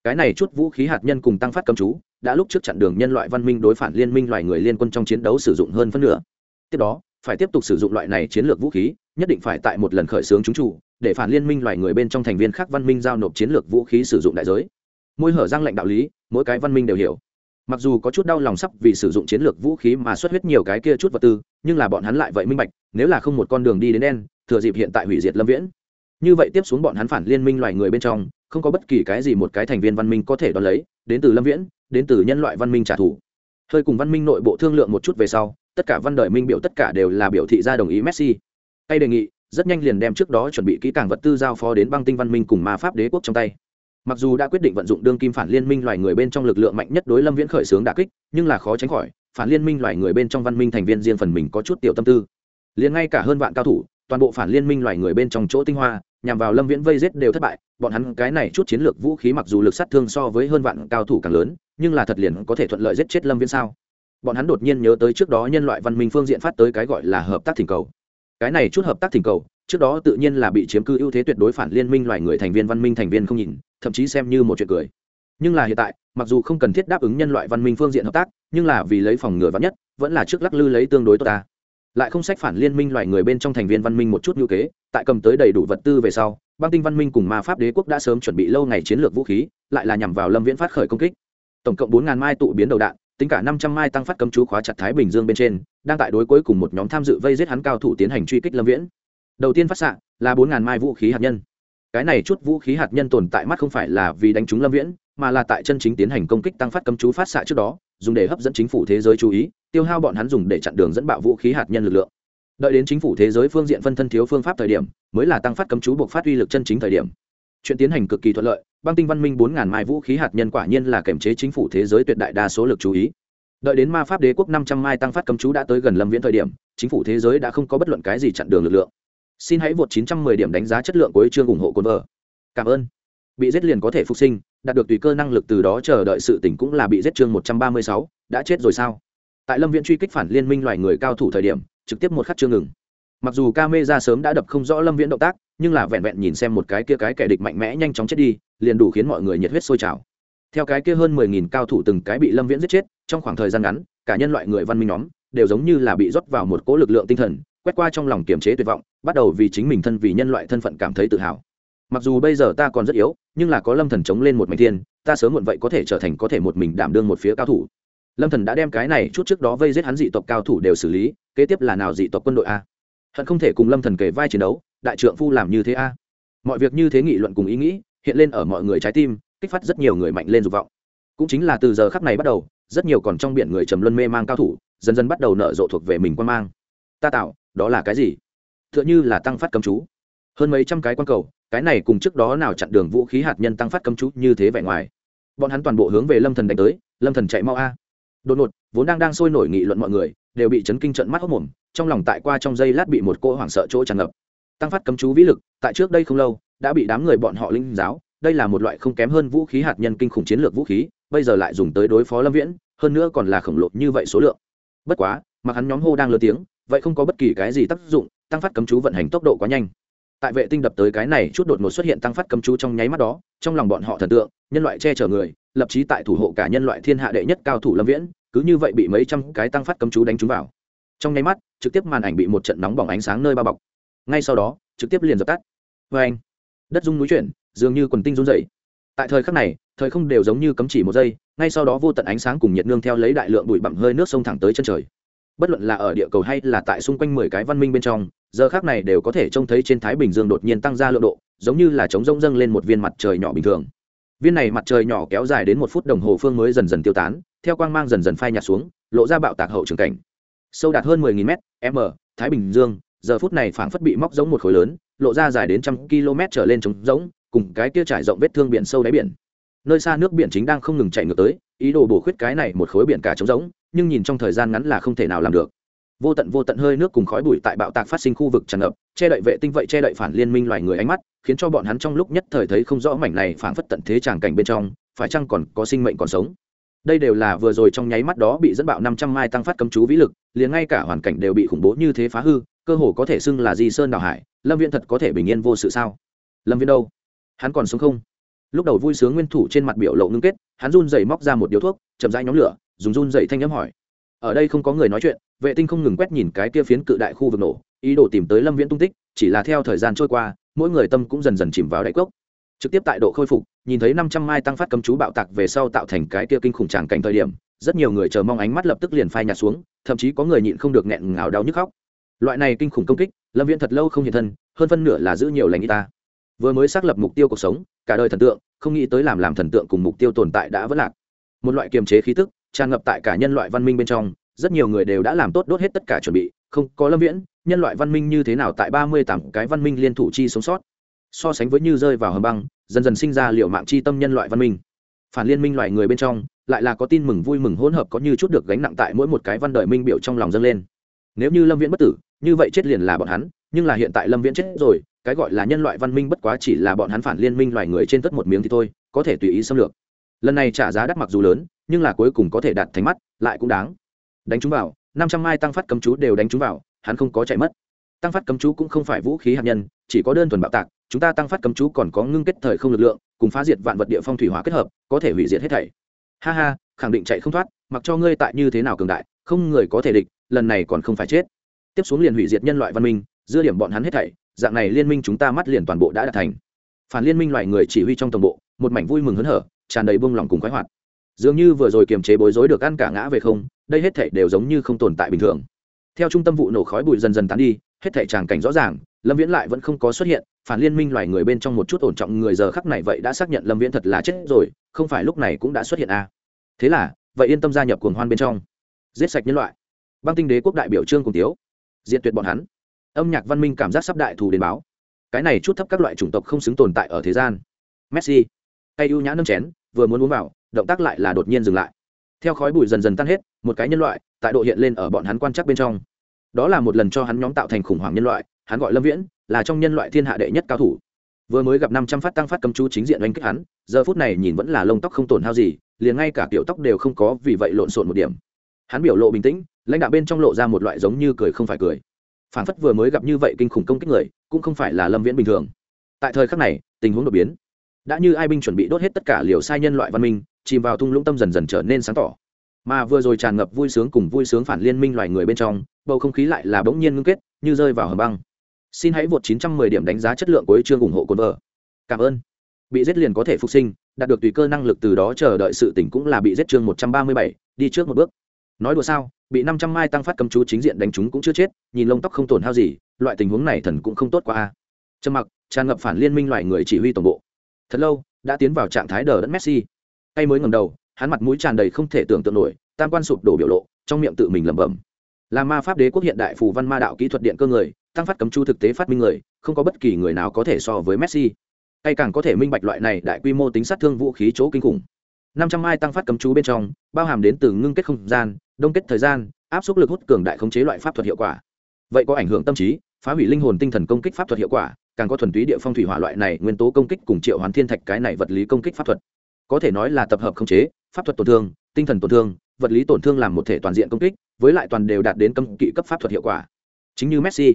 Cái này chút vũ khí hạt nhân cùng tăng phát cấm chú đã lúc trước chặn đường nhân loại văn minh đối phản liên minh loài người liên quân trong chiến đấu sử dụng hơn phân nửa. Tiếp đó phải tiếp tục sử dụng loại này chiến lược vũ khí nhất định phải tại một lần khởi xướng chúng chủ để phản liên minh loài người bên trong thành viên khác văn minh giao nộp chiến lược vũ khí sử dụng đại giới. Môi hở răng lệnh đạo lý, mỗi cái văn minh đều hiểu. Mặc dù có chút đau lòng sắp vì sử dụng chiến lược vũ khí mà xuất huyết nhiều cái kia chút vật tư, nhưng là bọn hắn lại vậy minh bạch, nếu là không một con đường đi đến đen, thừa dịp hiện tại hủy diệt lâm viễn. Như vậy tiếp xuống bọn hắn phản liên minh loài người bên trong, không có bất kỳ cái gì một cái thành viên văn minh có thể đón lấy, đến từ lâm viễn, đến từ nhân loại văn minh trả thù. Hơi cùng văn minh nội bộ thương lượng một chút về sau, tất cả văn đời minh biểu tất cả đều là biểu thị ra đồng ý messi. Hay đề nghị rất nhanh liền đem trước đó chuẩn bị kỹ càng vật tư giao phó đến băng tinh văn minh cùng ma pháp đế quốc trong tay. Mặc dù đã quyết định vận dụng đương kim phản liên minh loài người bên trong lực lượng mạnh nhất đối lâm viễn khởi xướng đà kích, nhưng là khó tránh khỏi, phản liên minh loài người bên trong văn minh thành viên riêng phần mình có chút tiểu tâm tư. Liền ngay cả hơn vạn cao thủ, toàn bộ phản liên minh loài người bên trong chỗ tinh hoa, nhằm vào lâm viễn vây giết đều thất bại, bọn hắn cái này chút chiến lược vũ khí mặc dù lực sát thương so với hơn vạn cao thủ càng lớn, nhưng là thật liền có thể thuận lợi giết chết lâm viễn sao? Bọn hắn đột nhiên nhớ tới trước đó nhân loại văn minh phương diện phát tới cái gọi là hợp tác thỉnh cầu cái này chút hợp tác thỉnh cầu, trước đó tự nhiên là bị chiếm cư ưu thế tuyệt đối phản liên minh loài người thành viên văn minh thành viên không nhìn, thậm chí xem như một chuyện cười. Nhưng là hiện tại, mặc dù không cần thiết đáp ứng nhân loại văn minh phương diện hợp tác, nhưng là vì lấy phòng ngừa vắn nhất, vẫn là trước lắc lư lấy tương đối tốt ta. Lại không sách phản liên minh loài người bên trong thành viên văn minh một chút ngữ kế, tại cầm tới đầy đủ vật tư về sau, băng tinh văn minh cùng ma pháp đế quốc đã sớm chuẩn bị lâu ngày chiến lược vũ khí, lại là nhằm vào lâm viễn phát khởi công kích. Tổng cộng bốn ngàn mai tụ biến đầu đạn tính cả năm trăm mai tăng phát cấm chú khóa chặt thái bình dương bên trên, đang tại đối cuối cùng một nhóm tham dự vây giết hắn cao thủ tiến hành truy kích lâm viễn. Đầu tiên phát xạ là bốn ngàn mai vũ khí hạt nhân. Cái này chút vũ khí hạt nhân tồn tại mắt không phải là vì đánh trúng lâm viễn, mà là tại chân chính tiến hành công kích tăng phát cấm chú phát xạ trước đó, dùng để hấp dẫn chính phủ thế giới chú ý, tiêu hao bọn hắn dùng để chặn đường dẫn bạo vũ khí hạt nhân lực lượng. Đợi đến chính phủ thế giới phương diện phân thân thiếu phương pháp thời điểm, mới là tăng phát cấm chú buộc phát uy lực chân chính thời điểm chuyện tiến hành cực kỳ thuận lợi, băng tinh văn minh bốn ngàn mai vũ khí hạt nhân quả nhiên là kiểm chế chính phủ thế giới tuyệt đại đa số lực chú ý. Đợi đến ma pháp đế quốc năm trăm mai tăng phát cấm chú đã tới gần lâm viễn thời điểm, chính phủ thế giới đã không có bất luận cái gì chặn đường lực lượng. Xin hãy vượt chín trăm mười điểm đánh giá chất lượng của chương ủng hộ cồn vợ. Cảm ơn. Bị giết liền có thể phục sinh, đạt được tùy cơ năng lực từ đó chờ đợi sự tỉnh cũng là bị giết chương một trăm ba mươi sáu, đã chết rồi sao? Tại lâm viễn truy kích phản liên minh loài người cao thủ thời điểm, trực tiếp một khắc chưa ngừng mặc dù ca mê ra sớm đã đập không rõ lâm viễn động tác, nhưng là vẹn vẹn nhìn xem một cái kia cái kẻ địch mạnh mẽ nhanh chóng chết đi, liền đủ khiến mọi người nhiệt huyết sôi trào. Theo cái kia hơn mười nghìn cao thủ từng cái bị lâm viễn giết chết, trong khoảng thời gian ngắn, cả nhân loại người văn minh nhóm đều giống như là bị rót vào một cỗ lực lượng tinh thần, quét qua trong lòng kiềm chế tuyệt vọng, bắt đầu vì chính mình thân vì nhân loại thân phận cảm thấy tự hào. Mặc dù bây giờ ta còn rất yếu, nhưng là có lâm thần chống lên một mảnh thiên, ta sớm muộn vậy có thể trở thành có thể một mình đảm đương một phía cao thủ. Lâm thần đã đem cái này chút trước đó vây giết hắn dị tộc cao thủ đều xử lý, kế tiếp là nào dị tộc quân đội a? Hận không thể cùng lâm thần kể vai chiến đấu, đại trượng phu làm như thế a? Mọi việc như thế nghị luận cùng ý nghĩ, hiện lên ở mọi người trái tim, kích phát rất nhiều người mạnh lên dục vọng. Cũng chính là từ giờ khắc này bắt đầu, rất nhiều còn trong biển người trầm luân mê mang cao thủ, dần dần bắt đầu nở rộ thuộc về mình quan mang. Ta tạo, đó là cái gì? Tựa như là tăng phát cấm chú. Hơn mấy trăm cái quan cầu, cái này cùng trước đó nào chặn đường vũ khí hạt nhân tăng phát cấm chú như thế vẻ ngoài. Bọn hắn toàn bộ hướng về lâm thần đánh tới, lâm thần chạy mau a. Đột ngột, vốn đang đang sôi nổi nghị luận mọi người đều bị chấn kinh trận mắt hốc mồm, trong lòng tại qua trong giây lát bị một cô hoảng sợ chỗ tràn ngập. Tăng phát cấm chú vĩ lực, tại trước đây không lâu, đã bị đám người bọn họ linh giáo, đây là một loại không kém hơn vũ khí hạt nhân kinh khủng chiến lược vũ khí, bây giờ lại dùng tới đối phó lâm viễn, hơn nữa còn là khổng lồ như vậy số lượng. Bất quá mà hắn nhóm hô đang lớn tiếng, vậy không có bất kỳ cái gì tác dụng, tăng phát cấm chú vận hành tốc độ quá nhanh. Tại vệ tinh đập tới cái này chút đột ngột xuất hiện tăng phát cấm chú trong nháy mắt đó, trong lòng bọn họ thần tượng, nhân loại che chở người, lập chí tại thủ hộ cả nhân loại thiên hạ đệ nhất cao thủ lâm viễn cứ như vậy bị mấy trăm cái tăng phát cấm chú đánh trúng vào. Trong nháy mắt, trực tiếp màn ảnh bị một trận nóng bỏng ánh sáng nơi bao bọc. Ngay sau đó, trực tiếp liền dập tắt. Vê anh, đất rung núi chuyển, dường như quần tinh run dậy tại thời khắc này, thời không đều giống như cấm chỉ một giây, ngay sau đó vô tận ánh sáng cùng nhiệt nương theo lấy đại lượng bụi bặm hơi nước sông thẳng tới chân trời. Bất luận là ở địa cầu hay là tại xung quanh mười cái văn minh bên trong, giờ khác này đều có thể trông thấy trên thái bình dương đột nhiên tăng ra lượng độ, giống như là trống rông dâng lên một viên mặt trời nhỏ bình thường. Viên này mặt trời nhỏ kéo dài đến một phút đồng hồ phương mới dần dần tiêu tán theo quang mang dần dần phai nhạt xuống, lộ ra bạo tạc hậu trường cảnh. Sâu đạt hơn 10.000 m m, thái bình dương, giờ phút này phảng phất bị móc giống một khối lớn, lộ ra dài đến trăm km trở lên trống rỗng, cùng cái kia trải rộng vết thương biển sâu đáy biển. Nơi xa nước biển chính đang không ngừng chạy ngược tới, ý đồ bổ khuyết cái này một khối biển cả trống rỗng, nhưng nhìn trong thời gian ngắn là không thể nào làm được. Vô tận vô tận hơi nước cùng khói bụi tại bạo tạc phát sinh khu vực tràn ngập, che đậy vệ tinh vậy che đậy phản liên minh loài người ánh mắt, khiến cho bọn hắn trong lúc nhất thời thấy không rõ mảnh này phảng phất tận thế tràng cảnh bên trong, phải chăng còn có sinh mệnh còn sống đây đều là vừa rồi trong nháy mắt đó bị dẫn bạo năm trăm mai tăng phát cấm chú vĩ lực, liền ngay cả hoàn cảnh đều bị khủng bố như thế phá hư, cơ hồ có thể xưng là di sơn đào hải, lâm viễn thật có thể bình yên vô sự sao? Lâm viễn đâu? Hắn còn sống không? Lúc đầu vui sướng nguyên thủ trên mặt biểu lộ ngưng kết, hắn run dày móc ra một điếu thuốc, chậm rãi nhóm lửa, dùng run dày thanh âm hỏi. Ở đây không có người nói chuyện, vệ tinh không ngừng quét nhìn cái kia phiến cự đại khu vực nổ, ý đồ tìm tới lâm viễn tung tích, chỉ là theo thời gian trôi qua, mỗi người tâm cũng dần dần chìm vào đại cốc. Trực tiếp tại độ khôi phục nhìn thấy năm trăm mai tăng phát cấm chú bạo tạc về sau tạo thành cái kia kinh khủng tràng cảnh thời điểm, rất nhiều người chờ mong ánh mắt lập tức liền phai nhạt xuống, thậm chí có người nhịn không được nghẹn ngào đau nhức khóc. Loại này kinh khủng công kích, lâm viễn thật lâu không hiện thân, hơn phân nửa là giữ nhiều lành y ta. Vừa mới xác lập mục tiêu cuộc sống, cả đời thần tượng, không nghĩ tới làm làm thần tượng cùng mục tiêu tồn tại đã vất lạc. Một loại kiềm chế khí tức, tràn ngập tại cả nhân loại văn minh bên trong, rất nhiều người đều đã làm tốt đốt hết tất cả chuẩn bị, không, có lâm viễn, nhân loại văn minh như thế nào tại ba mươi tám cái văn minh liên thủ chi sống sót? So sánh với như rơi vào hầm băng dần dần sinh ra liệu mạng chi tâm nhân loại văn minh. Phản liên minh loại người bên trong, lại là có tin mừng vui mừng hỗn hợp có như chút được gánh nặng tại mỗi một cái văn đời minh biểu trong lòng dâng lên. Nếu như lâm viễn bất tử, như vậy chết liền là bọn hắn, nhưng là hiện tại lâm viễn chết rồi, cái gọi là nhân loại văn minh bất quá chỉ là bọn hắn phản liên minh loài người trên tất một miếng thì thôi, có thể tùy ý xâm lược. Lần này trả giá đắt mặc dù lớn, nhưng là cuối cùng có thể đạt thành mắt, lại cũng đáng. Đánh chúng vào, năm trăm mai tăng phát cấm chú đều đánh chúng vào, hắn không có chạy mất. Tăng phát cấm chú cũng không phải vũ khí hạt nhân, chỉ có đơn thuần bạo tạc chúng ta tăng phát cấm chú còn có ngưng kết thời không lực lượng, cùng phá diệt vạn vật địa phong thủy hóa kết hợp, có thể hủy diệt hết thảy. Ha ha, khẳng định chạy không thoát, mặc cho ngươi tại như thế nào cường đại, không người có thể địch, lần này còn không phải chết. Tiếp xuống liền hủy diệt nhân loại văn minh, dưa điểm bọn hắn hết thảy, dạng này liên minh chúng ta mắt liền toàn bộ đã đạt thành. Phản liên minh loài người chỉ huy trong tổng bộ, một mảnh vui mừng hớn hở, tràn đầy buông lòng cùng khoái hoạt. Dường như vừa rồi kiềm chế bối rối được ăn cả ngã về không, đây hết thảy đều giống như không tồn tại bình thường. Theo trung tâm vụ nổ khói bụi dần dần tán đi, hết thảy tràng cảnh rõ ràng, lâm viễn lại vẫn không có xuất hiện phản liên minh loài người bên trong một chút ổn trọng người giờ khắc này vậy đã xác nhận lâm viễn thật là chết rồi, không phải lúc này cũng đã xuất hiện à. thế là, vậy yên tâm gia nhập cuồng hoan bên trong. Giết sạch nhân loại. Băng tinh đế quốc đại biểu trương cùng tiếu. Diện tuyệt bọn hắn. Âm nhạc văn minh cảm giác sắp đại thù đến báo. Cái này chút thấp các loại chủng tộc không xứng tồn tại ở thế gian. Messi. Tay ưu nhã nâng chén, vừa muốn uống vào, động tác lại là đột nhiên dừng lại. Theo khói bụi dần dần tan hết, một cái nhân loại, tại độ hiện lên ở bọn hắn quan chắc bên trong. Đó là một lần cho hắn nhóm tạo thành khủng hoảng nhân loại, hắn gọi lâm viễn là trong nhân loại thiên hạ đệ nhất cao thủ. Vừa mới gặp năm trăm phát tăng phát cầm chú chính diện oanh kích hắn, giờ phút này nhìn vẫn là lông tóc không tổn hao gì, liền ngay cả kiểu tóc đều không có, vì vậy lộn xộn một điểm. Hắn biểu lộ bình tĩnh, lãnh đạo bên trong lộ ra một loại giống như cười không phải cười. Phản phất vừa mới gặp như vậy kinh khủng công kích người, cũng không phải là lâm viễn bình thường. Tại thời khắc này, tình huống đột biến. Đã như ai binh chuẩn bị đốt hết tất cả liều sai nhân loại văn minh, chìm vào thung lũng tâm dần dần trở nên sáng tỏ. Mà vừa rồi tràn ngập vui sướng cùng vui sướng phản liên minh loài người bên trong, bầu không khí lại là bỗng nhiên ngưng kết, như rơi vào hầm băng xin hãy vượt 910 điểm đánh giá chất lượng của chương ủng hộ cồn vợ. Cảm ơn. Bị giết liền có thể phục sinh đạt được tùy cơ năng lực từ đó chờ đợi sự tỉnh cũng là bị giết chương 137, đi trước một bước. Nói đùa sao bị 500 mai tăng phát cầm chú chính diện đánh chúng cũng chưa chết nhìn lông tóc không tổn hao gì loại tình huống này thần cũng không tốt qua a. Trầm mặc tràn ngập phản liên minh loại người chỉ huy tổng bộ. Thật lâu đã tiến vào trạng thái đờ đất messi. Tay mới ngầm đầu hắn mặt mũi tràn đầy không thể tưởng tượng nổi tam quan sụp đổ biểu lộ trong miệng tự mình lẩm bẩm là ma pháp đế quốc hiện đại phù văn ma đạo kỹ thuật điện cơ người, tăng phát cấm chu thực tế phát minh người, không có bất kỳ người nào có thể so với messi. Hay càng có thể minh bạch loại này đại quy mô tính sát thương vũ khí chỗ kinh khủng. Năm trăm mai tăng phát cấm chú bên trong, bao hàm đến từ ngưng kết không gian, đông kết thời gian, áp suất lực hút cường đại khống chế loại pháp thuật hiệu quả. Vậy có ảnh hưởng tâm trí, phá hủy linh hồn tinh thần công kích pháp thuật hiệu quả, càng có thuần túy địa phong thủy hỏa loại này nguyên tố công kích cùng triệu hoàn thiên thạch cái này vật lý công kích pháp thuật. Có thể nói là tập hợp khống chế, pháp thuật tổn thương, tinh thần tổn thương, vật lý tổn thương làm một thể toàn diện công kích với lại toàn đều đạt đến cấm kỵ cấp pháp thuật hiệu quả. Chính như messi,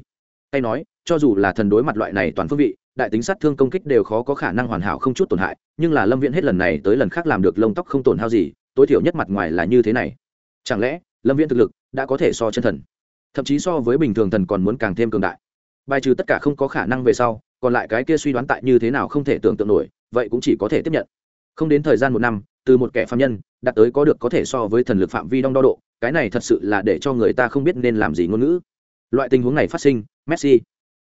hay nói, cho dù là thần đối mặt loại này toàn phương vị, đại tính sát thương công kích đều khó có khả năng hoàn hảo không chút tổn hại, nhưng là lâm viễn hết lần này tới lần khác làm được lông tóc không tổn hao gì, tối thiểu nhất mặt ngoài là như thế này. Chẳng lẽ, lâm viễn thực lực đã có thể so chân thần? Thậm chí so với bình thường thần còn muốn càng thêm cường đại. Bài trừ tất cả không có khả năng về sau, còn lại cái kia suy đoán tại như thế nào không thể tưởng tượng nổi, vậy cũng chỉ có thể tiếp nhận. Không đến thời gian một năm, từ một kẻ phạm nhân, đạt tới có được có thể so với thần lực phạm vi đong đo độ cái này thật sự là để cho người ta không biết nên làm gì ngôn ngữ. Loại tình huống này phát sinh, messi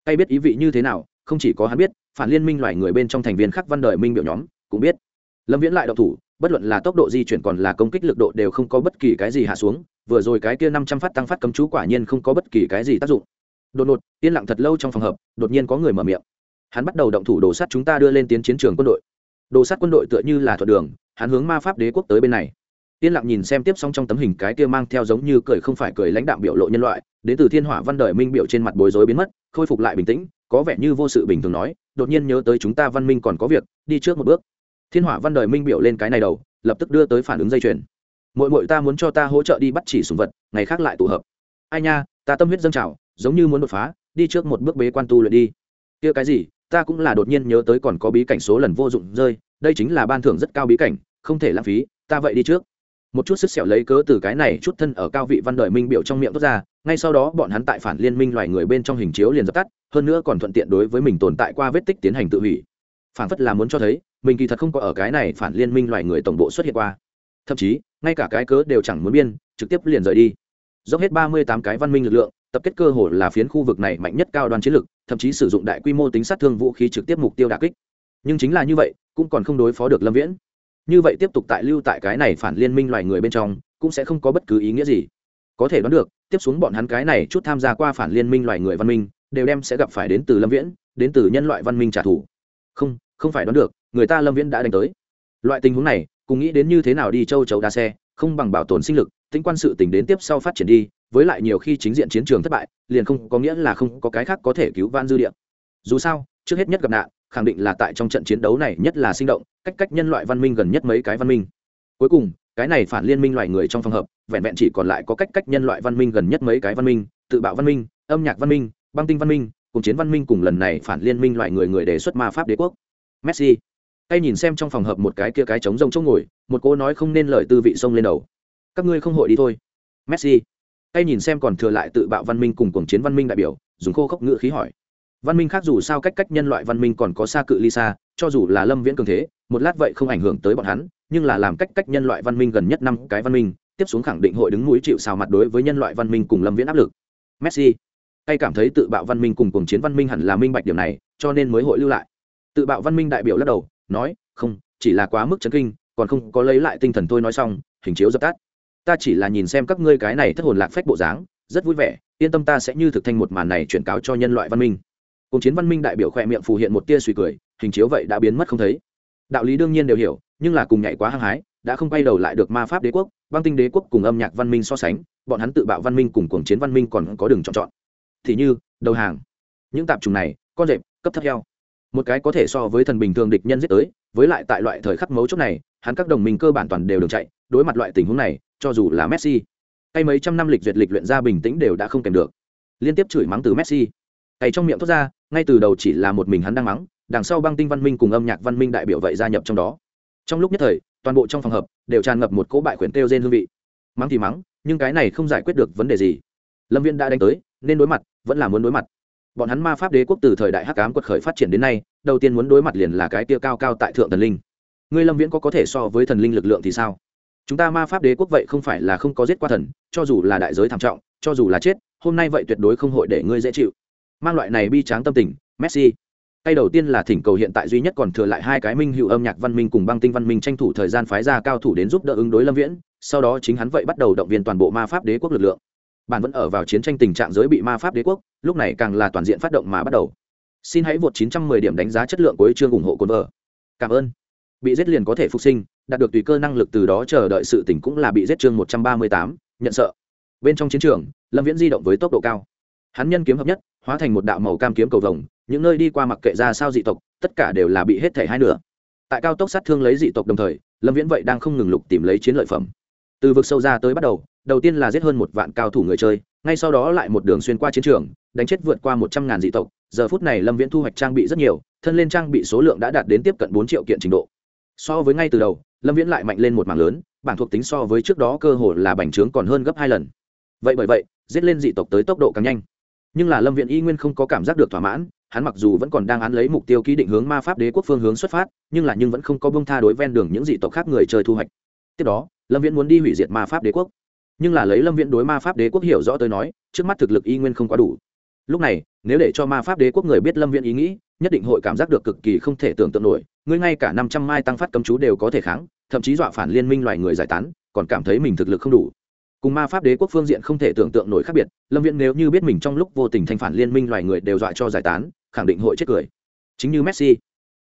tay biết ý vị như thế nào, không chỉ có hắn biết, phản liên minh loài người bên trong thành viên khắc văn đời minh biểu nhóm cũng biết. Lâm viễn lại độc thủ, bất luận là tốc độ di chuyển còn là công kích lực độ đều không có bất kỳ cái gì hạ xuống, vừa rồi cái kia năm trăm phát tăng phát cấm chú quả nhiên không có bất kỳ cái gì tác dụng. Đột ngột, yên lặng thật lâu trong phòng hợp đột nhiên có người mở miệng. Hắn bắt đầu động thủ đồ sắt chúng ta đưa lên tiến chiến trường quân đội. Đồ sắt quân đội tựa như là thuận đường, hắn hướng ma pháp đế quốc tới bên này yên lặng nhìn xem tiếp xong trong tấm hình cái kia mang theo giống như cười không phải cười lãnh đạm biểu lộ nhân loại, đến từ thiên hỏa văn đời minh biểu trên mặt bối rối biến mất, khôi phục lại bình tĩnh, có vẻ như vô sự bình thường nói, đột nhiên nhớ tới chúng ta văn minh còn có việc, đi trước một bước. Thiên hỏa văn đời minh biểu lên cái này đầu, lập tức đưa tới phản ứng dây chuyền. Mỗi mỗi ta muốn cho ta hỗ trợ đi bắt chỉ sùng vật, ngày khác lại tụ hợp. Ai nha, ta tâm huyết dâng trào, giống như muốn đột phá, đi trước một bước bế quan tu luyện đi. Kia cái gì, ta cũng là đột nhiên nhớ tới còn có bí cảnh số lần vô dụng rơi, đây chính là ban thưởng rất cao bí cảnh, không thể lãng phí, ta vậy đi trước một chút sức sẹo lấy cớ từ cái này chút thân ở cao vị văn đời minh biểu trong miệng tốt ra, ngay sau đó bọn hắn tại phản liên minh loài người bên trong hình chiếu liền dập tắt, hơn nữa còn thuận tiện đối với mình tồn tại qua vết tích tiến hành tự hủy. Phản phất là muốn cho thấy, mình kỳ thật không có ở cái này phản liên minh loài người tổng bộ xuất hiện qua. Thậm chí, ngay cả cái cớ đều chẳng muốn biên, trực tiếp liền rời đi. Dốc hết ba mươi tám cái văn minh lực lượng, tập kết cơ hội là phiến khu vực này mạnh nhất cao đoàn chiến lực, thậm chí sử dụng đại quy mô tính sát thương vũ khí trực tiếp mục tiêu đà kích. Nhưng chính là như vậy, cũng còn không đối phó được lâm viễn như vậy tiếp tục tại lưu tại cái này phản liên minh loài người bên trong, cũng sẽ không có bất cứ ý nghĩa gì. Có thể đoán được, tiếp xuống bọn hắn cái này chút tham gia qua phản liên minh loài người văn minh, đều đem sẽ gặp phải đến từ lâm viễn, đến từ nhân loại văn minh trả thù. Không không phải đoán được, người ta lâm viễn đã đánh tới. Loại tình huống này, cùng nghĩ đến như thế nào đi châu chấu đa xe, không bằng bảo tồn sinh lực, tính quan sự tình đến tiếp sau phát triển đi, với lại nhiều khi chính diện chiến trường thất bại, liền không có nghĩa là không có cái khác có thể cứu van dư địa. Dù sao, trước hết nhất gặp nạn khẳng định là tại trong trận chiến đấu này nhất là sinh động, cách cách nhân loại văn minh gần nhất mấy cái văn minh. Cuối cùng, cái này phản liên minh loại người trong phòng hợp, vẹn vẹn chỉ còn lại có cách cách nhân loại văn minh gần nhất mấy cái văn minh, tự bạo văn minh, âm nhạc văn minh, băng tinh văn minh, cùng chiến văn minh cùng lần này phản liên minh loại người người đề xuất ma pháp đế quốc. Messi. Tay nhìn xem trong phòng hợp một cái kia cái trống rông chỗ ngồi, một cô nói không nên lời tư vị sông lên đầu. Các ngươi không hội đi thôi. Messi. Tay nhìn xem còn thừa lại tự bạo văn minh cùng cuồng chiến văn minh đại biểu, dùng khô khốc ngữ khí hỏi văn minh khác dù sao cách cách nhân loại văn minh còn có xa cự ly xa, cho dù là lâm viễn cường thế, một lát vậy không ảnh hưởng tới bọn hắn, nhưng là làm cách cách nhân loại văn minh gần nhất năm cái văn minh, tiếp xuống khẳng định hội đứng mũi chịu xào mặt đối với nhân loại văn minh cùng lâm viễn áp lực. Messi hay cảm thấy tự bạo văn minh cùng cùng chiến văn minh hẳn là minh bạch điểm này, cho nên mới hội lưu lại. Tự bạo văn minh đại biểu lắc đầu, nói, không, chỉ là quá mức chấn kinh, còn không có lấy lại tinh thần tôi nói xong, hình chiếu dập tắt. Ta chỉ là nhìn xem các ngươi cái này thất hồn lạc phách bộ dáng, rất vui vẻ, yên tâm ta sẽ như thực thành một màn này chuyển cáo cho nhân loại văn minh cùng chiến văn minh đại biểu khỏe miệng phù hiện một tia suy cười, hình chiếu vậy đã biến mất không thấy. Đạo lý đương nhiên đều hiểu, nhưng là cùng nhảy quá hăng hái, đã không quay đầu lại được ma pháp đế quốc, băng tinh đế quốc cùng âm nhạc văn minh so sánh, bọn hắn tự bạo văn minh cùng cuồng chiến văn minh còn có đường chọn chọn. Thì như, đầu hàng. Những tạp trùng này, con rệp, cấp thấp heo. Một cái có thể so với thần bình thường địch nhân giết tới, với lại tại loại thời khắc mấu chốt này, hắn các đồng minh cơ bản toàn đều đường chạy, đối mặt loại tình huống này, cho dù là messi. Hay mấy trăm năm lịch duyệt lịch luyện ra bình tĩnh đều đã không kèm được. Liên tiếp chửi mắng từ messi. Cày trong miệng thoát ra ngay từ đầu chỉ là một mình hắn đang mắng, đằng sau băng tinh văn minh cùng âm nhạc văn minh đại biểu vậy gia nhập trong đó. Trong lúc nhất thời, toàn bộ trong phòng hợp đều tràn ngập một cỗ bại quyển kêu trên hương vị. Mắng thì mắng, nhưng cái này không giải quyết được vấn đề gì. Lâm viên đã đánh tới, nên đối mặt, vẫn là muốn đối mặt. Bọn hắn ma pháp đế quốc từ thời đại hắc ám quật khởi phát triển đến nay, đầu tiên muốn đối mặt liền là cái tia cao cao tại thượng thần linh. Ngươi lâm viễn có có thể so với thần linh lực lượng thì sao? Chúng ta ma pháp đế quốc vậy không phải là không có giết qua thần, cho dù là đại giới thảm trọng, cho dù là chết, hôm nay vậy tuyệt đối không hội để ngươi dễ chịu mang loại này bi tráng tâm tình messi. Tay đầu tiên là thỉnh cầu hiện tại duy nhất còn thừa lại hai cái minh hữu âm nhạc văn minh cùng băng tinh văn minh tranh thủ thời gian phái ra cao thủ đến giúp đỡ ứng đối lâm viễn sau đó chính hắn vậy bắt đầu động viên toàn bộ ma pháp đế quốc lực lượng. Bạn vẫn ở vào chiến tranh tình trạng giới bị ma pháp đế quốc lúc này càng là toàn diện phát động mà bắt đầu. Xin hãy vượt 910 điểm đánh giá chất lượng của chương ủng hộ cồn vợ. Cảm ơn. Bị giết liền có thể phục sinh đạt được tùy cơ năng lực từ đó chờ đợi sự tỉnh cũng là bị giết chương 138, nhận sợ. Bên trong chiến trường lâm viễn di động với tốc độ cao. Hắn nhân kiếm hợp nhất hóa thành một đạo màu cam kiếm cầu vồng, những nơi đi qua mặc kệ ra sao dị tộc, tất cả đều là bị hết thể hai nửa. Tại cao tốc sát thương lấy dị tộc đồng thời, lâm viễn vậy đang không ngừng lục tìm lấy chiến lợi phẩm. Từ vực sâu ra tới bắt đầu đầu tiên là giết hơn một vạn cao thủ người chơi, ngay sau đó lại một đường xuyên qua chiến trường, đánh chết vượt qua một trăm ngàn dị tộc. Giờ phút này lâm viễn thu hoạch trang bị rất nhiều, thân lên trang bị số lượng đã đạt đến tiếp cận bốn triệu kiện trình độ. So với ngay từ đầu, lâm viễn lại mạnh lên một mảng lớn, bảng thuộc tính so với trước đó cơ hồ là bành trướng còn hơn gấp hai lần. Vậy bởi vậy, giết lên dị tộc tới tốc độ càng nhanh nhưng là lâm Viện y nguyên không có cảm giác được thỏa mãn, hắn mặc dù vẫn còn đang án lấy mục tiêu ký định hướng ma pháp đế quốc phương hướng xuất phát, nhưng là nhưng vẫn không có bông tha đối ven đường những dị tộc khác người chơi thu hoạch. Tiếp đó, lâm viễn muốn đi hủy diệt ma pháp đế quốc. Nhưng là lấy lâm viễn đối ma pháp đế quốc hiểu rõ tới nói, trước mắt thực lực y nguyên không quá đủ. Lúc này, nếu để cho ma pháp đế quốc người biết lâm viễn ý nghĩ, nhất định hội cảm giác được cực kỳ không thể tưởng tượng nổi, ngươi ngay cả năm trăm mai tăng phát cấm chú đều có thể kháng, thậm chí dọa phản liên minh loài người giải tán, còn cảm thấy mình thực lực không đủ cùng ma pháp đế quốc phương diện không thể tưởng tượng nổi khác biệt, lâm viễn nếu như biết mình trong lúc vô tình thanh phản liên minh loài người đều dọa cho giải tán, khẳng định hội chết cười. Chính như messi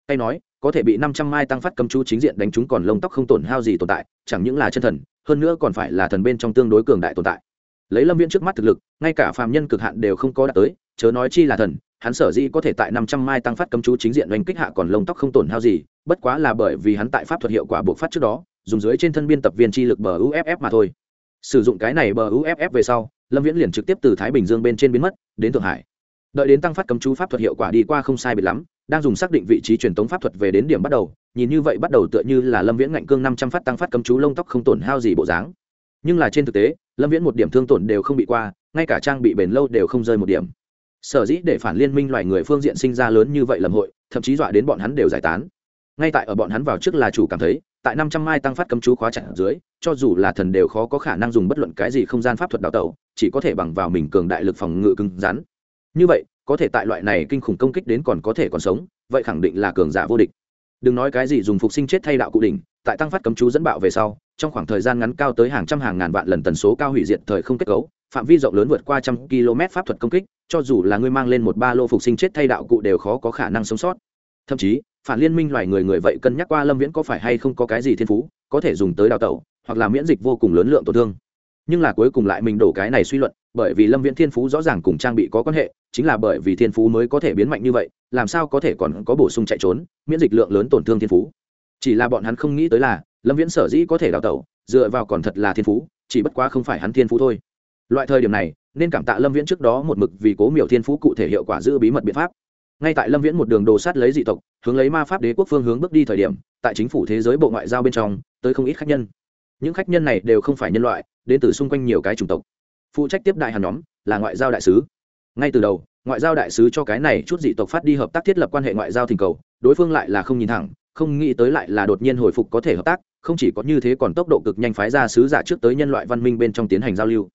hay nói, có thể bị năm trăm mai tăng phát cấm chú chính diện đánh chúng còn lông tóc không tổn hao gì tồn tại, chẳng những là chân thần, hơn nữa còn phải là thần bên trong tương đối cường đại tồn tại. Lấy lâm viễn trước mắt thực lực, ngay cả phàm nhân cực hạn đều không có đạt tới, chớ nói chi là thần, hắn sở dĩ có thể tại năm trăm mai tăng phát cấm chú chính diện đánh kích hạ còn lông tóc không tổn hao gì, bất quá là bởi vì hắn tại pháp thuật hiệu quả buộc phát trước đó, dùng dưới trên thân biên tập viên chi lực bờ uff mà thôi sử dụng cái này bờ uff về sau, lâm viễn liền trực tiếp từ thái bình dương bên trên biến mất, đến thượng hải. Đợi đến tăng phát cấm chú pháp thuật hiệu quả đi qua không sai biệt lắm, đang dùng xác định vị trí truyền tống pháp thuật về đến điểm bắt đầu, nhìn như vậy bắt đầu tựa như là lâm viễn ngạnh cương năm trăm phát tăng phát cấm chú lông tóc không tổn hao gì bộ dáng. Nhưng là trên thực tế, lâm viễn một điểm thương tổn đều không bị qua, ngay cả trang bị bền lâu đều không rơi một điểm. Sở dĩ để phản liên minh loài người phương diện sinh ra lớn như vậy lầm hội, thậm chí dọa đến bọn hắn đều giải tán ngay tại ở bọn hắn vào trước là chủ cảm thấy, tại năm trăm mai tăng phát cấm chú khóa chặt dưới, cho dù là thần đều khó có khả năng dùng bất luận cái gì không gian pháp thuật đào tẩu, chỉ có thể bằng vào mình cường đại lực phòng ngự cứng rắn. Như vậy, có thể tại loại này kinh khủng công kích đến còn có thể còn sống, vậy khẳng định là cường giả vô địch. Đừng nói cái gì dùng phục sinh chết thay đạo cụ đỉnh, tại tăng phát cấm chú dẫn bạo về sau, trong khoảng thời gian ngắn cao tới hàng trăm hàng ngàn vạn lần tần số cao hủy diệt thời không kết cấu, phạm vi rộng lớn vượt qua trăm km pháp thuật công kích, cho dù là ngươi mang lên một ba lô phục sinh chết thay đạo cụ đều khó có khả năng sống sót. Thậm chí phản liên minh loài người người vậy cân nhắc qua lâm viễn có phải hay không có cái gì thiên phú, có thể dùng tới đào tẩu, hoặc là miễn dịch vô cùng lớn lượng tổn thương. Nhưng là cuối cùng lại mình đổ cái này suy luận, bởi vì lâm viễn thiên phú rõ ràng cùng trang bị có quan hệ, chính là bởi vì thiên phú mới có thể biến mạnh như vậy, làm sao có thể còn có bổ sung chạy trốn, miễn dịch lượng lớn tổn thương thiên phú. Chỉ là bọn hắn không nghĩ tới là, lâm viễn sở dĩ có thể đào tẩu, dựa vào còn thật là thiên phú, chỉ bất quá không phải hắn thiên phú thôi. Loại thời điểm này, nên cảm tạ lâm viễn trước đó một mực vì cố miểu thiên phú cụ thể hiệu quả giữ bí mật biện pháp ngay tại lâm viễn một đường đồ sát lấy dị tộc, hướng lấy ma pháp đế quốc phương hướng bước đi thời điểm, tại chính phủ thế giới bộ ngoại giao bên trong, tới không ít khách nhân. Những khách nhân này đều không phải nhân loại, đến từ xung quanh nhiều cái chủng tộc. Phụ trách tiếp đại hàn nhóm, là ngoại giao đại sứ. Ngay từ đầu, ngoại giao đại sứ cho cái này chút dị tộc phát đi hợp tác thiết lập quan hệ ngoại giao thỉnh cầu, đối phương lại là không nhìn thẳng, không nghĩ tới lại là đột nhiên hồi phục có thể hợp tác, không chỉ có như thế còn tốc độ cực nhanh phái ra sứ giả trước tới nhân loại văn minh bên trong tiến hành giao lưu.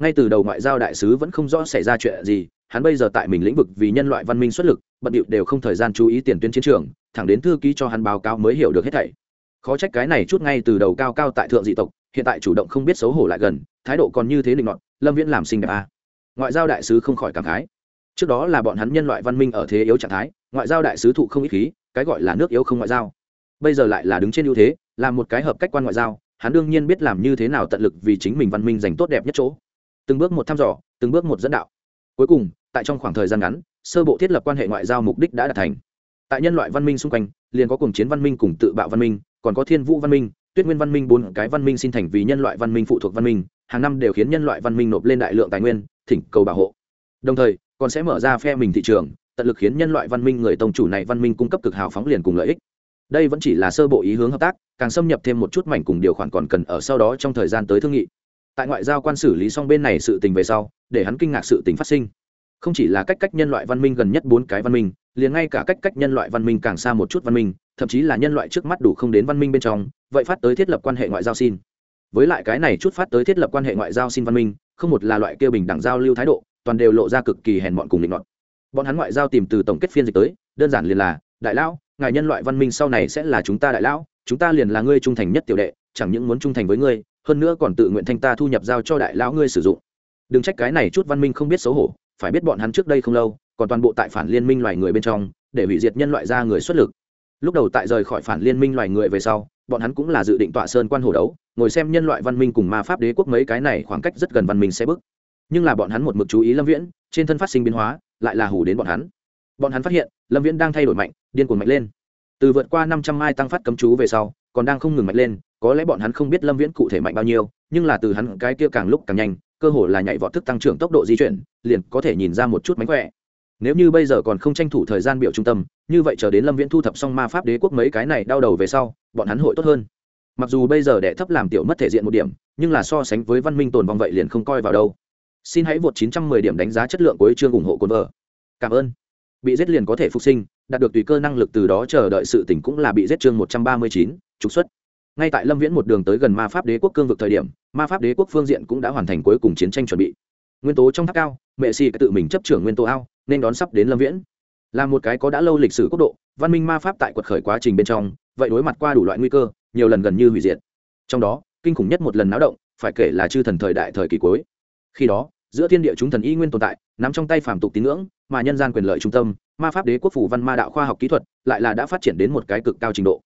Ngay từ đầu ngoại giao đại sứ vẫn không rõ xảy ra chuyện gì hắn bây giờ tại mình lĩnh vực vì nhân loại văn minh xuất lực, bận điệu đều không thời gian chú ý tiền tuyến chiến trường, thẳng đến thư ký cho hắn báo cáo mới hiểu được hết thảy. Khó trách cái này chút ngay từ đầu cao cao tại thượng dị tộc, hiện tại chủ động không biết xấu hổ lại gần, thái độ còn như thế định ngọn lâm viễn làm sinh đẹp a. À. ngoại giao đại sứ không khỏi cảm khái. Trước đó là bọn hắn nhân loại văn minh ở thế yếu trạng thái, ngoại giao đại sứ thụ không ít khí, cái gọi là nước yếu không ngoại giao. Bây giờ lại là đứng trên ưu thế, là một cái hợp cách quan ngoại giao, hắn đương nhiên biết làm như thế nào tận lực vì chính mình văn minh dành tốt đẹp nhất chỗ. Từng bước một thăm dò, từng bước một dẫn đạo. Cuối cùng tại trong khoảng thời gian ngắn, sơ bộ thiết lập quan hệ ngoại giao mục đích đã đạt thành. Tại nhân loại văn minh xung quanh, liền có cùng chiến văn minh cùng tự bạo văn minh, còn có thiên vũ văn minh, tuyết nguyên văn minh bốn cái văn minh xin thành vì nhân loại văn minh phụ thuộc văn minh, hàng năm đều khiến nhân loại văn minh nộp lên đại lượng tài nguyên, thỉnh cầu bảo hộ. Đồng thời, còn sẽ mở ra phe mình thị trường, tận lực khiến nhân loại văn minh người tông chủ này văn minh cung cấp cực hào phóng liền cùng lợi ích. Đây vẫn chỉ là sơ bộ ý hướng hợp tác, càng xâm nhập thêm một chút mảnh cùng điều khoản còn cần ở sau đó trong thời gian tới thương nghị. Tại ngoại giao quan xử lý xong bên này sự tình về sau, để hắn kinh ngạc sự tình phát sinh không chỉ là cách cách nhân loại văn minh gần nhất bốn cái văn minh, liền ngay cả cách cách nhân loại văn minh càng xa một chút văn minh, thậm chí là nhân loại trước mắt đủ không đến văn minh bên trong, vậy phát tới thiết lập quan hệ ngoại giao xin. Với lại cái này chút phát tới thiết lập quan hệ ngoại giao xin văn minh, không một là loại kia bình đẳng giao lưu thái độ, toàn đều lộ ra cực kỳ hèn mọn cùng định luận bọn hắn ngoại giao tìm từ tổng kết phiên dịch tới, đơn giản liền là, đại lão, ngài nhân loại văn minh sau này sẽ là chúng ta đại lão, chúng ta liền là ngươi trung thành nhất tiểu đệ, chẳng những muốn trung thành với ngươi, hơn nữa còn tự nguyện thanh ta thu nhập giao cho đại lão ngươi sử dụng. Đừng trách cái này chút văn minh không biết xấu hổ phải biết bọn hắn trước đây không lâu, còn toàn bộ tại phản liên minh loài người bên trong, để hủy diệt nhân loại ra người xuất lực. Lúc đầu tại rời khỏi phản liên minh loài người về sau, bọn hắn cũng là dự định tọa sơn quan hồ đấu, ngồi xem nhân loại văn minh cùng ma pháp đế quốc mấy cái này khoảng cách rất gần văn minh sẽ bước. Nhưng là bọn hắn một mực chú ý lâm viễn, trên thân phát sinh biến hóa, lại là hủ đến bọn hắn. Bọn hắn phát hiện, lâm viễn đang thay đổi mạnh, điên cuồng mạnh lên. Từ vượt qua năm trăm mai tăng phát cấm chú về sau, còn đang không ngừng mạnh lên, có lẽ bọn hắn không biết lâm viễn cụ thể mạnh bao nhiêu, nhưng là từ hắn cái kia càng lúc càng nhanh cơ hồ là nhảy vọt thức tăng trưởng tốc độ di chuyển, liền có thể nhìn ra một chút mánh khỏe. Nếu như bây giờ còn không tranh thủ thời gian biểu trung tâm, như vậy chờ đến lâm viễn thu thập xong ma pháp đế quốc mấy cái này đau đầu về sau, bọn hắn hội tốt hơn. Mặc dù bây giờ đệ thấp làm tiểu mất thể diện một điểm, nhưng là so sánh với văn minh tồn vong vậy liền không coi vào đâu. Xin hãy vượt 910 điểm đánh giá chất lượng của chương ủng hộ cồn vợ cảm ơn. Bị giết liền có thể phục sinh, đạt được tùy cơ năng lực từ đó chờ đợi sự tỉnh cũng là bị giết chương một trăm ba mươi chín, trục xuất ngay tại lâm viễn một đường tới gần ma pháp đế quốc cương vực thời điểm, ma pháp đế quốc phương diện cũng đã hoàn thành cuối cùng chiến tranh chuẩn bị. Nguyên tố trong tháp cao, mẹ xì tự mình chấp trưởng nguyên tố ao, nên đón sắp đến lâm viễn. Là một cái có đã lâu lịch sử quốc độ, văn minh ma pháp tại quật khởi quá trình bên trong, vậy đối mặt qua đủ loại nguy cơ, nhiều lần gần như hủy diệt. Trong đó, kinh khủng nhất một lần náo động, phải kể là chư thần thời đại thời kỳ cuối. Khi đó, giữa thiên địa chúng thần y nguyên tồn tại, nắm trong tay phàm tục tín ngưỡng, mà nhân gian quyền lợi trung tâm, ma pháp đế quốc phủ văn ma đạo khoa học kỹ thuật, lại là đã phát triển đến một cái cực cao trình độ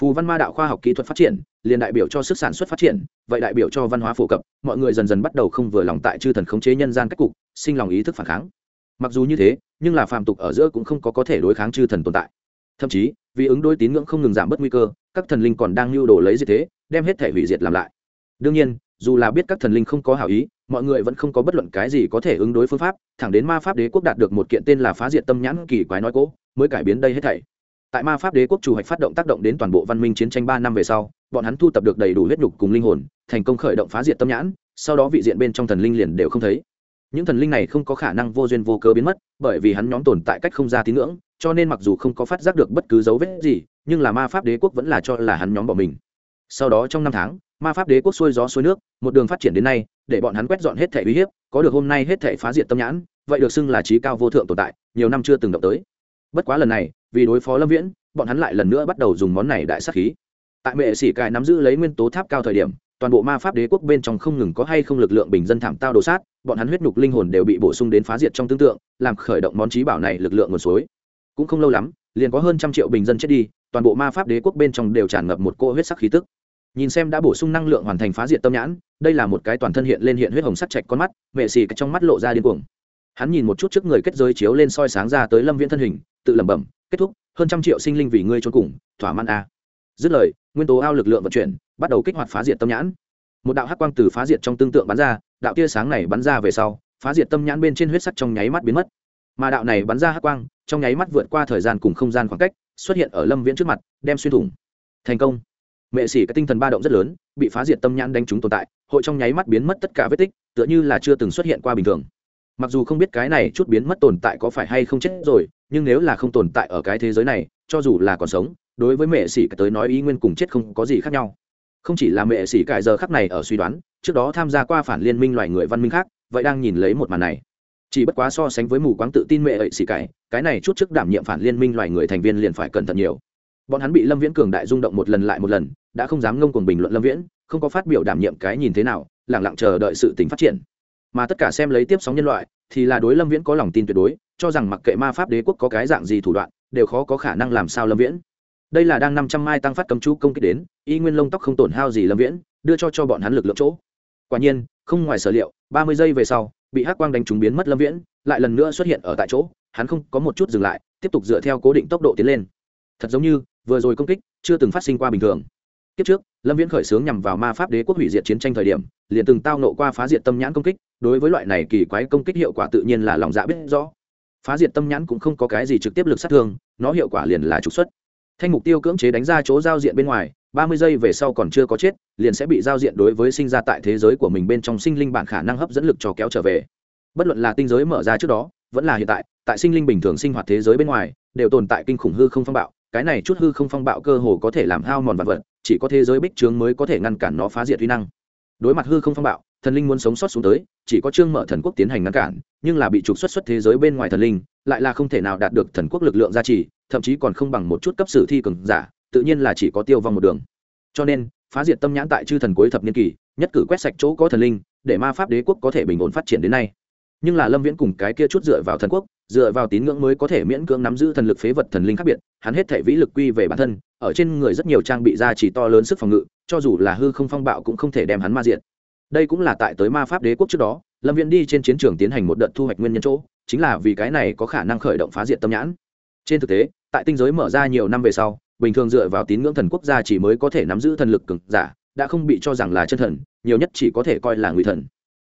phù văn ma đạo khoa học kỹ thuật phát triển, liền đại biểu cho sức sản xuất phát triển, vậy đại biểu cho văn hóa phổ cập, mọi người dần dần bắt đầu không vừa lòng tại chư thần khống chế nhân gian cách cục, sinh lòng ý thức phản kháng. Mặc dù như thế, nhưng là phàm tục ở giữa cũng không có có thể đối kháng chư thần tồn tại. Thậm chí, vì ứng đối tín ngưỡng không ngừng giảm bớt nguy cơ, các thần linh còn đang lưu đồ lấy gì thế, đem hết thể hủy diệt làm lại. Đương nhiên, dù là biết các thần linh không có hảo ý, mọi người vẫn không có bất luận cái gì có thể ứng đối phương pháp, thẳng đến ma pháp đế quốc đạt được một kiện tên là phá diệt tâm nhãn kỳ quái nói cố, mới cải biến đây hết thảy tại ma pháp đế quốc chủ hạch phát động tác động đến toàn bộ văn minh chiến tranh ba năm về sau, bọn hắn thu tập được đầy đủ huyết nhục cùng linh hồn, thành công khởi động phá diệt tâm nhãn, sau đó vị diện bên trong thần linh liền đều không thấy. Những thần linh này không có khả năng vô duyên vô cớ biến mất, bởi vì hắn nhóm tồn tại cách không ra tín ngưỡng, cho nên mặc dù không có phát giác được bất cứ dấu vết gì, nhưng là ma pháp đế quốc vẫn là cho là hắn nhóm bỏ mình. Sau đó trong năm tháng, ma pháp đế quốc xuôi gió xuôi nước, một đường phát triển đến nay, để bọn hắn quét dọn hết thẻ uy hiếp, có được hôm nay hết thẻ phá diệt tâm nhãn, vậy được xưng là trí cao vô thượng tồn tại, nhiều năm chưa từng động tới. Bất quá lần này vì đối phó lâm viễn, bọn hắn lại lần nữa bắt đầu dùng món này đại sắc khí. Tại mệ sĩ cài nắm giữ lấy nguyên tố tháp cao thời điểm, toàn bộ ma pháp đế quốc bên trong không ngừng có hay không lực lượng bình dân thảm tao đồ sát, bọn hắn huyết nhục linh hồn đều bị bổ sung đến phá diệt trong tương tượng, làm khởi động món trí bảo này lực lượng nguồn suối. Cũng không lâu lắm, liền có hơn trăm triệu bình dân chết đi, toàn bộ ma pháp đế quốc bên trong đều tràn ngập một cô huyết sắc khí tức. Nhìn xem đã bổ sung năng lượng hoàn thành phá diệt tâm nhãn, đây là một cái toàn thân hiện lên hiện huyết hồng sắc chạch con mắt mệ xì trong mắt lộ ra điên cuồng hắn nhìn một chút trước người kết giới chiếu lên soi sáng ra tới lâm viễn thân hình, tự lẩm bẩm, kết thúc, hơn trăm triệu sinh linh vì ngươi trốn cùng, thỏa mãn a. Dứt lời, nguyên tố ao lực lượng vận chuyển, bắt đầu kích hoạt phá diệt tâm nhãn. Một đạo hắc quang từ phá diệt trong tương tượng bắn ra, đạo tia sáng này bắn ra về sau, phá diệt tâm nhãn bên trên huyết sắc trong nháy mắt biến mất. Mà đạo này bắn ra hắc quang, trong nháy mắt vượt qua thời gian cùng không gian khoảng cách, xuất hiện ở lâm viễn trước mặt, đem xuyên thủng. Thành công. Mẹ xỉ cái tinh thần ba động rất lớn, bị phá diệt tâm nhãn đánh trúng tồn tại, hội trong nháy mắt biến mất tất cả vết tích, tựa như là chưa từng xuất hiện qua bình thường mặc dù không biết cái này chút biến mất tồn tại có phải hay không chết rồi, nhưng nếu là không tồn tại ở cái thế giới này, cho dù là còn sống, đối với mẹ xỉ tới nói ý nguyên cùng chết không có gì khác nhau. Không chỉ là mẹ xỉ cải giờ khắc này ở suy đoán, trước đó tham gia qua phản liên minh loài người văn minh khác, vậy đang nhìn lấy một màn này. Chỉ bất quá so sánh với mù quáng tự tin mẹ ấy xỉ cải cái này chút trước đảm nhiệm phản liên minh loài người thành viên liền phải cẩn thận nhiều. Bọn hắn bị lâm viễn cường đại rung động một lần lại một lần, đã không dám ngông cuồng bình luận lâm viễn, không có phát biểu đảm nhiệm cái nhìn thế nào lẳng lặng chờ đợi sự tính phát triển mà tất cả xem lấy tiếp sóng nhân loại, thì là đối lâm viễn có lòng tin tuyệt đối, cho rằng mặc kệ ma pháp đế quốc có cái dạng gì thủ đoạn, đều khó có khả năng làm sao lâm viễn. Đây là đang năm trăm mai tăng phát cấm chú công kích đến, y nguyên lông tóc không tổn hao gì lâm viễn, đưa cho cho bọn hắn lực lượng chỗ. Quả nhiên, không ngoài sở liệu, ba mươi giây về sau, bị hắc quang đánh trúng biến mất lâm viễn, lại lần nữa xuất hiện ở tại chỗ, hắn không có một chút dừng lại, tiếp tục dựa theo cố định tốc độ tiến lên. Thật giống như, vừa rồi công kích, chưa từng phát sinh qua bình thường. Kiếp trước, lâm viễn khởi xướng nhằm vào ma pháp đế quốc hủy diệt chiến tranh thời điểm liền từng tao nộ qua phá diệt tâm nhãn công kích, đối với loại này kỳ quái công kích hiệu quả tự nhiên là lòng dạ biết rõ. Phá diệt tâm nhãn cũng không có cái gì trực tiếp lực sát thương, nó hiệu quả liền là trục xuất. Thanh mục tiêu cưỡng chế đánh ra chỗ giao diện bên ngoài, ba mươi giây về sau còn chưa có chết, liền sẽ bị giao diện đối với sinh ra tại thế giới của mình bên trong sinh linh bản khả năng hấp dẫn lực cho kéo trở về. Bất luận là tinh giới mở ra trước đó, vẫn là hiện tại tại sinh linh bình thường sinh hoạt thế giới bên ngoài, đều tồn tại kinh khủng hư không phong bạo, cái này chút hư không phong bạo cơ hồ có thể làm hao mòn vật vật, chỉ có thế giới bích trướng mới có thể ngăn cản nó phá diệt uy năng đối mặt hư không phong bạo, thần linh muốn sống sót xuống tới, chỉ có trương mở thần quốc tiến hành ngăn cản, nhưng là bị trục xuất xuất thế giới bên ngoài thần linh, lại là không thể nào đạt được thần quốc lực lượng gia trì, thậm chí còn không bằng một chút cấp sử thi cường giả, tự nhiên là chỉ có tiêu vong một đường. Cho nên, phá diệt tâm nhãn tại chư thần cuối thập niên kỳ, nhất cử quét sạch chỗ có thần linh, để ma pháp đế quốc có thể bình ổn phát triển đến nay. Nhưng là lâm viễn cùng cái kia chút dựa vào thần quốc, dựa vào tín ngưỡng mới có thể miễn cưỡng nắm giữ thần lực phế vật thần linh khác biệt, hắn hết thể vĩ lực quy về bản thân, ở trên người rất nhiều trang bị ra chỉ to lớn sức phòng ngự cho dù là hư không phong bạo cũng không thể đem hắn ma diện đây cũng là tại tới ma pháp đế quốc trước đó lâm viễn đi trên chiến trường tiến hành một đợt thu hoạch nguyên nhân chỗ chính là vì cái này có khả năng khởi động phá diện tâm nhãn. Trên thực tế tại tinh giới mở ra nhiều năm về sau bình thường dựa vào tín ngưỡng thần quốc gia chỉ mới có thể nắm giữ thần lực cường giả đã không bị cho rằng là chân thần nhiều nhất chỉ có thể coi là ngụy thần.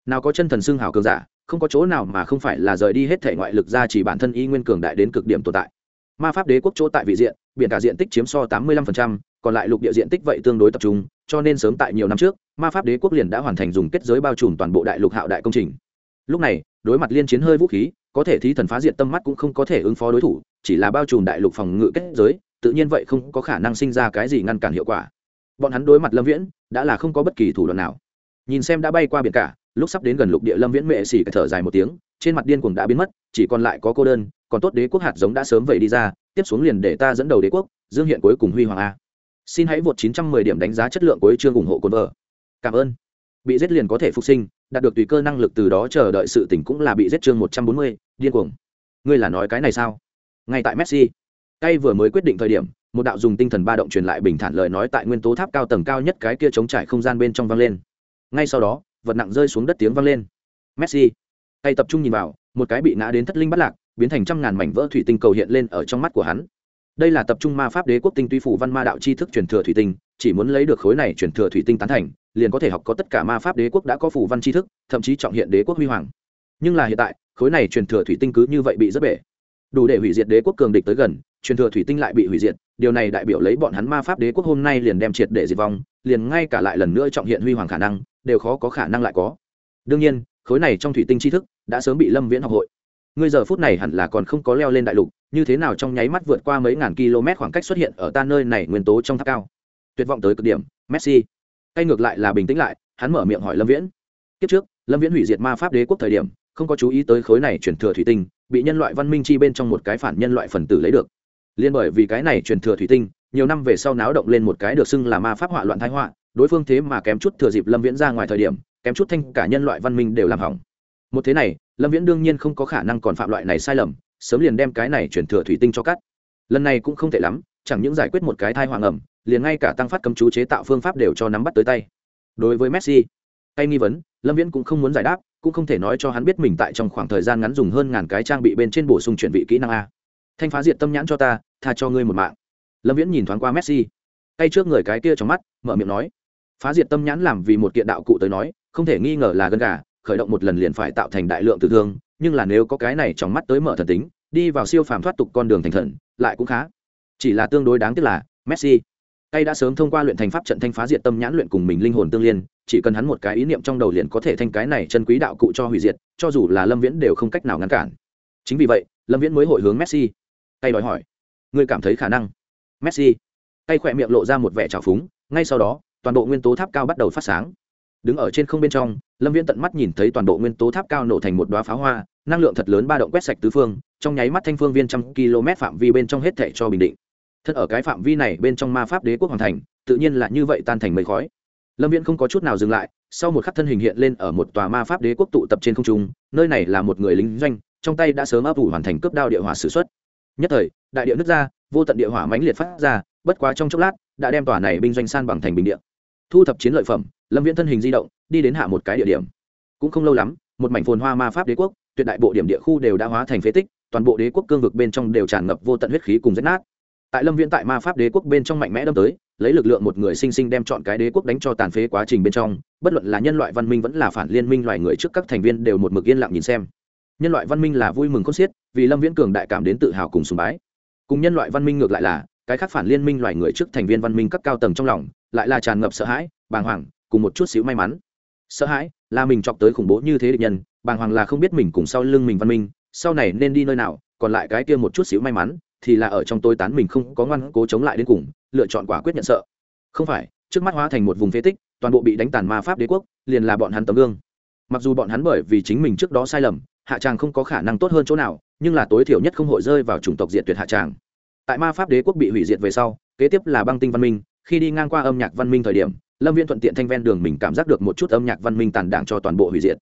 Nào có chân thần xưng hào cường giả không có chỗ nào mà không phải là rời đi hết thể ngoại lực ra chỉ bản thân y nguyên cường đại đến cực điểm tồn tại. Ma pháp đế quốc chỗ tại vị diện biển cả diện tích chiếm so 85%, còn lại lục địa diện tích vậy tương đối tập trung, cho nên sớm tại nhiều năm trước, ma pháp đế quốc liền đã hoàn thành dùng kết giới bao trùm toàn bộ đại lục hạo đại công trình. Lúc này, đối mặt liên chiến hơi vũ khí, có thể thí thần phá diệt tâm mắt cũng không có thể ứng phó đối thủ, chỉ là bao trùm đại lục phòng ngự kết giới, tự nhiên vậy không có khả năng sinh ra cái gì ngăn cản hiệu quả. Bọn hắn đối mặt lâm viễn, đã là không có bất kỳ thủ đoạn nào. Nhìn xem đã bay qua biển cả, lúc sắp đến gần lục địa lâm viễn mệ xỉ thở dài một tiếng, trên mặt điên cuồng đã biến mất, chỉ còn lại có cô đơn, còn tốt đế quốc hạt giống đã sớm vậy đi ra, tiếp xuống liền để ta dẫn đầu đế quốc, dương hiện cuối cùng huy hoàng a xin hãy vượt 910 điểm đánh giá chất lượng của chương ủng hộ cồn vợ. Cảm ơn. Bị giết liền có thể phục sinh đạt được tùy cơ năng lực từ đó chờ đợi sự tỉnh cũng là bị giết chương 140, điên cuồng. Ngươi là nói cái này sao? Ngay tại messi. Tay vừa mới quyết định thời điểm một đạo dùng tinh thần ba động truyền lại bình thản lời nói tại nguyên tố tháp cao tầng cao nhất cái kia chống trải không gian bên trong vang lên. Ngay sau đó vật nặng rơi xuống đất tiếng vang lên. Messi. Tay tập trung nhìn vào một cái bị ngã đến thất linh bắt lạc biến thành trăm ngàn mảnh vỡ thủy tinh cầu hiện lên ở trong mắt của hắn đây là tập trung ma pháp đế quốc tinh tuy phủ văn ma đạo tri thức truyền thừa thủy tinh, chỉ muốn lấy được khối này truyền thừa thủy tinh tán thành, liền có thể học có tất cả ma pháp đế quốc đã có phủ văn tri thức, thậm chí trọng hiện đế quốc huy hoàng. Nhưng là hiện tại, khối này truyền thừa thủy tinh cứ như vậy bị rất bể. Đủ để hủy diệt đế quốc cường địch tới gần, truyền thừa thủy tinh lại bị hủy diệt, điều này đại biểu lấy bọn hắn ma pháp đế quốc hôm nay liền đem triệt để diệt vong, liền ngay cả lại lần nữa trọng hiện huy hoàng khả năng, đều khó có khả năng lại có. Đương nhiên, khối này trong thủy tinh tri thức đã sớm bị lâm viễn học hội ngươi giờ phút này hẳn là còn không có leo lên đại lục, như thế nào trong nháy mắt vượt qua mấy ngàn km khoảng cách xuất hiện ở ta nơi này nguyên tố trong tháp cao? Tuyệt vọng tới cực điểm, messi. Tay ngược lại là bình tĩnh lại, hắn mở miệng hỏi lâm viễn. Kiếp trước, lâm viễn hủy diệt ma pháp đế quốc thời điểm, không có chú ý tới khối này chuyển thừa thủy tinh, bị nhân loại văn minh chi bên trong một cái phản nhân loại phần tử lấy được. Liên bởi vì cái này truyền thừa thủy tinh, nhiều năm về sau náo động lên một cái được xưng là ma pháp họa loạn thái họa, đối phương thế mà kém chút thừa dịp lâm viễn ra ngoài thời điểm, kém chút thanh cả nhân loại văn minh đều làm hỏng một thế này, lâm viễn đương nhiên không có khả năng còn phạm loại này sai lầm, sớm liền đem cái này chuyển thừa thủy tinh cho cắt. Lần này cũng không tệ lắm, chẳng những giải quyết một cái thai hoàng ẩm, liền ngay cả tăng phát cấm chú chế tạo phương pháp đều cho nắm bắt tới tay. Đối với messi, tay nghi vấn, lâm viễn cũng không muốn giải đáp, cũng không thể nói cho hắn biết mình tại trong khoảng thời gian ngắn dùng hơn ngàn cái trang bị bên trên bổ sung chuyển vị kỹ năng a. Thanh phá diện tâm nhãn cho ta, tha cho ngươi một mạng. Lâm viễn nhìn thoáng qua messi, tay trước người cái kia trong mắt, mở miệng nói, phá diệt tâm nhãn làm vì một kiện đạo cụ tới nói, không thể nghi ngờ là gân gà khởi động một lần liền phải tạo thành đại lượng tử thương, nhưng là nếu có cái này trong mắt tới mở thần tính, đi vào siêu phàm thoát tục con đường thành thần, lại cũng khá. Chỉ là tương đối đáng tiếc là, messi tay đã sớm thông qua luyện thành pháp trận thanh phá diệt tâm nhãn luyện cùng mình linh hồn tương liên, chỉ cần hắn một cái ý niệm trong đầu liền có thể thanh cái này chân quý đạo cụ cho hủy diệt, cho dù là lâm viễn đều không cách nào ngăn cản. Chính vì vậy, lâm viễn mới hội hướng messi tay đòi hỏi, ngươi cảm thấy khả năng? Messi tay khỏe miệng lộ ra một vẻ trào phúng, ngay sau đó, toàn bộ nguyên tố tháp cao bắt đầu phát sáng. Đứng ở trên không bên trong lâm viễn tận mắt nhìn thấy toàn bộ nguyên tố tháp cao nổ thành một đoá pháo hoa, năng lượng thật lớn ba động quét sạch tứ phương, trong nháy mắt thanh phương viên trăm km phạm vi bên trong hết thệ cho bình định. Thật ở cái phạm vi này bên trong ma pháp đế quốc hoàn thành, tự nhiên là như vậy tan thành mây khói. Lâm viễn không có chút nào dừng lại, sau một khắc thân hình hiện lên ở một tòa ma pháp đế quốc tụ tập trên không trung, nơi này là một người lính doanh, trong tay đã sớm ấp ủ hoàn thành cướp đao địa hỏa s ử x u ấ t nhất thời, đại địa nước ra, vô tận địa hỏa mãnh liệt phát ra, bất quá trong chốc lát, đã đem tòa này binh doanh san bằng thành bình địa. Thu thập chiến lợi phẩm, lâm viễn thân hình di động đi đến hạ một cái địa điểm. Cũng không lâu lắm, một mảnh phồn hoa ma pháp đế quốc, tuyệt đại bộ điểm địa khu đều đã hóa thành phế tích, toàn bộ đế quốc cương vực bên trong đều tràn ngập vô tận huyết khí cùng rách nát. Tại lâm viễn tại ma pháp đế quốc bên trong mạnh mẽ đâm tới, lấy lực lượng một người sinh sinh đem chọn cái đế quốc đánh cho tàn phế quá trình bên trong, bất luận là nhân loại văn minh vẫn là phản liên minh loài người trước các thành viên đều một mực yên lặng nhìn xem. Nhân loại văn minh là vui mừng khôn xiết, vì lâm viễn cường đại cảm đến tự hào cùng sùng bái. Cùng nhân loại văn minh ngược lại là, cái khác phản liên minh loài người trước thành viên văn minh các cao tầng trong lòng, lại là tràn ngập sợ hãi, bàng hoàng, cùng một chút xíu may mắn sợ hãi, là mình chọc tới khủng bố như thế địch nhân, bàng hoàng là không biết mình cùng sau lưng mình văn minh, sau này nên đi nơi nào, còn lại cái kia một chút xíu may mắn, thì là ở trong tôi tán mình không có ngoan cố chống lại đến cùng, lựa chọn quả quyết nhận sợ. Không phải, trước mắt hóa thành một vùng phế tích, toàn bộ bị đánh tàn ma pháp đế quốc, liền là bọn hắn tấm gương. Mặc dù bọn hắn bởi vì chính mình trước đó sai lầm, hạ tràng không có khả năng tốt hơn chỗ nào, nhưng là tối thiểu nhất không hội rơi vào chủng tộc diệt tuyệt hạ tràng. Tại ma pháp đế quốc bị hủy diệt về sau, kế tiếp là băng tinh văn minh, khi đi ngang qua âm nhạc văn minh thời điểm lâm viên thuận tiện thanh ven đường mình cảm giác được một chút âm nhạc văn minh tàn đảng cho toàn bộ hủy diệt.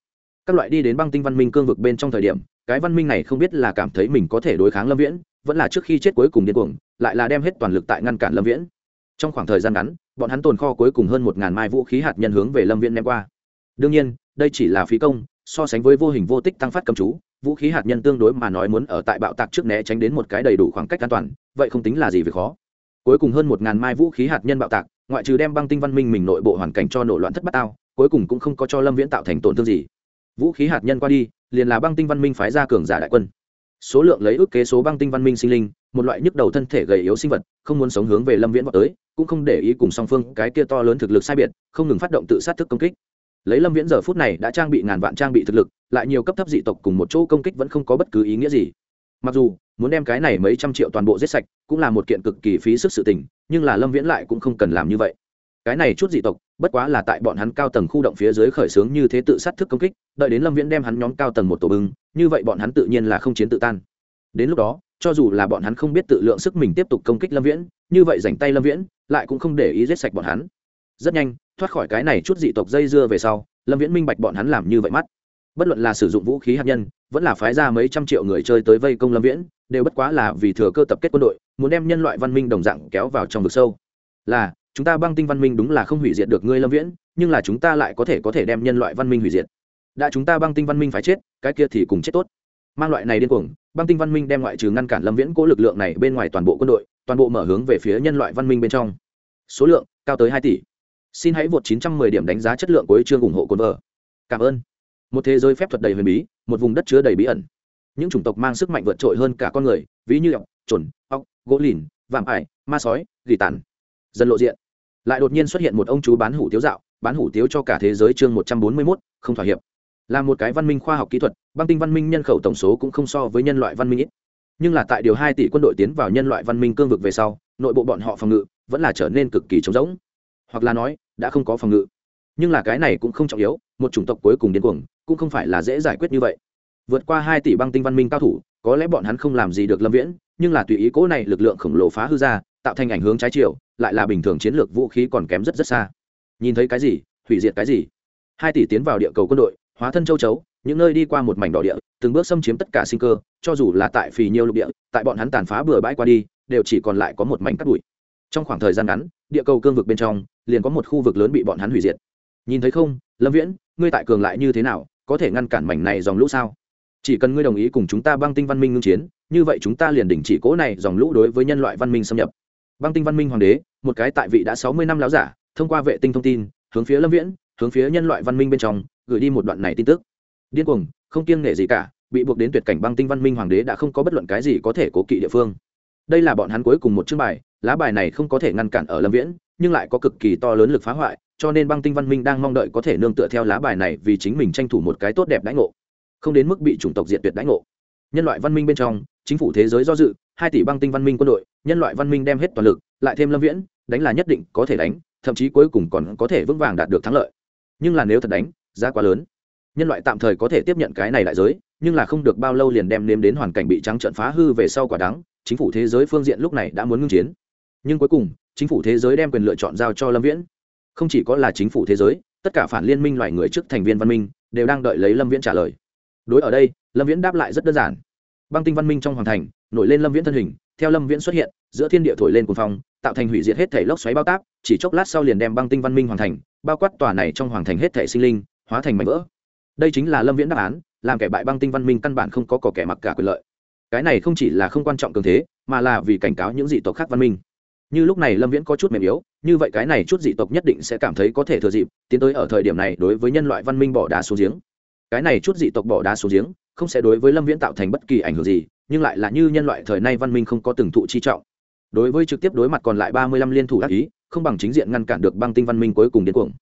Các loại đi đến băng tinh văn minh cương vực bên trong thời điểm, cái văn minh này không biết là cảm thấy mình có thể đối kháng lâm viễn, vẫn là trước khi chết cuối cùng điên cuồng, lại là đem hết toàn lực tại ngăn cản lâm viễn. Trong khoảng thời gian ngắn, bọn hắn tồn kho cuối cùng hơn một ngàn mai vũ khí hạt nhân hướng về lâm viễn ném qua. Đương nhiên, đây chỉ là phí công, so sánh với vô hình vô tích tăng phát cầm chú, vũ khí hạt nhân tương đối mà nói muốn ở tại bạo tạc trước né tránh đến một cái đầy đủ khoảng cách an toàn, vậy không tính là gì về khó. Cuối cùng hơn một ngàn mai vũ khí hạt nhân bạo tạc ngoại trừ đem băng tinh văn minh mình nội bộ hoàn cảnh cho nổ loạn thất bát ao cuối cùng cũng không có cho lâm viễn tạo thành tổn thương gì. Vũ khí hạt nhân qua đi, liền là băng tinh văn minh phái ra cường giả đại quân. Số lượng lấy ước kế số băng tinh văn minh sinh linh, một loại nhức đầu thân thể gầy yếu sinh vật, không muốn sống hướng về lâm viễn vào tới, cũng không để ý cùng song phương cái kia to lớn thực lực sai biệt, không ngừng phát động tự sát thức công kích. Lấy lâm viễn giờ phút này đã trang bị ngàn vạn trang bị thực lực, lại nhiều cấp thấp dị tộc cùng một chỗ công kích vẫn không có bất cứ ý nghĩa gì mặc dù, muốn đem cái này mấy trăm triệu toàn bộ giết sạch, cũng là một kiện cực kỳ phí sức sự tình, nhưng là lâm viễn lại cũng không cần làm như vậy. Cái này chút dị tộc, bất quá là tại bọn hắn cao tầng khu động phía dưới khởi xướng như thế tự sát thức công kích, đợi đến lâm viễn đem hắn nhóm cao tầng một tổ bưng, như vậy bọn hắn tự nhiên là không chiến tự tan. Đến lúc đó, cho dù là bọn hắn không biết tự lượng sức mình tiếp tục công kích lâm viễn, như vậy dành tay lâm viễn, lại cũng không để ý giết sạch bọn hắn. Rất nhanh, thoát khỏi cái này chút dị tộc dây dưa về sau, lâm viễn minh bạch bọn hắn làm như vậy mắt bất luận là sử dụng vũ khí hạt nhân, vẫn là phái ra mấy trăm triệu người chơi tới vây công lâm viễn, đều bất quá là vì thừa cơ tập kết quân đội, muốn đem nhân loại văn minh đồng dạng kéo vào trong vực sâu. Là, chúng ta băng tinh văn minh đúng là không hủy diệt được ngươi lâm viễn, nhưng là chúng ta lại có thể có thể đem nhân loại văn minh hủy diệt. Đã chúng ta băng tinh văn minh phải chết, cái kia thì cùng chết tốt. Mang loại này điên cuồng, băng tinh văn minh đem ngoại trừ ngăn cản lâm viễn cố lực lượng này bên ngoài toàn bộ quân đội, toàn bộ mở hướng về phía nhân loại văn minh bên trong. Số lượng cao tới hai tỷ. Xin hãy vượt 910 điểm đánh giá chất lượng của chương ủng hộ cồn vợ. Cảm ơn một thế giới phép thuật đầy huyền bí, một vùng đất chứa đầy bí ẩn. Những chủng tộc mang sức mạnh vượt trội hơn cả con người, ví như ọc trồn ọc gỗ lìn, vạm ải, ma sói, gỉ tàn. Dần lộ diện. Lại đột nhiên xuất hiện một ông chú bán hủ tiếu dạo, bán hủ tiếu cho cả thế giới chương một trăm bốn mươi mốt, không thỏa hiệp. Là một cái văn minh khoa học kỹ thuật, băng tinh văn minh nhân khẩu tổng số cũng không so với nhân loại văn minh ít. Nhưng là tại điều hai tỷ quân đội tiến vào nhân loại văn minh cương vực về sau, nội bộ bọn họ phòng ngự vẫn là trở nên cực kỳ trống rỗng. Hoặc là nói, đã không có phòng ngự nhưng là cái này cũng không trọng yếu, một chủng tộc cuối cùng điên cuồng, cũng không phải là dễ giải quyết như vậy. Vượt qua hai tỷ băng tinh văn minh cao thủ, có lẽ bọn hắn không làm gì được lâm viễn, nhưng là tùy ý cố này lực lượng khổng lồ phá hư ra, tạo thành ảnh hướng trái chiều, lại là bình thường chiến lược vũ khí còn kém rất rất xa. Nhìn thấy cái gì, hủy diệt cái gì? Hai tỷ tiến vào địa cầu quân đội, hóa thân châu chấu, những nơi đi qua một mảnh đỏ địa, từng bước xâm chiếm tất cả sinh cơ, cho dù là tại phì nhiều lục địa, tại bọn hắn tàn phá bừa bãi qua đi, đều chỉ còn lại có một mảnh cắt bụi. Trong khoảng thời gian ngắn, địa cầu cương vực bên trong, liền có một khu vực lớn bị bọn hắn hủy diệt nhìn thấy không, lâm viễn, ngươi tại cường lại như thế nào, có thể ngăn cản mảnh này dòng lũ sao? Chỉ cần ngươi đồng ý cùng chúng ta băng tinh văn minh ngưng chiến, như vậy chúng ta liền đình chỉ cố này dòng lũ đối với nhân loại văn minh xâm nhập. Băng tinh văn minh hoàng đế, một cái tại vị đã sáu mươi năm láo giả, thông qua vệ tinh thông tin, hướng phía lâm viễn, hướng phía nhân loại văn minh bên trong, gửi đi một đoạn này tin tức. Điên cuồng, không kiêng nể gì cả, bị buộc đến tuyệt cảnh băng tinh văn minh hoàng đế đã không có bất luận cái gì có thể cố kỵ địa phương. Đây là bọn hắn cuối cùng một chương bài, lá bài này không có thể ngăn cản ở lâm viễn, nhưng lại có cực kỳ to lớn lực phá hoại cho nên băng tinh văn minh đang mong đợi có thể nương tựa theo lá bài này vì chính mình tranh thủ một cái tốt đẹp đãi ngộ. Không đến mức bị chủng tộc diệt tuyệt đãi ngộ. Nhân loại văn minh bên trong, chính phủ thế giới do dự, hai tỷ băng tinh văn minh quân đội, nhân loại văn minh đem hết toàn lực, lại thêm lâm viễn, đánh là nhất định có thể đánh, thậm chí cuối cùng còn có thể vững vàng đạt được thắng lợi. Nhưng là nếu thật đánh, giá quá lớn. Nhân loại tạm thời có thể tiếp nhận cái này đại giới, nhưng là không được bao lâu liền đem nếm đến hoàn cảnh bị trắng trợn phá hư về sau quả đắng, chính phủ thế giới phương diện lúc này đã muốn ngưng chiến. Nhưng cuối cùng, chính phủ thế giới đem quyền lựa chọn giao cho lâm viễn không chỉ có là chính phủ thế giới, tất cả phản liên minh loài người trước thành viên văn minh đều đang đợi lấy lâm viễn trả lời. Đối ở đây, lâm viễn đáp lại rất đơn giản. Băng tinh văn minh trong hoàng thành, nổi lên lâm viễn thân hình, theo lâm viễn xuất hiện, giữa thiên địa thổi lên cuồng phong, tạo thành hủy diệt hết thể lốc xoáy bao táp, chỉ chốc lát sau liền đem băng tinh văn minh hoàn thành, bao quát tòa này trong hoàng thành hết thể sinh linh, hóa thành mảnh vỡ. Đây chính là lâm viễn đáp án, làm kẻ bại băng tinh văn minh căn bản không có cỏ kẻ mặc cả quyền lợi. Cái này không chỉ là không quan trọng cường thế, mà là vì cảnh cáo những dị tộc khác văn minh như lúc này lâm viễn có chút mềm yếu, như vậy cái này chút dị tộc nhất định sẽ cảm thấy có thể thừa dịp, tiến tới ở thời điểm này đối với nhân loại văn minh bỏ đá xuống giếng. Cái này chút dị tộc bỏ đá xuống giếng, không sẽ đối với lâm viễn tạo thành bất kỳ ảnh hưởng gì, nhưng lại là như nhân loại thời nay văn minh không có từng thụ chi trọng. Đối với trực tiếp đối mặt còn lại ba mươi lăm liên thủ đắc ý, không bằng chính diện ngăn cản được băng tinh văn minh cuối cùng đến cuồng.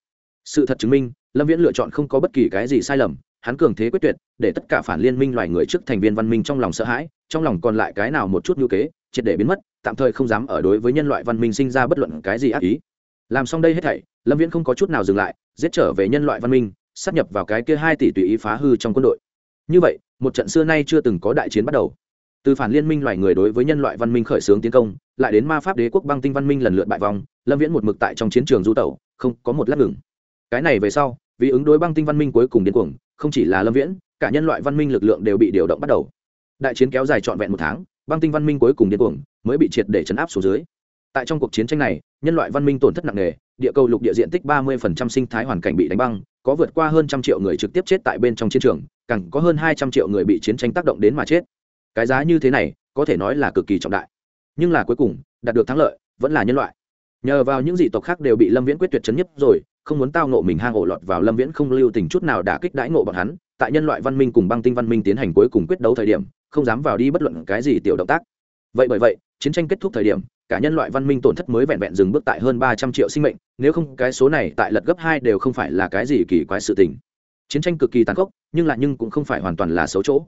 Sự thật chứng minh, lâm viễn lựa chọn không có bất kỳ cái gì sai lầm, hắn cường thế quyết tuyệt, để tất cả phản liên minh loài người trước thành viên văn minh trong lòng sợ hãi, trong lòng còn lại cái nào một chút ngữ kế, triệt để biến mất tạm thời không dám ở đối với nhân loại văn minh sinh ra bất luận cái gì ác ý. Làm xong đây hết thảy, lâm viễn không có chút nào dừng lại, giết trở về nhân loại văn minh sắp nhập vào cái kia hai tỷ tùy ý phá hư trong quân đội. Như vậy, một trận xưa nay chưa từng có đại chiến bắt đầu. Từ phản liên minh loài người đối với nhân loại văn minh khởi xướng tiến công, lại đến ma pháp đế quốc băng tinh văn minh lần lượt bại vòng lâm viễn một mực tại trong chiến trường du tẩu, không có một lát ngừng. Cái này về sau, vì ứng đối băng tinh văn minh cuối cùng điên cuồng, không chỉ là lâm viễn, cả nhân loại văn minh lực lượng đều bị điều động bắt đầu. Đại chiến kéo dài trọn vẹn một tháng băng tinh văn minh cuối cùng điên cuồng, mới bị triệt để chấn áp xuống dưới. Tại trong cuộc chiến tranh này, nhân loại văn minh tổn thất nặng nề, địa cầu lục địa diện tích ba 30% sinh thái hoàn cảnh bị đánh băng, có vượt qua hơn trăm triệu người trực tiếp chết tại bên trong chiến trường, càng có hơn hai trăm triệu người bị chiến tranh tác động đến mà chết. Cái giá như thế này, có thể nói là cực kỳ trọng đại. Nhưng là cuối cùng, đạt được thắng lợi, vẫn là nhân loại. Nhờ vào những dị tộc khác đều bị lâm viễn quyết tuyệt chấn nhất rồi, không muốn tao nộ mình hang ổ lọt vào lâm viễn không lưu tình chút nào đã kích đãi ngộ bọn hắn, tại nhân loại văn minh cùng băng tinh văn minh tiến hành cuối cùng quyết đấu thời điểm không dám vào đi bất luận cái gì tiểu động tác. Vậy bởi vậy, chiến tranh kết thúc thời điểm, cả nhân loại văn minh tổn thất mới vẹn vẹn dừng bước tại hơn ba trăm triệu sinh mệnh, nếu không cái số này tại lật gấp hai đều không phải là cái gì kỳ quái sự tình. Chiến tranh cực kỳ tàn khốc, nhưng lại nhưng cũng không phải hoàn toàn là xấu chỗ.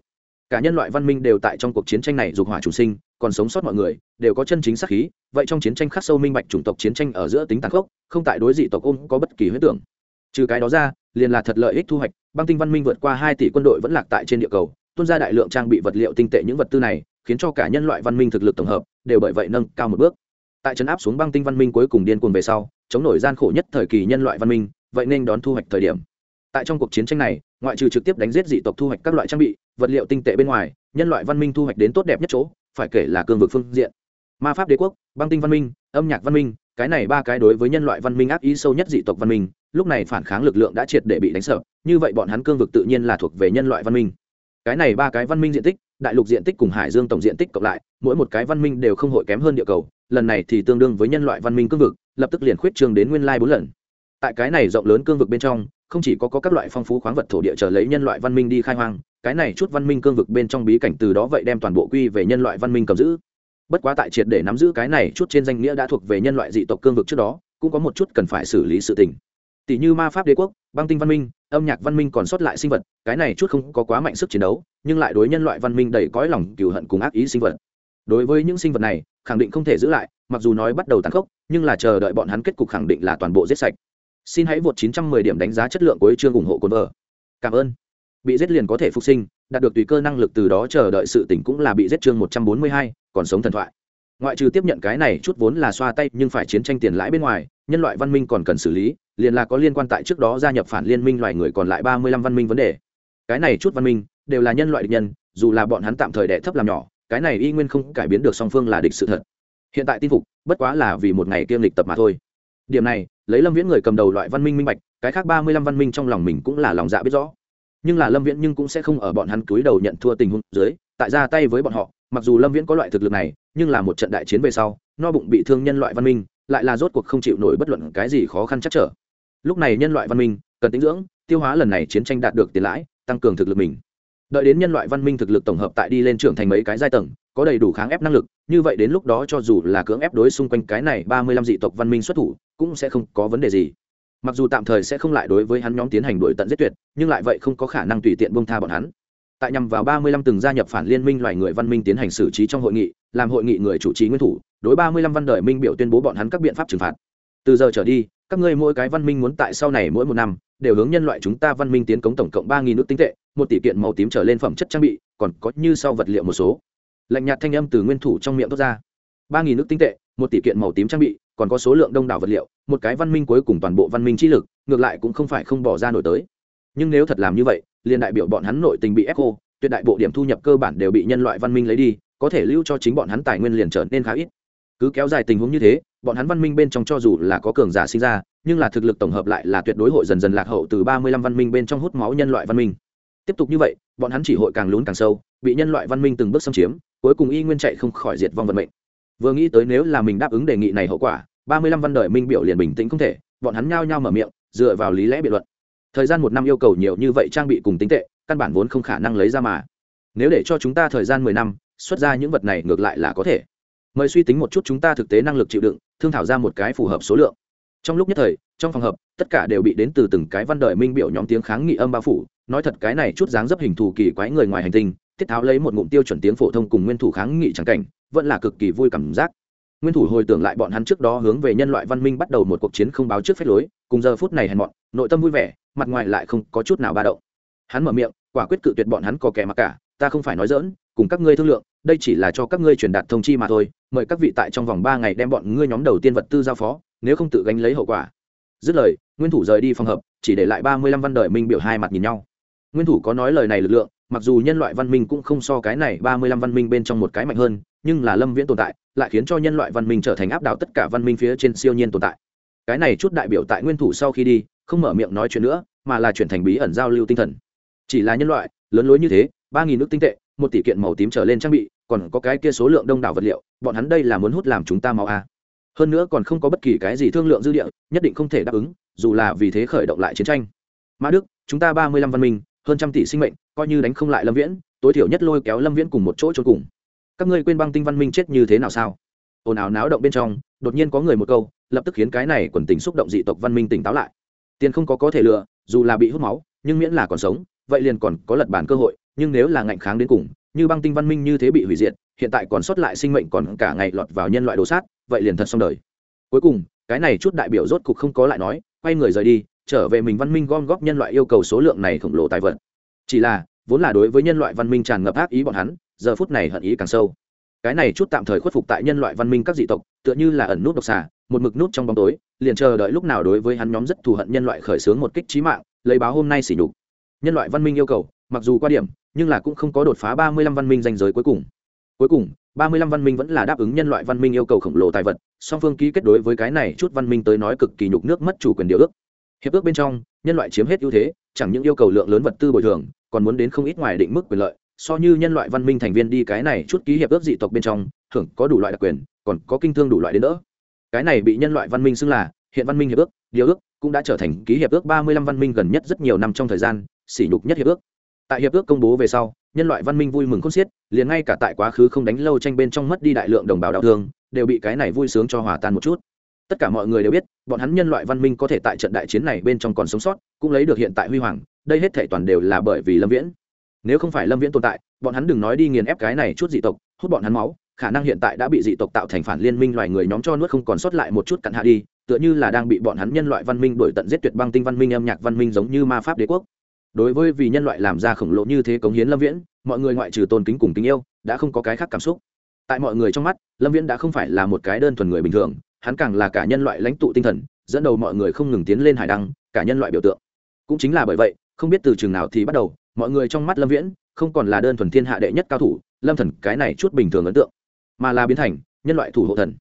Cả nhân loại văn minh đều tại trong cuộc chiến tranh này dục hỏa chủ sinh, còn sống sót mọi người, đều có chân chính sắc khí, vậy trong chiến tranh khắc sâu minh bạch chủng tộc chiến tranh ở giữa tính tàn khốc, không tại đối dị tộc ôm có bất kỳ huyết tưởng. Trừ cái đó ra, liền là thật lợi ích thu hoạch, băng tinh văn minh vượt qua hai tỷ quân đội vẫn lạc tại trên địa cầu tuôn ra đại lượng trang bị vật liệu tinh tệ những vật tư này, khiến cho cả nhân loại văn minh thực lực tổng hợp đều bởi vậy nâng cao một bước. Tại trấn áp xuống băng tinh văn minh cuối cùng điên cuồng về sau, chống nổi gian khổ nhất thời kỳ nhân loại văn minh, vậy nên đón thu hoạch thời điểm. Tại trong cuộc chiến tranh này, ngoại trừ trực tiếp đánh giết dị tộc thu hoạch các loại trang bị, vật liệu tinh tệ bên ngoài, nhân loại văn minh thu hoạch đến tốt đẹp nhất chỗ, phải kể là cương vực phương diện. Ma pháp đế quốc, băng tinh văn minh, âm nhạc văn minh, cái này ba cái đối với nhân loại văn minh ác ý sâu nhất dị tộc văn minh, lúc này phản kháng lực lượng đã triệt để bị đánh sợ, như vậy bọn hắn cương vực tự nhiên là thuộc về nhân loại văn minh cái này ba cái văn minh diện tích đại lục diện tích cùng hải dương tổng diện tích cộng lại mỗi một cái văn minh đều không hội kém hơn địa cầu lần này thì tương đương với nhân loại văn minh cương vực lập tức liền khuyết trường đến nguyên lai bốn lần. Tại cái này rộng lớn cương vực bên trong không chỉ có, có các loại phong phú khoáng vật thổ địa chờ lấy nhân loại văn minh đi khai hoang cái này chút văn minh cương vực bên trong bí cảnh từ đó vậy đem toàn bộ quy về nhân loại văn minh cầm giữ. Bất quá tại triệt để nắm giữ cái này chút trên danh nghĩa đã thuộc về nhân loại dị tộc cương vực trước đó cũng có một chút cần phải xử lý sự tình tỷ như ma pháp đế quốc băng tinh văn minh âm nhạc văn minh còn sót lại sinh vật cái này chút không có quá mạnh sức chiến đấu nhưng lại đối nhân loại văn minh đầy cõi lòng cừu hận cùng ác ý sinh vật. Đối với những sinh vật này khẳng định không thể giữ lại mặc dù nói bắt đầu tàn khốc nhưng là chờ đợi bọn hắn kết cục khẳng định là toàn bộ giết sạch. Xin hãy vượt 910 điểm đánh giá chất lượng của chương ủng hộ cồn vợ. Cảm ơn. Bị giết liền có thể phục sinh đạt được tùy cơ năng lực từ đó chờ đợi sự tỉnh cũng là bị giết chương 142, còn sống thần thoại. Ngoại trừ tiếp nhận cái này chút vốn là xoa tay nhưng phải chiến tranh tiền lãi bên ngoài nhân loại văn minh còn cần xử lý, liền là có liên quan tại trước đó gia nhập phản liên minh loài người còn lại ba mươi lăm văn minh vấn đề. Cái này chút văn minh đều là nhân loại địch nhân, dù là bọn hắn tạm thời đè thấp làm nhỏ, cái này y nguyên không cải biến được song phương là địch sự thật. Hiện tại tin phục, bất quá là vì một ngày kiêm lịch tập mà thôi. Điểm này, lấy lâm viễn người cầm đầu loại văn minh minh bạch, cái khác ba mươi lăm văn minh trong lòng mình cũng là lòng dạ biết rõ. Nhưng là lâm viễn nhưng cũng sẽ không ở bọn hắn cúi đầu nhận thua tình huống dưới, tại ra tay với bọn họ, mặc dù lâm viễn có loại thực lực này, nhưng là một trận đại chiến về sau, no bụng bị thương nhân loại văn minh lại là rốt cuộc không chịu nổi bất luận cái gì khó khăn chắc trở. Lúc này nhân loại văn minh, cần tính dưỡng, tiêu hóa lần này chiến tranh đạt được tiền lãi, tăng cường thực lực mình. Đợi đến nhân loại văn minh thực lực tổng hợp tại đi lên trưởng thành mấy cái giai tầng, có đầy đủ kháng ép năng lực, như vậy đến lúc đó cho dù là cưỡng ép đối xung quanh cái này ba mươi lăm dị tộc văn minh xuất thủ, cũng sẽ không có vấn đề gì. Mặc dù tạm thời sẽ không lại đối với hắn nhóm tiến hành đuổi tận giết tuyệt, nhưng lại vậy không có khả năng tùy tiện bông tha bọn hắn tại nhằm vào ba mươi lăm từng gia nhập phản liên minh loài người văn minh tiến hành xử trí trong hội nghị, làm hội nghị người chủ trì nguyên thủ, đối ba mươi lăm văn đời minh biểu tuyên bố bọn hắn các biện pháp trừng phạt. Từ giờ trở đi, các ngươi mỗi cái văn minh muốn tại sau này mỗi một năm, đều hướng nhân loại chúng ta văn minh tiến cống tổng cộng ba nghìn nước tinh tệ, một tỷ kiện màu tím trở lên phẩm chất trang bị, còn có như sau vật liệu một số. Lạnh nhạt thanh âm từ nguyên thủ trong miệng thoát ra. ba nghìn nước tinh tệ, một tỷ kiện màu tím trang bị, còn có số lượng đông đảo vật liệu, một cái văn minh cuối cùng toàn bộ văn minh trí lực, ngược lại cũng không phải không bỏ ra nổi tới. Nhưng nếu thật làm như vậy liền đại biểu bọn hắn nội tình bị ép khô, tuyệt đại bộ điểm thu nhập cơ bản đều bị nhân loại văn minh lấy đi, có thể lưu cho chính bọn hắn tài nguyên liền trở nên khá ít. Cứ kéo dài tình huống như thế, bọn hắn văn minh bên trong cho dù là có cường giả sinh ra, nhưng là thực lực tổng hợp lại là tuyệt đối hội dần dần lạc hậu từ ba mươi lăm văn minh bên trong hút máu nhân loại văn minh. Tiếp tục như vậy, bọn hắn chỉ hội càng lún càng sâu, bị nhân loại văn minh từng bước xâm chiếm, cuối cùng y nguyên chạy không khỏi diệt vong vận mệnh. Vừa nghĩ tới nếu là mình đáp ứng đề nghị này hậu quả, ba mươi lăm văn đời minh biểu liền bình tĩnh không thể, bọn hắn nhao nhao mở miệng, dựa vào lý lẽ biện luận thời gian một năm yêu cầu nhiều như vậy trang bị cùng tính tệ, căn bản vốn không khả năng lấy ra mà. Nếu để cho chúng ta thời gian mười năm, xuất ra những vật này ngược lại là có thể. Mời suy tính một chút chúng ta thực tế năng lực chịu đựng, thương thảo ra một cái phù hợp số lượng. Trong lúc nhất thời, trong phòng hợp tất cả đều bị đến từ từng cái văn đời minh biểu nhóm tiếng kháng nghị âm bao phủ. Nói thật cái này chút dáng dấp hình thù kỳ quái người ngoài hành tinh tiết tháo lấy một ngụm tiêu chuẩn tiếng phổ thông cùng nguyên thủ kháng nghị trắng cảnh, vẫn là cực kỳ vui cảm giác. Nguyên thủ hồi tưởng lại bọn hắn trước đó hướng về nhân loại văn minh bắt đầu một cuộc chiến không báo trước phép lối cùng giờ phút này hèn mọn, nội tâm vui vẻ, mặt ngoài lại không có chút nào ba động. Hắn mở miệng, quả quyết cự tuyệt bọn hắn có kẻ mặc cả, ta không phải nói dỡn cùng các ngươi thương lượng, đây chỉ là cho các ngươi truyền đạt thông chi mà thôi, mời các vị tại trong vòng ba ngày đem bọn ngươi nhóm đầu tiên vật tư giao phó, nếu không tự gánh lấy hậu quả. Dứt lời, nguyên thủ rời đi phòng hợp chỉ để lại ba mươi lăm văn đời minh biểu hai mặt nhìn nhau. Nguyên thủ có nói lời này lực lượng, mặc dù nhân loại văn minh cũng không so cái này ba mươi lăm văn minh bên trong một cái mạnh hơn, nhưng là lâm viễn tồn tại, lại khiến cho nhân loại văn minh trở thành áp đảo tất cả văn minh phía trên siêu nhiên tồn tại cái này chút đại biểu tại nguyên thủ sau khi đi, không mở miệng nói chuyện nữa, mà là chuyển thành bí ẩn giao lưu tinh thần. Chỉ là nhân loại, lớn lối như thế, ba nghìn nước tinh tệ, một tỷ kiện màu tím trở lên trang bị, còn có cái kia số lượng đông đảo vật liệu, bọn hắn đây là muốn hút làm chúng ta mau a à. hơn nữa còn không có bất kỳ cái gì thương lượng dư địa, nhất định không thể đáp ứng, dù là vì thế khởi động lại chiến tranh. Mã đức, chúng ta ba mươi lăm văn minh, hơn trăm tỷ sinh mệnh, coi như đánh không lại lâm viễn, tối thiểu nhất lôi kéo lâm viễn cùng một chỗ trốn cùng. Các ngươi quên băng tinh văn minh chết như thế nào sao? Ồn ào náo động bên trong, đột nhiên có người một câu lập tức khiến cái này quần tình xúc động dị tộc văn minh tỉnh táo lại. Tiền không có có thể lựa dù là bị hút máu, nhưng miễn là còn sống, vậy liền còn có lật bản cơ hội, nhưng nếu là ngạnh kháng đến cùng, như băng tinh văn minh như thế bị hủy diệt, hiện tại còn sót lại sinh mệnh còn cả ngày lọt vào nhân loại đồ sát, vậy liền thật xong đời. Cuối cùng, cái này chút đại biểu rốt cục không có lại nói, quay người rời đi, trở về mình văn minh gom góp nhân loại yêu cầu số lượng này khổng lồ tài vật. Chỉ là, vốn là đối với nhân loại văn minh tràn ngập ác ý bọn hắn, giờ phút này hận ý càng sâu cái này chút tạm thời khuất phục tại nhân loại văn minh các dị tộc, tựa như là ẩn nút độc xà, một mực nút trong bóng tối, liền chờ đợi lúc nào đối với hắn nhóm rất thù hận nhân loại khởi xướng một kích trí mạng, lấy báo hôm nay xỉ nhục. Nhân loại văn minh yêu cầu, mặc dù qua điểm, nhưng là cũng không có đột phá ba mươi lăm văn minh danh giới cuối cùng. Cuối cùng, ba mươi lăm văn minh vẫn là đáp ứng nhân loại văn minh yêu cầu khổng lồ tài vật, song phương ký kết đối với cái này chút văn minh tới nói cực kỳ nhục nước mất chủ quyền điều ước. Hiệp ước bên trong, nhân loại chiếm hết ưu thế, chẳng những yêu cầu lượng lớn vật tư bồi thường, còn muốn đến không ít ngoài định mức quyền lợi so như nhân loại văn minh thành viên đi cái này chút ký hiệp ước dị tộc bên trong, hưởng có đủ loại đặc quyền, còn có kinh thương đủ loại đến đỡ. Cái này bị nhân loại văn minh xưng là hiện văn minh hiệp ước, điều ước cũng đã trở thành ký hiệp ước ba mươi lăm văn minh gần nhất rất nhiều năm trong thời gian, sỉ nhục nhất hiệp ước. Tại hiệp ước công bố về sau, nhân loại văn minh vui mừng khôn xiết, liền ngay cả tại quá khứ không đánh lâu tranh bên trong mất đi đại lượng đồng bào đau thương, đều bị cái này vui sướng cho hòa tan một chút. Tất cả mọi người đều biết, bọn hắn nhân loại văn minh có thể tại trận đại chiến này bên trong còn sống sót, cũng lấy được hiện tại huy hoàng, đây hết thể toàn đều là bởi vì lâm viễn nếu không phải lâm viễn tồn tại, bọn hắn đừng nói đi nghiền ép cái này chút dị tộc, hút bọn hắn máu, khả năng hiện tại đã bị dị tộc tạo thành phản liên minh loài người nhóm cho nuốt không còn sót lại một chút cặn hạ đi, tựa như là đang bị bọn hắn nhân loại văn minh đổi tận giết tuyệt băng tinh văn minh âm nhạc văn minh giống như ma pháp đế quốc. Đối với vì nhân loại làm ra khổng lồ như thế cống hiến lâm viễn, mọi người ngoại trừ tôn kính cùng tình yêu, đã không có cái khác cảm xúc. Tại mọi người trong mắt, lâm viễn đã không phải là một cái đơn thuần người bình thường, hắn càng là cả nhân loại lãnh tụ tinh thần, dẫn đầu mọi người không ngừng tiến lên hải đăng, cả nhân loại biểu tượng. Cũng chính là bởi vậy, không biết từ chừng nào thì bắt đầu mọi người trong mắt lâm viễn không còn là đơn thuần thiên hạ đệ nhất cao thủ, lâm thần cái này chút bình thường ấn tượng, mà là biến thành nhân loại thủ hộ thần,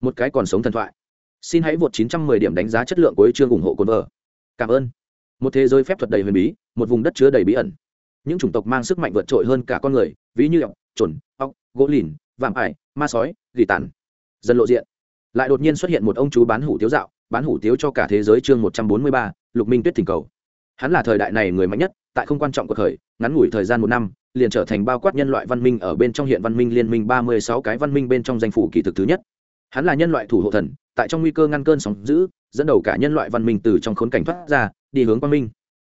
một cái còn sống thần thoại. Xin hãy vượt 910 điểm đánh giá chất lượng của chương ủng hộ cồn vợ. Cảm ơn. Một thế giới phép thuật đầy huyền bí, một vùng đất chứa đầy bí ẩn. Những chủng tộc mang sức mạnh vượt trội hơn cả con người, ví như ọc trồn ọc gỗ lìn, vạm ải, ma sói, gỉ tàn. Dần lộ diện. Lại đột nhiên xuất hiện một ông chú bán hủ tiếu dạo, bán hủ tiếu cho cả thế giới chương một trăm bốn mươi ba, lục minh tuyết thỉnh cầu. Hắn là thời đại này người mạnh nhất tại không quan trọng của thời ngắn ngủi thời gian một năm, liền trở thành bao quát nhân loại văn minh ở bên trong hiện văn minh liên minh ba mươi sáu cái văn minh bên trong danh phủ kỳ thực thứ nhất. Hắn là nhân loại thủ hộ thần, tại trong nguy cơ ngăn cơn sóng giữ dẫn đầu cả nhân loại văn minh từ trong khốn cảnh thoát ra, đi hướng quang minh.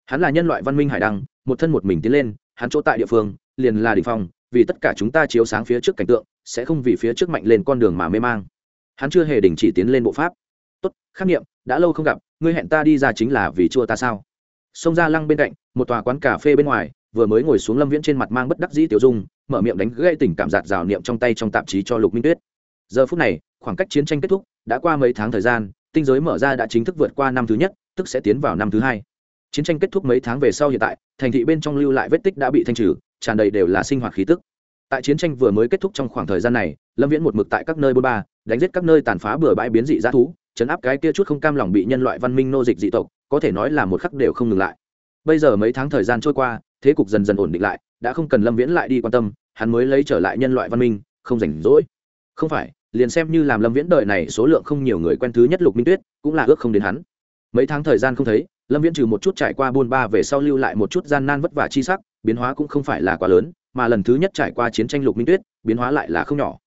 Hắn là nhân loại văn minh hải đăng, một thân một mình tiến lên, hắn chỗ tại địa phương, liền là đ ỉ n h phong, vì tất cả chúng ta chiếu sáng phía trước cảnh tượng, sẽ không vì phía trước mạnh lên con đường mà mê mang. Hắn chưa hề đình chỉ tiến lên bộ pháp. Tốt, khắc nghiệm, đã lâu không gặp, ngươi hẹn ta đi ra chính là vì chua ta sao? Xông ra lăng bên cạnh, một tòa quán cà phê bên ngoài, vừa mới ngồi xuống lâm viễn trên mặt mang bất đắc dĩ tiểu dung, mở miệng đánh gây tình cảm giạt rào niệm trong tay trong tạp chí cho lục minh tuyết. Giờ phút này, khoảng cách chiến tranh kết thúc, đã qua mấy tháng thời gian, tinh giới mở ra đã chính thức vượt qua năm thứ nhất, tức sẽ tiến vào năm thứ hai. Chiến tranh kết thúc mấy tháng về sau hiện tại, thành thị bên trong lưu lại vết tích đã bị thanh trừ, tràn đầy đều là sinh hoạt khí tức. Tại chiến tranh vừa mới kết thúc trong khoảng thời gian này, lâm viễn một mực tại các nơi bôn ba, đánh giết các nơi tàn phá bừa bãi biến dị g thú chấn áp cái kia chút không cam lòng bị nhân loại văn minh nô dịch dị tộc, có thể nói là một khắc đều không ngừng lại. Bây giờ mấy tháng thời gian trôi qua, thế cục dần dần ổn định lại, đã không cần lâm viễn lại đi quan tâm, hắn mới lấy trở lại nhân loại văn minh, không rảnh rỗi. Không phải, liền xem như làm lâm viễn đời này số lượng không nhiều người quen thứ nhất lục minh tuyết, cũng là ước không đến hắn. Mấy tháng thời gian không thấy, lâm viễn trừ một chút trải qua buôn ba về sau lưu lại một chút gian nan vất vả chi sắc, biến hóa cũng không phải là quá lớn, mà lần thứ nhất trải qua chiến tranh lục minh tuyết, biến hóa lại là không nhỏ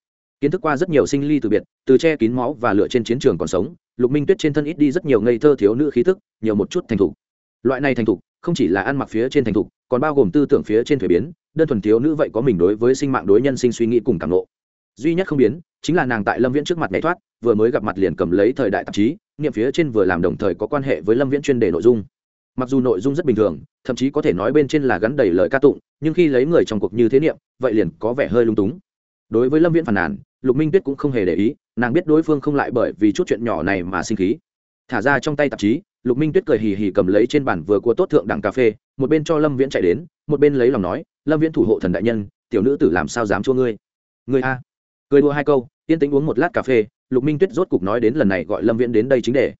kiến thức qua rất nhiều sinh ly từ biệt, từ che kín máu và lửa trên chiến trường còn sống, lục minh tuyết trên thân ít đi rất nhiều ngây thơ thiếu nữ khí thức, nhiều một chút thành thục. Loại này thành thục, không chỉ là ăn mặc phía trên thành thục, còn bao gồm tư tưởng phía trên thuế biến, đơn thuần thiếu nữ vậy có mình đối với sinh mạng đối nhân sinh suy nghĩ cùng cảm lộ duy nhất không biến, chính là nàng tại lâm viễn trước mặt nhảy thoát, vừa mới gặp mặt liền cầm lấy thời đại tạp chí, niệm phía trên vừa làm đồng thời có quan hệ với lâm viễn chuyên đề nội dung. Mặc dù nội dung rất bình thường, thậm chí có thể nói bên trên là gắn đầy lời ca tụng, nhưng khi lấy người trong cuộc như thế niệm, vậy liền có vẻ hơi lung túng. Đối với lâm viễn phản nàn lục minh tuyết cũng không hề để ý, nàng biết đối phương không lại bởi vì chút chuyện nhỏ này mà sinh khí. Thả ra trong tay tạp chí, lục minh tuyết cười hì hì cầm lấy trên bàn vừa cua tốt thượng đẳng cà phê, một bên cho lâm viễn chạy đến, một bên lấy lòng nói, lâm viễn thủ hộ thần đại nhân, tiểu nữ tử làm sao dám chua ngươi? Ngươi a? Cười đua hai câu, yên tĩnh uống một lát cà phê. Lục minh tuyết rốt cục nói đến lần này gọi lâm viễn đến đây chính để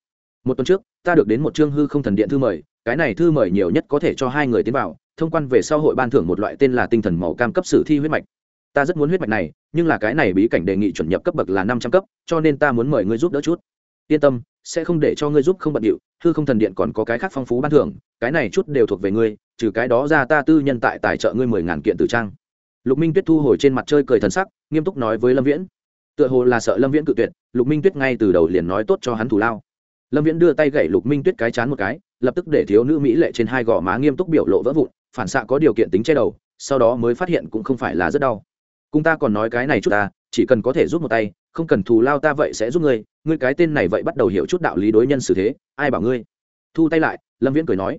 một tuần trước, ta được đến một chương hư không thần điện thư mời, cái này thư mời nhiều nhất có thể cho hai người tiến vào, thông quan về sau hội ban thưởng một loại tên là tinh thần màu cam cấp sử thi huyết mạch ta rất muốn huyết mạch này, nhưng là cái này bí cảnh đề nghị chuẩn nhập cấp bậc là năm trăm cấp, cho nên ta muốn mời ngươi giúp đỡ chút. Yên tâm, sẽ không để cho ngươi giúp không bận điệu thư không thần điện còn có cái khác phong phú ban thưởng, cái này chút đều thuộc về ngươi, trừ cái đó ra ta tư nhân tại tài trợ ngươi mười ngàn kiện tử trang. Lục minh tuyết thu hồi trên mặt chơi cười thần sắc, nghiêm túc nói với lâm viễn. Tựa hồ là sợ lâm viễn cự tuyệt, lục minh tuyết ngay từ đầu liền nói tốt cho hắn thủ lao. Lâm viễn đưa tay gậy lục minh tuyết cái chán một cái, lập tức để thiếu nữ mỹ lệ trên hai gò má nghiêm túc biểu lộ vỡ vụn, phản xạ có điều kiện tính che đầu, sau đó mới phát hiện cũng không phải là rất đau cung ta còn nói cái này chút ta, chỉ cần có thể giúp một tay, không cần thù lao ta vậy sẽ giúp ngươi. Ngươi cái tên này vậy bắt đầu hiểu chút đạo lý đối nhân xử thế. Ai bảo ngươi? Thu tay lại, lâm viễn cười nói.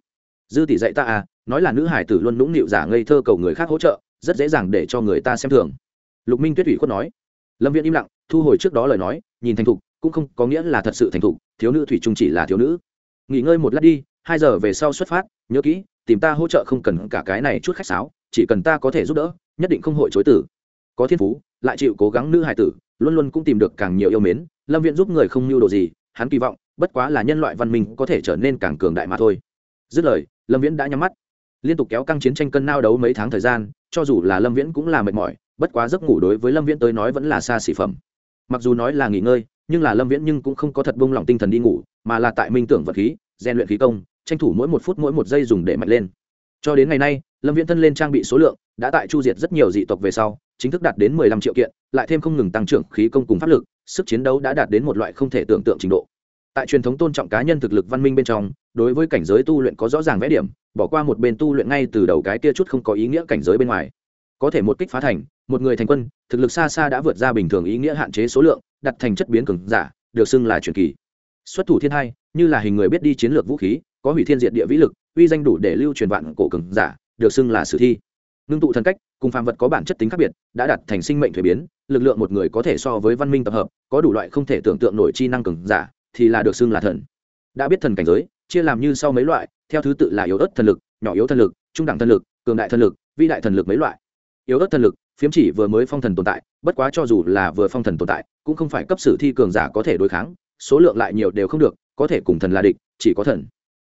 Dư tỷ dạy ta à nói là nữ hải tử luôn nũng nịu giả ngây thơ cầu người khác hỗ trợ, rất dễ dàng để cho người ta xem thường. Lục minh tuyết ủy khuất nói. Lâm viễn im lặng, thu hồi trước đó lời nói, nhìn thành thục, cũng không có nghĩa là thật sự thành thục, thiếu nữ thủy trung chỉ là thiếu nữ. Nghỉ ngơi một lát đi, hai giờ về sau xuất phát, nhớ kỹ, tìm ta hỗ trợ không cần cả cái này chút khách sáo, chỉ cần ta có thể giúp đỡ, nhất định không hội chối tử có thiên phú, lại chịu cố gắng nữ hải tử, luôn luôn cũng tìm được càng nhiều yêu mến, lâm viện giúp người không mưu đồ gì, hắn kỳ vọng, bất quá là nhân loại văn minh có thể trở nên càng cường đại mà thôi. Dứt lời, lâm viễn đã nhắm mắt. Liên tục kéo căng chiến tranh cân nao đấu mấy tháng thời gian, cho dù là lâm viễn cũng là mệt mỏi, bất quá giấc ngủ đối với lâm viễn tới nói vẫn là xa xỉ phẩm. Mặc dù nói là nghỉ ngơi, nhưng là lâm viễn nhưng cũng không có thật bông lỏng tinh thần đi ngủ, mà là tại minh tưởng vật khí, rèn luyện khí công, tranh thủ mỗi một phút mỗi một giây dùng để mạnh lên. Cho đến ngày nay lâm viễn thân lên trang bị số lượng, đã tại chu diệt rất nhiều dị tộc về sau, chính thức đạt đến mười lăm triệu kiện, lại thêm không ngừng tăng trưởng khí công cùng pháp lực, sức chiến đấu đã đạt đến một loại không thể tưởng tượng trình độ. Tại truyền thống tôn trọng cá nhân thực lực văn minh bên trong, đối với cảnh giới tu luyện có rõ ràng vẽ điểm, bỏ qua một bên tu luyện ngay từ đầu cái kia chút không có ý nghĩa cảnh giới bên ngoài. Có thể một kích phá thành, một người thành quân, thực lực xa xa đã vượt ra bình thường ý nghĩa hạn chế số lượng, đặt thành chất biến cường giả, được xưng là truyền kỳ. Xuất thủ thiên hai, như là hình người biết đi chiến lược vũ khí, có hủy thiên diệt địa vĩ lực, uy danh đủ để lưu truyền vạn cổ cường giả được xưng là sử thi. Ngưng tụ thần cách, cùng phàm vật có bản chất tính khác biệt, đã đặt thành sinh mệnh thuế biến, lực lượng một người có thể so với văn minh tập hợp, có đủ loại không thể tưởng tượng nổi chi năng cường giả, thì là được xưng là thần. Đã biết thần cảnh giới, chia làm như sau mấy loại, theo thứ tự là yếu ớt thần lực, nhỏ yếu thần lực, trung đẳng thần lực, cường đại thần lực vi đại thần lực mấy loại. Yếu ớt thần lực, phiếm chỉ vừa mới phong thần tồn tại, bất quá cho dù là vừa phong thần tồn tại, cũng không phải cấp sử thi cường giả có thể đối kháng, số lượng lại nhiều đều không được, có thể cùng thần là địch, chỉ có thần.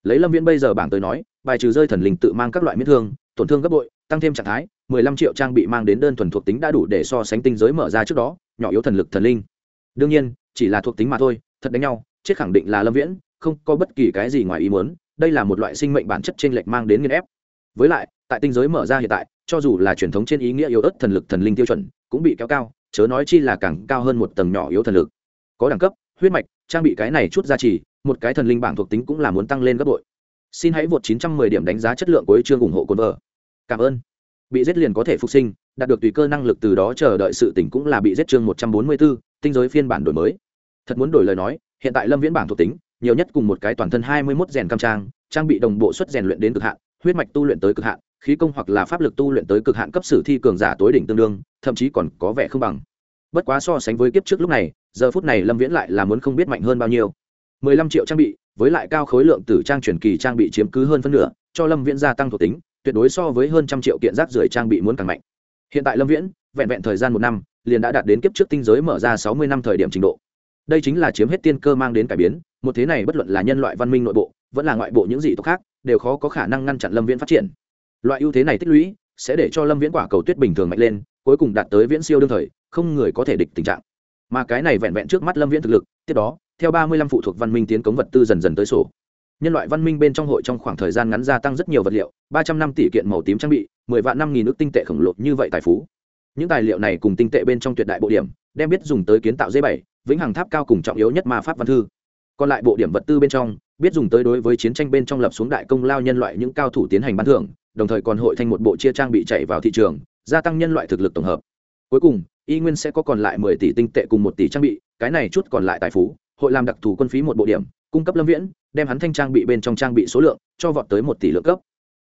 Lấy lâm viễn bây giờ bảng tới nói bài trừ rơi thần linh tự mang các loại miễn thương, tổn thương gấp bội, tăng thêm trạng thái, mười lăm triệu trang bị mang đến đơn thuần thuộc tính đã đủ để so sánh tinh giới mở ra trước đó, nhỏ yếu thần lực thần linh. Đương nhiên, chỉ là thuộc tính mà thôi, thật đánh nhau, chết khẳng định là lâm viễn, không có bất kỳ cái gì ngoài ý muốn, đây là một loại sinh mệnh bản chất trên lệch mang đến nghiên ép. Với lại, tại tinh giới mở ra hiện tại, cho dù là truyền thống trên ý nghĩa yếu ớt thần lực thần linh tiêu chuẩn, cũng bị kéo cao, chớ nói chi là càng cao hơn một tầng nhỏ yếu thần lực. Có đẳng cấp, huyết mạch, trang bị cái này chút ra trì, một cái thần linh bảng thuộc tính cũng là muốn tăng lên gấp bội xin hãy vượt 910 điểm đánh giá chất lượng của chương ủng hộ cồn vợ. Cảm ơn. Bị giết liền có thể phục sinh đạt được tùy cơ năng lực từ đó chờ đợi sự tỉnh cũng là bị giết chương 144, tinh giới phiên bản đổi mới. Thật muốn đổi lời nói hiện tại lâm viễn bảng thuộc tính nhiều nhất cùng một cái toàn thân 21 rèn cam trang trang bị đồng bộ xuất rèn luyện đến cực hạn huyết mạch tu luyện tới cực hạn khí công hoặc là pháp lực tu luyện tới cực hạn cấp sử thi cường giả tối đỉnh tương đương thậm chí còn có vẻ không bằng. Bất quá so sánh với kiếp trước lúc này giờ phút này lâm viễn lại là muốn không biết mạnh hơn bao nhiêu. mười lăm triệu trang bị với lại cao khối lượng tử trang truyền kỳ trang bị chiếm cứ hơn phân nửa, cho lâm viễn gia tăng thuộc tính, tuyệt đối so với hơn trăm triệu kiện rác rưởi trang bị muốn càng mạnh. Hiện tại lâm viễn, vẹn vẹn thời gian một năm, liền đã đạt đến kiếp trước tinh giới mở ra sáu mươi năm thời điểm trình độ. Đây chính là chiếm hết tiên cơ mang đến cải biến, một thế này bất luận là nhân loại văn minh nội bộ, vẫn là ngoại bộ những gì tộc khác, đều khó có khả năng ngăn chặn lâm viễn phát triển. Loại ưu thế này tích lũy, sẽ để cho lâm viễn quả cầu tuyết bình thường mạnh lên, cuối cùng đạt tới viễn siêu đương thời, không người có thể địch tình trạng. Mà cái này vẹn vẹn trước mắt lâm viễn thực lực, tiếp đó theo ba mươi lăm phụ thuộc văn minh tiến cống vật tư dần dần tới sổ. Nhân loại văn minh bên trong hội trong khoảng thời gian ngắn gia tăng rất nhiều vật liệu, ba trăm năm tỷ kiện màu tím trang bị, mười vạn năm nghìn nước tinh tệ khổng lồ như vậy tài phú. Những tài liệu này cùng tinh tệ bên trong tuyệt đại bộ điểm, đem biết dùng tới kiến tạo dây bảy, vĩnh hằng tháp cao cùng trọng yếu nhất ma pháp văn thư. Còn lại bộ điểm vật tư bên trong, biết dùng tới đối với chiến tranh bên trong lập xuống đại công lao nhân loại những cao thủ tiến hành bán thưởng, đồng thời còn hội thành một bộ chia trang bị chạy vào thị trường, gia tăng nhân loại thực lực tổng hợp. Cuối cùng, y nguyên sẽ có còn lại mười tỷ tinh tệ cùng một tỷ trang bị, cái này chút còn lại tài phú hội làm đặc thù quân phí một bộ điểm, cung cấp lâm viễn, đem hắn thanh trang bị bên trong trang bị số lượng cho vọt tới một tỷ lượng cấp.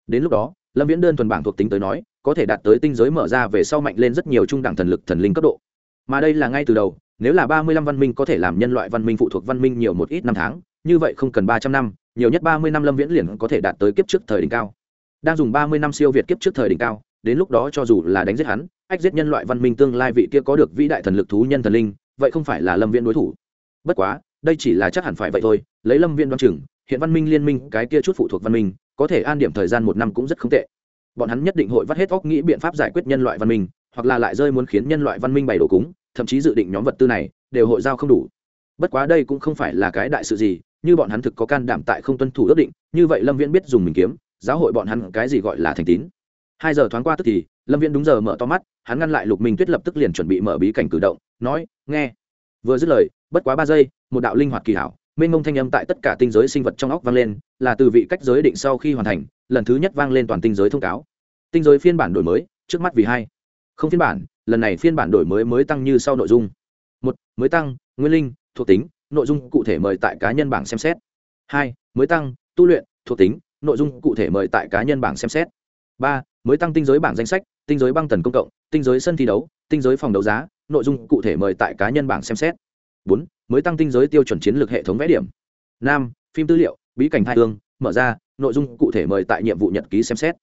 Đến lúc đó, lâm viễn đơn thuần bảng thuộc tính tới nói, có thể đạt tới tinh giới mở ra về sau mạnh lên rất nhiều trung đẳng thần lực thần linh cấp độ. Mà đây là ngay từ đầu, nếu là ba mươi lăm văn minh có thể làm nhân loại văn minh phụ thuộc văn minh nhiều một ít năm tháng, như vậy không cần ba trăm năm, nhiều nhất ba mươi năm lâm viễn liền có thể đạt tới kiếp trước thời đỉnh cao. Đang dùng ba mươi năm siêu việt kiếp trước thời đỉnh cao, đến lúc đó cho dù là đánh giết hắn, ách giết nhân loại văn minh tương lai vị kia có được vĩ đại thần lực thú nhân thần linh, vậy không phải là lâm viễn đối thủ bất quá, đây chỉ là chắc hẳn phải vậy thôi, lấy lâm viên đoan chừng, hiện văn minh liên minh cái kia chút phụ thuộc văn minh, có thể an điểm thời gian một năm cũng rất không tệ. Bọn hắn nhất định hội vắt hết óc nghĩ biện pháp giải quyết nhân loại văn minh, hoặc là lại rơi muốn khiến nhân loại văn minh bày đổ cúng, thậm chí dự định nhóm vật tư này, đều hội giao không đủ. Bất quá đây cũng không phải là cái đại sự gì, như bọn hắn thực có can đảm tại không tuân thủ ước định, như vậy lâm viễn biết dùng mình kiếm, giáo hội bọn hắn cái gì gọi là thành tín. Hai giờ thoáng qua tức thì, lâm viễn đúng giờ mở to mắt, hắn ngăn lại lục minh tuyết lập tức liền chuẩn bị mở bí cảnh cử động, nói, nghe. Vừa dứt lời bất quá ba giây, một đạo linh hoạt kỳ hảo, mênh mông thanh âm tại tất cả tinh giới sinh vật trong óc vang lên, là từ vị cách giới định sau khi hoàn thành, lần thứ nhất vang lên toàn tinh giới thông cáo. Tinh giới phiên bản đổi mới, trước mắt vì hai. Không phiên bản, lần này phiên bản đổi mới mới tăng như sau nội dung. Một, mới tăng, nguyên linh, thuộc tính, nội dung cụ thể mời tại cá nhân bảng xem xét. Hai, mới tăng, tu luyện, thuộc tính, nội dung cụ thể mời tại cá nhân bảng xem xét. Ba, mới tăng tinh giới bảng danh sách, tinh giới băng tần công cộng, tinh giới sân thi đấu, tinh giới phòng đấu giá, nội dung cụ thể mời tại cá nhân bảng xem xét bốn, mới tăng tinh giới tiêu chuẩn chiến lược hệ thống vẽ điểm. năm, phim tư liệu, bí cảnh hai hương, mở ra, nội dung cụ thể mời tại nhiệm vụ nhật ký xem xét.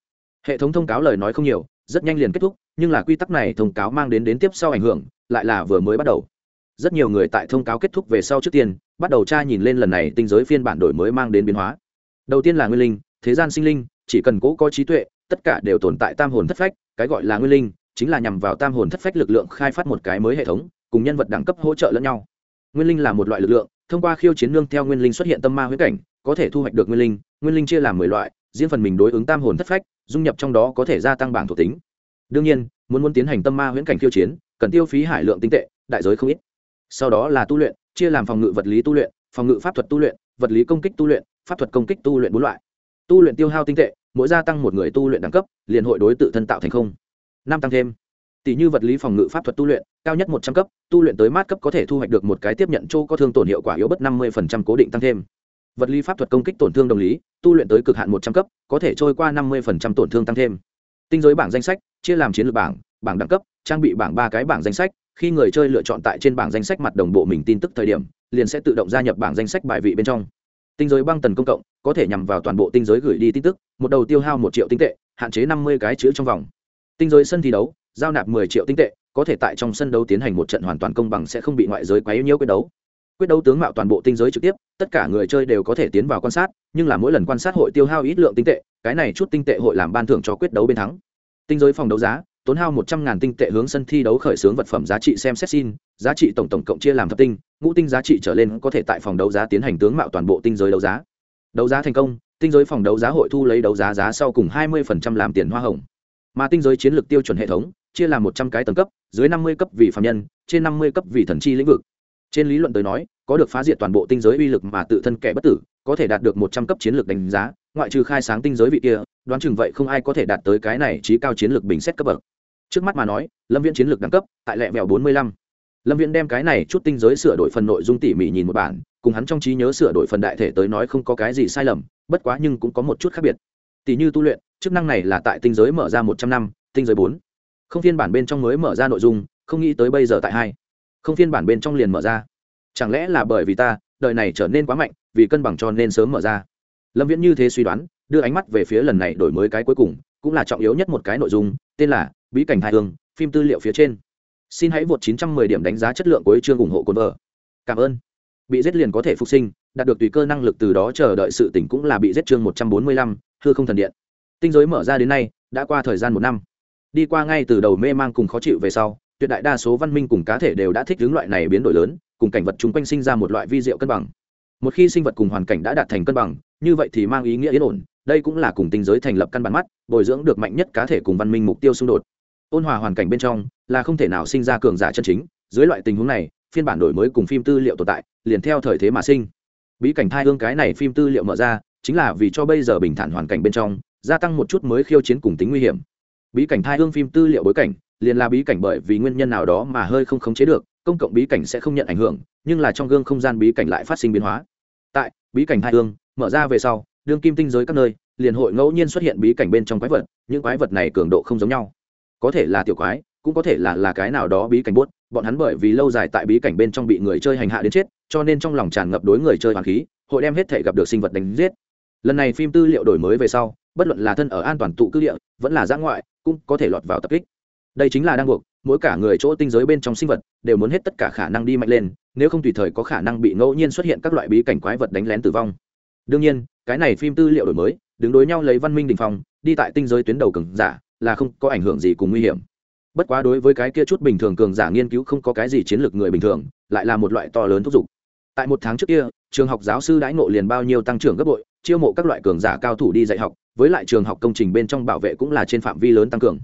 Hệ thống thông cáo lời nói không nhiều, rất nhanh liền kết thúc, nhưng là quy tắc này thông cáo mang đến đến tiếp sau ảnh hưởng, lại là vừa mới bắt đầu. Rất nhiều người tại thông cáo kết thúc về sau trước tiên, bắt đầu tra nhìn lên lần này tinh giới phiên bản đổi mới mang đến biến hóa. Đầu tiên là nguyên linh, thế gian sinh linh, chỉ cần cố có trí tuệ, tất cả đều tồn tại tam hồn thất phách, cái gọi là nguyên linh, chính là nhằm vào tam hồn thất phách lực lượng khai phát một cái mới hệ thống, cùng nhân vật đẳng cấp hỗ trợ lẫn nhau nguyên linh là một loại lực lượng, thông qua khiêu chiến nương theo nguyên linh xuất hiện tâm ma huyết cảnh, có thể thu hoạch được nguyên linh nguyên linh chia làm mười loại riêng phần mình đối ứng tam hồn thất phách, dung nhập trong đó có thể gia tăng bảng thuộc tính. Đương nhiên, muốn muốn tiến hành tâm ma huyễn cảnh khiêu chiến, cần tiêu phí hải lượng tinh tệ, đại giới không ít. Sau đó là tu luyện, chia làm phòng ngự vật lý tu luyện, phòng ngự pháp thuật tu luyện, vật lý công kích tu luyện, pháp thuật công kích tu luyện bốn loại. Tu luyện tiêu hao tinh tệ, mỗi gia tăng một người tu luyện đẳng cấp, liền hội đối tự thân tạo thành không. Năm tăng thêm, tỷ như vật lý phòng ngự pháp thuật tu luyện cao nhất một trăm cấp, tu luyện tới mát cấp có thể thu hoạch được một cái tiếp nhận chỗ có thương tổn hiệu quả yếu bất năm mươi cố định tăng thêm. Vật lý pháp thuật công kích tổn thương đồng lý, tu luyện tới cực hạn một trăm cấp, có thể trôi qua năm mươi tổn thương tăng thêm. Tinh giới bảng danh sách, chia làm chiến lược bảng bảng đẳng cấp, trang bị bảng ba cái bảng danh sách, khi người chơi lựa chọn tại trên bảng danh sách mặt đồng bộ mình tin tức thời điểm, liền sẽ tự động gia nhập bảng danh sách bài vị bên trong. Tinh giới băng tần công cộng, có thể nhằm vào toàn bộ tinh giới gửi đi tin tức, một đầu tiêu hao một triệu tinh tệ, hạn chế năm mươi cái chữ trong vòng. Tinh giới sân thi đấu, giao nạp mười triệu tinh tệ có thể tại trong sân đấu tiến hành một trận hoàn toàn công bằng sẽ không bị ngoại giới quấy nhiễu quyết đấu. Quyết đấu tướng mạo toàn bộ tinh giới trực tiếp, tất cả người chơi đều có thể tiến vào quan sát, nhưng là mỗi lần quan sát hội tiêu hao ít lượng tinh tệ, cái này chút tinh tệ hội làm ban thưởng cho quyết đấu bên thắng. Tinh giới phòng đấu giá, tốn hao một trăm ngàn tinh tệ hướng sân thi đấu khởi xướng vật phẩm giá trị xem xét xin, giá trị tổng tổng cộng chia làm thập tinh, ngũ tinh giá trị trở lên có thể tại phòng đấu giá tiến hành tướng mạo toàn bộ tinh giới đấu giá. Đấu giá thành công, tinh giới phòng đấu giá hội thu lấy đấu giá giá sau cùng hai mươi làm tiền hoa hồng. Mà tinh giới chiến lược tiêu chuẩn hệ thống chia làm một trăm cái tầng cấp, dưới năm mươi cấp vì phạm nhân, trên năm mươi cấp vì thần chi lĩnh vực. Trên lý luận tới nói, có được phá diệt toàn bộ tinh giới uy lực mà tự thân kẻ bất tử, có thể đạt được một trăm cấp chiến lược đánh giá, ngoại trừ khai sáng tinh giới vị kia, đoán chừng vậy không ai có thể đạt tới cái này trí cao chiến lược bình xét cấp bậc. Trước mắt mà nói, lâm viễn chiến lược đẳng cấp, tại lẹ vẹo bốn mươi lăm. Lâm viễn đem cái này chút tinh giới sửa đổi phần nội dung tỉ mỉ nhìn một bản, cùng hắn trong trí nhớ sửa đổi phần đại thể tới nói không có cái gì sai lầm, bất quá nhưng cũng có một chút khác biệt. Tỷ như tu luyện, chức năng này là tại tinh giới mở ra một trăm năm, tinh giới bốn không phiên bản bên trong mới mở ra nội dung không nghĩ tới bây giờ tại hai. Không phiên bản bên trong liền mở ra. Chẳng lẽ là bởi vì ta đời này trở nên quá mạnh vì cân bằng cho nên sớm mở ra? Lâm viễn như thế suy đoán đưa ánh mắt về phía lần này đổi mới cái cuối cùng cũng là trọng yếu nhất một cái nội dung tên là bí cảnh hai thương phim tư liệu phía trên. Xin hãy vượt 910 điểm đánh giá chất lượng cuối chương ủng hộ cồn vợ cảm ơn. Bị giết liền có thể phục sinh đạt được tùy cơ năng lực từ đó chờ đợi sự tỉnh cũng là bị giết chương 145, hư không thần điện. Tinh giới mở ra đến nay đã qua thời gian một năm đi qua ngay từ đầu mê mang cùng khó chịu về sau, tuyệt đại đa số văn minh cùng cá thể đều đã thích hướng loại này biến đổi lớn, cùng cảnh vật chung quanh sinh ra một loại vi diệu cân bằng. Một khi sinh vật cùng hoàn cảnh đã đạt thành cân bằng, như vậy thì mang ý nghĩa yên ổn, đây cũng là cùng tinh giới thành lập căn bản mắt, bồi dưỡng được mạnh nhất cá thể cùng văn minh mục tiêu xung đột. Ôn hòa hoàn cảnh bên trong, là không thể nào sinh ra cường giả chân chính, dưới loại tình huống này, phiên bản đổi mới cùng phim tư liệu tồn tại, liền theo thời thế mà sinh. Bí cảnh thai hương cái này phim tư liệu mở ra, chính là vì cho bây giờ bình thản hoàn cảnh bên trong, gia tăng một chút mới khiêu chiến cùng tính nguy hiểm bí cảnh thai hương phim tư liệu bối cảnh, liền là bí cảnh bởi vì nguyên nhân nào đó mà hơi không khống chế được, công cộng bí cảnh sẽ không nhận ảnh hưởng, nhưng là trong gương không gian bí cảnh lại phát sinh biến hóa. Tại bí cảnh thai hương, mở ra về sau, đương kim tinh giới các nơi, liền hội ngẫu nhiên xuất hiện bí cảnh bên trong quái vật, những quái vật này cường độ không giống nhau. Có thể là tiểu quái, cũng có thể là là cái nào đó bí cảnh buốt, bọn hắn bởi vì lâu dài tại bí cảnh bên trong bị người chơi hành hạ đến chết, cho nên trong lòng tràn ngập đối người chơi hoàng khí, hội đem hết thể gặp được sinh vật đánh giết. Lần này phim tư liệu đổi mới về sau bất luận là thân ở an toàn tụ cư địa, vẫn là giã ngoại, cũng có thể lọt vào tập kích. Đây chính là đang buộc, mỗi cả người chỗ tinh giới bên trong sinh vật đều muốn hết tất cả khả năng đi mạnh lên, nếu không tùy thời có khả năng bị ngẫu nhiên xuất hiện các loại bí cảnh quái vật đánh lén tử vong. Đương nhiên, cái này phim tư liệu đổi mới, đứng đối nhau lấy văn minh đình phong, đi tại tinh giới tuyến đầu cường giả là không có ảnh hưởng gì cùng nguy hiểm. Bất quá đối với cái kia chút bình thường cường giả nghiên cứu không có cái gì chiến lược người bình thường, lại là một loại to lớn thúc giục. Tại một tháng trước kia, trường học giáo sư đãi ngộ liền bao nhiêu tăng trưởng gấp bội, chiêu mộ các loại cường giả cao thủ đi dạy học với lại trường học công trình bên trong bảo vệ cũng là trên phạm vi lớn tăng cường.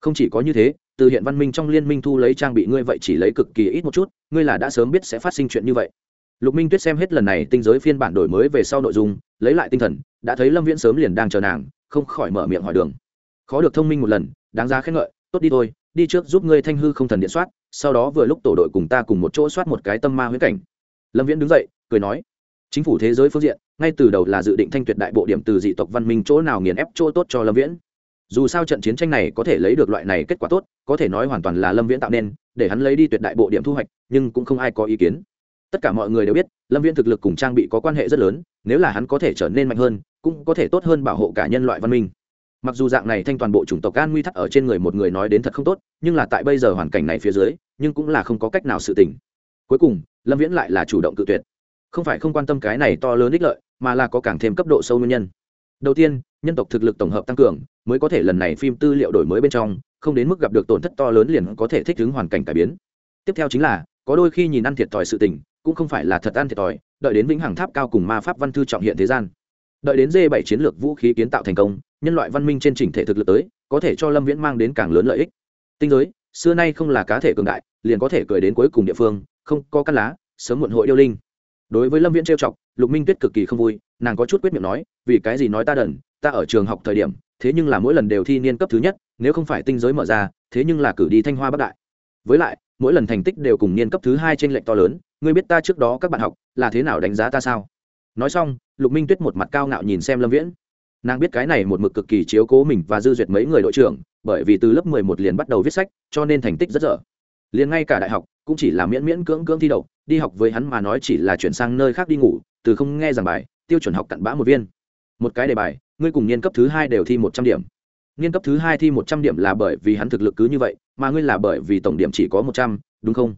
Không chỉ có như thế, từ hiện văn minh trong liên minh thu lấy trang bị ngươi vậy chỉ lấy cực kỳ ít một chút, ngươi là đã sớm biết sẽ phát sinh chuyện như vậy. Lục minh tuyết xem hết lần này tinh giới phiên bản đổi mới về sau nội dung, lấy lại tinh thần, đã thấy lâm viễn sớm liền đang chờ nàng, không khỏi mở miệng hỏi đường. Khó được thông minh một lần, đáng giá khen ngợi, tốt đi thôi, đi trước giúp ngươi thanh hư không thần điện soát, sau đó vừa lúc tổ đội cùng ta cùng một chỗ soát một cái tâm ma huyễn cảnh. Lâm viễn đứng dậy, cười nói chính phủ thế giới phương diện, ngay từ đầu là dự định thanh tuyệt đại bộ điểm từ dị tộc văn minh chỗ nào nghiền ép chỗ tốt cho lâm viễn. Dù sao trận chiến tranh này có thể lấy được loại này kết quả tốt, có thể nói hoàn toàn là lâm viễn tạo nên, để hắn lấy đi tuyệt đại bộ điểm thu hoạch, nhưng cũng không ai có ý kiến. Tất cả mọi người đều biết, lâm viễn thực lực cùng trang bị có quan hệ rất lớn, nếu là hắn có thể trở nên mạnh hơn, cũng có thể tốt hơn bảo hộ cả nhân loại văn minh. Mặc dù dạng này thanh toàn bộ chủng tộc an nguy thắt ở trên người một người nói đến thật không tốt, nhưng là tại bây giờ hoàn cảnh này phía dưới, nhưng cũng là không có cách nào sự tình. Cuối cùng, lâm viễn lại là chủ động tự tuyệt không phải không quan tâm cái này to lớn ích lợi, mà là có càng thêm cấp độ sâu nguyên nhân. Đầu tiên, nhân tộc thực lực tổng hợp tăng cường, mới có thể lần này phim tư liệu đổi mới bên trong, không đến mức gặp được tổn thất to lớn liền có thể thích ứng hoàn cảnh cải biến. Tiếp theo chính là, có đôi khi nhìn ăn thiệt thòi sự tình, cũng không phải là thật ăn thiệt thòi, đợi đến vĩnh hằng tháp cao cùng ma pháp văn thư trọng hiện thế gian. Đợi đến D7 chiến lược vũ khí kiến tạo thành công, nhân loại văn minh trên chỉnh thể thực lực tới, có thể cho lâm viễn mang đến càng lớn lợi ích. Tinh giới, xưa nay không là cá thể cường đại, liền có thể cười đến cuối cùng địa phương, không có căn lá, sớm muộn hội yêu linh đối với lâm viễn trêu chọc, lục minh tuyết cực kỳ không vui, nàng có chút quyết miệng nói, vì cái gì nói ta đần, ta ở trường học thời điểm, thế nhưng là mỗi lần đều thi niên cấp thứ nhất, nếu không phải tinh giới mở ra, thế nhưng là cử đi thanh hoa bắc đại. Với lại, mỗi lần thành tích đều cùng niên cấp thứ hai trên lệnh to lớn, ngươi biết ta trước đó các bạn học là thế nào đánh giá ta sao? Nói xong, lục minh tuyết một mặt cao ngạo nhìn xem lâm viễn. Nàng biết cái này một mực cực kỳ chiếu cố mình và dư duyệt mấy người đội trưởng, bởi vì từ lớp mười một liền bắt đầu viết sách, cho nên thành tích rất dở. Liền ngay cả đại học cũng chỉ là miễn miễn cưỡng cưỡng thi đậu, đi học với hắn mà nói chỉ là chuyển sang nơi khác đi ngủ, từ không nghe giảng bài, tiêu chuẩn học cặn bã một viên. Một cái đề bài, ngươi cùng niên cấp thứ hai đều thi một trăm điểm. Niên cấp thứ hai thi một trăm điểm là bởi vì hắn thực lực cứ như vậy, mà ngươi là bởi vì tổng điểm chỉ có một trăm, đúng không?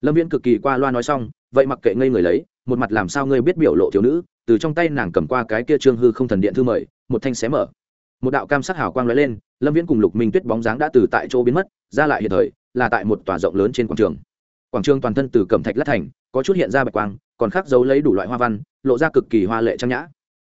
Lâm viễn cực kỳ qua loa nói xong, vậy mặc kệ ngây người lấy, một mặt làm sao ngươi biết biểu lộ thiếu nữ, từ trong tay nàng cầm qua cái kia trương hư không thần điện thư mời, một thanh xé mở. Một đạo cam sắc hào quang lóe lên, lâm viễn cùng lục minh tuyết bóng dáng đã từ tại chỗ biến mất, ra lại hiện thời, là tại một tòa rộng lớn trên quảng trường quảng trường toàn thân từ cẩm thạch lát thành, có chút hiện ra bạch quang, còn khắc dấu lấy đủ loại hoa văn, lộ ra cực kỳ hoa lệ trang nhã.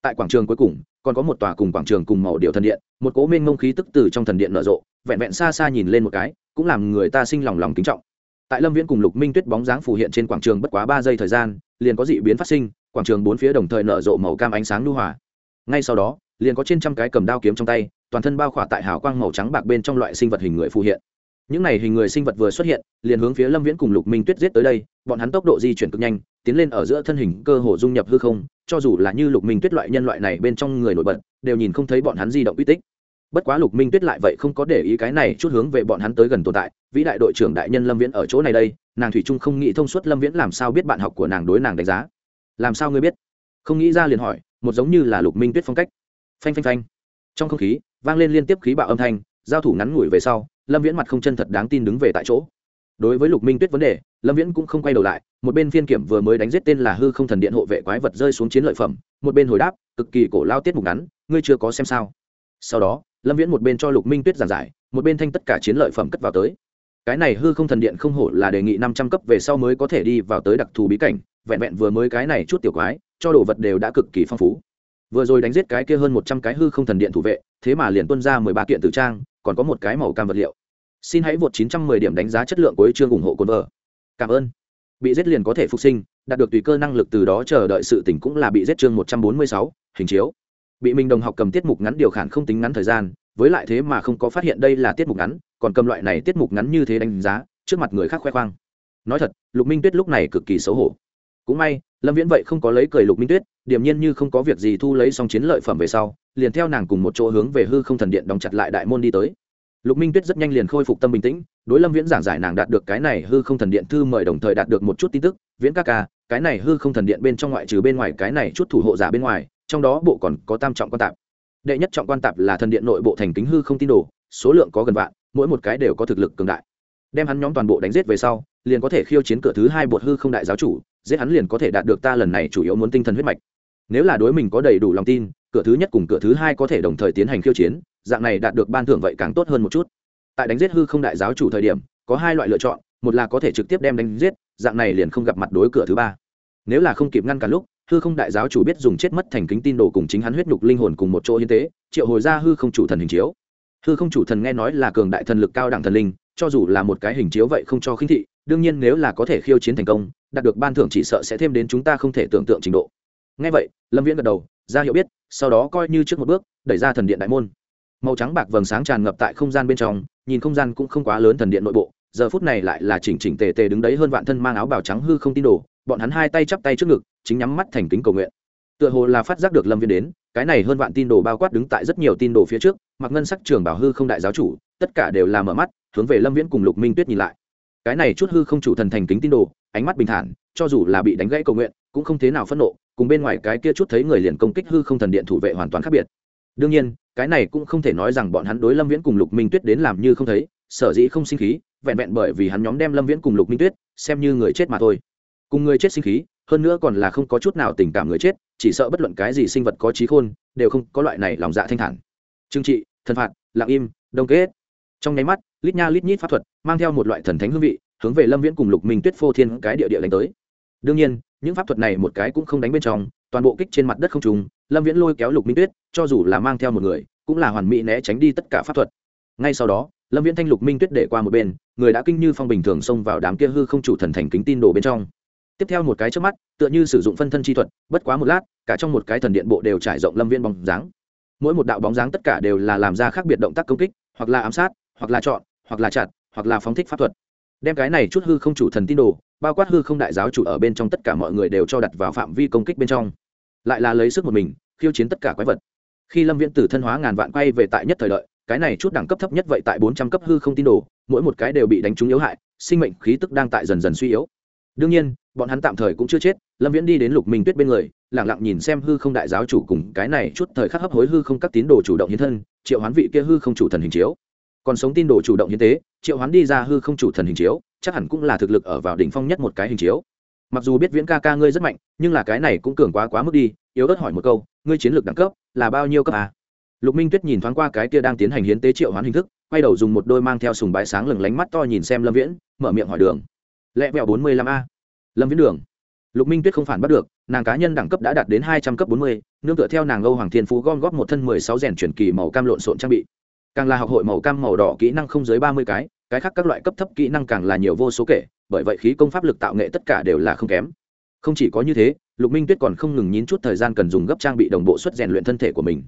Tại quảng trường cuối cùng, còn có một tòa cùng quảng trường cùng màu điệu thần điện, một cố mênh mông khí tức từ trong thần điện nở rộ, vẹn vẹn xa xa nhìn lên một cái, cũng làm người ta sinh lòng lòng kính trọng. Tại lâm viễn cùng lục minh tuyết bóng dáng phù hiện trên quảng trường bất quá ba giây thời gian, liền có dị biến phát sinh, quảng trường bốn phía đồng thời nở rộ màu cam ánh sáng lưu hòa. Ngay sau đó, liền có trên trăm cái cầm đao kiếm trong tay, toàn thân bao khỏa tại hào quang màu trắng bạc bên trong loại sinh vật hình người phù hiện những này hình người sinh vật vừa xuất hiện, liền hướng phía lâm viễn cùng lục minh tuyết giết tới đây, bọn hắn tốc độ di chuyển cực nhanh, tiến lên ở giữa thân hình cơ hồ dung nhập hư không, cho dù là như lục minh tuyết loại nhân loại này bên trong người nổi bật, đều nhìn không thấy bọn hắn di động uy tích. Bất quá lục minh tuyết lại vậy không có để ý cái này, chút hướng về bọn hắn tới gần tồn tại, vĩ đại đội trưởng đại nhân lâm viễn ở chỗ này đây, nàng thủy trung không nghĩ thông suốt lâm viễn làm sao biết bạn học của nàng đối nàng đánh giá. Làm sao ngươi biết? Không nghĩ ra liền hỏi, một giống như là lục minh tuyết phong cách. Phanh phanh phanh. Trong không khí, vang lên liên tiếp khí bạo âm thanh, giao thủ ngắn ngủi về sau lâm viễn mặt không chân thật đáng tin đứng về tại chỗ. Đối với lục minh tuyết vấn đề, lâm viễn cũng không quay đầu lại, một bên phiên kiểm vừa mới đánh giết tên là hư không thần điện hộ vệ quái vật rơi xuống chiến lợi phẩm, một bên hồi đáp, cực kỳ cổ lao tiết mục ngắn, ngươi chưa có xem sao. Sau đó, lâm viễn một bên cho lục minh tuyết giảng giải, một bên thanh tất cả chiến lợi phẩm cất vào tới. Cái này hư không thần điện không hổ là đề nghị năm trăm cấp về sau mới có thể đi vào tới đặc thù bí cảnh, vẹn vẹn vừa mới cái này chút tiểu quái, cho đồ vật đều đã cực kỳ phong phú. Vừa rồi đánh giết cái kia hơn một trăm cái hư không thần điện thủ vệ, thế mà liền tuân ra mười ba kiện tử trang còn có một cái màu cam vật liệu. Xin hãy vượt chín trăm mười điểm đánh giá chất lượng của chương ủng hộ cồn vợ. Cảm ơn. Bị giết liền có thể phục sinh, đạt được tùy cơ năng lực từ đó chờ đợi sự tỉnh cũng là bị giết chương một trăm bốn mươi sáu, hình chiếu. Bị mình đồng học cầm tiết mục ngắn điều khiển không tính ngắn thời gian, với lại thế mà không có phát hiện đây là tiết mục ngắn, còn cầm loại này tiết mục ngắn như thế đánh giá, trước mặt người khác khoe khoang. Nói thật, lục minh tuyết lúc này cực kỳ xấu hổ cũng may, lâm viễn vậy không có lấy cười lục minh tuyết, điềm nhiên như không có việc gì thu lấy xong chiến lợi phẩm về sau, liền theo nàng cùng một chỗ hướng về hư không thần điện đóng chặt lại đại môn đi tới. Lục minh tuyết rất nhanh liền khôi phục tâm bình tĩnh, đối lâm viễn giảng giải nàng đạt được cái này hư không thần điện thư mời đồng thời đạt được một chút tin tức, viễn ca ca, cái này hư không thần điện bên trong ngoại trừ bên ngoài cái này chút thủ hộ giả bên ngoài, trong đó bộ còn có tam trọng quan tạp. Đệ nhất trọng quan tạp là thần điện nội bộ thành kính hư không tin đồ, số lượng có gần vạn, mỗi một cái đều có thực lực cường đại. Đem hắn nhóm toàn bộ đánh giết về sau, liền có thể khiêu chiến cửa thứ hai bột hư không đại giáo chủ giết hắn liền có thể đạt được ta lần này chủ yếu muốn tinh thần huyết mạch. Nếu là đối mình có đầy đủ lòng tin, cửa thứ nhất cùng cửa thứ hai có thể đồng thời tiến hành khiêu chiến, dạng này đạt được ban thưởng vậy càng tốt hơn một chút. Tại đánh giết hư không đại giáo chủ thời điểm, có hai loại lựa chọn, một là có thể trực tiếp đem đánh giết, dạng này liền không gặp mặt đối cửa thứ ba. Nếu là không kịp ngăn cả lúc, hư không đại giáo chủ biết dùng chết mất thành kính tin đồ cùng chính hắn huyết nhục linh hồn cùng một chỗ hiến tế, triệu hồi ra hư không chủ thần hình chiếu. Hư không chủ thần nghe nói là cường đại thần lực cao đẳng thần linh, cho dù là một cái hình chiếu vậy không cho khinh thị đương nhiên nếu là có thể khiêu chiến thành công, đạt được ban thưởng chỉ sợ sẽ thêm đến chúng ta không thể tưởng tượng trình độ. Ngay vậy, lâm viễn gật đầu, ra hiệu biết, sau đó coi như trước một bước, đẩy ra thần điện đại môn. Màu trắng bạc vầng sáng tràn ngập tại không gian bên trong, nhìn không gian cũng không quá lớn thần điện nội bộ, giờ phút này lại là chỉnh chỉnh tề tề đứng đấy hơn vạn thân mang áo bào trắng hư không tin đồ, bọn hắn hai tay chắp tay trước ngực, chính nhắm mắt thành kính cầu nguyện. Tựa hồ là phát giác được lâm viên đến, cái này hơn vạn tin đồ bao quát đứng tại rất nhiều tin đồ phía trước, mặc ngân sắc trường bảo hư không đại giáo chủ, tất cả đều là mở mắt, hướng về lâm viễn cùng lục minh tuyết nhìn lại cái này chút hư không chủ thần thành kính tín đồ, ánh mắt bình thản, cho dù là bị đánh gãy cầu nguyện, cũng không thế nào phẫn nộ, cùng bên ngoài cái kia chút thấy người liền công kích hư không thần điện thủ vệ hoàn toàn khác biệt. Đương nhiên, cái này cũng không thể nói rằng bọn hắn đối lâm viễn cùng lục minh tuyết đến làm như không thấy, sở dĩ không sinh khí, vẹn vẹn bởi vì hắn nhóm đem lâm viễn cùng lục minh tuyết, xem như người chết mà thôi. Cùng người chết sinh khí, hơn nữa còn là không có chút nào tình cảm người chết, chỉ sợ bất luận cái gì sinh vật có trí khôn, đều không có loại này lòng dạ thanh thản. Trừng trị, thần phạt, lặng im, đông kết trong nháy mắt, lít nha lít nhít pháp thuật mang theo một loại thần thánh hương vị, hướng về lâm viễn cùng lục minh tuyết phô thiên cái địa địa đánh tới. Đương nhiên, những pháp thuật này một cái cũng không đánh bên trong, toàn bộ kích trên mặt đất không trùng, lâm viễn lôi kéo lục minh tuyết, cho dù là mang theo một người, cũng là hoàn mỹ né tránh đi tất cả pháp thuật. Ngay sau đó, lâm viễn thanh lục minh tuyết để qua một bên, người đã kinh như phong bình thường xông vào đám kia hư không chủ thần thành kính tin đồ bên trong. Tiếp theo một cái trước mắt, tựa như sử dụng phân thân chi thuật, bất quá một lát, cả trong một cái thần điện bộ đều trải rộng lâm viên bóng dáng. Mỗi một đạo bóng dáng tất cả đều là làm ra khác biệt động tác công kích, hoặc là ám sát hoặc là chọn, hoặc là chặt, hoặc là phóng thích pháp thuật. Đem cái này chút hư không chủ thần tin đồ, bao quát hư không đại giáo chủ ở bên trong tất cả mọi người đều cho đặt vào phạm vi công kích bên trong. Lại là lấy sức một mình, khiêu chiến tất cả quái vật. Khi lâm viễn tử thân hóa ngàn vạn quay về tại nhất thời đợi, cái này chút đẳng cấp thấp nhất vậy tại bốn trăm cấp hư không tin đồ, mỗi một cái đều bị đánh trúng yếu hại, sinh mệnh khí tức đang tại dần dần suy yếu. Đương nhiên, bọn hắn tạm thời cũng chưa chết, lâm viễn đi đến lục minh tuyết bên người lẳng lặng nhìn xem hư không đại giáo chủ cùng cái này chút thời khắc hấp hối hư không các tín đồ chủ động hiến thân, triệu hoán vị kia hư không chủ thần hình chiếu còn sống tin đồ chủ động hiến tế triệu hoán đi ra hư không chủ thần hình chiếu, chắc hẳn cũng là thực lực ở vào đỉnh phong nhất một cái hình chiếu. Mặc dù biết viễn ca ca ngươi rất mạnh, nhưng là cái này cũng cường quá quá mức đi, yếu ớt hỏi một câu, ngươi chiến lược đẳng cấp là bao nhiêu cấp à? lục minh tuyết nhìn thoáng qua cái kia đang tiến hành hiến tế triệu hoán hình thức, quay đầu dùng một đôi mang theo sùng bái sáng lừng lánh mắt to nhìn xem lâm viễn, mở miệng hỏi đường. Lẹ vẹo bốn mươi lăm a. Lâm viễn đường. Lục minh tuyết không phản bắt được, nàng cá nhân đẳng cấp đã đạt đến hai trăm cấp bốn mươi, nương tựa theo nàng âu hoàng thiên phú gom góp một thân mười sáu rèn chuyển kỳ màu cam lộn xộn trang bị càng là học hội màu cam màu đỏ kỹ năng không dưới ba mươi cái cái khác các loại cấp thấp kỹ năng càng là nhiều vô số kể, bởi vậy khí công pháp lực tạo nghệ tất cả đều là không kém. Không chỉ có như thế, lục minh tuyết còn không ngừng nhín chút thời gian cần dùng gấp trang bị đồng bộ xuất rèn luyện thân thể của mình.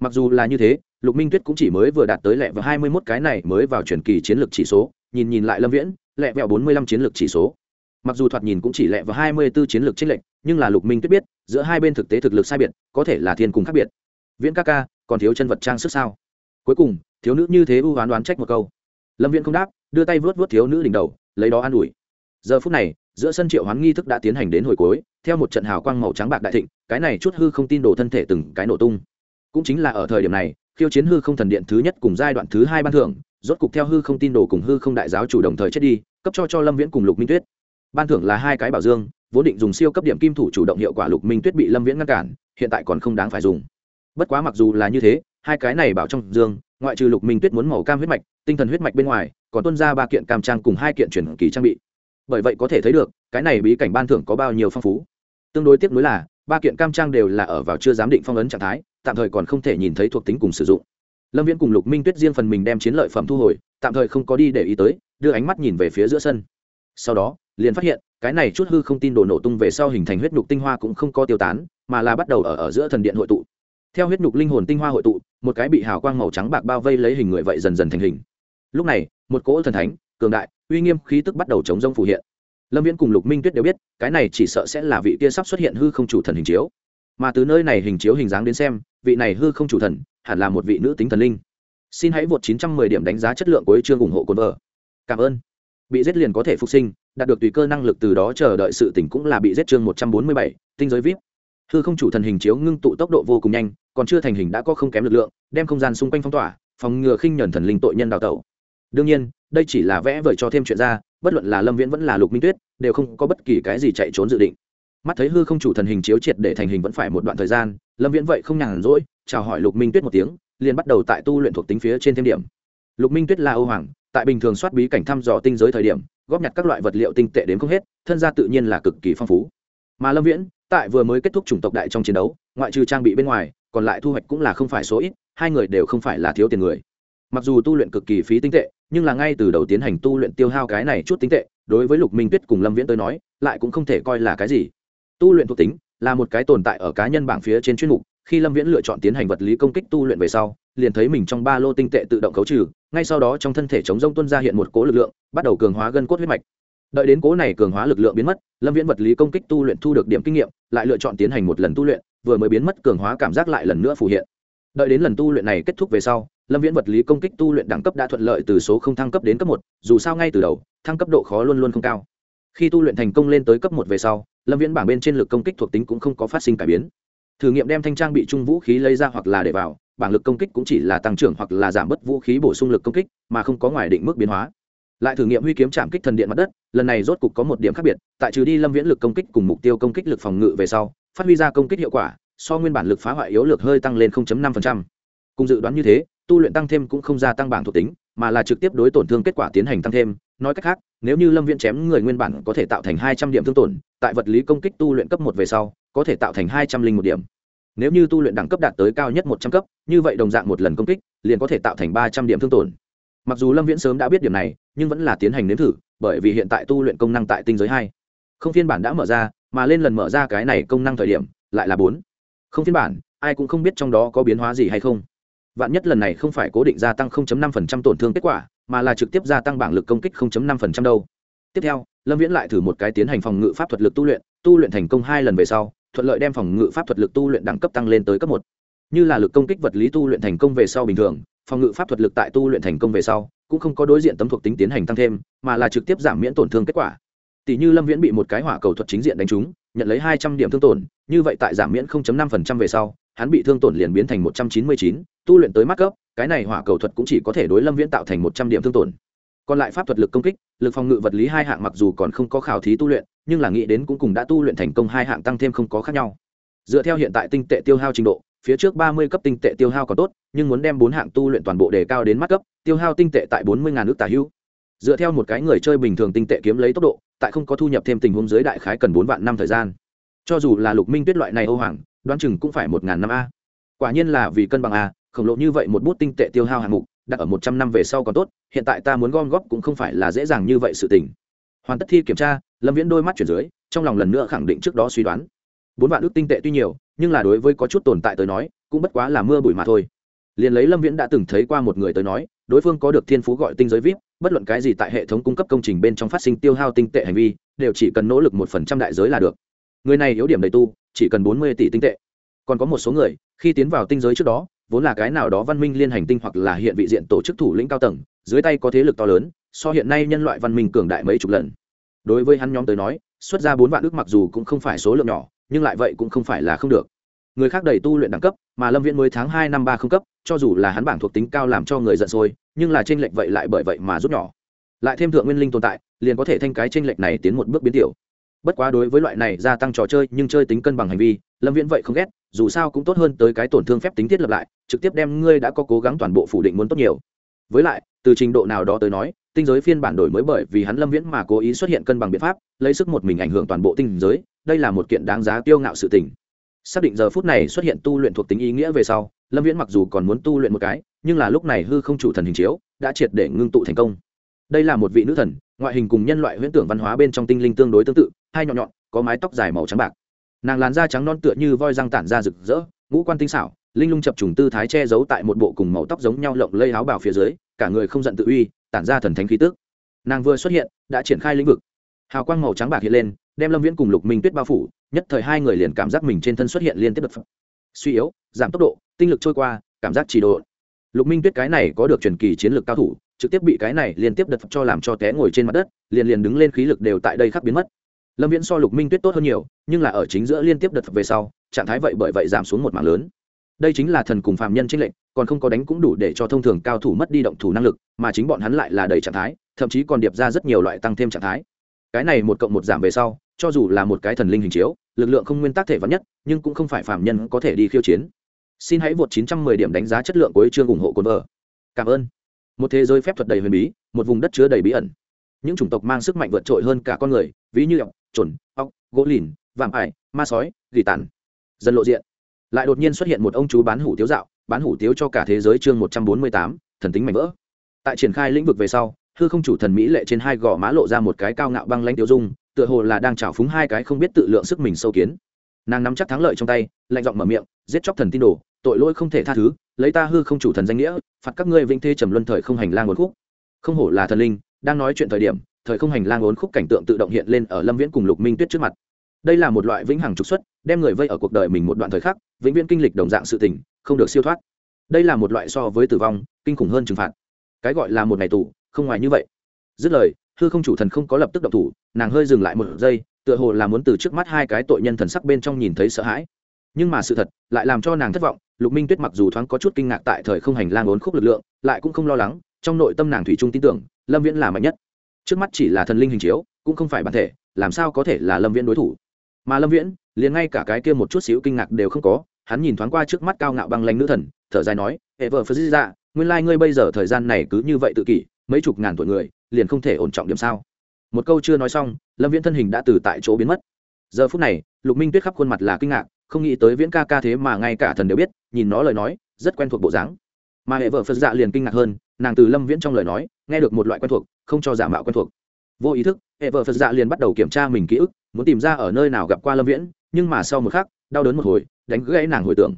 Mặc dù là như thế, lục minh tuyết cũng chỉ mới vừa đạt tới lẹ vào hai mươi mốt cái này mới vào truyền kỳ chiến lược chỉ số, nhìn nhìn lại lâm viễn, lẹ vẹo bốn mươi lăm chiến lược chỉ số. Mặc dù thoạt nhìn cũng chỉ lẹ vào hai mươi b ố chiến lược trích lệnh nhưng là lục minh tuyết biết, giữa hai bên thực tế thực lực sai biệt, có thể là thiên cùng khác biệt. Viễn ca ca, còn thiếu chân vật trang sức sao? Cuối cùng thiếu nữ như thế u oán đoán trách một câu. Lâm viễn không đáp, đưa tay vớt vớt thiếu nữ đỉnh đầu, lấy đó an ủi. Giờ phút này, giữa sân triệu hoán nghi thức đã tiến hành đến hồi cuối, theo một trận hào quang màu trắng bạc đại thịnh, cái này chút hư không tin đồ thân thể từng cái nổ tung. Cũng chính là ở thời điểm này, khiêu chiến hư không thần điện thứ nhất cùng giai đoạn thứ hai ban thưởng, rốt cục theo hư không tin đồ cùng hư không đại giáo chủ đồng thời chết đi, cấp cho cho lâm viễn cùng lục minh tuyết. Ban thưởng là hai cái bảo dương, vốn định dùng siêu cấp điểm kim thủ chủ động hiệu quả lục minh tuyết bị lâm viễn ngăn cản, hiện tại còn không đáng phải dùng. Bất quá mặc dù là như thế hai cái này bảo trong dương, ngoại trừ lục minh tuyết muốn màu cam huyết mạch, tinh thần huyết mạch bên ngoài, còn tuân ra ba kiện cam trang cùng hai kiện chuyển kỳ trang bị. Bởi vậy có thể thấy được, cái này bí cảnh ban thưởng có bao nhiêu phong phú. Tương đối tiếc nuối là, ba kiện cam trang đều là ở vào chưa giám định phong ấn trạng thái, tạm thời còn không thể nhìn thấy thuộc tính cùng sử dụng. Lâm viễn cùng lục minh tuyết riêng phần mình đem chiến lợi phẩm thu hồi, tạm thời không có đi để ý tới, đưa ánh mắt nhìn về phía giữa sân. Sau đó, liền phát hiện, cái này chút hư không tin đồ nổ tung về sau hình thành huyết nhục tinh hoa cũng không có tiêu tán, mà là bắt đầu ở ở giữa thần điện hội tụ. Theo huyết nhục linh hồn tinh hoa hội tụ một cái bị hào quang màu trắng bạc bao vây lấy hình người vậy dần dần thành hình. Lúc này một cỗ thần thánh cường đại uy nghiêm khí tức bắt đầu chống rông phù hiện. Lâm viễn cùng lục minh tuyết đều biết cái này chỉ sợ sẽ là vị kia sắp xuất hiện hư không chủ thần hình chiếu. Mà từ nơi này hình chiếu hình dáng đến xem vị này hư không chủ thần hẳn là một vị nữ tính thần linh. Xin hãy vượt 910 điểm đánh giá chất lượng của chương ủng hộ cồn vợ cảm ơn. Bị giết liền có thể phục sinh đạt được tùy cơ năng lực từ đó chờ đợi sự tỉnh cũng là bị giết chương 147, tinh giới vip hư không chủ thần hình chiếu ngưng tụ tốc độ vô cùng nhanh, còn chưa thành hình đã có không kém lực lượng, đem không gian xung quanh phong tỏa, phòng ngừa khinh nhẫn thần linh tội nhân đào tẩu. Đương nhiên, đây chỉ là vẽ vời cho thêm chuyện ra, bất luận là lâm viễn vẫn là lục minh tuyết, đều không có bất kỳ cái gì chạy trốn dự định. Mắt thấy hư không chủ thần hình chiếu triệt để thành hình vẫn phải một đoạn thời gian, lâm viễn vậy không nhàn rỗi, chào hỏi lục minh tuyết một tiếng, liền bắt đầu tại tu luyện thuộc tính phía trên thêm điểm. Lục minh tuyết là âu hoàng, tại bình thường soát bí cảnh thăm dò tinh giới thời điểm, góp nhặt các loại vật liệu tinh tệ đến không hết, thân gia tự nhiên là cực kỳ phong phú. Mà lâm viễn tại vừa mới kết thúc chủng tộc đại trong chiến đấu, ngoại trừ trang bị bên ngoài, còn lại thu hoạch cũng là không phải số ít, hai người đều không phải là thiếu tiền người. Mặc dù tu luyện cực kỳ phí tinh tệ, nhưng là ngay từ đầu tiến hành tu luyện tiêu hao cái này chút tinh tệ, đối với lục minh tuyết cùng lâm viễn tới nói, lại cũng không thể coi là cái gì. Tu luyện thuộc tính là một cái tồn tại ở cá nhân bảng phía trên chuyên mục, khi lâm viễn lựa chọn tiến hành vật lý công kích tu luyện về sau, liền thấy mình trong ba lô tinh tệ tự động khấu trừ, ngay sau đó trong thân thể chống rông tuân ra hiện một cố lực lượng, bắt đầu cường hóa gân cốt huyết mạch đợi đến cố này cường hóa lực lượng biến mất, lâm viễn vật lý công kích tu luyện thu được điểm kinh nghiệm, lại lựa chọn tiến hành một lần tu luyện, vừa mới biến mất cường hóa cảm giác lại lần nữa phù hiện. Đợi đến lần tu luyện này kết thúc về sau, lâm viễn vật lý công kích tu luyện đẳng cấp đã thuận lợi từ số không thăng cấp đến cấp một, dù sao ngay từ đầu, thăng cấp độ khó luôn luôn không cao. Khi tu luyện thành công lên tới cấp một về sau, lâm viễn bảng bên trên lực công kích thuộc tính cũng không có phát sinh cải biến. Thử nghiệm đem thanh trang bị trung vũ khí lấy ra hoặc là để vào, bảng lực công kích cũng chỉ là tăng trưởng hoặc là giảm bớt vũ khí bổ sung lực công kích, mà không có ngoài định mức biến hóa lại thử nghiệm huy kiếm chạm kích thần điện mặt đất, lần này rốt cục có một điểm khác biệt, tại trừ đi lâm viễn lực công kích cùng mục tiêu công kích lực phòng ngự về sau, phát huy ra công kích hiệu quả, so nguyên bản lực phá hoại yếu lực hơi tăng lên 0.5%. cùng dự đoán như thế, tu luyện tăng thêm cũng không gia tăng bảng thuộc tính, mà là trực tiếp đối tổn thương kết quả tiến hành tăng thêm. Nói cách khác, nếu như lâm viễn chém người nguyên bản có thể tạo thành hai trăm điểm thương tổn, tại vật lý công kích tu luyện cấp một về sau, có thể tạo thành hai trăm linh một điểm. Nếu như tu luyện đẳng cấp đạt tới cao nhất một trăm cấp, như vậy đồng dạng một lần công kích, liền có thể tạo thành ba trăm điểm thương tổn. Mặc dù lâm viễn sớm đã biết điểm này nhưng vẫn là tiến hành nếm thử, bởi vì hiện tại tu luyện công năng tại tinh giới hai. Không phiên bản đã mở ra, mà lên lần mở ra cái này công năng thời điểm, lại là bốn. Không phiên bản, ai cũng không biết trong đó có biến hóa gì hay không. Vạn nhất lần này không phải cố định gia tăng 0.5% tổn thương kết quả, mà là trực tiếp gia tăng bảng lực công kích 0.5% đâu. Tiếp theo, lâm viễn lại thử một cái tiến hành phòng ngự pháp thuật lực tu luyện tu luyện thành công hai lần về sau, thuận lợi đem phòng ngự pháp thuật lực tu luyện đẳng cấp tăng lên tới cấp một. Như là lực công kích vật lý tu luyện thành công về sau bình thường, phòng ngự pháp thuật lực tại tu luyện thành công về sau cũng không có đối diện tấm thuộc tính tiến hành tăng thêm mà là trực tiếp giảm miễn tổn thương kết quả. Tỷ như lâm viễn bị một cái hỏa cầu thuật chính diện đánh trúng nhận lấy hai trăm điểm thương tổn như vậy tại giảm miễn 0.5% về sau hắn bị thương tổn liền biến thành 199, tu luyện tới mắt cấp cái này hỏa cầu thuật cũng chỉ có thể đối lâm viễn tạo thành 100 điểm thương tổn. Còn lại pháp thuật lực công kích lực phòng ngự vật lý hai hạng mặc dù còn không có khảo thí tu luyện nhưng là nghĩ đến cũng cùng đã tu luyện thành công hai hạng tăng thêm không có khác nhau. Dựa theo hiện tại tinh tệ tiêu hao trình độ phía trước 30 cấp tinh tệ tiêu hao còn tốt, nhưng muốn đem bốn hạng tu luyện toàn bộ đề cao đến mắt cấp, tiêu hao tinh tệ tại 40 ngàn nước tả hữu dựa theo một cái người chơi bình thường tinh tệ kiếm lấy tốc độ, tại không có thu nhập thêm tình huống dưới đại khái cần bốn vạn năm thời gian. Cho dù là lục minh tuyết loại này ô hoàng, đoán chừng cũng phải một ngàn năm a. Quả nhiên là vì cân bằng a, khổng lồ như vậy một bút tinh tệ tiêu hao hạng mục, đặt ở một trăm năm về sau còn tốt, hiện tại ta muốn gom góp cũng không phải là dễ dàng như vậy sự tình. Hoàn tất thi kiểm tra, lâm viễn đôi mắt chuyển dưới, trong lòng lần nữa khẳng định trước đó suy đoán bốn vạn ước tinh tệ tuy nhiều, nhưng là đối với có chút tồn tại tới nói, cũng bất quá là mưa bụi mà thôi. Liền lấy lâm viễn đã từng thấy qua một người tới nói, đối phương có được thiên phú gọi tinh giới vip, bất luận cái gì tại hệ thống cung cấp công trình bên trong phát sinh tiêu hao tinh tệ hành vi, đều chỉ cần nỗ lực một phần trăm đại giới là được. Người này yếu điểm đầy tu, chỉ cần bốn mươi tỷ tinh tệ. Còn có một số người, khi tiến vào tinh giới trước đó, vốn là cái nào đó văn minh liên hành tinh hoặc là hiện vị diện tổ chức thủ lĩnh cao tầng, dưới tay có thế lực to lớn, so hiện nay nhân loại văn minh cường đại mấy chục lần. Đối với hắn nhóm tới nói, xuất ra bốn vạn ước mặc dù cũng không phải số lượng nhỏ nhưng lại vậy cũng không phải là không được. Người khác đầy tu luyện đẳng cấp, mà lâm viễn mới tháng hai năm ba không cấp, cho dù là hắn bảng thuộc tính cao làm cho người giận sôi, nhưng là tranh lệch vậy lại bởi vậy mà rút nhỏ. Lại thêm thượng nguyên linh tồn tại, liền có thể thanh cái tranh lệch này tiến một bước biến tiểu. Bất quá đối với loại này gia tăng trò chơi, nhưng chơi tính cân bằng hành vi, lâm viễn vậy không ghét, dù sao cũng tốt hơn tới cái tổn thương phép tính thiết lập lại, trực tiếp đem ngươi đã có cố gắng toàn bộ phủ định muốn tốt nhiều. Với lại, từ trình độ nào đó tới nói tinh giới phiên bản đổi mới bởi vì hắn lâm viễn mà cố ý xuất hiện cân bằng biện pháp, lấy sức một mình ảnh hưởng toàn bộ tinh giới, đây là một kiện đáng giá tiêu ngạo sự tình. Xác định giờ phút này xuất hiện tu luyện thuộc tính ý nghĩa về sau, lâm viễn mặc dù còn muốn tu luyện một cái, nhưng là lúc này hư không chủ thần hình chiếu, đã triệt để ngưng tụ thành công. Đây là một vị nữ thần, ngoại hình cùng nhân loại huyễn tưởng văn hóa bên trong tinh linh tương đối tương tự, hai nhọn nhọn, có mái tóc dài màu trắng bạc. Nàng làn da trắng non tựa như voi răng tản ra rực rỡ, ngũ quan tinh xảo, linh lung chập trùng tư thái che giấu tại một bộ cùng màu tóc giống nhau lộng lây áo bào phía dưới, cả người không giận tự uy tản ra thần thánh khí tức. Nàng vừa xuất hiện, đã triển khai lĩnh vực. Hào quang màu trắng bạc hiện lên, đem lâm viễn cùng lục minh tuyết bao phủ, nhất thời hai người liền cảm giác mình trên thân xuất hiện liên tiếp đột suy yếu, giảm tốc độ, tinh lực trôi qua, cảm giác trì độ lục minh tuyết cái này có được truyền kỳ chiến lược cao thủ, trực tiếp bị cái này liên tiếp đật cho làm cho té ngồi trên mặt đất, liền liền đứng lên khí lực đều tại đây khắc biến mất. Lâm viễn so lục minh tuyết tốt hơn nhiều, nhưng là ở chính giữa liên tiếp đật về sau, trạng thái vậy bởi vậy giảm xuống một mạng lớn. Đây chính là thần cùng phạm nhân tranh lệnh còn không có đánh cũng đủ để cho thông thường cao thủ mất đi động thủ năng lực, mà chính bọn hắn lại là đầy trạng thái, thậm chí còn điệp ra rất nhiều loại tăng thêm trạng thái. Cái này một cộng một giảm về sau, cho dù là một cái thần linh hình chiếu, lực lượng không nguyên tắc thể vắn nhất, nhưng cũng không phải phạm nhân có thể đi khiêu chiến. Xin hãy vượt 910 điểm đánh giá chất lượng của chương ủng hộ cồn vợ. Cảm ơn. Một thế giới phép thuật đầy huyền bí, một vùng đất chứa đầy bí ẩn. Những chủng tộc mang sức mạnh vượt trội hơn cả con người, ví như ọc chuẩn ọc gỗ lìn, vạm ải, ma sói, gỉ tàn. Dần lộ diện. Lại đột nhiên xuất hiện một ông chú bán hủ tiếu dạo bán hủ tiếu cho cả thế giới chương một trăm bốn mươi tám, thần tính mạnh vỡ. Tại triển khai lĩnh vực về sau, hư không chủ thần mỹ lệ trên hai gò má lộ ra một cái cao ngạo băng lãnh tiêu dung, tựa hồ là đang trào phúng hai cái không biết tự lượng sức mình sâu kiến. Nàng nắm chắc thắng lợi trong tay, lạnh giọng mở miệng, giết chóc thần tin đồ, tội lỗi không thể tha thứ, lấy ta hư không chủ thần danh nghĩa, phạt các ngươi vĩnh thê trầm luân thời không hành lang uốn khúc. Không hổ là thần linh, đang nói chuyện thời điểm, thời không hành lang uốn khúc cảnh tượng tự động hiện lên ở lâm viễn cùng lục minh tuyết trước mặt. Đây là một loại vĩnh hằng trục xuất, đem người vây ở cuộc đời mình một đoạn thời khắc, vĩnh viễn kinh lịch đồng dạng sự tình không được siêu thoát. Đây là một loại so với tử vong, kinh khủng hơn trừng phạt. Cái gọi là một ngày tù, không ngoài như vậy. Dứt lời, hư không chủ thần không có lập tức động thủ, nàng hơi dừng lại một giây, tựa hồ là muốn từ trước mắt hai cái tội nhân thần sắc bên trong nhìn thấy sợ hãi. Nhưng mà sự thật lại làm cho nàng thất vọng, lục minh tuyết mặc dù thoáng có chút kinh ngạc tại thời không hành lang ốn khúc lực lượng, lại cũng không lo lắng, trong nội tâm nàng thủy trung tin tưởng, lâm viễn là mạnh nhất. Trước mắt chỉ là thần linh hình chiếu, cũng không phải bản thể, làm sao có thể là lâm viễn đối thủ? Mà lâm viễn, liền ngay cả cái kia một chút xíu kinh ngạc đều không có hắn nhìn thoáng qua trước mắt cao ngạo băng lanh nữ thần, thở dài nói, hệ vợ phật ra dạ, nguyên lai、like、ngươi bây giờ thời gian này cứ như vậy tự kỷ, mấy chục ngàn tuổi người, liền không thể ổn trọng điểm sao? Một câu chưa nói xong, lâm viễn thân hình đã từ tại chỗ biến mất. Giờ phút này, lục minh tuyết khắp khuôn mặt là kinh ngạc, không nghĩ tới viễn ca ca thế mà ngay cả thần đều biết, nhìn nó lời nói, rất quen thuộc bộ dáng. Mà hệ vợ phật dạ liền kinh ngạc hơn, nàng từ lâm viễn trong lời nói, nghe được một loại quen thuộc, không cho giả mạo quen thuộc. Vô ý thức, hệ vợ phật dạ liền bắt đầu kiểm tra mình ký ức, muốn tìm ra ở nơi nào gặp qua lâm viễn, nhưng mà sau một khắc đau đớn một hồi, đánh gãy nàng hồi tưởng.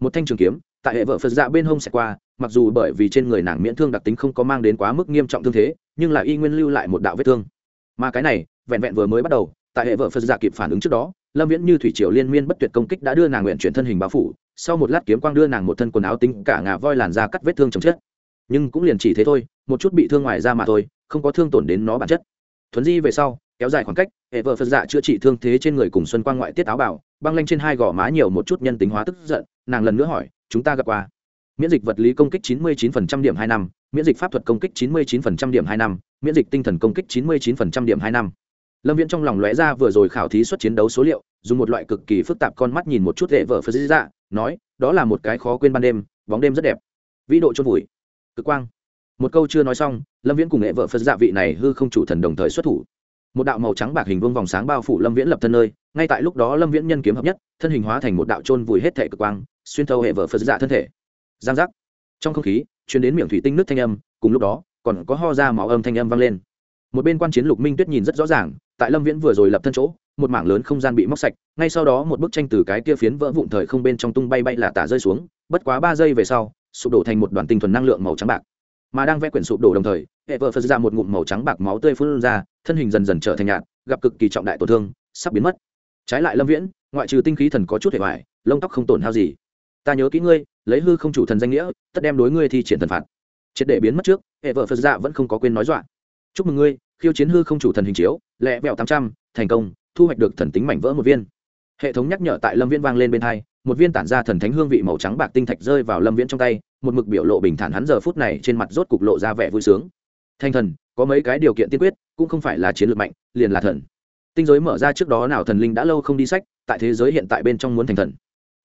Một thanh trường kiếm, tại hệ vợ phật dạ bên hông sẽ qua, mặc dù bởi vì trên người nàng miễn thương đặc tính không có mang đến quá mức nghiêm trọng thương thế, nhưng là y nguyên lưu lại một đạo vết thương. Mà cái này, vẹn vẹn vừa mới bắt đầu, tại hệ vợ phật dạ kịp phản ứng trước đó, lâm viễn như thủy triều liên miên bất tuyệt công kích đã đưa nàng nguyện chuyển thân hình bao phủ, sau một lát kiếm quang đưa nàng một thân quần áo tính cả ngà voi làn ra cắt vết thương chồng chết nhưng cũng liền chỉ thế thôi, một chút bị thương ngoài ra mà thôi, không có thương tổn đến nó bản chất. Thuấn di về sau kéo dài khoảng cách, hệ vợ phật dạ chữa trị thương thế trên người cùng xuân quang ngoại tiết áo bảo băng lanh trên hai gò má nhiều một chút nhân tính hóa tức giận, nàng lần nữa hỏi, chúng ta gặp qua? Miễn dịch vật lý công kích 99% điểm hai năm, miễn dịch pháp thuật công kích 99% điểm hai năm, miễn dịch tinh thần công kích 99% điểm hai năm. Lâm viễn trong lòng lóe ra vừa rồi khảo thí xuất chiến đấu số liệu, dùng một loại cực kỳ phức tạp con mắt nhìn một chút hệ vợ phật dạ nói, đó là một cái khó quên ban đêm, bóng đêm rất đẹp. Vĩ độ chôn vùi. Cực quang. Một câu chưa nói xong, lâm viễn cùng hệ vợ phật dạ vị này hư không chủ thần đồng thời xuất thủ một đạo màu trắng bạc hình vuông vòng sáng bao phủ lâm viễn lập thân nơi, ngay tại lúc đó lâm viễn nhân kiếm hợp nhất, thân hình hóa thành một đạo trôn vùi hết thể cực quang, xuyên thâu hệ vợ phật dạ thân thể. Giang giác. Trong không khí chuyển đến miệng thủy tinh nước thanh âm, cùng lúc đó, còn có ho ra máu âm thanh âm vang lên. Một bên quan chiến lục minh tuyết nhìn rất rõ ràng, tại lâm viễn vừa rồi lập thân chỗ, một mảng lớn không gian bị móc sạch, ngay sau đó một bức tranh từ cái kia phiến vỡ vụn thời không bên trong tung bay bay là tả rơi xuống, bất quá ba giây về sau, sụp đổ thành một đoàn tinh thuần năng lượng màu trắng bạc mà đang vẽ quyển sụp đổ đồng thời hệ vợ phật ra một ngụm màu trắng bạc máu tươi phun ra, thân hình dần dần trở thành nhạt, gặp cực kỳ trọng đại tổn thương, sắp biến mất. Trái lại lâm viễn, ngoại trừ tinh khí thần có chút hệ hoại lông tóc không tổn hao gì. Ta nhớ kỹ ngươi, lấy hư không chủ thần danh nghĩa, tất đem đối ngươi thi triển thần phạt. Triệt để biến mất trước hệ vợ phật ra vẫn không có quên nói dọa. Chúc mừng ngươi, khiêu chiến hư không chủ thần hình chiếu, lẹ vẹo tám trăm, thành công, thu hoạch được thần tính mảnh vỡ một viên. Hệ thống nhắc nhở tại lâm viễn vang lên bên hai, một viên tản ra thần thánh hương vị màu trắng bạc tinh thạch rơi vào lâm viễn trong tay một mực biểu lộ bình thản hắn giờ phút này trên mặt rốt cục lộ ra vẻ vui sướng. Thanh thần có mấy cái điều kiện tiên quyết cũng không phải là chiến lược mạnh liền là thần. Tinh giới mở ra trước đó nào thần linh đã lâu không đi sách tại thế giới hiện tại bên trong muốn thành thần.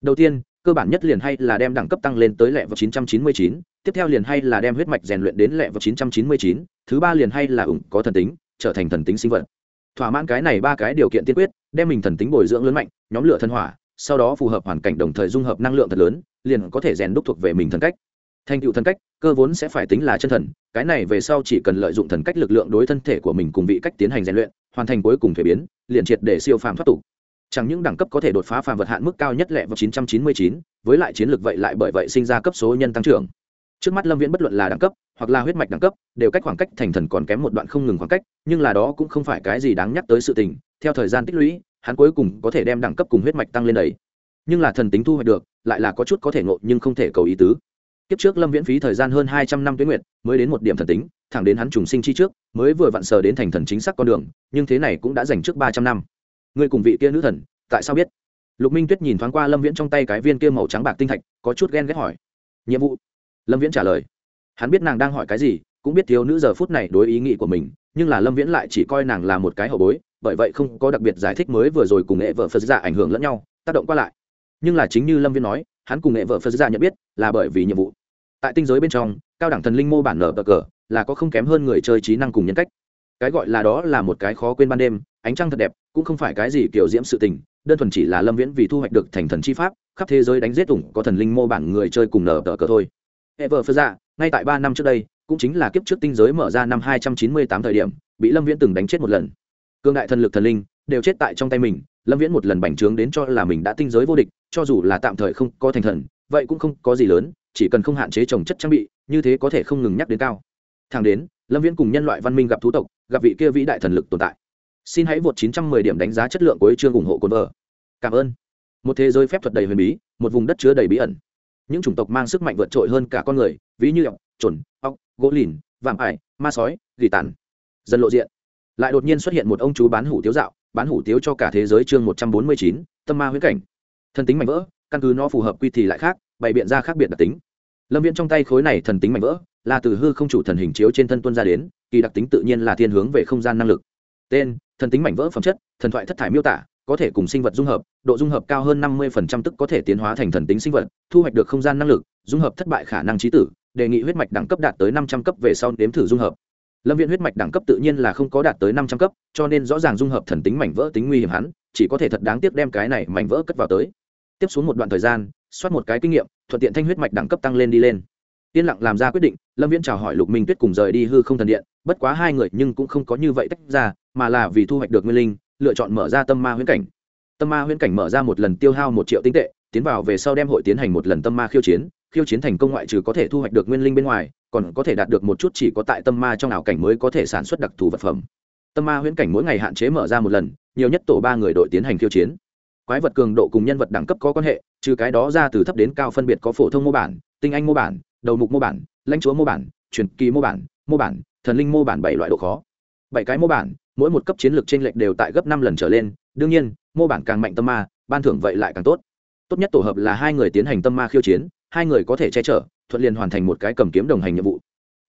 Đầu tiên cơ bản nhất liền hay là đem đẳng cấp tăng lên tới lẹ vào 999, tiếp theo liền hay là đem huyết mạch rèn luyện đến lẹ vào 999, thứ ba liền hay là ủng có thần tính trở thành thần tính sinh vật. Thỏa mãn cái này ba cái điều kiện tiên quyết đem mình thần tính bồi dưỡng lớn mạnh nhóm lửa thần hỏa sau đó phù hợp hoàn cảnh đồng thời dung hợp năng lượng thật lớn liền có thể rèn đúc thuộc về mình thần cách. Thành tựu thần cách cơ vốn sẽ phải tính là chân thần cái này về sau chỉ cần lợi dụng thần cách lực lượng đối thân thể của mình cùng vị cách tiến hành rèn luyện hoàn thành cuối cùng thể biến liền triệt để siêu phàm thoát tục. Chẳng những đẳng cấp có thể đột phá phàm vật hạn mức cao nhất lẹ vào 999, với lại chiến lược vậy lại bởi vậy sinh ra cấp số nhân tăng trưởng. Trước mắt lâm viễn bất luận là đẳng cấp hoặc là huyết mạch đẳng cấp đều cách khoảng cách thành thần còn kém một đoạn không ngừng khoảng cách nhưng là đó cũng không phải cái gì đáng nhắc tới sự tình theo thời gian tích lũy hắn cuối cùng có thể đem đẳng cấp cùng huyết mạch tăng lên đầy nhưng là thần tính thu hoạch được, lại là có chút có thể ngộ nhưng không thể cầu ý tứ. Kiếp trước lâm viễn phí thời gian hơn hai trăm năm tuyến nguyện mới đến một điểm thần tính, thẳng đến hắn trùng sinh chi trước, mới vừa vặn sờ đến thành thần chính xác con đường, nhưng thế này cũng đã dành trước ba trăm năm. Người cùng vị kia nữ thần, tại sao biết? Lục minh tuyết nhìn thoáng qua lâm viễn trong tay cái viên kia màu trắng bạc tinh thạch, có chút ghen ghét hỏi. Nhiệm vụ? Lâm viễn trả lời. Hắn biết nàng đang hỏi cái gì, cũng biết thiếu nữ giờ phút này đối ý nghĩ của mình, nhưng là lâm viễn lại chỉ coi nàng là một cái hậu bối bởi vậy không có đặc biệt giải thích mới vừa rồi cùng nghệ vợ phật giả ảnh hưởng lẫn nhau, tác động qua lại. Nhưng là chính như lâm viễn nói, hắn cùng nghệ vợ phật giả nhận biết là bởi vì nhiệm vụ. Tại tinh giới bên trong, cao đẳng thần linh mô bản nở bờ cờ là có không kém hơn người chơi trí năng cùng nhân cách. Cái gọi là đó là một cái khó quên ban đêm, ánh trăng thật đẹp, cũng không phải cái gì kiểu diễm sự tình, đơn thuần chỉ là lâm viễn vì thu hoạch được thành thần chi pháp, khắp thế giới đánh giết ủng có thần linh mô bản người chơi cùng nở tờ cờ thôi. Hệ vợ phật dạ ngay tại ba năm trước đây, cũng chính là kiếp trước tinh giới mở ra năm hai trăm chín mươi tám thời điểm, bị lâm viễn từng đánh chết một lần cương đại thần lực thần linh đều chết tại trong tay mình, lâm viễn một lần bành trướng đến cho là mình đã tinh giới vô địch, cho dù là tạm thời không có thành thần, vậy cũng không có gì lớn, chỉ cần không hạn chế trồng chất trang bị, như thế có thể không ngừng nhắc đến cao. Thang đến, lâm viễn cùng nhân loại văn minh gặp thú tộc, gặp vị kia vĩ đại thần lực tồn tại. Xin hãy vượt 910 điểm đánh giá chất lượng của chương ủng hộ cồn vợ. Cảm ơn. Một thế giới phép thuật đầy huyền bí, một vùng đất chứa đầy bí ẩn. Những chủng tộc mang sức mạnh vượt trội hơn cả con người, ví như ọc chuẩn ọc gỗ lìn, vạm ải, ma sói, gỉ tàn. Dần lộ diện lại đột nhiên xuất hiện một ông chú bán hủ tiếu dạo bán hủ tiếu cho cả thế giới chương 149, tâm ma huyễn cảnh. Thần tính mạnh vỡ căn cứ nó phù hợp quy thì lại khác bày biện ra khác biệt đặc tính. Lâm viễn trong tay khối này thần tính mạnh vỡ là từ hư không chủ thần hình chiếu trên thân tuân ra đến kỳ đặc tính tự nhiên là thiên hướng về không gian năng lực. Tên thần tính mảnh vỡ phẩm chất thần thoại thất thải miêu tả có thể cùng sinh vật dung hợp độ dung hợp cao hơn năm mươi tức có thể tiến hóa thành thần tính sinh vật thu hoạch được không gian năng lực dung hợp thất bại khả năng trí tử đề nghị huyết mạch đẳng cấp đạt tới năm trăm cấp về sau nếm thử dung hợp lâm viện huyết mạch đẳng cấp tự nhiên là không có đạt tới năm trăm cấp, cho nên rõ ràng dung hợp thần tính mảnh vỡ tính nguy hiểm hắn, chỉ có thể thật đáng tiếc đem cái này mảnh vỡ cất vào tới. Tiếp xuống một đoạn thời gian, soát một cái kinh nghiệm, thuận tiện thanh huyết mạch đẳng cấp tăng lên đi lên. Yên lặng làm ra quyết định, lâm viễn chào hỏi lục minh tuyết cùng rời đi hư không thần điện, bất quá hai người nhưng cũng không có như vậy tách ra, mà là vì thu hoạch được nguyên linh, lựa chọn mở ra tâm ma huyễn cảnh. Tâm ma huyễn cảnh mở ra một lần tiêu hao một triệu tinh tệ, tiến vào về sau đem hội tiến hành một lần tâm ma khiêu chiến khiêu chiến thành công ngoại trừ có thể thu hoạch được nguyên linh bên ngoài, còn có thể đạt được một chút chỉ có tại tâm ma trong ảo cảnh mới có thể sản xuất đặc thù vật phẩm. Tâm ma huyễn cảnh mỗi ngày hạn chế mở ra một lần, nhiều nhất tổ ba người đội tiến hành khiêu chiến. Quái vật cường độ cùng nhân vật đẳng cấp có quan hệ, trừ cái đó ra từ thấp đến cao phân biệt có phổ thông mô bản, tinh anh mô bản, đầu mục mô bản, lãnh chúa mô bản, truyền kỳ mô bản mô bản, thần linh mô bản bảy loại độ khó. Bảy cái mô bản, mỗi một cấp chiến lược t r ê n lệch đều tại gấp năm lần trở lên, đương nhiên, mô bản càng mạnh tâm ma, ban thưởng vậy lại càng tốt. Tốt nhất tổ hợp là hai người tiến hành tâm ma khiêu chiến hai người có thể che chở, thuận liền hoàn thành một cái cầm kiếm đồng hành nhiệm vụ.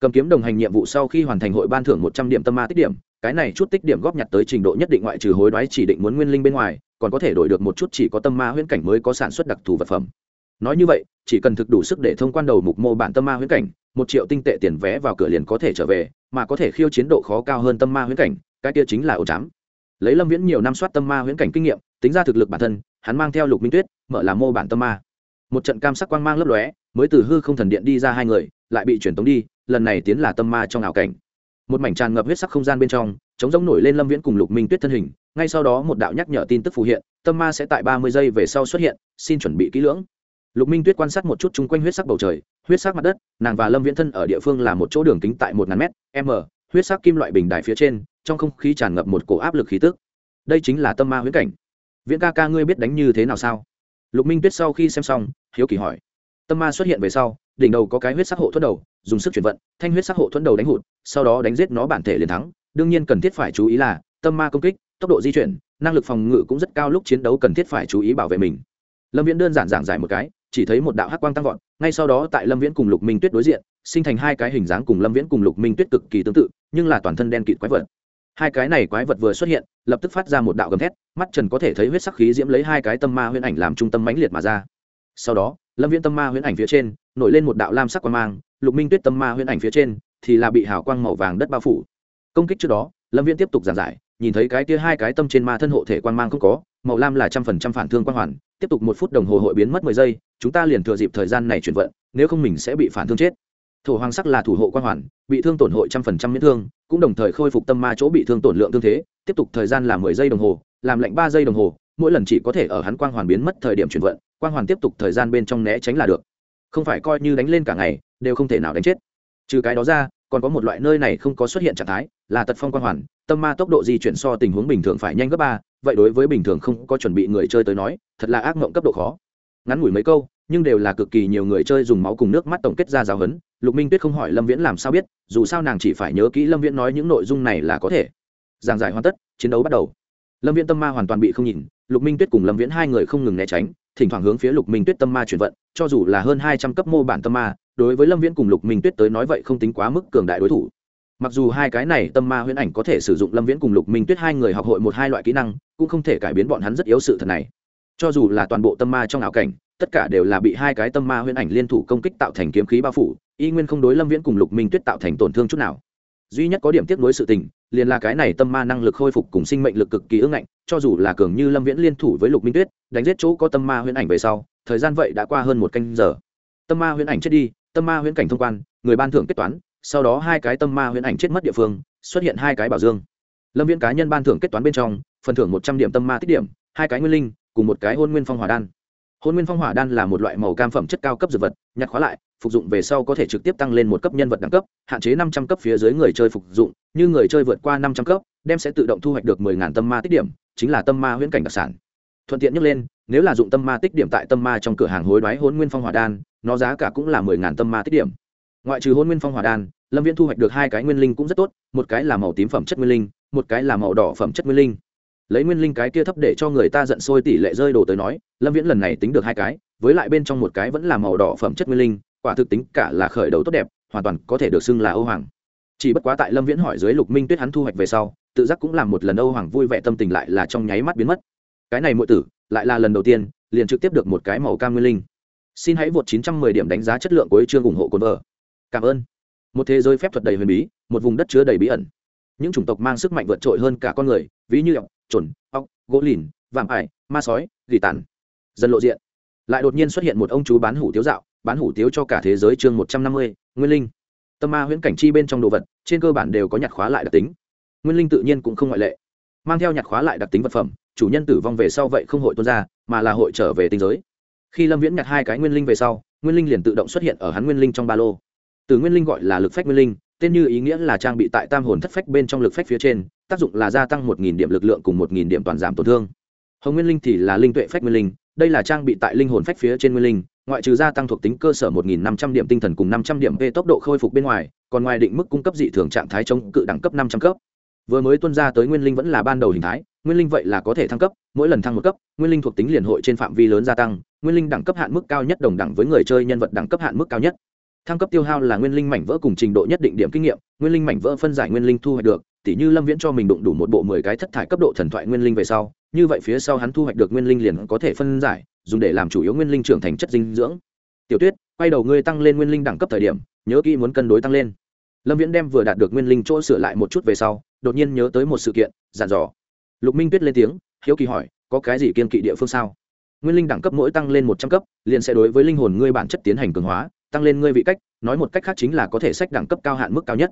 Cầm kiếm đồng hành nhiệm vụ sau khi hoàn thành hội ban thưởng một trăm điểm tâm ma tích điểm, cái này chút tích điểm góp nhặt tới trình độ nhất định ngoại trừ hối đoái chỉ định muốn nguyên linh bên ngoài, còn có thể đổi được một chút chỉ có tâm ma huyễn cảnh mới có sản xuất đặc thù vật phẩm. Nói như vậy, chỉ cần thực đủ sức để thông quan đầu mục mô bản tâm ma huyễn cảnh, một triệu tinh tệ tiền vé vào cửa liền có thể trở về, mà có thể khiêu chiến độ khó cao hơn tâm ma huyễn cảnh, cái kia chính là ổ chám lấy lâm viễn nhiều năm soát tâm ma huyễn cảnh kinh nghiệm, tính ra thực lực bản thân, hắn mang theo lục minh tuyết, mở làm mô bản tâm ma một trận cam sắc quang mang lấp lóe, mới từ hư không thần điện đi ra hai người, lại bị truyền tống đi, lần này tiến là tâm ma trong ảo cảnh. Một mảnh tràn ngập huyết sắc không gian bên trong chống giống nổi lên lâm viễn cùng lục minh tuyết thân hình, ngay sau đó một đạo nhắc nhở tin tức phù hiện, tâm ma sẽ tại ba mươi giây về sau xuất hiện, xin chuẩn bị kỹ lưỡng. Lục minh tuyết quan sát một chút chung quanh huyết sắc bầu trời, huyết sắc mặt đất, nàng và lâm viễn thân ở địa phương là một chỗ đường kính tại một ngàn m m, huyết sắc kim loại bình đài phía trên, trong không khí tràn ngập một cổ áp lực khí tức. Đây chính là tâm ma huyễn cảnh. Viễn ca ca ngươi biết đánh như thế nào sao? Lục minh tuyết sau khi xem xong hiếu kỳ hỏi. Tâm ma xuất hiện về sau, đỉnh đầu có cái huyết sắc hộ thuẫn đầu, dùng sức chuyển vận, thanh huyết sắc hộ thuẫn đầu đánh hụt, sau đó đánh giết nó bản thể liền thắng. Đương nhiên cần thiết phải chú ý là, tâm ma công kích, tốc độ di chuyển, năng lực phòng ngự cũng rất cao lúc chiến đấu cần thiết phải chú ý bảo vệ mình. Lâm viễn đơn giản giảng giải một cái, chỉ thấy một đạo hắc quang tăng vọt, ngay sau đó tại lâm viễn cùng lục minh tuyết đối diện, sinh thành hai cái hình dáng cùng lâm viễn cùng lục minh tuyết cực kỳ tương tự, nhưng là toàn thân đen kịt quái vật. Hai cái này quái vật vừa xuất hiện, lập tức phát ra một đạo gầm thét, mắt trần có thể thấy huyết sắc khí diễm lấy hai cái tâm ma huyễn ảnh làm trung tâm mãnh liệt mà ra sau đó, lâm viễn tâm ma huyễn ảnh phía trên, nổi lên một đạo lam sắc quang mang, lục minh tuyết tâm ma huyễn ảnh phía trên thì là bị hào quang màu vàng đất bao phủ. Công kích trước đó, lâm viễn tiếp tục giảng giải, nhìn thấy cái kia hai cái tâm trên ma thân hộ thể quang mang không có, màu lam là trăm phần trăm phản thương quang hoàn, tiếp tục một phút đồng hồ hội biến mất mười giây, chúng ta liền thừa dịp thời gian này chuyển vận, nếu không mình sẽ bị phản thương chết. Thổ hoàng sắc là thủ hộ quan hoàn, bị thương tổn hội trăm phần trăm miễn thương, cũng đồng thời khôi phục tâm ma chỗ bị thương tổn lượng thương thế, tiếp tục thời gian là mười giây đồng hồ, làm lệnh ba giây đồng hồ mỗi lần chỉ có thể ở hắn quang hoàn biến mất thời điểm chuyển vận, quang hoàn tiếp tục thời gian bên trong né tránh là được. Không phải coi như đánh lên cả ngày, đều không thể nào đánh chết. Trừ cái đó ra, còn có một loại nơi này không có xuất hiện trạng thái, là tật phong quang hoàn, tâm ma tốc độ di chuyển so tình huống bình thường phải nhanh gấp ba, vậy đối với bình thường không có chuẩn bị người chơi tới nói, thật là ác mộng cấp độ khó. Ngắn ngủi mấy câu, nhưng đều là cực kỳ nhiều người chơi dùng máu cùng nước mắt tổng kết ra giáo hấn lục minh tuyết không hỏi lâm viễn làm sao biết, dù sao nàng chỉ phải nhớ kỹ lâm viễn nói những nội dung này là có thể. Giảng giải hoàn tất, chiến đấu bắt đầu lâm viễn tâm ma hoàn toàn bị không nhìn, lục minh tuyết cùng lâm viễn hai người không ngừng né tránh, thỉnh thoảng hướng phía lục minh tuyết tâm ma chuyển vận, cho dù là hơn hai trăm cấp mô bản tâm ma, đối với lâm viễn cùng lục minh tuyết tới nói vậy không tính quá mức cường đại đối thủ. Mặc dù hai cái này tâm ma huyễn ảnh có thể sử dụng lâm viễn cùng lục minh tuyết hai người học hội một hai loại kỹ năng, cũng không thể cải biến bọn hắn rất yếu sự thật này. Cho dù là toàn bộ tâm ma trong ảo cảnh, tất cả đều là bị hai cái tâm ma huyễn ảnh liên thủ công kích tạo thành kiếm khí bao phủ, y nguyên không đối lâm viễn cùng lục minh tuyết tạo thành tổn thương chút nào duy nhất có điểm tiếp nối sự tình, liền là cái này tâm ma năng lực khôi phục cùng sinh mệnh lực cực kỳ ưng ngạnh, cho dù là cường như lâm viễn liên thủ với lục minh tuyết, đánh giết chỗ có tâm ma huyễn ảnh về sau, thời gian vậy đã qua hơn một canh giờ. Tâm ma huyễn ảnh chết đi, tâm ma huyễn cảnh thông quan, người ban thưởng kết toán, sau đó hai cái tâm ma huyễn ảnh chết mất địa phương, xuất hiện hai cái bảo dương. Lâm viễn cá nhân ban thưởng kết toán bên trong, phần thưởng một trăm điểm tâm ma tích điểm, hai cái nguyên linh, cùng một cái hôn nguyên phong hỏa đan hôn nguyên phong hỏa đan là một loại màu cam phẩm chất cao cấp dược vật, nhặt khóa lại, phục dụng về sau có thể trực tiếp tăng lên một cấp nhân vật đẳng cấp, hạn chế năm trăm cấp phía dưới người chơi phục dụng, như người chơi vượt qua năm trăm cấp, đem sẽ tự động thu hoạch được mười ngàn tâm ma tích điểm, chính là tâm ma huyễn cảnh đặc sản. Thuận tiện nhắc lên, nếu là dụng tâm ma tích điểm tại tâm ma trong cửa hàng hối đoái hôn nguyên phong hỏa đan, nó giá cả cũng là mười ngàn tâm ma tích điểm. Ngoại trừ hôn nguyên phong hỏa đan, lâm viễn thu hoạch được hai cái nguyên linh cũng rất tốt, một cái là màu tím phẩm chất nguyên linh, một cái là màu đỏ phẩm chất nguyên linh lấy nguyên linh cái kia thấp để cho người ta giận sôi tỷ lệ rơi đồ tới nói, lâm viễn lần này tính được hai cái, với lại bên trong một cái vẫn là màu đỏ phẩm chất nguyên linh, quả thực tính cả là khởi đầu tốt đẹp, hoàn toàn có thể được xưng là âu hoàng. Chỉ bất quá tại lâm viễn hỏi dưới lục minh tuyết hắn thu hoạch về sau, tự giác cũng làm một lần âu hoàng vui vẻ tâm tình lại là trong nháy mắt biến mất. Cái này muội tử, lại là lần đầu tiên, liền trực tiếp được một cái màu cam nguyên linh. Xin hãy vượt 910 điểm đánh giá chất lượng của chương ủng hộ cồn vợ cảm ơn. Một thế giới phép thuật đầy huyền bí, một vùng đất chứa đầy bí ẩn những chủng tộc mang sức mạnh vượt trội hơn cả con người, ví như ọc chuẩn ọc gỗ lìn, vạm ải, ma sói, gỉ tàn. Dần lộ diện. Lại đột nhiên xuất hiện một ông chú bán hủ tiếu dạo, bán hủ tiếu cho cả thế giới chương một trăm năm mươi, nguyên linh. Tâm ma huyễn cảnh chi bên trong đồ vật, trên cơ bản đều có nhặt khóa lại đặc tính. Nguyên linh tự nhiên cũng không ngoại lệ. Mang theo nhặt khóa lại đặc tính vật phẩm, chủ nhân tử vong về sau vậy không hội tuôn ra, mà là hội trở về tinh giới. Khi lâm viễn nhặt hai cái nguyên linh về sau, nguyên linh liền tự động xuất hiện ở hắn nguyên linh trong ba lô. Từ nguyên linh gọi là lực phách nguyên linh tên như ý nghĩa là trang bị tại tam hồn thất phách bên trong lực phách phía trên, tác dụng là gia tăng một nghìn điểm lực lượng cùng một nghìn điểm toàn giảm tổn thương. Hồng nguyên linh thì là linh tuệ phách nguyên linh, đây là trang bị tại linh hồn phách phía trên nguyên linh, ngoại trừ gia tăng thuộc tính cơ sở một nghìn năm trăm điểm tinh thần cùng năm trăm điểm về tốc độ khôi phục bên ngoài, còn ngoài định mức cung cấp dị thường trạng thái chống cự đẳng cấp năm trăm cấp. Vừa mới tuân ra tới nguyên linh vẫn là ban đầu hình thái, nguyên linh vậy là có thể thăng cấp, mỗi lần thăng một cấp, nguyên linh thuộc tính liền hội trên phạm vi lớn gia tăng, nguyên linh đẳng cấp hạn mức cao nhất đồng đẳng với người chơi nhân vật đẳng cấp hạn mức cao nhất thăng cấp tiêu hao là nguyên linh mảnh vỡ cùng trình độ nhất định điểm kinh nghiệm, nguyên linh mảnh vỡ phân giải nguyên linh thu hoạch được, tỉ như lâm viễn cho mình đụng đủ một bộ mười cái thất thải cấp độ thần thoại nguyên linh về sau, như vậy phía sau hắn thu hoạch được nguyên linh liền có thể phân giải, dùng để làm chủ yếu nguyên linh trưởng thành chất dinh dưỡng. Tiểu tuyết, quay đầu ngươi tăng lên nguyên linh đẳng cấp thời điểm, nhớ kỹ muốn cân đối tăng lên. Lâm viễn đem vừa đạt được nguyên linh chỗ sửa lại một chút về sau, đột nhiên nhớ tới một sự kiện, dặn dò. Lục minh tuyết lên tiếng, hiếu kỳ hỏi, có cái gì kiên kỵ địa phương sao? Nguyên linh đẳng cấp mỗi tăng lên một trăm cấp, liền sẽ đối với linh hồn ngươi bản chất tiến hành cường hóa tăng lên ngươi vị cách, nói một cách khác chính là có thể sách đẳng cấp cao hạn mức cao nhất.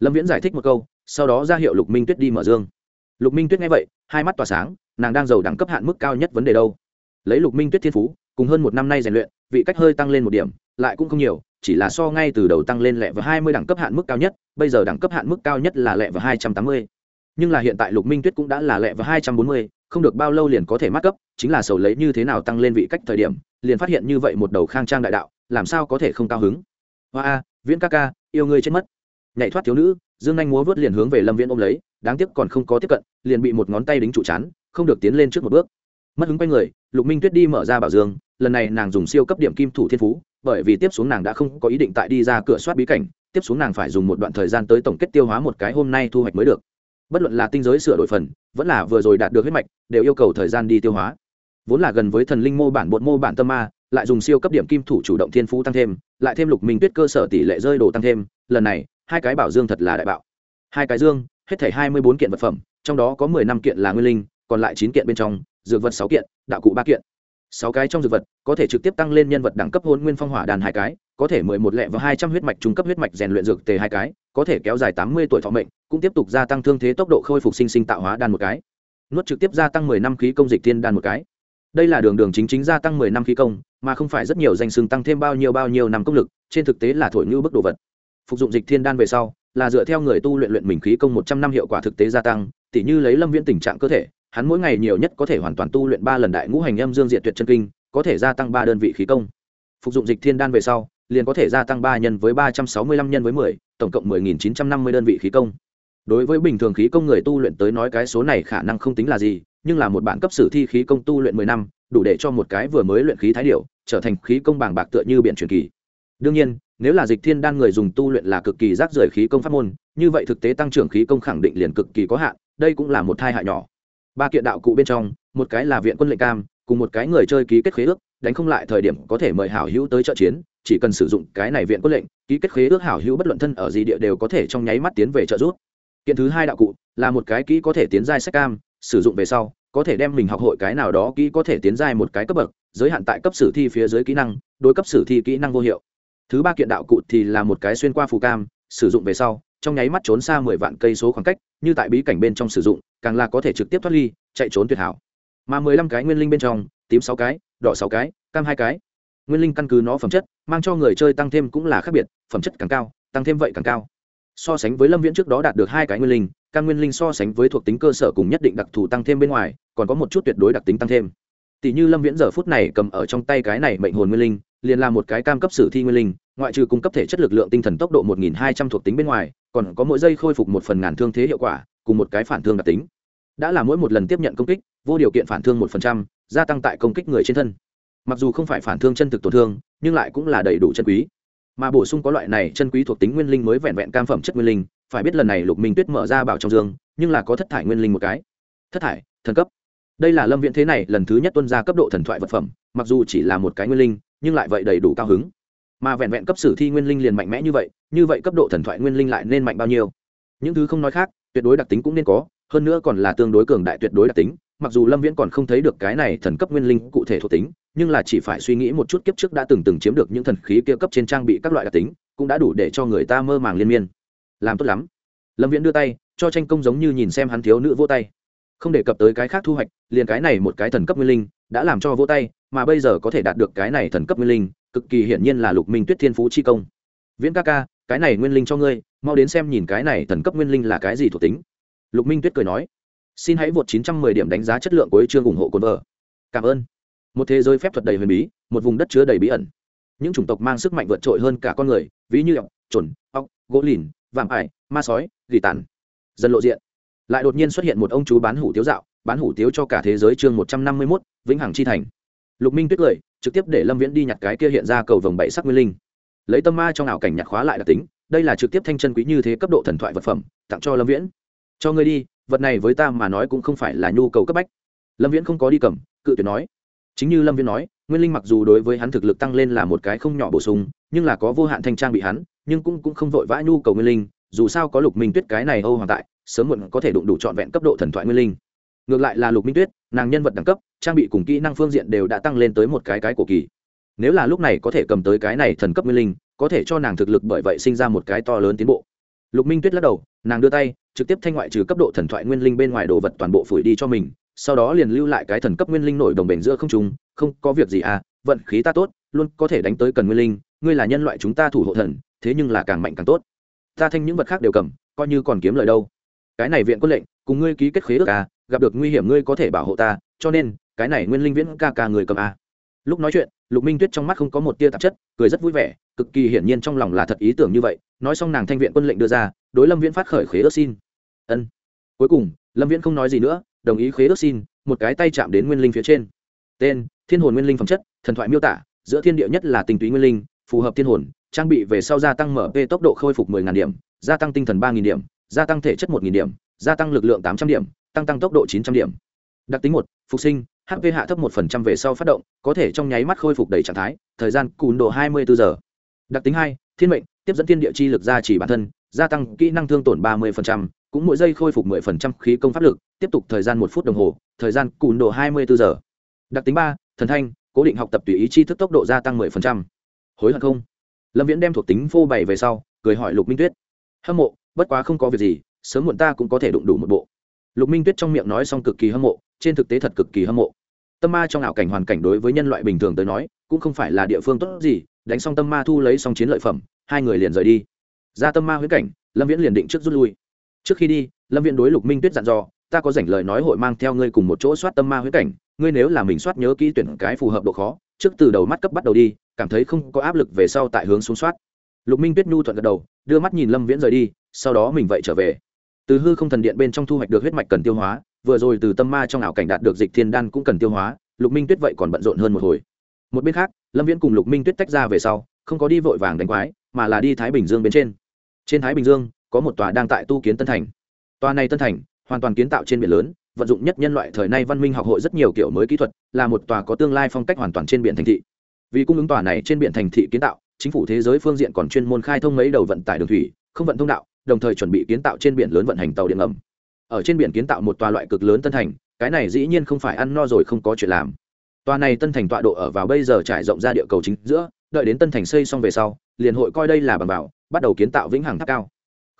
Lâm viễn giải thích một câu, sau đó ra hiệu lục minh tuyết đi mở dương. Lục minh tuyết nghe vậy, hai mắt tỏa sáng, nàng đang giàu đẳng cấp hạn mức cao nhất vấn đề đâu? Lấy lục minh tuyết thiên phú, cùng hơn một năm nay rèn luyện, vị cách hơi tăng lên một điểm, lại cũng không nhiều, chỉ là so ngay từ đầu tăng lên lẹ vào hai mươi đẳng cấp hạn mức cao nhất, bây giờ đẳng cấp hạn mức cao nhất là lẹ vào hai trăm tám mươi. Nhưng là hiện tại lục minh tuyết cũng đã là lẹ vào hai trăm bốn mươi, không được bao lâu liền có thể mắc cấp, chính là sầu lấy như thế nào tăng lên vị cách thời điểm, liền phát hiện như vậy một đầu khang trang đại đạo làm sao có thể không cao hứng? Hoa a, viễn ca ca, yêu ngươi chết mất. Nhảy thoát thiếu nữ, dương anh múa vớt liền hướng về lâm viễn ôm lấy, đáng tiếc còn không có tiếp cận, liền bị một ngón tay đính trụ chán, không được tiến lên trước một bước. Mất hứng quay người, lục minh tuyết đi mở ra bảo dương, lần này nàng dùng siêu cấp điểm kim thủ thiên phú, bởi vì tiếp xuống nàng đã không có ý định tại đi ra cửa soát bí cảnh, tiếp xuống nàng phải dùng một đoạn thời gian tới tổng kết tiêu hóa một cái hôm nay thu hoạch mới được. Bất luận là tinh giới sửa đổi phần, vẫn là vừa rồi đạt được huyết mạch, đều yêu cầu thời gian đi tiêu hóa. Vốn là gần với thần linh mô bản, bột mô bản tâm ma lại dùng siêu cấp điểm kim thủ chủ động thiên phú tăng thêm, lại thêm lục minh tuyết cơ sở tỷ lệ rơi đồ tăng thêm, lần này, hai cái bảo dương thật là đại bạo. Hai cái dương, hết thảy hai mươi bốn kiện vật phẩm, trong đó có mười năm kiện là nguyên linh, còn lại chín kiện bên trong, dược vật sáu kiện, đạo cụ ba kiện. Sáu cái trong dược vật, có thể trực tiếp tăng lên nhân vật đẳng cấp hôn nguyên phong hỏa đàn hai cái, có thể mười một lẹ và hai trăm huyết mạch trung cấp huyết mạch rèn luyện dược tề hai cái, có thể kéo dài tám mươi tuổi thọ mệnh, cũng tiếp tục gia tăng thương thế tốc độ khôi phục sinh sinh tạo hóa đan một cái. Nuốt trực tiếp gia tăng mười năm khí công dịch tiên đan một cái. Đây là đường đường chính chính gia tăng mười năm khí công mà không phải rất nhiều danh sừng tăng thêm bao nhiêu bao nhiêu năm công lực, trên thực tế là thổi như bức đồ vật. Phục dụng dịch thiên đan về sau, là dựa theo người tu luyện luyện mình khí công một trăm năm hiệu quả thực tế gia tăng, tỉ như lấy lâm viễn tình trạng cơ thể, hắn mỗi ngày nhiều nhất có thể hoàn toàn tu luyện ba lần đại ngũ hành âm dương diện tuyệt chân kinh, có thể gia tăng ba đơn vị khí công. Phục dụng dịch thiên đan về sau, liền có thể gia tăng ba nhân với ba trăm sáu mươi lăm nhân với mười, tổng cộng mười nghìn chín trăm năm mươi đơn vị khí công. Đối với bình thường khí công người tu luyện tới nói cái số này khả năng không tính là gì nhưng là một bản cấp sử thi khí công tu luyện mười năm, đủ để cho một cái vừa mới luyện khí thái điệu trở thành khí công bảng bạc tựa như biển truyền kỳ. Đương nhiên, nếu là dịch thiên đan người dùng tu luyện là cực kỳ rác rưởi khí công pháp môn, như vậy thực tế tăng trưởng khí công khẳng định liền cực kỳ có hạn, đây cũng là một thai hại nhỏ. Ba kiện đạo cụ bên trong, một cái là viện quân lệnh cam, cùng một cái người chơi ký kết khế ước, đánh không lại thời điểm có thể mời hảo hữu tới trợ chiến, chỉ cần sử dụng cái này viện quân lệnh, ký kết khế ước hảo hữu bất luận thân ở gì địa đều có thể trong nháy mắt tiến về trợ giúp. Kiện thứ hai đạo cụ, là một cái kỹ có thể tiến giai sách cam sử dụng về sau, có thể đem mình học hội cái nào đó kỹ có thể tiến giai một cái cấp bậc, giới hạn tại cấp sử thi phía dưới kỹ năng, đối cấp sử thi kỹ năng vô hiệu. Thứ ba kiện đạo cụ thì là một cái xuyên qua phù cam, sử dụng về sau, trong nháy mắt trốn xa mười vạn cây số khoảng cách, như tại bí cảnh bên trong sử dụng, càng là có thể trực tiếp thoát ly, chạy trốn tuyệt hảo. Mà mười lăm cái nguyên linh bên trong, tím sáu cái, đỏ sáu cái, cam hai cái. Nguyên linh căn cứ nó phẩm chất, mang cho người chơi tăng thêm cũng là khác biệt, phẩm chất càng cao, tăng thêm vậy càng cao so sánh với lâm viễn trước đó đạt được hai cái nguyên linh căn nguyên linh so sánh với thuộc tính cơ sở cùng nhất định đặc thù tăng thêm bên ngoài, còn có một chút tuyệt đối đặc tính tăng thêm. Tỷ như lâm viễn giờ phút này cầm ở trong tay cái này mệnh hồn nguyên linh, liền là một cái cam cấp sử thi nguyên linh, ngoại trừ cung cấp thể chất lực lượng tinh thần tốc độ một nghìn hai trăm thuộc tính bên ngoài, còn có mỗi giây khôi phục một phần ngàn thương thế hiệu quả, cùng một cái phản thương đặc tính. Đã là mỗi một lần tiếp nhận công kích, vô điều kiện phản thương một phần trăm, gia tăng tại công kích người trên thân. Mặc dù không phải phản thương chân thực tổn thương, nhưng lại cũng là đầy đủ chân quý mà bổ sung có loại này chân quý thuộc tính nguyên linh mới vẹn vẹn cam phẩm chất nguyên linh, phải biết lần này lục minh tuyết mở ra bảo trong dương, nhưng là có thất thải nguyên linh một cái. Thất thải, thần cấp. Đây là lâm viện thế này lần thứ nhất tuân ra cấp độ thần thoại vật phẩm, mặc dù chỉ là một cái nguyên linh, nhưng lại vậy đầy đủ cao hứng. Mà vẹn vẹn cấp sử thi nguyên linh liền mạnh mẽ như vậy như vậy cấp độ thần thoại nguyên linh lại nên mạnh bao nhiêu? Những thứ không nói khác, tuyệt đối đặc tính cũng nên có, hơn nữa còn là tương đối cường đại tuyệt đối đặc tính, mặc dù lâm viễn còn không thấy được cái này thần cấp nguyên linh cụ thể thuộc tính nhưng là chỉ phải suy nghĩ một chút kiếp trước đã từng từng chiếm được những thần khí kia cấp trên trang bị các loại đặc tính, cũng đã đủ để cho người ta mơ màng liên miên. Làm tốt lắm. Lâm viễn đưa tay, cho tranh công giống như nhìn xem hắn thiếu nữ vô tay. Không đề cập tới cái khác thu hoạch, liền cái này một cái thần cấp nguyên linh, đã làm cho vô tay, mà bây giờ có thể đạt được cái này thần cấp nguyên linh, cực kỳ hiển nhiên là lục minh tuyết thiên phú chi công. Viễn ca ca, cái này nguyên linh cho ngươi, mau đến xem nhìn cái này thần cấp nguyên linh là cái gì thuộc tính. Lục minh tuyết cười nói, xin hãy vượt 910 điểm đánh giá chất lượng của chương ủng hộ cồn vợ. Cảm ơn một thế giới phép thuật đầy huyền bí, một vùng đất chứa đầy bí ẩn. Những chủng tộc mang sức mạnh vượt trội hơn cả con người, ví như ọc trồn ọc gỗ lìn vàm ải, ma sói, gỉ tàn. Dân lộ diện. Lại đột nhiên xuất hiện một ông chú bán hủ tiếu dạo, bán hủ tiếu cho cả thế giới chương một trăm năm mươi mốt, vĩnh hằng chi thành. Lục minh tuyết cười trực tiếp để lâm viễn đi nhặt cái kia hiện ra cầu vồng bảy sắc nguyên linh. Lấy tâm ma trong ảo cảnh nhặt khóa lại đặc tính, đây là trực tiếp thanh chân quý như thế cấp độ thần thoại vật phẩm, tặng cho lâm viễn. Cho ngươi đi, vật này với ta mà nói cũng không phải là nhu cầu cấp bách. Lâm viễn không có đi cầm, cự tuyệt nói chính như lâm Viên nói nguyên linh mặc dù đối với hắn thực lực tăng lên là một cái không nhỏ bổ sung nhưng là có vô hạn thanh trang bị hắn nhưng cũng, cũng không vội vã nhu cầu nguyên linh dù sao có lục minh tuyết cái này âu hoàng tại sớm muộn có thể đụng đủ trọn vẹn cấp độ thần thoại nguyên linh. Ngược lại là lục minh tuyết nàng nhân vật đẳng cấp trang bị cùng kỹ năng phương diện đều đã tăng lên tới một cái cái cổ kỳ. Nếu là lúc này có thể cầm tới cái này thần cấp nguyên linh có thể cho nàng thực lực bởi vậy sinh ra một cái to lớn tiến bộ. Lục minh tuyết lắc đầu nàng đưa tay trực tiếp thanh ngoại trừ cấp độ thần thoại nguyên linh bên ngoài đồ vật toàn bộ phủi đi cho mình sau đó liền lưu lại cái thần cấp nguyên linh nổi đồng bền giữa không trung, không có việc gì à vận khí ta tốt, luôn có thể đánh tới cần nguyên linh, ngươi là nhân loại chúng ta thủ hộ thần, thế nhưng là càng mạnh càng tốt. Ta thanh những vật khác đều cầm, coi như còn kiếm lời đâu. Cái này viện quân lệnh, cùng ngươi ký kết khế ước à gặp được nguy hiểm ngươi có thể bảo hộ ta, cho nên, cái này nguyên linh viễn ca ca người cầm à. lúc nói chuyện, lục minh tuyết trong mắt không có một tia tạp chất, cười rất vui vẻ, cực kỳ hiển nhiên trong lòng là thật ý tưởng như vậy, nói xong nàng thanh viện quân lệnh đưa ra, đối lâm viễn phát khởi khế ước xin. Ân. Cuối cùng, lâm viễn không nói gì nữa đồng ý khế ước xin một cái tay chạm đến nguyên linh phía trên. Tên thiên hồn nguyên linh phẩm chất thần thoại miêu tả giữa thiên địa nhất là tinh túy nguyên linh phù hợp thiên hồn trang bị về sau gia tăng mp tốc độ khôi phục 10.000 điểm gia tăng tinh thần 3.000 điểm gia tăng thể chất 1.000 điểm gia tăng lực lượng 800 điểm tăng tăng tốc độ 900 điểm. Đặc tính một phục sinh hp hạ thấp 1% về sau phát động có thể trong nháy mắt khôi phục đầy trạng thái thời gian cùn độ 24 giờ. Đặc tính hai thiên mệnh tiếp dẫn thiên địa chi lực gia trì bản thân gia tăng kỹ năng thương tổn 30%, cũng mỗi giây khôi phục 10% khí công pháp lực, tiếp tục thời gian một phút đồng hồ, thời gian cùn độ 24 giờ. Đặc tính ba, thần thanh, cố định học tập tùy ý chi thức tốc độ gia tăng 10%. hối hận không? Lâm viễn đem thuộc tính phô bày về sau, cười hỏi lục minh tuyết. Hâm mộ, bất quá không có việc gì, sớm muộn ta cũng có thể đụng đủ một bộ. Lục minh tuyết trong miệng nói xong cực kỳ hâm mộ, trên thực tế thật cực kỳ hâm mộ. Tâm ma trong ảo cảnh hoàn cảnh đối với nhân loại bình thường tới nói, cũng không phải là địa phương tốt gì, đánh xong tâm ma thu lấy xong chiến lợi phẩm, hai người liền rời đi. Ra tâm ma huyết cảnh, lâm viễn liền định trước rút lui trước khi đi, lâm viễn đối lục minh tuyết dặn dò, ta có dành lời nói hội mang theo ngươi cùng một chỗ soát tâm ma huyết cảnh, ngươi nếu là mình soát nhớ kỹ tuyển cái phù hợp độ khó, trước từ đầu mắt cấp bắt đầu đi, cảm thấy không có áp lực về sau tại hướng xuống soát. Lục minh tuyết nhu thuận gật đầu, đưa mắt nhìn lâm viễn rời đi, sau đó mình vậy trở về. Từ hư không thần điện bên trong thu hoạch được huyết mạch cần tiêu hóa, vừa rồi từ tâm ma trong ảo cảnh đạt được dịch thiên đan cũng cần tiêu hóa, lục minh tuyết vậy còn bận rộn hơn một hồi. Một bên khác, lâm viễn cùng lục minh tuyết tách ra về sau, không có đi vội vàng đánh quái, mà là đi thái bình dương bên trên. Trên thái bình dương có một tòa đang tại tu kiến tân thành. Tòa này tân thành hoàn toàn kiến tạo trên biển lớn, vận dụng nhất nhân loại thời nay văn minh học hội rất nhiều kiểu mới kỹ thuật, là một tòa có tương lai phong cách hoàn toàn trên biển thành thị. Vì cung ứng tòa này trên biển thành thị kiến tạo, chính phủ thế giới phương diện còn chuyên môn khai thông mấy đầu vận tải đường thủy, không vận thông đạo, đồng thời chuẩn bị kiến tạo trên biển lớn vận hành tàu điện ngầm. Ở trên biển kiến tạo một tòa loại cực lớn tân thành, cái này dĩ nhiên không phải ăn no rồi không có chuyện làm. Tòa này tân thành tọa độ ở vào bây giờ trải rộng ra địa cầu chính giữa, đợi đến tân thành xây xong về sau, liền hội coi đây là bằng bảo bắt đầu kiến tạo vĩnh hằng tháp cao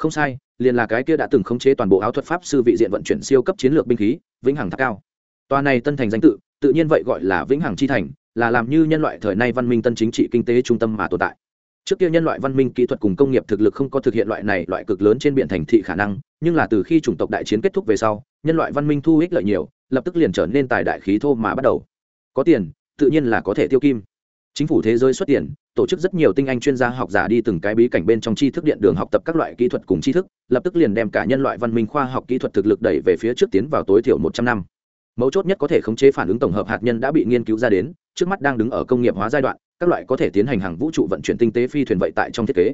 không sai, liền là cái kia đã từng khống chế toàn bộ áo thuật pháp sư vị diện vận chuyển siêu cấp chiến lược binh khí, vĩnh hằng tháp cao. Tòa này tân thành danh tự tự nhiên vậy gọi là vĩnh hằng chi thành, là làm như nhân loại thời nay văn minh tân chính trị kinh tế trung tâm mà tồn tại. Trước kia nhân loại văn minh kỹ thuật cùng công nghiệp thực lực không có thực hiện loại này loại cực lớn trên biển thành thị khả năng, nhưng là từ khi chủng tộc đại chiến kết thúc về sau, nhân loại văn minh thu ích lợi nhiều, lập tức liền trở nên tài đại khí thô mà bắt đầu. Có tiền, tự nhiên là có thể tiêu kim. Chính phủ thế giới xuất tiền tổ chức rất nhiều tinh anh chuyên gia học giả đi từng cái bí cảnh bên trong tri thức điện đường học tập các loại kỹ thuật cùng tri thức, lập tức liền đem cả nhân loại văn minh khoa học kỹ thuật thực lực đẩy về phía trước tiến vào tối thiểu một trăm năm. Mấu chốt nhất có thể khống chế phản ứng tổng hợp hạt nhân đã bị nghiên cứu ra đến, trước mắt đang đứng ở công nghiệp hóa giai đoạn, các loại có thể tiến hành hàng vũ trụ vận chuyển tinh tế phi thuyền vậy tại trong thiết kế.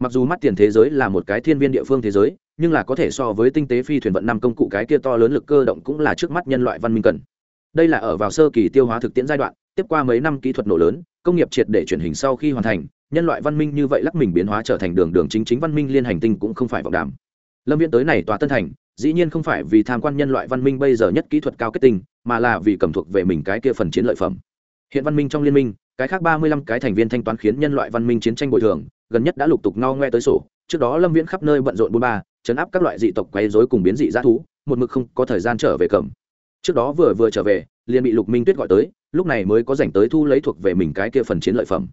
Mặc dù mắt tiền thế giới là một cái thiên viên địa phương thế giới, nhưng là có thể so với tinh tế phi thuyền vận năm công cụ cái kia to lớn lực cơ động cũng là trước mắt nhân loại văn minh cần. Đây là ở vào sơ kỳ tiêu hóa thực tiễn giai đoạn tiếp qua mấy năm kỹ thuật nổ lớn, công nghiệp triệt để chuyển hình sau khi hoàn thành, nhân loại văn minh như vậy lắc mình biến hóa trở thành đường đường chính chính văn minh liên hành tinh cũng không phải vọng đàm. Lâm viễn tới này tòa tân thành, dĩ nhiên không phải vì tham quan nhân loại văn minh bây giờ nhất kỹ thuật cao kết tinh, mà là vì cầm thuộc về mình cái kia phần chiến lợi phẩm. Hiện văn minh trong liên minh, cái khác ba mươi lăm cái thành viên thanh toán khiến nhân loại văn minh chiến tranh bồi thường, gần nhất đã lục tục ngao ngoe tới sổ, trước đó lâm viễn khắp nơi bận rộn bôn ba, chấn áp các loại dị tộc quấy rối cùng biến dị g thú, một mực không có thời gian trở về cầm. Trước đó vừa vừa trở về liền bị lục minh tuyết gọi tới, lúc này mới có dành tới thu lấy thuộc về mình cái kia phần chiến lợi phẩm.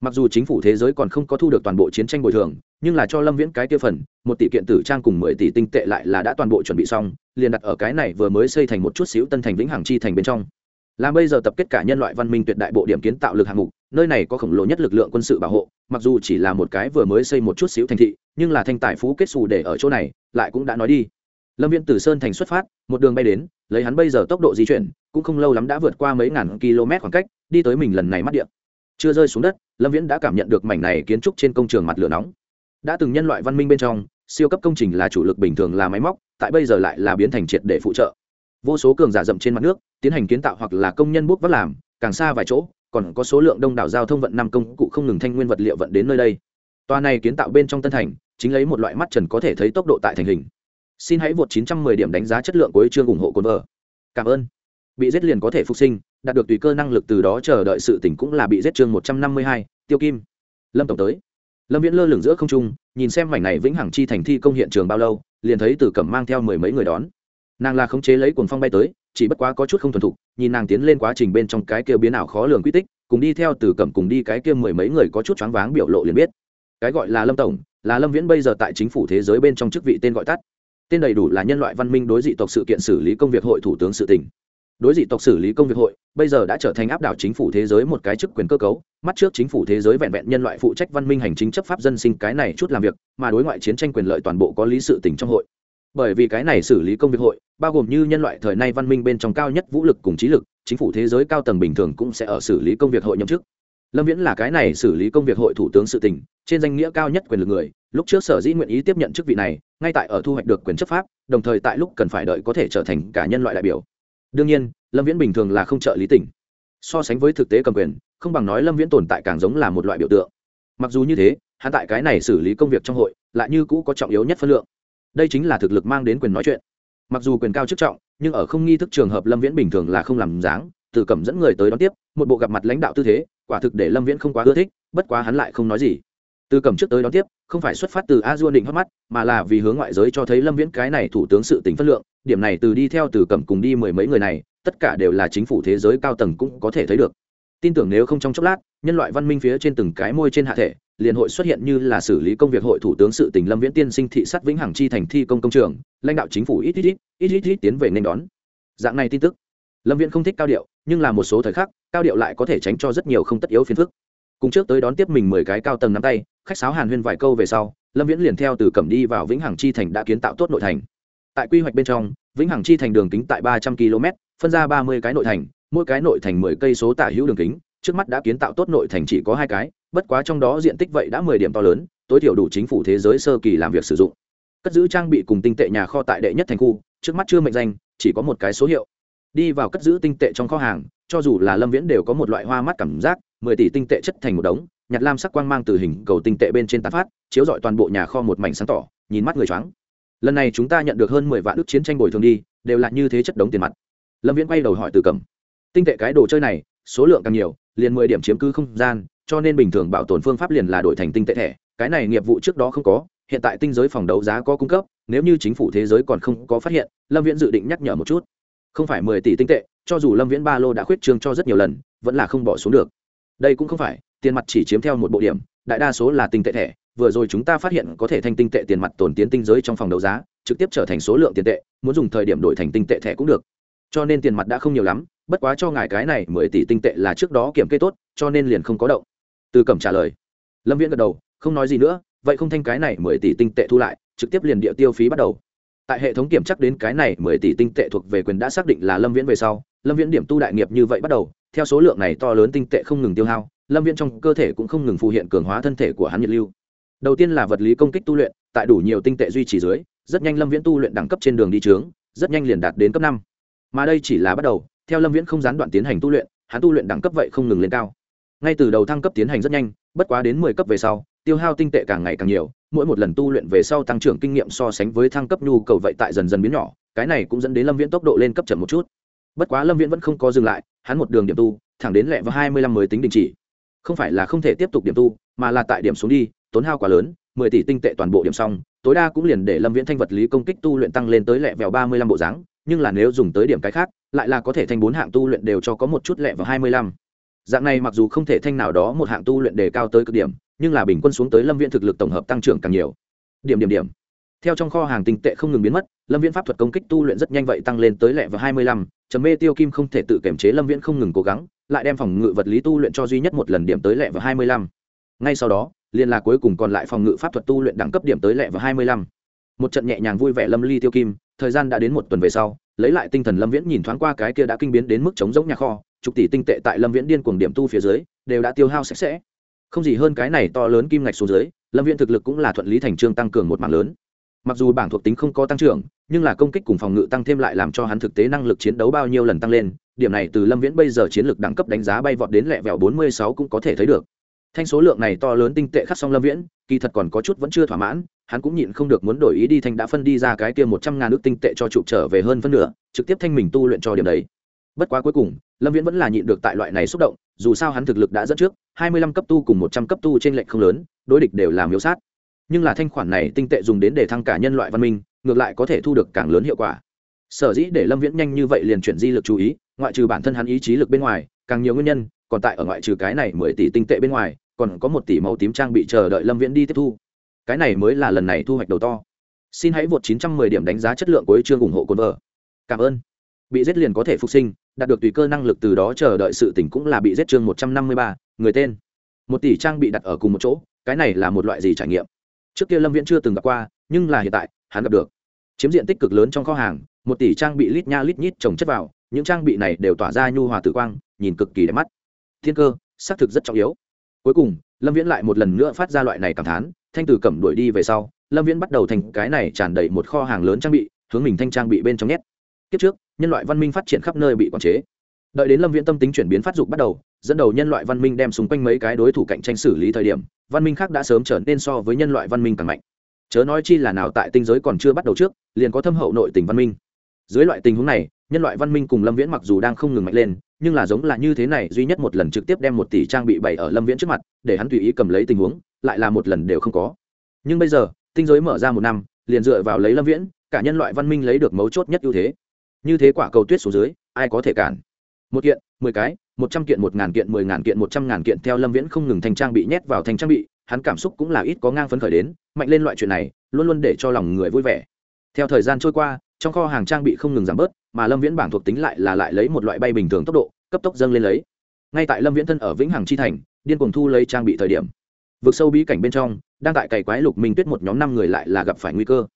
Mặc dù chính phủ thế giới còn không có thu được toàn bộ chiến tranh bồi thường, nhưng là cho lâm viễn cái kia phần, một tỷ kiện tử trang cùng mười tỷ tinh tệ lại là đã toàn bộ chuẩn bị xong, liền đặt ở cái này vừa mới xây thành một chút xíu tân thành vĩnh hằng chi thành bên trong. Làm bây giờ tập kết cả nhân loại văn minh tuyệt đại bộ điểm kiến tạo lực hạng mục, nơi này có khổng lồ nhất lực lượng quân sự bảo hộ, mặc dù chỉ là một cái vừa mới xây một chút xíu thành thị, nhưng là thanh tài phú kết xù để ở chỗ này, lại cũng đã nói đi lâm viên từ sơn thành xuất phát, một đường bay đến, lấy hắn bây giờ tốc độ di chuyển, cũng không lâu lắm đã vượt qua mấy ngàn km khoảng cách, đi tới mình lần này mắt điện. Chưa rơi xuống đất, lâm viễn đã cảm nhận được mảnh này kiến trúc trên công trường mặt lửa nóng. Đã từng nhân loại văn minh bên trong, siêu cấp công trình là chủ lực bình thường là máy móc, tại bây giờ lại là biến thành triệt để phụ trợ. Vô số cường giả dậm trên mặt nước, tiến hành kiến tạo hoặc là công nhân bút vắt làm, càng xa vài chỗ, còn có số lượng đông đảo giao thông vận năm công cụ không ngừng thanh nguyên vật liệu vận đến nơi đây. Toa này kiến tạo bên trong tân thành, chính lấy một loại mắt trần có thể thấy tốc độ tại thành hình xin hãy vượt 910 điểm đánh giá chất lượng cuối chương ủng hộ cồn vợ. Cảm ơn. Bị giết liền có thể phục sinh đạt được tùy cơ năng lực từ đó chờ đợi sự tỉnh cũng là bị giết chương 152, tiêu kim. Lâm tổng tới. Lâm viễn lơ lửng giữa không trung nhìn xem mảnh này vĩnh hằng chi thành thi công hiện trường bao lâu liền thấy từ cẩm mang theo mười mấy người đón. Nàng là khống chế lấy cuồng phong bay tới chỉ bất quá có chút không thuần thục nhìn nàng tiến lên quá trình bên trong cái kia biến ảo khó lường quy tích cùng đi theo từ cẩm cùng đi cái kia mười mấy người có chút choáng váng biểu lộ liền biết. Cái gọi là lâm tổng là lâm viễn bây giờ tại chính phủ thế giới bên trong chức vị tên gọi tắt tên đầy đủ là nhân loại văn minh đối dị tộc sự kiện xử lý công việc hội thủ tướng sự tỉnh đối dị tộc xử lý công việc hội, bây giờ đã trở thành áp đảo chính phủ thế giới một cái chức quyền cơ cấu, mắt trước chính phủ thế giới vẹn vẹn nhân loại phụ trách văn minh hành chính chấp pháp dân sinh cái này chút làm việc, mà đối ngoại chiến tranh quyền lợi toàn bộ có lý sự tỉnh trong hội. Bởi vì cái này xử lý công việc hội, bao gồm như nhân loại thời nay văn minh bên trong cao nhất vũ lực cùng trí lực, chính phủ thế giới cao tầng bình thường cũng sẽ ở xử lý công việc hội nhậm chức lâm viễn là cái này xử lý công việc hội thủ tướng sự tỉnh trên danh nghĩa cao nhất quyền lực người, lúc trước sở dĩ nguyện ý tiếp nhận chức vị này, ngay tại ở thu hoạch được quyền chấp pháp, đồng thời tại lúc cần phải đợi có thể trở thành cả nhân loại đại biểu. Đương nhiên, lâm viễn bình thường là không trợ lý tỉnh. So sánh với thực tế cầm quyền, không bằng nói lâm viễn tồn tại càng giống là một loại biểu tượng. Mặc dù như thế, hắn tại cái này xử lý công việc trong hội, lại như cũ có trọng yếu nhất phân lượng. Đây chính là thực lực mang đến quyền nói chuyện. Mặc dù quyền cao chức trọng, nhưng ở không nghi thức trường hợp lâm viễn bình thường là không làm dáng, từ cẩm dẫn người tới đón tiếp, một bộ gặp mặt lãnh đạo tư thế quả thực để lâm viễn không quá ưa thích, bất quá hắn lại không nói gì. Từ cầm trước tới đón tiếp, không phải xuất phát từ a dua định hót mắt, mà là vì hướng ngoại giới cho thấy lâm viễn cái này thủ tướng sự tính phân lượng, điểm này từ đi theo từ cầm cùng đi mười mấy người này, tất cả đều là chính phủ thế giới cao tầng cũng có thể thấy được. Tin tưởng nếu không trong chốc lát, nhân loại văn minh phía trên từng cái môi trên hạ thể, liền hội xuất hiện như là xử lý công việc hội thủ tướng sự tỉnh lâm viễn tiên sinh thị sát vĩnh hằng chi thành thi công công trường, lãnh đạo chính phủ ít ít ít ít ít ít tiến về nên đón. Dạng này tin tức, lâm viễn không thích cao điệu, nhưng là một số thời khắc cao điệu lại có thể tránh cho rất nhiều không tất yếu phiền phức. Cùng trước tới đón tiếp mình mười cái cao tầng nắm tay, khách sáo hàn huyên vài câu về sau, lâm viễn liền theo từ cẩm đi vào vĩnh hằng chi thành đã kiến tạo tốt nội thành. Tại quy hoạch bên trong, vĩnh hằng chi thành đường kính tại ba trăm km phân ra ba mươi cái nội thành, mỗi cái nội thành mười cây số tả hữu đường kính, trước mắt đã kiến tạo tốt nội thành chỉ có hai cái, bất quá trong đó diện tích vậy đã mười điểm to lớn, tối thiểu đủ chính phủ thế giới sơ kỳ làm việc sử dụng. Cất giữ trang bị cùng tinh tệ nhà kho tại đệ nhất thành khu, trước mắt chưa mệnh danh, chỉ có một cái số hiệu đi vào cất giữ tinh tệ trong kho hàng, cho dù là lâm viễn đều có một loại hoa mắt cảm giác, mười tỷ tinh tệ chất thành một đống, nhặt lam sắc quang mang từ hình cầu tinh tệ bên trên tán phát, chiếu dọi toàn bộ nhà kho một mảnh sáng tỏ, nhìn mắt người choáng. Lần này chúng ta nhận được hơn mười vạn ước chiến tranh bồi thường đi, đều là như thế chất đống tiền mặt. Lâm viễn quay đầu hỏi từ cầm tinh tệ cái đồ chơi này, số lượng càng nhiều, liền mười điểm chiếm cứ không gian, cho nên bình thường bảo tồn phương pháp liền là đổi thành tinh tệ thẻ. Cái này nghiệp vụ trước đó không có, hiện tại tinh giới phòng đấu giá có cung cấp, nếu như chính phủ thế giới còn không có phát hiện, lâm viễn dự định nhắc nhở một chút không phải mười tỷ tinh tệ, cho dù lâm viễn ba lô đã khuyết trương cho rất nhiều lần, vẫn là không bỏ xuống được. Đây cũng không phải, tiền mặt chỉ chiếm theo một bộ điểm, đại đa số là tinh tệ thẻ, vừa rồi chúng ta phát hiện có thể thanh tinh tệ tiền mặt tồn tiến tinh giới trong phòng đấu giá, trực tiếp trở thành số lượng tiền tệ, muốn dùng thời điểm đổi thành tinh tệ thẻ cũng được. Cho nên tiền mặt đã không nhiều lắm, bất quá cho ngài cái này mười tỷ tinh tệ là trước đó kiểm kê tốt, cho nên liền không có động. Từ cẩm trả lời. Lâm viễn gật đầu, không nói gì nữa, vậy không thanh cái này mười tỷ tinh tệ thu lại, trực tiếp liền địa tiêu phí bắt đầu tại hệ thống kiểm chắc đến cái này mười tỷ tinh tệ thuộc về quyền đã xác định là lâm viễn về sau, lâm viễn điểm tu đại nghiệp như vậy bắt đầu, theo số lượng này to lớn tinh tệ không ngừng tiêu hao, lâm viễn trong cơ thể cũng không ngừng phù hiện cường hóa thân thể của hắn nhiệt lưu. Đầu tiên là vật lý công kích tu luyện, tại đủ nhiều tinh tệ duy trì dưới, rất nhanh lâm viễn tu luyện đẳng cấp trên đường đi trướng rất nhanh liền đạt đến cấp năm. Mà đây chỉ là bắt đầu, theo lâm viễn không gián đoạn tiến hành tu luyện, hắn tu luyện đẳng cấp vậy không ngừng lên cao. Ngay từ đầu thăng cấp tiến hành rất nhanh bất quá đến mười cấp về sau, tiêu hao tinh tệ càng ngày càng nhiều, mỗi một lần tu luyện về sau tăng trưởng kinh nghiệm so sánh với thăng cấp nhu cầu vậy tại dần dần biến nhỏ, cái này cũng dẫn đến lâm viễn tốc độ lên cấp chậm một chút. Bất quá lâm viễn vẫn không có dừng lại, hắn một đường điểm tu, thẳng đến lẹ vào hai mươi lăm mới tính đình chỉ. Không phải là không thể tiếp tục điểm tu, mà là tại điểm xuống đi, tốn hao quá lớn, mười tỷ tinh tệ toàn bộ điểm xong, tối đa cũng liền để lâm viễn thanh vật lý công kích tu luyện tăng lên tới lẹ vào ba mươi lăm bộ dáng, nhưng là nếu dùng tới điểm cái khác, lại là có thể thành bốn hạng tu luyện đều cho có một chút lẹ vào hai mươi lăm dạng này mặc dù không thể thanh nào đó một hạng tu luyện đề cao tới cực điểm, nhưng là bình quân xuống tới lâm viễn thực lực tổng hợp tăng trưởng càng nhiều. Điểm điểm điểm. Theo trong kho hàng tinh tệ không ngừng biến mất, lâm viễn pháp thuật công kích tu luyện rất nhanh vậy tăng lên tới lẹ và hai mươi lăm chấm mê tiêu kim không thể tự kiểm chế lâm viễn không ngừng cố gắng, lại đem phòng ngự vật lý tu luyện cho duy nhất một lần điểm tới lẹ và hai mươi lăm. Ngay sau đó liên là cuối cùng còn lại phòng ngự pháp thuật tu luyện đẳng cấp điểm tới lẹ và hai mươi lăm. Một trận nhẹ nhàng vui vẻ lâm ly tiêu kim, thời gian đã đến một tuần về sau, lấy lại tinh thần lâm viễn nhìn thoáng qua cái kia đã kinh biến đến mức chống giống nhà kho chục tỷ tinh tệ tại lâm viễn điên cuồng điểm tu phía dưới, đều đã tiêu hao sạch sẽ. Không gì hơn cái này to lớn kim ngạch xuống dưới, lâm viễn thực lực cũng là thuận lý thành trương tăng cường một mạng lớn. Mặc dù bảng thuộc tính không có tăng trưởng, nhưng là công kích cùng phòng ngự tăng thêm lại làm cho hắn thực tế năng lực chiến đấu bao nhiêu lần tăng lên, điểm này từ lâm viễn bây giờ chiến lược đẳng cấp đánh giá bay vọt đến lẹ vẹo bốn mươi sáu cũng có thể thấy được. Thanh số lượng này to lớn tinh tệ khắc xong lâm viễn, kỳ thật còn có chút vẫn chưa thỏa mãn, hắn cũng nhịn không được muốn đổi ý đi thanh đã phân đi ra cái kia một trăm ngàn nước tinh tệ cho trụ trở về hơn phân nửa, trực tiếp thanh mình tu luyện cho điểm đấy bất quá cuối cùng, lâm viễn vẫn là nhịn được tại loại này xúc động, dù sao hắn thực lực đã dẫn trước, hai mươi lăm cấp tu cùng một trăm cấp tu trên lệnh không lớn, đối địch đều làm miếu sát. Nhưng là thanh khoản này tinh tệ dùng đến để thăng cả nhân loại văn minh, ngược lại có thể thu được càng lớn hiệu quả. Sở dĩ để lâm viễn nhanh như vậy liền chuyển di lực chú ý, ngoại trừ bản thân hắn ý chí lực bên ngoài, càng nhiều nguyên nhân, còn tại ở ngoại trừ cái này mười tỷ tinh tệ bên ngoài, còn có một tỷ màu tím trang bị chờ đợi lâm viễn đi tiếp thu. Cái này mới là lần này thu hoạch đầu to. Xin hãy vượt 910 điểm đánh giá chất lượng của chương ủng hộ cồn vợ. Cảm ơn. Bị giết liền có thể phục sinh đạt được tùy cơ năng lực từ đó chờ đợi sự tỉnh cũng là bị giết chương 153, người tên. Một tỷ trang bị đặt ở cùng một chỗ cái này là một loại gì trải nghiệm? Trước kia lâm viễn chưa từng gặp qua nhưng là hiện tại hắn gặp được. Chiếm diện tích cực lớn trong kho hàng một tỷ trang bị lít nha lít nhít trồng chất vào những trang bị này đều tỏa ra nhu hòa tử quang nhìn cực kỳ đẹp mắt. Thiên cơ xác thực rất trọng yếu. Cuối cùng lâm viễn lại một lần nữa phát ra loại này cảm thán thanh tử cẩm đuổi đi về sau lâm viễn bắt đầu thành cái này tràn đầy một kho hàng lớn trang bị hướng mình thanh trang bị bên trong nhét. Kiếp trước nhân loại văn minh phát triển khắp nơi bị quản chế. Đợi đến lâm viễn tâm tính chuyển biến phát dục bắt đầu, dẫn đầu nhân loại văn minh đem xung quanh mấy cái đối thủ cạnh tranh xử lý thời điểm, văn minh khác đã sớm trở nên so với nhân loại văn minh càng mạnh. Chớ nói chi là nào tại tinh giới còn chưa bắt đầu trước, liền có thâm hậu nội tình văn minh. Dưới loại tình huống này, nhân loại văn minh cùng lâm viễn mặc dù đang không ngừng mạnh lên, nhưng là giống là như thế này, duy nhất một lần trực tiếp đem một tỷ trang bị bày ở lâm viễn trước mặt, để hắn tùy ý cầm lấy tình huống, lại là một lần đều không có. Nhưng bây giờ, tinh giới mở ra một năm, liền dựa vào lấy lâm viễn, cả nhân loại văn minh lấy được mấu chốt nhất ưu thế như thế quả cầu tuyết xuống dưới, ai có thể cản? Một kiện, mười cái, một trăm kiện, một ngàn kiện, mười ngàn kiện, một trăm ngàn kiện theo lâm viễn không ngừng thành trang bị nhét vào thành trang bị, hắn cảm xúc cũng là ít có ngang phấn khởi đến, mạnh lên loại chuyện này, luôn luôn để cho lòng người vui vẻ. Theo thời gian trôi qua, trong kho hàng trang bị không ngừng giảm bớt, mà lâm viễn bảng thuộc tính lại là lại lấy một loại bay bình thường tốc độ, cấp tốc dâng lên lấy. Ngay tại lâm viễn thân ở vĩnh hằng chi thành, điên cuồng thu lấy trang bị thời điểm vượt sâu bí cảnh bên trong, đang tại cày quái lục minh tuyết một nhóm năm người lại là gặp phải nguy cơ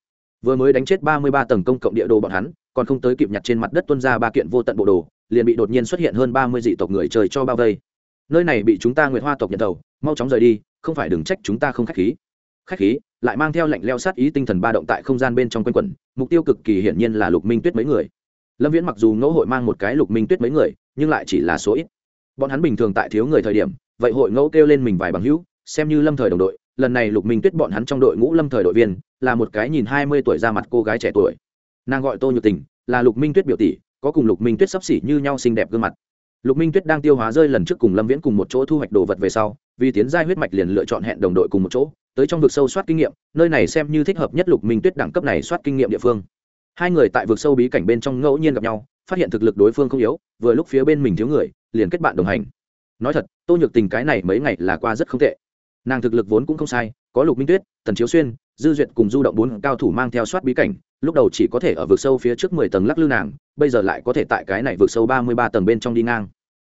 vừa mới đánh chết ba mươi ba tầng công cộng địa đồ bọn hắn, còn không tới kịp nhặt trên mặt đất tuân ra ba kiện vô tận bộ đồ, liền bị đột nhiên xuất hiện hơn ba mươi dị tộc người trời cho bao vây. Nơi này bị chúng ta nguyệt hoa tộc nhận đầu, mau chóng rời đi, không phải đừng trách chúng ta không khách khí. Khách khí, lại mang theo lệnh leo sát ý tinh thần ba động tại không gian bên trong quanh quẩn, mục tiêu cực kỳ hiển nhiên là lục minh tuyết mấy người. Lâm viễn mặc dù ngẫu hội mang một cái lục minh tuyết mấy người, nhưng lại chỉ là số ít. Bọn hắn bình thường tại thiếu người thời điểm, vậy hội ngẫu kêu lên mình vài bằng hữu, xem như lâm thời đồng đội lần này lục minh tuyết bọn hắn trong đội ngũ lâm thời đội viên là một cái nhìn hai mươi tuổi ra mặt cô gái trẻ tuổi. Nàng gọi tô nhược tình, là lục minh tuyết biểu tỷ, có cùng lục minh tuyết sắp xỉ như nhau xinh đẹp gương mặt. Lục minh tuyết đang tiêu hóa rơi lần trước cùng lâm viễn cùng một chỗ thu hoạch đồ vật về sau, vì tiến giai huyết mạch liền lựa chọn hẹn đồng đội cùng một chỗ, tới trong vực sâu soát kinh nghiệm, nơi này xem như thích hợp nhất lục minh tuyết đẳng cấp này soát kinh nghiệm địa phương. Hai người tại vực sâu bí cảnh bên trong ngẫu nhiên gặp nhau, phát hiện thực lực đối phương không yếu, vừa lúc phía bên mình thiếu người, liền kết bạn đồng hành. Nói thật, tô nhược tình cái này mấy ngày là qua rất không tệ nàng thực lực vốn cũng không sai, có lục minh tuyết, tần chiếu xuyên, dư duyệt cùng du động bốn cao thủ mang theo soát bí cảnh, lúc đầu chỉ có thể ở vực sâu phía trước mười tầng lắc lư nàng, bây giờ lại có thể tại cái này vực sâu ba mươi ba tầng bên trong đi ngang.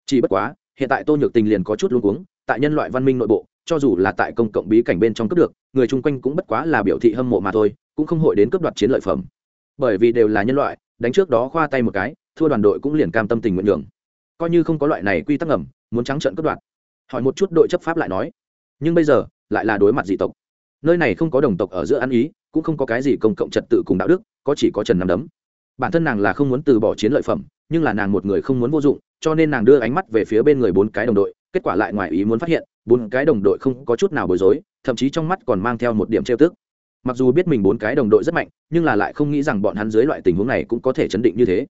Chỉ bất quá, hiện tại tô nhược tình liền có chút luống cuống, tại nhân loại văn minh nội bộ, cho dù là tại công cộng bí cảnh bên trong cướp được, người chung quanh cũng bất quá là biểu thị hâm mộ mà thôi, cũng không hội đến cướp đoạt chiến lợi phẩm. Bởi vì đều là nhân loại, đánh trước đó khoa tay một cái, thua đoàn đội cũng liền cam tâm tình nguyện nhường. Coi như không có loại này quy tắc ngầm, muốn trắng trợn cướp đoạt. Hỏi một chút đội chấp pháp lại nói nhưng bây giờ lại là đối mặt dị tộc. Nơi này không có đồng tộc ở giữa ăn ý, cũng không có cái gì công cộng trật tự cùng đạo đức, có chỉ có trần nằm đấm. Bản thân nàng là không muốn từ bỏ chiến lợi phẩm, nhưng là nàng một người không muốn vô dụng, cho nên nàng đưa ánh mắt về phía bên người bốn cái đồng đội, kết quả lại ngoài ý muốn phát hiện, bốn cái đồng đội không có chút nào bối rối, thậm chí trong mắt còn mang theo một điểm trêu tức. Mặc dù biết mình bốn cái đồng đội rất mạnh, nhưng là lại không nghĩ rằng bọn hắn dưới loại tình huống này cũng có thể chấn định như thế.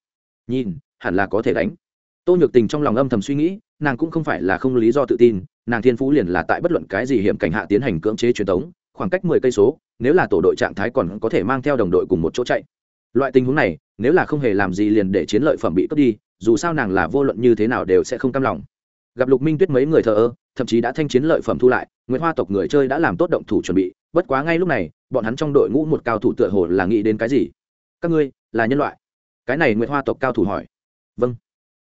Nhìn, hẳn là có thể đánh. Tô nhược tình trong lòng âm thầm suy nghĩ, nàng cũng không phải là không lý do tự tin nàng thiên phú liền là tại bất luận cái gì hiểm cảnh hạ tiến hành cưỡng chế truyền thống, khoảng cách mười cây số, nếu là tổ đội trạng thái còn có thể mang theo đồng đội cùng một chỗ chạy. Loại tình huống này, nếu là không hề làm gì liền để chiến lợi phẩm bị cướp đi, dù sao nàng là vô luận như thế nào đều sẽ không cam lòng. Gặp lục minh tuyết mấy người thờ ơ, thậm chí đã thanh chiến lợi phẩm thu lại nguyễn hoa tộc người chơi đã làm tốt động thủ chuẩn bị, bất quá ngay lúc này, bọn hắn trong đội ngũ một cao thủ tựa hồ là nghĩ đến cái gì? Các ngươi là nhân loại? Cái này nguyễn hoa tộc cao thủ hỏi. Vâng.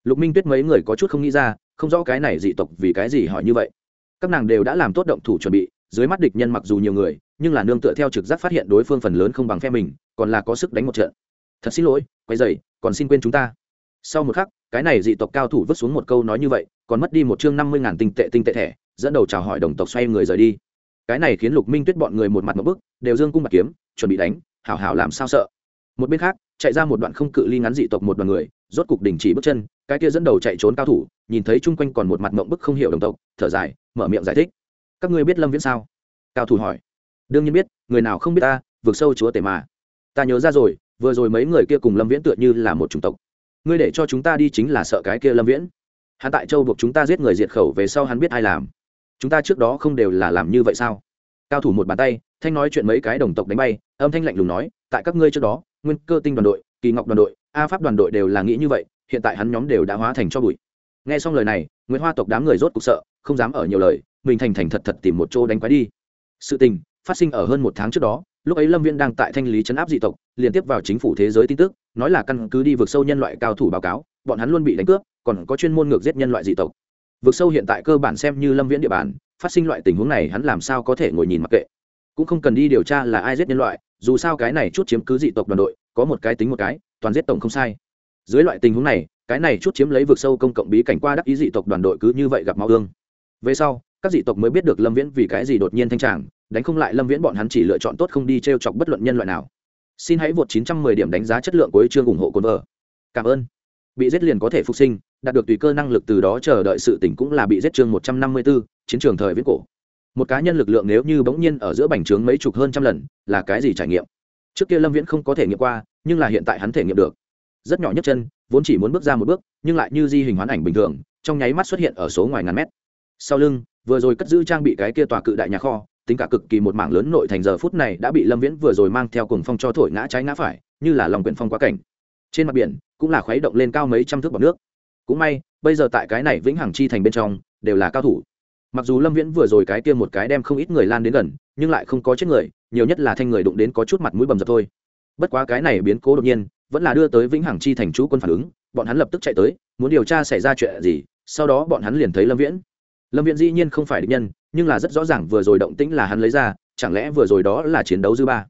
Lục minh tuyết mấy người có chút không nghĩ ra không rõ cái này dị tộc vì cái gì hỏi như vậy. Các nàng đều đã làm tốt động thủ chuẩn bị, dưới mắt địch nhân mặc dù nhiều người, nhưng là nương tựa theo trực giác phát hiện đối phương phần lớn không bằng phe mình, còn là có sức đánh một trận. Thật xin lỗi, quay dày còn xin quên chúng ta. Sau một khắc, cái này dị tộc cao thủ vứt xuống một câu nói như vậy, còn mất đi một chương năm mươi ngàn tinh tệ tinh tệ thẻ, dẫn đầu chào hỏi đồng tộc xoay người rời đi. Cái này khiến lục minh tuyết bọn người một mặt một bức, đều dương cung bạc kiếm, chuẩn bị đánh, hảo hảo làm sao sợ. Một bên khác chạy ra một đoạn không cự ly ngắn dị tộc một đoàn người, rốt cục đình chỉ bước chân, cái kia dẫn đầu chạy trốn cao thủ, nhìn thấy chung quanh còn một mặt mộng bức không hiểu đồng tộc, thở dài, mở miệng giải thích. Các ngươi biết lâm viễn sao? Cao thủ hỏi. Đương nhiên biết, người nào không biết ta vượt sâu chúa tể mà. Ta nhớ ra rồi, vừa rồi mấy người kia cùng lâm viễn tựa như là một chủng tộc. Ngươi để cho chúng ta đi chính là sợ cái kia lâm viễn. Hắn tại châu buộc chúng ta giết người diệt khẩu về sau hắn biết ai làm. Chúng ta trước đó không đều là làm như vậy sao? Cao thủ một bàn tay, thanh nói chuyện mấy cái đồng tộc đánh bay, âm thanh lạnh lùng nói, tại các ngươi trước đó nguyên cơ tinh đoàn đội, kỳ ngọc đoàn đội, a pháp đoàn đội đều là nghĩ như vậy, hiện tại hắn nhóm đều đã hóa thành cho bụi. Nghe xong lời này nguyễn hoa tộc đám người rốt cục sợ, không dám ở nhiều lời, mình thành thành thật thật tìm một chỗ đánh quái đi. Sự tình phát sinh ở hơn một tháng trước đó, lúc ấy lâm viên đang tại thanh lý chấn áp dị tộc, liên tiếp vào chính phủ thế giới tin tức, nói là căn cứ đi vượt sâu nhân loại cao thủ báo cáo, bọn hắn luôn bị đánh cướp, còn có chuyên môn ngược giết nhân loại dị tộc. Vượt sâu hiện tại cơ bản xem như lâm viễn địa bàn, phát sinh loại tình huống này hắn làm sao có thể ngồi nhìn mặc kệ cũng không cần đi điều tra là ai giết nhân loại dù sao cái này chút chiếm cứ dị tộc đoàn đội có một cái tính một cái toàn giết tổng không sai. Dưới loại tình huống này cái này chút chiếm lấy vượt sâu công cộng bí cảnh qua đắc ý dị tộc đoàn đội cứ như vậy gặp máu ương. Về sau các dị tộc mới biết được lâm viễn vì cái gì đột nhiên thanh tràng đánh không lại lâm viễn bọn hắn chỉ lựa chọn tốt không đi t r e o chọc bất luận nhân loại nào. Xin hãy vượt 910 điểm đánh giá chất lượng của chương ủng hộ cồn vợ. Cảm ơn. Bị giết liền có thể phục sinh đạt được tùy cơ năng lực từ đó chờ đợi sự tỉnh cũng là bị giết chương 154, chiến trường thời viễn cổ một cá nhân lực lượng nếu như bỗng nhiên ở giữa bành trướng mấy chục hơn trăm lần, là cái gì trải nghiệm? Trước kia lâm viễn không có thể nghiệm qua, nhưng là hiện tại hắn thể nghiệm được. Rất nhỏ nhất chân, vốn chỉ muốn bước ra một bước, nhưng lại như di hình hoán ảnh bình thường, trong nháy mắt xuất hiện ở số ngoài ngàn mét. Sau lưng, vừa rồi cất giữ trang bị cái kia tòa cự đại nhà kho, tính cả cực kỳ một mảng lớn nội thành giờ phút này đã bị lâm viễn vừa rồi mang theo cùng phong cho thổi ngã trái ngã phải, như là lòng quyển phong quá cảnh. Trên mặt biển, cũng là khuấy động lên cao mấy trăm thước bọc nước. Cũng may, bây giờ tại cái này vĩnh hằng chi thành bên trong, đều là cao thủ mặc dù lâm viễn vừa rồi cái kia một cái đem không ít người lan đến gần, nhưng lại không có chết người, nhiều nhất là thanh người đụng đến có chút mặt mũi bầm dập thôi. Bất quá cái này biến cố đột nhiên, vẫn là đưa tới vĩnh hằng chi thành chú quân phản ứng, bọn hắn lập tức chạy tới, muốn điều tra xảy ra chuyện gì, sau đó bọn hắn liền thấy lâm viễn. Lâm viễn dĩ nhiên không phải địch nhân, nhưng là rất rõ ràng vừa rồi động tĩnh là hắn lấy ra, chẳng lẽ vừa rồi đó là chiến đấu dư ba?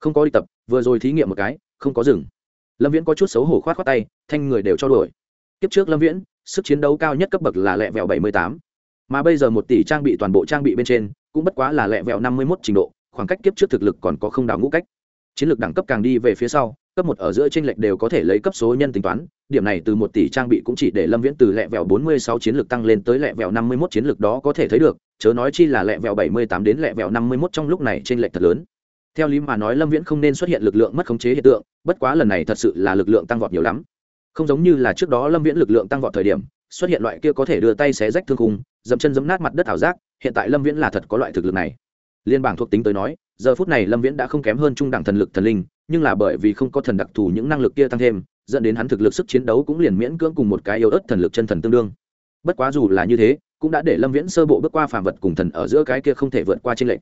Không có đi tập, vừa rồi thí nghiệm một cái, không có dừng. Lâm viễn có chút xấu hổ khoát khoát tay, thanh người đều cho đổi tiếp trước lâm viễn, sức chiến đấu cao nhất cấp bậc là lẹ vẹo bảy mươi tám mà bây giờ một tỷ trang bị toàn bộ trang bị bên trên cũng bất quá là lẹ vẹo năm mươi mốt trình độ, khoảng cách kiếp trước thực lực còn có không đào ngũ cách. Chiến lược đẳng cấp càng đi về phía sau, cấp một ở giữa tranh lệch đều có thể lấy cấp số nhân tính toán, điểm này từ một tỷ trang bị cũng chỉ để lâm viễn từ lẹ vẹo bốn mươi sáu chiến lược tăng lên tới lẹ vẹo năm mươi mốt chiến lược đó có thể thấy được, chớ nói chi là lẹ vẹo bảy mươi tám đến lẹ vẹo năm mươi mốt trong lúc này tranh lệch thật lớn. Theo lý mà nói lâm viễn không nên xuất hiện lực lượng mất khống chế hiện tượng, bất quá lần này thật sự là lực lượng tăng vọt nhiều lắm. Không giống như là trước đó lâm viễn lực lượng tăng vọt thời điểm, xuất hiện loại kia có thể đưa tay xé rách thương khung dậm chân dẫm nát mặt đất ảo giác, hiện tại lâm viễn là thật có loại thực lực này. Liên bảng thuộc tính tới nói, giờ phút này lâm viễn đã không kém hơn trung đẳng thần lực thần linh, nhưng là bởi vì không có thần đặc thù những năng lực kia tăng thêm, dẫn đến hắn thực lực sức chiến đấu cũng liền miễn cưỡng cùng một cái yếu ớt thần lực chân thần tương đương. Bất quá dù là như thế, cũng đã để lâm viễn sơ bộ bước qua phàm vật cùng thần ở giữa cái kia không thể vượt qua trên lệnh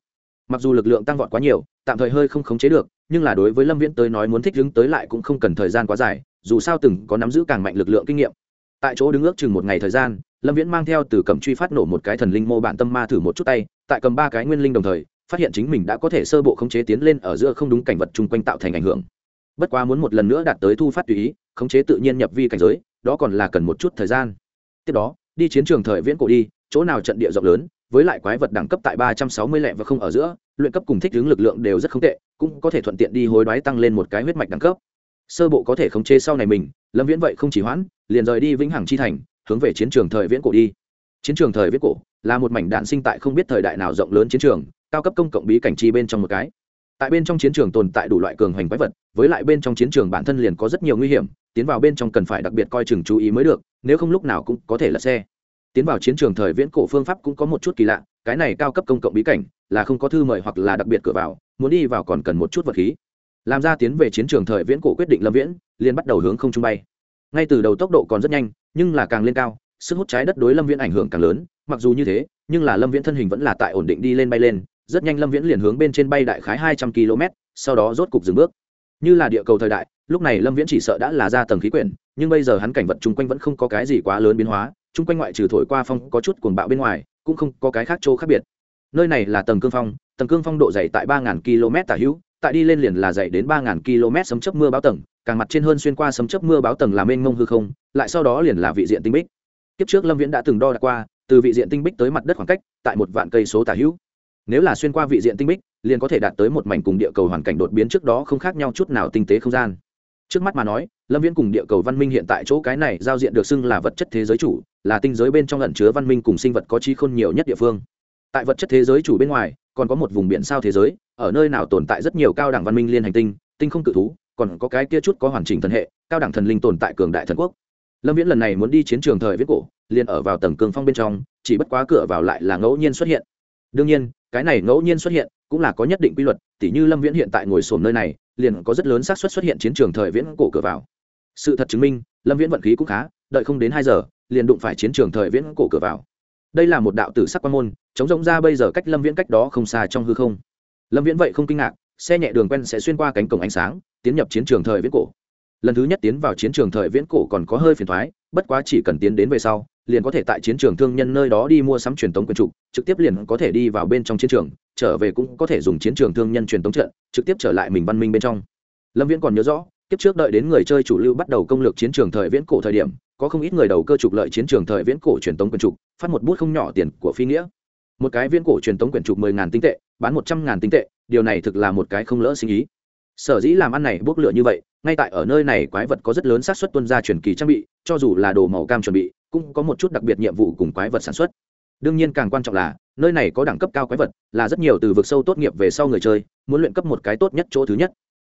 mặc dù lực lượng tăng vọt quá nhiều, tạm thời hơi không khống chế được, nhưng là đối với lâm viễn tới nói muốn thích đứng tới lại cũng không cần thời gian quá dài, dù sao từng có nắm giữ càng mạnh lực lượng kinh nghiệm tại chỗ đứng ước chừng một ngày thời gian, lâm viễn mang theo từ cầm truy phát nổ một cái thần linh mô bản tâm ma thử một chút tay, tại cầm ba cái nguyên linh đồng thời, phát hiện chính mình đã có thể sơ bộ khống chế tiến lên ở giữa không đúng cảnh vật chung quanh tạo thành ảnh hưởng. Bất quá muốn một lần nữa đạt tới thu phát tùy ý, khống chế tự nhiên nhập vi cảnh giới, đó còn là cần một chút thời gian. Tiếp đó, đi chiến trường thời viễn cổ đi, chỗ nào trận địa rộng lớn, với lại quái vật đẳng cấp tại ba trăm sáu mươi lẻ và không ở giữa, luyện cấp cùng thích ứng lực lượng đều rất không tệ, cũng có thể thuận tiện đi hối đoái tăng lên một cái huyết mạch đẳng cấp. Sơ bộ có thể khống chế sau này mình, lâm viễn vậy không chỉ hoãn liền rời đi vĩnh hằng chi thành, hướng về chiến trường thời viễn cổ đi. Chiến trường thời viễn cổ là một mảnh đạn sinh tại không biết thời đại nào rộng lớn chiến trường, cao cấp công cộng bí cảnh chi bên trong một cái. Tại bên trong chiến trường tồn tại đủ loại cường hoành quái vật, với lại bên trong chiến trường bản thân liền có rất nhiều nguy hiểm, tiến vào bên trong cần phải đặc biệt coi chừng chú ý mới được, nếu không lúc nào cũng có thể là xe. Tiến vào chiến trường thời viễn cổ phương pháp cũng có một chút kỳ lạ, cái này cao cấp công cộng bí cảnh là không có thư mời hoặc là đặc biệt cửa vào, muốn đi vào còn cần một chút vật khí. Làm ra tiến về chiến trường thời viễn cổ quyết định lâm viễn, liền bắt đầu hướng không trung bay ngay từ đầu tốc độ còn rất nhanh, nhưng là càng lên cao, sức hút trái đất đối lâm viễn ảnh hưởng càng lớn, mặc dù như thế, nhưng là lâm viễn thân hình vẫn là tại ổn định đi lên bay lên, rất nhanh lâm viễn liền hướng bên trên bay đại khái hai trăm km sau đó rốt cục dừng bước. Như là địa cầu thời đại, lúc này lâm viễn chỉ sợ đã là ra tầng khí quyển, nhưng bây giờ hắn cảnh vật chung quanh vẫn không có cái gì quá lớn biến hóa, chung quanh ngoại trừ thổi qua phong có chút cuồng bạo bên ngoài, cũng không có cái khác chỗ khác biệt. Nơi này là tầng cương phong, tầng cương phong độ dày tại ba km tả hữu tại đi lên liền là dày đến ba ngàn km sấm chấp mưa báo tầng, càng mặt trên hơn xuyên qua sấm chấp mưa báo tầng là mênh mông hư không, lại sau đó liền là vị diện tinh bích. Kiếp trước lâm viễn đã từng đo đạc qua, từ vị diện tinh bích tới mặt đất khoảng cách, tại một vạn cây số tả hữu. Nếu là xuyên qua vị diện tinh bích, liền có thể đạt tới một mảnh cùng địa cầu hoàn cảnh đột biến trước đó không khác nhau chút nào tinh tế không gian. Trước mắt mà nói, lâm viễn cùng địa cầu văn minh hiện tại chỗ cái này giao diện được xưng là vật chất thế giới chủ, là tinh giới bên trong ẩn chứa văn minh cùng sinh vật có trí khôn nhiều nhất địa phương. Tại vật chất thế giới chủ bên ngoài, còn có một vùng biển sao thế giới ở nơi nào tồn tại rất nhiều cao đẳng văn minh liên hành tinh tinh không cự thú, còn có cái kia chút có hoàn chỉnh thần hệ, cao đẳng thần linh tồn tại cường đại thần quốc. Lâm viễn lần này muốn đi chiến trường thời viết cổ, liền ở vào tầng cường phong bên trong, chỉ bất quá cửa vào lại là ngẫu nhiên xuất hiện. Đương nhiên, cái này ngẫu nhiên xuất hiện cũng là có nhất định quy luật, tỉ như lâm viễn hiện tại ngồi sồn nơi này, liền có rất lớn xác suất xuất hiện chiến trường thời viễn cổ cửa vào. Sự thật chứng minh, lâm viễn vận khí cũng khá, đợi không đến hai giờ, liền đụng phải chiến trường thời viễn cổ cửa vào. Đây là một đạo tử sắc quan môn, chống rỗng ra bây giờ cách lâm viễn cách đó không xa trong hư không lâm viễn vậy không kinh ngạc, xe nhẹ đường quen sẽ xuyên qua cánh cổng ánh sáng, tiến nhập chiến trường thời viễn cổ. Lần thứ nhất tiến vào chiến trường thời viễn cổ còn có hơi phiền thoái bất quá chỉ cần tiến đến về sau, liền có thể tại chiến trường thương nhân nơi đó đi mua sắm truyền tống quyền trục, trực tiếp liền có thể đi vào bên trong chiến trường, trở về cũng có thể dùng chiến trường thương nhân truyền tống trận, trực tiếp trở lại mình văn minh bên trong. Lâm viễn còn nhớ rõ tiếp trước đợi đến người chơi chủ lưu bắt đầu công lược chiến trường thời viễn cổ thời điểm, có không ít người đầu cơ trục lợi chiến trường thời viễn cổ truyền tống quyền trục, phát một bút không nhỏ tiền của phi nghĩa một cái viễn cổ truyền tống quyển trục mười ngàn tinh tệ, bán một trăm ngàn tinh tệ, điều này thực là một cái không lỡ sinh ý. Sở dĩ làm ăn này bốc lựa như vậy, ngay tại ở nơi này quái vật có rất lớn xác suất tuân ra truyền kỳ trang bị, cho dù là đồ màu cam chuẩn bị, cũng có một chút đặc biệt nhiệm vụ cùng quái vật sản xuất. Đương nhiên càng quan trọng là, nơi này có đẳng cấp cao quái vật, là rất nhiều từ vực sâu tốt nghiệp về sau người chơi, muốn luyện cấp một cái tốt nhất chỗ thứ nhất.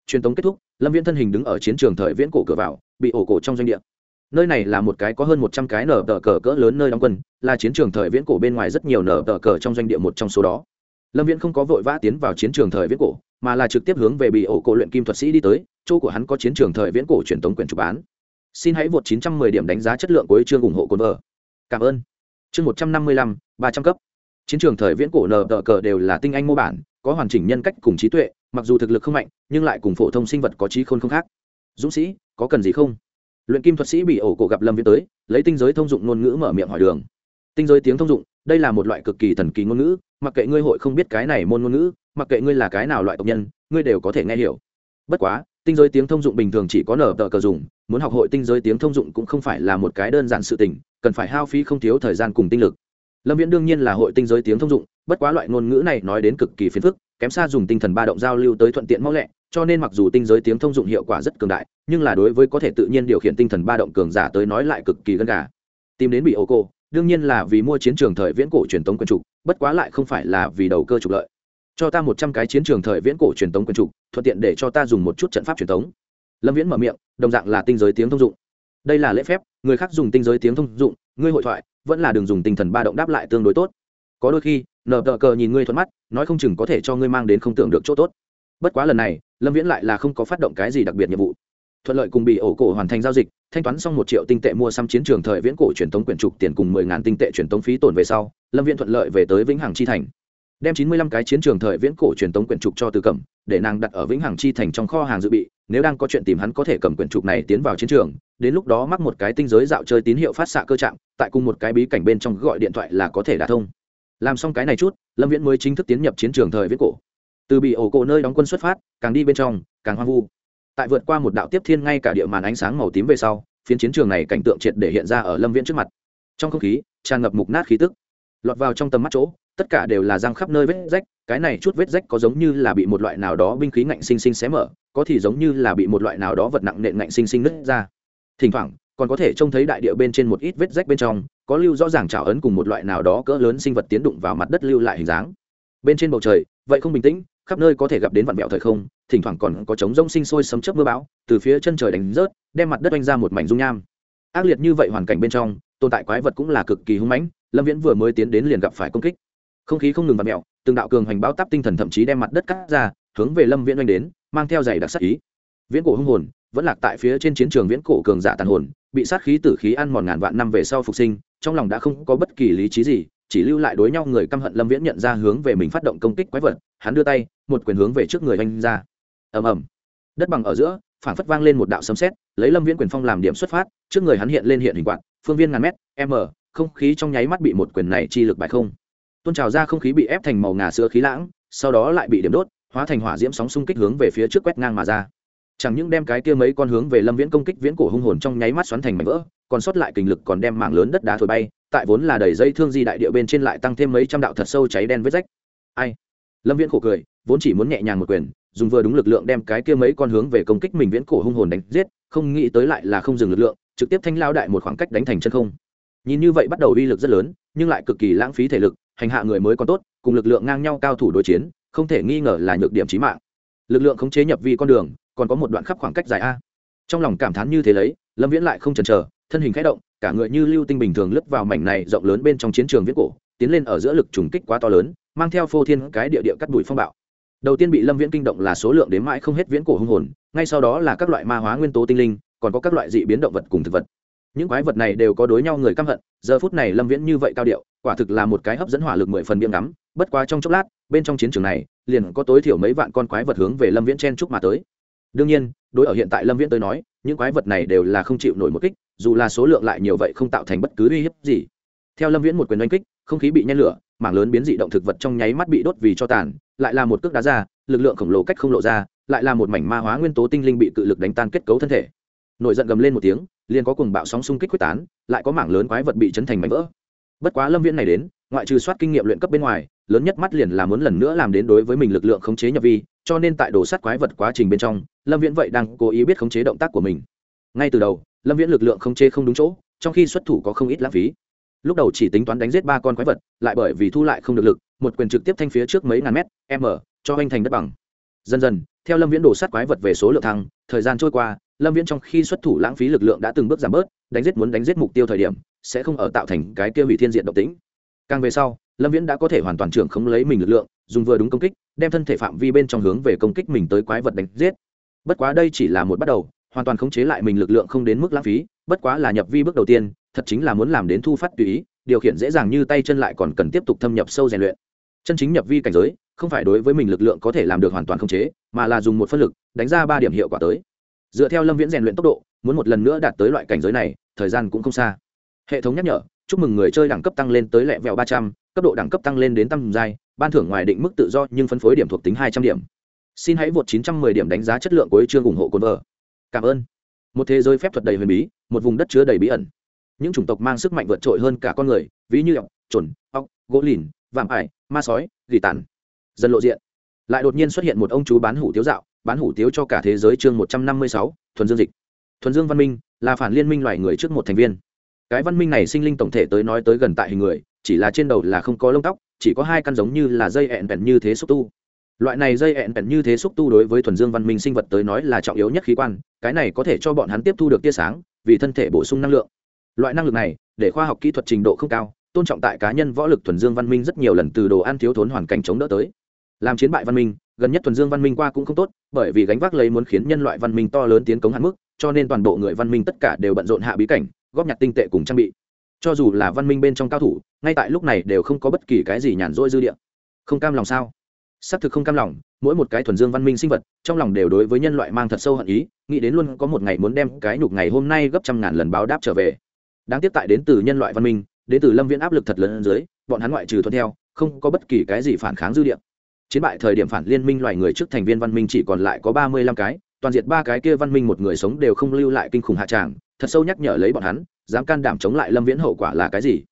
Truyền tống kết thúc, lâm viễn thân hình đứng ở chiến trường thời viễn cổ cửa vào, bị ổ cổ trong doanh địa nơi này là một cái có hơn một trăm cái nở tờ cờ cỡ lớn nơi đóng quân là chiến trường thời viễn cổ bên ngoài rất nhiều nở tờ cờ trong doanh địa một trong số đó. Lâm viễn không có vội vã tiến vào chiến trường thời viễn cổ mà là trực tiếp hướng về bị ổ cổ luyện kim thuật sĩ đi tới chỗ của hắn có chiến trường thời viễn cổ truyền tống quyền chụp bán. Xin hãy vượt 910 điểm đánh giá chất lượng của chương ủng hộ cồn vợ cảm ơn. Chương 155, 300 cấp. Chiến trường thời viễn cổ nờ tờ cờ đều là tinh anh mô bản có hoàn chỉnh nhân cách cùng trí tuệ mặc dù thực lực không mạnh nhưng lại cùng phổ thông sinh vật có trí khôn không khác. Dũng sĩ có cần gì không? Luyện kim thuật sĩ bị ổ cổ gặp lâm viễn tới, lấy tinh giới thông dụng ngôn ngữ mở miệng hỏi đường. Tinh giới tiếng thông dụng, đây là một loại cực kỳ thần kỳ ngôn ngữ, mặc kệ ngươi hội không biết cái này môn ngôn ngữ, mặc kệ ngươi là cái nào loại tộc nhân, ngươi đều có thể nghe hiểu. Bất quá, tinh giới tiếng thông dụng bình thường chỉ có nở tờ cờ dùng, muốn học hội tinh giới tiếng thông dụng cũng không phải là một cái đơn giản sự tình, cần phải hao phí không thiếu thời gian cùng tinh lực. Lâm viễn đương nhiên là hội tinh giới tiếng thông dụng, bất quá loại ngôn ngữ này nói đến cực kỳ phiền phức, kém xa dùng tinh thần ba động giao lưu tới thuận tiện mau lẹ cho nên mặc dù tinh giới tiếng thông dụng hiệu quả rất cường đại, nhưng là đối với có thể tự nhiên điều khiển tinh thần ba động cường giả tới nói lại cực kỳ gần gà. Tìm đến bị ô cô, đương nhiên là vì mua chiến trường thời viễn cổ truyền tống quân trục, bất quá lại không phải là vì đầu cơ trục lợi. Cho ta một trăm cái chiến trường thời viễn cổ truyền tống quân trục, thuận tiện để cho ta dùng một chút trận pháp truyền tống. Lâm viễn mở miệng, đồng dạng là tinh giới tiếng thông dụng. Đây là lễ phép, người khác dùng tinh giới tiếng thông dụng, ngươi hội thoại, vẫn là đường dùng tinh thần ba động đáp lại tương đối tốt. Có đôi khi, nờ tờ cờ nhìn ngươi thuận mắt, nói không chừng có thể cho ngươi mang đến không tưởng được chỗ tốt bất quá lần này, lâm viễn lại là không có phát động cái gì đặc biệt nhiệm vụ. Thuận lợi cùng bị ổ cổ hoàn thành giao dịch, thanh toán xong một triệu tinh tệ mua xăm chiến trường thời viễn cổ truyền thống quyển trục tiền cùng mười ngàn tinh tệ truyền thống phí tổn về sau, lâm viễn thuận lợi về tới vĩnh hằng chi thành. Đem chín mươi lăm cái chiến trường thời viễn cổ truyền thống quyển trục cho từ cẩm, để nàng đặt ở vĩnh hằng chi thành trong kho hàng dự bị, nếu đang có chuyện tìm hắn có thể cầm quyển trục này tiến vào chiến trường, đến lúc đó mắc một cái tinh giới dạo chơi tín hiệu phát xạ cơ trạng, tại cùng một cái bí cảnh bên trong gọi điện thoại là có thể đả thông. Làm xong cái này chút, lâm viễn mới chính thức tiến nhập chiến trường thời viễn cổ từ bị ổ cổ nơi đóng quân xuất phát, càng đi bên trong, càng hoang vu. Tại vượt qua một đạo tiếp thiên ngay cả địa màn ánh sáng màu tím về sau, phiến chiến trường này cảnh tượng triệt để hiện ra ở lâm viễn trước mặt. Trong không khí, tràn ngập mục nát khí tức. Lọt vào trong tầm mắt chỗ, tất cả đều là răng khắp nơi vết rách, cái này chút vết rách có giống như là bị một loại nào đó binh khí ngạnh sinh sinh xé mở, có thì giống như là bị một loại nào đó vật nặng nện ngạnh sinh sinh nứt ra. Thỉnh thoảng, còn có thể trông thấy đại địa bên trên một ít vết rách bên trong, có lưu rõ ràng trào ấn cùng một loại nào đó cỡ lớn sinh vật tiến đụng vào mặt đất lưu lại hình dáng. Bên trên bầu trời, vậy không bình tĩnh khắp nơi có thể gặp đến vạn mẹo thời không, thỉnh thoảng còn có trống rông sinh sôi sấm chớp mưa bão, từ phía chân trời đánh rớt, đem mặt đất oanh ra một mảnh dung nham. Ác liệt như vậy hoàn cảnh bên trong, tồn tại quái vật cũng là cực kỳ hung mãnh, lâm viễn vừa mới tiến đến liền gặp phải công kích. Không khí không ngừng vặn mẹo từng đạo cường hành báo táp tinh thần thậm chí đem mặt đất cắt ra, hướng về lâm viễn oanh đến, mang theo giày đặc sắc ý. Viễn cổ hung hồn, vẫn lạc tại phía trên chiến trường viễn cổ cường giả tàn hồn, bị sát khí tử khí ăn mòn ngàn vạn năm về sau phục sinh, trong lòng đã không có bất kỳ lý trí gì, chỉ lưu lại đối nhau người căm hận lâm viễn nhận ra hướng về mình phát động công kích quái vật, hắn đưa tay một quyền hướng về trước người oanh ra. Ầm ầm. Đất bằng ở giữa phản phất vang lên một đạo sấm sét, lấy lâm viễn quyền phong làm điểm xuất phát, trước người hắn hiện lên hiện hình quạt, phương viên ngàn mét, m, không khí trong nháy mắt bị một quyền này chi lực bại không. Tôn trào ra không khí bị ép thành màu ngà sữa khí lãng, sau đó lại bị điểm đốt, hóa thành hỏa diễm sóng xung kích hướng về phía trước quét ngang mà ra. Chẳng những đem cái kia mấy con hướng về lâm viễn công kích viễn cổ hung hồn trong nháy mắt xoắn thành mảnh vỡ, còn sót lại kình lực còn đem mảng lớn đất đá thổi bay, tại vốn là đầy dây thương di đại địa bên trên lại tăng thêm mấy trăm đạo thật sâu cháy đen vết rách. Ai? Lâm viễn khổ cười, vốn chỉ muốn nhẹ nhàng một quyền, dùng vừa đúng lực lượng đem cái kia mấy con hướng về công kích mình viễn cổ hung hồn đánh giết, không nghĩ tới lại là không dừng lực lượng, trực tiếp thanh lao đại một khoảng cách đánh thành chân không. Nhìn như vậy bắt đầu uy lực rất lớn, nhưng lại cực kỳ lãng phí thể lực, hành hạ người mới còn tốt, cùng lực lượng ngang nhau cao thủ đối chiến, không thể nghi ngờ là nhược điểm trí mạng. Lực lượng khống chế nhập vi con đường, còn có một đoạn khắp khoảng cách dài a. Trong lòng cảm thán như thế lấy, lâm viễn lại không chần chờ, thân hình khẽ động, cả người như lưu tinh bình thường lướt vào mảnh này rộng lớn bên trong chiến trường viễn cổ, tiến lên ở giữa lực trùng kích quá to lớn mang theo phô thiên cái địa địa cắt đùi phong bạo. Đầu tiên bị lâm viễn kinh động là số lượng đến mãi không hết viễn cổ hung hồn, ngay sau đó là các loại ma hóa nguyên tố tinh linh, còn có các loại dị biến động vật cùng thực vật. Những quái vật này đều có đối nhau người căm hận, giờ phút này lâm viễn như vậy cao điệu, quả thực là một cái hấp dẫn hỏa lực mười phần biếm ngắm, bất quá trong chốc lát, bên trong chiến trường này, liền có tối thiểu mấy vạn con quái vật hướng về lâm viễn chen trúc mà tới. Đương nhiên, đối ở hiện tại lâm viễn tới nói, những quái vật này đều là không chịu nổi một kích, dù là số lượng lại nhiều vậy không tạo thành bất cứ uy hiếp gì. Theo lâm viễn một quyền đánh kích không khí bị nhen lửa, mảng lớn biến dị động thực vật trong nháy mắt bị đốt vì cho tàn, lại là một cước đá ra, lực lượng khổng lồ cách không lộ ra, lại là một mảnh ma hóa nguyên tố tinh linh bị cự lực đánh tan kết cấu thân thể. Nổi giận gầm lên một tiếng, liền có cùng bạo sóng xung kích quyết tán, lại có mảng lớn quái vật bị chấn thành mảnh vỡ. Bất quá lâm viễn này đến, ngoại trừ soát kinh nghiệm luyện cấp bên ngoài, lớn nhất mắt liền là muốn lần nữa làm đến đối với mình lực lượng khống chế nhập vi, cho nên tại đồ sát quái vật quá trình bên trong, lâm viễn vậy đang cố ý biết khống chế động tác của mình. Ngay từ đầu, lâm viễn lực lượng khống chế không đúng chỗ, trong khi xuất thủ có không ít lãng phí lúc đầu chỉ tính toán đánh giết ba con quái vật, lại bởi vì thu lại không được lực, một quyền trực tiếp thanh phía trước mấy ngàn mét, m, cho anh thành đất bằng dần dần, theo lâm viễn đổ sát quái vật về số lượng thăng, thời gian trôi qua, lâm viễn trong khi xuất thủ lãng phí lực lượng đã từng bước giảm bớt, đánh giết muốn đánh giết mục tiêu thời điểm, sẽ không ở tạo thành cái kia hủy thiên diện độc tính. càng về sau, lâm viễn đã có thể hoàn toàn trưởng không lấy mình lực lượng, dùng vừa đúng công kích, đem thân thể phạm vi bên trong hướng về công kích mình tới quái vật đánh giết bất quá đây chỉ là một bắt đầu, hoàn toàn khống chế lại mình lực lượng không đến mức lãng phí, bất quá là nhập vi bước đầu tiên thật chính là muốn làm đến thu phát tùy ý, điều khiển dễ dàng như tay chân lại còn cần tiếp tục thâm nhập sâu rèn luyện. Chân chính nhập vi cảnh giới, không phải đối với mình lực lượng có thể làm được hoàn toàn khống chế, mà là dùng một phân lực, đánh ra ba điểm hiệu quả tới. Dựa theo lâm viễn rèn luyện tốc độ, muốn một lần nữa đạt tới loại cảnh giới này, thời gian cũng không xa. Hệ thống nhắc nhở, chúc mừng người chơi đẳng cấp tăng lên tới lẹ vẹo ba trăm, cấp độ đẳng cấp tăng lên đến tăm giai, ban thưởng ngoài định mức tự do nhưng phân phối điểm thuộc tính hai trăm điểm. Xin hãy vượt chín trăm mười điểm đánh giá chất lượng của chương ủng hộ cồn vợ. Cảm ơn. Một thế giới phép thuật đầy huyền bí, một vùng đất chứa đầy bí ẩn những chủng tộc mang sức mạnh vượt trội hơn cả con người, ví như ọc trồn ọc gỗ lìn, vạm ải, ma sói, gỉ tàn. Dần lộ diện. Lại đột nhiên xuất hiện một ông chú bán hủ tiếu dạo, bán hủ tiếu cho cả thế giới chương một trăm năm mươi sáu, thuần dương dịch. Thuần dương văn minh là phản liên minh loài người trước một thành viên. Cái văn minh này sinh linh tổng thể tới nói tới gần tại hình người, chỉ là trên đầu là không có lông tóc, chỉ có hai căn giống như là dây ẹn vẹn như thế xúc tu. Loại này dây ẹn vẹn như thế xúc tu đối với thuần dương văn minh sinh vật tới nói là trọng yếu nhất khí quan, cái này có thể cho bọn hắn tiếp thu được tia sáng, vì thân thể bổ sung năng lượng loại năng lực này, để khoa học kỹ thuật trình độ không cao, tôn trọng tại cá nhân võ lực thuần dương văn minh rất nhiều lần từ đồ ăn thiếu thốn hoàn cảnh chống đỡ tới. Làm chiến bại văn minh, gần nhất thuần dương văn minh qua cũng không tốt, bởi vì gánh vác lấy muốn khiến nhân loại văn minh to lớn tiến cống hạn mức, cho nên toàn bộ người văn minh tất cả đều bận rộn hạ bí cảnh, góp nhặt tinh tệ cùng trang bị. Cho dù là văn minh bên trong cao thủ, ngay tại lúc này đều không có bất kỳ cái gì nhàn rỗi dư địa. Không cam lòng sao? Xác thực không cam lòng, mỗi một cái thuần dương văn minh sinh vật, trong lòng đều đối với nhân loại mang thật sâu hận ý, nghĩ đến luôn có một ngày muốn đem cái nhục ngày hôm nay gấp trăm ngàn lần báo đáp trở về đáng tiếc tại đến từ nhân loại văn minh, đến từ lâm viễn áp lực thật lớn dưới, bọn hắn ngoại trừ thuận theo, không có bất kỳ cái gì phản kháng dư địa. Chiến bại thời điểm phản liên minh loài người trước thành viên văn minh chỉ còn lại có ba mươi lăm cái, toàn diệt ba cái kia văn minh một người sống đều không lưu lại kinh khủng hạ tràng, thật sâu nhắc nhở lấy bọn hắn, dám can đảm chống lại lâm viễn hậu quả là cái gì?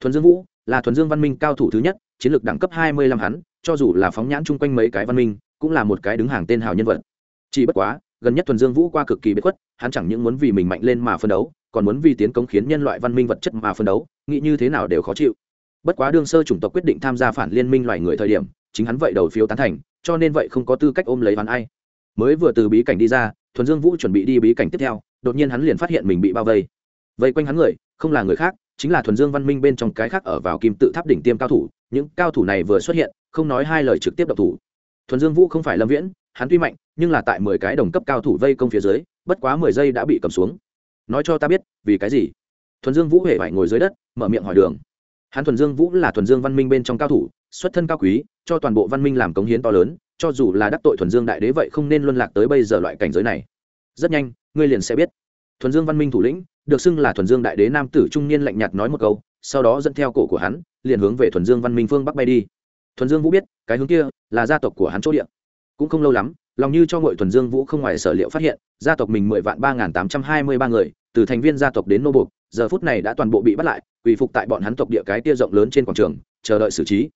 Thuần dương vũ là thuần dương văn minh cao thủ thứ nhất, chiến lược đẳng cấp hai mươi lăm hắn, cho dù là phóng nhãn chung quanh mấy cái văn minh, cũng là một cái đứng hàng tên hào nhân vật. Chỉ bất quá, gần nhất thuần dương vũ qua cực kỳ bất khuất, hắn chẳng những muốn vì mình mạnh lên mà phân đấu còn muốn vì tiến công khiến nhân loại văn minh vật chất mà phân đấu, nghĩ như thế nào đều khó chịu. Bất quá đương sơ chủng tộc quyết định tham gia phản liên minh loài người thời điểm, chính hắn vậy đầu phiếu tán thành, cho nên vậy không có tư cách ôm lấy hắn ai. Mới vừa từ bí cảnh đi ra, thuần dương vũ chuẩn bị đi bí cảnh tiếp theo, đột nhiên hắn liền phát hiện mình bị bao vây. Vây quanh hắn người, không là người khác, chính là thuần dương văn minh bên trong cái khác ở vào kim tự tháp đỉnh tiêm cao thủ, những cao thủ này vừa xuất hiện, không nói hai lời trực tiếp độc thủ. Thuần dương vũ không phải lâm viễn, hắn tuy mạnh, nhưng là tại mười cái đồng cấp cao thủ vây công phía dưới, bất quá mười giây đã bị cầm xuống nói cho ta biết vì cái gì? Thuần dương vũ hề phải ngồi dưới đất mở miệng hỏi đường. Hắn thuần dương vũ là thuần dương văn minh bên trong cao thủ xuất thân cao quý cho toàn bộ văn minh làm cống hiến to lớn cho dù là đắc tội thuần dương đại đế vậy không nên luân lạc tới bây giờ loại cảnh giới này. Rất nhanh ngươi liền sẽ biết. Thuần dương văn minh thủ lĩnh được xưng là thuần dương đại đế nam tử trung niên lạnh nhạt nói một câu sau đó dẫn theo cổ của hắn liền hướng về thuần dương văn minh phương bắc bay đi. Thuần dương vũ biết cái hướng kia là gia tộc của hắn chỗ địa, cũng không lâu lắm lòng như cho ngội thuần dương vũ không ngoài sở liệu phát hiện, gia tộc mình mười vạn ba nghìn tám trăm hai mươi ba người, từ thành viên gia tộc đến nô buộc, giờ phút này đã toàn bộ bị bắt lại, quỳ phục tại bọn hắn tộc địa cái tia rộng lớn trên quảng trường, chờ đợi xử trí.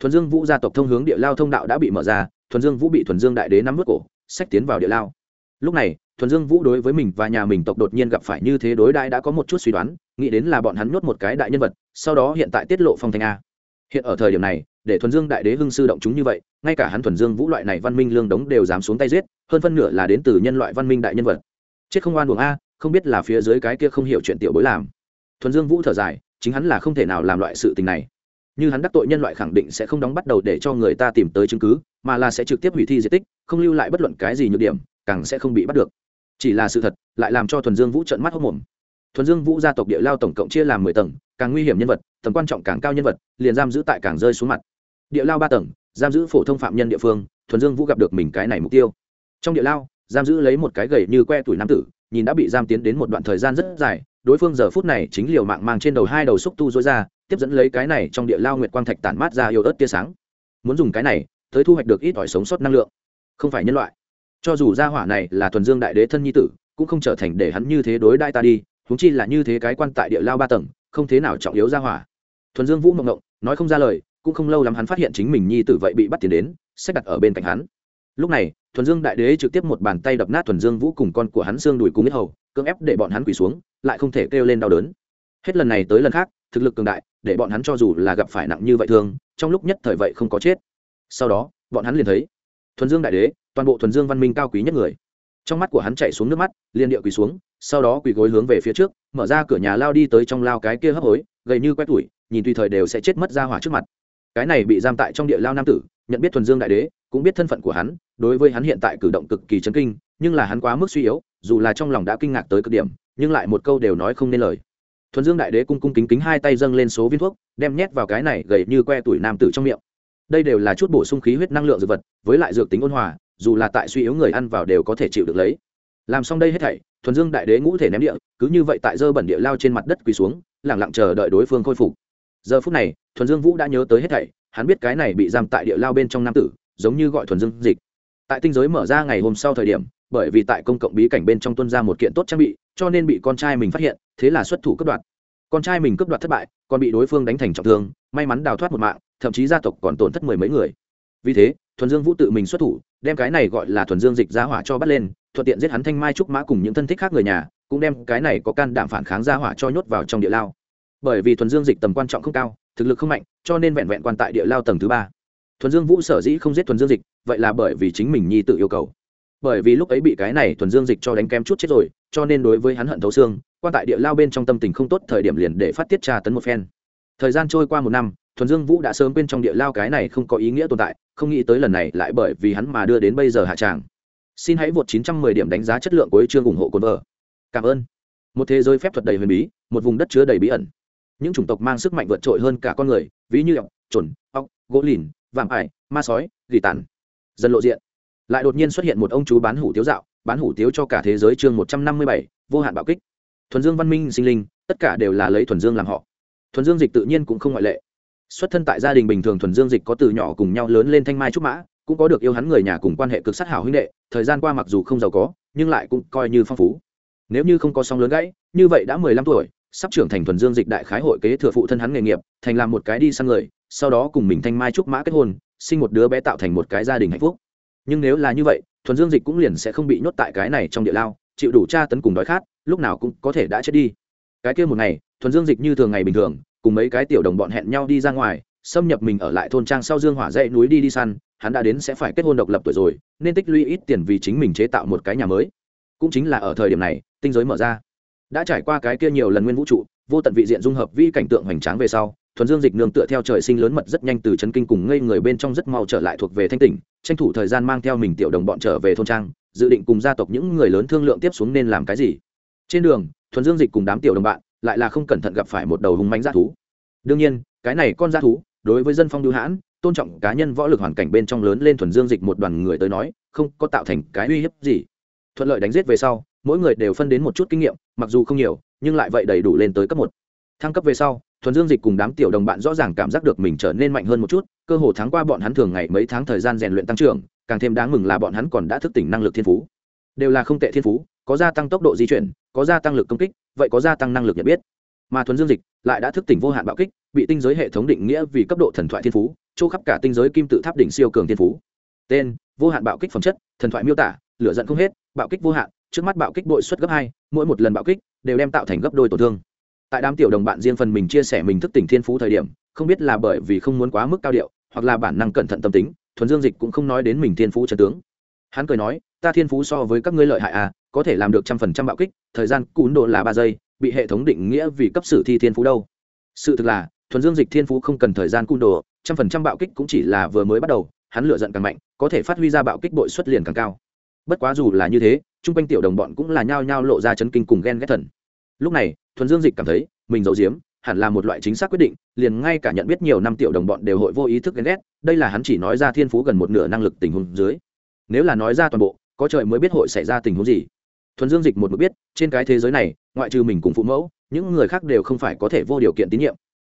Thuần dương vũ gia tộc thông hướng địa lao thông đạo đã bị mở ra, thuần dương vũ bị thuần dương đại đế nắm vớt cổ sách tiến vào địa lao. Lúc này, thuần dương vũ đối với mình và nhà mình tộc đột nhiên gặp phải như thế đối đại đã có một chút suy đoán, nghĩ đến là bọn hắn nhốt một cái đại nhân vật, sau đó hiện tại tiết lộ phong thanh a. Hiện ở thời điểm này, để thuần dương đại đế hưng sư động chúng như vậy ngay cả hắn thuần dương vũ loại này văn minh lương đống đều dám xuống tay giết, hơn phân nửa là đến từ nhân loại văn minh đại nhân vật. Chết không oan buồng a, không biết là phía dưới cái kia không hiểu chuyện tiểu bối làm. Thuần dương vũ thở dài, chính hắn là không thể nào làm loại sự tình này. Như hắn đắc tội nhân loại khẳng định sẽ không đóng bắt đầu để cho người ta tìm tới chứng cứ, mà là sẽ trực tiếp hủy thi di tích, không lưu lại bất luận cái gì nhược điểm, càng sẽ không bị bắt được. Chỉ là sự thật, lại làm cho thuần dương vũ trợn mắt hốc mồm. Thuần dương vũ gia tộc địa lao tổng cộng chia làm mười tầng, càng nguy hiểm nhân vật, tầm quan trọng càng cao nhân vật, liền giam giữ tại càng rơi xuống mặt địa lao ba tầng, giam giữ phổ thông phạm nhân địa phương, thuần dương vũ gặp được mình cái này mục tiêu. Trong địa lao, giam giữ lấy một cái gầy như que tuổi nam tử, nhìn đã bị giam tiến đến một đoạn thời gian rất dài, đối phương giờ phút này chính liều mạng mang trên đầu hai đầu xúc tu dối ra, tiếp dẫn lấy cái này trong địa lao nguyệt quang thạch tản mát ra yêu ớt tia sáng. Muốn dùng cái này, tới thu hoạch được ít ỏi sống sót năng lượng. Không phải nhân loại. Cho dù gia hỏa này là thuần dương đại đế thân nhi tử, cũng không trở thành để hắn như thế đối đại ta đi húng chi là như thế cái quan tại địa lao ba tầng, không thế nào trọng yếu gia hỏa. Thuần dương vũ mộng mộng, nói không ra lời cũng không lâu lắm hắn phát hiện chính mình nhi tử vậy bị bắt tiền đến sách đặt ở bên cạnh hắn. Lúc này, thuần dương đại đế trực tiếp một bàn tay đập nát thuần dương vũ cùng con của hắn xương đùi cùng ít hầu, cưỡng ép để bọn hắn quỳ xuống, lại không thể kêu lên đau đớn. Hết lần này tới lần khác, thực lực cường đại, để bọn hắn cho dù là gặp phải nặng như vậy thương, trong lúc nhất thời vậy không có chết. Sau đó, bọn hắn liền thấy thuần dương đại đế, toàn bộ thuần dương văn minh cao quý nhất người. Trong mắt của hắn chạy xuống nước mắt, liền địa quỳ xuống, sau đó quỳ gối hướng về phía trước, mở ra cửa nhà lao đi tới trong lao cái kia hấp hối, gầy như quét tuổi nhìn tùy thời đều sẽ chết mất ra hỏa trước mặt cái này bị giam tại trong địa lao nam tử, nhận biết thuần dương đại đế, cũng biết thân phận của hắn, đối với hắn hiện tại cử động cực kỳ chấn kinh, nhưng là hắn quá mức suy yếu, dù là trong lòng đã kinh ngạc tới cực điểm, nhưng lại một câu đều nói không nên lời. Thuần dương đại đế cung cung kính kính hai tay dâng lên số viên thuốc, đem nhét vào cái này gầy như que tuổi nam tử trong miệng. Đây đều là chút bổ sung khí huyết năng lượng dược vật, với lại dược tính ôn hòa, dù là tại suy yếu người ăn vào đều có thể chịu được lấy. Làm xong đây hết thảy, thuần dương đại đế ngũ thể ném địa, cứ như vậy tại dơ bẩn địa lao trên mặt đất quỳ xuống lẳng lặng chờ đợi đối phương khôi phục giờ phút này, thuần dương vũ đã nhớ tới hết thảy, hắn biết cái này bị giam tại địa lao bên trong nam tử, giống như gọi thuần dương dịch. Tại tinh giới mở ra ngày hôm sau thời điểm, bởi vì tại công cộng bí cảnh bên trong tuân ra một kiện tốt trang bị, cho nên bị con trai mình phát hiện, thế là xuất thủ cướp đoạt. Con trai mình cướp đoạt thất bại, còn bị đối phương đánh thành trọng thương, may mắn đào thoát một mạng, thậm chí gia tộc còn tổn thất mười mấy người. Vì thế, thuần dương vũ tự mình xuất thủ, đem cái này gọi là thuần dương dịch ra hỏa cho bắt lên, thuận tiện giết hắn thanh mai trúc mã cùng những thân thích khác người nhà, cũng đem cái này có can đảm phản kháng ra hỏa cho nhốt vào trong địa lao bởi vì thuần dương dịch tầm quan trọng không cao, thực lực không mạnh, cho nên vẹn vẹn quan tại địa lao tầng thứ ba. Thuần dương vũ sở dĩ không giết thuần dương dịch, vậy là bởi vì chính mình nhi tự yêu cầu. Bởi vì lúc ấy bị cái này thuần dương dịch cho đánh kém chút chết rồi, cho nên đối với hắn hận thấu xương, quan tại địa lao bên trong tâm tình không tốt thời điểm liền để phát tiết tra tấn một phen. Thời gian trôi qua một năm, thuần dương vũ đã sớm bên trong địa lao cái này không có ý nghĩa tồn tại, không nghĩ tới lần này lại bởi vì hắn mà đưa đến bây giờ hạ tràng. Xin hãy vượt 910 điểm đánh giá chất lượng của chương ủng hộ cồn vợ cảm ơn. Một thế giới phép thuật đầy huyền bí, một vùng đất chứa đầy bí ẩn những chủng tộc mang sức mạnh vượt trội hơn cả con người, ví như ọc trồn ọc gỗ lìn vàng ải, ma sói, gỉ tàn. Dần lộ diện, lại đột nhiên xuất hiện một ông chú bán hủ tiếu dạo, bán hủ tiếu cho cả thế giới chương một trăm năm mươi bảy, vô hạn bạo kích. Thuần dương văn minh sinh linh, tất cả đều là lấy thuần dương làm họ. Thuần dương dịch tự nhiên cũng không ngoại lệ. Xuất thân tại gia đình bình thường thuần dương dịch có từ nhỏ cùng nhau lớn lên thanh mai trúc mã, cũng có được yêu hắn người nhà cùng quan hệ cực sát hảo huynh đệ, thời gian qua mặc dù không giàu có, nhưng lại cũng coi như phong phú. Nếu như không có song lớn gãy, như vậy đã mười lăm tuổi sắp trưởng thành thuần dương dịch đại khái hội kế thừa phụ thân hắn nghề nghiệp, thành làm một cái đi săn người, sau đó cùng mình thanh mai trúc mã kết hôn, sinh một đứa bé tạo thành một cái gia đình hạnh phúc. Nhưng nếu là như vậy, thuần dương dịch cũng liền sẽ không bị nhốt tại cái này trong địa lao, chịu đủ tra tấn cùng đói khát, lúc nào cũng có thể đã chết đi. Cái kia một ngày, thuần dương dịch như thường ngày bình thường, cùng mấy cái tiểu đồng bọn hẹn nhau đi ra ngoài, xâm nhập mình ở lại thôn trang sau dương hỏa dãy núi đi đi săn, hắn đã đến sẽ phải kết hôn độc lập tuổi rồi, nên tích lũy ít tiền vì chính mình chế tạo một cái nhà mới. Cũng chính là ở thời điểm này, tinh giới mở ra đã trải qua cái kia nhiều lần nguyên vũ trụ, vô tận vị diện dung hợp vi cảnh tượng hoành tráng về sau, thuần dương dịch nương tựa theo trời sinh lớn mật rất nhanh từ c kinh cùng ngây người bên trong rất mau trở lại thuộc về thanh tỉnh, tranh thủ thời gian mang theo mình tiểu đồng bọn trở về thôn trang, dự định cùng gia tộc những người lớn thương lượng tiếp xuống nên làm cái gì. Trên đường, thuần dương dịch cùng đám tiểu đồng bạn lại là không cẩn thận gặp phải một đầu hùng mánh g thú. Đương nhiên, cái này con g thú, đối với dân phong đưu hãn, tôn trọng cá nhân võ lực hoàn cảnh bên trong lớn lên thuần dương dịch một đoàn người tới nói, không có tạo thành cái uy hiếp gì. Thuận lợi đánh giết về sau mỗi người đều phân đến một chút kinh nghiệm, mặc dù không nhiều, nhưng lại vậy đầy đủ lên tới cấp một. Thăng cấp về sau, thuần dương dịch cùng đám tiểu đồng bạn rõ ràng cảm giác được mình trở nên mạnh hơn một chút, cơ hồ tháng qua bọn hắn thường ngày mấy tháng thời gian rèn luyện tăng trưởng, càng thêm đáng mừng là bọn hắn còn đã thức tỉnh năng lực thiên phú. Đều là không tệ thiên phú, có gia tăng tốc độ di chuyển, có gia tăng lực công kích, vậy có gia tăng năng lực nhận biết. Mà thuần dương dịch lại đã thức tỉnh vô hạn bạo kích, bị tinh giới hệ thống định nghĩa vì cấp độ thần thoại thiên phú, chỗ khắp cả tinh giới kim tự tháp đỉnh siêu cường thiên phú. Tên, vô hạn bạo kích phẩm chất, thần thoại miêu tả, lửa giận không hết, bạo kích vô hạn trước mắt bạo kích bội suất gấp hai, mỗi một lần bạo kích đều đem tạo thành gấp đôi tổn thương. Tại đám tiểu đồng bạn riêng phần mình chia sẻ mình thức tỉnh thiên phú thời điểm, không biết là bởi vì không muốn quá mức cao điệu, hoặc là bản năng cẩn thận tâm tính, thuần dương dịch cũng không nói đến mình thiên phú trần tướng. Hắn cười nói, ta thiên phú so với các ngươi lợi hại à có thể làm được trăm phần trăm bạo kích, thời gian cún độ là ba giây, bị hệ thống định nghĩa vì cấp sử thi thiên phú đâu. Sự thực là, thuần dương dịch thiên phú không cần thời gian cún độ, trăm phần trăm bạo kích cũng chỉ là vừa mới bắt đầu, hắn lựa giận càng mạnh, có thể phát huy ra bạo kích bội xuất liền càng cao. Bất quá dù là như thế chung quanh tiểu đồng bọn cũng là nhao nhao lộ ra chấn kinh cùng ghen ghét thần. Lúc này, thuần dương dịch cảm thấy, mình giấu giếm, hẳn là một loại chính xác quyết định, liền ngay cả nhận biết nhiều năm tiểu đồng bọn đều hội vô ý thức ghen ghét, đây là hắn chỉ nói ra thiên phú gần một nửa năng lực tình huống dưới. Nếu là nói ra toàn bộ, có trời mới biết hội xảy ra tình huống gì. Thuần dương dịch một mực biết, trên cái thế giới này, ngoại trừ mình cùng phụ mẫu, những người khác đều không phải có thể vô điều kiện tín nhiệm.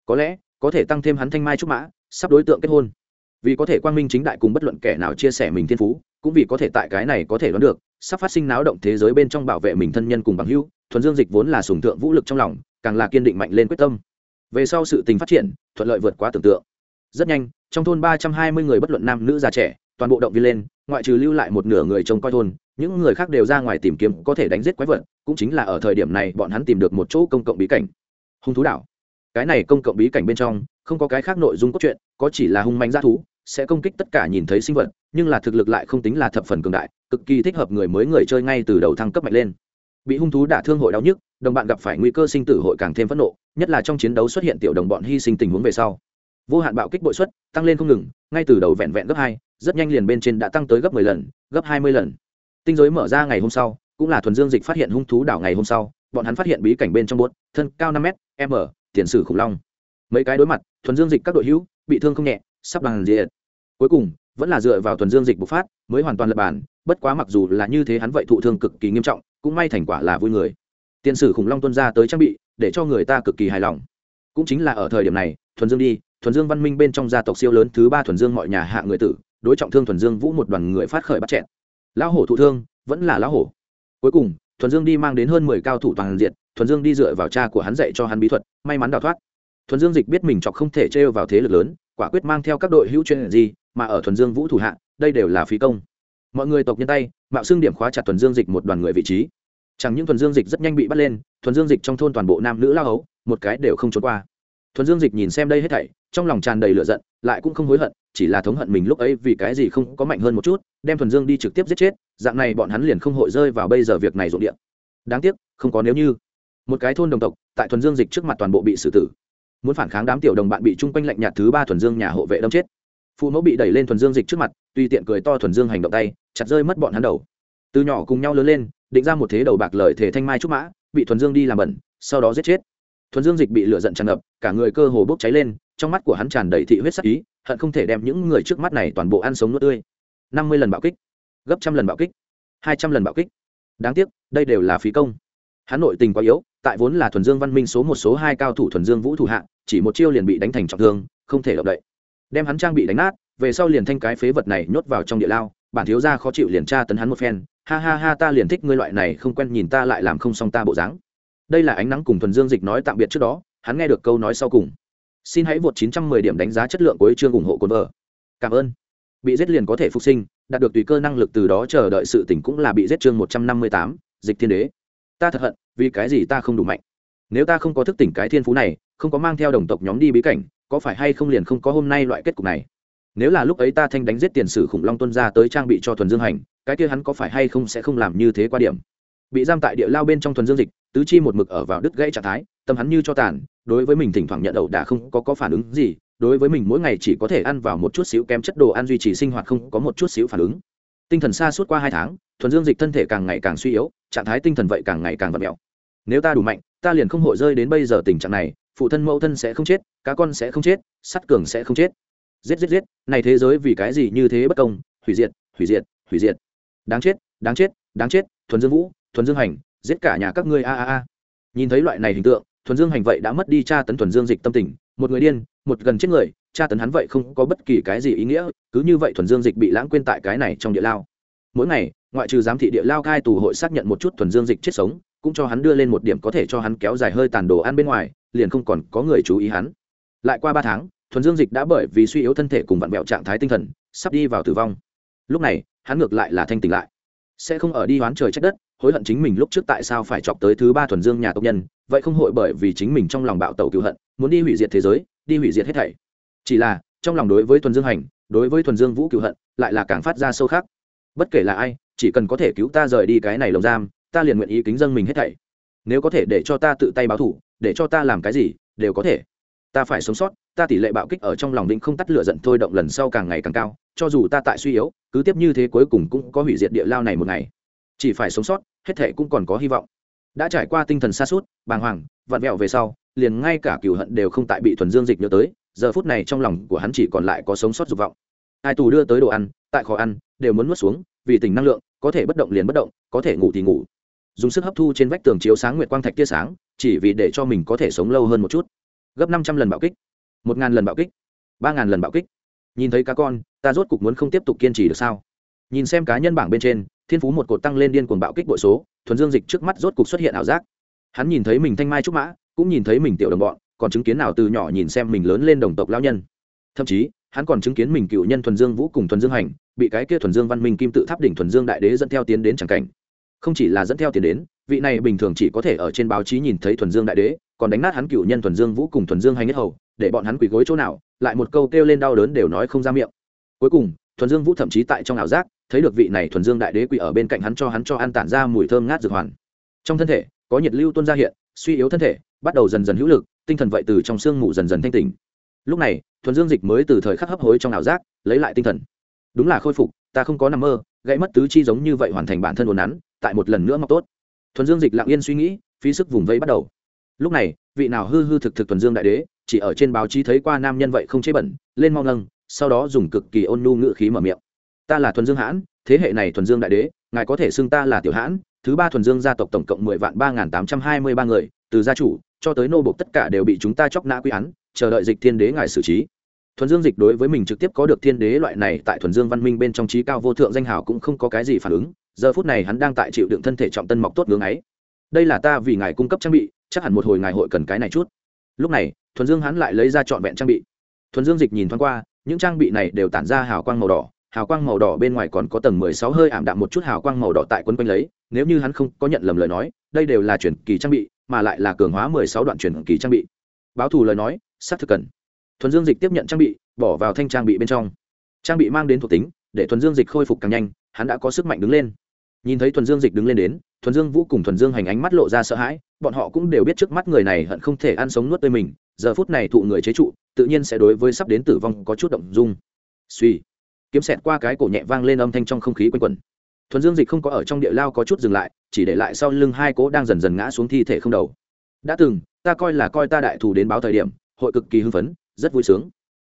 Có lẽ, có thể tăng thêm hắn thanh mai trúc mã, sắp đối tượng kết hôn. Vì có thể quang minh chính đại cùng bất luận kẻ nào chia sẻ mình thiên phú cũng vì có thể tại cái này có thể đoán được, sắp phát sinh náo động thế giới bên trong bảo vệ mình thân nhân cùng bằng hữu, thuần dương dịch vốn là sùng thượng vũ lực trong lòng, càng là kiên định mạnh lên quyết tâm. Về sau sự tình phát triển, thuận lợi vượt quá tưởng tượng. Rất nhanh, trong thôn ba trăm hai mươi người bất luận nam nữ già trẻ, toàn bộ động viên lên, ngoại trừ lưu lại một nửa người trông coi thôn, những người khác đều ra ngoài tìm kiếm, có thể đánh giết quái vật, cũng chính là ở thời điểm này bọn hắn tìm được một chỗ công cộng bí cảnh. Hung thú đảo. Cái này công cộng bí cảnh bên trong, không có cái khác nội dung cốt truyện, có chỉ là hung manh g thú sẽ công kích tất cả nhìn thấy sinh vật, nhưng là thực lực lại không tính là thập phần cường đại, cực kỳ thích hợp người mới người chơi ngay từ đầu thăng cấp mạnh lên. Bị hung thú đả thương hội đau nhức, đồng bạn gặp phải nguy cơ sinh tử hội càng thêm phẫn nộ, nhất là trong chiến đấu xuất hiện tiểu đồng bọn hy sinh tình huống về sau. Vô hạn bạo kích bội suất tăng lên không ngừng, ngay từ đầu vẹn vẹn gấp hai, rất nhanh liền bên trên đã tăng tới gấp mười lần, gấp hai mươi lần. Tinh giới mở ra ngày hôm sau, cũng là thuần dương dịch phát hiện hung thú đảo ngày hôm sau, bọn hắn phát hiện bí cảnh bên trong bốt thân cao năm m m, tiền sử khủng long. Mấy cái đối mặt, thuần dương dịch các đội hữu, bị thương không nhẹ sắp bằng diệt. Cuối cùng, vẫn là dựa vào thuần dương dịch bộc phát, mới hoàn toàn lập bản, bất quá mặc dù là như thế hắn vậy thụ thương cực kỳ nghiêm trọng, cũng may thành quả là vui người. Tiền sử khủng long tuân ra tới trang bị, để cho người ta cực kỳ hài lòng. Cũng chính là ở thời điểm này, thuần dương đi, thuần dương văn minh bên trong gia tộc siêu lớn thứ ba thuần dương mọi nhà hạ người tử, đối trọng thương thuần dương vũ một đoàn người phát khởi bắt chẹn lão hổ thụ thương, vẫn là lão hổ. Cuối cùng, thuần dương đi mang đến hơn mười cao thủ toàn diện, thuần dương đi dựa vào cha của hắn dạy cho hắn bí thuật, may mắn đào thoát. Thuần dương dịch biết mình chọc không thể trêu vào thế lực lớn quả quyết mang theo các đội hữu chuyên gì, mà ở thuần dương vũ thủ hạ, đây đều là phí công. Mọi người tộc nhân tay, mạo xương điểm khóa chặt thuần dương dịch một đoàn người vị trí. Chẳng những thuần dương dịch rất nhanh bị bắt lên, thuần dương dịch trong thôn toàn bộ nam nữ lao hấu, một cái đều không trốn qua. Thuần dương dịch nhìn xem đây hết thảy, trong lòng tràn đầy lửa giận, lại cũng không hối hận, chỉ là thống hận mình lúc ấy vì cái gì không có mạnh hơn một chút, đem thuần dương đi trực tiếp giết chết, dạng này bọn hắn liền không hội rơi vào bây giờ việc này rộn điện đáng tiếc, không có nếu như. Một cái thôn đồng tộc, tại thuần dương dịch trước mặt toàn bộ bị xử tử muốn phản kháng đám tiểu đồng bạn bị chung quanh lạnh nhạt thứ ba thuần dương nhà hộ vệ đâm chết. Phụ mẫu bị đẩy lên thuần dương dịch trước mặt, tùy tiện cười to thuần dương hành động tay, chặt rơi mất bọn hắn đầu. Từ nhỏ cùng nhau lớn lên, định ra một thế đầu bạc lời thể thanh mai trúc mã, bị thuần dương đi làm bẩn, sau đó giết chết. Thuần dương dịch bị lửa giận tràn ngập, cả người cơ hồ bốc cháy lên, trong mắt của hắn tràn đầy thị huyết sắc ý, hận không thể đem những người trước mắt này toàn bộ ăn sống nuốt tươi. Năm mươi lần bạo kích. Gấp trăm lần bạo kích. Hai trăm lần bạo kích. Đáng tiếc, đây đều là phí công. Hắn nội tình quá yếu tại vốn là thuần dương văn minh số một số hai cao thủ thuần dương vũ thủ hạ chỉ một chiêu liền bị đánh thành trọng thương không thể động đậy. Đem hắn trang bị đánh nát về sau liền thanh cái phế vật này nhốt vào trong địa lao bản thiếu gia khó chịu liền tra tấn hắn một phen ha ha ha ta liền thích ngươi loại này không quen nhìn ta lại làm không xong ta bộ dáng. Đây là ánh nắng cùng thuần dương dịch nói tạm biệt trước đó hắn nghe được câu nói sau cùng. Xin hãy vượt 910 điểm đánh giá chất lượng của chương ủng hộ cồn vợ. Cảm ơn. Bị giết liền có thể phục sinh đạt được tùy cơ năng lực từ đó chờ đợi sự tỉnh cũng là bị giết chương 158, dịch thiên đế ta thật hận vì cái gì ta không đủ mạnh? Nếu ta không có thức tỉnh cái thiên phú này không có mang theo đồng tộc nhóm đi bí cảnh có phải hay không liền không có hôm nay loại kết cục này? Nếu là lúc ấy ta thanh đánh giết tiền sử khủng long tuân ra tới trang bị cho thuần dương hành cái kia hắn có phải hay không sẽ không làm như thế qua điểm? Bị giam tại địa lao bên trong thuần dương dịch tứ chi một mực ở vào đứt gãy trạng thái tâm hắn như cho tàn đối với mình thỉnh thoảng nhận đầu đã không có, có phản ứng gì đối với mình mỗi ngày chỉ có thể ăn vào một chút xíu kém chất đồ ăn duy trì sinh hoạt không có một chút xíu phản ứng tinh thần xa suốt qua hai tháng, thuần dương dịch thân thể càng ngày càng suy yếu, trạng thái tinh thần vậy càng ngày càng vật mẹo. Nếu ta đủ mạnh, ta liền không hội rơi đến bây giờ tình trạng này, phụ thân mẫu thân sẽ không chết, cá con sẽ không chết, sắt cường sẽ không chết. Giết giết giết, này thế giới vì cái gì như thế bất công, hủy diệt hủy diệt hủy diệt. Đáng chết đáng chết đáng chết, thuần dương vũ, thuần dương hành, giết cả nhà các ngươi, a a a. Nhìn thấy loại này hình tượng, thuần dương hành vậy đã mất đi tra tấn thuần dương dịch tâm tình, một người điên, một gần chết người tra tấn hắn vậy không có bất kỳ cái gì ý nghĩa, cứ như vậy thuần dương dịch bị lãng quên tại cái này trong địa lao. Mỗi ngày, ngoại trừ giám thị địa lao cai tù hội xác nhận một chút thuần dương dịch chết sống, cũng cho hắn đưa lên một điểm có thể cho hắn kéo dài hơi tàn đồ ăn bên ngoài, liền không còn có người chú ý hắn. Lại qua ba tháng, thuần dương dịch đã bởi vì suy yếu thân thể cùng vặn vẹo trạng thái tinh thần, sắp đi vào tử vong. Lúc này, hắn ngược lại là thanh tỉnh lại. Sẽ không ở đi hoán trời trách đất, hối hận chính mình lúc trước tại sao phải chọc tới thứ ba thuần dương nhà tộc nhân, vậy không hội bởi vì chính mình trong lòng bạo tẩu cựu hận, muốn đi hủy diệt thế giới, đi hủy diệt hết thảy chỉ là, trong lòng đối với thuần dương hành, đối với thuần dương vũ cựu hận, lại là càng phát ra sâu khác. Bất kể là ai, chỉ cần có thể cứu ta rời đi cái này lồng giam, ta liền nguyện ý kính dân mình hết thảy. Nếu có thể để cho ta tự tay báo thủ, để cho ta làm cái gì, đều có thể. Ta phải sống sót, ta tỷ lệ bạo kích ở trong lòng định không tắt lửa giận thôi động lần sau càng ngày càng cao, cho dù ta tại suy yếu, cứ tiếp như thế cuối cùng cũng có hủy diệt địa lao này một ngày. Chỉ phải sống sót, hết thệ cũng còn có hy vọng. Đã trải qua tinh thần xa suốt bàng hoàng, vặn vẹo về sau, liền ngay cả cửu hận đều không tại bị thuần dương dịch nhớ tới giờ phút này trong lòng của hắn chỉ còn lại có sống sót dục vọng. Hai tù đưa tới đồ ăn, tại khó ăn, đều muốn nuốt xuống, vì tình năng lượng, có thể bất động liền bất động, có thể ngủ thì ngủ. Dùng sức hấp thu trên vách tường chiếu sáng nguyệt quang thạch tia sáng, chỉ vì để cho mình có thể sống lâu hơn một chút. Gấp năm trăm lần bạo kích, một ngàn lần bạo kích, ba ngàn lần bạo kích. Nhìn thấy cá con, ta rốt cục muốn không tiếp tục kiên trì được sao? Nhìn xem cá nhân bảng bên trên, thiên phú một cột tăng lên điên cuồng bạo kích bội số, thuần dương dịch trước mắt rốt cục xuất hiện ảo giác. Hắn nhìn thấy mình thanh mai trúc mã, cũng nhìn thấy mình tiểu đồng bọn còn chứng kiến nào từ nhỏ nhìn xem mình lớn lên đồng tộc lao nhân. Thậm chí, hắn còn chứng kiến mình cựu nhân thuần dương vũ cùng thuần dương hành, bị cái kia thuần dương văn minh kim tự tháp đỉnh thuần dương đại đế dẫn theo tiến đến c cảnh. Không chỉ là dẫn theo tiền đến, vị này bình thường chỉ có thể ở trên báo chí nhìn thấy thuần dương đại đế, còn đánh nát hắn cựu nhân thuần dương vũ cùng thuần dương hành nhất hầu, để bọn hắn quỳ gối chỗ nào, lại một câu kêu lên đau đớn đều nói không ra miệng. Cuối cùng, thuần dương vũ thậm chí tại trong ảo giác, thấy được vị này thuần dương đại đế quỳ ở bên cạnh hắn cho hắn cho ăn tản ra mùi thơm ngát dược hoàn. Trong thân thể, có nhiệt lưu tuôn ra hiện, suy yếu thân thể, bắt đầu dần dần hữu lực tinh thần vậy từ trong sương mù dần dần thanh tỉnh. Lúc này, thuần dương dịch mới từ thời khắc hấp hối trong ảo giác, lấy lại tinh thần. Đúng là khôi phục, ta không có nằm mơ, gãy mất tứ chi giống như vậy hoàn thành bản thân ồn nắn, tại một lần nữa mọc tốt. Thuần dương dịch lặng yên suy nghĩ, phí sức vùng vây bắt đầu. Lúc này, vị nào hư hư thực thực thuần dương đại đế, chỉ ở trên báo chí thấy qua nam nhân vậy không chế bẩn, lên mau nâng sau đó dùng cực kỳ ôn nhu ngữ khí mở miệng. Ta là thuần dương hãn, thế hệ này thuần dương đại đế, ngài có thể xưng ta là tiểu hãn, thứ ba thuần dương gia tộc tổng cộng mười vạn ba nghìn tám trăm hai mươi ba người, từ gia chủ cho tới nô bộc tất cả đều bị chúng ta chóc nã quy án, chờ đợi dịch thiên đế ngài xử trí. Thuần dương dịch đối với mình trực tiếp có được thiên đế loại này tại thuần dương văn minh bên trong trí cao vô thượng danh hào cũng không có cái gì phản ứng, giờ phút này hắn đang tại chịu đựng thân thể trọng tân mọc tốt ngưỡng ấy. Đây là ta vì ngài cung cấp trang bị, chắc hẳn một hồi ngài hội cần cái này chút. Lúc này, thuần dương hắn lại lấy ra trọn vẹn trang bị. Thuần dương dịch nhìn thoáng qua, những trang bị này đều tản ra hào quang màu đỏ, hào quang màu đỏ bên ngoài còn có tầng mười sáu hơi ảm đạm một chút hào quang màu đỏ tại quấn quanh lấy, nếu như hắn không có nhận lầm lời nói, đây đều là chuyển kỳ trang bị mà lại là cường hóa mười sáu đoạn chuyển kỳ trang bị. Báo thù lời nói, xác thực cần. Thuần dương dịch tiếp nhận trang bị, bỏ vào thanh trang bị bên trong. Trang bị mang đến thuộc tính, để thuần dương dịch khôi phục càng nhanh, hắn đã có sức mạnh đứng lên. Nhìn thấy thuần dương dịch đứng lên đến, thuần dương vũ cùng thuần dương hành ánh mắt lộ ra sợ hãi, bọn họ cũng đều biết trước mắt người này hận không thể ăn sống nuốt tươi mình, giờ phút này thụ người chế trụ, tự nhiên sẽ đối với sắp đến tử vong có chút động dung. Suy kiếm xẹt qua cái cổ nhẹ vang lên âm thanh trong không khí quanh quẩn thuần dương dịch không có ở trong địa lao có chút dừng lại, chỉ để lại sau lưng hai cố đang dần dần ngã xuống thi thể không đầu. Đã từng, ta coi là coi ta đại thù đến báo thời điểm, hội cực kỳ hưng phấn, rất vui sướng.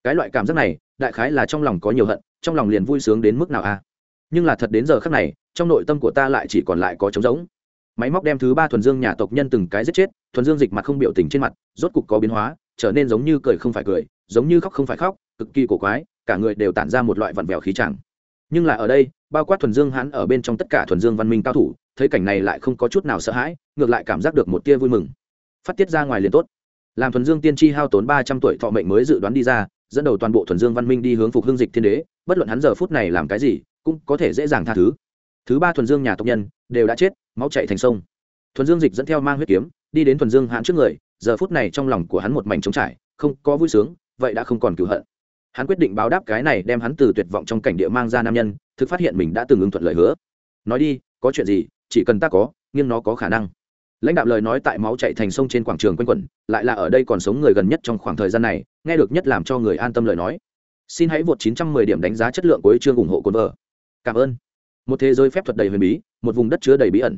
Cái loại cảm giác này, đại khái là trong lòng có nhiều hận, trong lòng liền vui sướng đến mức nào a nhưng là thật đến giờ khắc này, trong nội tâm của ta lại chỉ còn lại có trống rỗng. Máy móc đem thứ ba thuần dương nhà tộc nhân từng cái giết chết, thuần dương dịch mặt không biểu tình trên mặt, rốt cục có biến hóa, trở nên giống như cười không phải cười, giống như khóc không phải khóc, cực kỳ cổ quái, cả người đều tản ra một loại vặn vẹo khí chẳng. Nhưng là ở đây bao quát thuần dương hắn ở bên trong tất cả thuần dương văn minh cao thủ, thấy cảnh này lại không có chút nào sợ hãi, ngược lại cảm giác được một tia vui mừng. Phát tiết ra ngoài liền tốt. Làm thuần dương tiên tri hao tốn ba trăm tuổi thọ mệnh mới dự đoán đi ra, dẫn đầu toàn bộ thuần dương văn minh đi hướng phục hương dịch thiên đế, bất luận hắn giờ phút này làm cái gì, cũng có thể dễ dàng tha thứ. Thứ ba thuần dương nhà tộc nhân, đều đã chết, máu chạy thành sông. Thuần dương dịch dẫn theo mang huyết kiếm, đi đến thuần dương hãn trước người, giờ phút này trong lòng của hắn một mảnh trống trải, không có vui sướng, vậy đã không còn cựu hận hắn quyết định báo đáp cái này đem hắn từ tuyệt vọng trong cảnh địa mang ra nam nhân, thực phát hiện mình đã từng ứng thuận lời hứa. Nói đi, có chuyện gì, chỉ cần ta có, nhưng nó có khả năng. Lãnh đạo lời nói tại máu chạy thành sông trên quảng trường quanh quẩn, lại là ở đây còn sống người gần nhất trong khoảng thời gian này, nghe được nhất làm cho người an tâm lời nói. Xin hãy vượt 910 điểm đánh giá chất lượng của chương ủng hộ cồn vợ cảm ơn. Một thế giới phép thuật đầy huyền bí, một vùng đất chứa đầy bí ẩn.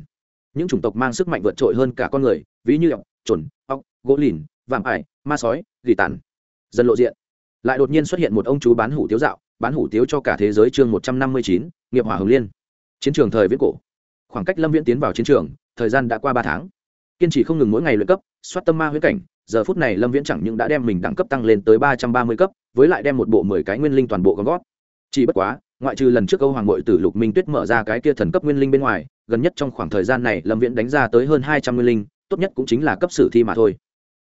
Những chủng tộc mang sức mạnh vượt trội hơn cả con người, ví như ọc trồn ọc gỗ lìn, vạm ải, ma sói, gỉ tàn. Dần lộ diện lại đột nhiên xuất hiện một ông chú bán hủ tiếu dạo, bán hủ tiếu cho cả thế giới chương một trăm năm mươi chín, nghiệp hỏa hồng liên. Chiến trường thời viễn cổ. Khoảng cách lâm viễn tiến vào chiến trường, thời gian đã qua ba tháng. Kiên trì không ngừng mỗi ngày luyện cấp, soát tâm ma huyết cảnh, giờ phút này lâm viễn chẳng những đã đem mình đẳng cấp tăng lên tới ba trăm ba mươi cấp, với lại đem một bộ mười cái nguyên linh toàn bộ gom gót chỉ bất quá, ngoại trừ lần trước câu hoàng bội tử lục minh tuyết mở ra cái kia thần cấp nguyên linh bên ngoài, gần nhất trong khoảng thời gian này lâm viễn đánh ra tới hơn hai trăm nguyên linh, tốt nhất cũng chính là cấp sử thi mà thôi.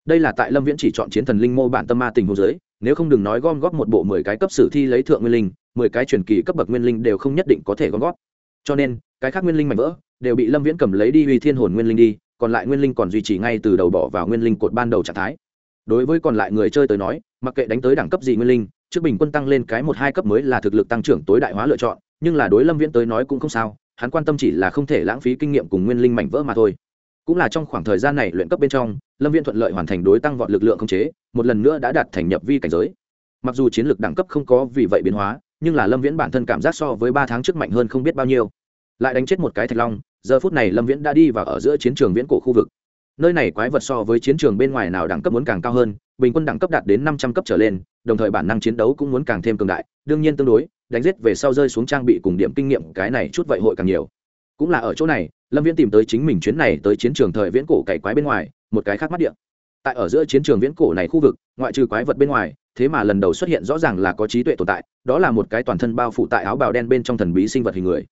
Đây là tại lâm viễn chỉ chọn chiến thần linh mô bản tâm ma tình hồ giới nếu không đừng nói gom góp một bộ mười cái cấp sử thi lấy thượng nguyên linh, mười cái truyền kỳ cấp bậc nguyên linh đều không nhất định có thể gom góp. Cho nên, cái khác nguyên linh mạnh vỡ đều bị lâm viễn cầm lấy đi uy thiên hồn nguyên linh đi, còn lại nguyên linh còn duy trì ngay từ đầu bỏ vào nguyên linh cột ban đầu trạng thái. Đối với còn lại người chơi tới nói, mặc kệ đánh tới đẳng cấp gì nguyên linh, trước bình quân tăng lên cái một hai cấp mới là thực lực tăng trưởng tối đại hóa lựa chọn, nhưng là đối lâm viễn tới nói cũng không sao, hắn quan tâm chỉ là không thể lãng phí kinh nghiệm cùng nguyên linh mảnh vỡ mà thôi. Cũng là trong khoảng thời gian này luyện cấp bên trong lâm viễn thuận lợi hoàn thành đối tăng vọt lực lượng không chế, một lần nữa đã đạt thành nhập vi cảnh giới. Mặc dù chiến lược đẳng cấp không có vì vậy biến hóa, nhưng là lâm viễn bản thân cảm giác so với ba tháng trước mạnh hơn không biết bao nhiêu. Lại đánh chết một cái thạch long, giờ phút này lâm viễn đã đi vào ở giữa chiến trường viễn cổ khu vực. Nơi này quái vật so với chiến trường bên ngoài nào đẳng cấp muốn càng cao hơn, bình quân đẳng cấp đạt đến năm trăm cấp trở lên, đồng thời bản năng chiến đấu cũng muốn càng thêm cường đại, đương nhiên tương đối, đánh giết về sau rơi xuống trang bị cùng điểm kinh nghiệm, cái này chút vậy hội càng nhiều. Cũng là ở chỗ này, lâm viễn tìm tới chính mình chuyến này tới chiến trường thời viễn cổ cày quái bên ngoài một cái khác mắt điện. Tại ở giữa chiến trường viễn cổ này khu vực, ngoại trừ quái vật bên ngoài, thế mà lần đầu xuất hiện rõ ràng là có trí tuệ tồn tại, đó là một cái toàn thân bao phủ tại áo bào đen bên trong thần bí sinh vật hình người.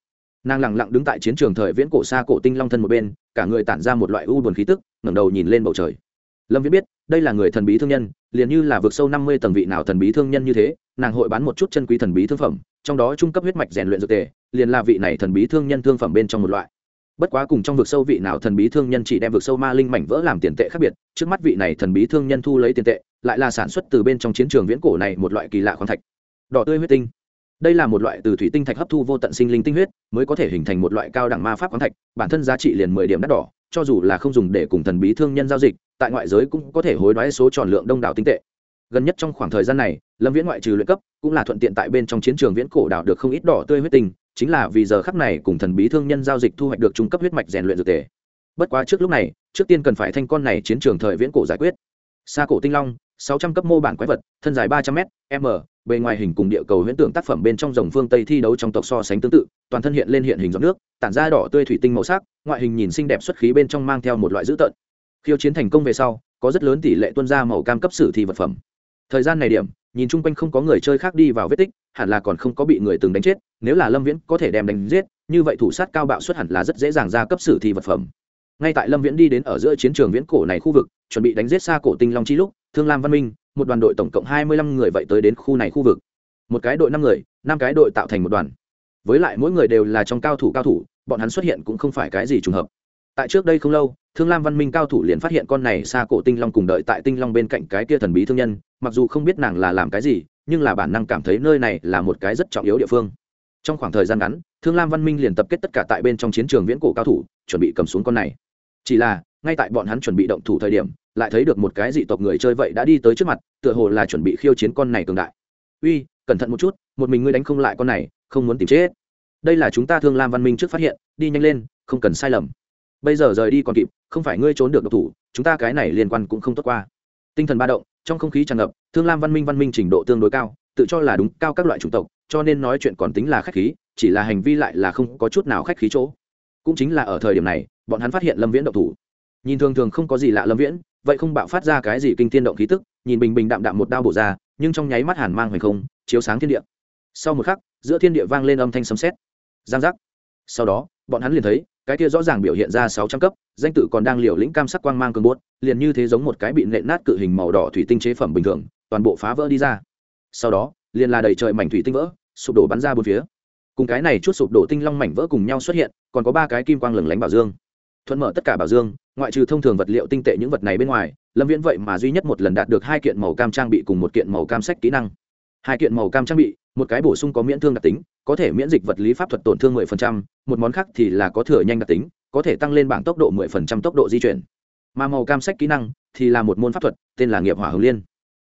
Nàng lẳng lặng đứng tại chiến trường thời viễn cổ xa cổ tinh long thân một bên, cả người tản ra một loại u buồn khí tức, ngẩng đầu nhìn lên bầu trời. Lâm viễn biết, đây là người thần bí thương nhân, liền như là vượt sâu năm mươi tầng vị nào thần bí thương nhân như thế, nàng hội bán một chút chân quý thần bí thương phẩm, trong đó trung cấp huyết mạch rèn luyện dược tề, liền là vị này thần bí thương nhân thương phẩm bên trong một loại bất quá cùng trong vực sâu vị nào thần bí thương nhân chỉ đem vực sâu ma linh mảnh vỡ làm tiền tệ khác biệt, trước mắt vị này thần bí thương nhân thu lấy tiền tệ, lại là sản xuất từ bên trong chiến trường viễn cổ này một loại kỳ lạ khoáng thạch. Đỏ tươi huyết tinh. Đây là một loại từ thủy tinh thạch hấp thu vô tận sinh linh tinh huyết, mới có thể hình thành một loại cao đẳng ma pháp khoáng thạch, bản thân giá trị liền mười điểm đắt đỏ, cho dù là không dùng để cùng thần bí thương nhân giao dịch, tại ngoại giới cũng có thể hối đoái số tròn lượng đông đảo tinh tệ gần nhất trong khoảng thời gian này, lâm viễn ngoại trừ luyện cấp, cũng là thuận tiện tại bên trong chiến trường viễn cổ đảo được không ít đỏ tươi huyết tinh, chính là vì giờ khắc này cùng thần bí thương nhân giao dịch thu hoạch được trung cấp huyết mạch rèn luyện dược tề. Bất quá trước lúc này, trước tiên cần phải thanh con này chiến trường thời viễn cổ giải quyết. Xa cổ tinh long, sáu trăm cấp mô bản quái vật, thân dài ba trăm m m, bề ngoài hình cùng địa cầu huyễn tưởng tác phẩm bên trong dòng phương tây thi đấu trong tộc so sánh tương tự, toàn thân hiện lên hiện hình giọt nước, tản ra đỏ tươi thủy tinh màu sắc, ngoại hình nhìn xinh đẹp xuất khí bên trong mang theo một loại dữ tợn. Khiêu chiến thành công về sau, có rất lớn tỷ lệ tuân ra màu cam cấp sử thi vật phẩm thời gian này điểm, nhìn chung quanh không có người chơi khác đi vào vết tích, hẳn là còn không có bị người từng đánh chết, nếu là lâm viễn có thể đem đánh giết, như vậy thủ sát cao bạo xuất hẳn là rất dễ dàng ra cấp sử thi vật phẩm. Ngay tại lâm viễn đi đến ở giữa chiến trường viễn cổ này khu vực, chuẩn bị đánh giết xa cổ tinh long chi lúc, thương lam văn minh, một đoàn đội tổng cộng hai mươi lăm người vậy tới đến khu này khu vực. Một cái đội năm người, năm cái đội tạo thành một đoàn. Với lại mỗi người đều là trong cao thủ cao thủ, bọn hắn xuất hiện cũng không phải cái gì trùng hợp tại trước đây không lâu, thương lam văn minh cao thủ liền phát hiện con này xa cổ tinh long cùng đợi tại tinh long bên cạnh cái kia thần bí thương nhân, mặc dù không biết nàng là làm cái gì, nhưng là bản năng cảm thấy nơi này là một cái rất trọng yếu địa phương. Trong khoảng thời gian ngắn, thương lam văn minh liền tập kết tất cả tại bên trong chiến trường viễn cổ cao thủ, chuẩn bị cầm xuống con này. Chỉ là, ngay tại bọn hắn chuẩn bị động thủ thời điểm, lại thấy được một cái dị tộc người chơi vậy đã đi tới trước mặt, tựa hồ là chuẩn bị khiêu chiến con này cường đại. Uy, cẩn thận một chút, một mình ngươi đánh không lại con này, không muốn tìm chết. Đây là chúng ta thương lam văn minh trước phát hiện, đi nhanh lên, không cần sai lầm bây giờ rời đi còn kịp, không phải ngươi trốn được độc thủ, chúng ta cái này liên quan cũng không tốt qua. Tinh thần ba động, trong không khí tràn ngập, thương lam văn minh văn minh trình độ tương đối cao, tự cho là đúng, cao các loại chủng tộc, cho nên nói chuyện còn tính là khách khí, chỉ là hành vi lại là không có chút nào khách khí chỗ. Cũng chính là ở thời điểm này, bọn hắn phát hiện lâm viễn độc thủ. Nhìn thường thường không có gì lạ lâm viễn, vậy không bạo phát ra cái gì kinh thiên động khí tức, nhìn bình bình đạm đạm một đao bổ ra, nhưng trong nháy mắt hàn mang hoành không, chiếu sáng thiên địa. Sau một khắc, giữa thiên địa vang lên âm thanh sấm sét. Giang giác. Sau đó, bọn hắn liền thấy cái kia rõ ràng biểu hiện ra sáu trăm cấp, danh tự còn đang liều lĩnh cam sắc quang mang cường bốt, liền như thế giống một cái bị nện nát cự hình màu đỏ thủy tinh chế phẩm bình thường, toàn bộ phá vỡ đi ra. Sau đó, liền là đầy trời mảnh thủy tinh vỡ, sụp đổ bắn ra bốn phía. Cùng cái này chút sụp đổ tinh long mảnh vỡ cùng nhau xuất hiện, còn có ba cái kim quang lừng lánh bảo dương. Thuận mở tất cả bảo dương, ngoại trừ thông thường vật liệu tinh tệ những vật này bên ngoài, lâm viễn vậy mà duy nhất một lần đạt được hai kiện màu cam trang bị cùng một kiện màu cam sách kỹ năng. Hai kiện màu cam trang bị, một cái bổ sung có miễn thương đặc tính có thể miễn dịch vật lý pháp thuật tổn thương 10%, một món khác thì là có thừa nhanh đặc tính có thể tăng lên bảng tốc độ 10% tốc độ di chuyển. Mà màu cam sách kỹ năng thì là một môn pháp thuật tên là nghiệp hỏa hồng liên.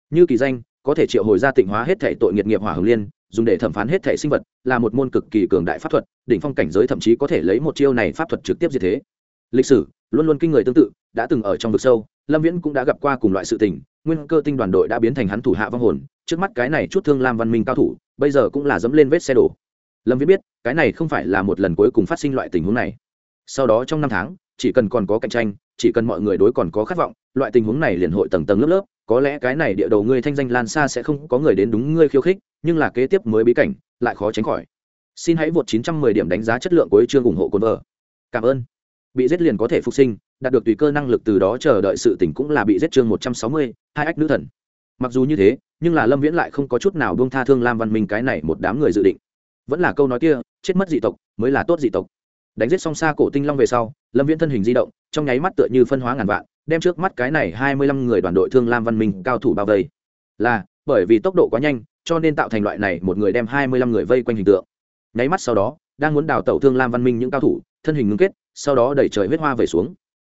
Như kỳ danh có thể triệu hồi ra tịnh hóa hết thể tội nghiệt nghiệp hỏa hồng liên dùng để thẩm phán hết thể sinh vật là một môn cực kỳ cường đại pháp thuật đỉnh phong cảnh giới thậm chí có thể lấy một chiêu này pháp thuật trực tiếp diệt thế. Lịch sử luôn luôn kinh người tương tự đã từng ở trong vực sâu lâm viễn cũng đã gặp qua cùng loại sự tình nguyên cơ tinh đoàn đội đã biến thành hắn thủ hạ vong hồn trước mắt cái này chút thương lam văn minh cao thủ bây giờ cũng là dẫm lên vết xe đổ lâm viễn biết cái này không phải là một lần cuối cùng phát sinh loại tình huống này. Sau đó trong năm tháng chỉ cần còn có cạnh tranh chỉ cần mọi người đối còn có khát vọng loại tình huống này liền hội tầng tầng lớp lớp. Có lẽ cái này địa đầu ngươi thanh danh lan xa sẽ không có người đến đúng ngươi khiêu khích nhưng là kế tiếp mới bí cảnh lại khó tránh khỏi. Xin hãy vượt 910 điểm đánh giá chất lượng của chương ủng hộ cồn vợ cảm ơn. Bị giết liền có thể phục sinh đạt được tùy cơ năng lực từ đó chờ đợi sự tỉnh cũng là bị giết chương 160, hai ách nữ thần. Mặc dù như thế nhưng là lâm viễn lại không có chút nào buông tha thương lam văn minh cái này một đám người dự định vẫn là câu nói kia, chết mất dị tộc, mới là tốt dị tộc. Đánh giết xong xa cổ tinh long về sau, lâm viễn thân hình di động, trong nháy mắt tựa như phân hóa ngàn vạn, đem trước mắt cái này hai mươi lăm người đoàn đội thương lam văn minh cao thủ bao vây. Là, bởi vì tốc độ quá nhanh, cho nên tạo thành loại này một người đem hai mươi lăm người vây quanh hình tượng. Nháy mắt sau đó, đang muốn đào tẩu thương lam văn minh những cao thủ, thân hình ngưng kết, sau đó đẩy trời huyết hoa về xuống.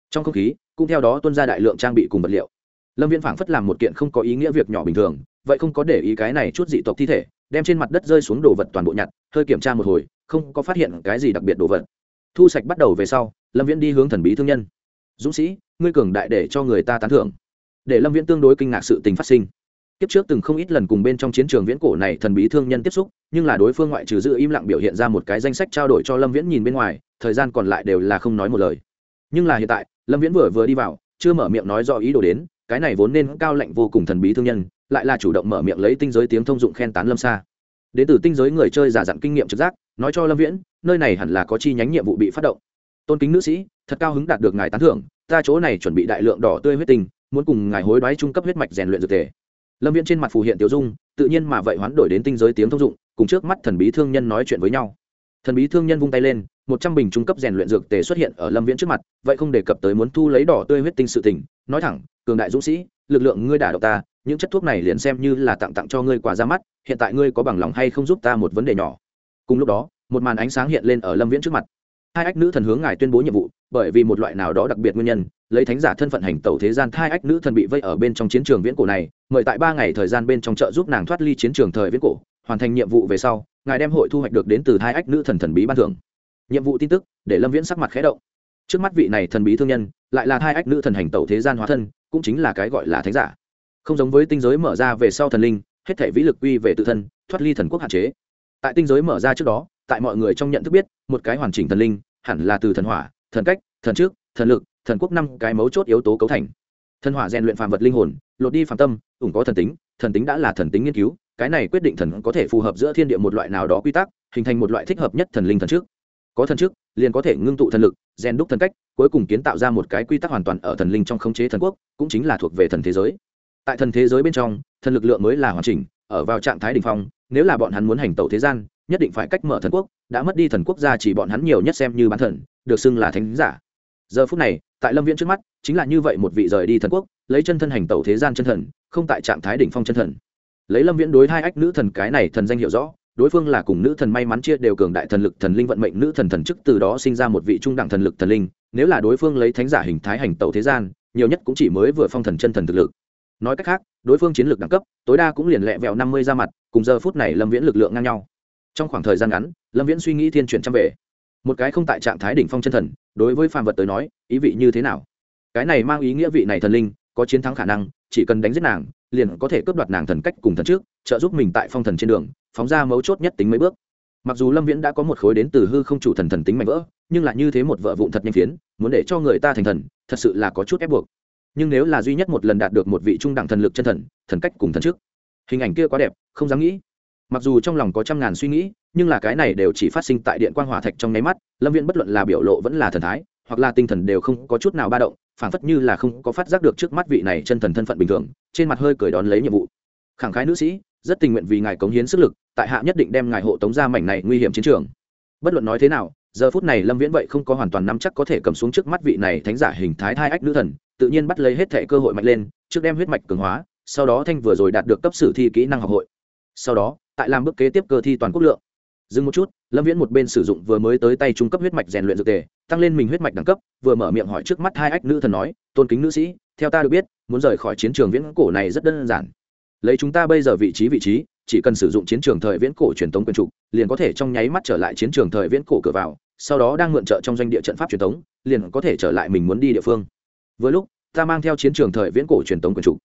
Trong không khí, cũng theo đó tuân ra đại lượng trang bị cùng vật liệu. Lâm viễn phảng phất làm một kiện không có ý nghĩa việc nhỏ bình thường, vậy không có để ý cái này chút dị tộc thi thể đem trên mặt đất rơi xuống đồ vật toàn bộ nhặt, hơi kiểm tra một hồi, không có phát hiện cái gì đặc biệt đồ vật. Thu sạch bắt đầu về sau, lâm viễn đi hướng thần bí thương nhân. Dũng sĩ, ngươi cường đại để cho người ta tán thưởng. Để lâm viễn tương đối kinh ngạc sự tình phát sinh. Kiếp trước từng không ít lần cùng bên trong chiến trường viễn cổ này thần bí thương nhân tiếp xúc, nhưng là đối phương ngoại trừ giữ im lặng biểu hiện ra một cái danh sách trao đổi cho lâm viễn nhìn bên ngoài, thời gian còn lại đều là không nói một lời. Nhưng là hiện tại, lâm viễn vừa vừa đi vào, chưa mở miệng nói do ý đồ đến, cái này vốn nên cao lạnh vô cùng thần bí thương nhân lại là chủ động mở miệng lấy tinh giới tiếng thông dụng khen tán lâm xa đến từ tinh giới người chơi giả dặn kinh nghiệm trực giác, nói cho lâm viễn, nơi này hẳn là có chi nhánh nhiệm vụ bị phát động. Tôn kính nữ sĩ, thật cao hứng đạt được ngài tán thưởng, ta chỗ này chuẩn bị đại lượng đỏ tươi huyết tinh, muốn cùng ngài hối đoái trung cấp huyết mạch rèn luyện dược thể. Lâm viễn trên mặt phù hiện tiểu dung, tự nhiên mà vậy hoán đổi đến tinh giới tiếng thông dụng, cùng trước mắt thần bí thương nhân nói chuyện với nhau. Thần bí thương nhân vung tay lên, một trăm bình trung cấp rèn luyện dược tề xuất hiện ở lâm viễn trước mặt, vậy không đề cập tới muốn thu lấy đỏ tươi huyết tinh sự tình, nói thẳng, cường đại dũng sĩ, lực lượng ngươi đả độc ta những chất thuốc này liền xem như là tặng tặng cho ngươi quà ra mắt, hiện tại ngươi có bằng lòng hay không giúp ta một vấn đề nhỏ? Cùng lúc đó, một màn ánh sáng hiện lên ở lâm viễn trước mặt. Hai ách nữ thần hướng ngài tuyên bố nhiệm vụ, bởi vì một loại nào đó đặc biệt nguyên nhân, lấy thánh giả thân phận hành tẩu thế gian, hai ách nữ thần bị vây ở bên trong chiến trường viễn cổ này, mời tại ba ngày thời gian bên trong chợ giúp nàng thoát ly chiến trường thời viễn cổ, hoàn thành nhiệm vụ về sau, ngài đem hội thu hoạch được đến từ hai ách nữ thần thần bí ban thưởng. Nhiệm vụ tin tức, để lâm viễn sắc mặt khẽ động. Trước mắt vị này thần bí thương nhân, lại là hai ách nữ thần hành tẩu thế gian hóa thân, cũng chính là cái gọi là thánh giả không giống với tinh giới mở ra về sau thần linh, hết thể vĩ lực quy về tự thân, thoát ly thần quốc hạn chế. Tại tinh giới mở ra trước đó, tại mọi người trong nhận thức biết, một cái hoàn chỉnh thần linh, hẳn là từ thần hỏa, thần cách, thần trước, thần lực, thần quốc năm cái mấu chốt yếu tố cấu thành. Thần hỏa rèn luyện phàm vật linh hồn, lột đi phàm tâm, ủng có thần tính thần tính đã là thần tính nghiên cứu, cái này quyết định thần có thể phù hợp giữa thiên địa một loại nào đó quy tắc, hình thành một loại thích hợp nhất thần linh thần trước. Có thần trước, liền có thể ngưng tụ thần lực, rèn đúc thần cách, cuối cùng kiến tạo ra một cái quy tắc hoàn toàn ở thần linh trong khống chế thần quốc, cũng chính là thuộc về thần thế giới tại thần thế giới bên trong, thần lực lượng mới là hoàn chỉnh, ở vào trạng thái đ ỉ n h phong, nếu là bọn hắn muốn hành tẩu thế gian, nhất định phải cách mở thần quốc, đã mất đi thần quốc gia chỉ bọn hắn nhiều nhất xem như bán thần, được xưng là thánh giả. Giờ phút này, tại lâm viễn trước mắt, chính là như vậy một vị rời đi thần quốc, lấy chân thân hành tẩu thế gian chân thần, không tại trạng thái đỉnh phong chân thần. Lấy lâm viễn đối hai ách nữ thần cái này thần danh hiệu rõ, đối phương là cùng nữ thần may mắn chia đều cường đại thần lực thần linh vận mệnh nữ thần thần chức, từ đó sinh ra một vị trung đẳng thần lực thần linh, nếu là đối phương lấy thánh giả hình thái hành tẩu thế gian, nhiều nhất cũng chỉ mới vừa phong thần chân thần thực lực nói cách khác, đối phương chiến lược đẳng cấp, tối đa cũng liền lẹ vẹo năm mươi ra mặt, cùng giờ phút này lâm viễn lực lượng ngang nhau. Trong khoảng thời gian ngắn, lâm viễn suy nghĩ thiên chuyển trăm về. Một cái không tại trạng thái đỉnh phong chân thần, đối với phàm vật tới nói, ý vị như thế nào? Cái này mang ý nghĩa vị này thần linh, có chiến thắng khả năng, chỉ cần đánh giết nàng, liền có thể cướp đoạt nàng thần cách cùng thần trước, trợ giúp mình tại phong thần trên đường, phóng ra mấu chốt nhất tính mấy bước. Mặc dù lâm viễn đã có một khối đến từ hư không chủ thần thần tính mạnh vỡ, nhưng lại như thế một vợ vụn thật nhanh phiến, muốn để cho người ta thành thần, thật sự là có chút ép buộc nhưng nếu là duy nhất một lần đạt được một vị trung đẳng thần lực chân thần thần cách cùng thần trước hình ảnh kia quá đẹp, không dám nghĩ. Mặc dù trong lòng có trăm ngàn suy nghĩ, nhưng là cái này đều chỉ phát sinh tại điện quang hỏa thạch trong nháy mắt, lâm viễn bất luận là biểu lộ vẫn là thần thái, hoặc là tinh thần đều không có chút nào ba động, phảng phất như là không có phát giác được trước mắt vị này chân thần thân phận bình thường, trên mặt hơi cười đón lấy nhiệm vụ. Khẳng khái nữ sĩ, rất tình nguyện vì ngài cống hiến sức lực, tại hạ nhất định đem ngài hộ tống ra mảnh này nguy hiểm chiến trường. Bất luận nói thế nào giờ phút này lâm viễn vậy không có hoàn toàn nắm chắc có thể cầm xuống trước mắt vị này thánh giả hình thái thai ách nữ thần, tự nhiên bắt lấy hết thẻ cơ hội mạnh lên, trước đem huyết mạch cường hóa, sau đó thanh vừa rồi đạt được cấp sử thi kỹ năng học hội. Sau đó, tại làm bước kế tiếp cơ thi toàn quốc lượng. Dừng một chút, lâm viễn một bên sử dụng vừa mới tới tay trung cấp huyết mạch rèn luyện dược tề, tăng lên mình huyết mạch đẳng cấp, vừa mở miệng hỏi trước mắt hai ách nữ thần nói, tôn kính nữ sĩ, theo ta được biết, muốn rời khỏi chiến trường viễn cổ này rất đơn giản. Lấy chúng ta bây giờ vị trí vị trí chỉ cần sử dụng chiến trường thời viễn cổ truyền thống quyền trục, liền có thể trong nháy mắt trở lại chiến trường thời viễn cổ cửa vào, sau đó đang mượn trợ trong doanh địa trận pháp truyền thống liền có thể trở lại mình muốn đi địa phương. Với lúc, ta mang theo chiến trường thời viễn cổ truyền thống quyền trục.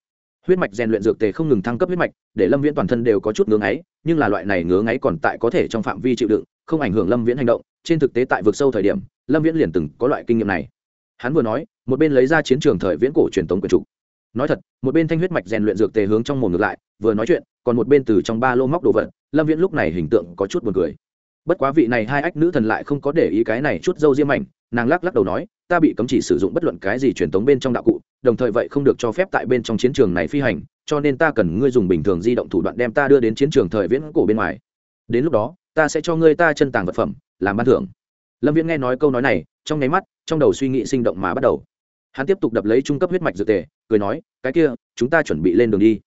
Huyết mạch rèn luyện dược tề không ngừng thăng cấp huyết mạch, để lâm viễn toàn thân đều có chút ngứa ngáy, nhưng là loại này ngứa ngáy còn tại có thể trong phạm vi chịu đựng, không ảnh hưởng lâm viễn hành động. Trên thực tế tại vực sâu thời điểm, lâm viễn liền từng có loại kinh nghiệm này. Hắn vừa nói, một bên lấy ra chiến trường thời viễn cổ truyền thống quyền trục nói thật, một bên thanh huyết mạch rèn luyện dược tề hướng trong mồm ngược lại, vừa nói chuyện, còn một bên từ trong ba lô móc đồ vật, lâm viễn lúc này hình tượng có chút buồn cười. Bất quá vị này hai ách nữ thần lại không có để ý cái này chút dâu diêm mảnh nàng lắc lắc đầu nói, ta bị cấm chỉ sử dụng bất luận cái gì truyền thống bên trong đạo cụ, đồng thời vậy không được cho phép tại bên trong chiến trường này phi hành, cho nên ta cần ngươi dùng bình thường di động thủ đoạn đem ta đưa đến chiến trường thời viễn cổ bên ngoài. Đến lúc đó, ta sẽ cho ngươi ta chân tàng vật phẩm, làm ban thưởng. Lâm viễn nghe nói câu nói này, trong nháy mắt, trong đầu suy nghĩ sinh động mà bắt đầu hắn tiếp tục đập lấy trung cấp huyết mạch dược tề, cười nói, cái kia, chúng ta chuẩn bị lên đường đi.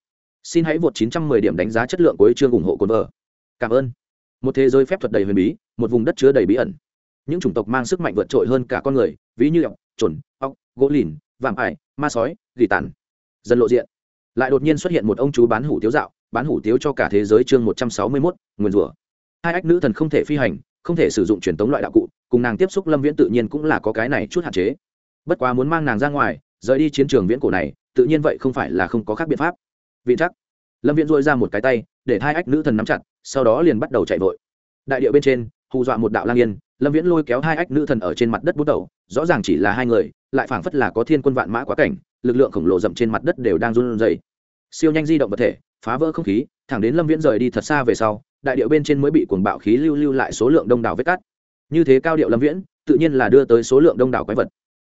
Xin hãy vượt 910 điểm đánh giá chất lượng cuối chương ủng hộ cồn vợ. Cảm ơn. Một thế giới phép thuật đầy huyền bí, một vùng đất chứa đầy bí ẩn. Những chủng tộc mang sức mạnh vượt trội hơn cả con người, ví như ọc chuẩn ọc gỗ lìn, vạm ải, ma sói, gỉ tàn. Dần lộ diện. Lại đột nhiên xuất hiện một ông chú bán hủ tiếu dạo, bán hủ tiếu cho cả thế giới chương một trăm sáu mươi mốt nguyên rủa. Hai ách nữ thần không thể phi hành, không thể sử dụng truyền tống loại đạo cụ, cùng nàng tiếp xúc lâm viễn tự nhiên cũng là có cái này chút hạn chế bất quá muốn mang nàng ra ngoài, rời đi chiến trường viễn cổ này, tự nhiên vậy không phải là không có khác biện pháp. Vị chắc lâm viễn dôi ra một cái tay, để hai ách nữ thần nắm chặt, sau đó liền bắt đầu chạy vội. Đại điệu bên trên, hù dọa một đạo lang yên, lâm viễn lôi kéo hai ách nữ thần ở trên mặt đất bút đầu, rõ ràng chỉ là hai người, lại phảng phất là có thiên quân vạn mã quá cảnh, lực lượng khổng lồ rậm trên mặt đất đều đang run rẩy. Siêu nhanh di động vật thể, phá vỡ không khí, thẳng đến lâm viễn rời đi thật xa về sau, đại điệu bên trên mới bị cuồng bạo khí lưu lưu lại số lượng đông đảo vết cắt. Như thế cao điệu lâm viễn, tự nhiên là đưa tới số lượng đông đảo quái vật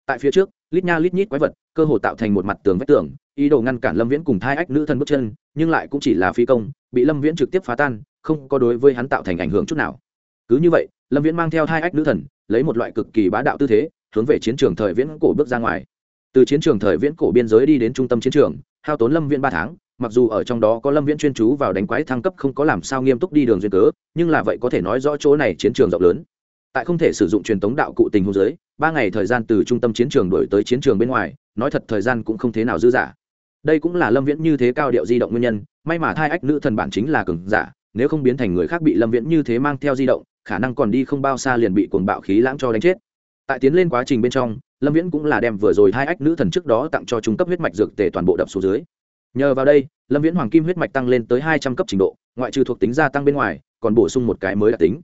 tại phía trước, lít nha lít nhít quái vật, cơ hồ tạo thành một mặt tường vách tường, ý đồ ngăn cản lâm viễn cùng thai ách nữ thân bước chân, nhưng lại cũng chỉ là phi công, bị lâm viễn trực tiếp phá tan, không có đối với hắn tạo thành ảnh hưởng chút nào. Cứ như vậy, lâm viễn mang theo thai ách nữ thần, lấy một loại cực kỳ bá đạo tư thế, hướng về chiến trường thời viễn cổ bước ra ngoài. Từ chiến trường thời viễn cổ biên giới đi đến trung tâm chiến trường, hao tốn lâm viễn ba tháng, mặc dù ở trong đó có lâm viễn chuyên chú vào đánh quái thăng cấp không có làm sao nghiêm túc đi đường duyên cớ, nhưng là vậy có thể nói rõ chỗ này chiến trường rộng lớn tại không thể sử dụng truyền tống đạo cụ tình hôn giới ba ngày thời gian từ trung tâm chiến trường đổi tới chiến trường bên ngoài, nói thật thời gian cũng không thế nào dư giả đây cũng là lâm viễn như thế cao điệu di động nguyên nhân, may mà thai ách nữ thần bản chính là cường giả, nếu không biến thành người khác bị lâm viễn như thế mang theo di động, khả năng còn đi không bao xa liền bị cuồng bạo khí lãng cho đánh chết. Tại tiến lên quá trình bên trong, lâm viễn cũng là đem vừa rồi hai ách nữ thần trước đó tặng cho trung cấp huyết mạch dược tề toàn bộ đập xuống dưới. Nhờ vào đây, lâm viễn hoàng kim huyết mạch tăng lên tới hai trăm cấp trình độ, ngoại trừ thuộc tính gia tăng bên ngoài, còn bổ sung một cái mới đặc tính.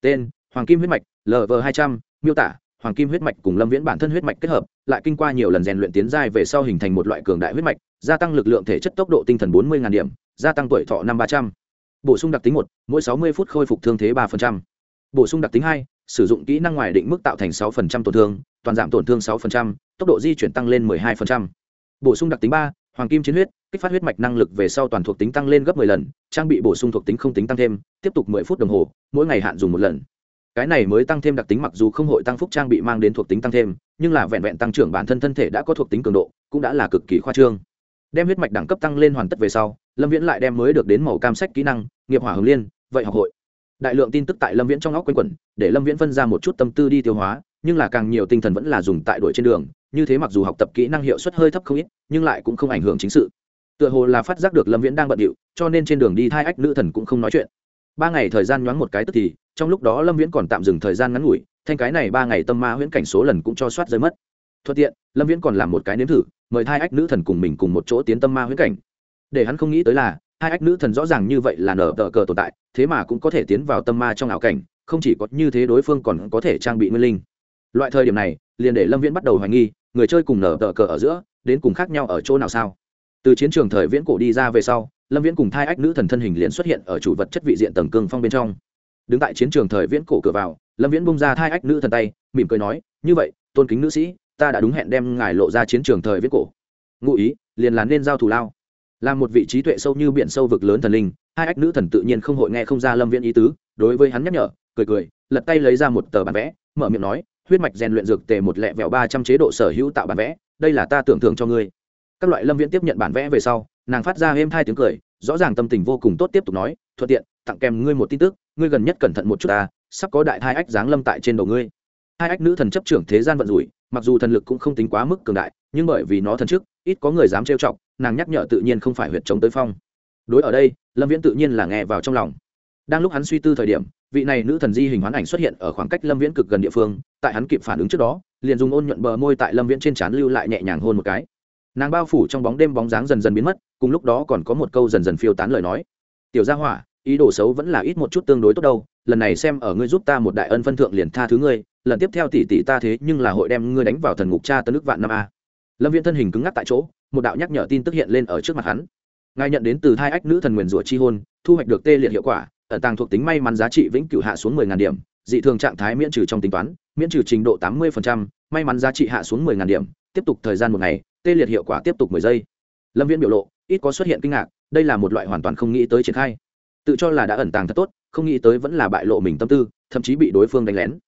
Tên hoàng kim huyết mạch lv hai trăm, miêu tả, hoàng kim huyết mạch cùng lâm viễn bản thân huyết mạch kết hợp, lại kinh qua nhiều lần rèn luyện tiến giai về sau hình thành một loại cường đại huyết mạch, gia tăng lực lượng thể chất tốc độ tinh thần bốn mươi điểm, gia tăng tuổi thọ năm ba trăm. Bổ sung đặc tính một, mỗi sáu mươi phút khôi phục thương thế ba bổ sung đặc tính hai, sử dụng kỹ năng ngoài định mức tạo thành sáu tổn thương, toàn giảm tổn thương sáu tốc độ di chuyển tăng lên 12%. bổ sung đặc tính ba, hoàng kim chiến huyết, kích phát huyết mạch năng lực về sau toàn thuộc tính tăng lên gấp 10 lần, trang bị bổ sung thuộc tính không tính tăng thêm, tiếp tục 10 phút đồng hồ, mỗi ngày hạn dùng một lần cái này mới tăng thêm đặc tính mặc dù không hội tăng phúc trang bị mang đến thuộc tính tăng thêm, nhưng là vẹn vẹn tăng trưởng bản thân thân thể đã có thuộc tính cường độ, cũng đã là cực kỳ khoa trương. Đem huyết mạch đẳng cấp tăng lên hoàn tất về sau, lâm viễn lại đem mới được đến màu cam sách kỹ năng, nghiệp hỏa hồng liên, vậy học hội. Đại lượng tin tức tại lâm viễn trong óc quanh quẩn, để lâm viễn phân ra một chút tâm tư đi tiêu hóa, nhưng là càng nhiều tinh thần vẫn là dùng tại đuổi trên đường, như thế mặc dù học tập kỹ năng hiệu suất hơi thấp không ít, nhưng lại cũng không ảnh hưởng chính sự. Tựa hồ là phát giác được lâm viễn đang bận điệu, cho nên trên đường đi thai ách nữ thần cũng không nói chuyện. Ba ngày thời gian nhoáng một cái tức thì trong lúc đó lâm viễn còn tạm dừng thời gian ngắn ngủi, thanh cái này ba ngày tâm ma huyễn cảnh số lần cũng cho soát rơi mất. Thuận tiện, lâm viễn còn làm một cái nếm thử, mời hai ách nữ thần cùng mình cùng một chỗ tiến tâm ma huyễn cảnh. Để hắn không nghĩ tới là, hai ách nữ thần rõ ràng như vậy là nở tờ cờ tồn tại, thế mà cũng có thể tiến vào tâm ma trong ảo cảnh, không chỉ có như thế đối phương còn có thể trang bị nguyên linh. Loại thời điểm này, liền để lâm viễn bắt đầu hoài nghi, người chơi cùng nở tờ cờ ở giữa, đến cùng khác nhau ở chỗ nào sao? Từ chiến trường thời viễn cổ đi ra về sau, lâm viễn cùng thai ách nữ thần thân hình liền xuất hiện ở chủ vật chất vị diện tầng cương phong bên trong đứng tại chiến trường thời viễn cổ cửa vào, lâm viễn bung ra thai ách nữ thần tay, mỉm cười nói, như vậy, tôn kính nữ sĩ, ta đã đúng hẹn đem ngài lộ ra chiến trường thời viễn cổ. Ngụ ý, liền là nên giao thủ lao. Là một vị trí tuệ sâu như biển sâu vực lớn thần linh, hai ách nữ thần tự nhiên không hội nghe không ra lâm viễn ý tứ, đối với hắn nhắc nhở, cười cười, lật tay lấy ra một tờ bản vẽ, mở miệng nói, huyết mạch rèn luyện dược tề một lẹ vẹo ba trăm chế độ sở hữu tạo bản vẽ, đây là ta tưởng thưởng cho ngươi. Các loại lâm viễn tiếp nhận bản vẽ về sau, nàng phát ra êm hai tiếng cười, rõ ràng tâm tình vô cùng tốt tiếp tục nói, thuận tiện, tặng kèm ngươi một tin tức ngươi gần nhất cẩn thận một chút ta, sắp có đại thai ách giáng lâm tại trên đầu ngươi. Hai ách nữ thần chấp trưởng thế gian vận rủi, mặc dù thần lực cũng không tính quá mức cường đại, nhưng bởi vì nó thần trước ít có người dám trêu chọc, nàng nhắc nhở tự nhiên không phải huyệt chống tới phong. Đối ở đây, lâm viễn tự nhiên là nghe vào trong lòng. Đang lúc hắn suy tư thời điểm, vị này nữ thần di hình hoán ảnh xuất hiện ở khoảng cách lâm viễn cực gần địa phương, tại hắn kịp phản ứng trước đó, liền dùng ôn nhuận bờ môi tại lâm viễn trên trán lưu lại nhẹ nhàng hôn một cái. Nàng bao phủ trong bóng đêm bóng dáng dần dần biến mất, cùng lúc đó còn có một câu dần dần phiêu tán lời nói. Tiểu gia hỏa ý đồ xấu vẫn là ít một chút tương đối tốt đâu, lần này xem ở ngươi giúp ta một đại ân phân thượng liền tha thứ ngươi, lần tiếp theo tỷ tỷ ta thế nhưng là hội đem ngươi đánh vào thần ngục cha tân ức vạn năm a. Lâm viễn thân hình cứng ngắc tại chỗ, một đạo nhắc nhở tin tức hiện lên ở trước mặt hắn. Ngài nhận đến từ hai ách nữ thần nguyền rủa chi hôn, thu hoạch được tê liệt hiệu quả, ẩn tàng thuộc tính may mắn giá trị vĩnh cửu hạ xuống mười ngàn điểm, dị thường trạng thái miễn trừ trong tính toán, miễn trừ trình độ tám mươi may mắn giá trị hạ xuống mười ngàn điểm, tiếp tục thời gian một ngày, tê liệt hiệu quả tiếp tục mười giây. Lâm viễn biểu lộ, ít có xuất hiện kinh ngạc, đây là một loại hoàn toàn không nghĩ tới triển khai tự cho là đã ẩn tàng thật tốt, không nghĩ tới vẫn là bại lộ mình tâm tư, thậm chí bị đối phương đánh lén.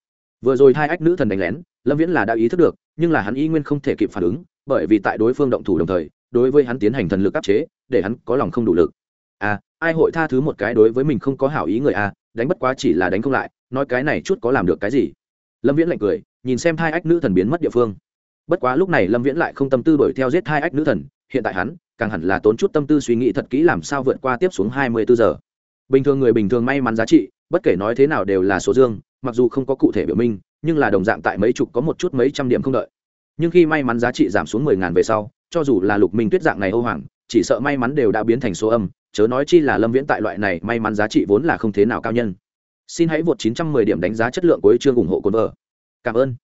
Vừa rồi hai ách nữ thần đánh lén, lâm viễn là đã ý thức được, nhưng là hắn y nguyên không thể kịp phản ứng, bởi vì tại đối phương động thủ đồng thời, đối với hắn tiến hành thần lực áp chế, để hắn có lòng không đủ lực. À ai hội tha thứ một cái đối với mình không có hảo ý người à đánh bất quá chỉ là đánh không lại, nói cái này chút có làm được cái gì? Lâm viễn lạnh cười, nhìn xem hai ách nữ thần biến mất địa phương. Bất quá lúc này lâm viễn lại không tâm tư đuổi theo giết hai ách nữ thần, hiện tại hắn, càng hẳn là tốn chút tâm tư suy nghĩ thật kỹ làm sao vượt qua tiếp xuống hai mươi bốn giờ bình thường người bình thường may mắn giá trị, bất kể nói thế nào đều là số dương, mặc dù không có cụ thể biểu minh, nhưng là đồng dạng tại mấy chục có một chút mấy trăm điểm không đợi. Nhưng khi may mắn giá trị giảm xuống mười ngàn về sau, cho dù là lục minh tuyết dạng này hô hoàng, chỉ sợ may mắn đều đã biến thành số âm, chớ nói chi là lâm viễn tại loại này may mắn giá trị vốn là không thế nào cao nhân. Xin hãy vượt 910 điểm đánh giá chất lượng của chương ủng hộ cồn vợ cảm ơn.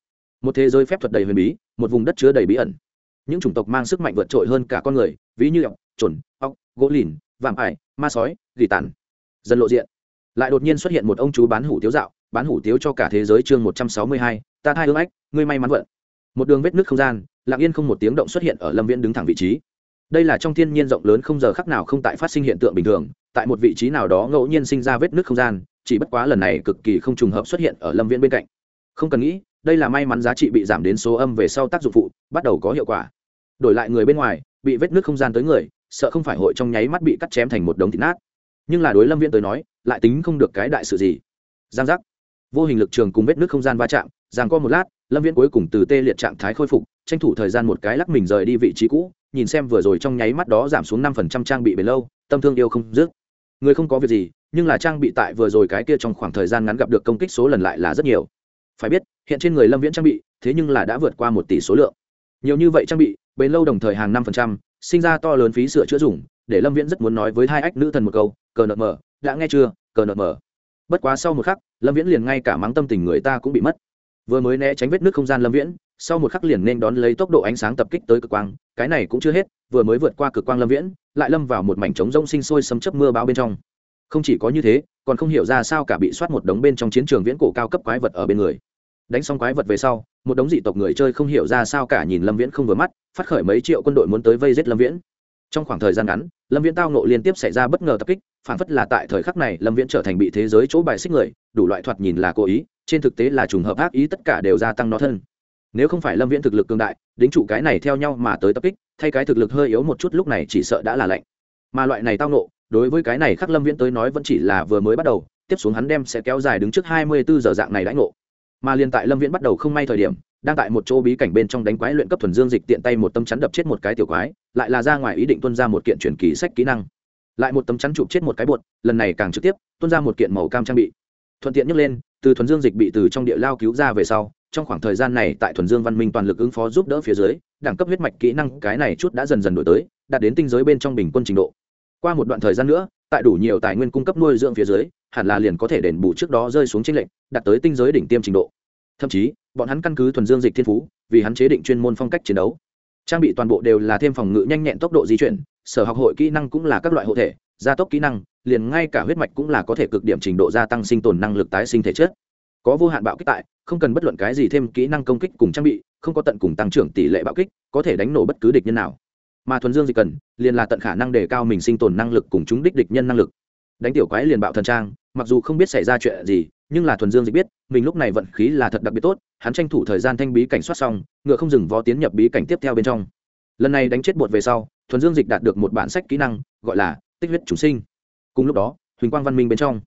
Một thế giới phép thuật đầy huyền bí, một vùng đất chứa đầy bí ẩn. Những chủng tộc mang sức mạnh vượt trội hơn cả con người, ví như ọc trồn ọc gỗ lìn, vạm ải, ma sói, gỉ tàn dần lộ diện. Lại đột nhiên xuất hiện một ông chú bán hủ tiếu dạo, bán hủ tiếu cho cả thế giới chương một trăm sáu mươi hai, ta thai ương ách, ngươi may mắn vận. Một đường vết nước không gian, lặng yên không một tiếng động xuất hiện ở lâm viễn đứng thẳng vị trí. Đây là trong thiên nhiên rộng lớn không giờ khắc nào không tại phát sinh hiện tượng bình thường, tại một vị trí nào đó ngẫu nhiên sinh ra vết nước không gian, chỉ bất quá lần này cực kỳ không trùng hợp xuất hiện ở lâm viễn bên cạnh. Không cần nghĩ, đây là may mắn giá trị bị giảm đến số âm về sau tác dụng phụ, bắt đầu có hiệu quả. Đổi lại người bên ngoài, bị vết nước không gian tới người, sợ không phải hội trong nháy mắt bị cắt chém thành một đống thịt nát nhưng là đối lâm viễn tới nói, lại tính không được cái đại sự gì. Giang giác. Vô hình lực trường cùng vết nước không gian va chạm giang co một lát, lâm viễn cuối cùng từ tê liệt trạng thái khôi phục, tranh thủ thời gian một cái lắc mình rời đi vị trí cũ, nhìn xem vừa rồi trong nháy mắt đó giảm xuống năm phần trăm trang bị bền lâu, tâm thương yêu không dứt. Người không có việc gì, nhưng là trang bị tại vừa rồi cái kia trong khoảng thời gian ngắn gặp được công kích số lần lại là rất nhiều. Phải biết, hiện trên người lâm viễn trang bị, thế nhưng là đã vượt qua một tỷ số lượng. Nhiều như vậy trang bị, bền lâu đồng thời hàng năm phần trăm, sinh ra to lớn phí sửa chữa dùng, để lâm viễn rất muốn nói với hai ách nữ thần một câu cờ nợ mờ, đã nghe chưa? Cờ nợ mờ. Bất quá sau một khắc, lâm viễn liền ngay cả mắng tâm tình người ta cũng bị mất. Vừa mới né tránh vết nước không gian lâm viễn, sau một khắc liền nên đón lấy tốc độ ánh sáng tập kích tới cực quang, cái này cũng chưa hết, vừa mới vượt qua cực quang lâm viễn, lại lâm vào một mảnh trống rông sinh sôi sấm chấp mưa bão bên trong. Không chỉ có như thế, còn không hiểu ra sao cả bị soát một đống bên trong chiến trường viễn cổ cao cấp quái vật ở bên người. Đánh xong quái vật về sau, một đống dị tộc người chơi không hiểu ra sao cả nhìn lâm viễn không vừa mắt, phát khởi mấy triệu quân đội muốn tới vây giết lâm viễn. Trong khoảng thời gian ngắn, lâm viễn tao nộ liên tiếp xảy ra bất ngờ tập kích phản phất là tại thời khắc này lâm viễn trở thành bị thế giới chỗ bài xích người, đủ loại thoạt nhìn là cố ý, trên thực tế là trùng hợp ác ý tất cả đều gia tăng nó thân. Nếu không phải lâm viễn thực lực cương đại, đính trụ cái này theo nhau mà tới tập kích, thay cái thực lực hơi yếu một chút lúc này chỉ sợ đã là lạnh. Mà loại này tao nộ đối với cái này khắc lâm viễn tới nói vẫn chỉ là vừa mới bắt đầu, tiếp xuống hắn đem sẽ kéo dài đứng trước hai mươi bốn giờ dạng này đãi ngộ. Mà liền tại lâm viễn bắt đầu không may thời điểm, đang tại một chỗ bí cảnh bên trong đánh quái luyện cấp thuần dương dịch tiện tay một tâm chắn đập chết một cái tiểu quái, lại là ra ngoài ý định tuân ra một kiện truyền kỳ sách kỹ năng lại một tấm chắn chụp chết một cái bột, lần này càng trực tiếp, tuôn ra một kiện màu cam trang bị. Thuận tiện nhấc lên, từ thuần dương dịch bị từ trong địa lao cứu ra về sau, trong khoảng thời gian này tại thuần dương văn minh toàn lực ứng phó giúp đỡ phía dưới, đẳng cấp huyết mạch kỹ năng cái này chút đã dần dần đổi tới, đạt đến tinh giới bên trong bình quân trình độ. Qua một đoạn thời gian nữa, tại đủ nhiều tài nguyên cung cấp nuôi dưỡng phía dưới, hẳn là liền có thể đền bù trước đó rơi xuống tranh lệnh đạt tới tinh giới đỉnh tiêm trình độ. Thậm chí, bọn hắn căn cứ thuần dương dịch thiên phú, vì hắn chế định chuyên môn phong cách chiến đấu. Trang bị toàn bộ đều là thêm phòng ngự nhanh nhẹn tốc độ di chuyển sở học hội kỹ năng cũng là các loại hộ thể, gia tốc kỹ năng, liền ngay cả huyết mạch cũng là có thể cực điểm trình độ gia tăng sinh tồn năng lực tái sinh thể chất. Có vô hạn bạo kích tại, không cần bất luận cái gì thêm kỹ năng công kích cùng trang bị, không có tận cùng tăng trưởng tỷ lệ bạo kích, có thể đánh nổ bất cứ địch nhân nào. Mà thuần dương dịch cần, liền là tận khả năng đề cao mình sinh tồn năng lực cùng chúng đích địch nhân năng lực. Đánh tiểu quái liền bạo thần trang, mặc dù không biết xảy ra chuyện gì, nhưng là thuần dương dịch biết, mình lúc này vận khí là thật đặc biệt tốt, hắn tranh thủ thời gian thanh bí cảnh soát xong, ngựa không dừng vó tiến nhập bí cảnh tiếp theo bên trong. Lần này đánh chết bột về sau thuần dương dịch đạt được một bản sách kỹ năng, gọi là tích huyết chúng sinh. Cùng lúc đó, huỳnh quang văn minh bên trong.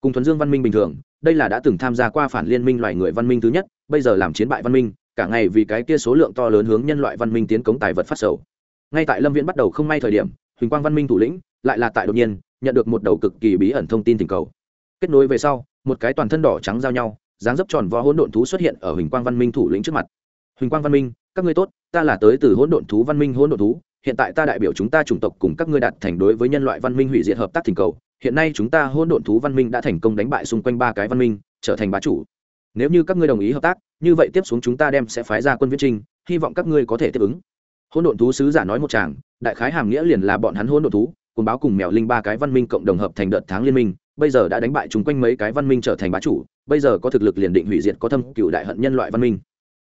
Cùng thuần dương văn minh bình thường, đây là đã từng tham gia qua phản liên minh loài người văn minh thứ nhất, bây giờ làm chiến bại văn minh, cả ngày vì cái kia số lượng to lớn hướng nhân loại văn minh tiến cống tài vật phát sầu. Ngay tại lâm viễn bắt đầu không may thời điểm, huỳnh quang văn minh thủ lĩnh lại là tại đột nhiên nhận được một đầu cực kỳ bí ẩn thông tin tình cầu. Kết nối về sau, một cái toàn thân đỏ trắng giao nhau, dáng dấp tròn vó hỗn độn thú xuất hiện ở huỳnh quang văn minh thủ lĩnh trước mặt. Huỳnh quang văn minh, các ngươi tốt, ta là tới từ hỗn độn thú văn minh hỗn độn thú hiện tại ta đại biểu chúng ta chủng tộc cùng các ngươi đạt thành đối với nhân loại văn minh hủy diệt hợp tác thỉnh cầu, hiện nay chúng ta hỗn độn thú văn minh đã thành công đánh bại xung quanh ba cái văn minh, trở thành bá chủ. Nếu như các ngươi đồng ý hợp tác, như vậy tiếp xuống chúng ta đem sẽ phái ra quân viễn trinh, hy vọng các ngươi có thể tiếp ứng. Hỗn độn thú sứ giả nói một chàng đại khái hàm nghĩa liền là bọn hắn hỗn độn thú, cùng báo cùng mèo linh ba cái văn minh cộng đồng hợp thành đợt tháng liên minh, bây giờ đã đánh bại chúng quanh mấy cái văn minh trở thành bá chủ, bây giờ có thực lực liền định hủy diệt có thâm cựu đại hận nhân loại văn minh.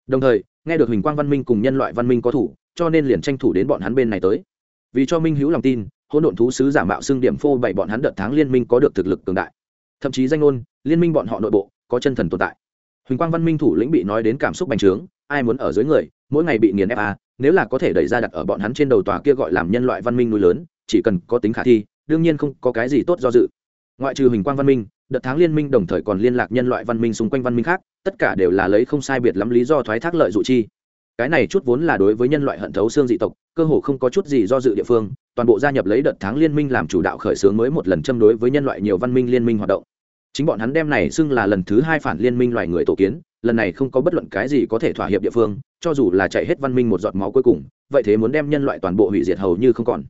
Đồng thời, nghe được huỳnh quang văn minh cùng nhân loại văn minh có thủ cho nên liền tranh thủ đến bọn hắn bên này tới. Vì cho minh hữu lòng tin, hỗn độn thú sứ giả mạo xưng điểm phô bày bọn hắn đợt tháng liên minh có được thực lực cường đại. Thậm chí danh ngôn, liên minh bọn họ nội bộ, có chân thần tồn tại. Huỳnh quang văn minh thủ lĩnh bị nói đến cảm xúc bành trướng, ai muốn ở dưới người, mỗi ngày bị nghiền ép a nếu là có thể đẩy ra đặt ở bọn hắn trên đầu tòa kia gọi làm nhân loại văn minh núi lớn, chỉ cần có tính khả thi, đương nhiên không có cái gì tốt do dự. Ngoại trừ huỳnh quang văn minh, đợt tháng liên minh đồng thời còn liên lạc nhân loại văn minh xung quanh văn minh khác, tất cả đều là lấy không sai biệt lắm lý do thoái thác lợi dụ chi cái này chút vốn là đối với nhân loại hận thấu xương dị tộc, cơ hồ không có chút gì do dự địa phương, toàn bộ gia nhập lấy đợt tháng liên minh làm chủ đạo khởi xướng mới một lần châm đối với nhân loại nhiều văn minh liên minh hoạt động. Chính bọn hắn đem này xưng là lần thứ hai phản liên minh loài người tổ kiến, lần này không có bất luận cái gì có thể thỏa hiệp địa phương, cho dù là chạy hết văn minh một giọt máu cuối cùng, vậy thế muốn đem nhân loại toàn bộ hủy diệt hầu như không còn.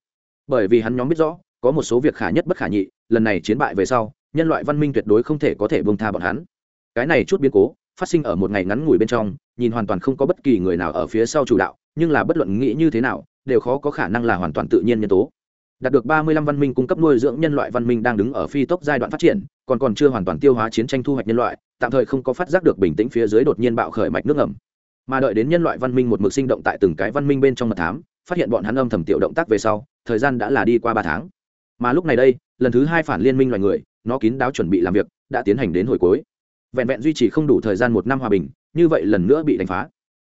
Bởi vì hắn nhóm biết rõ, có một số việc khả nhất bất khả nhị, lần này chiến bại về sau, nhân loại văn minh tuyệt đối không thể có thể bông tha bọn hắn. Cái này chút biến cố phát sinh ở một ngày ngắn ngủi bên trong, nhìn hoàn toàn không có bất kỳ người nào ở phía sau chủ đạo, nhưng là bất luận nghĩ như thế nào, đều khó có khả năng là hoàn toàn tự nhiên nhân tố. Đạt được ba mươi lăm văn minh cung cấp nuôi dưỡng nhân loại văn minh đang đứng ở phi tốc giai đoạn phát triển, còn còn chưa hoàn toàn tiêu hóa chiến tranh thu hoạch nhân loại, tạm thời không có phát giác được bình tĩnh phía dưới đột nhiên bạo khởi mạch nước ngầm. Mà đợi đến nhân loại văn minh một mực sinh động tại từng cái văn minh bên trong mật thám, phát hiện bọn hắn âm thầm tiểu động tác về sau, thời gian đã là đi qua ba tháng. Mà lúc này đây, lần thứ hai phản liên minh loài người, nó kín đáo chuẩn bị làm việc, đã tiến hành đến hồi cuối vẹn vẹn duy trì không đủ thời gian một năm hòa bình như vậy lần nữa bị đánh phá.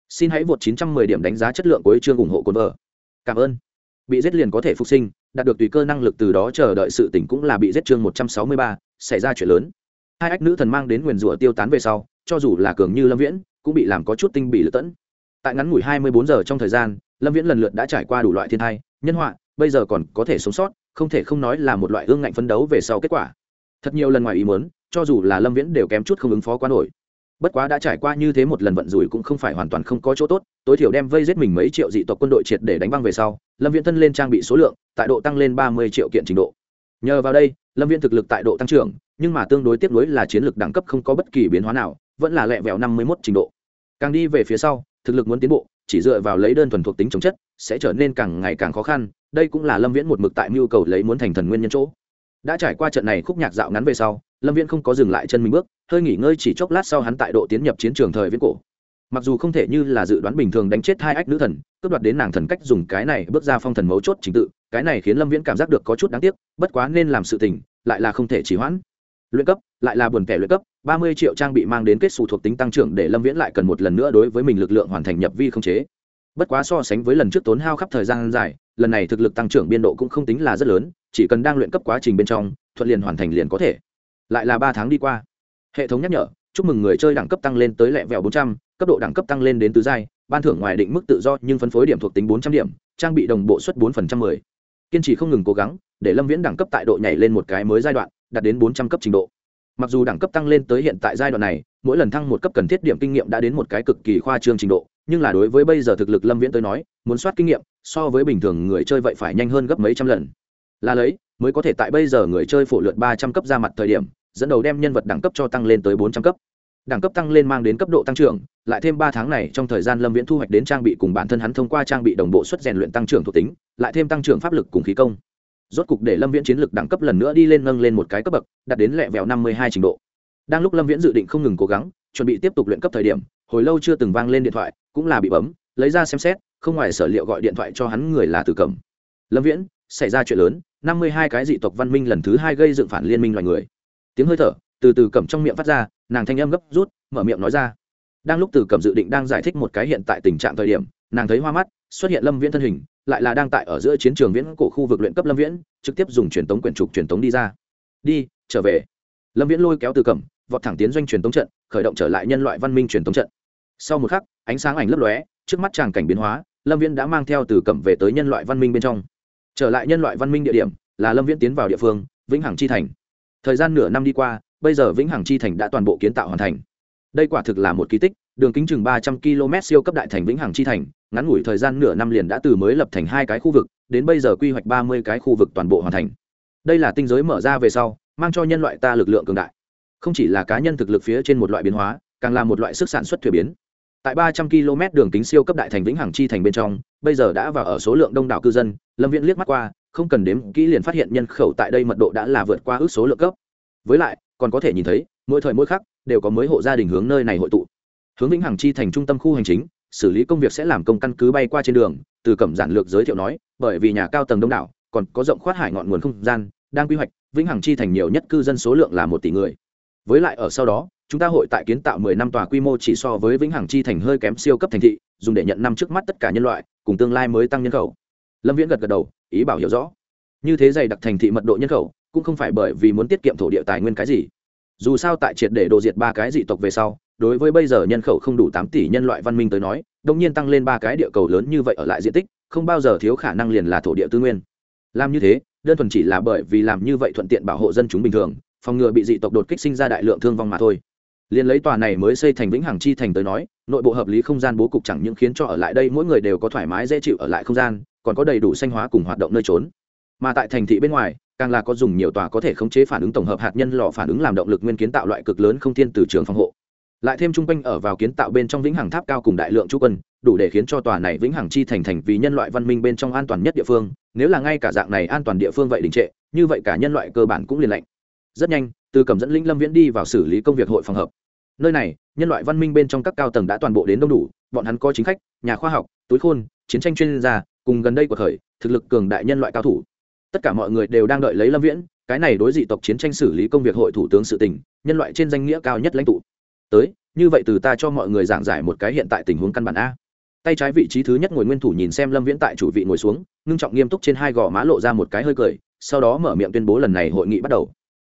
Xin hãy vượt 910 điểm đánh giá chất lượng của chương ủng hộ cồn vợ. Cảm ơn. Bị giết liền có thể phục sinh đạt được tùy cơ năng lực từ đó chờ đợi sự tỉnh cũng là bị giết chương 163, xảy ra chuyện lớn. Hai ách nữ thần mang đến nguyền rủa tiêu tán về sau cho dù là cường như lâm viễn cũng bị làm có chút tinh bị lựa tẫn. Tại ngắn ngủi 24 giờ trong thời gian lâm viễn lần lượt đã trải qua đủ loại thiên tai nhân họa bây giờ còn có thể sống sót không thể không nói là một loại ương ngạnh phấn đấu về sau kết quả thật nhiều lần ngoài ý muốn, cho dù là lâm viễn đều kém chút không ứng phó quá nổi. Bất quá đã trải qua như thế một lần vận rủi cũng không phải hoàn toàn không có chỗ tốt, tối thiểu đem vây giết mình mấy triệu dị tộc quân đội triệt để đánh băng về sau, lâm viễn thân lên trang bị số lượng, tại độ tăng lên ba mươi triệu kiện trình độ. Nhờ vào đây, lâm viễn thực lực tại độ tăng trưởng, nhưng mà tương đối tiếp nối là chiến lược đẳng cấp không có bất kỳ biến hóa nào, vẫn là lẹ vẹo năm mươi một trình độ. Càng đi về phía sau, thực lực muốn tiến bộ, chỉ dựa vào lấy đơn thuần thuộc tính chống chất, sẽ trở nên càng ngày càng khó khăn, đây cũng là lâm viễn một mực tại mưu cầu lấy muốn thành thần nguyên nhân chỗ đã trải qua trận này khúc nhạc dạo ngắn về sau, lâm viễn không có dừng lại chân mình bước, hơi nghỉ ngơi chỉ chốc lát sau hắn tại độ tiến nhập chiến trường thời viễn cổ. Mặc dù không thể như là dự đoán bình thường đánh chết hai ách nữ thần, cướp đoạt đến nàng thần cách dùng cái này bước ra phong thần mấu chốt trình tự, cái này khiến lâm viễn cảm giác được có chút đáng tiếc, bất quá nên làm sự tình, lại là không thể chỉ hoãn. Luyện cấp, lại là buồn kẻ luyện cấp, ba mươi triệu trang bị mang đến kết xù thuộc tính tăng trưởng để lâm viễn lại cần một lần nữa đối với mình lực lượng hoàn thành nhập vi không chế. Bất quá so sánh với lần trước tốn hao khắp thời gian dài, lần này thực lực tăng trưởng biên độ cũng không tính là rất lớn chỉ cần đang luyện cấp quá trình bên trong, thuận liền hoàn thành liền có thể. Lại là ba tháng đi qua. Hệ thống nhắc nhở, chúc mừng người chơi đẳng cấp tăng lên tới lẹ vẹo bốn trăm, cấp độ đẳng cấp tăng lên đến tứ giai, ban thưởng ngoài định mức tự do nhưng phân phối điểm thuộc tính bốn trăm điểm, trang bị đồng bộ suất bốn phần trăm mười. Kiên trì không ngừng cố gắng, để lâm viễn đẳng cấp tại độ nhảy lên một cái mới giai đoạn, đạt đến bốn trăm cấp trình độ. Mặc dù đẳng cấp tăng lên tới hiện tại giai đoạn này, mỗi lần thăng một cấp cần thiết điểm kinh nghiệm đã đến một cái cực kỳ khoa trương trình độ, nhưng là đối với bây giờ thực lực lâm viễn tới nói, muốn soát kinh nghiệm, so với bình thường người chơi vậy phải nhanh hơn gấp mấy trăm lần là lấy, mới có thể tại bây giờ người chơi phổ lượt ba trăm cấp ra mặt thời điểm, dẫn đầu đem nhân vật đẳng cấp cho tăng lên tới bốn trăm cấp. Đẳng cấp tăng lên mang đến cấp độ tăng trưởng, lại thêm ba tháng này trong thời gian lâm viễn thu hoạch đến trang bị cùng bản thân hắn thông qua trang bị đồng bộ xuất rèn luyện tăng trưởng thuộc tính, lại thêm tăng trưởng pháp lực cùng khí công. Rốt cục để lâm viễn chiến lược đẳng cấp lần nữa đi lên nâng lên một cái cấp bậc, đạt đến lẹ vẹo năm mươi hai trình độ. Đang lúc lâm viễn dự định không ngừng cố gắng, chuẩn bị tiếp tục luyện cấp thời điểm, hồi lâu chưa từng vang lên điện thoại, cũng là bị bấm, lấy ra xem xét, không ngoài sở liệu gọi điện thoại cho hắn người là từ cẩm. Lâm viễn xảy ra chuyện lớn, năm mươi hai cái dị tộc văn minh lần thứ hai gây dựng phản liên minh loài người. Tiếng hơi thở từ từ cầm trong miệng phát ra, nàng thanh âm gấp rút, mở miệng nói ra. Đang lúc từ cầm dự định đang giải thích một cái hiện tại tình trạng thời điểm, nàng thấy hoa mắt, xuất hiện lâm viễn thân hình, lại là đang tại ở giữa chiến trường viễn cổ khu vực luyện cấp lâm viễn, trực tiếp dùng truyền tống quyển trục truyền tống đi ra. Đi, trở về. Lâm viễn lôi kéo từ cầm vọt thẳng tiến doanh truyền tống trận, khởi động trở lại nhân loại văn minh truyền tống trận. Sau một khắc, ánh sáng ảnh lấp lóe, trước mắt tràng cảnh biến hóa, lâm viễn đã mang theo từ cẩm về tới nhân loại văn minh bên trong trở lại nhân loại văn minh địa điểm, là lâm viễn tiến vào địa phương, vĩnh hằng chi thành. Thời gian nửa năm đi qua, bây giờ vĩnh hằng chi thành đã toàn bộ kiến tạo hoàn thành. Đây quả thực là một kỳ tích, đường kính chừng ba trăm km siêu cấp đại thành vĩnh hằng chi thành, ngắn ngủi thời gian nửa năm liền đã từ mới lập thành hai cái khu vực, đến bây giờ quy hoạch ba mươi cái khu vực toàn bộ hoàn thành. Đây là tinh giới mở ra về sau, mang cho nhân loại ta lực lượng cường đại. Không chỉ là cá nhân thực lực phía trên một loại biến hóa, càng là một loại sức sản xuất thuế biến. Tại ba trăm km đường kính siêu cấp đại thành vĩnh hằng chi thành bên trong, bây giờ đã vào ở số lượng đông đảo cư dân lâm viễn liếc mắt qua, không cần đếm, kỹ liền phát hiện nhân khẩu tại đây mật độ đã là vượt qua ước số lượng cấp. Với lại, còn có thể nhìn thấy, mỗi thời mỗi khắc, đều có mới hộ gia đình hướng nơi này hội tụ. Hướng vĩnh hằng chi thành trung tâm khu hành chính, xử lý công việc sẽ làm công căn cứ bay qua trên đường, từ cẩm giản lược giới thiệu nói, bởi vì nhà cao tầng đông đảo, còn có rộng khoát hải ngọn nguồn không gian, đang quy hoạch, vĩnh hằng chi thành nhiều nhất cư dân số lượng là một tỷ người. Với lại ở sau đó, chúng ta hội tại kiến tạo mười năm tòa quy mô chỉ so với vĩnh hằng chi thành hơi kém siêu cấp thành thị, dùng để nhận năm trước mắt tất cả nhân loại, cùng tương lai mới tăng nhân khẩu lâm viễn gật gật đầu, ý bảo hiểu rõ. Như thế dày đặc thành thị mật độ nhân khẩu, cũng không phải bởi vì muốn tiết kiệm thổ địa tài nguyên cái gì. Dù sao tại triệt để đồ diệt ba cái dị tộc về sau, đối với bây giờ nhân khẩu không đủ tám tỷ nhân loại văn minh tới nói đông nhiên tăng lên ba cái địa cầu lớn như vậy ở lại diện tích, không bao giờ thiếu khả năng liền là thổ địa tư nguyên. Làm như thế, đơn thuần chỉ là bởi vì làm như vậy thuận tiện bảo hộ dân chúng bình thường, phòng ngừa bị dị tộc đột kích sinh ra đại lượng thương vong mà thôi. Liền lấy tòa này mới xây thành vĩnh hằng chi thành tới nói, nội bộ hợp lý không gian bố cục chẳng những khiến cho ở lại đây mỗi người đều có thoải mái dễ chịu ở lại không gian còn có đầy đủ xanh hóa cùng hoạt động nơi trốn. Mà tại thành thị bên ngoài, càng là có dùng nhiều tòa có thể khống chế phản ứng tổng hợp hạt nhân lò phản ứng làm động lực nguyên kiến tạo loại cực lớn không thiên từ trường phòng hộ. Lại thêm trung quanh ở vào kiến tạo bên trong vĩnh hằng tháp cao cùng đại lượng chú quân, đủ để khiến cho tòa này vĩnh hằng chi thành thành vì nhân loại văn minh bên trong an toàn nhất địa phương, nếu là ngay cả dạng này an toàn địa phương vậy đình trệ, như vậy cả nhân loại cơ bản cũng liền lạnh. Rất nhanh, từ cầm dẫn linh lâm viễn đi vào xử lý công việc hội phòng hợp. Nơi này, nhân loại văn minh bên trong các cao tầng đã toàn bộ đến đông đủ, bọn hắn có chính khách, nhà khoa học, túi khôn, chiến tranh chuyên gia cùng gần đây của thời, thực lực cường đại nhân loại cao thủ. Tất cả mọi người đều đang đợi lấy lâm viễn, cái này đối dị tộc chiến tranh xử lý công việc hội thủ tướng sự tình, nhân loại trên danh nghĩa cao nhất lãnh tụ. Tới, như vậy từ ta cho mọi người giảng giải một cái hiện tại tình huống căn bản a. Tay trái vị trí thứ nhất ngồi nguyên thủ nhìn xem lâm viễn tại chủ vị ngồi xuống, ngưng trọng nghiêm túc trên hai gò má lộ ra một cái hơi cười, sau đó mở miệng tuyên bố lần này hội nghị bắt đầu.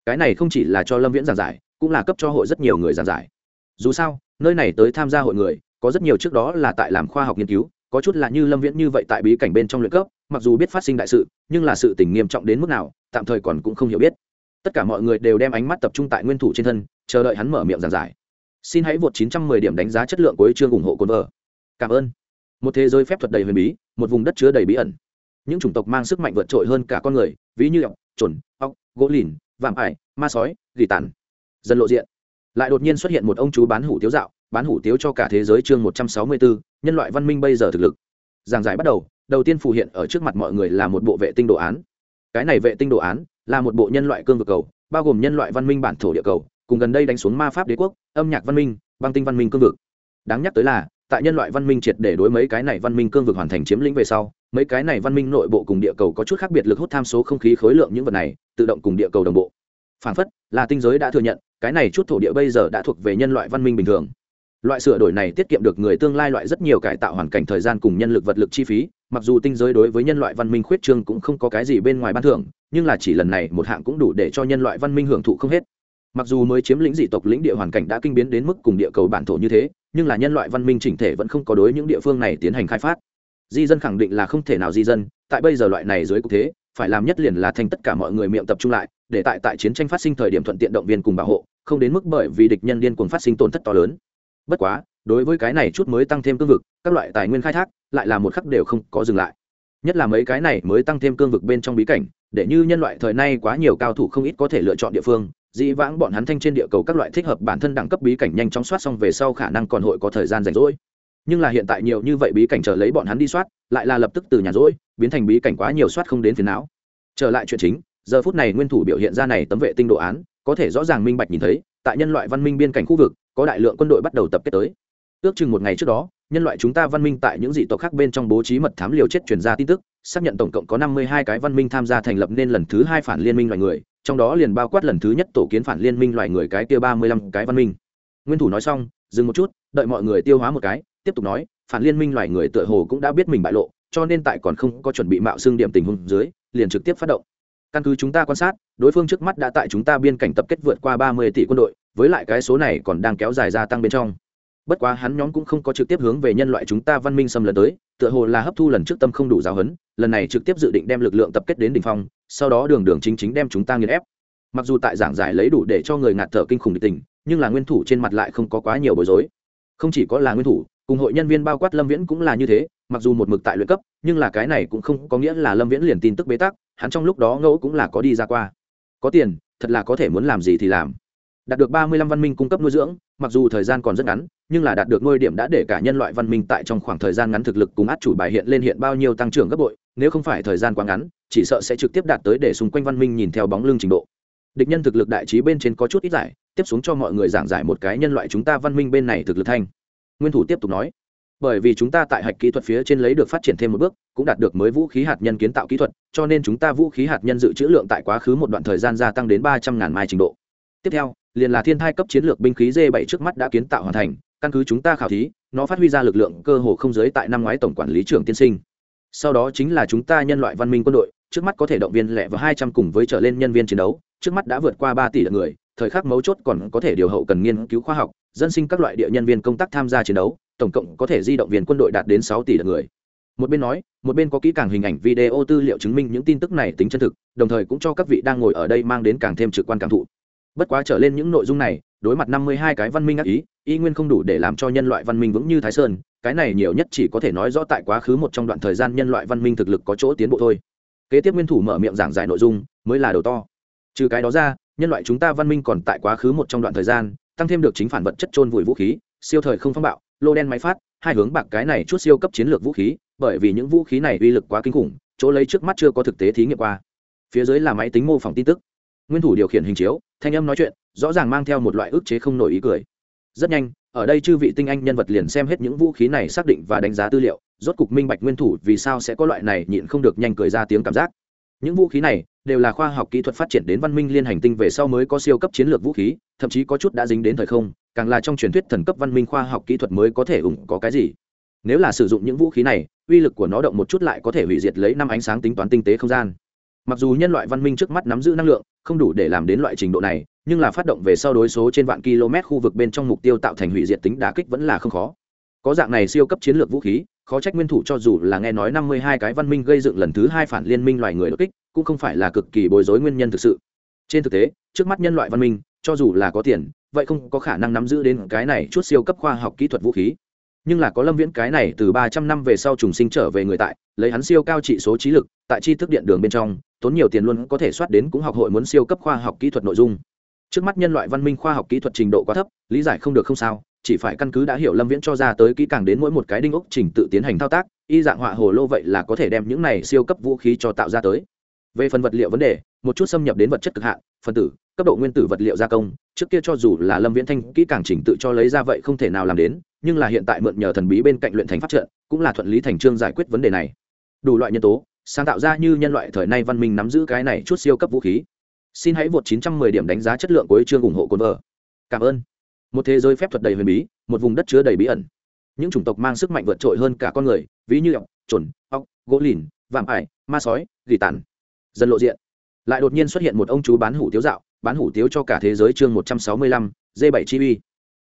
Cái này không chỉ là cho lâm viễn giảng giải, cũng là cấp cho hội rất nhiều người giảng giải. Dù sao, nơi này tới tham gia hội người, có rất nhiều trước đó là tại làm khoa học nghiên cứu có chút là như lâm viễn như vậy tại bí cảnh bên trong luyện cấp, mặc dù biết phát sinh đại sự, nhưng là sự tình nghiêm trọng đến mức nào, tạm thời còn cũng không hiểu biết. Tất cả mọi người đều đem ánh mắt tập trung tại nguyên thủ trên thân, chờ đợi hắn mở miệng giảng giải. Xin hãy vượt 910 điểm đánh giá chất lượng của chương ủng hộ cồn vợ. Cảm ơn. Một thế giới phép thuật đầy huyền bí, một vùng đất chứa đầy bí ẩn. Những chủng tộc mang sức mạnh vượt trội hơn cả con người, ví như ọc trồn ọc gỗ lìn, vạm ải, ma sói, gỉ tàn. Dần lộ diện. Lại đột nhiên xuất hiện một ông chú bán hủ tiếu dạo bán hủ tiếu cho cả thế giới chương 164, nhân loại văn minh bây giờ thực lực. Giảng giải bắt đầu đầu tiên phù hiện ở trước mặt mọi người là một bộ vệ tinh đồ án. Cái này vệ tinh đồ án là một bộ nhân loại cương vực cầu bao gồm nhân loại văn minh bản thổ địa cầu cùng gần đây đánh xuống ma pháp đế quốc âm nhạc văn minh băng tinh văn minh cương vực. Đáng nhắc tới là tại nhân loại văn minh triệt để đối mấy cái này văn minh cương vực hoàn thành chiếm lĩnh về sau mấy cái này văn minh nội bộ cùng địa cầu có chút khác biệt lực hút tham số không khí khối lượng những vật này tự động cùng địa cầu đồng bộ. Phản phất là tinh giới đã thừa nhận cái này chút thổ địa bây giờ đã thuộc về nhân loại văn minh bình thường loại sửa đổi này tiết kiệm được người tương lai loại rất nhiều cải tạo hoàn cảnh thời gian cùng nhân lực vật lực chi phí, mặc dù tinh giới đối với nhân loại văn minh khuyết trương cũng không có cái gì bên ngoài ban thưởng, nhưng là chỉ lần này một hạng cũng đủ để cho nhân loại văn minh hưởng thụ không hết. Mặc dù mới chiếm lĩnh dị tộc lĩnh địa hoàn cảnh đã kinh biến đến mức cùng địa cầu bản thổ như thế, nhưng là nhân loại văn minh chỉnh thể vẫn không có đối những địa phương này tiến hành khai phát. Di dân khẳng định là không thể nào di dân, tại bây giờ loại này dưới cục thế, phải làm nhất liền là thành tất cả mọi người miệng tập trung lại, để tại tại chiến tranh phát sinh thời điểm thuận tiện động viên cùng bảo hộ, không đến mức bởi vì địch nhân điên cuồng phát sinh tổn thất to lớn bất quá, đối với cái này chút mới tăng thêm cương vực, các loại tài nguyên khai thác, lại là một khắc đều không có dừng lại. Nhất là mấy cái này mới tăng thêm cương vực bên trong bí cảnh, để như nhân loại thời nay quá nhiều cao thủ không ít có thể lựa chọn địa phương, dĩ vãng bọn hắn thanh trên địa cầu các loại thích hợp bản thân đẳng cấp bí cảnh nhanh chóng soát xong về sau khả năng còn hội có thời gian rảnh rỗi. Nhưng là hiện tại nhiều như vậy bí cảnh chờ lấy bọn hắn đi soát, lại là lập tức từ nhà rỗi, biến thành bí cảnh quá nhiều soát không đến phiền não. Trở lại chuyện chính, giờ phút này nguyên thủ biểu hiện ra này tấm vệ tinh đồ án, có thể rõ ràng minh bạch nhìn thấy, tại nhân loại văn minh biên cảnh khu vực có đại lượng quân đội bắt đầu tập kết tới. Ước chừng một ngày trước đó, nhân loại chúng ta văn minh tại những dị tộc khác bên trong bố trí mật thám liều chết truyền ra tin tức, xác nhận tổng cộng có năm mươi hai cái văn minh tham gia thành lập nên lần thứ hai phản liên minh loài người, trong đó liền bao quát lần thứ nhất tổ kiến phản liên minh loài người cái kia ba mươi lăm cái văn minh. Nguyên thủ nói xong, dừng một chút, đợi mọi người tiêu hóa một cái, tiếp tục nói, phản liên minh loài người tựa hồ cũng đã biết mình bại lộ, cho nên tại còn không có chuẩn bị mạo xương điểm tình huống dưới, liền trực tiếp phát động. Căn cứ chúng ta quan sát, đối phương trước mắt đã tại chúng ta biên cảnh tập kết vượt qua ba mươi tỷ quân đội với lại cái số này còn đang kéo dài gia tăng bên trong. Bất quá hắn nhóm cũng không có trực tiếp hướng về nhân loại chúng ta văn minh xâm lấn tới, tựa hồ là hấp thu lần trước tâm không đủ giáo hấn, lần này trực tiếp dự định đem lực lượng tập kết đến đ ỉ n h phong, sau đó đường đường chính chính đem chúng ta nghiền ép. Mặc dù tại giảng giải lấy đủ để cho người ngạt thở kinh khủng địch tình, nhưng là nguyên thủ trên mặt lại không có quá nhiều bối rối. Không chỉ có là nguyên thủ, cùng hội nhân viên bao quát lâm viễn cũng là như thế, mặc dù một mực tại luyện cấp, nhưng là cái này cũng không có nghĩa là lâm viễn liền tin tức bế tắc, hắn trong lúc đó ngẫu cũng là có đi ra qua. Có tiền, thật là có thể muốn làm gì thì làm đạt được ba mươi lăm văn minh cung cấp nuôi dưỡng, mặc dù thời gian còn rất ngắn, nhưng là đạt được nuôi điểm đã để cả nhân loại văn minh tại trong khoảng thời gian ngắn thực lực cùng át chủ bài hiện lên hiện bao nhiêu tăng trưởng gấp bội, nếu không phải thời gian quá ngắn, chỉ sợ sẽ trực tiếp đạt tới để xung quanh văn minh nhìn theo bóng lưng trình độ. Địch nhân thực lực đại trí bên trên có chút ít giải, tiếp xuống cho mọi người giảng giải một cái nhân loại chúng ta văn minh bên này thực lực thanh. Nguyên thủ tiếp tục nói, bởi vì chúng ta tại hạch kỹ thuật phía trên lấy được phát triển thêm một bước, cũng đạt được mới vũ khí hạt nhân kiến tạo kỹ thuật, cho nên chúng ta vũ khí hạt nhân dự trữ lượng tại quá khứ một đoạn thời gian gia tăng đến ba trăm ngàn mai trình độ tiếp theo, liền là thiên thai cấp chiến lược binh khí d 7 trước mắt đã kiến tạo hoàn thành, căn cứ chúng ta khảo thí, nó phát huy ra lực lượng cơ hồ không giới tại năm ngoái tổng quản lý trưởng tiên sinh. Sau đó chính là chúng ta nhân loại văn minh quân đội, trước mắt có thể động viên lẻ và hai trăm cùng với trở lên nhân viên chiến đấu, trước mắt đã vượt qua ba tỷ lượt người, thời khắc mấu chốt còn có thể điều hậu cần nghiên cứu khoa học, dân sinh các loại địa nhân viên công tác tham gia chiến đấu, tổng cộng có thể di động viên quân đội đạt đến sáu tỷ lượt người. Một bên nói, một bên có kỹ càng hình ảnh video tư liệu chứng minh những tin tức này tính chân thực, đồng thời cũng cho các vị đang ngồi ở đây mang đến càng thêm trực quan cảm thụ bất quá trở lên những nội dung này, đối mặt năm mươi hai cái văn minh ác ý, y nguyên không đủ để làm cho nhân loại văn minh vững như thái sơn, cái này nhiều nhất chỉ có thể nói rõ tại quá khứ một trong đoạn thời gian nhân loại văn minh thực lực có chỗ tiến bộ thôi. Kế tiếp nguyên thủ mở miệng giảng giải nội dung, mới là đầu to. Trừ cái đó ra, nhân loại chúng ta văn minh còn tại quá khứ một trong đoạn thời gian, tăng thêm được chính phản vật chất trôn vùi vũ khí, siêu thời không phong bạo, lô đen máy phát, hai hướng bạc cái này chút siêu cấp chiến lược vũ khí, bởi vì những vũ khí này uy lực quá kinh khủng, chỗ lấy trước mắt chưa có thực tế thí nghiệm qua. Phía dưới là máy tính mô phỏng tin tức. Nguyên thủ điều khiển hình chiếu thanh âm nói chuyện, rõ ràng mang theo một loại ức chế không nổi ý cười. Rất nhanh, ở đây chư vị tinh anh nhân vật liền xem hết những vũ khí này xác định và đánh giá tư liệu, rốt cục minh bạch nguyên thủ vì sao sẽ có loại này nhịn không được nhanh cười ra tiếng cảm giác. Những vũ khí này đều là khoa học kỹ thuật phát triển đến văn minh liên hành tinh về sau mới có siêu cấp chiến lược vũ khí, thậm chí có chút đã dính đến thời không, càng là trong truyền thuyết thần cấp văn minh khoa học kỹ thuật mới có thể ủng có cái gì. Nếu là sử dụng những vũ khí này, uy lực của nó động một chút lại có thể hủy diệt lấy năm ánh sáng tính toán tinh tế không gian. Mặc dù nhân loại văn minh trước mắt nắm giữ năng lượng không đủ để làm đến loại trình độ này, nhưng là phát động về sau đối số trên vạn km khu vực bên trong mục tiêu tạo thành hủy diệt tính đà kích vẫn là không khó. Có dạng này siêu cấp chiến lược vũ khí, khó trách nguyên thủ cho dù là nghe nói năm mươi hai cái văn minh gây dựng lần thứ hai phản liên minh loài người đột kích, cũng không phải là cực kỳ bối rối nguyên nhân thực sự. Trên thực tế, trước mắt nhân loại văn minh, cho dù là có tiền, vậy không có khả năng nắm giữ đến cái này chút siêu cấp khoa học kỹ thuật vũ khí. Nhưng là có lâm viễn cái này từ ba trăm năm về sau trùng sinh trở về người tại, lấy hắn siêu cao trị số trí lực, tại tri thức điện đường bên trong tốn nhiều tiền luôn có thể soát đến cũng học hội muốn siêu cấp khoa học kỹ thuật nội dung. Trước mắt nhân loại văn minh khoa học kỹ thuật trình độ quá thấp, lý giải không được không sao, chỉ phải căn cứ đã hiểu lâm viễn cho ra tới kỹ càng đến mỗi một cái đinh ốc trình tự tiến hành thao tác, y dạng họa hồ lô vậy là có thể đem những này siêu cấp vũ khí cho tạo ra tới. Về phần vật liệu vấn đề, một chút xâm nhập đến vật chất cực hạn phân tử, cấp độ nguyên tử vật liệu gia công, trước kia cho dù là lâm viễn thanh kỹ càng trình tự cho lấy ra vậy không thể nào làm đến, nhưng là hiện tại mượn nhờ thần bí bên cạnh luyện thành phát trận, cũng là thuận lý thành trương giải quyết vấn đề này. Đủ loại nhân tố sáng tạo ra như nhân loại thời nay văn minh nắm giữ cái này chút siêu cấp vũ khí. Xin hãy vượt 910 điểm đánh giá chất lượng của chương ủng hộ cồn vợ. Cảm ơn. Một thế giới phép thuật đầy huyền bí, một vùng đất chứa đầy bí ẩn. Những chủng tộc mang sức mạnh vượt trội hơn cả con người, ví như ọc trồn ọc gỗ lìn, vạm ải, ma sói, gỉ tàn. Dần lộ diện. Lại đột nhiên xuất hiện một ông chú bán hủ tiếu dạo, bán hủ tiếu cho cả thế giới chương một trăm sáu mươi lăm d7 chi uy.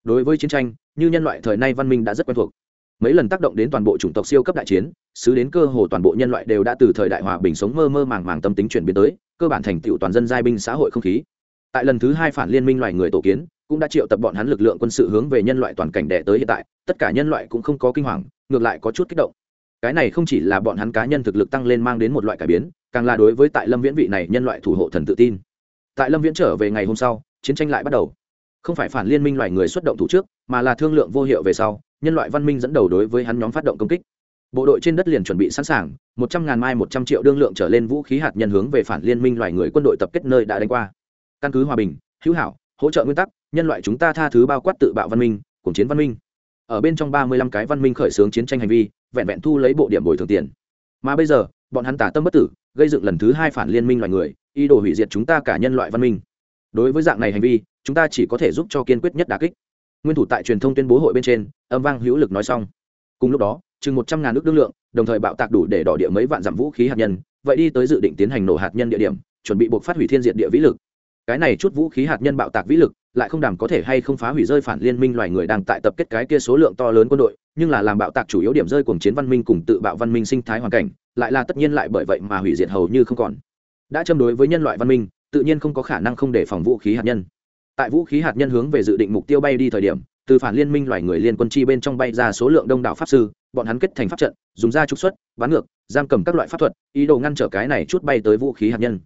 Đối với chiến tranh, như nhân loại thời nay văn minh đã rất quen thuộc mấy lần tác động đến toàn bộ chủng tộc siêu cấp đại chiến, xứ đến cơ hồ toàn bộ nhân loại đều đã từ thời đại hòa bình sống mơ mơ màng màng tâm tính chuyển biến tới, cơ bản thành tựu toàn dân giai binh xã hội không khí. Tại lần thứ hai phản liên minh loài người tổ kiến, cũng đã triệu tập bọn hắn lực lượng quân sự hướng về nhân loại toàn cảnh đệ tới hiện tại, tất cả nhân loại cũng không có kinh hoàng, ngược lại có chút kích động. Cái này không chỉ là bọn hắn cá nhân thực lực tăng lên mang đến một loại cải biến, càng là đối với tại lâm viễn vị này nhân loại thủ hộ thần tự tin. Tại lâm viễn trở về ngày hôm sau, chiến tranh lại bắt đầu. Không phải phản liên minh loài người xuất động thủ trước, mà là thương lượng vô hiệu về sau nhân loại văn minh dẫn đầu đối với hắn nhóm phát động công kích. Bộ đội trên đất liền chuẩn bị sẵn sàng, một trăm ngàn mai một trăm triệu đương lượng trở lên vũ khí hạt nhân hướng về phản liên minh loài người quân đội tập kết nơi đã đánh qua. Căn cứ hòa bình, hữu hảo, hỗ trợ nguyên tắc, nhân loại chúng ta tha thứ bao quát tự bạo văn minh cùng chiến văn minh. Ở bên trong ba mươi lăm cái văn minh khởi xướng chiến tranh hành vi, vẹn vẹn thu lấy bộ điểm bồi thường tiền. Mà bây giờ, bọn hắn tả tâm bất tử, gây dựng lần thứ hai phản liên minh loài người, ý đồ hủy diệt chúng ta cả nhân loại văn minh. Đối với dạng này hành vi, chúng ta chỉ có thể giúp cho kiên quyết nhất đà kích nguyên thủ tại truyền thông tuyên bố hội bên trên, âm vang hữu lực nói xong. Cùng lúc đó, chừng một trăm ngàn nước đương lượng, đồng thời bạo tạc đủ để đỏ địa mấy vạn dặm vũ khí hạt nhân, vậy đi tới dự định tiến hành nổ hạt nhân địa điểm, chuẩn bị buộc phát hủy thiên diện địa vĩ lực. Cái này chút vũ khí hạt nhân bạo tạc vĩ lực, lại không đảm có thể hay không phá hủy rơi phản liên minh loài người đang tại tập kết cái kia số lượng to lớn quân đội, nhưng là làm bạo tạc chủ yếu điểm rơi cuồng chiến văn minh cùng tự bạo văn minh sinh thái hoàn cảnh, lại là tất nhiên lại bởi vậy mà hủy diệt hầu như không còn. Đã châm đối với nhân loại văn minh, tự nhiên không có khả năng không để phòng vũ khí hạt nhân tại vũ khí hạt nhân hướng về dự định mục tiêu bay đi thời điểm, từ phản liên minh loài người liên quân chi bên trong bay ra số lượng đông đảo pháp sư, bọn hắn kết thành pháp trận, dùng da trục xuất, bắn ngược, giam cầm các loại pháp thuật, ý đồ ngăn trở cái này chút bay tới vũ khí hạt nhân.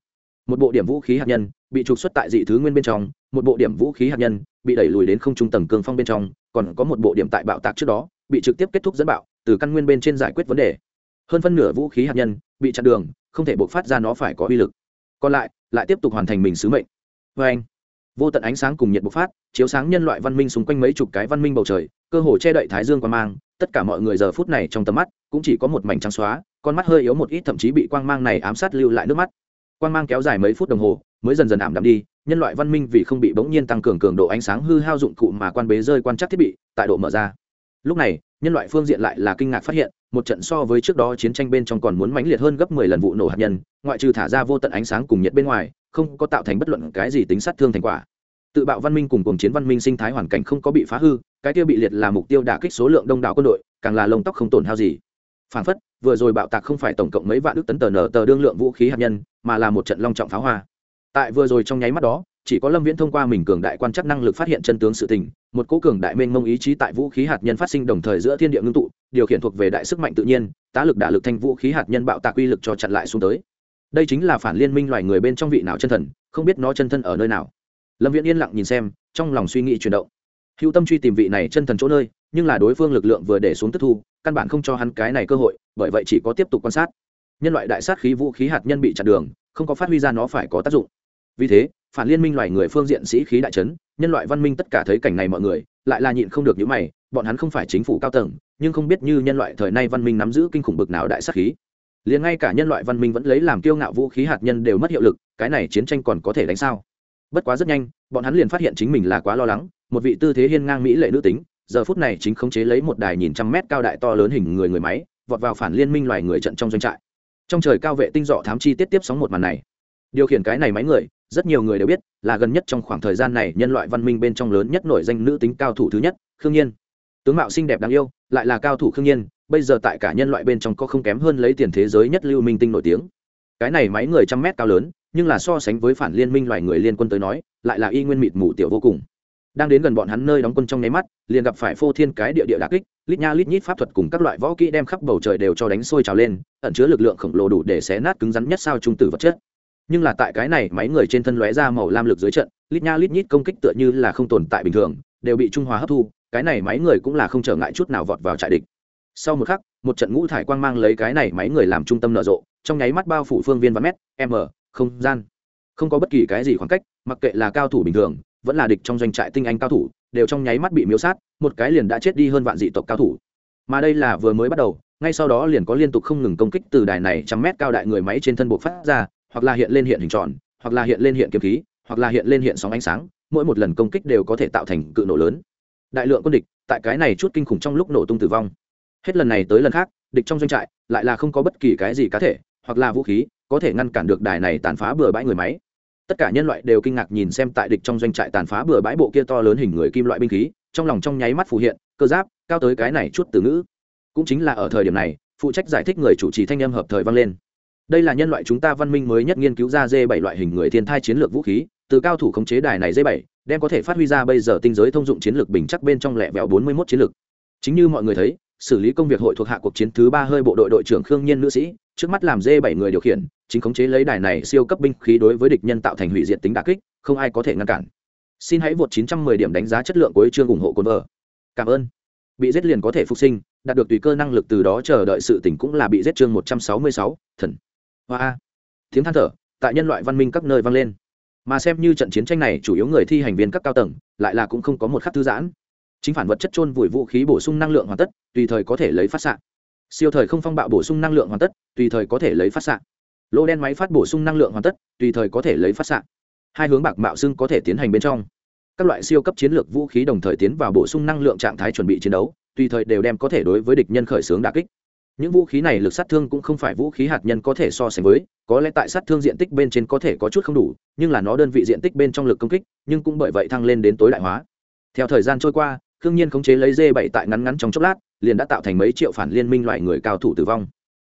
Một bộ điểm vũ khí hạt nhân bị trục xuất tại dị thứ nguyên bên trong, một bộ điểm vũ khí hạt nhân bị đẩy lùi đến không trung tầng cường phong bên trong, còn có một bộ điểm tại bạo tạc trước đó, bị trực tiếp kết thúc dẫn bạo, từ căn nguyên bên trên giải quyết vấn đề. Hơn phân nửa vũ khí hạt nhân bị chặn đường, không thể buộc phát ra nó phải có uy lực. Còn lại lại tiếp tục hoàn thành mình sứ mệnh. Vê anh vô tận ánh sáng cùng nhiệt bộc phát, chiếu sáng nhân loại văn minh xung quanh mấy chục cái văn minh bầu trời, cơ hồ che đậy thái dương quan mang. Tất cả mọi người giờ phút này trong tầm mắt cũng chỉ có một mảnh trắng xóa, con mắt hơi yếu một ít, thậm chí bị quang mang này ám sát lưu lại nước mắt. Quang mang kéo dài mấy phút đồng hồ, mới dần dần ảm đạm đi, nhân loại văn minh vì không bị bỗng nhiên tăng cường cường độ ánh sáng hư hao dụng cụ mà quan bế rơi quan trắc thiết bị, tại độ mở ra. Lúc này, nhân loại phương diện lại là kinh ngạc phát hiện, một trận so với trước đó chiến tranh bên trong còn muốn mãnh liệt hơn gấp mười lần vụ nổ hạt nhân, ngoại trừ thả ra vô tận ánh sáng cùng nhiệt bên ngoài không có tạo thành bất luận cái gì tính sát thương thành quả. Tự bạo văn minh cùng cuồng chiến văn minh sinh thái hoàn cảnh không có bị phá hư, cái kia bị liệt là mục tiêu đả kích số lượng đông đảo quân đội, càng là lông tóc không tổn hao gì. Phản phất, vừa rồi bạo tạc không phải tổng cộng mấy vạn đức tấn tờ nở tờ đương lượng vũ khí hạt nhân, mà là một trận long trọng pháo hoa. Tại vừa rồi trong nháy mắt đó, chỉ có lâm viễn thông qua mình cường đại quan chắc năng lực phát hiện chân tướng sự tình, một cố cường đại mênh mông ý chí tại vũ khí hạt nhân phát sinh đồng thời giữa thiên địa ngưng tụ, điều khiển thuộc về đại sức mạnh tự nhiên, tá lực đả lực thanh vũ khí hạt nhân bạo tạc uy lực cho chặn lại xuống tới đây chính là phản liên minh loài người bên trong vị nào chân thần, không biết nó chân thân ở nơi nào. Lâm viễn yên lặng nhìn xem, trong lòng suy nghĩ chuyển động. Hữu tâm truy tìm vị này chân thần chỗ nơi, nhưng là đối phương lực lượng vừa để xuống tức thu, căn bản không cho hắn cái này cơ hội, bởi vậy chỉ có tiếp tục quan sát. Nhân loại đại sát khí vũ khí hạt nhân bị chặn đường, không có phát huy ra nó phải có tác dụng. Vì thế, phản liên minh loài người phương diện sĩ khí đại trấn nhân loại văn minh tất cả thấy cảnh này mọi người, lại là nhịn không được những mày, bọn hắn không phải chính phủ cao tầng, nhưng không biết như nhân loại thời nay văn minh nắm giữ kinh khủng bực nào đại sát khí liền ngay cả nhân loại văn minh vẫn lấy làm kiêu ngạo vũ khí hạt nhân đều mất hiệu lực, cái này chiến tranh còn có thể đánh sao? Bất quá rất nhanh, bọn hắn liền phát hiện chính mình là quá lo lắng, một vị tư thế hiên ngang mỹ lệ nữ tính, giờ phút này chính khống chế lấy một đài nhìn trăm mét cao đại to lớn hình người người máy, vọt vào phản liên minh loài người trận trong doanh trại. Trong trời cao vệ tinh dọ thám chi tiết tiếp sóng một màn này. Điều khiển cái này máy người, rất nhiều người đều biết, là gần nhất trong khoảng thời gian này nhân loại văn minh bên trong lớn nhất nổi danh nữ tính cao thủ thứ nhất, khương nhiên. Tướng mạo xinh đẹp đáng yêu, lại là cao thủ khương nhiên bây giờ tại cả nhân loại bên trong có không kém hơn lấy tiền thế giới nhất lưu minh tinh nổi tiếng. Cái này máy người trăm mét cao lớn, nhưng là so sánh với phản liên minh loài người liên quân tới nói, lại là y nguyên mịt mù tiểu vô cùng. Đang đến gần bọn hắn nơi đóng quân trong nháy mắt, liền gặp phải phô thiên cái địa địa đà kích, lít nha lít nhít pháp thuật cùng các loại võ kỹ đem khắp bầu trời đều cho đánh sôi trào lên, ẩn chứa lực lượng khổng lồ đủ để xé nát cứng rắn nhất sao trung tử vật chất. Nhưng là tại cái này máy người trên thân lóe ra màu lam lực dưới trận, lít nha lít nhít công kích tựa như là không tồn tại bình thường, đều bị trung hòa hấp thu, cái này máy người cũng là không trở ngại chút nào vọt vào trại địch sau một khắc, một trận ngũ thải quang mang lấy cái này máy người làm trung tâm nở rộ, trong nháy mắt bao phủ phương viên và mét, m, không gian. Không có bất kỳ cái gì khoảng cách, mặc kệ là cao thủ bình thường, vẫn là địch trong doanh trại tinh anh cao thủ, đều trong nháy mắt bị miếu sát, một cái liền đã chết đi hơn vạn dị tộc cao thủ. Mà đây là vừa mới bắt đầu, ngay sau đó liền có liên tục không ngừng công kích từ đài này trăm mét cao đại người máy trên thân buộc phát ra, hoặc là hiện lên hiện hình tròn, hoặc là hiện lên hiện kiếm khí, hoặc là hiện lên hiện sóng ánh sáng, mỗi một lần công kích đều có thể tạo thành cự nổ lớn. Đại lượng quân địch, tại cái này chút kinh khủng trong lúc nổ tung tử vong hết lần này tới lần khác, địch trong doanh trại lại là không có bất kỳ cái gì cá thể hoặc là vũ khí có thể ngăn cản được đài này tàn phá bừa bãi người máy. Tất cả nhân loại đều kinh ngạc nhìn xem tại địch trong doanh trại tàn phá bừa bãi bộ kia to lớn hình người kim loại binh khí, trong lòng trong nháy mắt phù hiện, cơ giáp, cao tới cái này chút từ ngữ. Cũng chính là ở thời điểm này, phụ trách giải thích người chủ trì thanh âm hợp thời vang lên. Đây là nhân loại chúng ta văn minh mới nhất nghiên cứu ra d bảy loại hình người thiên thai chiến lược vũ khí, từ cao thủ khống chế đài này d bảy, đem có thể phát huy ra bây giờ tinh giới thông dụng chiến lược bình chắc bên trong lẹ vẹo bốn mươi mốt chiến lược. Chính như mọi người thấy xử lý công việc hội thuộc hạ cuộc chiến thứ ba hơi bộ đội đội trưởng khương nhiên nữ sĩ trước mắt làm dê bảy người điều khiển chính khống chế lấy đài này siêu cấp binh khí đối với địch nhân tạo thành hủy diệt tính đà kích không ai có thể ngăn cản. Xin hãy vượt 910 điểm đánh giá chất lượng của chương ủng hộ cồn vợ. Cảm ơn. Bị giết liền có thể phục sinh đạt được tùy cơ năng lực từ đó chờ đợi sự tỉnh cũng là bị giết chương 166, thần. Hoa tiếng than thở tại nhân loại văn minh các nơi vang lên. Mà xem như trận chiến tranh này chủ yếu người thi hành viên các cao tầng lại là cũng không có một khắc thư giãn chính phản vật chất trôn vùi vũ khí bổ sung năng lượng hoàn tất, tùy thời có thể lấy phát xạ. Siêu thời không phong bạo bổ sung năng lượng hoàn tất, tùy thời có thể lấy phát xạ. Lô đen máy phát bổ sung năng lượng hoàn tất, tùy thời có thể lấy phát xạ. Hai hướng bạc mạo xưng có thể tiến hành bên trong. Các loại siêu cấp chiến lược vũ khí đồng thời tiến vào bổ sung năng lượng trạng thái chuẩn bị chiến đấu, tùy thời đều đem có thể đối với địch nhân khởi xướng đà kích. Những vũ khí này lực sát thương cũng không phải vũ khí hạt nhân có thể so sánh với, có lẽ tại sát thương diện tích bên trên có thể có chút không đủ, nhưng là nó đơn vị diện tích bên trong lực công kích, nhưng cũng bởi vậy thăng lên đến tối đại hóa. Theo thời gian trôi qua khương nhiên khống chế lấy dê bảy tại ngắn ngắn trong chốc lát, liền đã tạo thành mấy triệu phản liên minh loại người cao thủ tử vong.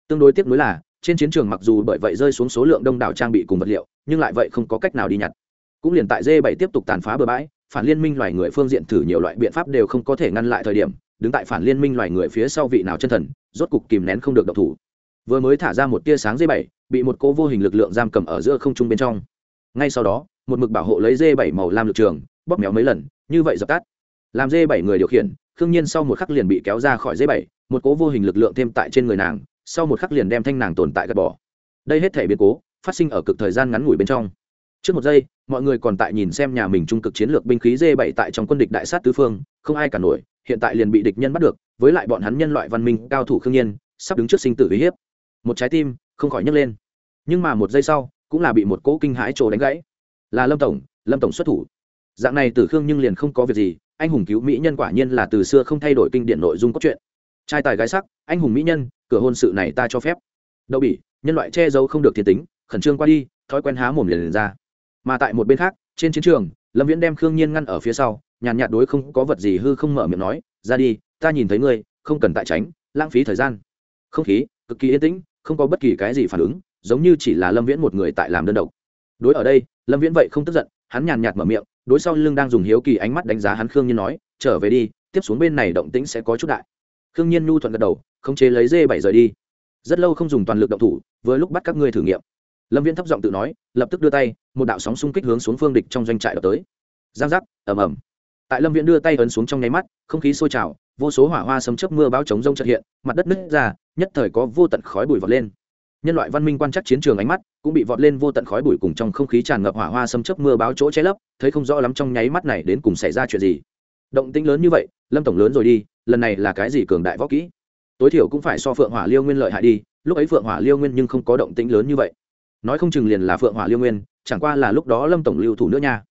Tương đối tiếc nuối là, trên chiến trường mặc dù bởi vậy rơi xuống số lượng đông đảo trang bị cùng vật liệu, nhưng lại vậy không có cách nào đi nhặt. Cũng liền tại dê bảy tiếp tục tàn phá bừa bãi, phản liên minh loài người phương diện thử nhiều loại biện pháp đều không có thể ngăn lại thời điểm, đứng tại phản liên minh loài người phía sau vị nào chân thần, rốt cục kìm nén không được độc thủ. Vừa mới thả ra một tia sáng dê bảy, bị một cô vô hình lực lượng giam cầm ở giữa không trung bên trong. Ngay sau đó, một mực bảo hộ lấy dê bảy màu lam lực trường, bóp méo mấy lần, như vậy dập tắt làm dê bảy người điều khiển, khương nhiên sau một khắc liền bị kéo ra khỏi dê bảy, một cố vô hình lực lượng thêm tại trên người nàng, sau một khắc liền đem thanh nàng tồn tại gạt bỏ. Đây hết thể biến cố, phát sinh ở cực thời gian ngắn ngủi bên trong. Trước một giây, mọi người còn tại nhìn xem nhà mình trung cực chiến lược binh khí dê bảy tại trong quân địch đại sát tứ phương, không ai cả nổi, hiện tại liền bị địch nhân bắt được, với lại bọn hắn nhân loại văn minh cao thủ khương nhiên, sắp đứng trước sinh tử uy hiếp. Một trái tim, không khỏi nhấc lên. Nhưng mà một giây sau, cũng là bị một cỗ kinh hãi trồ đánh gãy. Là lâm tổng lâm tổng xuất thủ. Dạng này tử khương nhưng liền không có việc gì anh hùng cứu mỹ nhân quả nhiên là từ xưa không thay đổi kinh điển nội dung cốt truyện. Trai tài gái sắc anh hùng mỹ nhân cửa hôn sự này ta cho phép. Đậu bỉ nhân loại che giấu không được thiên tính khẩn trương qua đi thói quen há mồm liền, liền ra. Mà tại một bên khác trên chiến trường lâm viễn đem khương nhiên ngăn ở phía sau nhàn nhạt đối không có vật gì hư không mở miệng nói ra đi ta nhìn thấy ngươi không cần tại tránh lãng phí thời gian. Không khí cực kỳ yên tĩnh không có bất kỳ cái gì phản ứng giống như chỉ là lâm viễn một người tại làm đơn độc. Đối ở đây lâm viễn vậy không tức giận hắn nhàn nhạt mở miệng đối sau lưng đang dùng hiếu kỳ ánh mắt đánh giá hắn khương nhiên nói, trở về đi, tiếp xuống bên này động tĩnh sẽ có chút đại. Khương nhiên nhu thuận gật đầu không chế lấy dê bảy rời đi. Rất lâu không dùng toàn lực động thủ với lúc bắt các ngươi thử nghiệm. Lâm viễn thấp giọng tự nói, lập tức đưa tay, một đạo sóng xung kích hướng xuống phương địch trong doanh trại đập tới. Giang giác, ầm ầm. Tại lâm viễn đưa tay ấn xuống trong nháy mắt, không khí sôi trào, vô số hỏa hoa sấm chớp mưa bão chống rông trật hiện, mặt đất nứt ra, nhất thời có vô tận khói bụi vọt lên nhân loại văn minh quan chắc chiến trường ánh mắt cũng bị vọt lên vô tận khói bụi cùng trong không khí tràn ngập hỏa hoa xâm chớp mưa báo chỗ che lấp, thấy không rõ lắm trong nháy mắt này đến cùng xảy ra chuyện gì. Động tĩnh lớn như vậy, lâm tổng lớn rồi đi, lần này là cái gì cường đại võ kỹ? Tối thiểu cũng phải so phượng hỏa liêu nguyên lợi hại đi, lúc ấy phượng hỏa liêu nguyên nhưng không có động tĩnh lớn như vậy. Nói không chừng liền là phượng hỏa liêu nguyên, chẳng qua là lúc đó lâm tổng lưu thủ nữa nha.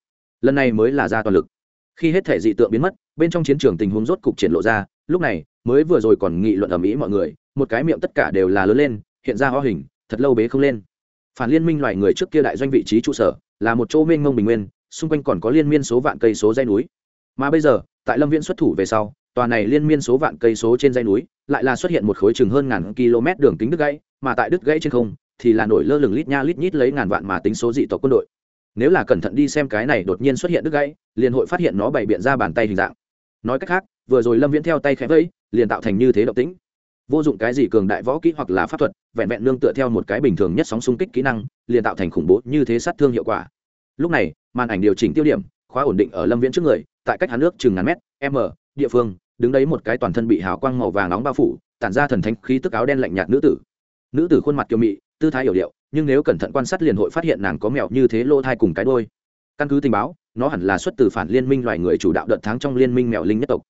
Lần này mới là ra toàn lực. Khi hết thể dị tượng biến mất, bên trong chiến trường tình huống rốt cục triển lộ ra, lúc này mới vừa rồi còn nghị luận ầm ĩ mọi người, một cái miệng tất cả đều là lớn lên hiện ra ho hình, thật lâu bế không lên. Phản liên minh loài người trước kia đại doanh vị trí trụ sở là một chỗ mênh mông bình nguyên, xung quanh còn có liên miên số vạn cây số dây núi. Mà bây giờ, tại lâm viễn xuất thủ về sau, tòa này liên miên số vạn cây số trên dây núi lại là xuất hiện một khối chừng hơn ngàn km đường kính đứt gãy, mà tại đứt gãy trên không thì là nổi lơ lửng lít nha lít nhít lấy ngàn vạn mà tính số dị tộc quân đội. Nếu là cẩn thận đi xem cái này đột nhiên xuất hiện đứt gãy, liền hội phát hiện nó bày biện ra bàn tay hình dạng. Nói cách khác, vừa rồi lâm viễn theo tay khẽ vẫy, liền tạo thành như thế động tĩnh vô dụng cái gì cường đại võ kỹ hoặc là pháp thuật, vẹn vẹn nương tựa theo một cái bình thường nhất sóng xung kích kỹ năng, liền tạo thành khủng bố như thế sát thương hiệu quả. Lúc này, màn ảnh điều chỉnh tiêu điểm, khóa ổn định ở lâm viễn trước người, tại cách hắn nước chừng ngàn mét, m, địa phương, đứng đấy một cái toàn thân bị hào quang màu vàng nóng bao phủ, tản ra thần thánh khí tức áo đen lạnh nhạt nữ tử. Nữ tử khuôn mặt kiều mị, tư thái hiểu điệu, nhưng nếu cẩn thận quan sát liền hội phát hiện nàng có mèo như thế lỗ thai cùng cái đôi căn cứ tình báo, nó hẳn là xuất từ phản liên minh loài người chủ đạo đợt tháng trong liên minh mèo linh nhất tộc.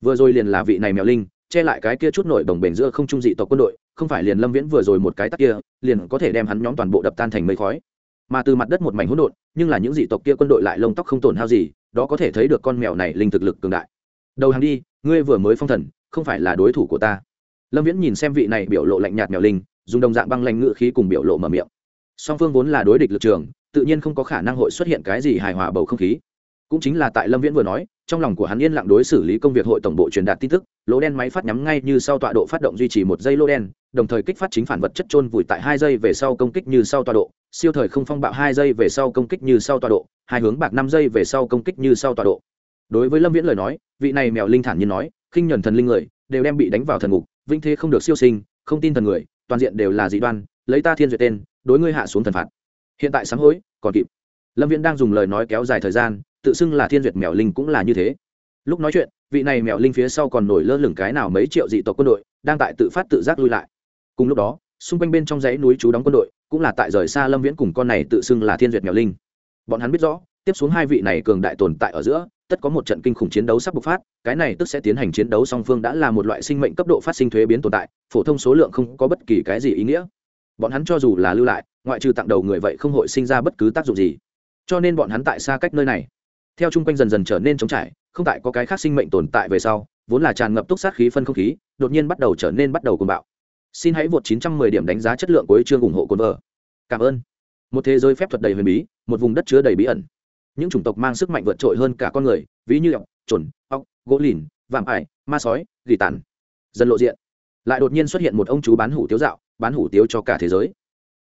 Vừa rồi liền là vị này mèo linh che lại cái kia chút nổi đồng bền giữa không trung dị tộc quân đội, không phải liền lâm viễn vừa rồi một cái tắc kia, liền có thể đem hắn nhóm toàn bộ đập tan thành mây khói. Mà từ mặt đất một mảnh hỗn độn, nhưng là những dị tộc kia quân đội lại lông tóc không tổn hao gì, đó có thể thấy được con mèo này linh thực lực cường đại. Đầu hàng đi, ngươi vừa mới phong thần, không phải là đối thủ của ta. Lâm viễn nhìn xem vị này biểu lộ lạnh nhạt mèo linh, dùng đồng dạng băng lanh ngự khí cùng biểu lộ mở miệng. Song phương vốn là đối địch lực trường, tự nhiên không có khả năng hội xuất hiện cái gì hài hòa bầu không khí. Cũng chính là tại lâm viễn vừa nói trong lòng của hắn yên lặng đối xử lý công việc hội tổng bộ truyền đạt tin tức, lỗ đen máy phát nhắm ngay như sau tọa độ phát động duy trì một giây lỗ đen, đồng thời kích phát chính phản vật chất trôn vùi tại hai giây về sau công kích như sau tọa độ, siêu thời không phong bạo hai giây về sau công kích như sau tọa độ, hai hướng bạc năm giây về sau công kích như sau tọa độ. Đối với lâm viễn lời nói, vị này mèo linh thản như nói, khinh nhuần thần linh người, đều đem bị đánh vào thần ngục vinh thế không được siêu sinh, không tin thần người, toàn diện đều là dị đoan, lấy ta thiên duyệt tên, đối ngươi hạ xuống thần phạt. Hiện tại sáng hối, còn kịp. Lâm viễn đang dùng lời nói kéo dài thời gian tự xưng là thiên duyệt mèo linh cũng là như thế. Lúc nói chuyện, vị này mèo linh phía sau còn nổi lơ lửng cái nào mấy triệu dị tộc quân đội, đang tại tự phát tự giác lui lại. Cùng lúc đó, xung quanh bên trong dãy núi chú đóng quân đội, cũng là tại rời xa lâm viễn cùng con này tự xưng là thiên duyệt mèo linh. Bọn hắn biết rõ, tiếp xuống hai vị này cường đại tồn tại ở giữa, tất có một trận kinh khủng chiến đấu sắp bộc phát, cái này tức sẽ tiến hành chiến đấu song phương đã là một loại sinh mệnh cấp độ phát sinh thuế biến tồn tại, phổ thông số lượng không có bất kỳ cái gì ý nghĩa. Bọn hắn cho dù là lưu lại, ngoại trừ tặng đầu người vậy không hội sinh ra bất cứ tác dụng gì. Cho nên bọn hắn tại xa cách nơi này theo chung quanh dần dần trở nên trống trải, không tại có cái khác sinh mệnh tồn tại về sau, vốn là tràn ngập túc sát khí phân không khí, đột nhiên bắt đầu trở nên bắt đầu cuồng bạo. Xin hãy vượt 910 điểm đánh giá chất lượng của chương ủng hộ cồn vợ. Cảm ơn. Một thế giới phép thuật đầy huyền bí, một vùng đất chứa đầy bí ẩn. Những chủng tộc mang sức mạnh vượt trội hơn cả con người, ví như ọc chuẩn ọc gỗ lìn, vạm ải, ma sói, gỉ tàn. Dần lộ diện. Lại đột nhiên xuất hiện một ông chú bán hủ tiếu dạo, bán hủ tiếu cho cả thế giới.